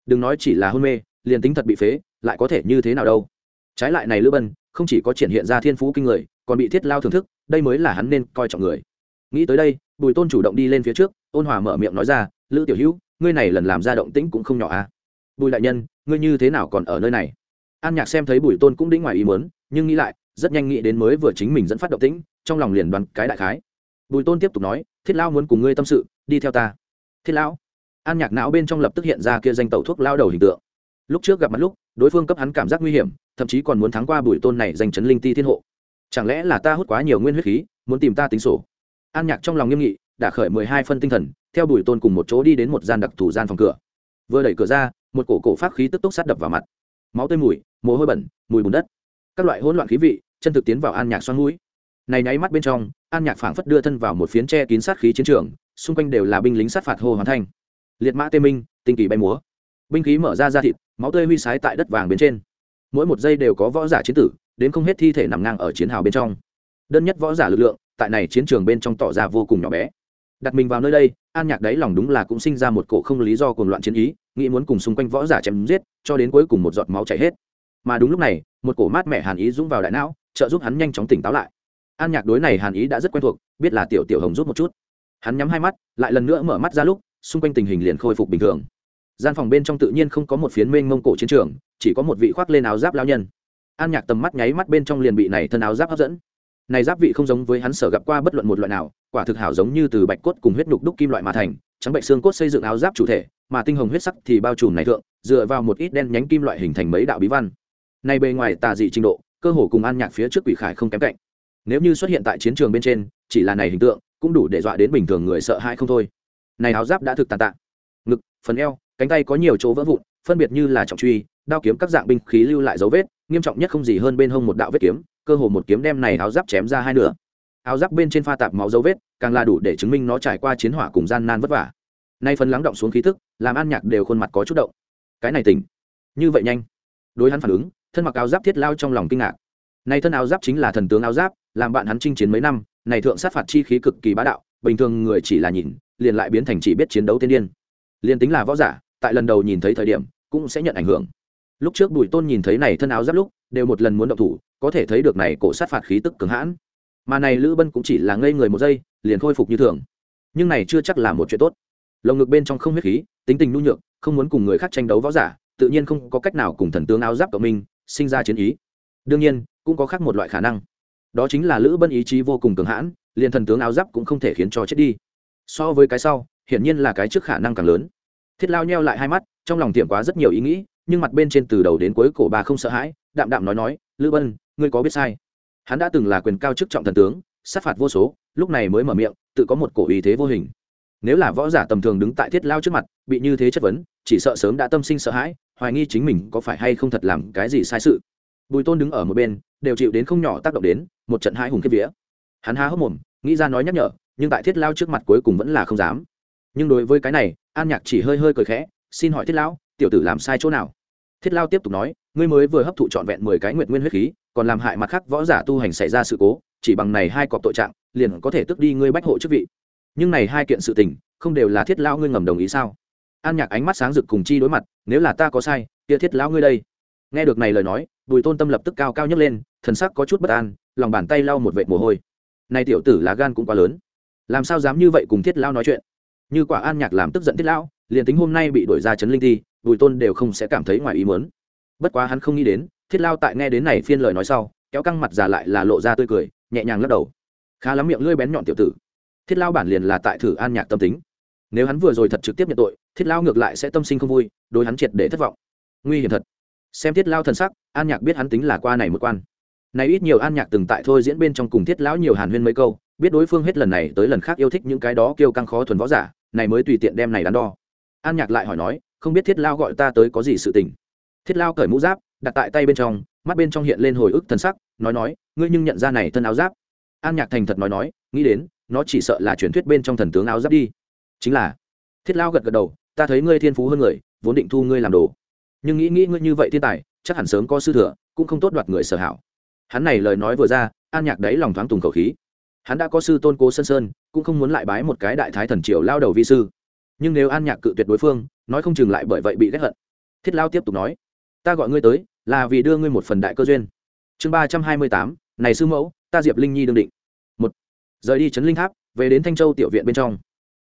Đừng nói chỉ là hôn mê, liền tính thật bị phế, lại có thể như thế nào đâu. Trái lại này lữ bân, không chỉ có triển hiện ra thiên phú kinh người, còn bị thiết lao thưởng thức, đây mới là hắn nên coi trọng người. Nghĩ tới đây, bùi tôn chủ động đi lên phía trước, ôn hòa mở miệng nói ra, lữ tiểu hữu, ngươi này lần làm ra động tĩnh cũng không nhỏ a. Bùi đại nhân, ngươi như thế nào còn ở nơi này? An nhạc xem thấy bùi tôn cũng đĩnh ngoài ý muốn, nhưng nghĩ lại, rất nhanh nghĩ đến mới vừa chính mình dẫn phát động tĩnh, trong lòng liền đoán cái đại khái. Bùi tôn tiếp tục nói thiết Lão muốn cùng ngươi tâm sự, đi theo ta. Thiết lão. An nhạc não bên trong lập tức hiện ra kia danh tẩu thuốc lao đầu hình tượng. Lúc trước gặp mặt lúc, đối phương cấp hắn cảm giác nguy hiểm, thậm chí còn muốn thắng qua bùi tôn này danh chấn linh ti thiên hộ. Chẳng lẽ là ta hút quá nhiều nguyên huyết khí, muốn tìm ta tính sổ? An nhạc trong lòng nghiêm nghị, đã khởi mười hai phân tinh thần, theo bùi tôn cùng một chỗ đi đến một gian đặc thù gian phòng cửa. Vừa đẩy cửa ra, một cổ cổ phát khí tức tốc sát đập vào mặt. Máu tươi mùi, mồ hôi bẩn, mùi bùn đất. Các loại hỗn loạn khí vị, chân thực tiến vào an nhạc xoắn mũi. Này nháy mắt bên trong an nhạc phảng phất đưa thân vào một phiến tre kín sát khí chiến trường, xung quanh đều là binh lính sát phạt hô hoàn thanh. Liệt mã tê minh, tinh kỳ bay múa. Binh khí mở ra ra thịt, máu tươi huy sái tại đất vàng bên trên. Mỗi một giây đều có võ giả chiến tử, đến không hết thi thể nằm ngang ở chiến hào bên trong. Đơn nhất võ giả lực lượng, tại này chiến trường bên trong tỏ ra vô cùng nhỏ bé. Đặt mình vào nơi đây, an nhạc đấy lòng đúng là cũng sinh ra một cổ không lý do cuồng loạn chiến ý, nghĩ muốn cùng xung quanh võ giả chém giết, cho đến cuối cùng một giọt máu chảy hết. Mà đúng lúc này, một cổ mát mẻ hàn ý dũng vào đại não, trợ giúp hắn nhanh chóng tỉnh táo lại an nhạc đối này hàn ý đã rất quen thuộc, biết là tiểu tiểu hồng rút một chút. Hắn nhắm hai mắt, lại lần nữa mở mắt ra lúc, xung quanh tình hình liền khôi phục bình thường. Gian phòng bên trong tự nhiên không có một phiến mênh mông cổ chiến trường, chỉ có một vị khoác lên áo giáp lao nhân. An nhạc tầm mắt nháy mắt bên trong liền bị này thân áo giáp hấp dẫn. Này giáp vị không giống với hắn sở gặp qua bất luận một loại nào, quả thực hảo giống như từ bạch cốt cùng huyết đục đúc kim loại mà thành, trắng bệnh xương cốt xây dựng áo giáp chủ thể, mà tinh hồng huyết sắc thì bao trùm này thượng, dựa vào một ít đen nhánh kim loại hình thành mấy đạo bí văn. Này bề ngoài tà dị trình độ, cơ hồ cùng an nhạc phía trước quỷ khải không kém cạnh nếu như xuất hiện tại chiến trường bên trên, chỉ là này hình tượng, cũng đủ để dọa đến bình thường người sợ hãi không thôi. Này áo giáp đã thực tàn tạ. Ngực, phần eo, cánh tay có nhiều chỗ vỡ vụn, phân biệt như là trọng truy, đao kiếm các dạng binh khí lưu lại dấu vết, nghiêm trọng nhất không gì hơn bên hông một đạo vết kiếm, cơ hồ một kiếm đem này áo giáp chém ra hai nửa. Áo giáp bên trên pha tạp máu dấu vết, càng là đủ để chứng minh nó trải qua chiến hỏa cùng gian nan vất vả. Nay phần lắng động xuống khí thức, làm an nhạc đều khuôn mặt có chút động. Cái này tỉnh. Như vậy nhanh. Đối hắn phản ứng, thân mặc áo giáp thiết lao trong lòng kinh ngạc này thân áo giáp chính là thần tướng áo giáp, làm bạn hắn chinh chiến mấy năm, này thượng sát phạt chi khí cực kỳ bá đạo, bình thường người chỉ là nhìn, liền lại biến thành chỉ biết chiến đấu tiên điên. Liền tính là võ giả, tại lần đầu nhìn thấy thời điểm, cũng sẽ nhận ảnh hưởng. Lúc trước bùi tôn nhìn thấy này thân áo giáp lúc, đều một lần muốn động thủ, có thể thấy được này cổ sát phạt khí tức cứng hãn. Mà này lữ bân cũng chỉ là ngây người một giây, liền khôi phục như thường. Nhưng này chưa chắc là một chuyện tốt. Lồng ngực bên trong không huyết khí, tính tình nhu nhược, không muốn cùng người khác tranh đấu võ giả, tự nhiên không có cách nào cùng thần tướng áo giáp của mình sinh ra chiến ý. Đương nhiên cũng có khác một loại khả năng. Đó chính là lữ bân ý chí vô cùng cường hãn, liền thần tướng áo giáp cũng không thể khiến cho chết đi. So với cái sau, hiển nhiên là cái trước khả năng càng lớn. Thiết lao nheo lại hai mắt, trong lòng tiệm quá rất nhiều ý nghĩ, nhưng mặt bên trên từ đầu đến cuối cổ bà không sợ hãi, đạm đạm nói nói, lữ bân, ngươi có biết sai? Hắn đã từng là quyền cao chức trọng thần tướng, sát phạt vô số, lúc này mới mở miệng, tự có một cổ ý thế vô hình. Nếu là võ giả tầm thường đứng tại thiết lao trước mặt, bị như thế chất vấn, chỉ sợ sớm đã tâm sinh sợ hãi, hoài nghi chính mình có phải hay không thật làm cái gì sai sự bùi tôn đứng ở một bên, đều chịu đến không nhỏ tác động đến, một trận hai hùng kiếp vía. Hắn há hốc mồm, nghĩ ra nói nhắc nhở, nhưng tại thiết lao trước mặt cuối cùng vẫn là không dám. Nhưng đối với cái này, an nhạc chỉ hơi hơi cười khẽ, xin hỏi thiết lão, tiểu tử làm sai chỗ nào? Thiết lao tiếp tục nói, ngươi mới vừa hấp thụ trọn vẹn mười cái nguyện nguyên huyết khí, còn làm hại mặt khác võ giả tu hành xảy ra sự cố, chỉ bằng này hai cọp tội trạng, liền có thể tước đi ngươi bách hộ chức vị. Nhưng này hai kiện sự tình, không đều là thiết lao ngươi ngầm đồng ý sao? An nhạc ánh mắt sáng rực cùng chi đối mặt, nếu là ta có sai, kia thiết lão ngươi đây nghe được này lời nói, bùi tôn tâm lập tức cao cao nhấc lên, thần sắc có chút bất an, lòng bàn tay lau một vệt mồ hôi. Này tiểu tử lá gan cũng quá lớn. Làm sao dám như vậy cùng thiết lao nói chuyện? Như quả an nhạc làm tức giận thiết lão, liền tính hôm nay bị đổi ra chấn linh thi bùi tôn đều không sẽ cảm thấy ngoài ý muốn. Bất quá hắn không nghĩ đến, thiết lao tại nghe đến này phiên lời nói sau, kéo căng mặt già lại là lộ ra tươi cười, nhẹ nhàng lắc đầu. Khá lắm miệng lưỡi bén nhọn tiểu tử. Thiết lao bản liền là tại thử an nhạc tâm tính. Nếu hắn vừa rồi thật trực tiếp nhận tội, thiết lao ngược lại sẽ tâm sinh không vui, đối hắn triệt để thất vọng. Nguy hiểm thật xem thiết lao thần sắc, an nhạc biết hắn tính là qua này một quan. Này ít nhiều an nhạc từng tại thôi diễn bên trong cùng thiết lão nhiều hàn huyên mấy câu, biết đối phương hết lần này tới lần khác yêu thích những cái đó kêu căng khó thuần võ giả, này mới tùy tiện đem này đắn đo. An nhạc lại hỏi nói, không biết thiết lao gọi ta tới có gì sự tình? Thiết lao cởi mũ giáp, đặt tại tay bên trong, mắt bên trong hiện lên hồi ức thân sắc, nói nói, ngươi nhưng nhận ra này thân áo giáp? An nhạc thành thật nói nói, nghĩ đến, nó chỉ sợ là truyền thuyết bên trong thần tướng áo giáp đi. Chính là. Thiết lao gật gật đầu, ta thấy ngươi thiên phú hơn người, vốn định thu ngươi làm đồ nhưng nghĩ nghĩ ngươi như vậy thiên tài, chắc hẳn sớm có sư thừa, cũng không tốt đoạt người sở hảo. Hắn này lời nói vừa ra, an nhạc đấy lòng thoáng tùng khẩu khí. Hắn đã có sư tôn cố sơn sơn, cũng không muốn lại bái một cái đại thái thần triều lao đầu vi sư. Nhưng nếu an nhạc cự tuyệt đối phương, nói không chừng lại bởi vậy bị ghét hận. Thiết lao tiếp tục nói, ta gọi ngươi tới, là vì đưa ngươi một phần đại cơ duyên. Chương ba trăm hai mươi tám, này sư mẫu, ta diệp linh nhi đương định. Một, rời đi trấn linh tháp, về đến thanh châu tiểu viện bên trong.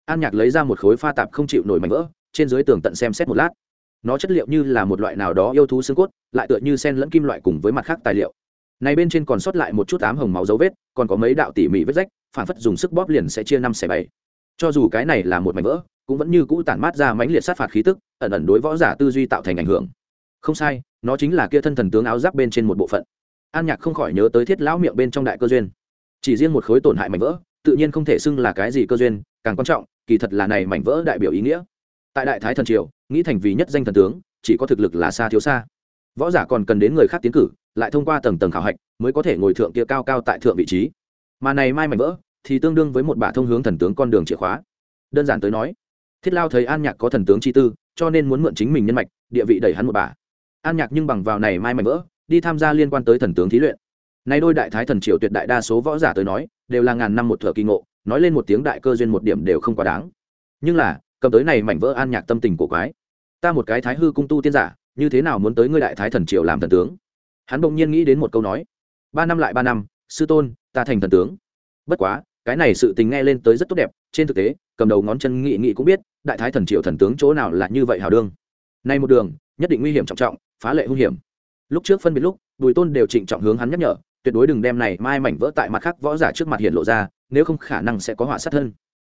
An nhạc lấy ra một khối pha tạp không chịu nổi mảnh vỡ, trên dưới tường tận xem xét một lát nó chất liệu như là một loại nào đó yêu thú xương cốt, lại tựa như sen lẫn kim loại cùng với mặt khác tài liệu. Này bên trên còn sót lại một chút ám hồng máu dấu vết, còn có mấy đạo tỉ mỉ vết rách, phản phất dùng sức bóp liền sẽ chia năm xẻ bảy. Cho dù cái này là một mảnh vỡ, cũng vẫn như cũ tản mát ra mãnh liệt sát phạt khí tức, ẩn ẩn đối võ giả tư duy tạo thành ảnh hưởng. Không sai, nó chính là kia thân thần tướng áo giáp bên trên một bộ phận. An nhạc không khỏi nhớ tới thiết lão miệng bên trong đại cơ duyên. Chỉ riêng một khối tổn hại mảnh vỡ, tự nhiên không thể xưng là cái gì cơ duyên, càng quan trọng, kỳ thật là này mảnh vỡ đại biểu ý nghĩa tại đại thái thần triều, nghĩ thành vì nhất danh thần tướng, chỉ có thực lực là xa thiếu xa. Võ giả còn cần đến người khác tiến cử, lại thông qua tầng tầng khảo hạch mới có thể ngồi thượng kia cao cao tại thượng vị trí. Mà này mai mảnh vỡ thì tương đương với một bả thông hướng thần tướng con đường chìa khóa. Đơn giản tới nói, thiết lao thấy an nhạc có thần tướng chi tư, cho nên muốn mượn chính mình nhân mạch, địa vị đẩy hắn một bà an nhạc nhưng bằng vào này mai mảnh vỡ, đi tham gia liên quan tới thần tướng thí luyện. Nay đôi đại thái thần triều tuyệt đại đa số võ giả tới nói, đều là ngàn năm một thợ kỳ ngộ, nói lên một tiếng đại cơ duyên một điểm đều không quá đáng. Nhưng là cầm tới này mảnh vỡ an nhạc tâm tình của quái. Ta một cái thái hư cung tu tiên giả, như thế nào muốn tới ngươi đại thái thần triều làm thần tướng? Hắn bỗng nhiên nghĩ đến một câu nói. Ba năm lại ba năm, sư tôn, ta thành thần tướng. Bất quá, cái này sự tình nghe lên tới rất tốt đẹp, trên thực tế, cầm đầu ngón chân nghị nghị cũng biết, đại thái thần triều thần tướng chỗ nào là như vậy hào đương. Nay một đường, nhất định nguy hiểm trọng trọng, phá lệ hung hiểm. Lúc trước phân biệt lúc, bùi tôn đều trịnh trọng hướng hắn nhắc nhở, tuyệt đối đừng đem này mai mảnh vỡ tại mặt khác võ giả trước mặt hiện lộ ra, nếu không khả năng sẽ có họa sát thân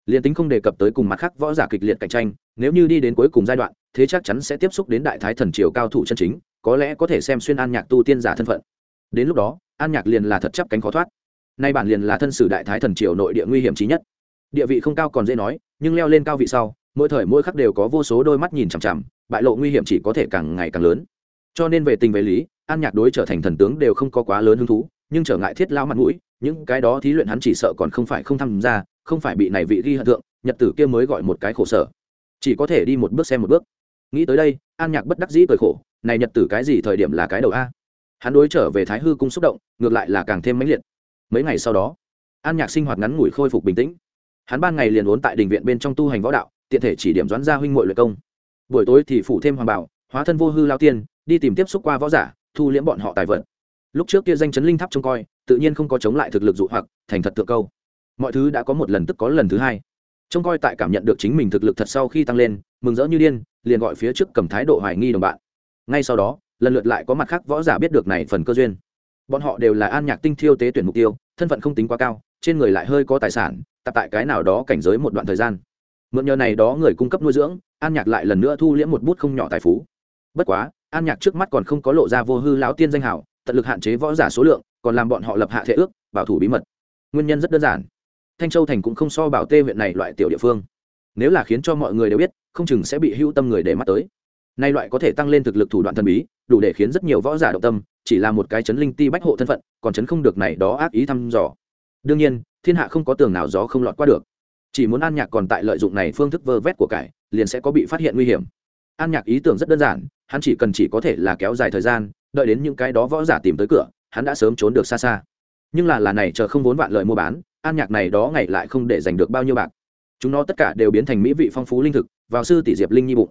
liền tính không đề cập tới cùng mặt khác võ giả kịch liệt cạnh tranh, nếu như đi đến cuối cùng giai đoạn, thế chắc chắn sẽ tiếp xúc đến đại thái thần triều cao thủ chân chính, có lẽ có thể xem xuyên an nhạc tu tiên giả thân phận. Đến lúc đó, an nhạc liền là thật chấp cánh khó thoát. Nay bản liền là thân sử đại thái thần triều nội địa nguy hiểm trí nhất. Địa vị không cao còn dễ nói, nhưng leo lên cao vị sau, mỗi thời mỗi khắc đều có vô số đôi mắt nhìn chằm chằm, bại lộ nguy hiểm chỉ có thể càng ngày càng lớn. Cho nên về tình về lý, an nhạc đối trở thành thần tướng đều không có quá lớn hứng thú nhưng trở ngại thiết lao mặt mũi, những cái đó thí luyện hắn chỉ sợ còn không phải không tham gia, không phải bị này vị ghi hận thượng, nhật tử kia mới gọi một cái khổ sở. Chỉ có thể đi một bước xem một bước. Nghĩ tới đây, an nhạc bất đắc dĩ cười khổ, này nhật tử cái gì thời điểm là cái đầu a? Hắn đối trở về thái hư cung xúc động, ngược lại là càng thêm mãnh liệt. Mấy ngày sau đó, an nhạc sinh hoạt ngắn ngủi khôi phục bình tĩnh. Hắn ban ngày liền uốn tại đình viện bên trong tu hành võ đạo, tiện thể chỉ điểm doãn gia huynh mội luyện công. Buổi tối thì phủ thêm hoàng bảo, hóa thân vô hư lao tiên, đi tìm tiếp xúc qua võ giả, thu liễm bọn họ tài vật lúc trước kia danh chấn linh tháp trông coi, tự nhiên không có chống lại thực lực dụ hoặc, thành thật tượng câu. Mọi thứ đã có một lần tức có lần thứ hai. Trông coi tại cảm nhận được chính mình thực lực thật sau khi tăng lên, mừng rỡ như điên, liền gọi phía trước cầm thái độ hoài nghi đồng bạn. Ngay sau đó, lần lượt lại có mặt khác võ giả biết được này phần cơ duyên. Bọn họ đều là an nhạc tinh thiêu tế tuyển mục tiêu, thân phận không tính quá cao, trên người lại hơi có tài sản, tập tại cái nào đó cảnh giới một đoạn thời gian. Mượn nhờ này đó người cung cấp nuôi dưỡng, an nhạc lại lần nữa thu liễm một bút không nhỏ tài phú. Bất quá, an nhạc trước mắt còn không có lộ ra vô hư lão tiên danh hảo tận lực hạn chế võ giả số lượng, còn làm bọn họ lập hạ thể ước, bảo thủ bí mật. Nguyên nhân rất đơn giản. Thanh châu thành cũng không so bảo tê huyện này loại tiểu địa phương. Nếu là khiến cho mọi người đều biết, không chừng sẽ bị hưu tâm người để mắt tới. Nay loại có thể tăng lên thực lực thủ đoạn thần bí, đủ để khiến rất nhiều võ giả động tâm, chỉ là một cái chấn linh ti bách hộ thân phận, còn chấn không được này đó ác ý thăm dò. Đương nhiên, thiên hạ không có tường nào gió không lọt qua được. Chỉ muốn an nhạc còn tại lợi dụng này phương thức vơ vét của cải, liền sẽ có bị phát hiện nguy hiểm. An nhạc ý tưởng rất đơn giản hắn chỉ cần chỉ có thể là kéo dài thời gian, đợi đến những cái đó võ giả tìm tới cửa, hắn đã sớm trốn được xa xa. Nhưng là là này chờ không vốn vạn lợi mua bán, an nhạc này đó ngày lại không để giành được bao nhiêu bạc. Chúng nó tất cả đều biến thành mỹ vị phong phú linh thực, vào sư tỷ diệp linh nhi bụng.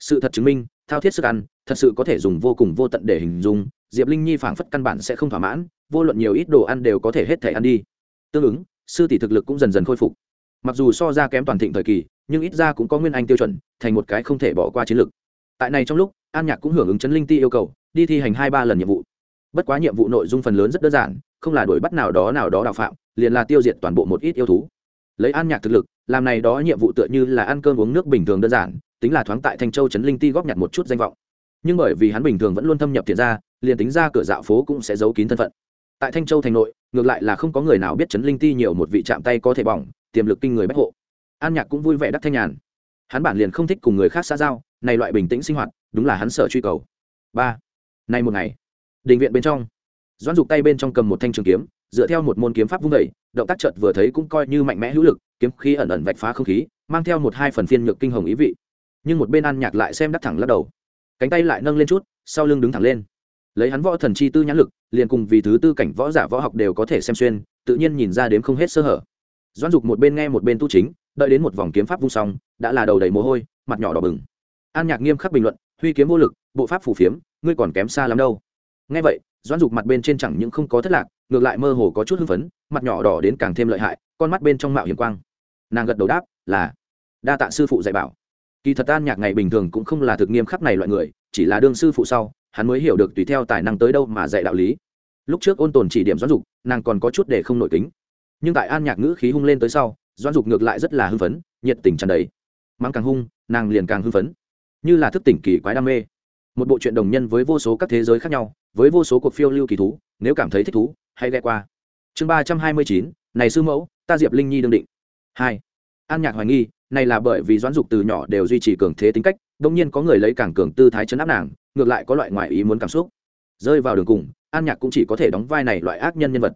Sự thật chứng minh, thao thiết sức ăn, thật sự có thể dùng vô cùng vô tận để hình dung, diệp linh nhi phảng phất căn bản sẽ không thỏa mãn, vô luận nhiều ít đồ ăn đều có thể hết thể ăn đi. Tương ứng, sư tỷ thực lực cũng dần dần khôi phục. Mặc dù so ra kém toàn thịnh thời kỳ, nhưng ít ra cũng có nguyên anh tiêu chuẩn, thành một cái không thể bỏ qua chiến lược. Tại này trong lúc an nhạc cũng hưởng ứng chấn linh ti yêu cầu, đi thi hành hai ba lần nhiệm vụ. Bất quá nhiệm vụ nội dung phần lớn rất đơn giản, không là đuổi bắt nào đó nào đó đạo phạm, liền là tiêu diệt toàn bộ một ít yêu thú. Lấy an nhạc thực lực, làm này đó nhiệm vụ tựa như là ăn cơm uống nước bình thường đơn giản, tính là thoáng tại thanh châu trấn linh ti góp nhặt một chút danh vọng. Nhưng bởi vì hắn bình thường vẫn luôn thâm nhập thiện ra liền tính ra cửa dạo phố cũng sẽ giấu kín thân phận. Tại thanh châu thành nội, ngược lại là không có người nào biết trấn linh ti nhiều một vị chạm tay có thể bỏng, tiềm lực kinh người bách hộ. An nhạc cũng vui vẻ đắc thanh nhàn. Hắn bản liền không thích cùng người khác xa giao, này loại bình tĩnh sinh hoạt đúng là hắn sợ truy cầu. Ba. Nay một ngày, đình viện bên trong, doãn dục tay bên trong cầm một thanh trường kiếm, dựa theo một môn kiếm pháp vung đẩy động tác chợt vừa thấy cũng coi như mạnh mẽ hữu lực, kiếm khí ẩn ẩn vạch phá không khí, mang theo một hai phần phiên nhược kinh hồng ý vị. Nhưng một bên an nhạc lại xem đắc thẳng lắc đầu. Cánh tay lại nâng lên chút, sau lưng đứng thẳng lên. Lấy hắn võ thần chi tư nhãn lực, liền cùng vì thứ tư cảnh võ giả võ học đều có thể xem xuyên, tự nhiên nhìn ra đếm không hết sơ hở. Doãn dục một bên nghe một bên tu chính, đợi đến một vòng kiếm pháp vung xong, đã là đầu đầy mồ hôi, mặt nhỏ đỏ bừng. An nhạc nghiêm khắc bình luận huy kiếm vô lực, bộ pháp phủ phiếm, ngươi còn kém xa lắm đâu. Nghe vậy, doãn dục mặt bên trên chẳng những không có thất lạc, ngược lại mơ hồ có chút hưng phấn, mặt nhỏ đỏ đến càng thêm lợi hại, con mắt bên trong mạo hiểm quang. Nàng gật đầu đáp, là. Đa tạ sư phụ dạy bảo. Kỳ thật an nhạc ngày bình thường cũng không là thực nghiêm khắc này loại người, chỉ là đương sư phụ sau, hắn mới hiểu được tùy theo tài năng tới đâu mà dạy đạo lý. Lúc trước ôn tồn chỉ điểm doãn dục, nàng còn có chút để không nổi tính. nhưng tại an nhạc ngữ khí hung lên tới sau, doãn dục ngược lại rất là hưng phấn, nhiệt tình tràn đầy. Mang càng hung, nàng liền càng hưng phấn như là thức tỉnh kỳ quái đam mê. Một bộ truyện đồng nhân với vô số các thế giới khác nhau, với vô số cuộc phiêu lưu kỳ thú, nếu cảm thấy thích thú, hãy ghé qua. Chương ba trăm hai mươi chín, này sư mẫu, ta diệp linh nhi đương định. Hai. An nhạc hoài nghi, này là bởi vì doãn dục từ nhỏ đều duy trì cường thế tính cách, đông nhiên có người lấy càng cường tư thái chấn áp nàng, ngược lại có loại ngoại ý muốn cảm xúc. Rơi vào đường cùng, an nhạc cũng chỉ có thể đóng vai này loại ác nhân nhân vật.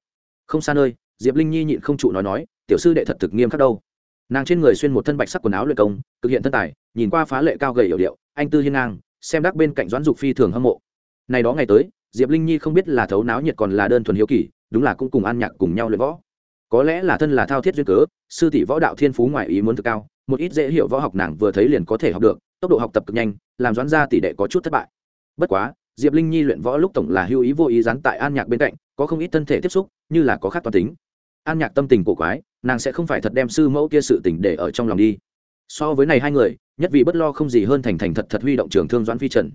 Không xa nơi, diệp linh nhi nhịn không trụ nói nói, tiểu sư đệ thật thực nghiêm khắc đâu nàng trên người xuyên một thân bạch sắc quần áo luyện công thực hiện thân tài, nhìn qua phá lệ cao gầy hiểu điệu, anh tư hiên ngang, xem đắc bên cạnh doãn dục phi thường hâm mộ. Này đó ngày tới, diệp linh nhi không biết là thấu náo nhiệt còn là đơn thuần hiếu kỳ, đúng là cũng cùng an nhạc cùng nhau luyện võ. Có lẽ là thân là thao thiết duyên cớ, sư tỷ võ đạo thiên phú ngoài ý muốn thực cao, một ít dễ hiểu võ học nàng vừa thấy liền có thể học được, tốc độ học tập cực nhanh, làm doãn ra tỷ đệ có chút thất bại. Bất quá, diệp linh nhi luyện võ lúc tổng là hưu ý vô ý dán tại an nhạc bên cạnh, có không ít thân thể tiếp xúc, như là có khác toàn tính an nhạc tâm tình cổ quái, nàng sẽ không phải thật đem sư mẫu kia sự tình để ở trong lòng đi. So với này hai người, nhất vì bất lo không gì hơn thành thành thật thật huy động trường thương doãn phi trần.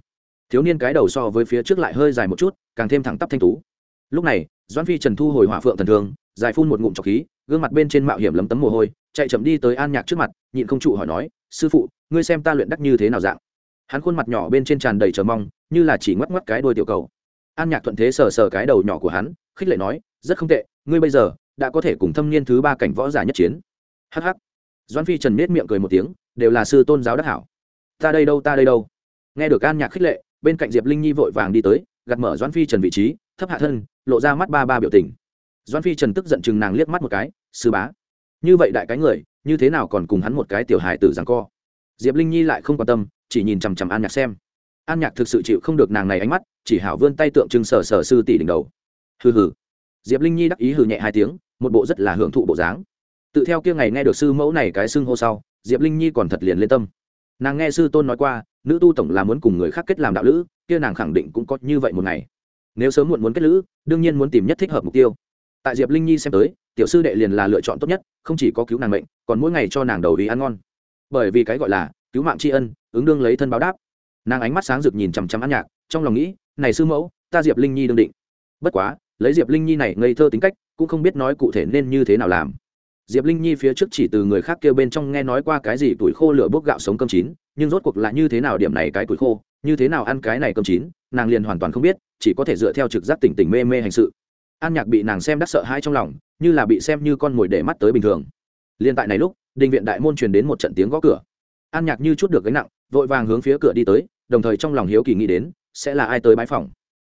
Thiếu niên cái đầu so với phía trước lại hơi dài một chút, càng thêm thẳng tắp thanh tú. Lúc này, doãn phi trần thu hồi hỏa phượng thần thương, dài phun một ngụm trọc khí, gương mặt bên trên mạo hiểm lấm tấm mồ hôi, chạy chậm đi tới an nhạc trước mặt, nhịn không trụ hỏi nói, sư phụ, ngươi xem ta luyện đắc như thế nào dạng? Hắn khuôn mặt nhỏ bên trên tràn đầy chờ mong, như là chỉ ngoắc ngoắc cái đôi tiểu cầu. An nhạc thuận thế sờ sờ cái đầu nhỏ của hắn, khích lệ nói, rất không tệ, ngươi bây giờ đã có thể cùng thâm niên thứ ba cảnh võ giả nhất chiến. Hh doan phi trần nết miệng cười một tiếng, đều là sư tôn giáo đắc hảo. Ta đây đâu, ta đây đâu? Nghe được an nhạc khích lệ, bên cạnh diệp linh nhi vội vàng đi tới gặt mở doan phi trần vị trí, thấp hạ thân, lộ ra mắt ba ba biểu tình. Doan phi trần tức giận chừng nàng liếc mắt một cái, sư bá, như vậy đại cái người, như thế nào còn cùng hắn một cái tiểu hài tử rằng co? Diệp linh nhi lại không quan tâm, chỉ nhìn chằm chằm an nhạc xem. An nhạc thực sự chịu không được nàng này ánh mắt, chỉ hảo vươn tay tượng trưng sở sở sư tỷ đỉnh đầu. Hừ hừ diệp linh nhi đắc ý hừ nhẹ hai tiếng, một bộ rất là hưởng thụ bộ dáng. Tự theo kia ngày nghe được sư mẫu này cái xưng hô sau, diệp linh nhi còn thật liền lên tâm. Nàng nghe sư tôn nói qua, nữ tu tổng là muốn cùng người khác kết làm đạo lữ, kia nàng khẳng định cũng có như vậy một ngày. Nếu sớm muộn muốn kết lữ, đương nhiên muốn tìm nhất thích hợp mục tiêu. Tại diệp linh nhi xem tới, tiểu sư đệ liền là lựa chọn tốt nhất, không chỉ có cứu nàng mệnh, còn mỗi ngày cho nàng đầu ý ăn ngon. Bởi vì cái gọi là cứu mạng tri ân, ứng đương lấy thân báo đáp. Nàng ánh mắt sáng rực nhìn chằm chằm ăn nhạc, trong lòng nghĩ, này sư mẫu, ta diệp linh nhi đương định. Bất quá lấy diệp linh nhi này ngây thơ tính cách, cũng không biết nói cụ thể nên như thế nào làm. Diệp linh nhi phía trước chỉ từ người khác kêu bên trong nghe nói qua cái gì tuổi khô lửa bốc gạo sống cơm chín, nhưng rốt cuộc là như thế nào điểm này cái tuổi khô, như thế nào ăn cái này cơm chín, nàng liền hoàn toàn không biết, chỉ có thể dựa theo trực giác tỉnh tỉnh mê mê hành sự. An nhạc bị nàng xem đắc sợ hãi trong lòng, như là bị xem như con mồi để mắt tới bình thường. Liên tại này lúc, đình viện đại môn truyền đến một trận tiếng gõ cửa. An nhạc như chút được gánh nặng, vội vàng hướng phía cửa đi tới, đồng thời trong lòng hiếu kỳ nghĩ đến, sẽ là ai tới bãi phòng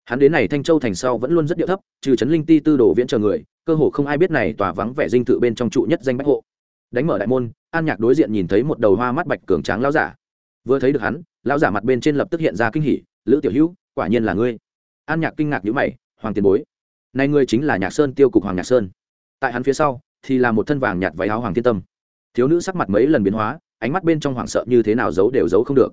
hắn đến này thanh châu thành sau vẫn luôn rất điệu thấp, trừ trấn linh ti tư đồ viễn chờ người, cơ hồ không ai biết này tòa vắng vẻ dinh thự bên trong trụ nhất danh bách hộ. Đánh mở đại môn, an nhạc đối diện nhìn thấy một đầu hoa mắt bạch cường tráng lão giả. Vừa thấy được hắn, lão giả mặt bên trên lập tức hiện ra kinh hỉ, lữ tiểu hữu, quả nhiên là ngươi. An nhạc kinh ngạc nhữ mày, hoàng tiền bối nay ngươi chính là nhạc sơn tiêu cục hoàng nhạc sơn. Tại hắn phía sau, thì là một thân vàng nhạt váy áo hoàng thiên tâm. Thiếu nữ sắc mặt mấy lần biến hóa, ánh mắt bên trong hoảng sợ như thế nào giấu đều giấu không được.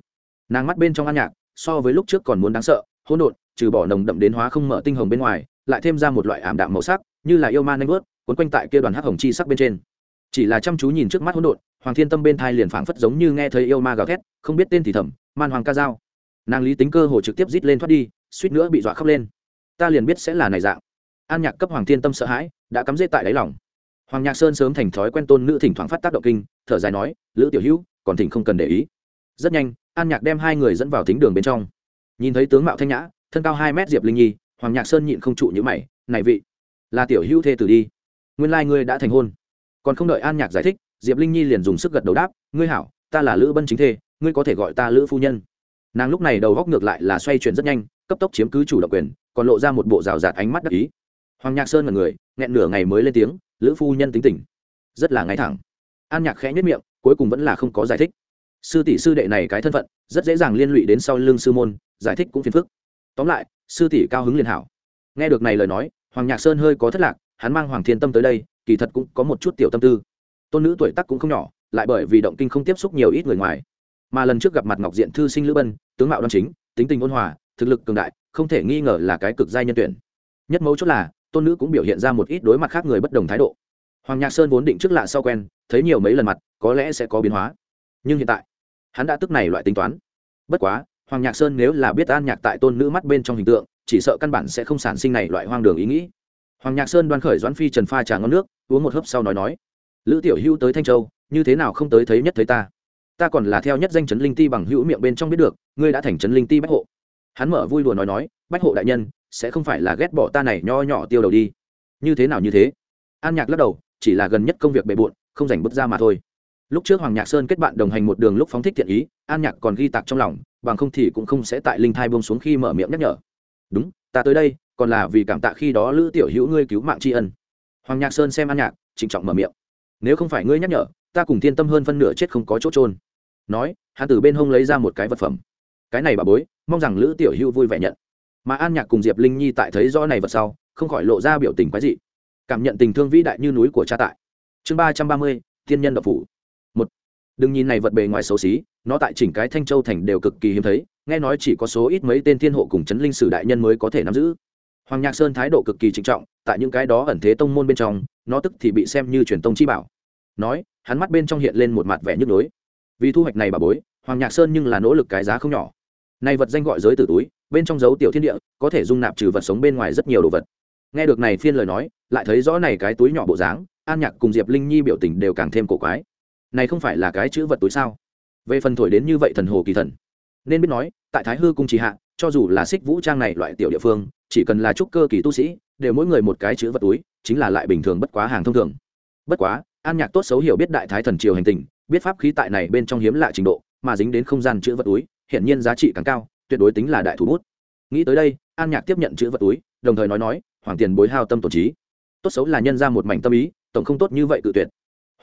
Nàng mắt bên trong an nhạc, so với lúc trước còn muốn đáng sợ, hỗn độn trừ bỏ nồng đậm đến hóa không mở tinh hồng bên ngoài, lại thêm ra một loại ảm đạm màu sắc, như là yêu ma nanh vớt quấn quanh tại kia đoàn hắc hồng chi sắc bên trên. Chỉ là chăm chú nhìn trước mắt hỗn độn, hoàng thiên tâm bên thai liền phảng phất giống như nghe thấy yêu ma gào thét, không biết tên thì thầm, man hoàng ca dao. Nàng lý tính cơ hồ trực tiếp rít lên thoát đi, suýt nữa bị dọa khóc lên. Ta liền biết sẽ là này dạng. An nhạc cấp hoàng thiên tâm sợ hãi, đã cắm rễ tại đáy lòng. Hoàng nhạc sơn sớm thành thói quen tôn nữ thỉnh thoảng phát tác động kinh, thở dài nói, lữ tiểu hữu, còn thỉnh không cần để ý. Rất nhanh, an nhạc đem hai người dẫn vào thính đường bên trong. Nhìn thấy tướng mạo thanh nhã thân cao hai mét diệp linh nhi hoàng nhạc sơn nhịn không trụ như mày này vị là tiểu hữu thê tử đi nguyên lai ngươi đã thành hôn còn không đợi an nhạc giải thích diệp linh nhi liền dùng sức gật đầu đáp ngươi hảo ta là lữ bân chính thê ngươi có thể gọi ta lữ phu nhân nàng lúc này đầu góc ngược lại là xoay chuyển rất nhanh cấp tốc chiếm cứ chủ động quyền còn lộ ra một bộ rào rạt ánh mắt đắc ý hoàng nhạc sơn là người nghẹn nửa ngày mới lên tiếng lữ phu nhân tính tình rất là ngay thẳng an nhạc khẽ nhất miệng cuối cùng vẫn là không có giải thích sư tỷ sư đệ này cái thân phận rất dễ dàng liên lụy đến sau lưng sư môn giải thích cũng phiền phức tóm lại, sư tỷ cao hứng liền hảo. Nghe được này lời nói, hoàng nhạc sơn hơi có thất lạc, hắn mang hoàng thiên tâm tới đây, kỳ thật cũng có một chút tiểu tâm tư. Tôn nữ tuổi tác cũng không nhỏ, lại bởi vì động kinh không tiếp xúc nhiều ít người ngoài. Mà lần trước gặp mặt ngọc diện thư sinh lữ bân, tướng mạo đoan chính, tính tình ôn hòa, thực lực cường đại, không thể nghi ngờ là cái cực giai nhân tuyển. Nhất mấu chốt là, tôn nữ cũng biểu hiện ra một ít đối mặt khác người bất đồng thái độ. Hoàng nhạc sơn vốn định trước lạ sau quen, thấy nhiều mấy lần mặt, có lẽ sẽ có biến hóa. Nhưng hiện tại, hắn đã tức này loại tính toán. Bất quá hoàng nhạc sơn nếu là biết an nhạc tại tôn nữ mắt bên trong hình tượng, chỉ sợ căn bản sẽ không sản sinh này loại hoang đường ý nghĩ. Hoàng nhạc sơn đoan khởi doãn phi trần pha trà ngon nước, uống một hớp sau nói nói, lữ tiểu hữu tới thanh châu, như thế nào không tới thấy nhất thấy ta? Ta còn là theo nhất danh trấn linh ti bằng hữu miệng bên trong biết được, ngươi đã thành trấn linh ti bách hộ. Hắn mở vui đùa nói nói, bách hộ đại nhân, sẽ không phải là ghét bỏ ta này nho nhỏ tiêu đầu đi. Như thế nào như thế? An nhạc lắc đầu, chỉ là gần nhất công việc bề bộn, không dành bước ra mà thôi lúc trước hoàng nhạc sơn kết bạn đồng hành một đường lúc phóng thích thiện ý, an nhạc còn ghi tạc trong lòng, bằng không thì cũng không sẽ tại linh thai bông xuống khi mở miệng nhắc nhở. Đúng, ta tới đây, còn là vì cảm tạ khi đó lữ tiểu hữu ngươi cứu mạng tri ân. Hoàng nhạc sơn xem an nhạc, trịnh trọng mở miệng. Nếu không phải ngươi nhắc nhở, ta cùng thiên tâm hơn phân nửa chết không có chỗ trôn nói, hắn từ bên hông lấy ra một cái vật phẩm. Cái này bà bối, mong rằng lữ tiểu hữu vui vẻ nhận. Mà an nhạc cùng diệp linh nhi tại thấy rõ này vật sau, không khỏi lộ ra biểu tình quái dị. Cảm nhận tình thương vĩ đại như núi của cha tại. Chương ba trăm ba mươi, thiên nhân độc phủ đừng nhìn này vật bề ngoài xấu xí, nó tại chỉnh cái thanh châu thành đều cực kỳ hiếm thấy, nghe nói chỉ có số ít mấy tên thiên hộ cùng chấn linh sử đại nhân mới có thể nắm giữ. Hoàng nhạc sơn thái độ cực kỳ trịnh trọng, tại những cái đó ẩn thế tông môn bên trong, nó tức thì bị xem như truyền tông chi bảo. Nói, hắn mắt bên trong hiện lên một mặt vẻ nhức nhối. Vì thu hoạch này bà bối, hoàng nhạc sơn nhưng là nỗ lực cái giá không nhỏ. Này vật danh gọi giới tử túi, bên trong dấu tiểu thiên địa, có thể dung nạp trừ vật sống bên ngoài rất nhiều đồ vật. Nghe được này phiên lời nói, lại thấy rõ này cái túi nhỏ bộ dáng, an nhạc cùng diệp linh nhi biểu tình đều càng thêm cổ quái này không phải là cái chữ vật túi sao? Về phần thổi đến như vậy thần hồ kỳ thần. Nên biết nói, tại thái hư cung trì hạ, cho dù là xích vũ trang này loại tiểu địa phương, chỉ cần là trúc cơ kỳ tu sĩ, đều mỗi người một cái chữ vật túi, chính là lại bình thường bất quá hàng thông thường. Bất quá, an nhạc tốt xấu hiểu biết đại thái thần triều hành tình, biết pháp khí tại này bên trong hiếm lạ trình độ, mà dính đến không gian chữ vật túi hiện nhiên giá trị càng cao, tuyệt đối tính là đại thủ bút. Nghĩ tới đây, an nhạc tiếp nhận chữ vật túi, đồng thời nói nói, hoàng tiền bối hao tâm tổn trí. Tốt xấu là nhân ra một mảnh tâm ý, tổng không tốt như vậy tự tuyệt.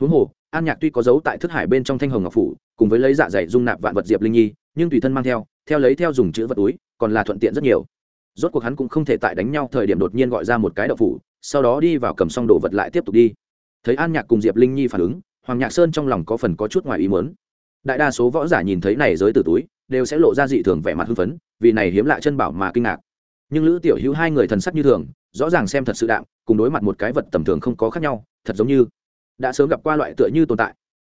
Huống hồ an nhạc tuy có dấu tại thức hải bên trong thanh hồng ngọc phủ, cùng với lấy dạ dày dung nạp vạn vật diệp linh nhi, nhưng tùy thân mang theo theo lấy theo dùng chữ vật túi, còn là thuận tiện rất nhiều. Rốt cuộc hắn cũng không thể tại đánh nhau, thời điểm đột nhiên gọi ra một cái đậu phủ, sau đó đi vào cầm xong đồ vật lại tiếp tục đi. Thấy an nhạc cùng diệp linh nhi phản ứng, hoàng nhạc sơn trong lòng có phần có chút ngoài ý muốn. Đại đa số võ giả nhìn thấy này giới tử túi, đều sẽ lộ ra dị thường vẻ mặt hưng phấn, vì này hiếm lạ chân bảo mà kinh ngạc. Nhưng lữ tiểu hữu hai người thần sắc như thường, rõ ràng xem thật sự đạm, cùng đối mặt một cái vật tầm thường không có khác nhau, thật giống như đã sớm gặp qua loại tựa như tồn tại.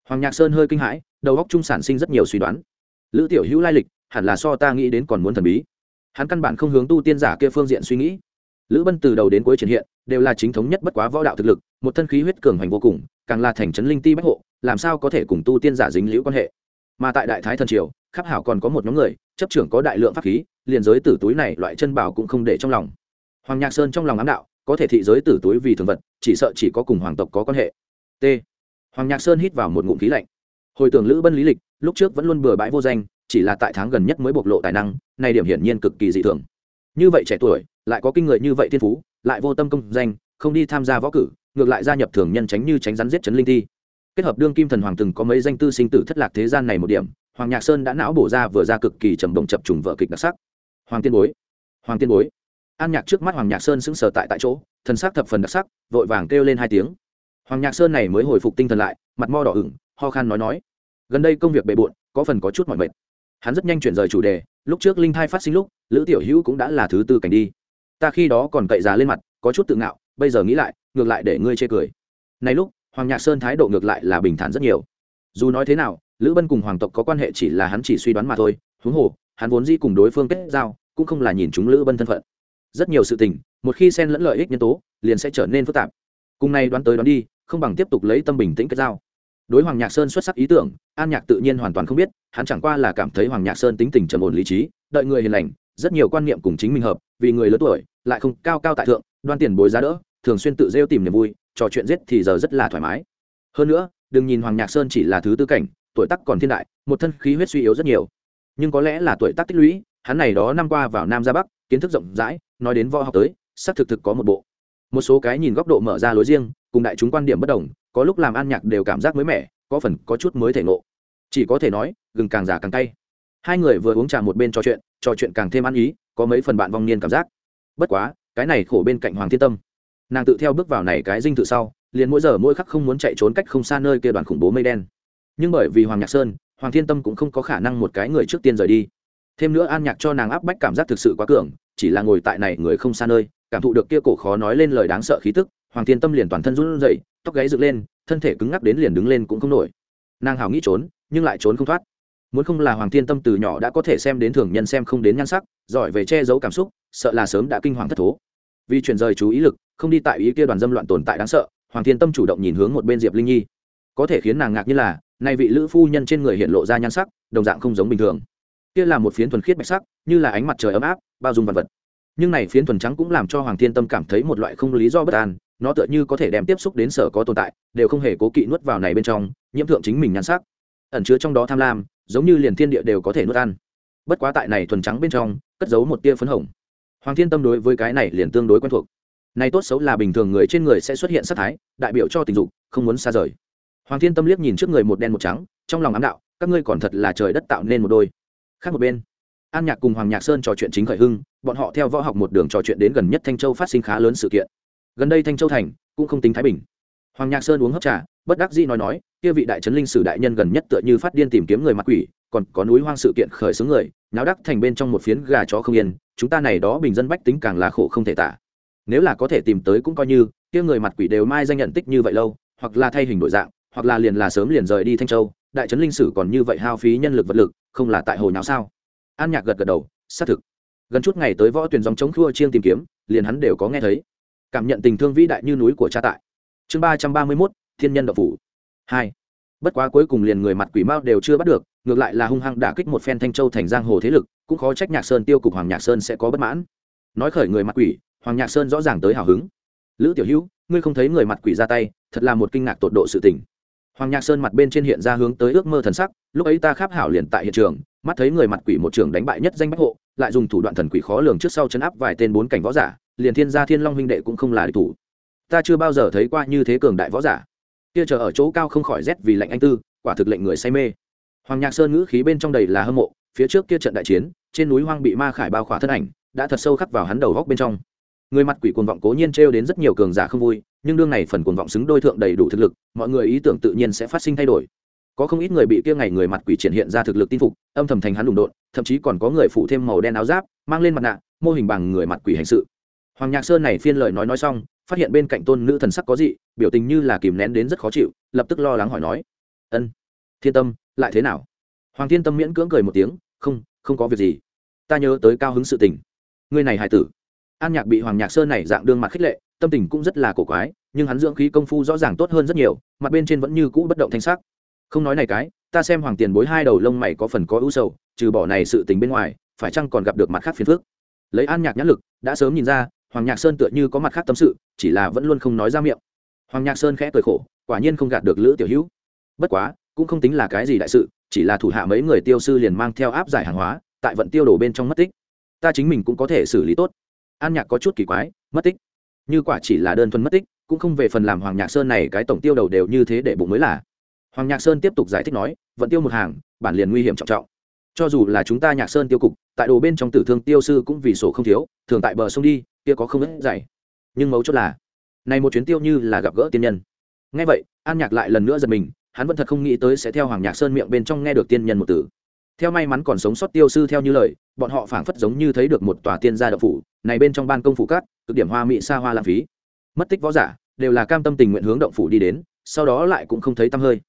Hoàng nhạc sơn hơi kinh hãi, đầu góc trung sản sinh rất nhiều suy đoán. Lữ tiểu hữu lai lịch, hẳn là so ta nghĩ đến còn muốn thần bí. Hắn căn bản không hướng tu tiên giả kia phương diện suy nghĩ. Lữ bân từ đầu đến cuối triển hiện, đều là chính thống nhất bất quá võ đạo thực lực, một thân khí huyết cường hoành vô cùng, càng là thành trấn linh ti bách hộ, làm sao có thể cùng tu tiên giả dính liễu quan hệ. Mà tại đại thái thần triều khắc hảo còn có một nhóm người, chấp trưởng có đại lượng pháp khí, liền giới tử túi này loại chân bảo cũng không để trong lòng. Hoàng nhạc sơn trong lòng ám đạo, có thể thị giới tử túi vì thường vật, chỉ sợ chỉ có cùng hoàng tộc có quan hệ t. Hoàng nhạc sơn hít vào một ngụm khí lạnh. Hồi tưởng lữ bân lý lịch, lúc trước vẫn luôn bừa bãi vô danh, chỉ là tại tháng gần nhất mới bộc lộ tài năng, nay điểm hiển nhiên cực kỳ dị thường. Như vậy trẻ tuổi, lại có kinh người như vậy thiên phú, lại vô tâm công danh, không đi tham gia võ cử, ngược lại gia nhập thường nhân tránh như tránh rắn giết chấn linh thi. Kết hợp đương kim thần hoàng từng có mấy danh tư sinh tử thất lạc thế gian này một điểm, hoàng nhạc sơn đã não bổ ra vừa ra cực kỳ trầm động chập trùng vợ kịch đặc sắc. Hoàng tiên bối, hoàng tiên bối. An nhạc trước mắt hoàng nhạc sơn sững sờ tại tại chỗ, thần sắc thập phần đặc sắc, vội vàng kêu lên hai tiếng hoàng nhạc sơn này mới hồi phục tinh thần lại, mặt mo đỏ ửng, ho khan nói nói. Gần đây công việc bề bộn, có phần có chút mỏi mệt. Hắn rất nhanh chuyển rời chủ đề, lúc trước linh thai phát sinh lúc, lữ tiểu hữu cũng đã là thứ tư cảnh đi. Ta khi đó còn cậy già lên mặt, có chút tự ngạo, bây giờ nghĩ lại, ngược lại để ngươi chê cười. Này lúc, hoàng nhạc sơn thái độ ngược lại là bình thản rất nhiều. Dù nói thế nào, lữ bân cùng hoàng tộc có quan hệ chỉ là hắn chỉ suy đoán mà thôi, huống hồ, hắn vốn dĩ cùng đối phương kết giao, cũng không là nhìn chúng lữ bân thân phận. Rất nhiều sự tình, một khi xen lẫn lợi ích nhân tố, liền sẽ trở nên phức tạp cùng này đoán tới đoán đi, không bằng tiếp tục lấy tâm bình tĩnh kết giao. Đối hoàng nhạc sơn xuất sắc ý tưởng, an nhạc tự nhiên hoàn toàn không biết, hắn chẳng qua là cảm thấy hoàng nhạc sơn tính tình trầm ổn lý trí, đợi người hiền lành, rất nhiều quan niệm cùng chính mình hợp, vì người lớn tuổi, lại không cao cao tại thượng, đoan tiền bối giá đỡ, thường xuyên tự rêu tìm niềm vui, trò chuyện giết thì giờ rất là thoải mái. Hơn nữa, đừng nhìn hoàng nhạc sơn chỉ là thứ tư cảnh, tuổi tác còn thiên đại, một thân khí huyết suy yếu rất nhiều. Nhưng có lẽ là tuổi tác tích lũy, hắn này đó năm qua vào nam ra bắc, kiến thức rộng rãi, nói đến võ học tới, xác thực thực có một bộ một số cái nhìn góc độ mở ra lối riêng, cùng đại chúng quan điểm bất đồng, có lúc làm an nhạc đều cảm giác mới mẻ, có phần có chút mới thể ngộ. Chỉ có thể nói, gừng càng già càng cay. Hai người vừa uống trà một bên trò chuyện trò chuyện càng thêm ăn ý, có mấy phần bạn vong niên cảm giác. Bất quá, cái này khổ bên cạnh hoàng thiên tâm. Nàng tự theo bước vào này cái dinh tự sau, liền mỗi giờ mỗi khắc không muốn chạy trốn cách không xa nơi kia đoàn khủng bố mây đen. Nhưng bởi vì hoàng nhạc sơn, hoàng thiên tâm cũng không có khả năng một cái người trước tiên rời đi. Thêm nữa an nhạc cho nàng áp bách cảm giác thực sự quá cường, chỉ là ngồi tại này người không xa nơi cảm thụ được kia cổ khó nói lên lời đáng sợ khí tức, hoàng thiên tâm liền toàn thân run rẩy, tóc gáy dựng lên, thân thể cứng ngắc đến liền đứng lên cũng không nổi. Nàng hào nghĩ trốn, nhưng lại trốn không thoát. Muốn không là hoàng thiên tâm từ nhỏ đã có thể xem đến thường nhân xem không đến nhan sắc, giỏi về che giấu cảm xúc, sợ là sớm đã kinh hoàng thất thố. Vì chuyển rời chú ý lực, không đi tại ý kia đoàn dâm loạn tồn tại đáng sợ, hoàng thiên tâm chủ động nhìn hướng một bên diệp linh nhi. Có thể khiến nàng ngạc như là, nay vị lữ phu nhân trên người hiện lộ ra nhan sắc, đồng dạng không giống bình thường. Kia là một phiến thuần khiết bạch sắc, như là ánh mặt trời ấm áp, bao dung vật vật nhưng này phiến thuần trắng cũng làm cho hoàng thiên tâm cảm thấy một loại không lý do bất an, nó tựa như có thể đem tiếp xúc đến sở có tồn tại, đều không hề cố kỵ nuốt vào này bên trong, nhiễm thượng chính mình nhan sắc. Ẩn chứa trong đó tham lam, giống như liền thiên địa đều có thể nuốt ăn. Bất quá tại này thuần trắng bên trong, cất giấu một tia phấn hồng. Hoàng thiên tâm đối với cái này liền tương đối quen thuộc. Này tốt xấu là bình thường người trên người sẽ xuất hiện sát thái, đại biểu cho tình dục, không muốn xa rời. Hoàng thiên tâm liếc nhìn trước người một đen một trắng, trong lòng ám đạo, các ngươi còn thật là trời đất tạo nên một đôi. Khác một bên, an nhạc cùng hoàng nhạc sơn trò chuyện chính khởi hưng bọn họ theo võ học một đường trò chuyện đến gần nhất thanh châu phát sinh khá lớn sự kiện. Gần đây thanh châu thành cũng không tính thái bình. Hoàng nhạc sơn uống hấp trà, bất đắc dĩ nói nói, kia vị đại trấn linh sử đại nhân gần nhất tựa như phát điên tìm kiếm người mặc quỷ, còn có núi hoang sự kiện khởi xướng người, náo đắc thành bên trong một phiến gà chó không yên, chúng ta này đó bình dân bách tính càng là khổ không thể tả. Nếu là có thể tìm tới cũng coi như, kia người mặt quỷ đều mai danh nhận tích như vậy lâu, hoặc là thay hình đổi dạng, hoặc là liền là sớm liền rời đi thanh châu, đại trấn linh sử còn như vậy hao phí nhân lực vật lực, không là tại hồi nào sao? An nhạc gật gật đầu, xác thực gần chút ngày tới võ tuyển dòng chống khua chiêng tìm kiếm, liền hắn đều có nghe thấy. Cảm nhận tình thương vĩ đại như núi của cha tại. Chương ba trăm ba mươi mốt, thiên nhân độc phủ. Hai. Bất quá cuối cùng liền người mặt quỷ mao đều chưa bắt được, ngược lại là hung hăng đả kích một phen thanh châu thành giang hồ thế lực, cũng khó trách nhạc sơn tiêu cục hoàng nhạc sơn sẽ có bất mãn. Nói khởi người mặt quỷ, hoàng nhạc sơn rõ ràng tới hào hứng. Lữ tiểu hữu, ngươi không thấy người mặt quỷ ra tay, thật là một kinh ngạc tột độ sự tình. Hoàng nhạc sơn mặt bên trên hiện ra hướng tới ước mơ thần sắc, lúc ấy ta kháp hảo liền tại hiện trường mắt thấy người mặt quỷ một trưởng đánh bại nhất danh bách hộ, lại dùng thủ đoạn thần quỷ khó lường trước sau chấn áp vài tên bốn cảnh võ giả, liền thiên gia thiên long huynh đệ cũng không là địch thủ. Ta chưa bao giờ thấy qua như thế cường đại võ giả. Kia chờ ở chỗ cao không khỏi rét vì lạnh anh tư, quả thực lệnh người say mê. Hoàng nhạc sơn ngữ khí bên trong đầy là hâm mộ, phía trước kia trận đại chiến, trên núi hoang bị ma khải bao khỏa thân ảnh, đã thật sâu khắc vào hắn đầu góc bên trong. Người mặt quỷ cuồng vọng cố nhiên trêu đến rất nhiều cường giả không vui, nhưng đương này phần cuồng vọng xứng đôi thượng đầy đủ thực lực, mọi người ý tưởng tự nhiên sẽ phát sinh thay đổi có không ít người bị kia ngày người mặt quỷ triển hiện ra thực lực tin phục, âm thầm thành hắn đụng độn, thậm chí còn có người phủ thêm màu đen áo giáp, mang lên mặt nạ, mô hình bằng người mặt quỷ hành sự. Hoàng nhạc sơn này phiên lời nói nói xong, phát hiện bên cạnh tôn nữ thần sắc có gì biểu tình như là kìm nén đến rất khó chịu, lập tức lo lắng hỏi nói, ân, thiên tâm, lại thế nào? Hoàng thiên tâm miễn cưỡng cười một tiếng, không không có việc gì. Ta nhớ tới cao hứng sự tình. Người này hài tử. An nhạc bị hoàng nhạc sơn này dạng đương mặt khích lệ, tâm tình cũng rất là cổ quái, nhưng hắn dưỡng khí công phu rõ ràng tốt hơn rất nhiều, mặt bên trên vẫn như cũ bất động thanh sắc không nói này cái, ta xem hoàng tiền bối hai đầu lông mày có phần có ưu sầu, trừ bỏ này sự tình bên ngoài, phải chăng còn gặp được mặt khác phiền phức? Lấy an nhạc nhãn lực, đã sớm nhìn ra, hoàng nhạc sơn tựa như có mặt khác tâm sự, chỉ là vẫn luôn không nói ra miệng. Hoàng nhạc sơn khẽ cười khổ, quả nhiên không gạt được lữ tiểu hữu. Bất quá, cũng không tính là cái gì đại sự, chỉ là thủ hạ mấy người tiêu sư liền mang theo áp giải hàng hóa, tại vận tiêu đổ bên trong mất tích. Ta chính mình cũng có thể xử lý tốt. An nhạc có chút kỳ quái, mất tích? Như quả chỉ là đơn thuần mất tích, cũng không về phần làm hoàng nhạc sơn này cái tổng tiêu đầu đều như thế để bụng mới là hoàng nhạc sơn tiếp tục giải thích nói, vận tiêu một hàng, bản liền nguy hiểm trọng trọng. Cho dù là chúng ta nhạc sơn tiêu cục, tại đồ bên trong tử thương tiêu sư cũng vì sổ không thiếu, thường tại bờ sông đi, kia có không ít dày. Nhưng mấu chốt là, này một chuyến tiêu như là gặp gỡ tiên nhân. Ngay vậy, an nhạc lại lần nữa giật mình, hắn vẫn thật không nghĩ tới sẽ theo hoàng nhạc sơn miệng bên trong nghe được tiên nhân một từ. Theo may mắn còn sống sót tiêu sư theo như lời, bọn họ phảng phất giống như thấy được một tòa tiên gia đậu phủ, này bên trong ban công phủ cát, cực điểm hoa mỹ xa hoa lãng phí. Mất tích võ giả, đều là cam tâm tình nguyện hướng động phủ đi đến, sau đó lại cũng không thấy tăm hơi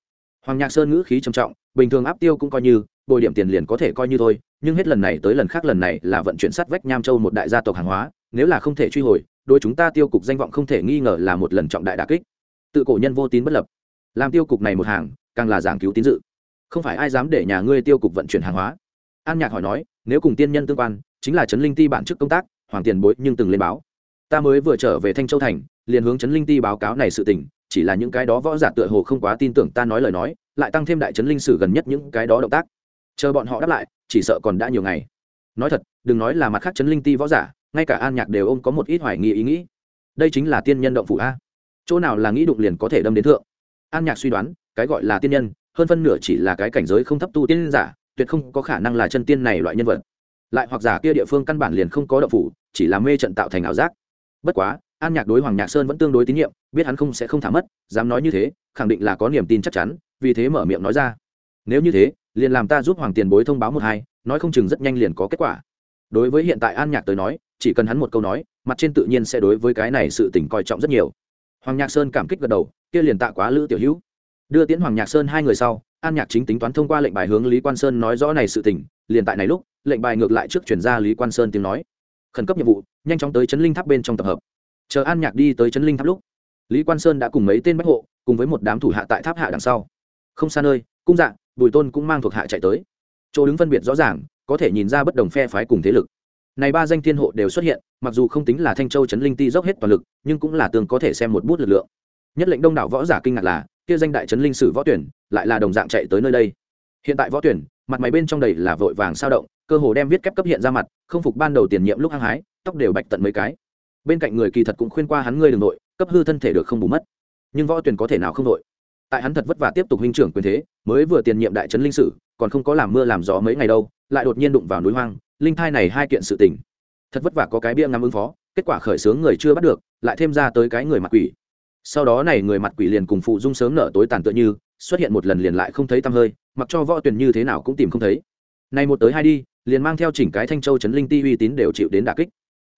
hoàng nhạc sơn ngữ khí trầm trọng, bình thường áp tiêu cũng coi như, bồi điểm tiền liền có thể coi như thôi, nhưng hết lần này tới lần khác lần này là vận chuyển sắt vách nham châu một đại gia tộc hàng hóa, nếu là không thể truy hồi đôi chúng ta tiêu cục danh vọng không thể nghi ngờ là một lần trọng đại đà kích. Tự cổ nhân vô tín bất lập. Làm tiêu cục này một hàng, càng là giảng cứu tín dự. Không phải ai dám để nhà ngươi tiêu cục vận chuyển hàng hóa. An nhạc hỏi nói, nếu cùng tiên nhân tương quan, chính là trấn linh ti bản chức công tác, hoàng tiền bối nhưng từng lên báo. Ta mới vừa trở về thanh châu thành, liền hướng trấn linh ti báo cáo này sự tình chỉ là những cái đó võ giả tựa hồ không quá tin tưởng ta nói lời nói, lại tăng thêm đại trấn linh sử gần nhất những cái đó động tác. Chờ bọn họ đáp lại, chỉ sợ còn đã nhiều ngày. Nói thật, đừng nói là mặt khác trấn linh ti võ giả, ngay cả an nhạc đều ôm có một ít hoài nghi ý nghĩ. Đây chính là tiên nhân động phủ a. Chỗ nào là nghĩ đụng liền có thể đâm đến thượng. An nhạc suy đoán, cái gọi là tiên nhân, hơn phân nửa chỉ là cái cảnh giới không thấp tu tiên giả, tuyệt không có khả năng là chân tiên này loại nhân vật. Lại hoặc giả kia địa phương căn bản liền không có động phủ, chỉ là mê trận tạo thành ảo giác. Bất quá an nhạc đối hoàng nhạc sơn vẫn tương đối tín nhiệm, biết hắn không sẽ không thả mất, dám nói như thế, khẳng định là có niềm tin chắc chắn, vì thế mở miệng nói ra. Nếu như thế, liền làm ta giúp hoàng tiền bối thông báo một hai, nói không chừng rất nhanh liền có kết quả. Đối với hiện tại an nhạc tới nói, chỉ cần hắn một câu nói, mặt trên tự nhiên sẽ đối với cái này sự tỉnh coi trọng rất nhiều. Hoàng nhạc sơn cảm kích gật đầu, kia liền tạ quá lữ tiểu hữu. Đưa tiễn hoàng nhạc sơn hai người sau, an nhạc chính tính toán thông qua lệnh bài hướng lý quan sơn nói rõ này sự tỉnh liền tại này lúc, lệnh bài ngược lại trước chuyển ra lý quan sơn tiếng nói. Khẩn cấp nhiệm vụ, nhanh chóng tới trấn linh tháp bên trong tập hợp chờ an nhạc đi tới trấn linh tháp lúc, lý quan sơn đã cùng mấy tên bách hộ, cùng với một đám thủ hạ tại tháp hạ đằng sau. Không xa nơi, cung dạng bùi tôn cũng mang thuộc hạ chạy tới. Chỗ đứng phân biệt rõ ràng, có thể nhìn ra bất đồng phe phái cùng thế lực. Này ba danh thiên hộ đều xuất hiện, mặc dù không tính là thanh châu trấn linh ti dốc hết toàn lực, nhưng cũng là tương có thể xem một bút lực lượng. Nhất lệnh đông đảo võ giả kinh ngạc là, kia danh đại trấn linh sử võ tuyển, lại là đồng dạng chạy tới nơi đây. Hiện tại võ tuyển, mặt máy bên trong đầy là vội vàng sao động, cơ hồ đem viết kép cấp hiện ra mặt, không phục ban đầu tiền nhiệm lúc hăng hái, tóc đều bạch tận mấy cái bên cạnh người kỳ thật cũng khuyên qua hắn ngươi đ ừ n g nội, cấp hư thân thể được không bù mất. Nhưng võ tuyển có thể nào không nội? Tại hắn thật vất vả tiếp tục huynh trưởng quyền thế, mới vừa tiền nhiệm đại trấn linh sử, còn không có làm mưa làm gió mấy ngày đâu, lại đột nhiên đụng vào núi hoang, linh thai này hai kiện sự tình. Thật vất vả có cái bia ngắm ứng phó, kết quả khởi xướng người chưa bắt được, lại thêm ra tới cái người mặt quỷ. Sau đó này người mặt quỷ liền cùng phụ dung sớm nở tối tàn tựa như, xuất hiện một lần liền lại không thấy tăm hơi, mặc cho võ tuyển như thế nào cũng tìm không thấy. Này một tới hai đi, liền mang theo chỉnh cái thanh châu trấn linh ti uy tín đều chịu đến đả kích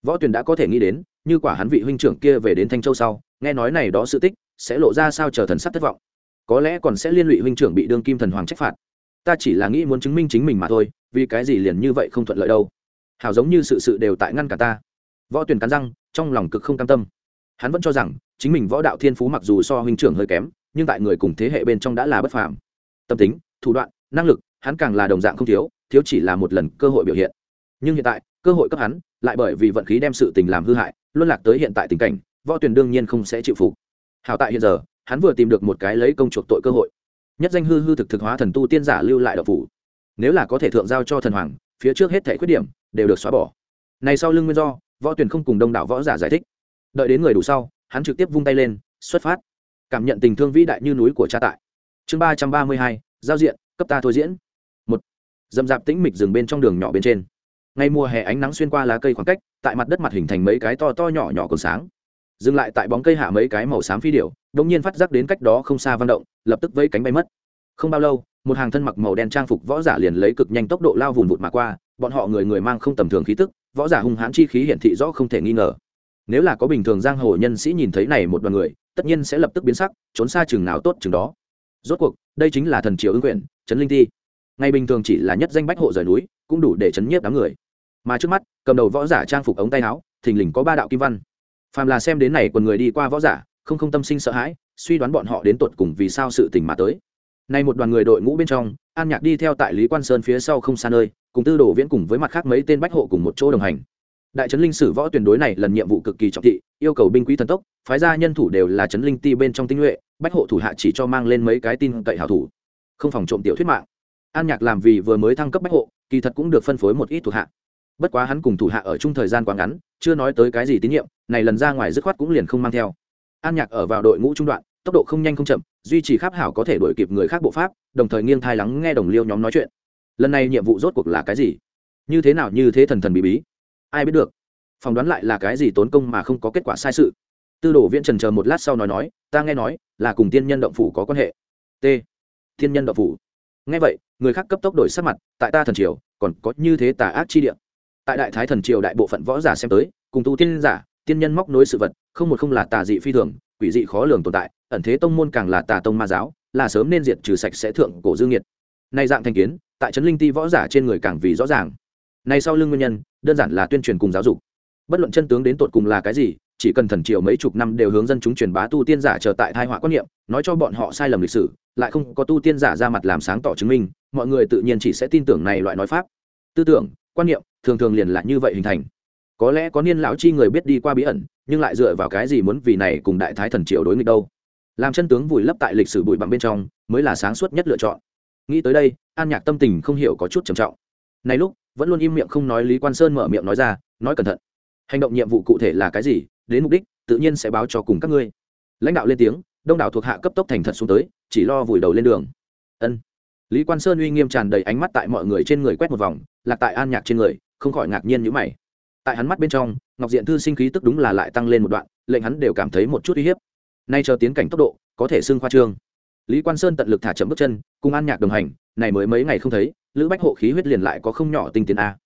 võ Tuyền đã có thể nghĩ đến, như quả hắn vị huynh trưởng kia về đến thanh châu sau, nghe nói này đó sự tích, sẽ lộ ra sao chờ thần sắc thất vọng. Có lẽ còn sẽ liên lụy huynh trưởng bị đương kim thần hoàng trách phạt. Ta chỉ là nghĩ muốn chứng minh chính mình mà thôi, vì cái gì liền như vậy không thuận lợi đâu. Hảo giống như sự sự đều tại ngăn cả ta. Võ Tuyền cắn răng, trong lòng cực không cam tâm. Hắn vẫn cho rằng, chính mình võ đạo thiên phú mặc dù so huynh trưởng hơi kém, nhưng tại người cùng thế hệ bên trong đã là bất phàm. Tâm tính, thủ đoạn, năng lực, hắn càng là đồng dạng không thiếu thiếu chỉ là một lần cơ hội biểu hiện. Nhưng hiện tại cơ hội cấp hắn, lại bởi vì vận khí đem sự tình làm hư hại, luân lạc tới hiện tại tình cảnh, võ tuyển đương nhiên không sẽ chịu phục. Hảo tại hiện giờ, hắn vừa tìm được một cái lấy công chuộc tội cơ hội. Nhất danh hư hư thực thực hóa thần tu tiên giả lưu lại độc phủ. Nếu là có thể thượng giao cho thần hoàng, phía trước hết thể khuyết điểm, đều được xóa bỏ. Này sau lưng nguyên do, võ tuyển không cùng đông đảo võ giả giải thích. Đợi đến người đủ sau, hắn trực tiếp vung tay lên, xuất phát. Cảm nhận tình thương vĩ đại như núi của cha tại. Chương ba trăm ba mươi hai, giao diện, cấp ta thôi diễn. Một dầm dạp tĩnh mịch rừng bên trong đường nhỏ bên trên ngay mùa hè ánh nắng xuyên qua lá cây khoảng cách, tại mặt đất mặt hình thành mấy cái to to nhỏ nhỏ còn sáng. Dừng lại tại bóng cây hạ mấy cái màu xám phi điệu đ ỗ n g nhiên phát giác đến cách đó không xa văn động, lập tức vây cánh bay mất. Không bao lâu, một hàng thân mặc màu đen trang phục võ giả liền lấy cực nhanh tốc độ lao vùn vụt mà qua, bọn họ người người mang không tầm thường khí tức, võ giả hung hãn chi khí hiển thị rõ không thể nghi ngờ. Nếu là có bình thường giang hồ nhân sĩ nhìn thấy này một đoàn người, tất nhiên sẽ lập tức biến sắc, trốn xa chừng nào tốt chừng đó. Rốt cuộc, đây chính là thần triều ứng quyền, trấn linh thi ngày bình thường chỉ là nhất danh bách hộ rời núi, cũng đủ để chấn nhiếp đám người mà trước mắt, cầm đầu võ giả trang phục ống tay áo, thình lình có ba đạo kim văn. Phàm là xem đến này quần người đi qua võ giả, không không tâm sinh sợ hãi, suy đoán bọn họ đến tột cùng vì sao sự tình mà tới. Nay một đoàn người đội ngũ bên trong, an nhạc đi theo tại lý quan sơn phía sau không xa nơi, cùng tư đồ viễn cùng với mặt khác mấy tên bách hộ cùng một chỗ đồng hành. Đại trấn linh sử võ tuyển đối này lần nhiệm vụ cực kỳ trọng thị, yêu cầu binh quý thần tốc, phái ra nhân thủ đều là trấn linh ti bên trong tinh nhuệ, bách hộ thủ hạ chỉ cho mang lên mấy cái tin cậy hảo thủ, không phòng trộm tiểu thuyết mạng. An nhạc làm vì vừa mới thăng cấp bách hộ, kỳ thật cũng được phân phối một ít thuộc hạ bất quá hắn cùng thủ hạ ở chung thời gian quá ngắn, chưa nói tới cái gì tín nhiệm, này lần ra ngoài dứt khoát cũng liền không mang theo. An nhạc ở vào đội ngũ trung đoạn, tốc độ không nhanh không chậm, duy trì kháp hảo có thể đổi kịp người khác bộ pháp, đồng thời nghiêng thai lắng nghe đồng liêu nhóm nói chuyện. Lần này nhiệm vụ rốt cuộc là cái gì? Như thế nào như thế thần thần bí bí? Ai biết được? Phỏng đoán lại là cái gì tốn công mà không có kết quả sai sự. Tư đồ viễn trần chờ một lát sau nói nói, ta nghe nói, là cùng tiên nhân động phủ có quan hệ. T. Thiên nhân động phủ. Nghe vậy, người khác cấp tốc đổi sắc mặt, tại ta thần triều, còn có như thế tà ác chi địa tại đại thái thần triều đại bộ phận võ giả xem tới, cùng tu tiên giả, tiên nhân móc nối sự vật, không một không là tà dị phi thường, quỷ dị khó lường tồn tại, ẩn thế tông môn càng là tà tông ma giáo, là sớm nên diệt trừ sạch sẽ thượng cổ dương nhiệt nay dạng thành kiến, tại trấn linh ti võ giả trên người càng vì rõ ràng. Nay sau lưng nguyên nhân, đơn giản là tuyên truyền cùng giáo dục. Bất luận chân tướng đến tột cùng là cái gì, chỉ cần thần triều mấy chục năm đều hướng dân chúng truyền bá tu tiên giả trở tại thai họa quan niệm, nói cho bọn họ sai lầm lịch sử, lại không có tu tiên giả ra mặt làm sáng tỏ chứng minh, mọi người tự nhiên chỉ sẽ tin tưởng này loại nói pháp. Tư tưởng quan niệm, thường thường liền là như vậy hình thành. Có lẽ có niên lão chi người biết đi qua bí ẩn, nhưng lại dựa vào cái gì muốn vì này cùng đại thái thần triều đối nghịch đâu? Làm chân tướng vùi lấp tại lịch sử bụi bặm bên trong, mới là sáng suốt nhất lựa chọn. Nghĩ tới đây, an nhạc tâm tình không hiểu có chút trầm trọng. Này lúc, vẫn luôn im miệng không nói lý quan sơn mở miệng nói ra, nói cẩn thận, hành động nhiệm vụ cụ thể là cái gì, đến mục đích, tự nhiên sẽ báo cho cùng các ngươi. Lãnh đạo lên tiếng, đông đảo thuộc hạ cấp tốc thành thật xuống tới, chỉ lo vùi đầu lên đường. Ân. Lý quan sơn uy nghiêm tràn đầy ánh mắt tại mọi người trên người quét một vòng lạc tại an nhạc trên người, không khỏi ngạc nhiên như mày. Tại hắn mắt bên trong, ngọc diện thư sinh khí tức đúng là lại tăng lên một đoạn, lệnh hắn đều cảm thấy một chút uy hiếp. Nay chờ tiến cảnh tốc độ, có thể xưng khoa trương. Lý quan sơn tận lực thả chậm bước chân, cùng an nhạc đồng hành, này mới mấy ngày không thấy, lữ bách hộ khí huyết liền lại có không nhỏ tinh tiến a.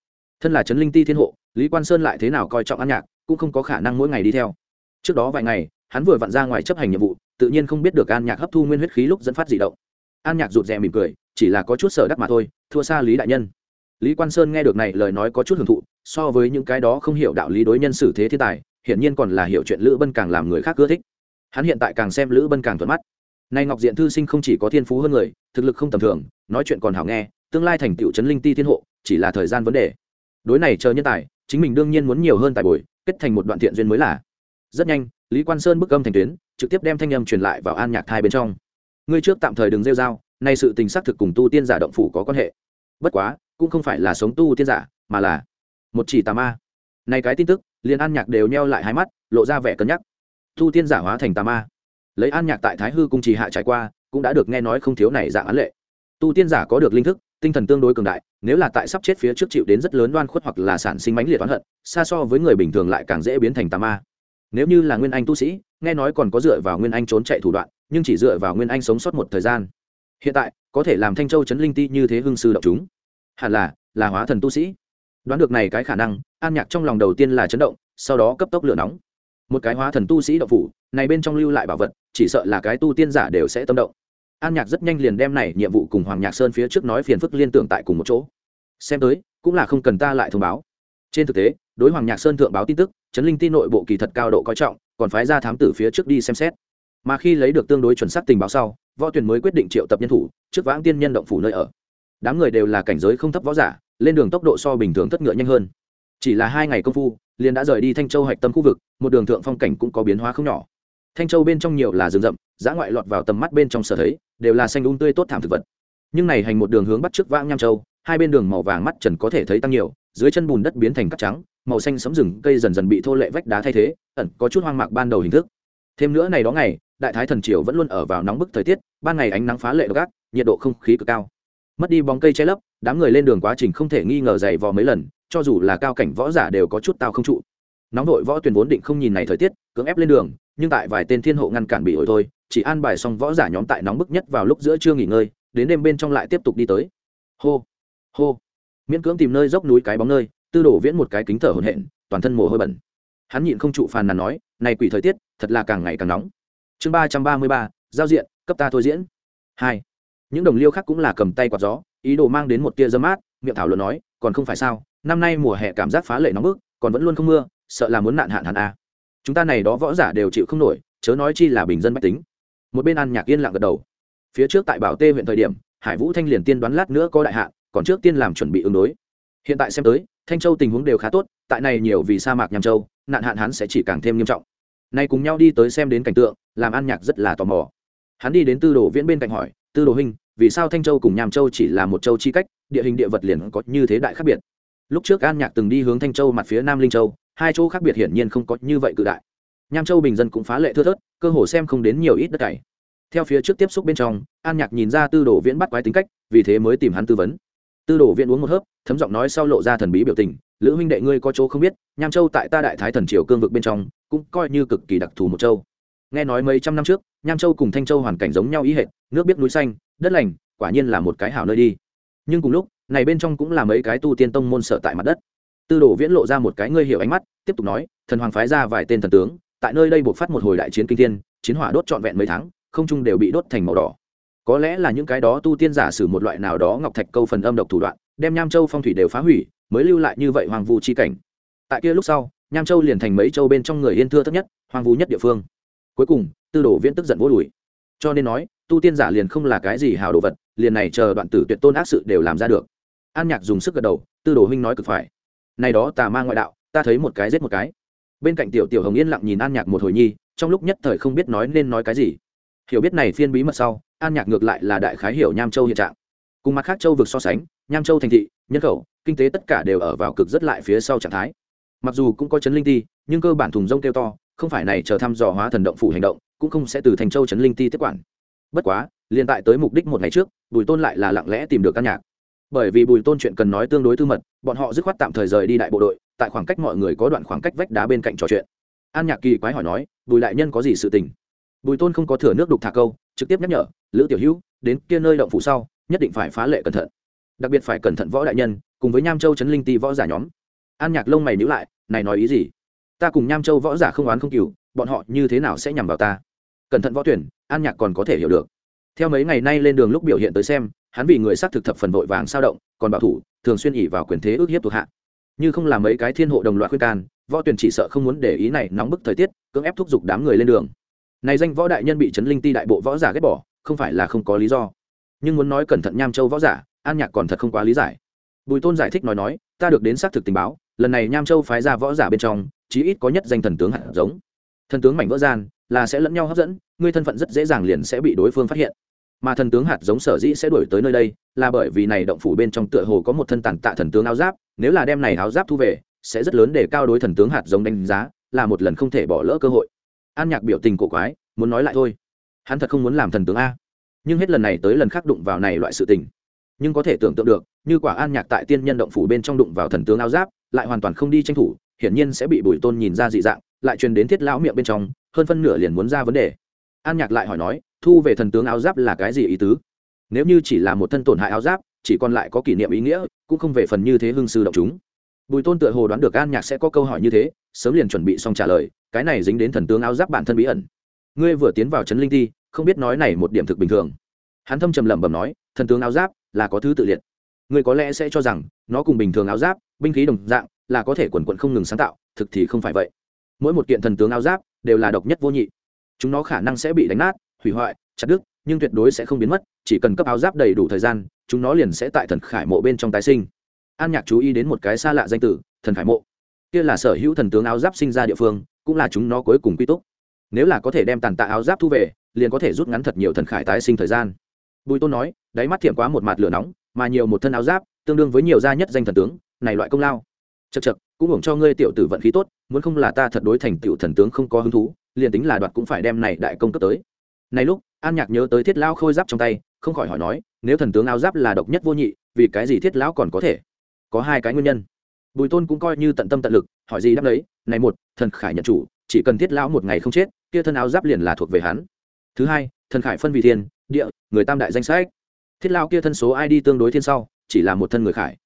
Thân là trấn linh ti thiên hộ, lý quan sơn lại thế nào coi trọng an nhạc, cũng không có khả năng mỗi ngày đi theo. Trước đó vài ngày, hắn vừa vặn ra ngoài chấp hành nhiệm vụ, tự nhiên không biết được an nhạc hấp thu nguyên huyết khí lúc dẫn phát dị động. An nhạc rụt rè mỉm cười, chỉ là có chút sở đắc mà thôi, thua xa lý đại nhân lý quan sơn nghe được này lời nói có chút hưởng thụ so với những cái đó không hiểu đạo lý đối nhân xử thế thiên tài hiển nhiên còn là hiểu chuyện lữ bân càng làm người khác ưa thích. Hắn hiện tại càng xem lữ bân càng thuận mắt. Nay ngọc diện thư sinh không chỉ có thiên phú hơn người thực lực không tầm thường nói chuyện còn hảo nghe tương lai thành tựu trấn linh ti thiên hộ chỉ là thời gian vấn đề. Đối này chờ nhân tài chính mình đương nhiên muốn nhiều hơn tài bồi kết thành một đoạn thiện duyên mới là. Rất nhanh lý quan sơn bức âm thành tuyến trực tiếp đem thanh âm truyền lại vào an nhạc thai bên trong. Ngươi trước tạm thời đừng rêu dao, nay sự tình xác thực cùng tu tiên giả động phủ có quan hệ. Bất quá cũng không phải là sống tu tiên giả, mà là một chỉ tà ma. Này cái tin tức, liền an nhạc đều neo lại hai mắt, lộ ra vẻ cân nhắc. Tu tiên giả hóa thành tà ma. Lấy an nhạc tại thái hư cung trì hạ trải qua, cũng đã được nghe nói không thiếu này dạng án lệ. Tu tiên giả có được linh thức, tinh thần tương đối cường đại, nếu là tại sắp chết phía trước chịu đến rất lớn đoan khuất hoặc là sản sinh mãnh liệt oán hận, xa so với người bình thường lại càng dễ biến thành tà ma. Nếu như là nguyên anh tu sĩ, nghe nói còn có dựa vào nguyên anh trốn chạy thủ đoạn, nhưng chỉ dựa vào nguyên anh sống sót một thời gian. Hiện tại, có thể làm thanh châu chấn linh ti như thế hưng sư động chúng hẳn là là hóa thần tu sĩ. Đoán được này cái khả năng, an nhạc trong lòng đầu tiên là chấn động, sau đó cấp tốc lửa nóng. Một cái hóa thần tu sĩ động phủ, này bên trong lưu lại bảo vật, chỉ sợ là cái tu tiên giả đều sẽ tâm động. An nhạc rất nhanh liền đem này nhiệm vụ cùng hoàng nhạc sơn phía trước nói phiền phức liên tưởng tại cùng một chỗ. Xem tới, cũng là không cần ta lại thông báo. Trên thực tế, đối hoàng nhạc sơn thượng báo tin tức chấn linh tin nội bộ kỳ thật cao độ coi trọng, còn phái ra thám tử phía trước đi xem xét. Mà khi lấy được tương đối chuẩn xác tình báo sau, võ tuyển mới quyết định triệu tập nhân thủ, trước vãng tiên nhân động phủ nơi ở đám người đều là cảnh giới không thấp võ giả, lên đường tốc độ so bình thường thất ngựa nhanh hơn. Chỉ là hai ngày công phu, liền đã rời đi thanh châu hạch tâm khu vực, một đường thượng phong cảnh cũng có biến hóa không nhỏ. Thanh châu bên trong nhiều là rừng rậm giã ngoại lọt vào tầm mắt bên trong sở thấy, đều là xanh un tươi tốt thảm thực vật. Nhưng này hành một đường hướng bắt trước vãng nham châu, hai bên đường màu vàng mắt trần có thể thấy tăng nhiều, dưới chân bùn đất biến thành cát trắng, màu xanh sấm rừng cây dần dần bị thô lệ vách đá thay thế, ẩn có chút hoang mạc ban đầu hình thức. Thêm nữa này đó ngày, đại thái thần triều vẫn luôn ở vào nóng bức thời tiết, ban ngày ánh nắng phá lệ gác nhiệt độ không khí cực cao mất đi bóng cây che lấp, đám người lên đường quá trình không thể nghi ngờ dày vò mấy lần, cho dù là cao cảnh võ giả đều có chút tao không trụ. Nóng đội võ tuyển vốn định không nhìn này thời tiết, cưỡng ép lên đường, nhưng tại vài tên thiên hộ ngăn cản bị ổi thôi, chỉ an bài xong võ giả nhóm tại nóng bức nhất vào lúc giữa trưa nghỉ ngơi, đến đêm bên trong lại tiếp tục đi tới. Hô hô. Miễn cưỡng tìm nơi dốc núi cái bóng nơi, tư đổ viễn một cái kính thở hổn hển, toàn thân mồ hôi bẩn. Hắn nhịn không trụ phàn nàn nói, này quỷ thời tiết, thật là càng ngày càng nóng. Chương ba trăm ba mươi ba, giao diện, cấp ta thôi diễn. Hai những đồng liêu khác cũng là cầm tay quạt gió, ý đồ mang đến một tia dơ mát, miệng thảo luận nói, còn không phải sao, năm nay mùa hè cảm giác phá lệ nóng bức, còn vẫn luôn không mưa, sợ là muốn nạn hạn hạn a à. chúng ta này đó võ giả đều chịu không nổi, chớ nói chi là bình dân bách tính. Một bên ăn nhạc yên lặng gật đầu. Phía trước tại bảo tê huyện thời điểm, hải vũ thanh liền tiên đoán lát nữa có đại hạn, còn trước tiên làm chuẩn bị ứng đối. Hiện tại xem tới, thanh châu tình huống đều khá tốt, tại này nhiều vì sa mạc nham châu, nạn hạn hắn sẽ chỉ càng thêm nghiêm trọng. Nay cùng nhau đi tới xem đến cảnh tượng, làm an nhạc rất là tò mò. Hắn đi đến tư đồ viễn bên cạnh hỏi tư đồ huynh, vì sao thanh châu cùng nham châu chỉ là một châu chi cách, địa hình địa vật liền có như thế đại khác biệt? Lúc trước an nhạc từng đi hướng thanh châu mặt phía nam linh châu, hai chỗ khác biệt hiển nhiên không có như vậy cự đại. Nham châu bình dân cũng phá lệ thưa thớt, cơ hồ xem không đến nhiều ít đất cày. Theo phía trước tiếp xúc bên trong, an nhạc nhìn ra tư đồ viễn bắt quái tính cách, vì thế mới tìm hắn tư vấn. Tư đồ viễn uống một hớp, thấm giọng nói sau lộ ra thần bí biểu tình, lữ huynh đệ ngươi có chỗ không biết, nham châu tại ta đại thái thần triều cương vực bên trong, cũng coi như cực kỳ đặc thù một châu. Nghe nói mấy trăm năm trước nham châu cùng thanh châu hoàn cảnh giống nhau ý hệt, nước biết núi xanh, đất lành, quả nhiên là một cái hảo nơi đi. Nhưng cùng lúc, này bên trong cũng là mấy cái tu tiên tông môn sở tại mặt đất. Tư đồ viễn lộ ra một cái ngươi hiểu ánh mắt, tiếp tục nói, thần hoàng phái ra vài tên thần tướng, tại nơi đây buộc phát một hồi đại chiến kinh thiên, chiến hỏa đốt trọn vẹn mấy tháng, không trung đều bị đốt thành màu đỏ. Có lẽ là những cái đó tu tiên giả sử một loại nào đó ngọc thạch câu phần âm độc thủ đoạn, đem nham châu phong thủy đều phá hủy, mới lưu lại như vậy hoàng vu chi cảnh. Tại kia lúc sau, nham châu liền thành mấy châu bên trong người yên thưa thấp nhất hoàng vu nhất địa phương cuối cùng tư đồ viễn tức giận vô lùi, cho nên nói tu tiên giả liền không là cái gì hào đồ vật liền này chờ đoạn tử tuyệt tôn ác sự đều làm ra được. An nhạc dùng sức gật đầu tư đồ huynh nói cực phải. Này đó tà ma ngoại đạo ta thấy một cái giết một cái. Bên cạnh tiểu tiểu hồng yên lặng nhìn an nhạc một hồi nhi trong lúc nhất thời không biết nói nên nói cái gì. Hiểu biết này phiên bí mật sau an nhạc ngược lại là đại khái hiểu nham châu hiện trạng. Cùng mặt khác châu vực so sánh nham châu thành thị nhân khẩu kinh tế tất cả đều ở vào cực rất lại phía sau trạng thái. Mặc dù cũng có chấn linh ti nhưng cơ bản thùng rông kêu to không phải này chờ thăm dò hóa thần động phủ hành động, cũng không sẽ từ thành châu chấn linh ti tiếp quản. Bất quá liên tại tới mục đích một ngày trước, bùi tôn lại là lặng lẽ tìm được căn nhạc. Bởi vì bùi tôn chuyện cần nói tương đối tư mật, bọn họ dứt khoát tạm thời rời đi đại bộ đội, tại khoảng cách mọi người có đoạn khoảng cách vách đá bên cạnh trò chuyện. An nhạc kỳ quái hỏi nói, bùi đại nhân có gì sự tình? Bùi tôn không có thừa nước đục thả câu, trực tiếp nhắc nhở, lữ tiểu hữu, đến kia nơi động phủ sau, nhất định phải phá lệ cẩn thận. Đặc biệt phải cẩn thận võ đại nhân, cùng với nham châu trấn linh ti võ giả nhóm. An nhạc lông mày nhữ lại, này nói ý gì? Ta cùng nham châu võ giả không oán không cừu, bọn họ như thế nào sẽ nhằm vào ta? Cẩn thận võ tuyển, an nhạc còn có thể hiểu được. Theo mấy ngày nay lên đường lúc biểu hiện tới xem, hắn vì người xác thực thập phần vội vàng sao động, còn bảo thủ, thường xuyên ỉ vào quyền thế ước hiếp thuộc hạ. Như không làm mấy cái thiên hộ đồng loạt khuyên can, võ tuyển chỉ sợ không muốn để ý này nóng bức thời tiết, cưỡng ép thúc giục đám người lên đường. Này danh võ đại nhân bị trấn linh ti đại bộ võ giả ghét bỏ, không phải là không có lý do. Nhưng muốn nói cẩn thận nham châu võ giả, an nhạc còn thật không quá lý giải. Bùi tôn giải thích nói nói, ta được đến xác thực tình báo lần này nham châu phái ra võ giả bên trong, chí ít có nhất danh thần tướng hạt giống. Thần tướng mảnh vỡ gian, là sẽ lẫn nhau hấp dẫn, ngươi thân phận rất dễ dàng liền sẽ bị đối phương phát hiện. Mà thần tướng hạt giống sở dĩ sẽ đuổi tới nơi đây, là bởi vì này động phủ bên trong tựa hồ có một thân tàn tạ thần tướng áo giáp, nếu là đem này áo giáp thu về, sẽ rất lớn để cao đối thần tướng hạt giống đánh giá, là một lần không thể bỏ lỡ cơ hội. An nhạc biểu tình cổ quái, muốn nói lại thôi. Hắn thật không muốn làm thần tướng a. Nhưng hết lần này tới lần khác đụng vào này loại sự tình. Nhưng có thể tưởng tượng được, như quả an nhạc tại tiên nhân động phủ bên trong đụng vào thần tướng áo giáp lại hoàn toàn không đi tranh thủ, hiển nhiên sẽ bị bùi tôn nhìn ra dị dạng, lại truyền đến thiết lão miệng bên trong, hơn phân nửa liền muốn ra vấn đề. An nhạc lại hỏi nói, thu về thần tướng áo giáp là cái gì ý tứ? Nếu như chỉ là một thân tổn hại áo giáp, chỉ còn lại có kỷ niệm ý nghĩa, cũng không về phần như thế hương sư động chúng. Bùi tôn tựa hồ đoán được an nhạc sẽ có câu hỏi như thế, sớm liền chuẩn bị xong trả lời, cái này dính đến thần tướng áo giáp bản thân bí ẩn. Ngươi vừa tiến vào trấn linh ti, không biết nói này một điểm thực bình thường. Hắn thâm trầm lẩm bẩm nói, thần tướng áo giáp là có thứ tự liệt. Ngươi có lẽ sẽ cho rằng, nó cùng bình thường áo giáp binh khí đồng dạng, là có thể quần quận không ngừng sáng tạo, thực thì không phải vậy. Mỗi một kiện thần tướng áo giáp đều là độc nhất vô nhị. Chúng nó khả năng sẽ bị đánh nát, hủy hoại, chặt đứt, nhưng tuyệt đối sẽ không biến mất, chỉ cần cấp áo giáp đầy đủ thời gian, chúng nó liền sẽ tại thần khải mộ bên trong tái sinh. An nhạc chú ý đến một cái xa lạ danh tử, thần khải mộ. Kia là sở hữu thần tướng áo giáp sinh ra địa phương, cũng là chúng nó cuối cùng quy túc. Nếu là có thể đem tàn tạ áo giáp thu về, liền có thể rút ngắn thật nhiều thần khải tái sinh thời gian. Bùi tôn nói, đáy mắt thiệm quá một mặt lửa nóng, mà nhiều một thân áo giáp, tương đương với nhiều gia nhất danh thần tướng này loại công lao. Chật chật cũng hưởng cho ngươi tiểu tử vận khí tốt, muốn không là ta thật đối thành tiểu thần tướng không có hứng thú, liền tính là đoạt cũng phải đem này đại công cấp tới. Này lúc, an nhạc nhớ tới thiết lao khôi giáp trong tay, không khỏi hỏi nói, nếu thần tướng áo giáp là độc nhất vô nhị, vì cái gì thiết lão còn có thể? Có hai cái nguyên nhân. Bùi tôn cũng coi như tận tâm tận lực, hỏi gì đáp đấy này một, thần khải nhận chủ, chỉ cần thiết lão một ngày không chết, kia thân áo giáp liền là thuộc về hắn. Thứ hai, thần khải phân vị thiên, địa, người tam đại danh sách. Thiết lao kia thân số id tương đối thiên sau, chỉ là một thân người khải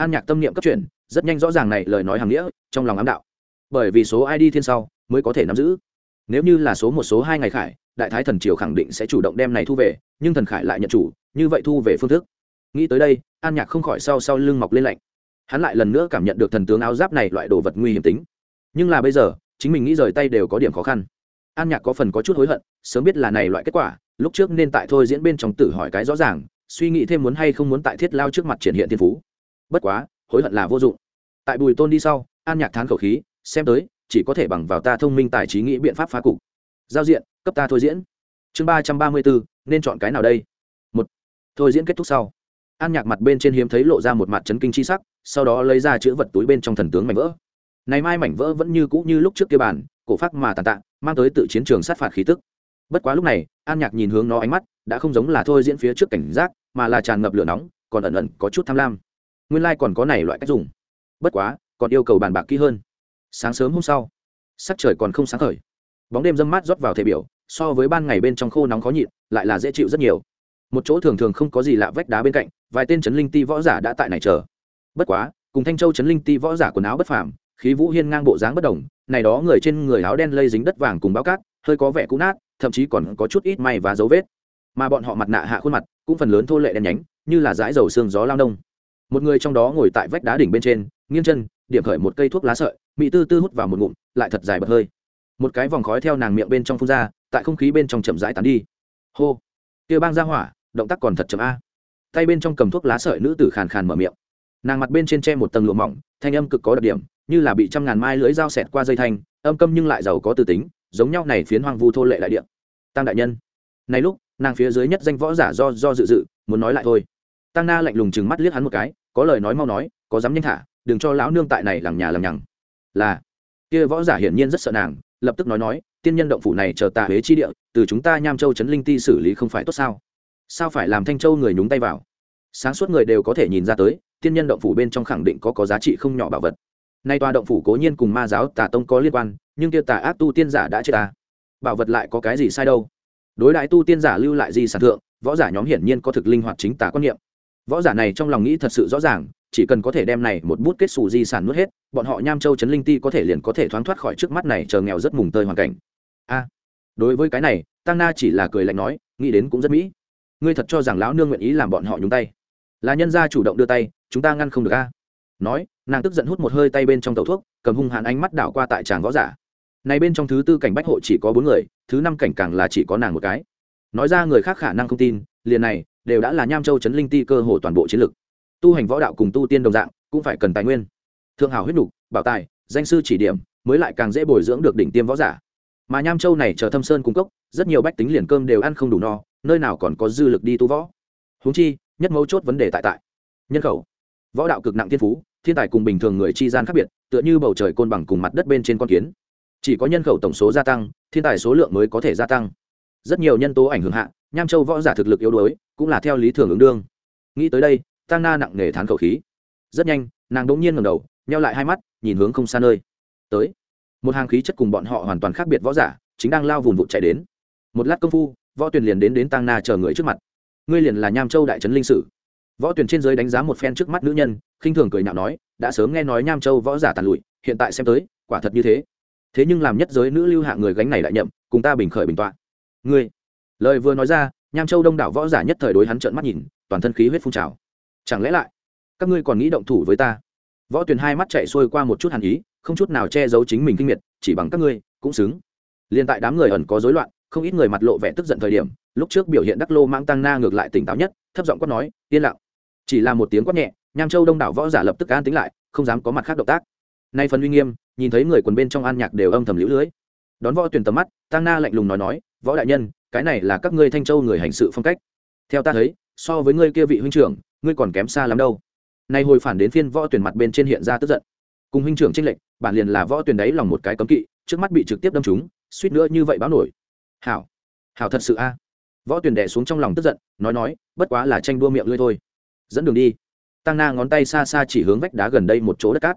an nhạc tâm niệm cấp chuyển, rất nhanh rõ ràng này lời nói hàng nghĩa, trong lòng ám đạo. Bởi vì số id thiên sau, mới có thể nắm giữ. Nếu như là số một, số hai ngày khải, đại thái thần triều khẳng định sẽ chủ động đem này thu về, nhưng thần khải lại nhận chủ, như vậy thu về phương thức. Nghĩ tới đây, an nhạc không khỏi sau sau lưng mọc lên lạnh. Hắn lại lần nữa cảm nhận được thần tướng áo giáp này loại đồ vật nguy hiểm tính. Nhưng là bây giờ, chính mình nghĩ rời tay đều có điểm khó khăn. An nhạc có phần có chút hối hận, sớm biết là này loại kết quả, lúc trước nên tại thôi diễn bên trong tử hỏi cái rõ ràng, suy nghĩ thêm muốn hay không muốn tại thiết lao trước mặt triển hiện thiên phú bất quá, hối hận là vô dụng. Tại bùi tôn đi sau, an nhạc thán khẩu khí, xem tới, chỉ có thể bằng vào ta thông minh tài trí nghĩ biện pháp phá cục. Giao diện, cấp ta thôi diễn. Chương ba trăm ba mươi bốn, nên chọn cái nào đây? Một. Thôi diễn kết thúc sau. An nhạc mặt bên trên hiếm thấy lộ ra một mặt chấn kinh c h i sắc, sau đó lấy ra chữ vật túi bên trong thần tướng mảnh vỡ. Này mai mảnh vỡ vẫn như cũ như lúc trước kia bàn cổ phát mà tàn tạ, mang tới tự chiến trường sát phạt khí tức. Bất quá lúc này, an nhạc nhìn hướng nó ánh mắt, đã không giống là thôi diễn phía trước cảnh giác, mà là tràn ngập lửa nóng, còn ẩn ẩn có chút tham lam nguyên lai、like、còn có này loại cách dùng. Bất quá, còn yêu cầu bàn bạc kỹ hơn. Sáng sớm hôm sau, sắc trời còn không sáng khởi. Bóng đêm dâm mát rót vào thể biểu, so với ban ngày bên trong khô nóng khó nhịn, lại là dễ chịu rất nhiều. Một chỗ thường thường không có gì lạ vách đá bên cạnh, vài tên trấn linh ti võ giả đã tại này chờ. Bất quá, cùng thanh châu trấn linh ti võ giả quần áo bất phàm, khí vũ hiên ngang bộ dáng bất đồng, này đó người trên người áo đen lây dính đất vàng cùng bao cát, hơi có vẻ cũ nát, thậm chí còn có chút ít may và dấu vết. Mà bọn họ mặt nạ hạ khuôn mặt cũng phần lớn thô lệ đen nhánh, như là dãi dầu xương gió lao nông một người trong đó ngồi tại vách đá đỉnh bên trên, nghiêng chân, điểm khởi một cây thuốc lá sợi mỹ tư tư hút vào một ngụm, lại thật dài bật hơi. Một cái vòng khói theo nàng miệng bên trong phun ra, tại không khí bên trong chậm rãi tán đi. Hô! Kia bang ra hỏa, động tác còn thật chậm a. Tay bên trong cầm thuốc lá sợi nữ tử khàn khàn mở miệng. Nàng mặt bên trên che một tầng lụa mỏng, thanh âm cực có đặc điểm, như là bị trăm ngàn mai lưới dao xẹt qua dây thanh, âm câm nhưng lại giàu có tư tính, giống nhau này phiến hoang vu thô lệ đại điện tăng đại nhân. Này lúc, nàng phía dưới nhất danh võ giả do do dự dự, muốn nói lại thôi. Tăng na lạnh lùng chừng mắt liếc hắn một cái có lời nói mau nói, có dám nhanh thả, đừng cho lão nương tại này lằng nhà lằng nhằng. Là, kia võ giả hiển nhiên rất sợ nàng, lập tức nói nói, tiên nhân động phủ này chờ ta huế chi địa, từ chúng ta nham châu trấn linh ti xử lý không phải tốt sao? Sao phải làm thanh châu người nhúng tay vào? Sáng suốt người đều có thể nhìn ra tới, tiên nhân động phủ bên trong khẳng định có có giá trị không nhỏ bảo vật. Nay tòa động phủ cố nhiên cùng ma giáo, tà tông có liên quan, nhưng kia tà ác tu tiên giả đã chết ta. Bảo vật lại có cái gì sai đâu? Đối đại tu tiên giả lưu lại gì sản thượng, võ giả nhóm hiển nhiên có thực linh hoạt chính tà quan niệm võ giả này trong lòng nghĩ thật sự rõ ràng, chỉ cần có thể đem này một bút kết xù di sản nuốt hết, bọn họ nham châu trấn linh ti có thể liền có thể thoáng thoát khỏi trước mắt này chờ nghèo rất mùng tơi hoàn cảnh. A, đối với cái này, tăng na chỉ là cười lạnh nói, nghĩ đến cũng rất mỹ. Ngươi thật cho rằng lão nương nguyện ý làm bọn họ nhúng tay. Là nhân gia chủ động đưa tay, chúng ta ngăn không được a. Nói, nàng tức giận hút một hơi tay bên trong tàu thuốc, cầm hung hãn ánh mắt đảo qua tại tràng võ giả. Này bên trong thứ tư cảnh bách hộ chỉ có bốn người, thứ năm cảnh càng là chỉ có nàng một cái. Nói ra người khác khả năng không tin liền này đều đã là nham châu chấn linh ti cơ hồ toàn bộ chiến lực tu hành võ đạo cùng tu tiên đồng dạng, cũng phải cần tài nguyên. Thượng hảo huyết nục, bảo tài, danh sư chỉ điểm, mới lại càng dễ bồi dưỡng được đỉnh tiêm võ giả. Mà nham châu này chờ thâm sơn cung cấp rất nhiều bách tính liền cơm đều ăn không đủ no, nơi nào còn có dư lực đi tu võ. Huống chi, nhất mấu chốt vấn đề tại tại. Nhân khẩu. Võ đạo cực nặng thiên phú, thiên tài cùng bình thường người chi gian khác biệt, tựa như bầu trời côn bằng cùng mặt đất bên trên con kiến. Chỉ có nhân khẩu tổng số gia tăng, thiên tài số lượng mới có thể gia tăng. Rất nhiều nhân tố ảnh hưởng hạ nham châu võ giả thực lực yếu đuối, cũng là theo lý thường ứng đương. Nghĩ tới đây, tăng na nặng nề thán khẩu khí. Rất nhanh, nàng đ ỗ n g nhiên ngầm đầu, nheo lại hai mắt, nhìn hướng không xa nơi. Tới. Một hàng khí chất cùng bọn họ hoàn toàn khác biệt võ giả, chính đang lao vùng vụt chạy đến. Một lát công phu, võ tuyền liền đến đến tăng na chờ người trước mặt. Ngươi liền là nham châu đại trấn linh sử. Võ tuyền trên giới đánh giá một phen trước mắt nữ nhân, khinh thường cười nhạo nói, đã sớm nghe nói nham châu võ giả tàn lụi, hiện tại xem tới, quả thật như thế. Thế nhưng làm nhất giới nữ lưu hạ người gánh này đại nhậm, cùng ta bình khởi bình tọa. Ngươi lời vừa nói ra, nham châu đông đảo võ giả nhất thời đối hắn trợn mắt nhìn, toàn thân khí huyết phun trào. Chẳng lẽ lại, các ngươi còn nghĩ động thủ với ta? Võ tuyền hai mắt chạy xuôi qua một chút hàn ý, không chút nào che giấu chính mình kinh miệt, chỉ bằng các ngươi, cũng xứng. Liền tại đám người ẩn có rối loạn, không ít người mặt lộ vẻ tức giận thời điểm, lúc trước biểu hiện đắc lô mang tăng na ngược lại tỉnh táo nhất, thấp giọng quát nói, yên lặng. Chỉ là một tiếng quát nhẹ, nham châu đông đảo võ giả lập tức an tính lại, không dám có mặt khác động tác. Nay phần uy nghiêm, nhìn thấy người quần bên trong an nhạc đều âm thầm lũ lưới. Đón võ tuyển tầm mắt, tăng na lạnh lùng nói nói, võ đại nhân cái này là các ngươi thanh châu người hành sự phong cách. Theo ta thấy, so với ngươi kia vị huynh trưởng, ngươi còn kém xa lắm đâu. Nay hồi phản đến phiên võ tuyển mặt bên trên hiện ra tức giận. Cùng huynh trưởng tranh lệnh bản liền là võ tuyển đấy lòng một cái cấm kỵ, trước mắt bị trực tiếp đâm trúng, suýt nữa như vậy báo nổi. Hảo hảo thật sự a. Võ tuyển đẻ xuống trong lòng tức giận, nói nói, bất quá là tranh đua miệng lưỡi thôi. Dẫn đường đi. Tăng na ngón tay xa xa chỉ hướng vách đá gần đây một chỗ đất cát.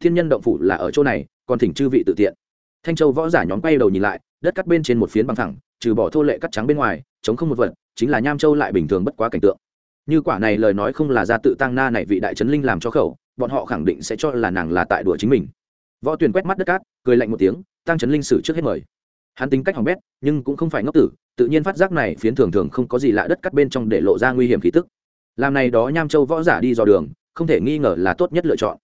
Thiên nhân động phủ là ở chỗ này, còn thỉnh chư vị tự tiện. Thanh châu võ giả nhóm quay đầu nhìn lại, đất cắt bên trên một phiến bằng thẳng trừ bỏ thô lệ cắt trắng bên ngoài, chống không một vật, chính là nham châu lại bình thường bất quá cảnh tượng. Như quả này lời nói không là ra tự tăng na này vị đại trấn linh làm cho khẩu, bọn họ khẳng định sẽ cho là nàng là tại đùa chính mình. Võ tuyền quét mắt đất cát, cười lạnh một tiếng tăng trấn linh sử trước hết mời. Hắn tính cách hỏng bét, nhưng cũng không phải ngốc tử, tự nhiên phát giác này phiến thường thường không có gì lạ đất cắt bên trong để lộ ra nguy hiểm khí tức. Làm này đó nham châu võ giả đi dò đường, không thể nghi ngờ là tốt nhất lựa chọn.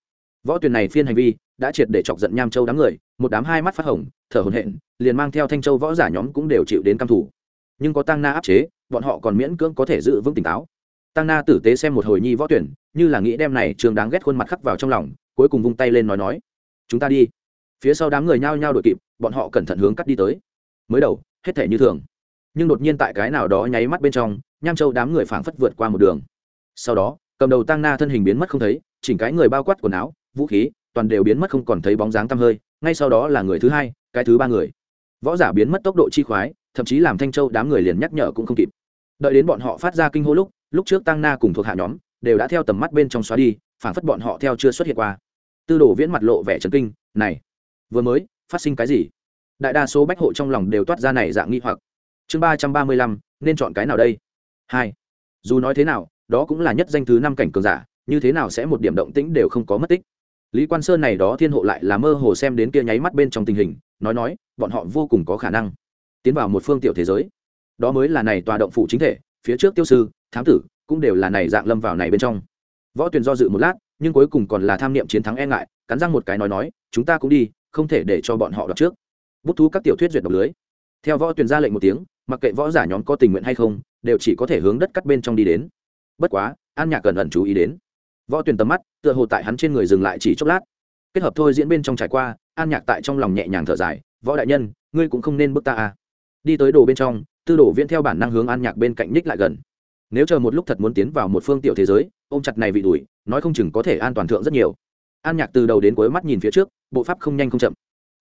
Võ tuyền này phiên hành vi đã triệt để chọc giận nham châu đám người, một đám hai mắt phát hồng, thở hồn hện liền mang theo thanh châu võ giả nhóm cũng đều chịu đến căm thủ nhưng có tăng na áp chế, bọn họ còn miễn cưỡng có thể giữ vững tỉnh táo. Tăng na tử tế xem một hồi nhi võ tuyển, như là nghĩ đem này trường đáng ghét khuôn mặt khắc vào trong lòng, cuối cùng vung tay lên nói nói, chúng ta đi. Phía sau đám người nhao nhao đội kịp, bọn họ cẩn thận hướng cắt đi tới. Mới đầu, hết thể như thường. Nhưng đột nhiên tại cái nào đó nháy mắt bên trong, nham châu đám người phảng phất vượt qua một đường. Sau đó, cầm đầu tăng na thân hình biến mất không thấy, chỉnh cái người bao quát quần áo, vũ khí toàn đều biến mất không còn thấy bóng dáng tăm hơi, ngay sau đó là người thứ hai, cái thứ ba người. Võ giả biến mất tốc độ chi khoái, thậm chí làm thanh châu đám người liền nhắc nhở cũng không kịp. Đợi đến bọn họ phát ra kinh hô lúc lúc trước tăng na cùng thuộc hạ nhóm đều đã theo tầm mắt bên trong xóa đi phảng phất bọn họ theo chưa xuất hiện qua. Tư đồ viễn mặt lộ vẻ trấn kinh, này, vừa mới phát sinh cái gì? Đại đa số bách hộ trong lòng đều toát ra này dạng nghi hoặc. Chương ba trăm ba mươi lăm, nên chọn cái nào đây? Hai, dù nói thế nào, đó cũng là nhất danh thứ năm cảnh cường giả, như thế nào sẽ một điểm động tĩnh đều không có mất tích? Lý quan sơn này đó thiên hộ lại là mơ hồ xem đến kia nháy mắt bên trong tình hình, nói nói, bọn họ vô cùng có khả năng tiến vào một phương tiểu thế giới. Đó mới là này tòa động phủ chính thể, phía trước tiêu sư, thám tử, cũng đều là này dạng lâm vào này bên trong. Võ tuyền do dự một lát, nhưng cuối cùng còn là tham niệm chiến thắng e ngại, cắn răng một cái nói nói, chúng ta cũng đi, không thể để cho bọn họ đọc trước. Bút thú các tiểu thuyết duyệt độc lưới. Theo võ tuyền ra lệnh một tiếng, mặc kệ võ giả nhóm có tình nguyện hay không, đều chỉ có thể hướng đất cắt bên trong đi đến. Bất quá, an nhạc cần ẩn chú ý đến võ tuyển tầm mắt, tựa hồ tại hắn trên người dừng lại chỉ chốc lát. Kết hợp thôi diễn bên trong trải qua, an nhạc tại trong lòng nhẹ nhàng thở dài, võ đại nhân, ngươi cũng không nên bước ta à. Đi tới đồ bên trong, tư đồ viễn theo bản năng hướng an nhạc bên cạnh ních lại gần. Nếu chờ một lúc thật muốn tiến vào một phương tiểu thế giới, ôm chặt này vị đuổi, nói không chừng có thể an toàn thượng rất nhiều. An nhạc từ đầu đến cuối mắt nhìn phía trước, bộ pháp không nhanh không chậm.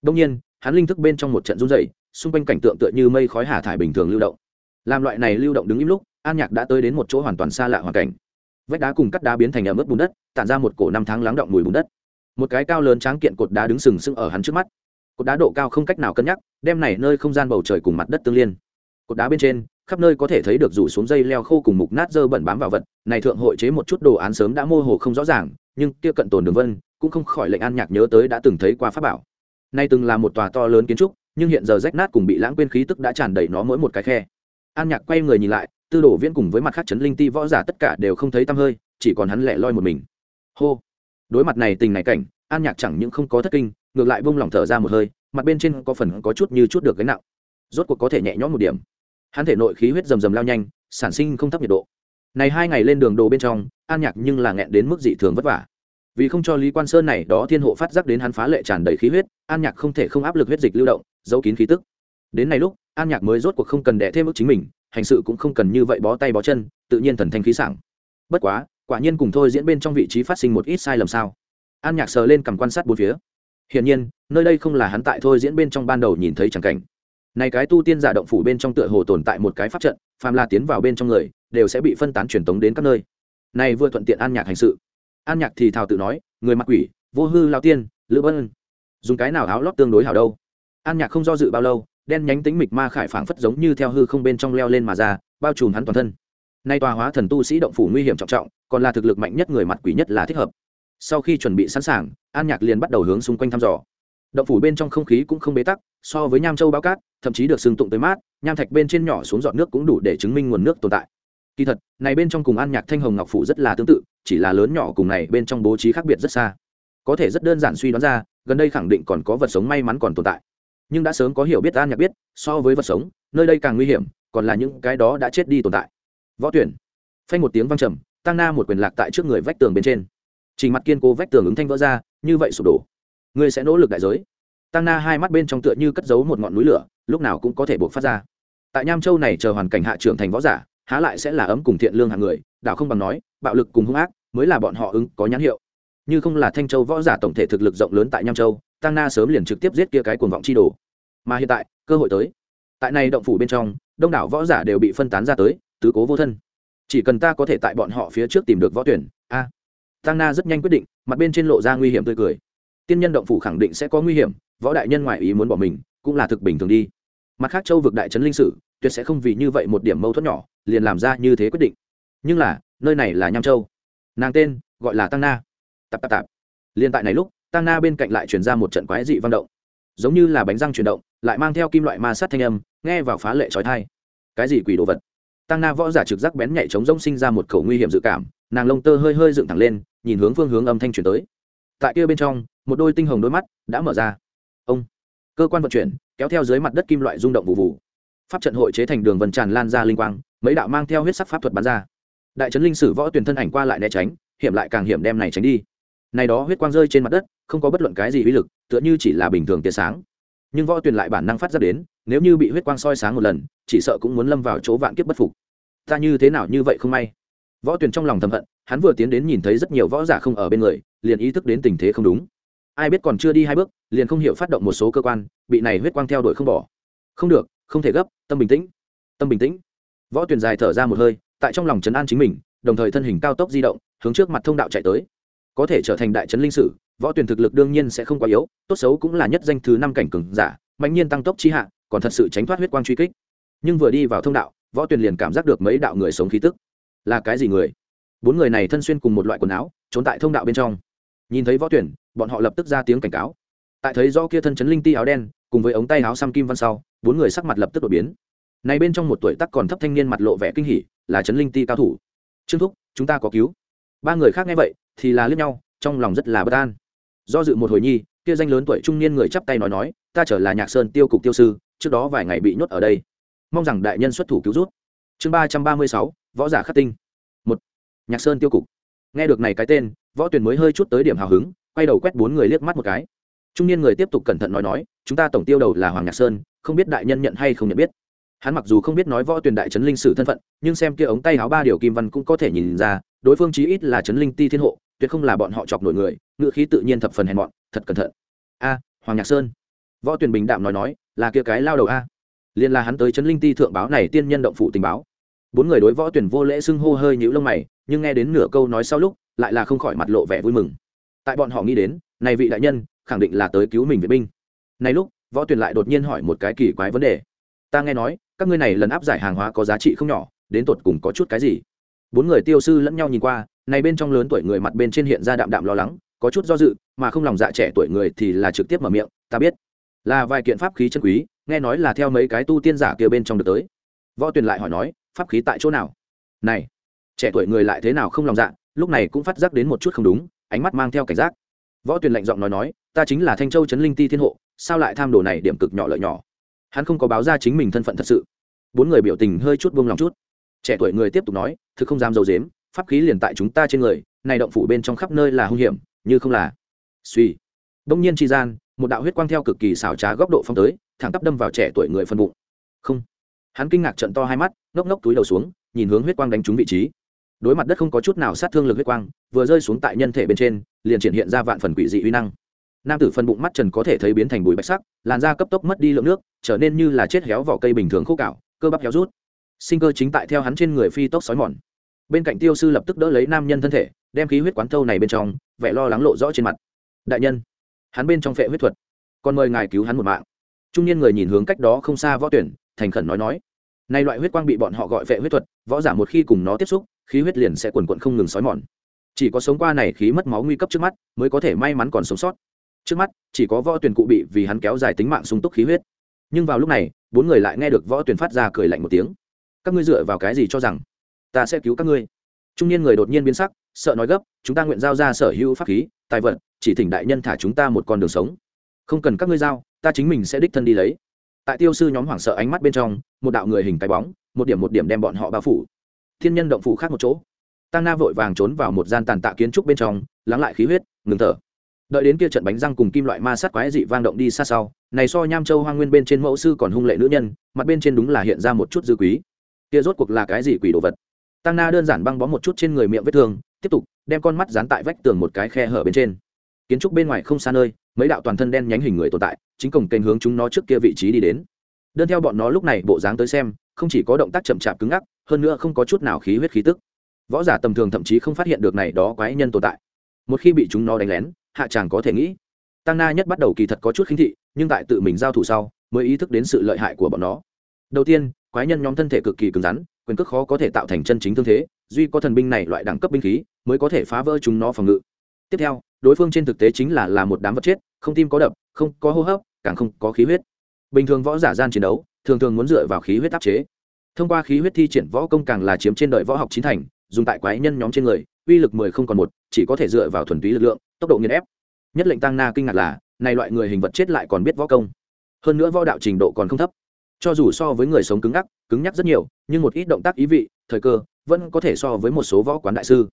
Đông nhiên, hắn linh thức bên trong một trận run dày xung quanh cảnh tượng tựa như mây khói hà thải bình thường lưu động. Làm loại này lưu động đứng im lúc, an nhạc đã tới đến một chỗ hoàn toàn xa lạ hoàn cảnh vách đá cùng cắt đá biến thành ẩm ướt bùn đất, tản ra một cổ năm tháng lắng động mùi bùn đất. Một cái cao lớn tráng kiện cột đá đứng sừng sững ở hắn trước mắt. Cột đá độ cao không cách nào cân nhắc, đem này nơi không gian bầu trời cùng mặt đất tương liên. Cột đá bên trên, khắp nơi có thể thấy được rủ xuống dây leo khô cùng mục nát dơ bẩn bám vào vật. Này thượng hội chế một chút đồ án sớm đã mô hồ không rõ ràng, nhưng kia cận tồn đường vân, cũng không khỏi lệnh an nhạc nhớ tới đã từng thấy qua pháp bảo. Nay từng là một tòa to lớn kiến trúc, nhưng hiện giờ rách nát cùng bị lãng quên khí tức đã tràn đầy nó mỗi một cái khe. An nhạc quay người nhìn lại tư đổ viễn cùng với mặt khác chấn linh ti võ giả tất cả đều không thấy tăm hơi, chỉ còn hắn lẻ loi một mình. Hô. Đối mặt này tình này cảnh, an nhạc chẳng những không có thất kinh, ngược lại bông lỏng thở ra một hơi, mặt bên trên có phần có chút như chút được gánh nặng. Rốt cuộc có thể nhẹ nhõm một điểm. Hắn thể nội khí huyết rầm rầm lao nhanh, sản sinh không thấp nhiệt độ. Này hai ngày lên đường đồ bên trong, an nhạc nhưng là nghẹn đến mức dị thường vất vả. Vì không cho lý quan sơn này đó thiên hộ phát giác đến hắn phá lệ tràn đầy khí huyết, an nhạc không thể không áp lực huyết dịch lưu động, giấu kín khí tức. Đến này lúc, an nhạc mới rốt cuộc không cần đẻ thêm ức chính mình hành sự cũng không cần như vậy bó tay bó chân, tự nhiên thần thanh khí sảng. Bất quá, quả nhiên cùng thôi diễn bên trong vị trí phát sinh một ít sai lầm sao? An nhạc sờ lên cầm quan sát bốn phía. Hiển nhiên, nơi đây không là hắn tại thôi diễn bên trong ban đầu nhìn thấy chẳng cảnh. Này cái tu tiên giả động phủ bên trong tựa hồ tồn tại một cái pháp trận, phàm la tiến vào bên trong người, đều sẽ bị phân tán truyền tống đến các nơi. Này vừa thuận tiện an nhạc hành sự. An nhạc thì thào tự nói, người mặc quỷ, vô hư lao tiên, lữ bân. Dùng cái nào áo lót tương đối hảo đâu? An nhạc không do dự bao lâu đen nhánh tính mịch ma khải phảng phất giống như theo hư không bên trong leo lên mà ra, bao trùm hắn toàn thân. Nay tòa hóa thần tu sĩ động phủ nguy hiểm trọng trọng, còn là thực lực mạnh nhất người mặt quỷ nhất là thích hợp. Sau khi chuẩn bị sẵn sàng, an nhạc liền bắt đầu hướng xung quanh thăm dò. Động phủ bên trong không khí cũng không bế tắc, so với nham châu bao cát, thậm chí được sưng tụng tới mát, nham thạch bên trên nhỏ xuống dọn nước cũng đủ để chứng minh nguồn nước tồn tại. Kỳ thật, này bên trong cùng an nhạc thanh hồng ngọc phủ rất là tương tự, chỉ là lớn nhỏ cùng này bên trong bố trí khác biệt rất xa. Có thể rất đơn giản suy đoán ra, gần đây khẳng định còn có vật sống may mắn còn tồn tại nhưng đã sớm có hiểu biết an nhạc biết, so với vật sống, nơi đây càng nguy hiểm, còn là những cái đó đã chết đi tồn tại. Võ tuyển. Phanh một tiếng văng trầm, tăng na một quyền lạc tại trước người vách tường bên trên. Chỉ mặt kiên cố vách tường ứng thanh vỡ ra, như vậy sụp đổ. Ngươi sẽ nỗ lực đại giới. Tăng na hai mắt bên trong tựa như cất giấu một ngọn núi lửa, lúc nào cũng có thể buộc phát ra. Tại nham châu này chờ hoàn cảnh hạ trưởng thành võ giả, há lại sẽ là ấm cùng thiện lương hàng người, đạo không bằng nói, bạo lực cùng hung ác, mới là bọn họ ứng có nhãn hiệu. Như không là thanh châu võ giả tổng thể thực lực rộng lớn tại nham châu, tăng na sớm liền trực tiếp giết kia cái cuồng vọng chi đồ mà hiện tại, cơ hội tới. Tại này động phủ bên trong, đông đảo võ giả đều bị phân tán ra tới, tứ cố vô thân. Chỉ cần ta có thể tại bọn họ phía trước tìm được võ tuyển, a. Tăng na rất nhanh quyết định, mặt bên trên lộ ra nguy hiểm tươi cười. Tiên nhân động phủ khẳng định sẽ có nguy hiểm, võ đại nhân ngoại ý muốn bỏ mình, cũng là thực bình thường đi. Mặt khác châu vực đại trấn linh sử, tuyệt sẽ không vì như vậy một điểm mâu thuẫn nhỏ, liền làm ra như thế quyết định. Nhưng là, nơi này là nham châu. Nàng tên, gọi là tăng na. Tạp tạp tạp. Liên tại này lúc tăng na bên cạnh lại chuyển ra một trận quái dị vang động. Giống như là bánh răng chuyển động lại mang theo kim loại ma sát thanh âm, nghe vào phá lệ trói thai. Cái gì quỷ đồ vật? Tăng na võ giả trực giác bén nhạy chống rông sinh ra một khẩu nguy hiểm dự cảm, nàng lông tơ hơi hơi dựng thẳng lên, nhìn hướng phương hướng âm thanh chuyển tới. Tại kia bên trong, một đôi tinh hồng đôi mắt đã mở ra. Ông! Cơ quan vận chuyển, kéo theo dưới mặt đất kim loại rung động vụ vụ. Pháp trận hội chế thành đường vần tràn lan ra linh quang, mấy đạo mang theo huyết sắc pháp thuật bắn ra. Đại trấn linh sử võ tuyển thân ảnh qua lại né tránh, hiểm lại càng hiểm đem này tránh đi. Này đó huyết quang rơi trên mặt đất, không có bất luận cái gì uy lực, tựa như chỉ là bình thường tia sáng nhưng võ tuyền lại bản năng phát ra đến, nếu như bị huyết quang soi sáng một lần, chỉ sợ cũng muốn lâm vào chỗ vạn kiếp bất phục. Ta như thế nào như vậy không may? Võ tuyền trong lòng thầm hận, hắn vừa tiến đến nhìn thấy rất nhiều võ giả không ở bên người, liền ý thức đến tình thế không đúng. Ai biết còn chưa đi hai bước, liền không hiểu phát động một số cơ quan, bị này huyết quang theo đuổi không bỏ. Không được, không thể gấp, tâm bình tĩnh. Tâm bình tĩnh. Võ tuyền dài thở ra một hơi, tại trong lòng trấn an chính mình, đồng thời thân hình cao tốc di động, hướng trước mặt thông đạo chạy tới. Có thể trở thành đại trấn linh sử võ tuyển thực lực đương nhiên sẽ không quá yếu, tốt xấu cũng là nhất danh thứ năm cảnh cường giả, mạnh nhiên tăng tốc chi hạ, còn thật sự tránh thoát huyết quang truy kích. Nhưng vừa đi vào thông đạo, võ tuyển liền cảm giác được mấy đạo người sống khí tức. Là cái gì người? Bốn người này thân xuyên cùng một loại quần áo, trốn tại thông đạo bên trong. Nhìn thấy võ tuyển, bọn họ lập tức ra tiếng cảnh cáo. Tại thấy do kia thân chấn linh ti áo đen, cùng với ống tay áo xăm kim văn sau, bốn người sắc mặt lập tức đổi biến. Này bên trong một tuổi tắc còn thấp thanh niên mặt lộ vẻ kinh hỉ, là chấn linh ti cao thủ. Trương thúc, chúng ta có cứu. Ba người khác nghe vậy, thì là liếc nhau, trong lòng rất là bất an do dự một hồi nhi, kia danh lớn tuổi trung niên người chắp tay nói nói, ta trở là nhạc sơn tiêu cục tiêu sư, trước đó vài ngày bị nhốt ở đây. Mong rằng đại nhân xuất thủ cứu rút chương ba trăm ba mươi sáu, võ giả khắc tinh. Một, nhạc sơn tiêu cục. Nghe được này cái tên, võ tuyền mới hơi chút tới điểm hào hứng, quay đầu quét bốn người liếc mắt một cái. Trung niên người tiếp tục cẩn thận nói nói, chúng ta tổng tiêu đầu là hoàng nhạc sơn, không biết đại nhân nhận hay không nhận biết. Hắn mặc dù không biết nói võ tuyền đại trấn linh sử thân phận, nhưng xem kia ống tay háo ba điều kim văn cũng có thể nhìn ra, đối phương chí ít là trấn linh ti thiên hộ tuyệt không là bọn họ chọc nổi người ngựa khí tự nhiên thập phần hèn mọn, thật cẩn thận. A, hoàng nhạc sơn. Võ tuyền bình đạm nói nói, là kia cái lao đầu a. Liền là hắn tới trấn linh ti thượng báo này tiên nhân động phụ tình báo. Bốn người đối võ tuyển vô lễ xưng hô hơi nhũ lông mày, nhưng nghe đến nửa câu nói sau lúc, lại là không khỏi mặt lộ vẻ vui mừng. Tại bọn họ nghĩ đến, này vị đại nhân, khẳng định là tới cứu mình vệ binh. Này lúc, võ tuyển lại đột nhiên hỏi một cái kỳ quái vấn đề. Ta nghe nói, các ngươi này lần áp giải hàng hóa có giá trị không nhỏ, đến tột cùng có chút cái gì? Bốn người tiêu sư lẫn nhau nhìn qua này bên trong lớn tuổi người mặt bên trên hiện ra đạm đạm lo lắng, có chút do dự, mà không lòng dạ trẻ tuổi người thì là trực tiếp mở miệng, ta biết. Là vài kiện pháp khí chân quý, nghe nói là theo mấy cái tu tiên giả kia bên trong được tới. Võ tuyền lại hỏi nói, pháp khí tại chỗ nào? Này, trẻ tuổi người lại thế nào không lòng dạ lúc này cũng phát giác đến một chút không đúng, ánh mắt mang theo cảnh giác. Võ tuyền lạnh giọng nói nói, ta chính là thanh châu trấn linh ti thiên hộ, sao lại tham đồ này điểm cực nhỏ lợi nhỏ? Hắn không có báo ra chính mình thân phận thật sự. Bốn người biểu tình hơi chút buông lòng chút. Trẻ tuổi người tiếp tục nói, thực không dám dầu dếm pháp khí liền tại chúng ta trên người, này động phủ bên trong khắp nơi là hung hiểm, như không là. Suy. Đông nhiên tri gian, một đạo huyết quang theo cực kỳ xảo trá góc độ phong tới, thẳng tắp đâm vào trẻ tuổi người phân bụng. Không. Hắn kinh ngạc trận to hai mắt, ngốc ngốc túi đầu xuống, nhìn hướng huyết quang đánh trúng vị trí. Đối mặt đất không có chút nào sát thương lực huyết quang, vừa rơi xuống tại nhân thể bên trên, liền triển hiện ra vạn phần quỷ dị uy năng. Nam tử phân bụng mắt trần có thể thấy biến thành bụi bạch sắc, làn da cấp tốc mất đi lượng nước, trở nên như là chết héo vỏ cây bình thường khô cạo, cơ bắp héo rút. Sinh cơ chính tại theo hắn trên người phi tốc sói mòn bên cạnh tiêu sư lập tức đỡ lấy nam nhân thân thể, đem khí huyết quán thâu này bên trong, vẻ lo lắng lộ rõ trên mặt. Đại nhân, hắn bên trong phệ huyết thuật còn mời ngài cứu hắn một mạng. Trung niên người nhìn hướng cách đó không xa võ tuyển, thành khẩn nói nói, nay loại huyết quang bị bọn họ gọi phệ huyết thuật, võ giả một khi cùng nó tiếp xúc, khí huyết liền sẽ quần quận không ngừng xói mòn. Chỉ có sống qua này khí mất máu nguy cấp trước mắt, mới có thể may mắn còn sống sót. Trước mắt, chỉ có võ tuyển cụ bị vì hắn kéo dài tính mạng sung túc khí huyết. Nhưng vào lúc này, bốn người lại nghe được võ tuyển phát ra cười lạnh một tiếng. Các ngươi dựa vào cái gì cho rằng ta sẽ cứu các ngươi. Trung niên người đột nhiên biến sắc, sợ nói gấp, chúng ta nguyện giao ra sở hữu pháp khí, tài vật, chỉ thỉnh đại nhân thả chúng ta một con đường sống. Không cần các ngươi giao, ta chính mình sẽ đích thân đi lấy. Tại tiêu sư nhóm hoảng sợ ánh mắt bên trong, một đạo người hình cái bóng, một điểm một điểm đem bọn họ bao phủ. Thiên nhân động phủ khác một chỗ. Tăng na vội vàng trốn vào một gian tàn tạ kiến trúc bên trong, lắng lại khí huyết, ngừng thở. Đợi đến kia trận bánh răng cùng kim loại ma sát quái dị vang động đi xa sau, này so nham châu hoang nguyên bên trên mẫu sư còn hung lệ nữ nhân, mặt bên trên đúng là hiện ra một chút dư quý. Kia rốt cuộc là cái gì quỷ đồ vật? Tăng na đơn giản băng bó một chút trên người miệng vết thương, tiếp tục đem con mắt dán tại vách tường một cái khe hở bên trên. Kiến trúc bên ngoài không xa nơi, mấy đạo toàn thân đen nhánh hình người tồn tại, chính cổng kênh hướng chúng nó trước kia vị trí đi đến. Đơn theo bọn nó lúc này bộ dáng tới xem, không chỉ có động tác chậm chạp cứng ngắc, hơn nữa không có chút nào khí huyết khí tức. Võ giả tầm thường thậm chí không phát hiện được này đó quái nhân tồn tại. Một khi bị chúng nó đánh lén, hạ chàng có thể nghĩ. Tăng na nhất bắt đầu kỳ thật có chút khinh thị, nhưng tại tự mình giao thủ sau, mới ý thức đến sự lợi hại của bọn nó. Đầu tiên, quái nhân nhóm thân thể cực kỳ cứng rắn quyền cước khó có thể tạo thành chân chính thương thế, duy có thần binh này loại đẳng cấp binh khí mới có thể phá vỡ chúng nó phòng ngự. Tiếp theo, đối phương trên thực tế chính là là một đám vật chết, không tim có đập, không có hô hấp, càng không có khí huyết. Bình thường võ giả gian chiến đấu, thường thường muốn dựa vào khí huyết áp chế. Thông qua khí huyết thi triển võ công càng là chiếm trên đời võ học chín thành, dùng tại quái nhân nhóm trên người, uy lực mười không còn một, chỉ có thể dựa vào thuần túy lực lượng, tốc độ nghiền ép. Nhất lệnh tăng na kinh ngạc là, này loại người hình vật chết lại còn biết võ công. Hơn nữa võ đạo trình độ còn không thấp cho dù so với người sống cứng ngắc, cứng nhắc rất nhiều, nhưng một ít động tác ý vị, thời cơ, vẫn có thể so với một số võ quán đại sư.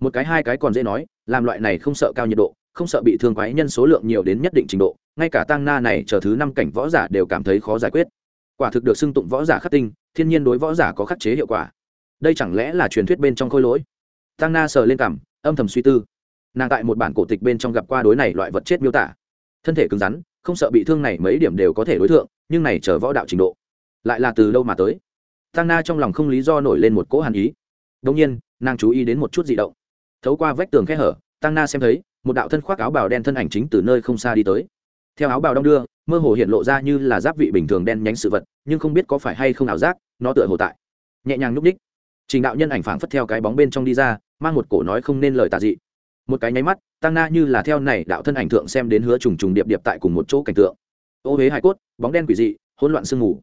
Một cái hai cái còn dễ nói, làm loại này không sợ cao nhiệt độ, không sợ bị thương quái nhân số lượng nhiều đến nhất định trình độ, ngay cả tăng na này chờ thứ năm cảnh võ giả đều cảm thấy khó giải quyết. Quả thực được xưng tụng võ giả khắc tinh, thiên nhiên đối võ giả có khắc chế hiệu quả. Đây chẳng lẽ là truyền thuyết bên trong khôi lỗi? Tăng na sờ lên cảm âm thầm suy tư. Nàng tại một bản cổ tịch bên trong gặp qua đối này loại vật chết miêu tả. Thân thể cứng rắn không sợ bị thương này mấy điểm đều có thể đối tượng nhưng này chờ võ đạo trình độ, lại là từ đâu mà tới? Tăng na trong lòng không lý do nổi lên một cỗ hàn ý. Đông nhiên, nàng chú ý đến một chút dị động. Thấu qua vách tường khe hở, tăng na xem thấy, một đạo thân khoác áo bào đen thân ảnh chính từ nơi không xa đi tới. Theo áo bào đong đưa, mơ hồ hiện lộ ra như là giáp vị bình thường đen nhánh sự vật, nhưng không biết có phải hay không ảo giác, nó tựa hồ tại. Nhẹ nhàng nhúc ních trình đạo nhân ảnh phảng phất theo cái bóng bên trong đi ra, mang một cổ nói không nên lời tà dị một cái nháy mắt tăng na như là theo này đạo thân ảnh thượng xem đến hứa trùng trùng điệp điệp tại cùng một chỗ cảnh tượng. Ô huế hải cốt, bóng đen quỷ dị, hỗn loạn sương mù.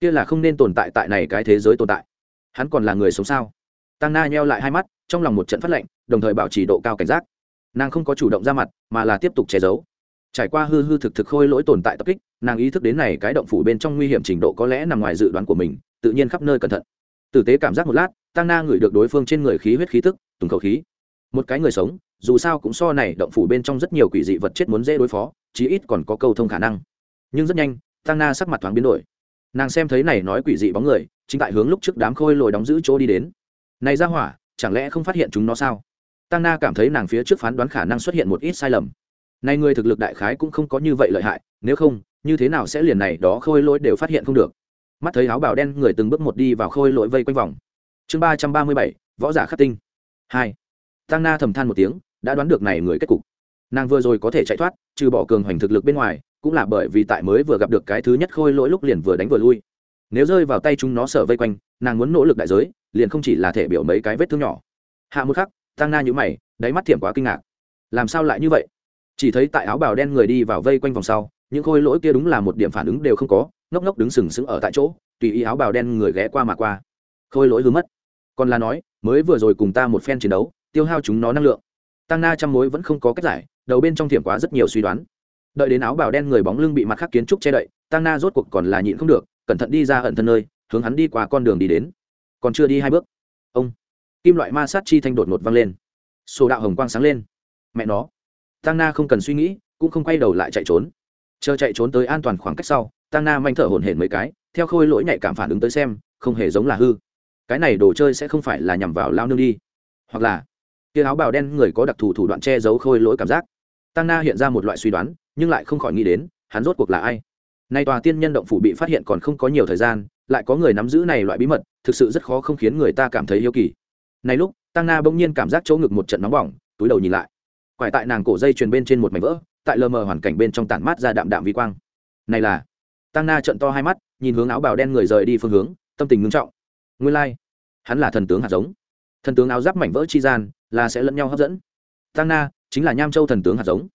Kia là không nên tồn tại tại này cái thế giới tồn tại. Hắn còn là người sống sao? Tăng na nheo lại hai mắt, trong lòng một trận phát lệnh, đồng thời bảo trì độ cao cảnh giác. Nàng không có chủ động ra mặt, mà là tiếp tục che giấu. Trải qua hư hư thực thực khôi lỗi tồn tại tập kích, nàng ý thức đến này cái động phủ bên trong nguy hiểm trình độ có lẽ nằm ngoài dự đoán của mình, tự nhiên khắp nơi cẩn thận. Tử tế cảm giác một lát tăng na ngửi được đối phương trên người khí huyết khí tức, tùng khẩu khí một cái người sống, dù sao cũng so này động phủ bên trong rất nhiều quỷ dị vật chết muốn dễ đối phó, chí ít còn có câu thông khả năng. Nhưng rất nhanh, tăng na sắc mặt thoáng biến đổi. Nàng xem thấy này nói quỷ dị bóng người, chính tại hướng lúc trước đám khôi lồi đóng giữ chỗ đi đến. Này ra hỏa, chẳng lẽ không phát hiện chúng nó sao? Tăng na cảm thấy nàng phía trước phán đoán khả năng xuất hiện một ít sai lầm. Này người thực lực đại khái cũng không có như vậy lợi hại, nếu không, như thế nào sẽ liền này đó khôi lỗi đều phát hiện không được? Mắt thấy áo bào đen người từng bước một đi vào khôi lỗi vây quanh vòng. Chương ba trăm ba mươi bảy, võ giả khắc tinh. Hai tăng na thầm than một tiếng, đã đoán được này người kết cục. Nàng vừa rồi có thể chạy thoát, trừ bỏ cường hoành thực lực bên ngoài, cũng là bởi vì tại mới vừa gặp được cái thứ nhất khôi lỗi lúc liền vừa đánh vừa lui. Nếu rơi vào tay chúng nó sợ vây quanh, nàng muốn nỗ lực đại giới, liền không chỉ là thể biểu mấy cái vết thương nhỏ. Hạ một khắc tăng na nhữ mày, đáy mắt thiểm quá kinh ngạc. Làm sao lại như vậy? Chỉ thấy tại áo bào đen người đi vào vây quanh vòng sau, những khôi lỗi kia đúng là một điểm phản ứng đều không có, ngốc ngốc đứng sừng sững ở tại chỗ, tùy ý áo bào đen người ghé qua mà qua. Khôi lỗi hư mất. Còn là nói, mới vừa rồi cùng ta một phen chiến đấu tiêu hao chúng nó năng lượng. Tăng na trăm mối vẫn không có cách giải, đầu bên trong thiểm quá rất nhiều suy đoán. Đợi đến áo bào đen người bóng lưng bị mặt khắc kiến trúc che đậy, tăng na rốt cuộc còn là nhịn không được, cẩn thận đi ra ẩn thân nơi, hướng hắn đi qua con đường đi đến. Còn chưa đi hai bước, ông, kim loại ma sát chi thanh đột ngột vang lên. Sổ đạo hồng quang sáng lên. Mẹ nó. Tăng na không cần suy nghĩ, cũng không quay đầu lại chạy trốn. Chờ chạy trốn tới an toàn khoảng cách sau, tăng na manh thở hổn hển mấy cái, theo khôi lỗi nhạy cảm phản ứng tới xem, không hề giống là hư. Cái này đồ chơi sẽ không phải là nhằm vào lao nương đi, hoặc là kia áo bào đen người có đặc thù thủ đoạn che giấu khôi lỗi cảm giác. Tăng na hiện ra một loại suy đoán, nhưng lại không khỏi nghĩ đến, hắn rốt cuộc là ai? Nay tòa tiên nhân động phủ bị phát hiện còn không có nhiều thời gian, lại có người nắm giữ này loại bí mật, thực sự rất khó không khiến người ta cảm thấy yêu kỳ. Này lúc, tăng na bỗng nhiên cảm giác chỗ ngực một trận nóng bỏng, túi đầu nhìn lại. Quải tại nàng cổ dây truyền bên trên một mảnh vỡ, tại lờ mờ hoàn cảnh bên trong tản mát ra đạm đạm vi quang. Này là, tăng na trận to hai mắt, nhìn hướng áo bào đen người rời đi phương hướng, tâm tình ngưng trọng. Nguyên lai、like. hắn là thần tướng hạt giống thần tướng áo giáp mảnh vỡ chi gian là sẽ lẫn nhau hấp dẫn. Tăng na chính là nham châu thần tướng hạt giống.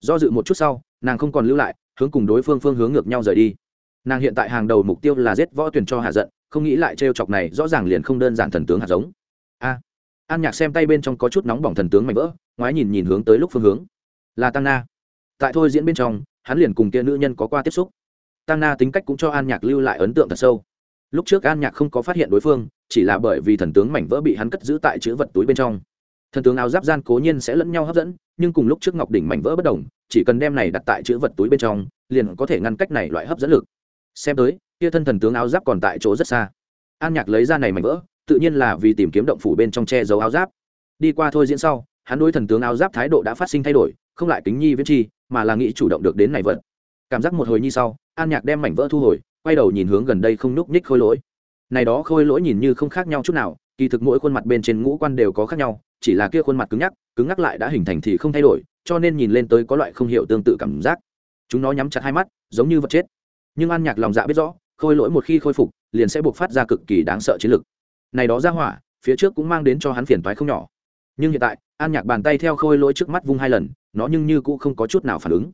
Do dự một chút sau, nàng không còn lưu lại, hướng cùng đối phương phương hướng ngược nhau rời đi. Nàng hiện tại hàng đầu mục tiêu là giết võ tuyển cho hạ giận, không nghĩ lại trêu chọc này rõ ràng liền không đơn giản thần tướng hạt giống. A. An nhạc xem tay bên trong có chút nóng bỏng thần tướng mảnh vỡ, ngoái nhìn nhìn hướng tới lúc phương hướng. Là tăng na. Tại thôi diễn bên trong, hắn liền cùng kia nữ nhân có qua tiếp xúc. Tăng na tính cách cũng cho an nhạc lưu lại ấn tượng thật sâu. Lúc trước an nhạc không có phát hiện đối phương chỉ là bởi vì thần tướng mảnh vỡ bị hắn cất giữ tại chữ vật túi bên trong. Thần tướng áo giáp gian cố nhiên sẽ lẫn nhau hấp dẫn, nhưng cùng lúc trước ngọc đỉnh mảnh vỡ bất đồng, chỉ cần đem này đặt tại chữ vật túi bên trong, liền có thể ngăn cách này loại hấp dẫn lực. Xem tới, kia thân thần tướng áo giáp còn tại chỗ rất xa. An nhạc lấy ra này mảnh vỡ, tự nhiên là vì tìm kiếm động phủ bên trong che giấu áo giáp. Đi qua thôi diễn sau, hắn đối thần tướng áo giáp thái độ đã phát sinh thay đổi, không lại kính nhi viết chi, mà là nghĩ chủ động được đến này vật. Cảm giác một hồi nhi sau, an nhạc đem mảnh vỡ thu hồi, quay đầu nhìn hướng gần đây không núp nhích khôi lỗi này đó khôi lỗi nhìn như không khác nhau chút nào, kỳ thực mỗi khuôn mặt bên trên ngũ quan đều có khác nhau, chỉ là kia khuôn mặt cứng nhắc, cứng ngắc lại đã hình thành thì không thay đổi, cho nên nhìn lên tới có loại không hiểu tương tự cảm giác. Chúng nó nhắm chặt hai mắt, giống như vật chết. Nhưng an nhạc lòng dạ biết rõ, khôi lỗi một khi khôi phục, liền sẽ buộc phát ra cực kỳ đáng sợ chiến lực. Này đó ra hỏa, phía trước cũng mang đến cho hắn phiền toái không nhỏ. Nhưng hiện tại, an nhạc bàn tay theo khôi lỗi trước mắt vung hai lần, nó nhưng như cũng không có chút nào phản ứng.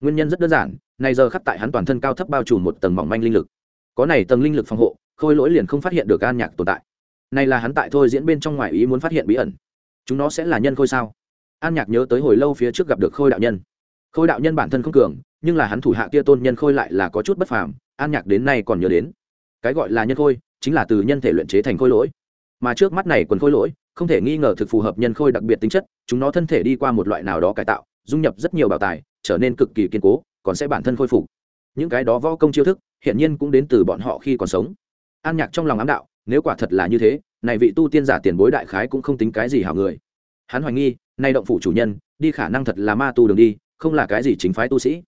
Nguyên nhân rất đơn giản, này giờ khắc tại hắn toàn thân cao thấp bao trùm một tầng mỏng manh linh lực. Có này tầng linh lực phòng hộ khôi lỗi liền không phát hiện được an nhạc tồn tại. Này là hắn tại thôi diễn bên trong ngoài ý muốn phát hiện bí ẩn. Chúng nó sẽ là nhân khôi sao? An nhạc nhớ tới hồi lâu phía trước gặp được khôi đạo nhân. Khôi đạo nhân bản thân không cường, nhưng là hắn thủ hạ kia tôn nhân khôi lại là có chút bất phàm, an nhạc đến nay còn nhớ đến. Cái gọi là nhân khôi, chính là từ nhân thể luyện chế thành khôi lỗi. Mà trước mắt này quần khôi lỗi, không thể nghi ngờ thực phù hợp nhân khôi đặc biệt tính chất, chúng nó thân thể đi qua một loại nào đó cải tạo, dung nhập rất nhiều bảo tài, trở nên cực kỳ kiên cố, còn sẽ bản thân khôi phục. Những cái đó võ công chiêu thức hiện nhiên cũng đến từ bọn họ khi còn sống an nhạc trong lòng ám đạo, nếu quả thật là như thế, này vị tu tiên giả tiền bối đại khái cũng không tính cái gì hảo người. Hắn hoài nghi nay động phủ chủ nhân, đi khả năng thật là ma tu đường đi, không là cái gì chính phái tu sĩ.